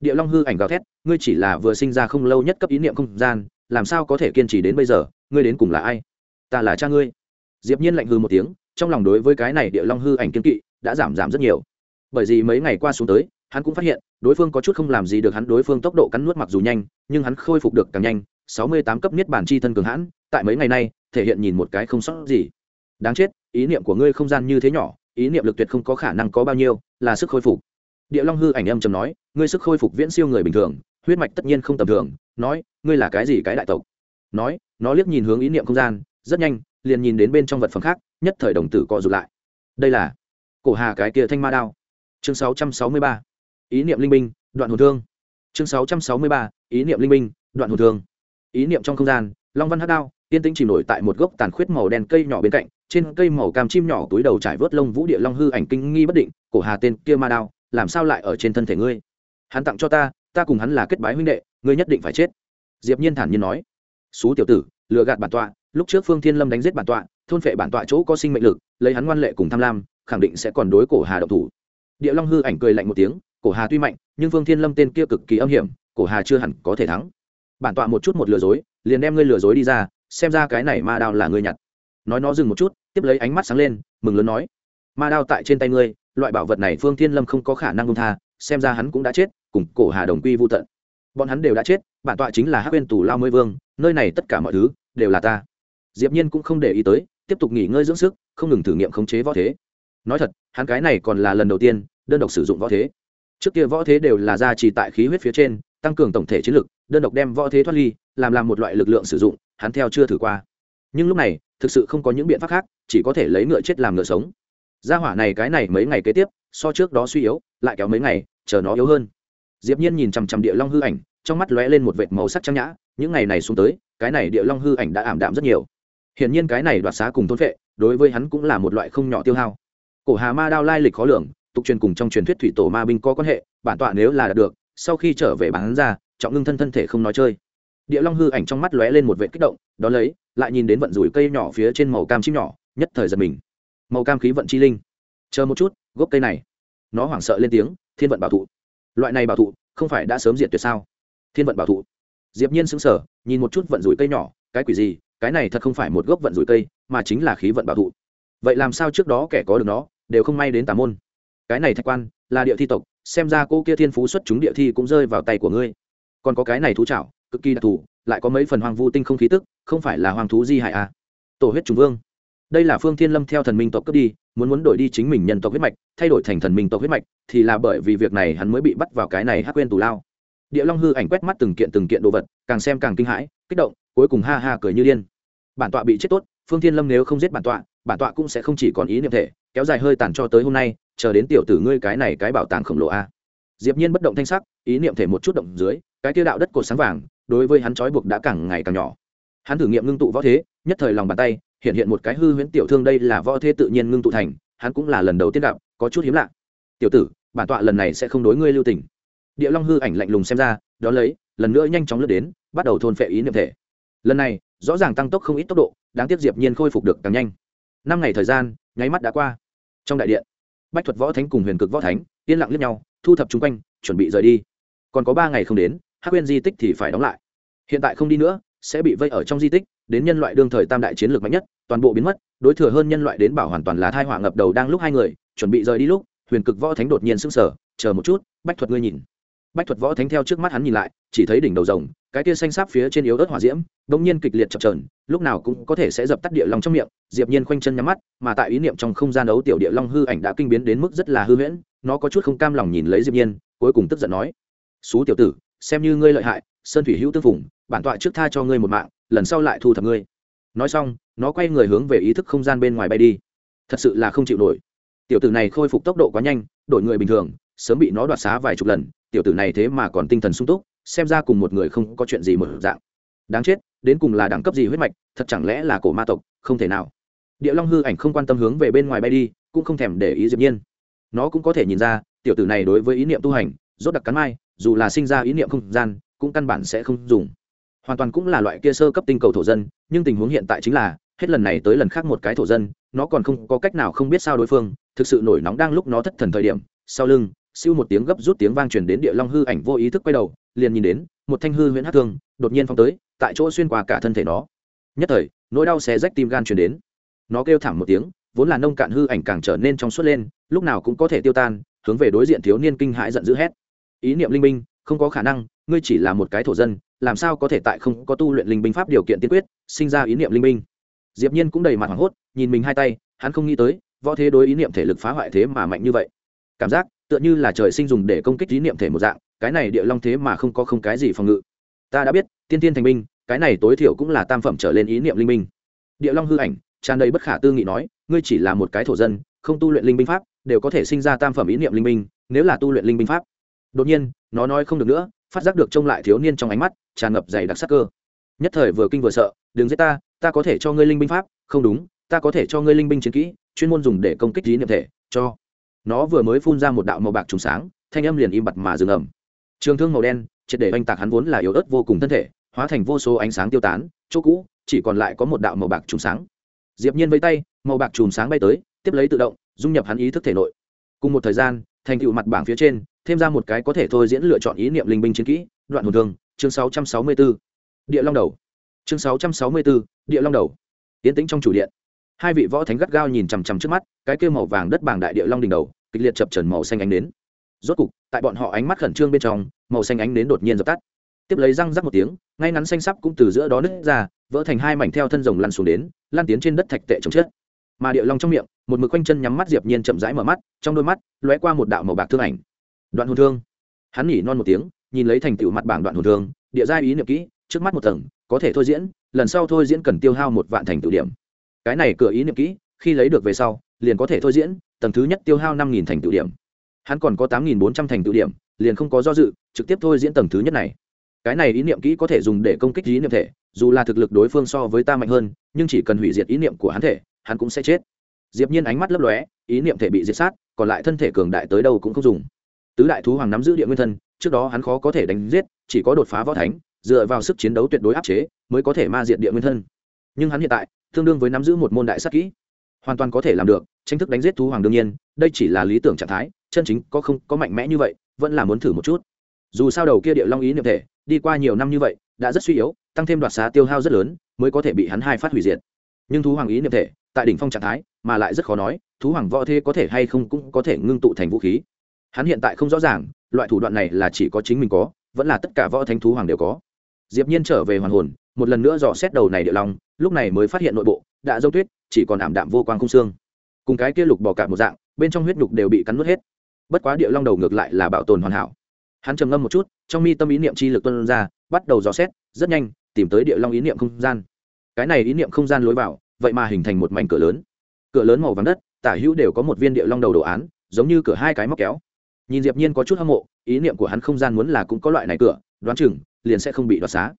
Địa long hư ảnh gào thét, ngươi chỉ là vừa sinh ra không lâu nhất cấp ý niệm không gian, làm sao có thể kiên trì đến bây giờ, ngươi đến cùng là ai? Ta là cha ngươi. Diệp nhiên lạnh hư một tiếng, trong lòng đối với cái này địa long hư ảnh kiên kỵ, đã giảm giảm rất nhiều. Bởi vì mấy ngày qua xuống tới, hắn cũng phát hiện, đối phương có chút không làm gì được hắn, đối phương tốc độ cắn nuốt mặc dù nhanh, nhưng hắn khôi phục được càng nhanh, sáu mươi tám cấp niết bản chi thân cường hãn, tại mấy ngày nay, thể hiện nhìn một cái không sót gì. Đáng chết, ý niệm của ngươi không gian như thế nhỏ, ý niệm lực tuyệt không có khả năng có bao nhiêu, là sức khôi phục địa long hư ảnh âm trầm nói, ngươi sức khôi phục viễn siêu người bình thường, huyết mạch tất nhiên không tầm thường, nói, ngươi là cái gì cái đại tộc nói, nó liếc nhìn hướng ý niệm không gian, rất nhanh, liền nhìn đến bên trong vật phẩm khác, nhất thời đồng tử co rụt lại đây là cổ hà cái kia thanh ma đao chương 663. ý niệm linh minh, đoạn hồn thương chương 663. ý niệm linh minh, đoạn hồn thương ý niệm trong không gian, long văn hát đao, tiên tĩnh chìm nổi tại một gốc tàn khuyết màu đen cây nhỏ bên cạnh, trên cây màu cam chim nhỏ túi đầu trải vớt lông vũ địa long hư ảnh kinh nghi bất định, cổ hà tên kia ma đao làm sao lại ở trên thân thể ngươi? Hắn tặng cho ta ta cùng hắn là kết bái huynh đệ, ngươi nhất định phải chết. Diệp nhiên thản nhiên nói. Xú tiểu tử, lừa gạt bản tọa, lúc trước phương thiên lâm đánh giết bản tọa, thôn phệ bản tọa chỗ có sinh mệnh lực, lấy hắn ngoan lệ cùng tham lam, khẳng định sẽ còn đối cổ hà động thủ. Địa long hư ảnh cười lạnh một tiếng, cổ hà tuy mạnh, nhưng phương thiên lâm tên kia cực kỳ âm hiểm, cổ hà chưa hẳn có thể thắng. Bản tọa một chút một lừa dối, liền đem ngươi lừa dối đi ra, xem ra cái này ma đao là ngươi nhặt. Nói nó dừng một chút, tiếp lấy ánh mắt sáng lên, mừng lớn nói. Ma đao tại trên tay ngươi loại bảo vật này phương thiên lâm không có khả năng công tha, xem ra hắn cũng đã chết, cùng cổ hà đồng quy vô tận. Bọn hắn đều đã chết, bản tọa chính là hắc bên tù lao Mới vương, nơi này tất cả mọi thứ đều là ta. Diệp nhiên cũng không để ý tới, tiếp tục nghỉ ngơi dưỡng sức, không ngừng thử nghiệm khống chế võ thế. Nói thật, hắn cái này còn là lần đầu tiên đơn độc sử dụng võ thế. Trước kia võ thế đều là gia trì tại khí huyết phía trên, tăng cường tổng thể chiến lực, đơn độc đem võ thế thoát ly, làm làm một loại lực lượng sử dụng, hắn theo chưa thử qua. Nhưng lúc này, thực sự không có những biện pháp khác, chỉ có thể lấy ngựa chết làm ngựa sống gia hỏa này cái này mấy ngày kế tiếp, so trước đó suy yếu, lại kéo mấy ngày, chờ nó yếu hơn. Diệp nhiên nhìn chằm chằm địa long hư ảnh, trong mắt lóe lên một vệt màu sắc trang nhã, những ngày này xuống tới, cái này địa long hư ảnh đã ảm đạm rất nhiều. Hiển nhiên cái này đoạt xá cùng thôn phệ, đối với hắn cũng là một loại không nhỏ tiêu hao. Cổ hà ma đao lai lịch khó lường, tục truyền cùng trong truyền thuyết thủy tổ ma binh có quan hệ, bản tọa nếu là đạt được, sau khi trở về bán ra, trọng ngưng thân thân thể không nói chơi. Địa long hư ảnh trong mắt lóe lên một vệt kích động đó lấy, lại nhìn đến vận rủi cây nhỏ phía trên màu cam chim nhỏ, nhất thời giật mình màu cam khí vận chi linh. Chờ một chút, gốc cây này. Nó hoảng sợ lên tiếng, thiên vận bảo thụ. Loại này bảo thụ, không phải đã sớm diệt tuyệt sao? Thiên vận bảo thụ. Diệp nhiên sững sờ, nhìn một chút vận rủi cây nhỏ, cái quỷ gì, cái này thật không phải một gốc vận rủi cây, mà chính là khí vận bảo thụ. Vậy làm sao trước đó kẻ có được nó, đều không may đến tà môn? Cái này thạch quan, là địa thi tộc, xem ra cô kia thiên phú xuất chúng địa thi cũng rơi vào tay của ngươi. Còn có cái này thú chảo cực kỳ đặc thù, lại có mấy phần hoang vu tinh không khí tức, không phải là hoang thú di hại à? Tổ huyết trùng vương đây là phương thiên lâm theo thần minh tộc cướp đi, muốn muốn đổi đi chính mình nhân tộc huyết mạch, thay đổi thành thần minh tộc huyết mạch, thì là bởi vì việc này hắn mới bị bắt vào cái này hắc quên tù lao. Địa long hư ảnh quét mắt từng kiện từng kiện đồ vật, càng xem càng kinh hãi, kích động, cuối cùng ha ha cười như điên. Bản tọa bị chết tốt, phương thiên lâm nếu không giết bản tọa bản tọa cũng sẽ không chỉ còn ý niệm thể, kéo dài hơi tàn cho tới hôm nay, chờ đến tiểu tử ngươi cái này cái bảo tàng khổng lồ a. Diệp nhiên bất động thanh sắc, ý niệm thể một chút động dưới, cái kia đạo đất cột sáng vàng, đối với hắn trói buộc đã càng ngày càng nhỏ. Hắn thử nghiệm ngưng tụ võ thế, nhất thời lòng bàn tay hiện hiện một cái hư huyễn tiểu thương đây là võ thế tự nhiên ngưng tụ thành, hắn cũng là lần đầu tiên gặp, có chút hiếm lạ. Tiểu tử, bản tọa lần này sẽ không đối ngươi lưu tình. Địa long hư ảnh lạnh lùng xem ra, đó lấy, lần nữa nhanh chóng lướt đến, bắt đầu thôn phệ ý niệm thể. Lần này, rõ ràng tăng tốc không ít tốc độ, đáng tiếc diệp nhiên khôi phục được càng nhanh. Năm ngày thời gian, nháy mắt đã qua. Trong đại điện, bách thuật võ thánh cùng huyền cực võ thánh yên lặng liếc nhau, thu thập chung quanh, chuẩn bị rời đi. Còn có ba ngày không đến, hắc nguyên di tích thì phải đóng lại. Hiện tại không đi nữa sẽ bị vây ở trong di tích, đến nhân loại đương thời tam đại chiến lược mạnh nhất, toàn bộ biến mất, đối thừa hơn nhân loại đến bảo hoàn toàn là thai họa ngập đầu đang lúc hai người, chuẩn bị rời đi lúc, huyền cực võ thánh đột nhiên sững sờ, chờ một chút, bách thuật ngươi nhìn. Bách thuật võ thánh theo trước mắt hắn nhìn lại, chỉ thấy đỉnh đầu rồng, cái tia xanh sáp phía trên yếu ớt hỏa diễm đ ỗ n g nhiên kịch liệt chập trờn lúc nào cũng có thể sẽ dập tắt địa long trong miệng, diệp nhiên khoanh chân nhắm mắt, mà tại ý niệm trong không gian đấu tiểu địa long hư ảnh đã kinh biến đến mức rất là hư huyễn, nó có chút không cam lòng nhìn lấy diệp nhiên, cuối cùng tức giận nói, xú tiểu tử, xem như ngươi lợi hại sơn thủy hữu tư phùng, bản tọa trước tha cho ngươi một mạng, lần sau lại thu thập ngươi. Nói xong, nó quay người hướng về ý thức không gian bên ngoài bay đi. Thật sự là không chịu nổi. Tiểu tử này khôi phục tốc độ quá nhanh, đổi người bình thường, sớm bị nó đoạt xá vài chục lần, tiểu tử này thế mà còn tinh thần sung túc, xem ra cùng một người không có chuyện gì một dạng. Đáng chết, đến cùng là đẳng cấp gì huyết mạch, thật chẳng lẽ là cổ ma tộc, không thể nào. Địa long hư ảnh không quan tâm hướng về bên ngoài bay đi, cũng không thèm để ý diệp nhiên. Nó cũng có thể nhìn ra, tiểu tử này đối với ý niệm tu hành, rốt đặc cắn mai, dù là sinh ra ý niệm không gian cũng căn bản sẽ không dùng. Hoàn toàn cũng là loại kia sơ cấp tinh cầu thổ dân, nhưng tình huống hiện tại chính là, hết lần này tới lần khác một cái thổ dân, nó còn không có cách nào không biết sao đối phương, thực sự nổi nóng đang lúc nó thất thần thời điểm, sau lưng, siêu một tiếng gấp rút tiếng vang truyền đến địa long hư ảnh vô ý thức quay đầu, liền nhìn đến, một thanh hư huyễn hát thương, đột nhiên phong tới, tại chỗ xuyên qua cả thân thể nó. Nhất thời, nỗi đau xé rách tim gan truyền đến. Nó kêu thảm một tiếng, vốn là nông cạn hư ảnh càng trở nên trong suốt lên, lúc nào cũng có thể tiêu tan, hướng về đối diện thiếu niên kinh hãi giận dữ hét. Ý niệm linh minh không có khả năng, ngươi chỉ là một cái thổ dân, làm sao có thể tại không có tu luyện linh binh pháp điều kiện tiên quyết, sinh ra ý niệm linh binh? Diệp nhiên cũng đầy mặt hoảng hốt, nhìn mình hai tay, hắn không nghĩ tới, võ thế đối ý niệm thể lực phá hoại thế mà mạnh như vậy. Cảm giác, tựa như là trời sinh dùng để công kích ý niệm thể một dạng, cái này địa long thế mà không có không cái gì phòng ngự. Ta đã biết, tiên tiên thành binh, cái này tối thiểu cũng là tam phẩm trở lên ý niệm linh binh. Địa long hư ảnh, tràn đầy bất khả tư nghị nói, ngươi chỉ là một cái thổ dân, không tu luyện linh binh pháp, đều có thể sinh ra tam phẩm ý niệm linh binh, nếu là tu luyện linh binh pháp đột nhiên, nó nói không được nữa, phát giác được trông lại thiếu niên trong ánh mắt, tràn ngập dày đặc sắc cơ. Nhất thời vừa kinh vừa sợ, đừng giết ta ta có thể cho ngươi linh binh pháp. Không đúng, ta có thể cho ngươi linh binh chiến kỹ, chuyên môn dùng để công kích trí niệm thể, cho. Nó vừa mới phun ra một đạo màu bạc trùng sáng, thanh âm liền im bặt mà dừng ẩm trường thương màu đen, triệt để oanh tạc hắn vốn là yếu ớt vô cùng thân thể, hóa thành vô số ánh sáng tiêu tán, chỗ cũ, chỉ còn lại có một đạo màu bạc trùng sáng. Diệp nhiên với tay, màu bạc trùng sáng bay tới, tiếp lấy tự động, dung nhập hắn ý thức thể nội. Cùng một thời gian thành tựu mặt bảng phía trên thêm ra một cái có thể thôi diễn lựa chọn ý niệm linh binh chiến kỹ đoạn hồn thương chương 664. địa long đầu. Chương 664, địa long đầu. Tiến tĩnh trong chủ điện. Hai vị võ thánh gắt gao nhìn chằm chằm trước mắt cái kêu màu vàng đất bảng đại địa long đỉnh đầu kịch liệt chập trần màu xanh ánh đến rốt cục tại bọn họ ánh mắt khẩn trương bên trong màu xanh ánh đến đột nhiên dập tắt. Tiếp lấy răng rắc một tiếng ngay ngắn xanh sắp cũng từ giữa đó nứt ra vỡ thành hai mảnh theo thân rồng lăn xuống đến lan tiến trên đất thạch tệ chống chết. Mà địa long trong miệng một mực quanh chân nhắm mắt diệp nhiên chậm rãi mở mắt trong đôi mắt lóe qua một đạo màu bạc thương ảnh đoạn hồn thương hắn nhỉ non một tiếng nhìn lấy thành tựu mặt bảng đoạn hồn thương địa giai ý niệm kỹ trước mắt một tầng có thể thôi diễn lần sau thôi diễn cần tiêu hao một vạn thành tựu điểm cái này cửa ý niệm kỹ khi lấy được về sau liền có thể thôi diễn tầng thứ nhất tiêu hao năm nghìn thành tựu điểm hắn còn có tám nghìn bốn trăm thành tựu điểm liền không có do dự trực tiếp thôi diễn tầng thứ nhất này cái này ý niệm kỹ có thể dùng để công kích ý niệm thể dù là thực lực đối phương so với ta mạnh hơn nhưng chỉ cần hủy diệt ý niệm của hắn thể hắn cũng sẽ chết diệp nhiên ánh mắt lấp lóe, ý niệm thể bị diệt sát, còn lại thân thể cường đại tới đâu cũng không dùng. Tứ đại thú hoàng nắm giữ địa nguyên thân, trước đó hắn khó có thể đánh giết, chỉ có đột phá võ thánh, dựa vào sức chiến đấu tuyệt đối áp chế, mới có thể ma diệt địa nguyên thân. Nhưng hắn hiện tại, tương đương với nắm giữ một môn đại sát kỹ. Hoàn toàn có thể làm được, tranh thức đánh giết thú hoàng đương nhiên, đây chỉ là lý tưởng trạng thái, chân chính có không có mạnh mẽ như vậy, vẫn là muốn thử một chút. Dù sao đầu kia địa long ý niệm thể, đi qua nhiều năm như vậy, đã rất suy yếu, tăng thêm đoạt xá tiêu hao rất lớn, mới có thể bị hắn hai phát hủy diệt. Nhưng thú hoàng ý niệm thể tại đỉnh phong trạng thái, mà lại rất khó nói, thú hoàng võ thế có thể hay không cũng có thể ngưng tụ thành vũ khí. Hắn hiện tại không rõ ràng, loại thủ đoạn này là chỉ có chính mình có, vẫn là tất cả võ thánh thú hoàng đều có. Diệp nhiên trở về hoàn hồn, một lần nữa dò xét đầu này địa long, lúc này mới phát hiện nội bộ, đã dâu tuyết, chỉ còn ảm đạm vô quang cung xương. Cùng cái kia lục bò cạp một dạng, bên trong huyết nhục đều bị cắn nuốt hết. Bất quá địa long đầu ngược lại là bảo tồn hoàn hảo. Hắn trầm ngâm một chút, trong mi tâm ý niệm chi lực tuân ra, bắt đầu dò xét, rất nhanh, tìm tới địa long ý niệm không gian. Cái này ý niệm không gian lối vào vậy mà hình thành một mảnh cửa lớn. Cửa lớn màu vàng đất, tả hữu đều có một viên địa long đầu đồ án, giống như cửa hai cái móc kéo. Nhìn diệp nhiên có chút hâm mộ, ý niệm của hắn không gian muốn là cũng có loại này cửa, đoán chừng, liền sẽ không bị đoạt xá.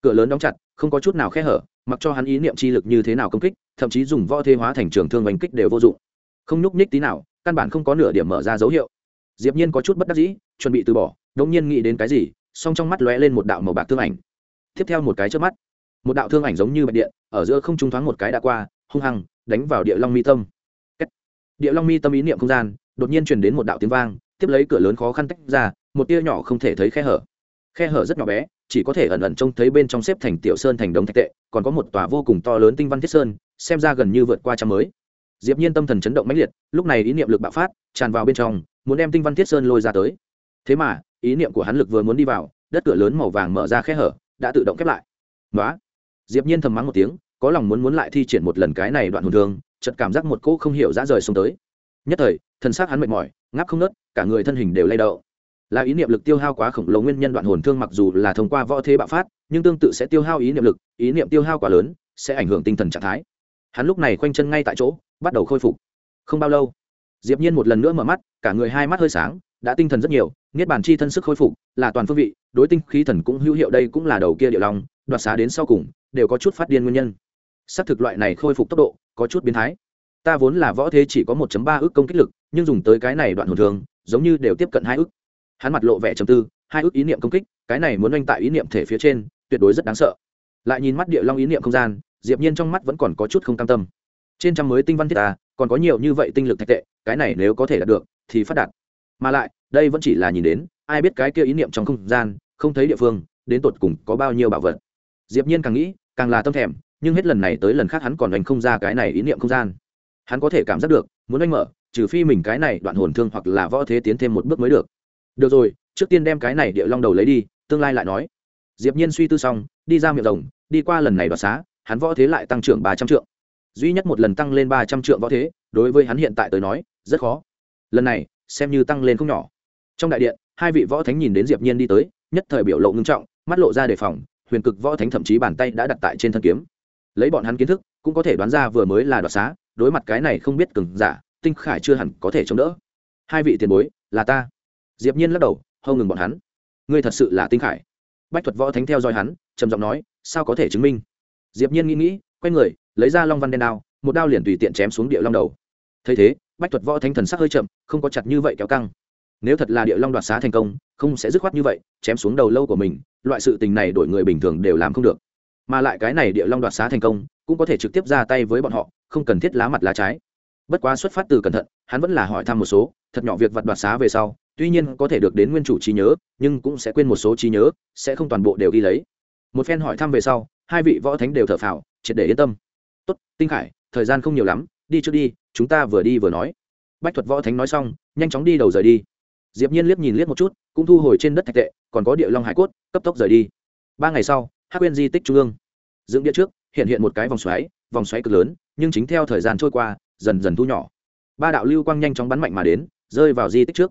Cửa lớn đóng chặt, không có chút nào khe hở, mặc cho hắn ý niệm chi lực như thế nào công kích, thậm chí dùng võ thế hóa thành trường thương đánh kích đều vô dụng. Không nhúc nhích tí nào, căn bản không có nửa điểm mở ra dấu hiệu. Diệp nhiên có chút bất đắc dĩ, chuẩn bị từ bỏ, đống nhiên nghĩ đến cái gì, song trong mắt lóe lên một đạo màu bạc tương ảnh. Tiếp theo một cái chớp mắt một đạo thương ảnh giống như bạch điện, ở giữa không trung thoáng một cái đã qua, hung hăng đánh vào địa long mi tâm. Địa long mi tâm ý niệm không gian, đột nhiên truyền đến một đạo tiếng vang, tiếp lấy cửa lớn khó khăn tách ra, một tia nhỏ không thể thấy khe hở. Khe hở rất nhỏ bé, chỉ có thể ẩn ẩn trông thấy bên trong xếp thành tiểu sơn thành đống thạch tệ, còn có một tòa vô cùng to lớn tinh văn thiết sơn, xem ra gần như vượt qua trăm mới. Diệp nhiên tâm thần chấn động mãnh liệt, lúc này ý niệm lực bạo phát, tràn vào bên trong, muốn đem tinh văn thiết sơn lôi ra tới. Thế mà, ý niệm của hắn lực vừa muốn đi vào, đất cửa lớn màu vàng mở ra khe hở, đã tự động khép lại. Đó diệp nhiên thầm mắng một tiếng, có lòng muốn muốn lại thi triển một lần cái này đoạn hồn thương, chợt cảm giác một cỗ không hiểu ra rời xuống tới. Nhất thời thân xác hắn mệt mỏi, ngáp không nớt cả người thân hình đều lay động. Là ý niệm lực tiêu hao quá khổng lồ nguyên nhân đoạn hồn thương mặc dù là thông qua võ thế bạo phát, nhưng tương tự sẽ tiêu hao ý niệm lực, ý niệm tiêu hao quá lớn, sẽ ảnh hưởng tinh thần trạng thái. Hắn lúc này khoanh chân ngay tại chỗ, bắt đầu khôi phục. Không bao lâu, diệp nhiên một lần nữa mở mắt, cả người hai mắt hơi sáng, đã tinh thần rất nhiều, niết bàn chi thân sức khôi phục, là toàn phương vị, đối tinh khí thần cũng hữu hiệu đây cũng là đầu kia địa long đoạt xá đến sau cùng, đều có chút phát điên nguyên nhân. Xác thực loại này khôi phục tốc độ, có chút biến thái. Ta vốn là võ thế chỉ có 1.3 ước công kích lực, nhưng dùng tới cái này đoạn hồn thường, giống như đều tiếp cận hai ước. Hắn mặt lộ vẻ trầm tư, hai ước ý niệm công kích, cái này muốn oanh tại ý niệm thể phía trên, tuyệt đối rất đáng sợ. Lại nhìn mắt địa long ý niệm không gian, diệp nhiên trong mắt vẫn còn có chút không cam tâm. Trên trăm mới tinh văn thiết ta còn có nhiều như vậy tinh lực thạch tệ, cái này nếu có thể đạt được, thì phát đạt. Mà lại, đây vẫn chỉ là nhìn đến, ai biết cái kia ý niệm trong không gian, không thấy địa phương, đến tột cùng có bao nhiêu bảo vật diệp nhiên càng nghĩ, càng là tâm thèm, nhưng hết lần này tới lần khác hắn còn đánh không ra cái này ý niệm không gian. Hắn có thể cảm giác được, muốn anh mở, trừ phi mình cái này đoạn hồn thương hoặc là võ thế tiến thêm một bước mới được. Được rồi, trước tiên đem cái này địa long đầu lấy đi, tương lai lại nói. Diệp nhiên suy tư xong, đi ra miệng rồng, đi qua lần này đoạt xá, hắn võ thế lại tăng trưởng ba trăm trượng. Duy nhất một lần tăng lên ba trăm trượng võ thế, đối với hắn hiện tại tới nói, rất khó. Lần này, xem như tăng lên không nhỏ. Trong đại điện, hai vị võ thánh nhìn đến diệp nhiên đi tới, nhất thời biểu lộ ngưng trọng, mắt lộ ra đề phòng huyền cực võ thánh thậm chí bàn tay đã đặt tại trên thân kiếm. Lấy bọn hắn kiến thức, cũng có thể đoán ra vừa mới là đoạt xá, đối mặt cái này không biết cừng giả, tinh khải chưa hẳn có thể chống đỡ. Hai vị tiền bối, là ta. Diệp nhiên lắc đầu, hâu ngừng bọn hắn. Ngươi thật sự là tinh khải. Bách thuật võ thánh theo dõi hắn, trầm giọng nói, sao có thể chứng minh? Diệp nhiên nghĩ nghĩ, quay người, lấy ra long văn đen đao, một đao liền tùy tiện chém xuống địa long đầu. Thấy thế, bách thuật võ thánh thần sắc hơi chậm, không có chặt như vậy kéo căng nếu thật là địa long đoạt xá thành công, không sẽ dứt khoát như vậy, chém xuống đầu lâu của mình, loại sự tình này đổi người bình thường đều làm không được. Mà lại cái này địa long đoạt xá thành công, cũng có thể trực tiếp ra tay với bọn họ, không cần thiết lá mặt lá trái. Bất quá xuất phát từ cẩn thận, hắn vẫn là hỏi thăm một số, thật nhỏ việc vặt đoạt xá về sau, tuy nhiên có thể được đến nguyên chủ trí nhớ, nhưng cũng sẽ quên một số trí nhớ, sẽ không toàn bộ đều ghi lấy. Một phen hỏi thăm về sau, hai vị võ thánh đều thở phào, triệt để yên tâm. Tốt, tinh khải, thời gian không nhiều lắm, đi trước đi, chúng ta vừa đi vừa nói. Bách thuật võ thánh nói xong, nhanh chóng đi đầu rời đi diệp nhiên liếc nhìn liếc một chút, cũng thu hồi trên đất thạch tệ, còn có địa long hải cốt, cấp tốc rời đi. Ba ngày sau, hắc nguyên di tích trung ương. Dưỡng địa trước, hiện hiện một cái vòng xoáy vòng xoáy cực lớn, nhưng chính theo thời gian trôi qua, dần dần thu nhỏ. Ba đạo lưu quang nhanh chóng bắn mạnh mà đến, rơi vào di tích trước.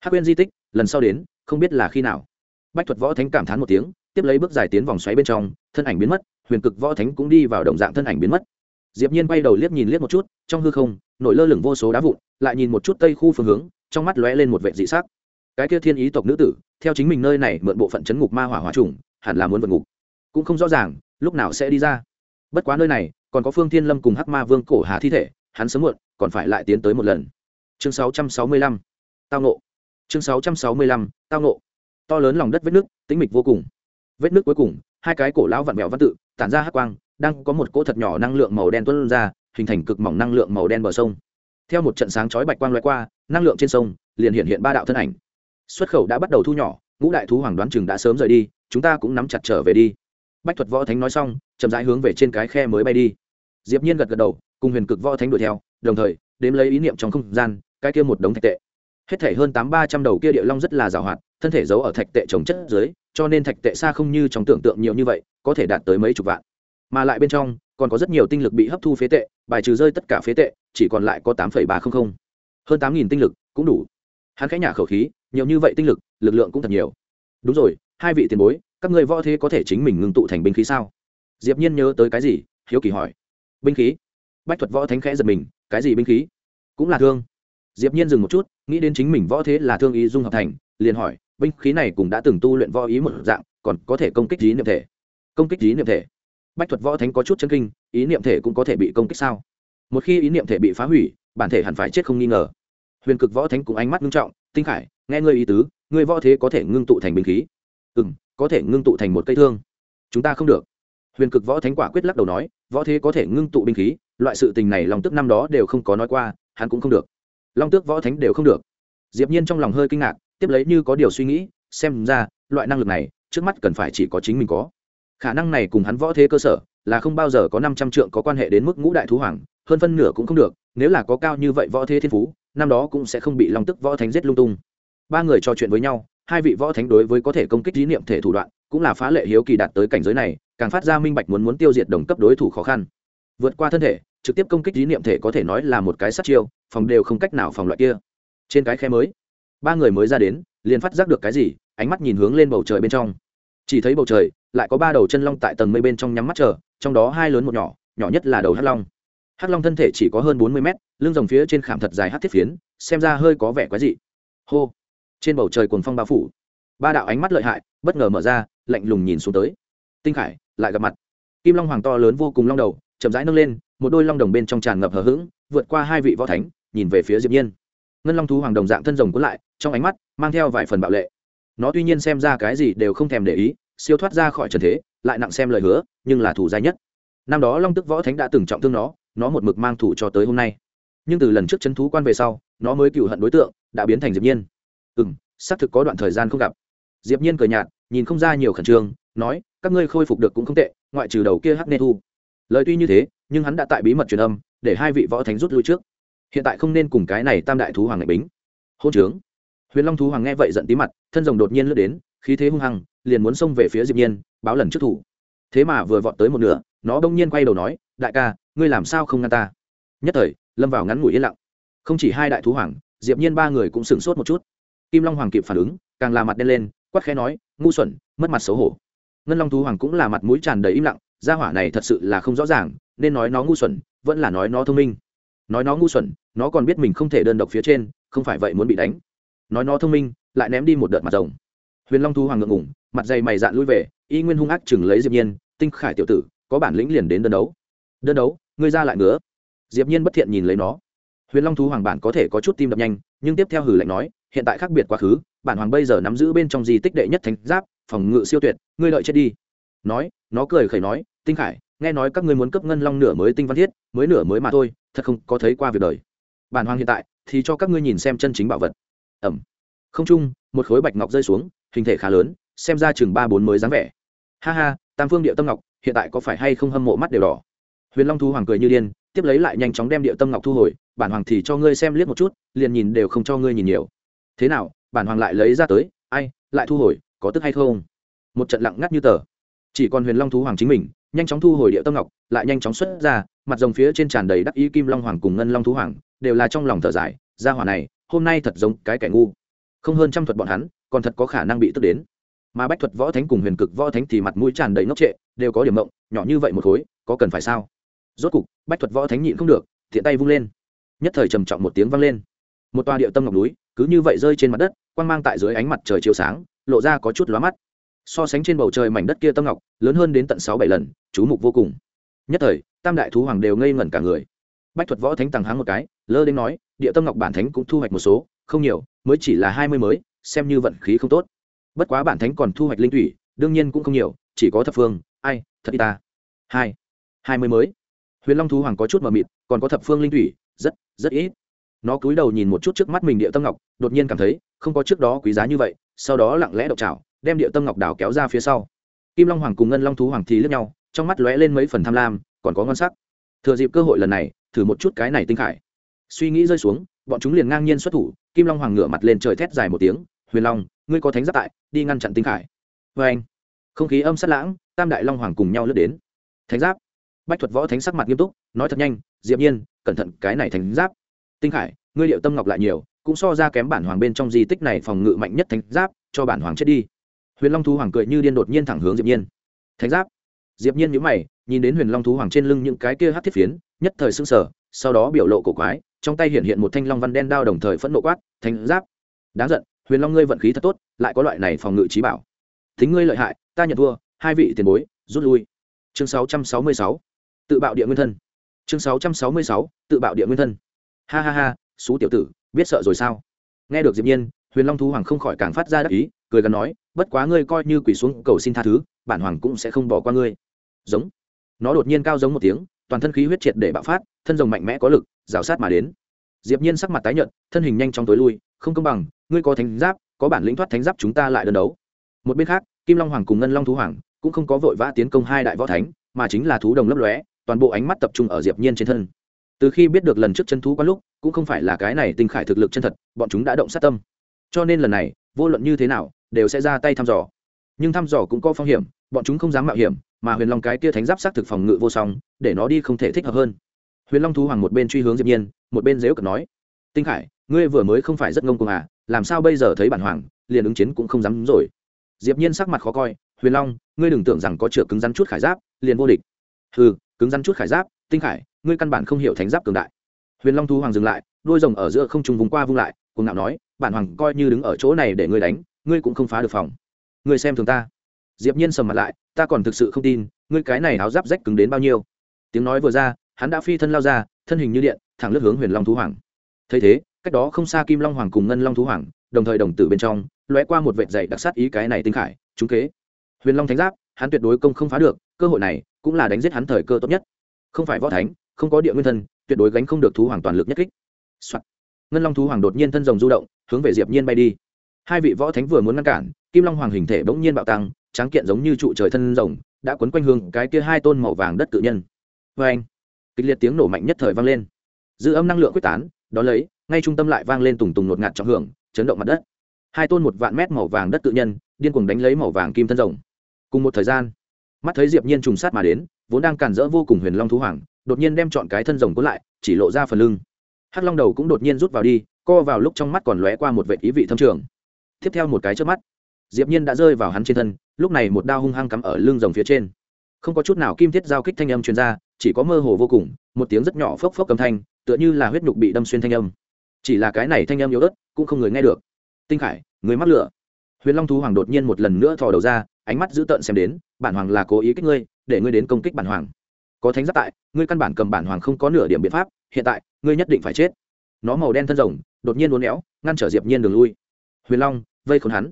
Hắc nguyên di tích, lần sau đến, không biết là khi nào. Bách thuật võ thánh cảm thán một tiếng, tiếp lấy bước dài tiến vòng xoáy bên trong, thân ảnh biến mất, huyền cực võ thánh cũng đi vào đồng dạng thân ảnh biến mất. Diệp nhiên quay đầu liếc nhìn liếc một chút, trong hư không nổi lơ lửng vô số đá vụn, lại nhìn một chút tây khu phương hướng trong mắt lóe lên một vệ dị sắc. Cái kia thiên ý tộc nữ tử, theo chính mình nơi này mượn bộ phận chấn ngục ma hỏa hỏa trùng, hẳn là muốn vượt ngục. Cũng không rõ ràng, lúc nào sẽ đi ra. Bất quá nơi này, còn có phương thiên lâm cùng hắc ma vương cổ hà thi thể, hắn sớm muộn, còn phải lại tiến tới một lần. Chương 665 tao nộ chương 665 tao nộ to lớn lòng đất vết nước, tĩnh mịch vô cùng. Vết nước cuối cùng, hai cái cổ lão vặn vẹo văn tự, tản ra hắc quang, đang có một cỗ thật nhỏ năng lượng màu đen tuôn ra, hình thành cực mỏng năng lượng màu đen bờ sông theo một trận sáng chói bạch quang loại qua, năng lượng trên sông liền hiện hiện ba đạo thân ảnh. Xuất khẩu đã bắt đầu thu nhỏ, ngũ đại thú hoàng đoán chừng đã sớm rời đi, chúng ta cũng nắm chặt trở về đi. Bách thuật võ thánh nói xong, chậm rãi hướng về trên cái khe mới bay đi. Diệp nhiên gật gật đầu, cùng huyền cực võ thánh đuổi theo, đồng thời, đếm lấy ý niệm trong không gian, cái kia một đống thạch tệ. Hết thể hơn tám ba trăm đầu kia địa long rất là giàu hoạt, thân thể giấu ở thạch tệ trồng chất dưới, cho nên thạch tệ xa không như trong tưởng tượng nhiều như vậy, có thể đạt tới mấy chục vạn. Mà lại bên trong, còn có rất nhiều tinh lực bị hấp thu phế tệ bài trừ rơi tất cả phế tệ, chỉ còn lại có tám ba trăm linh hơn tám tinh lực cũng đủ. Hắn khẽ nhả khẩu khí, nhiều như vậy tinh lực lực lượng cũng thật nhiều. Đúng rồi, hai vị tiền bối, các người võ thế có thể chính mình ngưng tụ thành binh khí sao? Diệp nhiên nhớ tới cái gì, hiếu kỳ hỏi. Binh khí? Bách thuật võ thánh khẽ giật mình, cái gì binh khí? Cũng là thương. Diệp nhiên dừng một chút, nghĩ đến chính mình võ thế là thương ý dung hợp thành, liền hỏi, binh khí này cũng đã từng tu luyện võ ý một dạng, còn có thể công kích trí niệm thể. Công kích trí niệm thể. Bách thuật võ thánh có chút chân kinh ý niệm thể cũng có thể bị công kích sao? Một khi ý niệm thể bị phá hủy, bản thể hẳn phải chết không nghi ngờ. Huyền cực võ thánh cũng ánh mắt ngưng trọng, tinh khải, nghe ngươi ý tứ, ngươi võ thế có thể ngưng tụ thành binh khí. Ừ m có thể ngưng tụ thành một cây thương. Chúng ta không được. Huyền cực võ thánh quả quyết lắc đầu nói, võ thế có thể ngưng tụ binh khí, loại sự tình này long tức năm đó đều không có nói qua, hắn cũng không được. Long tước võ thánh đều không được. Diệp nhiên trong lòng hơi kinh ngạc, tiếp lấy như có điều suy nghĩ, xem ra, loại năng lực này, trước mắt cần phải chỉ có chính mình có. Khả năng này cùng hắn võ thế cơ sở là không bao giờ có năm trăm trượng có quan hệ đến mức ngũ đại thú hoàng, hơn phân nửa cũng không được, nếu là có cao như vậy võ thế thiên phú, năm đó cũng sẽ không bị long tức võ thánh giết lung tung. Ba người trò chuyện với nhau, hai vị võ thánh đối với có thể công kích dí niệm thể thủ đoạn, cũng là phá lệ hiếu kỳ đạt tới cảnh giới này, càng phát ra minh bạch muốn muốn tiêu diệt đồng cấp đối thủ khó khăn. Vượt qua thân thể, trực tiếp công kích dí niệm thể có thể nói là một cái sát chiêu, phòng đều không cách nào phòng loại kia. Trên cái khe mới, ba người mới ra đến, liền phát giác được cái gì, ánh mắt nhìn hướng lên bầu trời bên trong. Chỉ thấy bầu trời, lại có ba đầu chân long tại tầng mây bên trong nhắm mắt chờ trong đó hai lớn một nhỏ nhỏ nhất là đầu hắc long. Hắc long thân thể chỉ có hơn bốn mươi mét, lưng dòng phía trên khảm thật dài hắc thiết phiến, xem ra hơi có vẻ quái dị. Hô! Trên bầu trời cuồng phong bao phủ. Ba đạo ánh mắt lợi hại, bất ngờ mở ra, lạnh lùng nhìn xuống tới. Tinh khải, lại gặp mặt. Kim long hoàng to lớn vô cùng long đầu, chậm rãi nâng lên, một đôi long đồng bên trong tràn ngập hờ hững, vượt qua hai vị võ thánh, nhìn về phía diệp nhiên. Ngân long thú hoàng đồng dạng thân rồng cuốn lại, trong ánh mắt mang theo vài phần bạo lệ. Nó tuy nhiên xem ra cái gì đều không thèm để ý, siêu thoát ra khỏi trần thế lại nặng xem lời hứa, nhưng là thủ dai nhất. Năm đó long tức võ thánh đã từng trọng thương nó nó một mực mang thủ cho tới hôm nay. Nhưng từ lần trước c h ấ n thú quan về sau, nó mới cựu hận đối tượng, đã biến thành diệp nhiên. Ừ m xác thực có đoạn thời gian không gặp. Diệp nhiên cười nhạt, nhìn không ra nhiều khẩn trương, nói, các ngươi khôi phục được cũng không tệ, ngoại trừ đầu kia hắc nê thu. Lời tuy như thế, nhưng hắn đã tại bí mật truyền âm, để hai vị võ thánh rút lui trước. Hiện tại không nên cùng cái này tam đại thú hoàng ngạch bính. Hôn trướng. Huyền long thú hoàng nghe vậy giận tí mặt, thân rồng đột nhiên lướt đến khí thế hung hăng, liền muốn xông về phía diệp nhiên, báo lần trước thủ. Thế mà vừa vọt tới một nửa, nó đông nhiên quay đầu nói, đại ca, ngươi làm sao không ngăn ta? Nhất thời, lâm vào ngắn ngủi yên lặng. Không chỉ hai đại thú hoàng, diệp nhiên ba người cũng sửng sốt một chút. Kim long hoàng kịp phản ứng, càng là mặt đen lên, quát khẽ nói, ngu xuẩn, mất mặt xấu hổ. Ngân long thú hoàng cũng là mặt mũi tràn đầy im lặng, gia hỏa này thật sự là không rõ ràng, nên nói nó ngu xuẩn, vẫn là nói nó thông minh. Nói nó ngu xuẩn, nó còn biết mình không thể đơn độc phía trên, không phải vậy muốn bị đánh. Nói nó thông minh, lại ném đi một đợt mặt rồng huyền long thú hoàng ngượng ngủng mặt dày mày dạn lui về, y nguyên hung ác chừng lấy diệp nhiên, tinh khải tiểu tử, có bản lĩnh liền đến đơn đấu. Đơn đấu? Ngươi ra lại ngứa. Diệp nhiên bất thiện nhìn lấy nó. Huyền long thú hoàng bản có thể có chút tim đập nhanh, nhưng tiếp theo hử lạnh nói, hiện tại khác biệt quá khứ, bản hoàng bây giờ nắm giữ bên trong di tích đệ nhất thánh giáp, phòng ngự siêu tuyệt, ngươi lợi chết đi. Nói, nó cười khẩy nói, tinh khải, nghe nói các ngươi muốn cấp ngân long nửa mới tinh văn thiết, mới nửa mới mà thôi, thật không có thấy qua việc đời. Bản hoàng hiện tại thì cho các ngươi nhìn xem chân chính bảo vật. Ẩm. Không chung một khối bạch ngọc rơi xuống hình thể khá lớn, xem ra chừng ba bốn mới dáng vẻ. Ha ha, tam phương địa tâm ngọc, hiện tại có phải hay không hâm mộ mắt đều đỏ? Huyền long thu hoàng cười như điên, tiếp lấy lại nhanh chóng đem địa tâm ngọc thu hồi, bản hoàng thì cho ngươi xem liếc một chút, liền nhìn đều không cho ngươi nhìn nhiều. Thế nào, bản hoàng lại lấy ra tới, ai, lại thu hồi, có tức hay không? Một trận lặng ngắt như tờ. Chỉ còn huyền long thú hoàng chính mình, nhanh chóng thu hồi địa tâm ngọc, lại nhanh chóng xuất ra, mặt rồng phía trên tràn đầy đắc ý kim long hoàng cùng ngân long thú hoàng, đều là trong lòng thở dài, gia hỏa này, hôm nay thật giống cái kẻ ngu. Không hơn trăm thuật bọn hắn còn thật có khả năng bị tức đến. Mà bách thuật võ thánh cùng huyền cực võ thánh thì mặt mũi tràn đầy ngốc trệ, đều có điểm mộng nhỏ như vậy một khối, có cần phải sao? Rốt cục, bách thuật võ thánh nhịn không được thiện tay vung lên. Nhất thời trầm trọng một tiếng vang lên. Một toa điệu tâm ngọc núi, cứ như vậy rơi trên mặt đất, quang mang tại dưới ánh mặt trời chiếu sáng, lộ ra có chút lóa mắt. So sánh trên bầu trời mảnh đất kia tâm ngọc, lớn hơn đến tận sáu bảy lần, chú mục vô cùng. Nhất thời, tam đại thú hoàng đều ngây ngẩn cả người. Bách thuật võ thánh tàng háng một cái, lơ đến nói, địa tâm ngọc bản thánh cũng thu hoạch một số, không nhiều, mới chỉ là hai mươi mới xem như vận khí không tốt. Bất quá bản thánh còn thu hoạch linh thủy, đương nhiên cũng không nhiều, chỉ có thập phương, ai, thật y ta. Hai hai mươi mới. Huyền long thú hoàng có chút mờ mịt, còn có thập phương linh thủy, rất rất ít. Nó cúi đầu nhìn một chút trước mắt mình địa tâm ngọc, đột nhiên cảm thấy, không có trước đó quý giá như vậy, sau đó lặng lẽ đậu chảo, đem địa tâm ngọc đào kéo ra phía sau. Kim long hoàng cùng ngân long thú hoàng thì lướt nhau, trong mắt lóe lên mấy phần tham lam, còn có ngon sắc. Thừa dịp cơ hội lần này, thử một chút cái này tinh khải. Suy nghĩ rơi xuống bọn chúng liền ngang nhiên xuất thủ, kim long hoàng ngửa mặt lên trời thét dài một tiếng, huyền long, ngươi có thánh giáp tại, đi ngăn chặn tinh khải. Vê anh, không khí âm sát lãng, tam đại long hoàng cùng nhau lướt đến. Thánh giáp? Bách thuật võ thánh sắc mặt nghiêm túc, nói thật nhanh, diệp nhiên, cẩn thận, cái này thánh giáp. Tinh khải, ngươi liệu tâm ngọc lại nhiều, cũng so ra kém bản hoàng bên trong di tích này phòng ngự mạnh nhất thánh giáp, cho bản hoàng chết đi. Huyền long thú hoàng cười như điên đột nhiên thẳng hướng diệp nhiên. Thánh giáp? Diệp nhiên nhíu mày, nhìn đến huyền long thú hoàng trên lưng những cái kia hắc thiết phiến, nhất thời sưng sờ, sau đó biểu lộ cổ quái trong tay hiện hiện một thanh long văn đen đao đồng thời phẫn nộ quát thanh giáp đáng giận huyền long ngươi vận khí thật tốt lại có loại này phòng ngự trí bảo. Thính ngươi lợi hại ta nhận thua hai vị tiền bối rút lui. Chương 666, tự bạo địa nguyên thân. Chương 666, tự bạo địa nguyên thân. Ha ha ha xú tiểu tử biết sợ rồi sao? Nghe được diệp nhiên huyền long thú hoàng không khỏi càng phát ra đắc ý cười gần nói bất quá ngươi coi như quỳ xuống cầu xin tha thứ bản hoàng cũng sẽ không bỏ qua ngươi. Giống. Nó đột nhiên cao giống một tiếng toàn thân khí huyết triệt để bạo phát, thân rồng mạnh mẽ có lực, rào sát mà đến. Diệp nhiên sắc mặt tái nhợt, thân hình nhanh chóng tối lui, không công bằng, ngươi có thánh giáp, có bản lĩnh thoát thánh giáp chúng ta lại đơn đấu. Một bên khác, kim long hoàng cùng ngân long thú hoàng cũng không có vội vã tiến công hai đại võ thánh, mà chính là thú đồng lấp lóe, toàn bộ ánh mắt tập trung ở diệp nhiên trên thân. Từ khi biết được lần trước chân thú quá lúc, cũng không phải là cái này tinh khải thực lực chân thật, bọn chúng đã động sát tâm. Cho nên lần này, vô luận như thế nào, đều sẽ ra tay thăm dò. Nhưng thăm dò cũng có phong hiểm bọn chúng không dám mạo hiểm, mà huyền long cái kia thánh giáp xác thực phòng ngự vô song, để nó đi không thể thích hợp hơn. Huyền long thú hoàng một bên truy hướng diệp nhiên, một bên dếu cật nói, tinh khải, ngươi vừa mới không phải rất ngông cuồng à làm sao bây giờ thấy bản hoàng, liền ứng chiến cũng không dám rồi. Diệp nhiên sắc mặt khó coi, huyền long, ngươi đừng tưởng rằng có chữa cứng rắn chút khải giáp, liền vô địch. Hừ, cứng rắn chút khải giáp, tinh khải, ngươi căn bản không hiểu thánh giáp cường đại. Huyền long thú hoàng dừng lại đuôi rồng ở giữa không trung vùng qua vung lại cùng ngạo nói, bản hoàng coi như đứng ở chỗ này để ngươi đánh, ngươi cũng không phá được phòng. Ngươi xem thường ta diệp nhiên sầm mặt lại, ta còn thực sự không tin, ngươi cái này áo giáp rách cứng đến bao nhiêu. Tiếng nói vừa ra, hắn đã phi thân lao ra, thân hình như điện, thẳng lướt hướng huyền long thú hoàng. Thấy thế, cách đó không xa kim long hoàng cùng ngân long thú hoàng, đồng thời đồng tử bên trong, lóe qua một vệt dày đặc sát ý cái này tinh khải trúng kế. Huyền long thánh giáp, hắn tuyệt đối công không phá được, cơ hội này cũng là đánh giết hắn thời cơ tốt nhất. Không phải võ thánh, không có địa nguyên thân, tuyệt đối gánh không được thú hoàng toàn lực nhất kích、Soạn. ngân long thú hoàng đột nhiên thân rồng du động, hướng về diệp nhiên bay đi hai vị võ thánh vừa muốn ngăn cản, kim long hoàng hình thể bỗng nhiên bạo tăng, tráng kiện giống như trụ trời thân rồng, đã quấn quanh hương cái kia hai tôn màu vàng đất tự nhân. Vê anh, kịch liệt tiếng nổ mạnh nhất thời vang lên. Dư âm năng lượng quyết tán, đó lấy, ngay trung tâm lại vang lên tùng tùng ngột ngạt trọng hưởng, chấn động mặt đất. Hai tôn một vạn mét màu vàng đất tự nhân, điên cuồng đánh lấy màu vàng kim thân rồng. Cùng một thời gian, mắt thấy diệp nhiên trùng sát mà đến, vốn đang cản rỡ vô cùng huyền long thú hoàng, đột nhiên đem chọn cái thân rồng cuốn lại, chỉ lộ ra phần lưng. Hắc long đầu cũng đột nhiên rút vào đi, co vào lúc trong mắt còn lóe qua một vệ ý vị thâm trường tiếp theo một cái trước mắt. Diệp nhiên đã rơi vào hắn trên thân, lúc này một đao hung hăng cắm ở lưng rồng phía trên. Không có chút nào kim thiết giao kích thanh âm truyền ra, chỉ có mơ hồ vô cùng, một tiếng rất nhỏ phốc phốc cầm thanh, tựa như là huyết nhục bị đâm xuyên thanh âm. Chỉ là cái này thanh âm yếu ớt, cũng không người nghe được. Tinh khải, người mắc lửa. Huyền long thú hoàng đột nhiên một lần nữa thò đầu ra, ánh mắt dữ tợn xem đến, bản hoàng là cố ý kích ngươi, để ngươi đến công kích bản hoàng. Có thánh giáp tại, ngươi căn bản cầm bản hoàng không có nửa điểm biện pháp, hiện tại, ngươi nhất định phải chết. Nó màu đen thân rồng, đột nhiên uốn éo, ngăn trở diệp nhiên đường lui. Huyền long vây khốn hắn.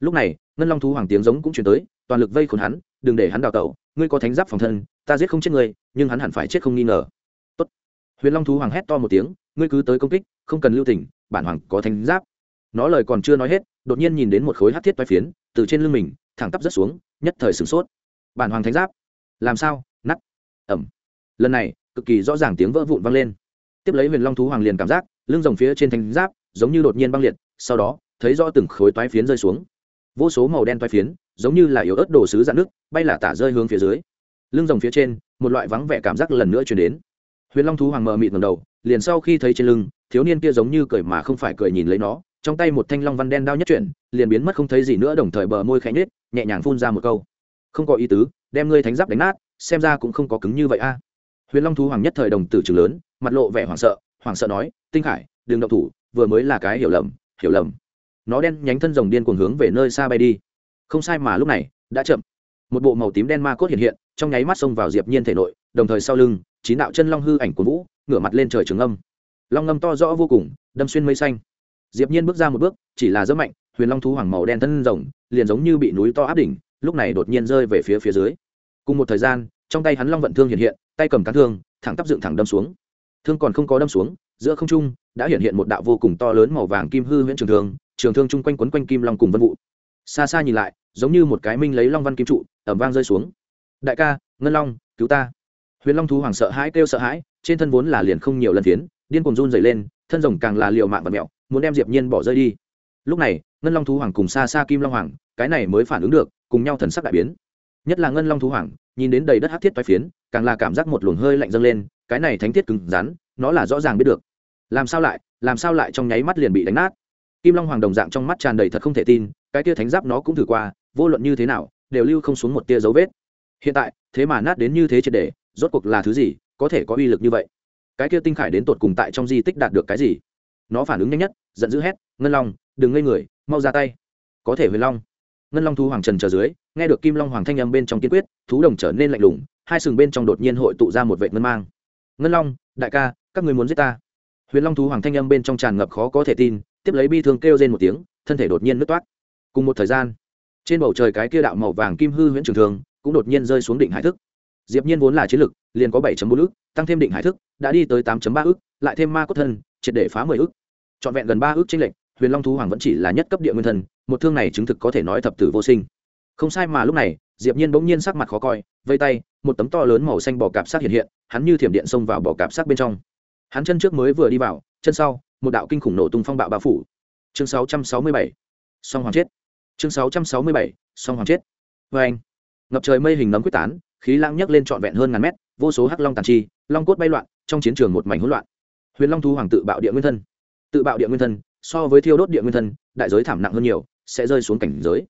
Lúc này, ngân long thú hoàng tiếng giống cũng truyền tới, toàn lực vây khốn hắn, đừng để hắn đào tẩu, ngươi có thánh giáp phòng thân, ta giết không chết ngươi, nhưng hắn hẳn phải chết không nghi ngờ. Tốt. huyền long thú hoàng hét to một tiếng, ngươi cứ tới công kích, không cần lưu tình, bản hoàng có thánh giáp. Nó lời còn chưa nói hết, đột nhiên nhìn đến một khối hắc thiết toái phiến, từ trên lưng mình, thẳng tắp rất xuống, nhất thời sửng sốt. Bản hoàng thánh giáp? Làm sao? Nắt ẩm. Lần này, cực kỳ rõ ràng tiếng vỡ vụn vang lên. Tiếp lấy huyền long thú hoàng liền cảm giác, lưng rồng phía trên thánh giáp giống như đột nhiên băng liệt, sau đó thấy rõ từng khối toái phiến rơi xuống. Vô số màu đen toái phiến, giống như là yếu ớt đồ sứ dạn nước, bay là tả rơi hướng phía dưới. Lưng rồng phía trên, một loại vắng vẻ cảm giác lần nữa chuyển đến. Huyền long thú hoàng mờ mịt ngầm đầu, liền sau khi thấy trên lưng, thiếu niên kia giống như cười mà không phải cười nhìn lấy nó, trong tay một thanh long văn đen đao nhất chuyển, liền biến mất không thấy gì nữa đồng thời bờ môi khẽ nhếch, nhẹ nhàng phun ra một câu. Không có ý tứ, đem ngươi thánh giáp đánh nát, xem ra cũng không có cứng như vậy a. À. Huyền long thú hoàng nhất thời đồng tử trường lớn, mặt lộ vẻ hoảng sợ hoảng sợ nói, tinh khải, đừng động thủ, vừa mới là cái hiểu lầm hiểu lầm nó đen nhánh thân rồng điên cuồng hướng về nơi xa bay đi. Không sai mà lúc này, đã chậm. Một bộ màu tím đen ma cốt hiện hiện, trong nháy mắt xông vào diệp nhiên thể nội, đồng thời sau lưng, chín đạo chân long hư ảnh của vũ, ngửa mặt lên trời trường âm. Long ngâm to rõ vô cùng, đâm xuyên mây xanh. Diệp nhiên bước ra một bước, chỉ là rất mạnh, huyền long thú hoàng màu đen thân rồng, liền giống như bị núi to áp đỉnh, lúc này đột nhiên rơi về phía phía dưới. Cùng một thời gian, trong tay hắn long vận thương hiện hiện, tay cầm cán thương, thẳng tắp dựng thẳng đâm xuống. Thương còn không có đâm xuống, giữa không trung, đã hiện hiện một đạo vô cùng to lớn màu vàng kim hư huyễn trường thương trường thương chung quanh quấn quanh kim long cùng vân vụ. Xa xa nhìn lại, giống như một cái minh lấy long văn kim trụ ẩm vang rơi xuống. Đại ca, ngân long, cứu ta. Huyền long thú hoàng sợ hãi kêu sợ hãi, trên thân vốn là liền không nhiều lần phiến, điên cuồng run dày lên, thân rồng càng là liều mạng và mẹo, muốn đem diệp nhiên bỏ rơi đi. Lúc này, ngân long thú hoàng cùng xa xa kim long hoàng, cái này mới phản ứng được, cùng nhau thần sắc đại biến. Nhất là ngân long thú hoàng, nhìn đến đầy đất hắc thiết toái phiến, càng là cảm giác một luồng hơi lạnh dâng lên, cái này thánh thiết cứng rắn, nó là rõ ràng biết được. Làm sao lại, làm sao lại trong nháy mắt liền bị đánh nát? Kim long hoàng đồng dạng trong mắt tràn đầy thật không thể tin, cái tia thánh giáp nó cũng thử qua, vô luận như thế nào, đều lưu không xuống một tia dấu vết. Hiện tại, thế mà nát đến như thế triệt để, rốt cuộc là thứ gì, có thể có uy lực như vậy? Cái kia tinh khải đến tột cùng tại trong di tích đạt được cái gì? Nó phản ứng nhanh nhất, giận dữ hét, ngân long, đừng ngây người, mau ra tay. Có thể huyền long. Ngân long thu hoàng trần chờ dưới, nghe được kim long hoàng thanh âm bên trong kiên quyết, thú đồng trở nên lạnh lùng, hai sừng bên trong đột nhiên hội tụ ra một vệ ngân mang. Ngân long, đại ca, các người muốn giết ta? Huyền long thú hoàng thanh âm bên trong tràn ngập khó có thể tin tiếp lấy bi thương kêu rên một tiếng, thân thể đột nhiên nứt toát cùng một thời gian, trên bầu trời cái kia đạo màu vàng kim hư huyễn trường thường cũng đột nhiên rơi xuống định hải thức. Diệp nhiên vốn là chiến lực, liền có 7.4 ức, tăng thêm định hải thức, đã đi tới 8.3 ức, lại thêm ma cốt thân, triệt để phá 10 ức. Trọn vẹn gần 3 ức trên lệnh huyền long thú hoàng vẫn chỉ là nhất cấp địa nguyên thần, một thương này chứng thực có thể nói thập tử vô sinh. Không sai mà lúc này, diệp nhiên bỗng nhiên sắc mặt khó coi, vây tay, một tấm to lớn màu xanh bò cạp sắc hiện hiện, hắn như thiểm điện xông vào bò cạp sắc bên trong. Hắn chân trước mới vừa đi vào, chân sau một đạo kinh khủng nổ tung phong bạo bao phủ. Chương 667 song hoàng chết. Chương 667 song hoàng chết. Vê anh, ngập trời mây hình nấm quyết tán, khí lãng nhấc lên trọn vẹn hơn ngàn mét, vô số hắc long tàn chi, long cốt bay loạn, trong chiến trường một mảnh hỗn loạn. Huyền long thú hoàng tự bạo địa nguyên thân. Tự bạo địa nguyên thân, so với thiêu đốt địa nguyên thân, đại giới thảm nặng hơn nhiều, sẽ rơi xuống cảnh giới.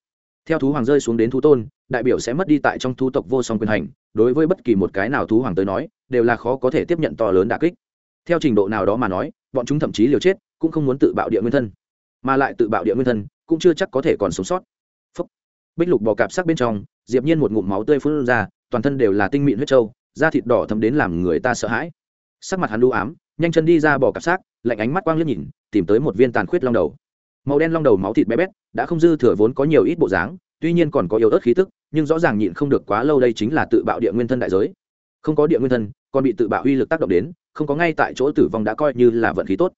Theo thú hoàng rơi xuống đến thú tôn, đại biểu sẽ mất đi tại trong thú tộc vô song quyền hành. Đối với bất kỳ một cái nào thú hoàng tới nói, đều là khó có thể tiếp nhận to lớn đà kích theo trình độ nào đó mà nói, bọn chúng thậm chí liều chết, cũng không muốn tự bạo địa nguyên thân. Mà lại tự bạo địa nguyên thân, cũng chưa chắc có thể còn sống sót. Phúc. bích lục bò cạp sắc bên trong, diệp nhiên một ngụm máu tươi phun ra, toàn thân đều là tinh mịn huyết trâu, da thịt đỏ thấm đến làm người ta sợ hãi. Sắc mặt hắn đu ám, nhanh chân đi ra bò cạp xác, lạnh ánh mắt quang liếc nhìn, tìm tới một viên tàn khuyết long đầu. Màu đen long đầu máu thịt bé bét, đã không dư thừa vốn có nhiều ít bộ dáng, tuy nhiên còn có yếu ớt khí tức, nhưng rõ ràng nhịn không được quá lâu đây chính là tự bạo địa nguyên thân đại giới. Không có địa nguyên thân, còn bị tự bạo uy lực tác động đến không có ngay tại chỗ tử vong đã coi như là vận khí tốt.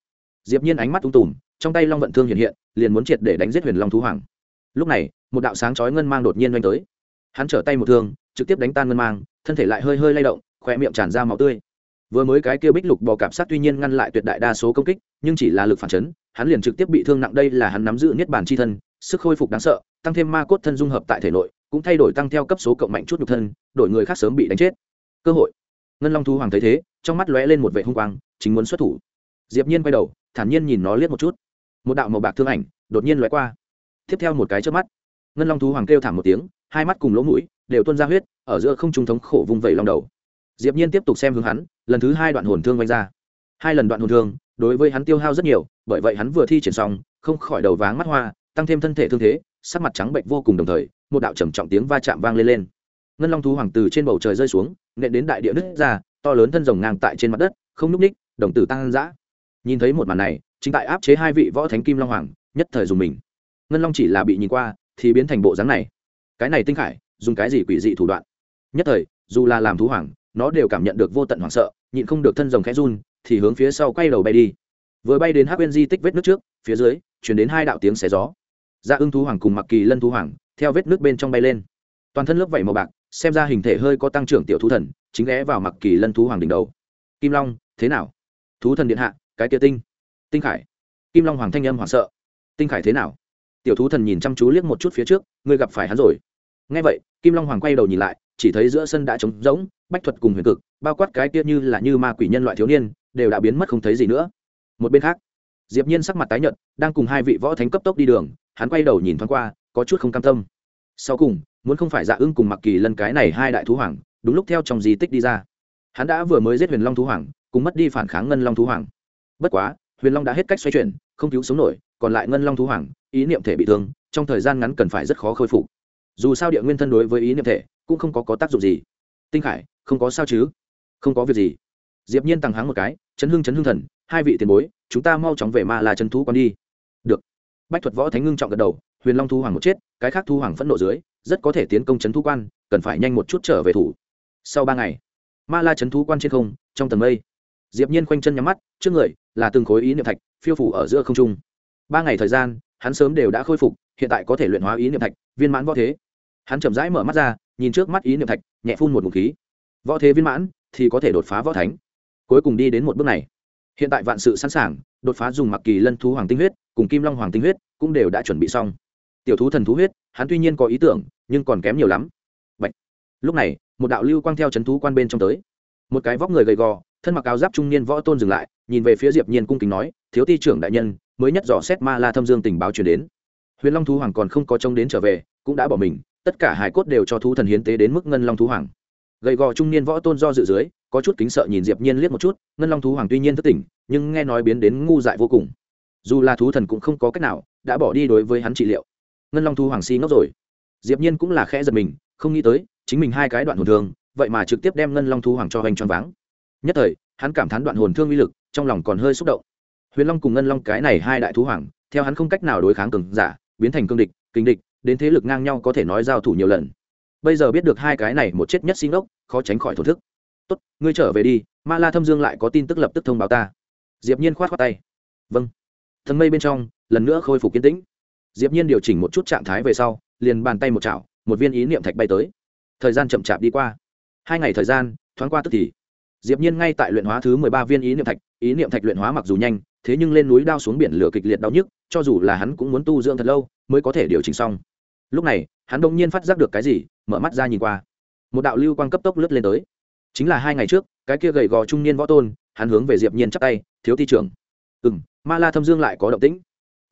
Diệp nhiên ánh mắt tung tùm, trong tay long vận thương hiện hiện, liền muốn triệt để đánh giết huyền long thú hoàng. Lúc này, một đạo sáng chói ngân mang đột nhiên đánh tới. Hắn trở tay một thương, trực tiếp đánh tan ngân mang, thân thể lại hơi hơi lay động khoe miệng tràn ra máu tươi. Vừa mới cái kia bích lục bò cạp sát tuy nhiên ngăn lại tuyệt đại đa số công kích, nhưng chỉ là lực phản chấn, hắn liền trực tiếp bị thương nặng đây là hắn nắm giữ niết bàn chi thân, sức khôi phục đáng sợ, tăng thêm ma cốt thân dung hợp tại thể nội, cũng thay đổi tăng theo cấp số cộng mạnh chút nhục thân, đổi người khác sớm bị đánh chết. Cơ hội ngân long thú hoàng thấy thế, trong mắt lóe lên một vệ hung quang, chính muốn xuất thủ. Diệp nhiên quay đầu, thản nhiên nhìn nó liếc một chút. Một đạo màu bạc thương ảnh đột nhiên lóe qua. Tiếp theo một cái chớp mắt, ngân long thú hoàng kêu thảm một tiếng, hai mắt cùng lỗ mũi đều tuôn ra huyết, ở giữa không trung thống khổ vung vẩy long đầu. Diệp nhiên tiếp tục xem hướng hắn, lần thứ hai đoạn hồn thương vanh ra. Hai lần đoạn hồn thương, đối với hắn tiêu hao rất nhiều, bởi vậy hắn vừa thi triển xong, không khỏi đầu váng mắt hoa, tăng thêm thân thể thương thế, sắc mặt trắng bệnh vô cùng đồng thời, một đạo trầm trọng tiếng va chạm vang lên lên ngân long thú hoàng từ trên bầu trời rơi xuống, nện đến đại địa nứt ra, to lớn thân rồng ngang tại trên mặt đất, không núp ních, đồng tử tăng dã. Nhìn thấy một màn này, chính tại áp chế hai vị võ thánh kim long hoàng, nhất thời dùng mình. Ngân long chỉ là bị nhìn qua, thì biến thành bộ dáng này. Cái này tinh khải, dùng cái gì quỷ dị thủ đoạn? Nhất thời, dù là làm thú hoàng, nó đều cảm nhận được vô tận hoảng sợ, nhịn không được thân rồng khẽ run, thì hướng phía sau quay đầu bay đi. Vừa bay đến hắc bên di tích vết nước trước, phía dưới chuyển đến hai đạo tiếng xé gió. Ra dạ ưng thú hoàng cùng mặc kỳ lân thú hoàng, theo vết nước bên trong bay lên. Toàn thân lớp vảy màu bạc xem ra hình thể hơi có tăng trưởng tiểu thú thần, chính ghé vào mặc kỳ lân thú hoàng đỉnh đầu. Kim long, thế nào? Thú thần điện hạ, cái kia tinh. Tinh khải. Kim long hoàng thanh âm hoảng sợ. Tinh khải thế nào? Tiểu thú thần nhìn chăm chú liếc một chút phía trước, ngươi gặp phải hắn rồi. Ngay vậy, kim long hoàng quay đầu nhìn lại, chỉ thấy giữa sân đã trống rỗng, bách thuật cùng huyền cực, bao quát cái kia như là như ma quỷ nhân loại thiếu niên, đều đã biến mất không thấy gì nữa. Một bên khác, diệp nhiên sắc mặt tái nhợt, đang cùng hai vị võ thánh cấp tốc đi đường, hắn quay đầu nhìn thoáng qua, có chút không cam tâm sau cùng muốn không phải dạ ưng cùng mặc kỳ lân cái này hai đại thú hoàng đúng lúc theo trong di tích đi ra. Hắn đã vừa mới giết huyền long thú hoàng cùng mất đi phản kháng ngân long thú hoàng. Bất quá huyền long đã hết cách xoay chuyển không cứu sống nổi còn lại ngân long thú hoàng ý niệm thể bị thương trong thời gian ngắn cần phải rất khó khôi phục. Dù sao địa nguyên thân đối với ý niệm thể cũng không có, có tác dụng gì. Tinh khải không có sao chứ? Không có việc gì. Diệp nhiên tăng háng một cái chấn hưng chấn hưng thần hai vị tiền bối chúng ta mau chóng về ma là chân thú con đi. Được. Bách thuật võ thánh ngưng trọng gật đầu huyền long thu hoàng một chết, cái khác thu hoàng phẫn nộ dưới, rất có thể tiến công Trấn Thu quan, cần phải nhanh một chút trở về thủ. Sau ba ngày, ma la Trấn Thu quan trên không, trong tầng mây, diệp nhiên khoanh chân nhắm mắt, trước người là từng khối ý niệm thạch, phiêu phủ ở giữa không trung. Ba ngày thời gian, hắn sớm đều đã khôi phục, hiện tại có thể luyện hóa ý niệm thạch, viên mãn võ thế. Hắn chậm rãi mở mắt ra, nhìn trước mắt ý niệm thạch, nhẹ phun một ngụm khí. Võ thế viên mãn thì có thể đột phá võ thánh. Cuối cùng đi đến một bước này. Hiện tại vạn sự sẵn sàng, đột phá dùng mặc kỳ lân thú hoàng tinh huyết cùng kim long hoàng tinh huyết cũng đều đã chuẩn bị xong tiểu thú thần thú huyết, hắn tuy nhiên có ý tưởng, nhưng còn kém nhiều lắm. Bạch. lúc này, một đạo lưu quang theo c h ấ n thú quan bên trong tới. Một cái vóc người gầy gò, thân mặc áo giáp trung niên võ tôn dừng lại, nhìn về phía diệp nhiên cung kính nói, thiếu ti trưởng đại nhân, mới nhất dò xét ma la thâm dương tình báo truyền đến. Huyền long thú hoàng còn không có trông đến trở về, cũng đã bỏ mình, tất cả hải cốt đều cho thú thần hiến tế đến mức ngân long thú hoàng. Gầy gò trung niên võ tôn do dự dưới, có chút kính sợ nhìn diệp nhiên liếc một chút, ngân long thú hoàng tuy nhiên thất tỉnh, nhưng nghe nói biến đến ngu dại vô cùng. Dù là thú thần cũng không có cách nào, đã bỏ đi đối với hắn trị liệu ngân long Thu hoàng si ngốc rồi. Diệp nhiên cũng là khẽ giật mình, không nghĩ tới, chính mình hai cái đoạn hồn thương, vậy mà trực tiếp đem ngân long Thu hoàng cho hoành choáng váng. Nhất thời, hắn cảm thán đoạn hồn thương uy lực, trong lòng còn hơi xúc động. Huyền long cùng ngân long cái này hai đại thú hoàng, theo hắn không cách nào đối kháng cường giả, biến thành cương địch, kinh địch, đến thế lực ngang nhau có thể nói giao thủ nhiều lần. Bây giờ biết được hai cái này một chết nhất xin ốc khó tránh khỏi thổ thức. Tốt, ngươi trở về đi, ma la thâm dương lại có tin tức lập tức thông báo ta. Diệp nhiên khoát khoát tay. Vâng. Thần mây bên trong, lần nữa khôi phục kiên tĩnh diệp nhiên điều chỉnh một chút trạng thái về sau liền bàn tay một chảo một viên ý niệm thạch bay tới. Thời gian chậm chạp đi qua. Hai ngày thời gian thoáng qua tức thì. Diệp nhiên ngay tại luyện hóa thứ mười ba viên ý niệm thạch ý niệm thạch luyện hóa mặc dù nhanh thế nhưng lên núi đao xuống biển lửa kịch liệt đau nhức cho dù là hắn cũng muốn tu dưỡng thật lâu mới có thể điều chỉnh xong. Lúc này hắn đột nhiên phát giác được cái gì mở mắt ra nhìn qua. Một đạo lưu quang cấp tốc lướt lên tới. Chính là hai ngày trước cái kia gầy gò trung niên võ tôn hắn hướng về diệp nhiên chắp tay thiếu thi trưởng. Ừm, ma la thâm dương lại có động tĩnh.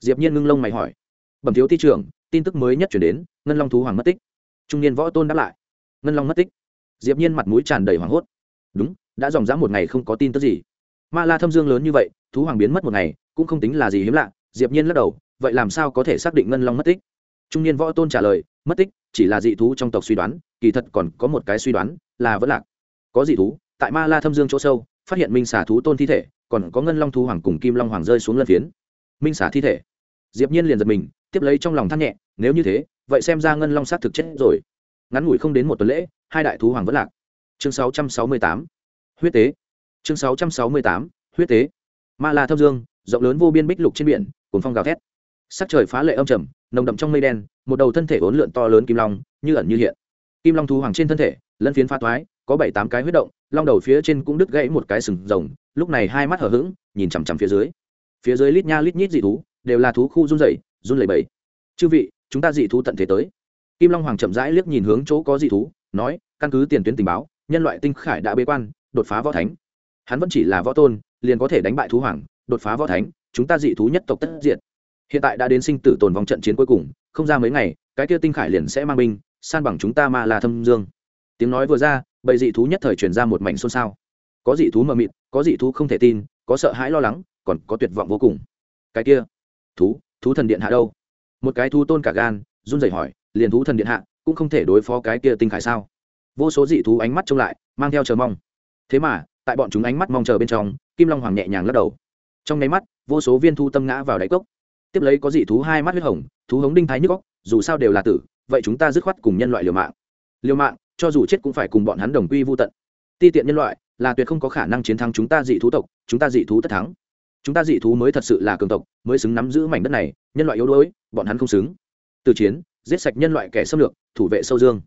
Diệp nhiên ngưng lông mày hỏi bẩm thiếu thi trưởng, tin tức mới nhất chuyển đến, ngân long thú hoàng mất tích. Trung niên võ tôn đáp lại. Ngân long mất tích. Diệp nhiên mặt mũi tràn đầy hoảng hốt. Đúng, đã dòng dã một ngày không có tin tức gì. Ma la thâm dương lớn như vậy, thú hoàng biến mất một ngày, cũng không tính là gì hiếm lạ. Diệp nhiên lắc đầu, vậy làm sao có thể xác định ngân long mất tích? Trung niên võ tôn trả lời, mất tích, chỉ là dị thú trong tộc suy đoán, kỳ thật còn có một cái suy đoán, là vẫn lạc. Có dị thú, tại ma la thâm dương chỗ sâu, phát hiện minh xả thú tôn thi thể, còn có ngân long thú hoàng cùng kim long hoàng rơi xuống lân phiến. Minh xả thi thể. Diệp nhiên liền giật mình tiếp lấy trong lòng than nhẹ, nếu như thế, vậy xem ra ngân long sát thực chết rồi. Ngắn ngủi không đến một tuần lễ, hai đại thú hoàng vẫn lạc. Chương 668 huyết tế. Chương 668 huyết tế. Ma la thâm dương, rộng lớn vô biên bích lục trên biển cùng phong gào thét. Sắc trời phá lệ âm trầm, nồng đậm trong mây đen, một đầu thân thể uốn lượn to lớn kim long, như ẩn như hiện. Kim long thú hoàng trên thân thể, lân phiến pha thoái có bảy tám cái huyết động, long đầu phía trên cũng đứt gãy một cái sừng rồng, lúc này hai mắt hở h ữ g nhìn chằm chằm phía dưới. Phía dưới lít nha lít nhít dị thú, đều là thú khu run rẩy run lẩy bẩy. Chư vị, chúng ta dị thú tận thế tới. Kim long hoàng chậm rãi liếc nhìn hướng chỗ có dị thú, nói, căn cứ tiền tuyến tình báo, nhân loại tinh khải đã bế quan, đột phá võ thánh. Hắn vẫn chỉ là võ tôn, liền có thể đánh bại thú hoàng, đột phá võ thánh, chúng ta dị thú nhất tộc tất diện hiện tại đã đến sinh tử tồn vong trận chiến cuối cùng, không ra mấy ngày, cái kia tinh khải liền sẽ mang binh, san bằng chúng ta mà là thâm dương. Tiếng nói vừa ra, bầy dị thú nhất thời truyền ra một mảnh xôn xao. Có dị thú mờ mịt, có dị thú không thể tin, có sợ hãi lo lắng, còn có tuyệt vọng vô cùng. Cái kia, thú thú thần điện hạ đâu? Một cái thú tôn cả gan, run rẩy hỏi, liền thú thần điện hạ cũng không thể đối phó cái kia tinh khải sao? Vô số dị thú ánh mắt trông lại, mang theo chờ mong. Thế mà, tại bọn chúng ánh mắt mong chờ bên trong, kim long hoàng nhẹ nhàng lắc đầu. Trong nháy mắt, vô số viên thu tâm ngã vào đáy cốc. Tiếp lấy có dị thú hai mắt huyết hồng, thú hống đinh thái nhức góc dù sao đều là tử, vậy chúng ta dứt khoát cùng nhân loại liều mạng. Liều mạng, cho dù chết cũng phải cùng bọn hắn đồng quy vô tận. Ti tiện nhân loại, là tuyệt không có khả năng chiến thắng chúng ta dị thú tộc, chúng ta dị thú tất thắng chúng ta dị thú mới thật sự là cường tộc, mới xứng nắm giữ mảnh đất này, nhân loại yếu đuối, bọn hắn không xứng. Từ chiến, giết sạch nhân loại kẻ xâm lược, thủ vệ sâu dương.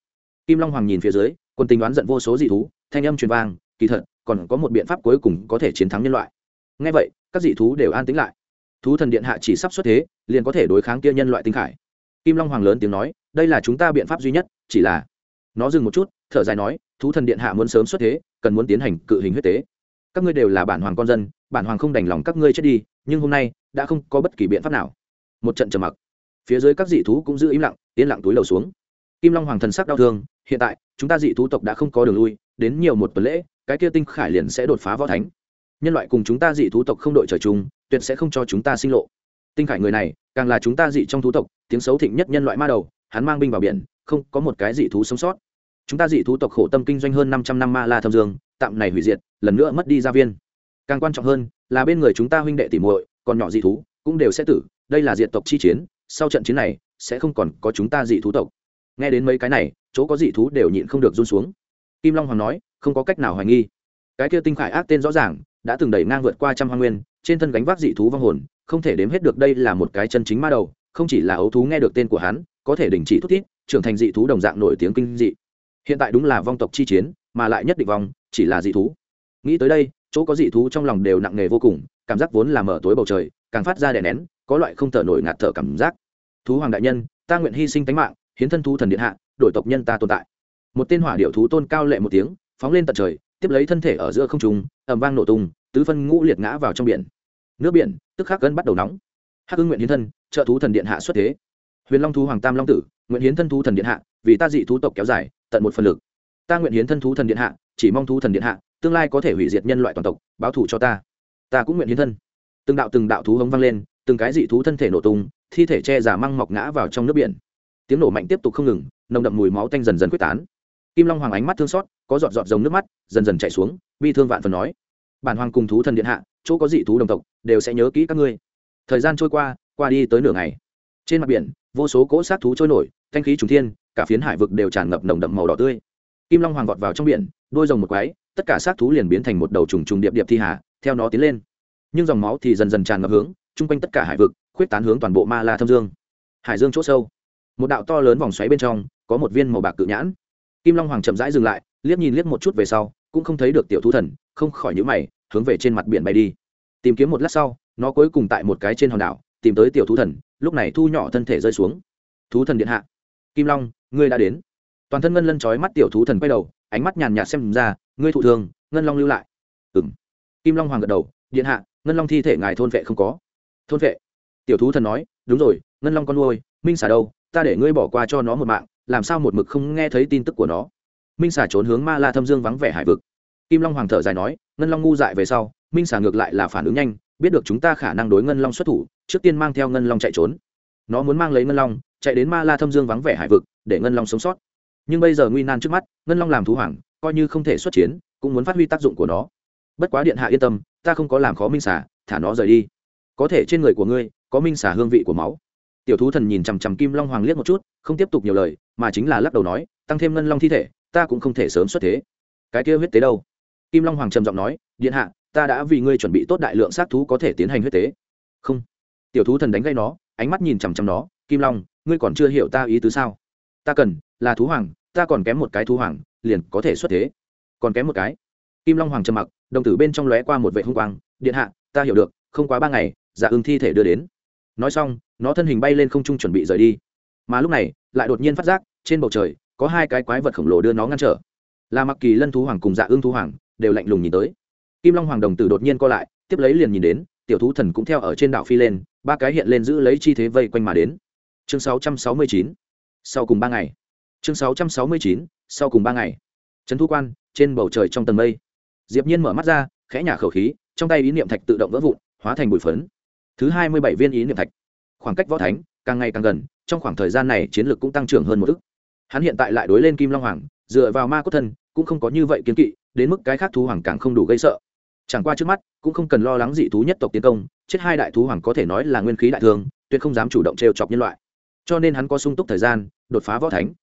Kim long hoàng nhìn phía dưới, quân tình đoán giận vô số dị thú, thanh âm truyền vang, kỳ thật, còn có một biện pháp cuối cùng có thể chiến thắng nhân loại. Ngay vậy, các dị thú đều an tĩnh lại. Thú thần điện hạ chỉ sắp xuất thế, liền có thể đối kháng kia nhân loại tinh khải. Kim long hoàng lớn tiếng nói, đây là chúng ta biện pháp duy nhất, chỉ là, nó dừng một chút, thở dài nói, thú thần điện hạ muốn sớm xuất thế, cần muốn tiến hành cự hình huyết tế. Các ngươi đều là bản hoàng con dân bản hoàng không đành lòng các ngươi chết đi, nhưng hôm nay đã không có bất kỳ biện pháp nào. Một trận trầm mặc. Phía dưới các dị thú cũng giữ im lặng, yên lặng túi lầu xuống. Kim long hoàng thần sắc đau thương, hiện tại, chúng ta dị thú tộc đã không có đường lui, đến nhiều một tuần lễ, cái kia tinh khải liền sẽ đột phá võ thánh. Nhân loại cùng chúng ta dị thú tộc không đội trời chung, tuyệt sẽ không cho chúng ta sinh lộ. Tinh khải người này, càng là chúng ta dị trong thú tộc, tiếng xấu thịnh nhất nhân loại ma đầu, hắn mang binh vào biển, không có một cái dị thú sống sót. Chúng ta dị thú tộc khổ tâm kinh doanh hơn năm trăm năm ma la thâm dương, tạm này hủy diệt, lần nữa mất đi gia viên càng quan trọng hơn, là bên người chúng ta huynh đệ tỉ muội, còn nhỏ dị thú, cũng đều sẽ tử, đây là diện tộc chi chiến, sau trận chiến này, sẽ không còn có chúng ta dị thú tộc. Nghe đến mấy cái này, chỗ có dị thú đều nhịn không được run xuống. Kim long hoàng nói, không có cách nào hoài nghi. Cái kia tinh khải ác tên rõ ràng, đã từng đẩy ngang vượt qua trăm hoa nguyên, trên thân gánh vác dị thú vong hồn, không thể đếm hết được đây là một cái chân chính ma đầu, không chỉ là ấu thú nghe được tên của hắn, có thể đình chỉ thút thiết trưởng thành dị thú đồng dạng nổi tiếng kinh dị. Hiện tại đúng là vong tộc chi chiến, mà lại nhất định vong, chỉ là dị thú. Nghĩ tới đây chỗ có dị thú trong lòng đều nặng nề vô cùng, cảm giác vốn là mở tối bầu trời, càng phát ra đè nén, có loại không thở nổi ngạt thở cảm giác. Thú hoàng đại nhân, ta nguyện hy sinh tánh mạng, hiến thân thú thần điện hạ, đổi tộc nhân ta tồn tại. Một tên hỏa điệu thú tôn cao lệ một tiếng, phóng lên tận trời, tiếp lấy thân thể ở giữa không trung, ầm vang nổ tung, tứ phân ngũ liệt ngã vào trong biển. Nước biển, tức khắc gân bắt đầu nóng. Hắc ưng nguyện hiến thân, trợ thú thần điện hạ xuất thế. Huyền long thú hoàng tam long tử, nguyện hiến thân thú thần điện hạ, vì ta dị thú tộc kéo dài, tận một phần lực. Ta nguyện hiến thân thú thần điện hạ, chỉ mong thú thần điện hạ tương lai có thể hủy diệt nhân loại toàn tộc, báo thù cho ta. Ta cũng nguyện hiến thân. Từng đạo từng đạo thú hống vang lên, từng cái dị thú thân thể nổ tung, thi thể che giả măng mọc ngã vào trong nước biển. Tiếng nổ mạnh tiếp tục không ngừng, nồng đậm mùi máu tanh dần dần quyết tán. Kim long hoàng ánh mắt thương xót, có giọt giọt giống nước mắt dần dần chạy xuống, bi thương vạn phần nói, bản hoàng cùng thú thần điện hạ, chỗ có dị thú đồng tộc, đều sẽ nhớ kỹ các ngươi. Thời gian trôi qua qua đi tới nửa ngày. Trên mặt biển, vô số cỗ sát thú trôi nổi, thanh khí trùng thiên, cả phiến hải vực đều tràn ngập nồng đậm màu đỏ tươi. Kim long hoàng vọt vào trong biển đôi rồng một quái tất cả sát thú liền biến thành một đầu trùng trùng điệp điệp thi hà, theo nó tiến lên. Nhưng dòng máu thì dần dần tràn ngập hướng, chung quanh tất cả hải vực, khuyết tán hướng toàn bộ ma la thâm dương. Hải dương chỗ sâu. Một đạo to lớn vòng xoáy bên trong, có một viên màu bạc cự nhãn. Kim long hoàng chậm rãi dừng lại, liếc nhìn liếc một chút về sau, cũng không thấy được tiểu thú thần, không khỏi nhữ mày, hướng về trên mặt biển bay đi. Tìm kiếm một lát sau, nó cuối cùng tại một cái trên hòn đảo, tìm tới tiểu thú thần, lúc này thu nhỏ thân thể rơi xuống. Thú thần điện hạ. Kim long, ngươi đã đến. Toàn thân ngân lân trói mắt tiểu thú thần quay đầu, ánh mắt nhàn nhạt xem ra ngươi thụ thương, ngân long lưu lại. Ừ m kim long hoàng gật đầu điện hạ ngân long thi thể ngài thôn vệ không có. Thôn vệ? Tiểu thú thần nói đúng rồi ngân long con nuôi minh xả đâu? Ta để ngươi bỏ qua cho nó một mạng làm sao một mực không nghe thấy tin tức của nó? Minh xả trốn hướng ma la thâm dương vắng vẻ hải vực. Kim long hoàng thở dài nói ngân long ngu dại về sau minh xả ngược lại là phản ứng nhanh biết được chúng ta khả năng đối ngân long xuất thủ trước tiên mang theo ngân long chạy trốn. Nó muốn mang lấy ngân long chạy đến ma la thâm dương vắng vẻ hải vực để ngân long sống sót nhưng bây giờ nguy nan trước mắt, ngân long làm thú hoàng, coi như không thể xuất chiến, cũng muốn phát huy tác dụng của nó. Bất quá điện hạ yên tâm, ta không có làm khó minh xả thả nó rời đi. Có thể trên người của ngươi, có minh xả hương vị của máu. Tiểu thú thần nhìn chằm chằm kim long hoàng liếc một chút, không tiếp tục nhiều lời, mà chính là lắc đầu nói, tăng thêm ngân long thi thể, ta cũng không thể sớm xuất thế. Cái kia huyết tế đâu? Kim long hoàng trầm giọng nói, điện hạ, ta đã vì ngươi chuẩn bị tốt đại lượng sát thú có thể tiến hành huyết tế. Không. Tiểu thú thần đánh gây nó, ánh mắt nhìn chằm chằm nó, kim long, ngươi còn chưa hiểu ta ý tứ sao? Ta cần là thú hoàng, ta còn kém một cái thú hoàng, liền có thể xuất thế. Còn kém một cái. Kim long hoàng trầm mặc, đồng tử bên trong lóe qua một vệ hung quang, điện hạ, ta hiểu được, không quá ba ngày dạ ưng thi thể đưa đến. Nói xong, nó thân hình bay lên không trung chuẩn bị rời đi. Mà lúc này, lại đột nhiên phát giác, trên bầu trời, có hai cái quái vật khổng lồ đưa nó ngăn trở. Là mặc kỳ, lân thú hoàng cùng dạ ưng thú hoàng đều lạnh lùng nhìn tới. Kim long hoàng đồng tử đột nhiên co lại, tiếp lấy liền nhìn đến, tiểu thú thần cũng theo ở trên đảo phi lên, ba cái hiện lên giữ lấy chi thế vây quanh mà đến. Chương 669. sau cùng ba ngày chương 669. sau cùng ba ngày. Trấn thu quan, trên bầu trời trong tầng mây. Diệp nhiên mở mắt ra, khẽ nhả khẩu khí, trong tay ý niệm thạch tự động vỡ vụn, hóa thành bụi phấn. Thứ hai mươi bảy viên ý niệm thạch. Khoảng cách võ thánh, càng ngày càng gần, trong khoảng thời gian này chiến lược cũng tăng trưởng hơn một ức. Hắn hiện tại lại đối lên kim long hoàng, dựa vào ma cốt thân, cũng không có như vậy kiên kỵ, đến mức cái khác thú hoàng càng không đủ gây sợ. Chẳng qua trước mắt, cũng không cần lo lắng dị thú nhất tộc tiến công, chết hai đại thú hoàng có thể nói là nguyên khí đại thương tuyệt không dám chủ động trêu chọc nhân loại. Cho nên hắn có sung túc thời gian, đột phá võ thánh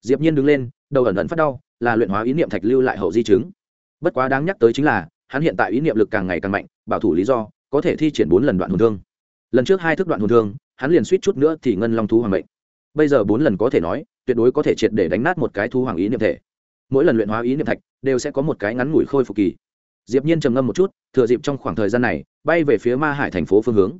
diệp nhiên đứng lên, đầu ẩn ẩn phát đau, là luyện hóa ý niệm thạch lưu lại hậu di chứng. Bất quá đáng nhắc tới chính là, hắn hiện tại ý niệm lực càng ngày càng mạnh, bảo thủ lý do, có thể thi triển bốn lần đoạn hồn thương. Lần trước hai thức đoạn hồn thương, hắn liền suýt chút nữa thì ngân long thú hoàng mệnh. Bây giờ bốn lần có thể nói, tuyệt đối có thể triệt để đánh nát một cái thú hoàng ý niệm thể. Mỗi lần luyện hóa ý niệm thạch, đều sẽ có một cái ngắn ngủi khôi phục kỳ. Diệp nhiên trầm ngâm một chút, thừa dịp trong khoảng thời gian này, bay về phía ma hải thành phố phương hướng.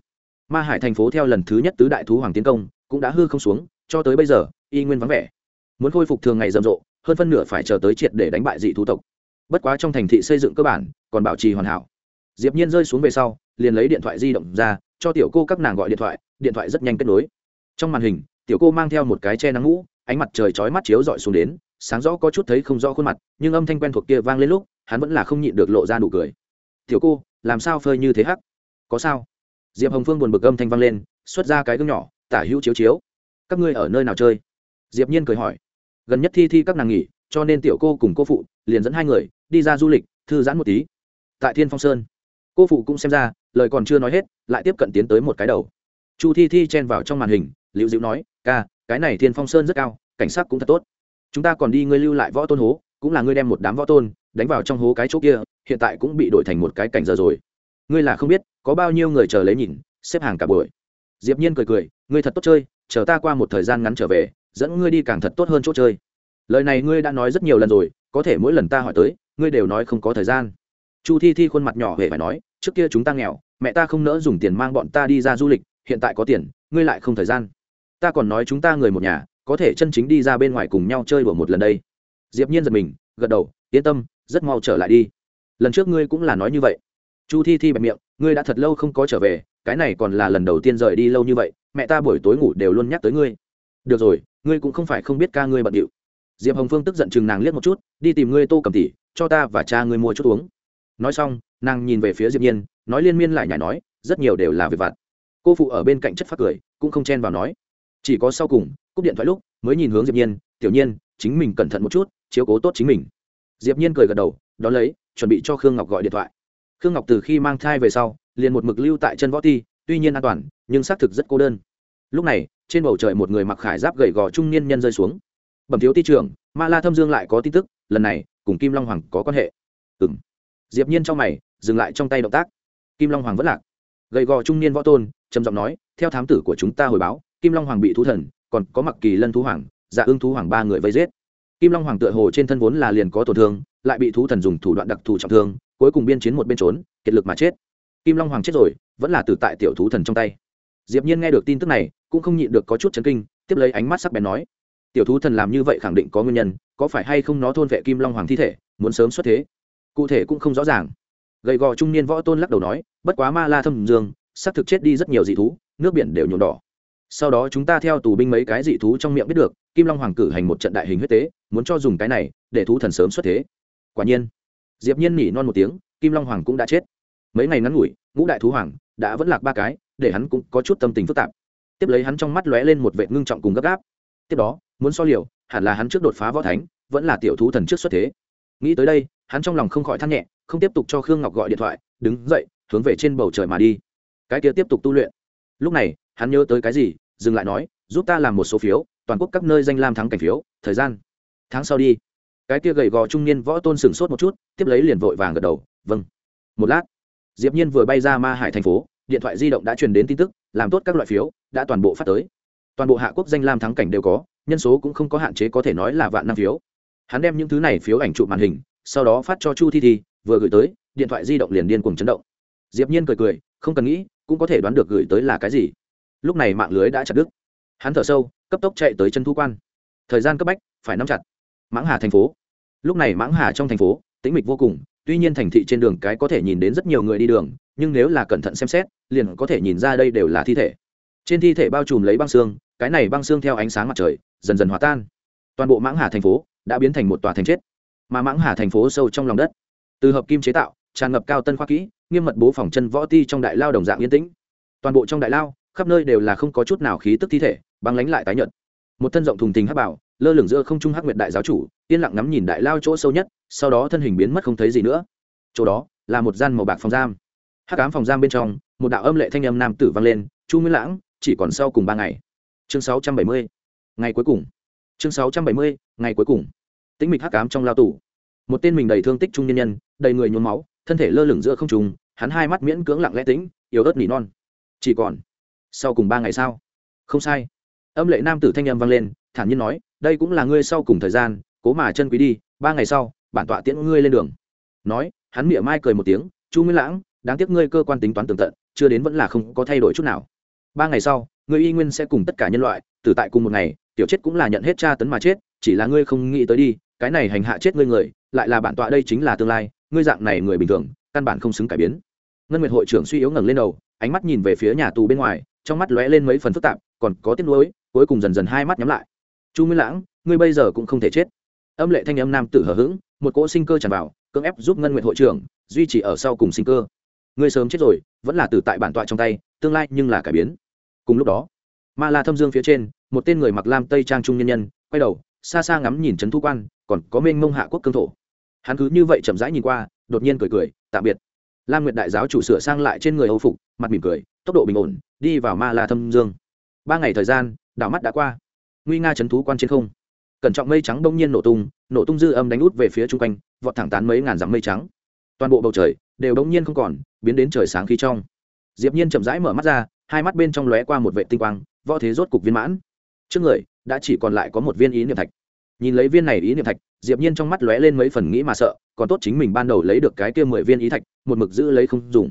Ma hải thành phố theo lần thứ nhất tứ đại thú hoàng tiến công, cũng đã hư không xuống, cho tới bây giờ, y nguyên vắng vẻ muốn khôi phục thường ngày rầm rộ, hơn phân nửa phải chờ tới triệt để đánh bại dị thú tộc. Bất quá trong thành thị xây dựng cơ bản còn bảo trì hoàn hảo. Diệp nhiên rơi xuống về sau, liền lấy điện thoại di động ra, cho tiểu cô các nàng gọi điện thoại điện thoại rất nhanh kết nối. Trong màn hình, tiểu cô mang theo một cái che nắng ngũ, ánh mặt trời chói mắt chiếu dọi xuống đến, sáng rõ có chút thấy không rõ khuôn mặt, nhưng âm thanh quen thuộc kia vang lên lúc, hắn vẫn là không nhịn được lộ ra nụ cười. Tiểu cô, làm sao phơi như thế hắc? Có sao? Diệp hồng phương buồn bực âm thanh vang lên, xuất ra cái gương nhỏ, tả hữu chiếu chiếu. Các ngươi ở nơi nào chơi? Diệp nhiên cười hỏi gần nhất thi thi các nàng nghỉ, cho nên tiểu cô cùng cô phụ liền dẫn hai người đi ra du lịch, thư giãn một tí. Tại thiên phong sơn, cô phụ cũng xem ra, lời còn chưa nói hết, lại tiếp cận tiến tới một cái đầu. Chu thi thi chen vào trong màn hình, liễu diễu nói, ca, cái này thiên phong sơn rất cao, cảnh sát cũng thật tốt. Chúng ta còn đi ngươi lưu lại võ tôn hố, cũng là ngươi đem một đám võ tôn đánh vào trong hố cái chỗ kia, hiện tại cũng bị đổi thành một cái cảnh giờ rồi. Ngươi là không biết, có bao nhiêu người chờ lấy nhìn, xếp hàng cả buổi. Diệp nhiên cười cười, ngươi thật tốt chơi, chờ ta qua một thời gian ngắn trở về dẫn ngươi đi càng thật tốt hơn chỗ chơi. Lời này ngươi đã nói rất nhiều lần rồi, có thể mỗi lần ta hỏi tới, ngươi đều nói không có thời gian. Chu thi thi khuôn mặt nhỏ hề phải nói, trước kia chúng ta nghèo, mẹ ta không nỡ dùng tiền mang bọn ta đi ra du lịch, hiện tại có tiền, ngươi lại không thời gian. Ta còn nói chúng ta người một nhà, có thể chân chính đi ra bên ngoài cùng nhau chơi đùa một lần đây. Diệp nhiên giật mình, gật đầu, yên tâm, rất mau trở lại đi. Lần trước ngươi cũng là nói như vậy. Chu thi thi bẹp miệng, ngươi đã thật lâu không có trở về, cái này còn là lần đầu tiên rời đi lâu như vậy, mẹ ta buổi tối ngủ đều luôn nhắc tới ngươi. Được rồi ngươi cũng không phải không biết ca ngươi bận điệu. Diệp hồng phương tức giận chừng nàng liếc một chút đi tìm ngươi tô cầm tỉ, cho ta và cha ngươi mua chút uống. Nói xong nàng nhìn về phía diệp nhiên nói liên miên lại nhảy nói rất nhiều đều là việc vặt. Cô phụ ở bên cạnh chất phát cười cũng không chen vào nói. Chỉ có sau cùng cúp điện thoại lúc mới nhìn hướng diệp nhiên tiểu nhiên chính mình cẩn thận một chút chiếu cố tốt chính mình. Diệp nhiên cười gật đầu đón lấy chuẩn bị cho khương ngọc gọi điện thoại. Khương ngọc từ khi mang thai về sau liền một mực lưu tại chân võ ti tuy nhiên an toàn nhưng xác thực rất cô đơn. Lúc này trên bầu trời một người mặc khải giáp gầy gò trung niên nhân rơi xuống. Bẩm thiếu ti trưởng, ma la thâm dương lại có tin tức, lần này, cùng kim long hoàng có quan hệ. Ừng diệp nhiên trong mày, dừng lại trong tay động tác. Kim long hoàng vẫn lạc. Gầy gò trung niên võ tôn, trầm giọng nói, theo thám tử của chúng ta hồi báo, kim long hoàng bị thú thần, còn có mặc kỳ lân thú hoàng dạ ưng thú hoàng ba người vây giết. Kim long hoàng tựa hồ trên thân vốn là liền có tổn thương, lại bị thú thần dùng thủ đoạn đặc thù trọng thương, cuối cùng biên chiến một bên trốn, kiệt lực mà chết. Kim long hoàng chết rồi, vẫn là tử tại tiểu thú thần trong tay diệp nhiên nghe được tin tức này, cũng không nhịn được có chút chấn kinh, tiếp lấy ánh mắt sắc bén nói, tiểu thú thần làm như vậy khẳng định có nguyên nhân, có phải hay không nó thôn vệ kim long hoàng thi thể, muốn sớm xuất thế? Cụ thể cũng không rõ ràng. Gầy gò trung niên võ tôn lắc đầu nói, bất quá ma la thâm dương, xác thực chết đi rất nhiều dị thú, nước biển đều nhuộm đỏ. Sau đó chúng ta theo tù binh mấy cái dị thú trong miệng biết được, kim long hoàng cử hành một trận đại hình huyết tế, muốn cho dùng cái này để thú thần sớm xuất thế. Quả nhiên, diệp nhiên nỉ non một tiếng, kim long hoàng cũng đã chết. Mấy ngày ngắn ngủi, ngũ đại thú hoàng đã vẫn lạc ba cái để hắn cũng có chút tâm tình phức tạp. Tiếp lấy hắn trong mắt lóe lên một vệ ngưng trọng cùng gấp gáp. Tiếp đó, muốn so liều, hẳn là hắn trước đột phá võ thánh, vẫn là tiểu thú thần trước xuất thế. Nghĩ tới đây, hắn trong lòng không khỏi thắt nhẹ, không tiếp tục cho khương ngọc gọi điện thoại, đứng dậy, hướng về trên bầu trời mà đi. Cái kia tiếp tục tu luyện. Lúc này, hắn nhớ tới cái gì, dừng lại nói, giúp ta làm một số phiếu, toàn quốc các nơi danh lam thắng cảnh phiếu, thời gian. Tháng sau đi. Cái kia gầy gò trung niên võ tôn sửng sốt một chút, tiếp lấy liền vội vàng gật đầu vâng. Một lát, diệp nhiên vừa bay ra ma hải thành phố điện thoại di động đã truyền đến tin tức, làm tốt các loại phiếu, đã toàn bộ phát tới. Toàn bộ hạ quốc danh lam thắng cảnh đều có, nhân số cũng không có hạn chế có thể nói là vạn năm phiếu. Hắn đem những thứ này phiếu ảnh chụp màn hình, sau đó phát cho chu thi thi, vừa gửi tới, điện thoại di động liền điên cuồng chấn động. Diệp nhiên cười cười, không cần nghĩ, cũng có thể đoán được gửi tới là cái gì. Lúc này mạng lưới đã chặt đứt. Hắn thở sâu, cấp tốc chạy tới chân thu quan. Thời gian cấp bách, phải nắm chặt. Mãng hà thành phố. Lúc này mãng hà trong thành phố, tĩnh mịch vô cùng tuy nhiên thành thị trên đường cái có thể nhìn đến rất nhiều người đi đường, nhưng nếu là cẩn thận xem xét, liền có thể nhìn ra đây đều là thi thể. Trên thi thể bao trùm lấy băng xương, cái này băng xương theo ánh sáng mặt trời, dần dần hòa tan. Toàn bộ mãng hà thành phố đã biến thành một tòa thành chết. Mà mãng hà thành phố sâu trong lòng đất. Từ hợp kim chế tạo, tràn ngập cao tân khoa kỹ, nghiêm mật bố phòng chân võ ti trong đại lao đồng dạng yên tĩnh. Toàn bộ trong đại lao, khắp nơi đều là không có chút nào khí tức thi thể, băng lánh lại tái nhợt. Một thân rộng thùng thình hấp bảo lơ lửng giữa không trung hắc nguyệt đại giáo chủ, yên lặng ngắm nhìn đại lao chỗ sâu nhất, sau đó thân hình biến mất không thấy gì nữa. Chỗ đó là một gian màu bạc phòng giam. Hắc ám phòng giam bên trong, một đạo âm lệ thanh âm nam tử vang lên, chu nguyên lãng, chỉ còn sau cùng ba ngày. Chương sáu trăm bảy mươi, ngày cuối cùng. Chương sáu trăm bảy mươi, ngày cuối cùng. Tĩnh mịch hắc ám trong lao tù. Một tên mình đầy thương tích trung nhân nhân, đầy người nhuốm máu, thân thể lơ lửng giữa không trùng hắn hai mắt miễn cưỡng lặng lẽ tĩnh, yếu ớt nỉ non. Chỉ còn sau cùng ba ngày sao? Không sai. Âm lệ nam tử thanh âm vang lên, thản nhiên nói đây cũng là ngươi sau cùng thời gian, cố mà chân quý đi, ba ngày sau, bản tọa tiễn ngươi lên đường. Nói, hắn mỉa mai cười một tiếng, chu nguyên lãng, đáng tiếc ngươi cơ quan tính toán tường tận, chưa đến vẫn là không có thay đổi chút nào. Ba ngày sau, ngươi y nguyên sẽ cùng tất cả nhân loại, tử tại cùng một ngày, tiểu chết cũng là nhận hết tra tấn mà chết, chỉ là ngươi không nghĩ tới đi, cái này hành hạ chết ngươi người, lại là bản tọa đây chính là tương lai, ngươi dạng này người bình thường, căn bản không xứng cải biến. Ngân nguyệt hội trưởng suy yếu ngẩng lên đầu, ánh mắt nhìn về phía nhà tù bên ngoài, trong mắt lóe lên mấy phần phức tạp, còn có tiếc nuối, cuối cùng dần dần hai mắt nhắm lại chu nguyên lãng, ngươi bây giờ cũng không thể chết. Âm lệ thanh âm nam tử hờ hững, một cỗ sinh cơ tràn vào, cưỡng ép giúp ngân nguyện hội trưởng, duy trì ở sau cùng sinh cơ. Ngươi sớm chết rồi, vẫn là từ tại bản tọa trong tay, tương lai nhưng là cải biến. Cùng lúc đó, ma la thâm dương phía trên, một tên người mặc lam tây trang trung nhân nhân, quay đầu, xa xa ngắm nhìn trấn thu quan, còn có mênh mông hạ quốc cương thổ. Hắn cứ như vậy chậm rãi nhìn qua, đột nhiên cười cười, tạm biệt. Lam nguyệt đại giáo chủ sửa sang lại trên người âu phục, mặt mỉm cười, tốc độ bình ổn, đi vào ma la thâm dương. Ba ngày thời gian, đảo mắt đã qua nguy nga trấn thú quan trên không. Cẩn trọng mây trắng đông nhiên nổ tung nổ tung dư âm đánh út về phía chung quanh, vọt thẳng tán mấy ngàn dặm mây trắng. Toàn bộ bầu trời đều đông nhiên không còn, biến đến trời sáng khí trong. Diệp nhiên chậm rãi mở mắt ra, hai mắt bên trong lóe qua một vệ tinh quang, võ thế rốt cục viên mãn. Trước người, đã chỉ còn lại có một viên ý niệm thạch. Nhìn lấy viên này ý niệm thạch, diệp nhiên trong mắt lóe lên mấy phần nghĩ mà sợ, còn tốt chính mình ban đầu lấy được cái kia mười viên ý thạch, một mực giữ lấy không dùng.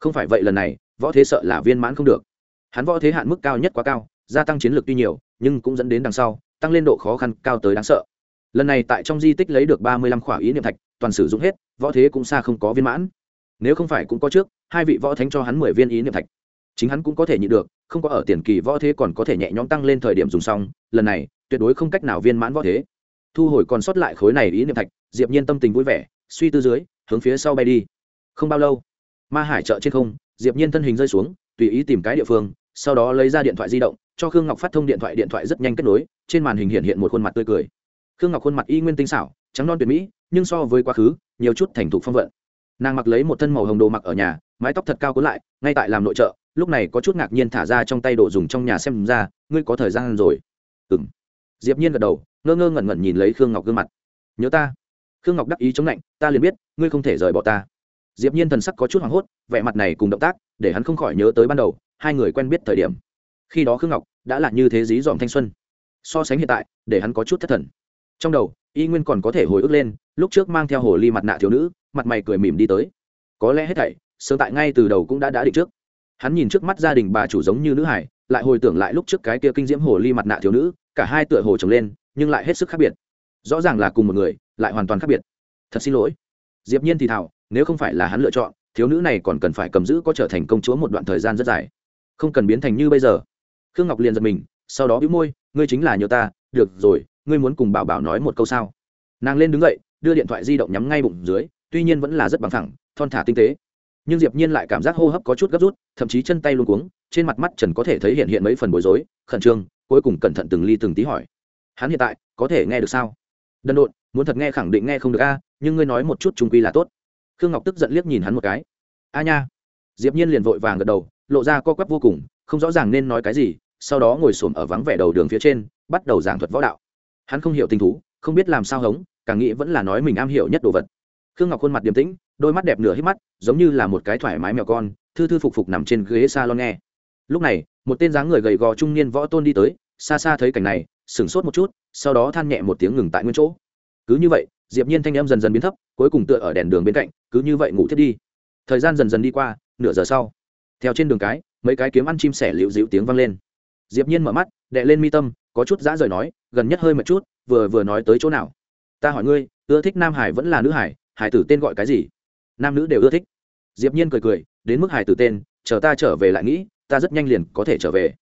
Không phải vậy lần này, võ thế sợ là viên mãn không được. Hắn võ thế hạn mức cao nhất quá cao, gia tăng chiến lược tuy nhiều nhưng cũng dẫn đến đằng sau, tăng lên độ khó khăn cao tới đáng sợ. Lần này tại trong di tích lấy được ba mươi lăm khỏa ý niệm thạch, toàn sử dụng hết, võ thế cũng xa không có viên mãn. Nếu không phải cũng có trước, hai vị võ thánh cho hắn mười viên ý niệm thạch. Chính hắn cũng có thể nhịn được, không có ở tiền kỳ võ thế còn có thể nhẹ nhõm tăng lên thời điểm dùng xong, lần này, tuyệt đối không cách nào viên mãn võ thế. Thu hồi còn sót lại khối này ý niệm thạch, diệp nhiên tâm tình vui vẻ, suy tư dưới, hướng phía sau bay đi. Không bao lâu, ma hải chợ trên không, diệp nhiên thân hình rơi xuống, tùy ý tìm cái địa phương, sau đó lấy ra điện thoại di động cho khương ngọc phát thông điện thoại điện thoại rất nhanh kết nối, trên màn hình hiện hiện một khuôn mặt tươi cười. Khương ngọc khuôn mặt y nguyên tinh xảo, trắng non tuyệt mỹ, nhưng so với quá khứ, nhiều chút thành thục phong vận. Nàng mặc lấy một thân màu hồng đồ mặc ở nhà, mái tóc thật cao cuốn lại, ngay tại làm nội trợ, lúc này có chút ngạc nhiên thả ra trong tay đồ dùng trong nhà xem ra, ngươi có thời gian rồi. Ừng diệp nhiên gật đầu, ngơ ngơ ngẩn ngẩn nhìn lấy khương ngọc gương mặt. Nhớ ta. Khương ngọc đắc ý chống lạnh, ta liền biết, ngươi không thể rời bỏ ta. Diệp nhiên thần sắc có chút hoảng hốt, vẻ mặt này cùng động tác, để hắn không khỏi nhớ tới ban đầu, hai người quen biết thời điểm khi đó khương ngọc đã là như thế dí dòm thanh xuân so sánh hiện tại để hắn có chút thất thần trong đầu y nguyên còn có thể hồi ức lên lúc trước mang theo hồ ly mặt nạ thiếu nữ mặt mày cười mỉm đi tới có lẽ hết thảy sớm tại ngay từ đầu cũng đã đã định trước hắn nhìn trước mắt gia đình bà chủ giống như nữ hải lại hồi tưởng lại lúc trước cái kia kinh diễm hồ ly mặt nạ thiếu nữ cả hai tựa hồ trồng lên nhưng lại hết sức khác biệt rõ ràng là cùng một người lại hoàn toàn khác biệt thật xin lỗi diệp nhiên thì thảo nếu không phải là hắn lựa chọn thiếu nữ này còn cần phải cầm giữ có trở thành công chúa một đoạn thời gian rất dài không cần biến thành như bây giờ khương ngọc liền giật mình, sau đó bĩu môi, ngươi chính là nhờ ta, được rồi, ngươi muốn cùng bảo bảo nói một câu sao? Nàng lên đứng dậy, đưa điện thoại di động nhắm ngay bụng dưới, tuy nhiên vẫn là rất bằng thẳng thon thả tinh tế. Nhưng diệp nhiên lại cảm giác hô hấp có chút gấp rút, thậm chí chân tay luôn cuống, trên mặt mắt trần có thể thấy hiện hiện mấy phần bối rối, khẩn trương, cuối cùng cẩn thận từng ly từng tí hỏi. Hắn hiện tại có thể nghe được sao? Đần độn, muốn thật nghe khẳng định nghe không được a, nhưng ngươi nói một chút trung quy là tốt. Khương ngọc tức giận liếc nhìn hắn một cái. A nha. Diệp nhiên liền vội vàng gật đầu, lộ ra co quắp vô cùng không rõ ràng nên nói cái gì, sau đó ngồi xổm ở vắng vẻ đầu đường phía trên, bắt đầu giảng thuật võ đạo. Hắn không hiểu tình thú, không biết làm sao hống, càng nghĩ vẫn là nói mình am hiểu nhất đồ vật. Khương ngọc khuôn mặt điềm tĩnh, đôi mắt đẹp nửa hít mắt, giống như là một cái thoải mái mèo con, thư thư phục phục nằm trên ghế salon nghe. Lúc này, một tên dáng người gầy gò trung niên võ tôn đi tới, xa xa thấy cảnh này, sửng sốt một chút, sau đó than nhẹ một tiếng ngừng tại nguyên chỗ. Cứ như vậy, diệp nhiên thanh âm dần dần biến thấp, cuối cùng tựa ở đèn đường bên cạnh, cứ như vậy ngủ thiết đi. Thời gian dần dần đi qua, nửa giờ sau. Theo trên đường cái mấy cái kiếm ăn chim sẻ liễu dịu tiếng vang lên. Diệp nhiên mở mắt đệ lên mi tâm, có chút dã rời nói, gần nhất hơi một chút, vừa vừa nói tới chỗ nào? Ta hỏi ngươi, ưa thích nam hải vẫn là nữ hải hải tử tên gọi cái gì? Nam nữ đều ưa thích. Diệp nhiên cười cười, đến mức hải tử tên, chờ ta trở về lại nghĩ, ta rất nhanh liền có thể trở về.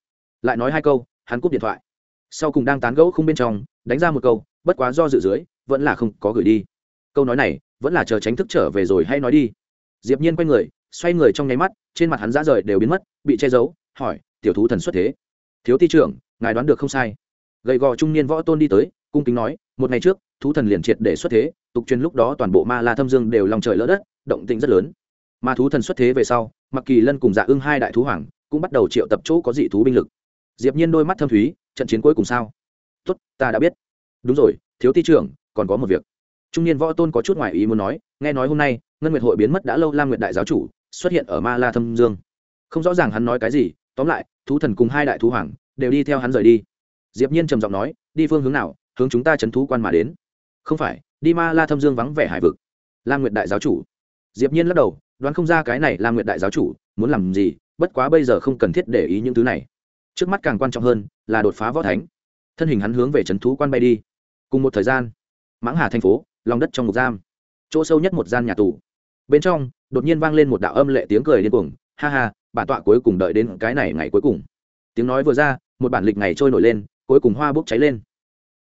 Lại nói hai câu, hắn cúp điện thoại. Sau cùng đang tán gẫu không bên trong, đánh ra một câu, bất quá do dự dưới, vẫn là không có gửi đi. Câu nói này, vẫn là chờ tránh thức trở về rồi hay nói đi. Diệp nhiên quay người xoay người trong nháy mắt, trên mặt hắn dã rời đều biến mất, bị che giấu, hỏi, tiểu thú thần xuất thế? Thiếu ti trưởng, ngài đoán được không sai. Gầy gò trung niên võ tôn đi tới, cung kính nói, một ngày trước, thú thần liền triệt để xuất thế, tục truyền lúc đó toàn bộ ma la thâm dương đều lòng trời lỡ đất, động tĩnh rất lớn. Mà thú thần xuất thế về sau mặc kỳ lân cùng dạ ưng hai đại thú hoàng cũng bắt đầu triệu tập chỗ có dị thú binh lực. Diệp nhiên đôi mắt thâm thúy, trận chiến cuối cùng sao? Tốt, ta đã biết. Đúng rồi, thiếu ti trưởng, còn có một việc. Trung niên võ tôn có chút ngoại ý muốn nói, nghe nói hôm nay, ngân nguyệt hội biến mất đã lâu, lam nguyệt đại giáo chủ xuất hiện ở ma la thâm dương. Không rõ ràng hắn nói cái gì, tóm lại, thú thần cùng hai đại thú hoàng đều đi theo hắn rời đi. Diệp nhiên trầm giọng nói, đi phương hướng nào, hướng chúng ta chấn thú quan mà đến. Không phải, đi ma la thâm dương vắng vẻ hải vực. Lam nguyệt đại giáo chủ. Diệp nhiên lắc đầu, đoán không ra cái này lam nguyệt đại giáo chủ muốn làm gì, bất quá bây giờ không cần thiết để ý những thứ này. Trước mắt càng quan trọng hơn là đột phá võ thánh. Thân hình hắn hướng về chấn thú quan bay đi. Cùng một thời gian, mãng hà thành phố, lòng đất trong một giam. Chỗ sâu nhất một gian nhà tù bên trong, đột nhiên vang lên một đạo âm lệ tiếng cười điên cuồng. Ha ha, bản tọa cuối cùng đợi đến cái này ngày cuối cùng. Tiếng nói vừa ra, một bản lịch ngày trôi nổi lên, cuối cùng hoa bốc cháy lên.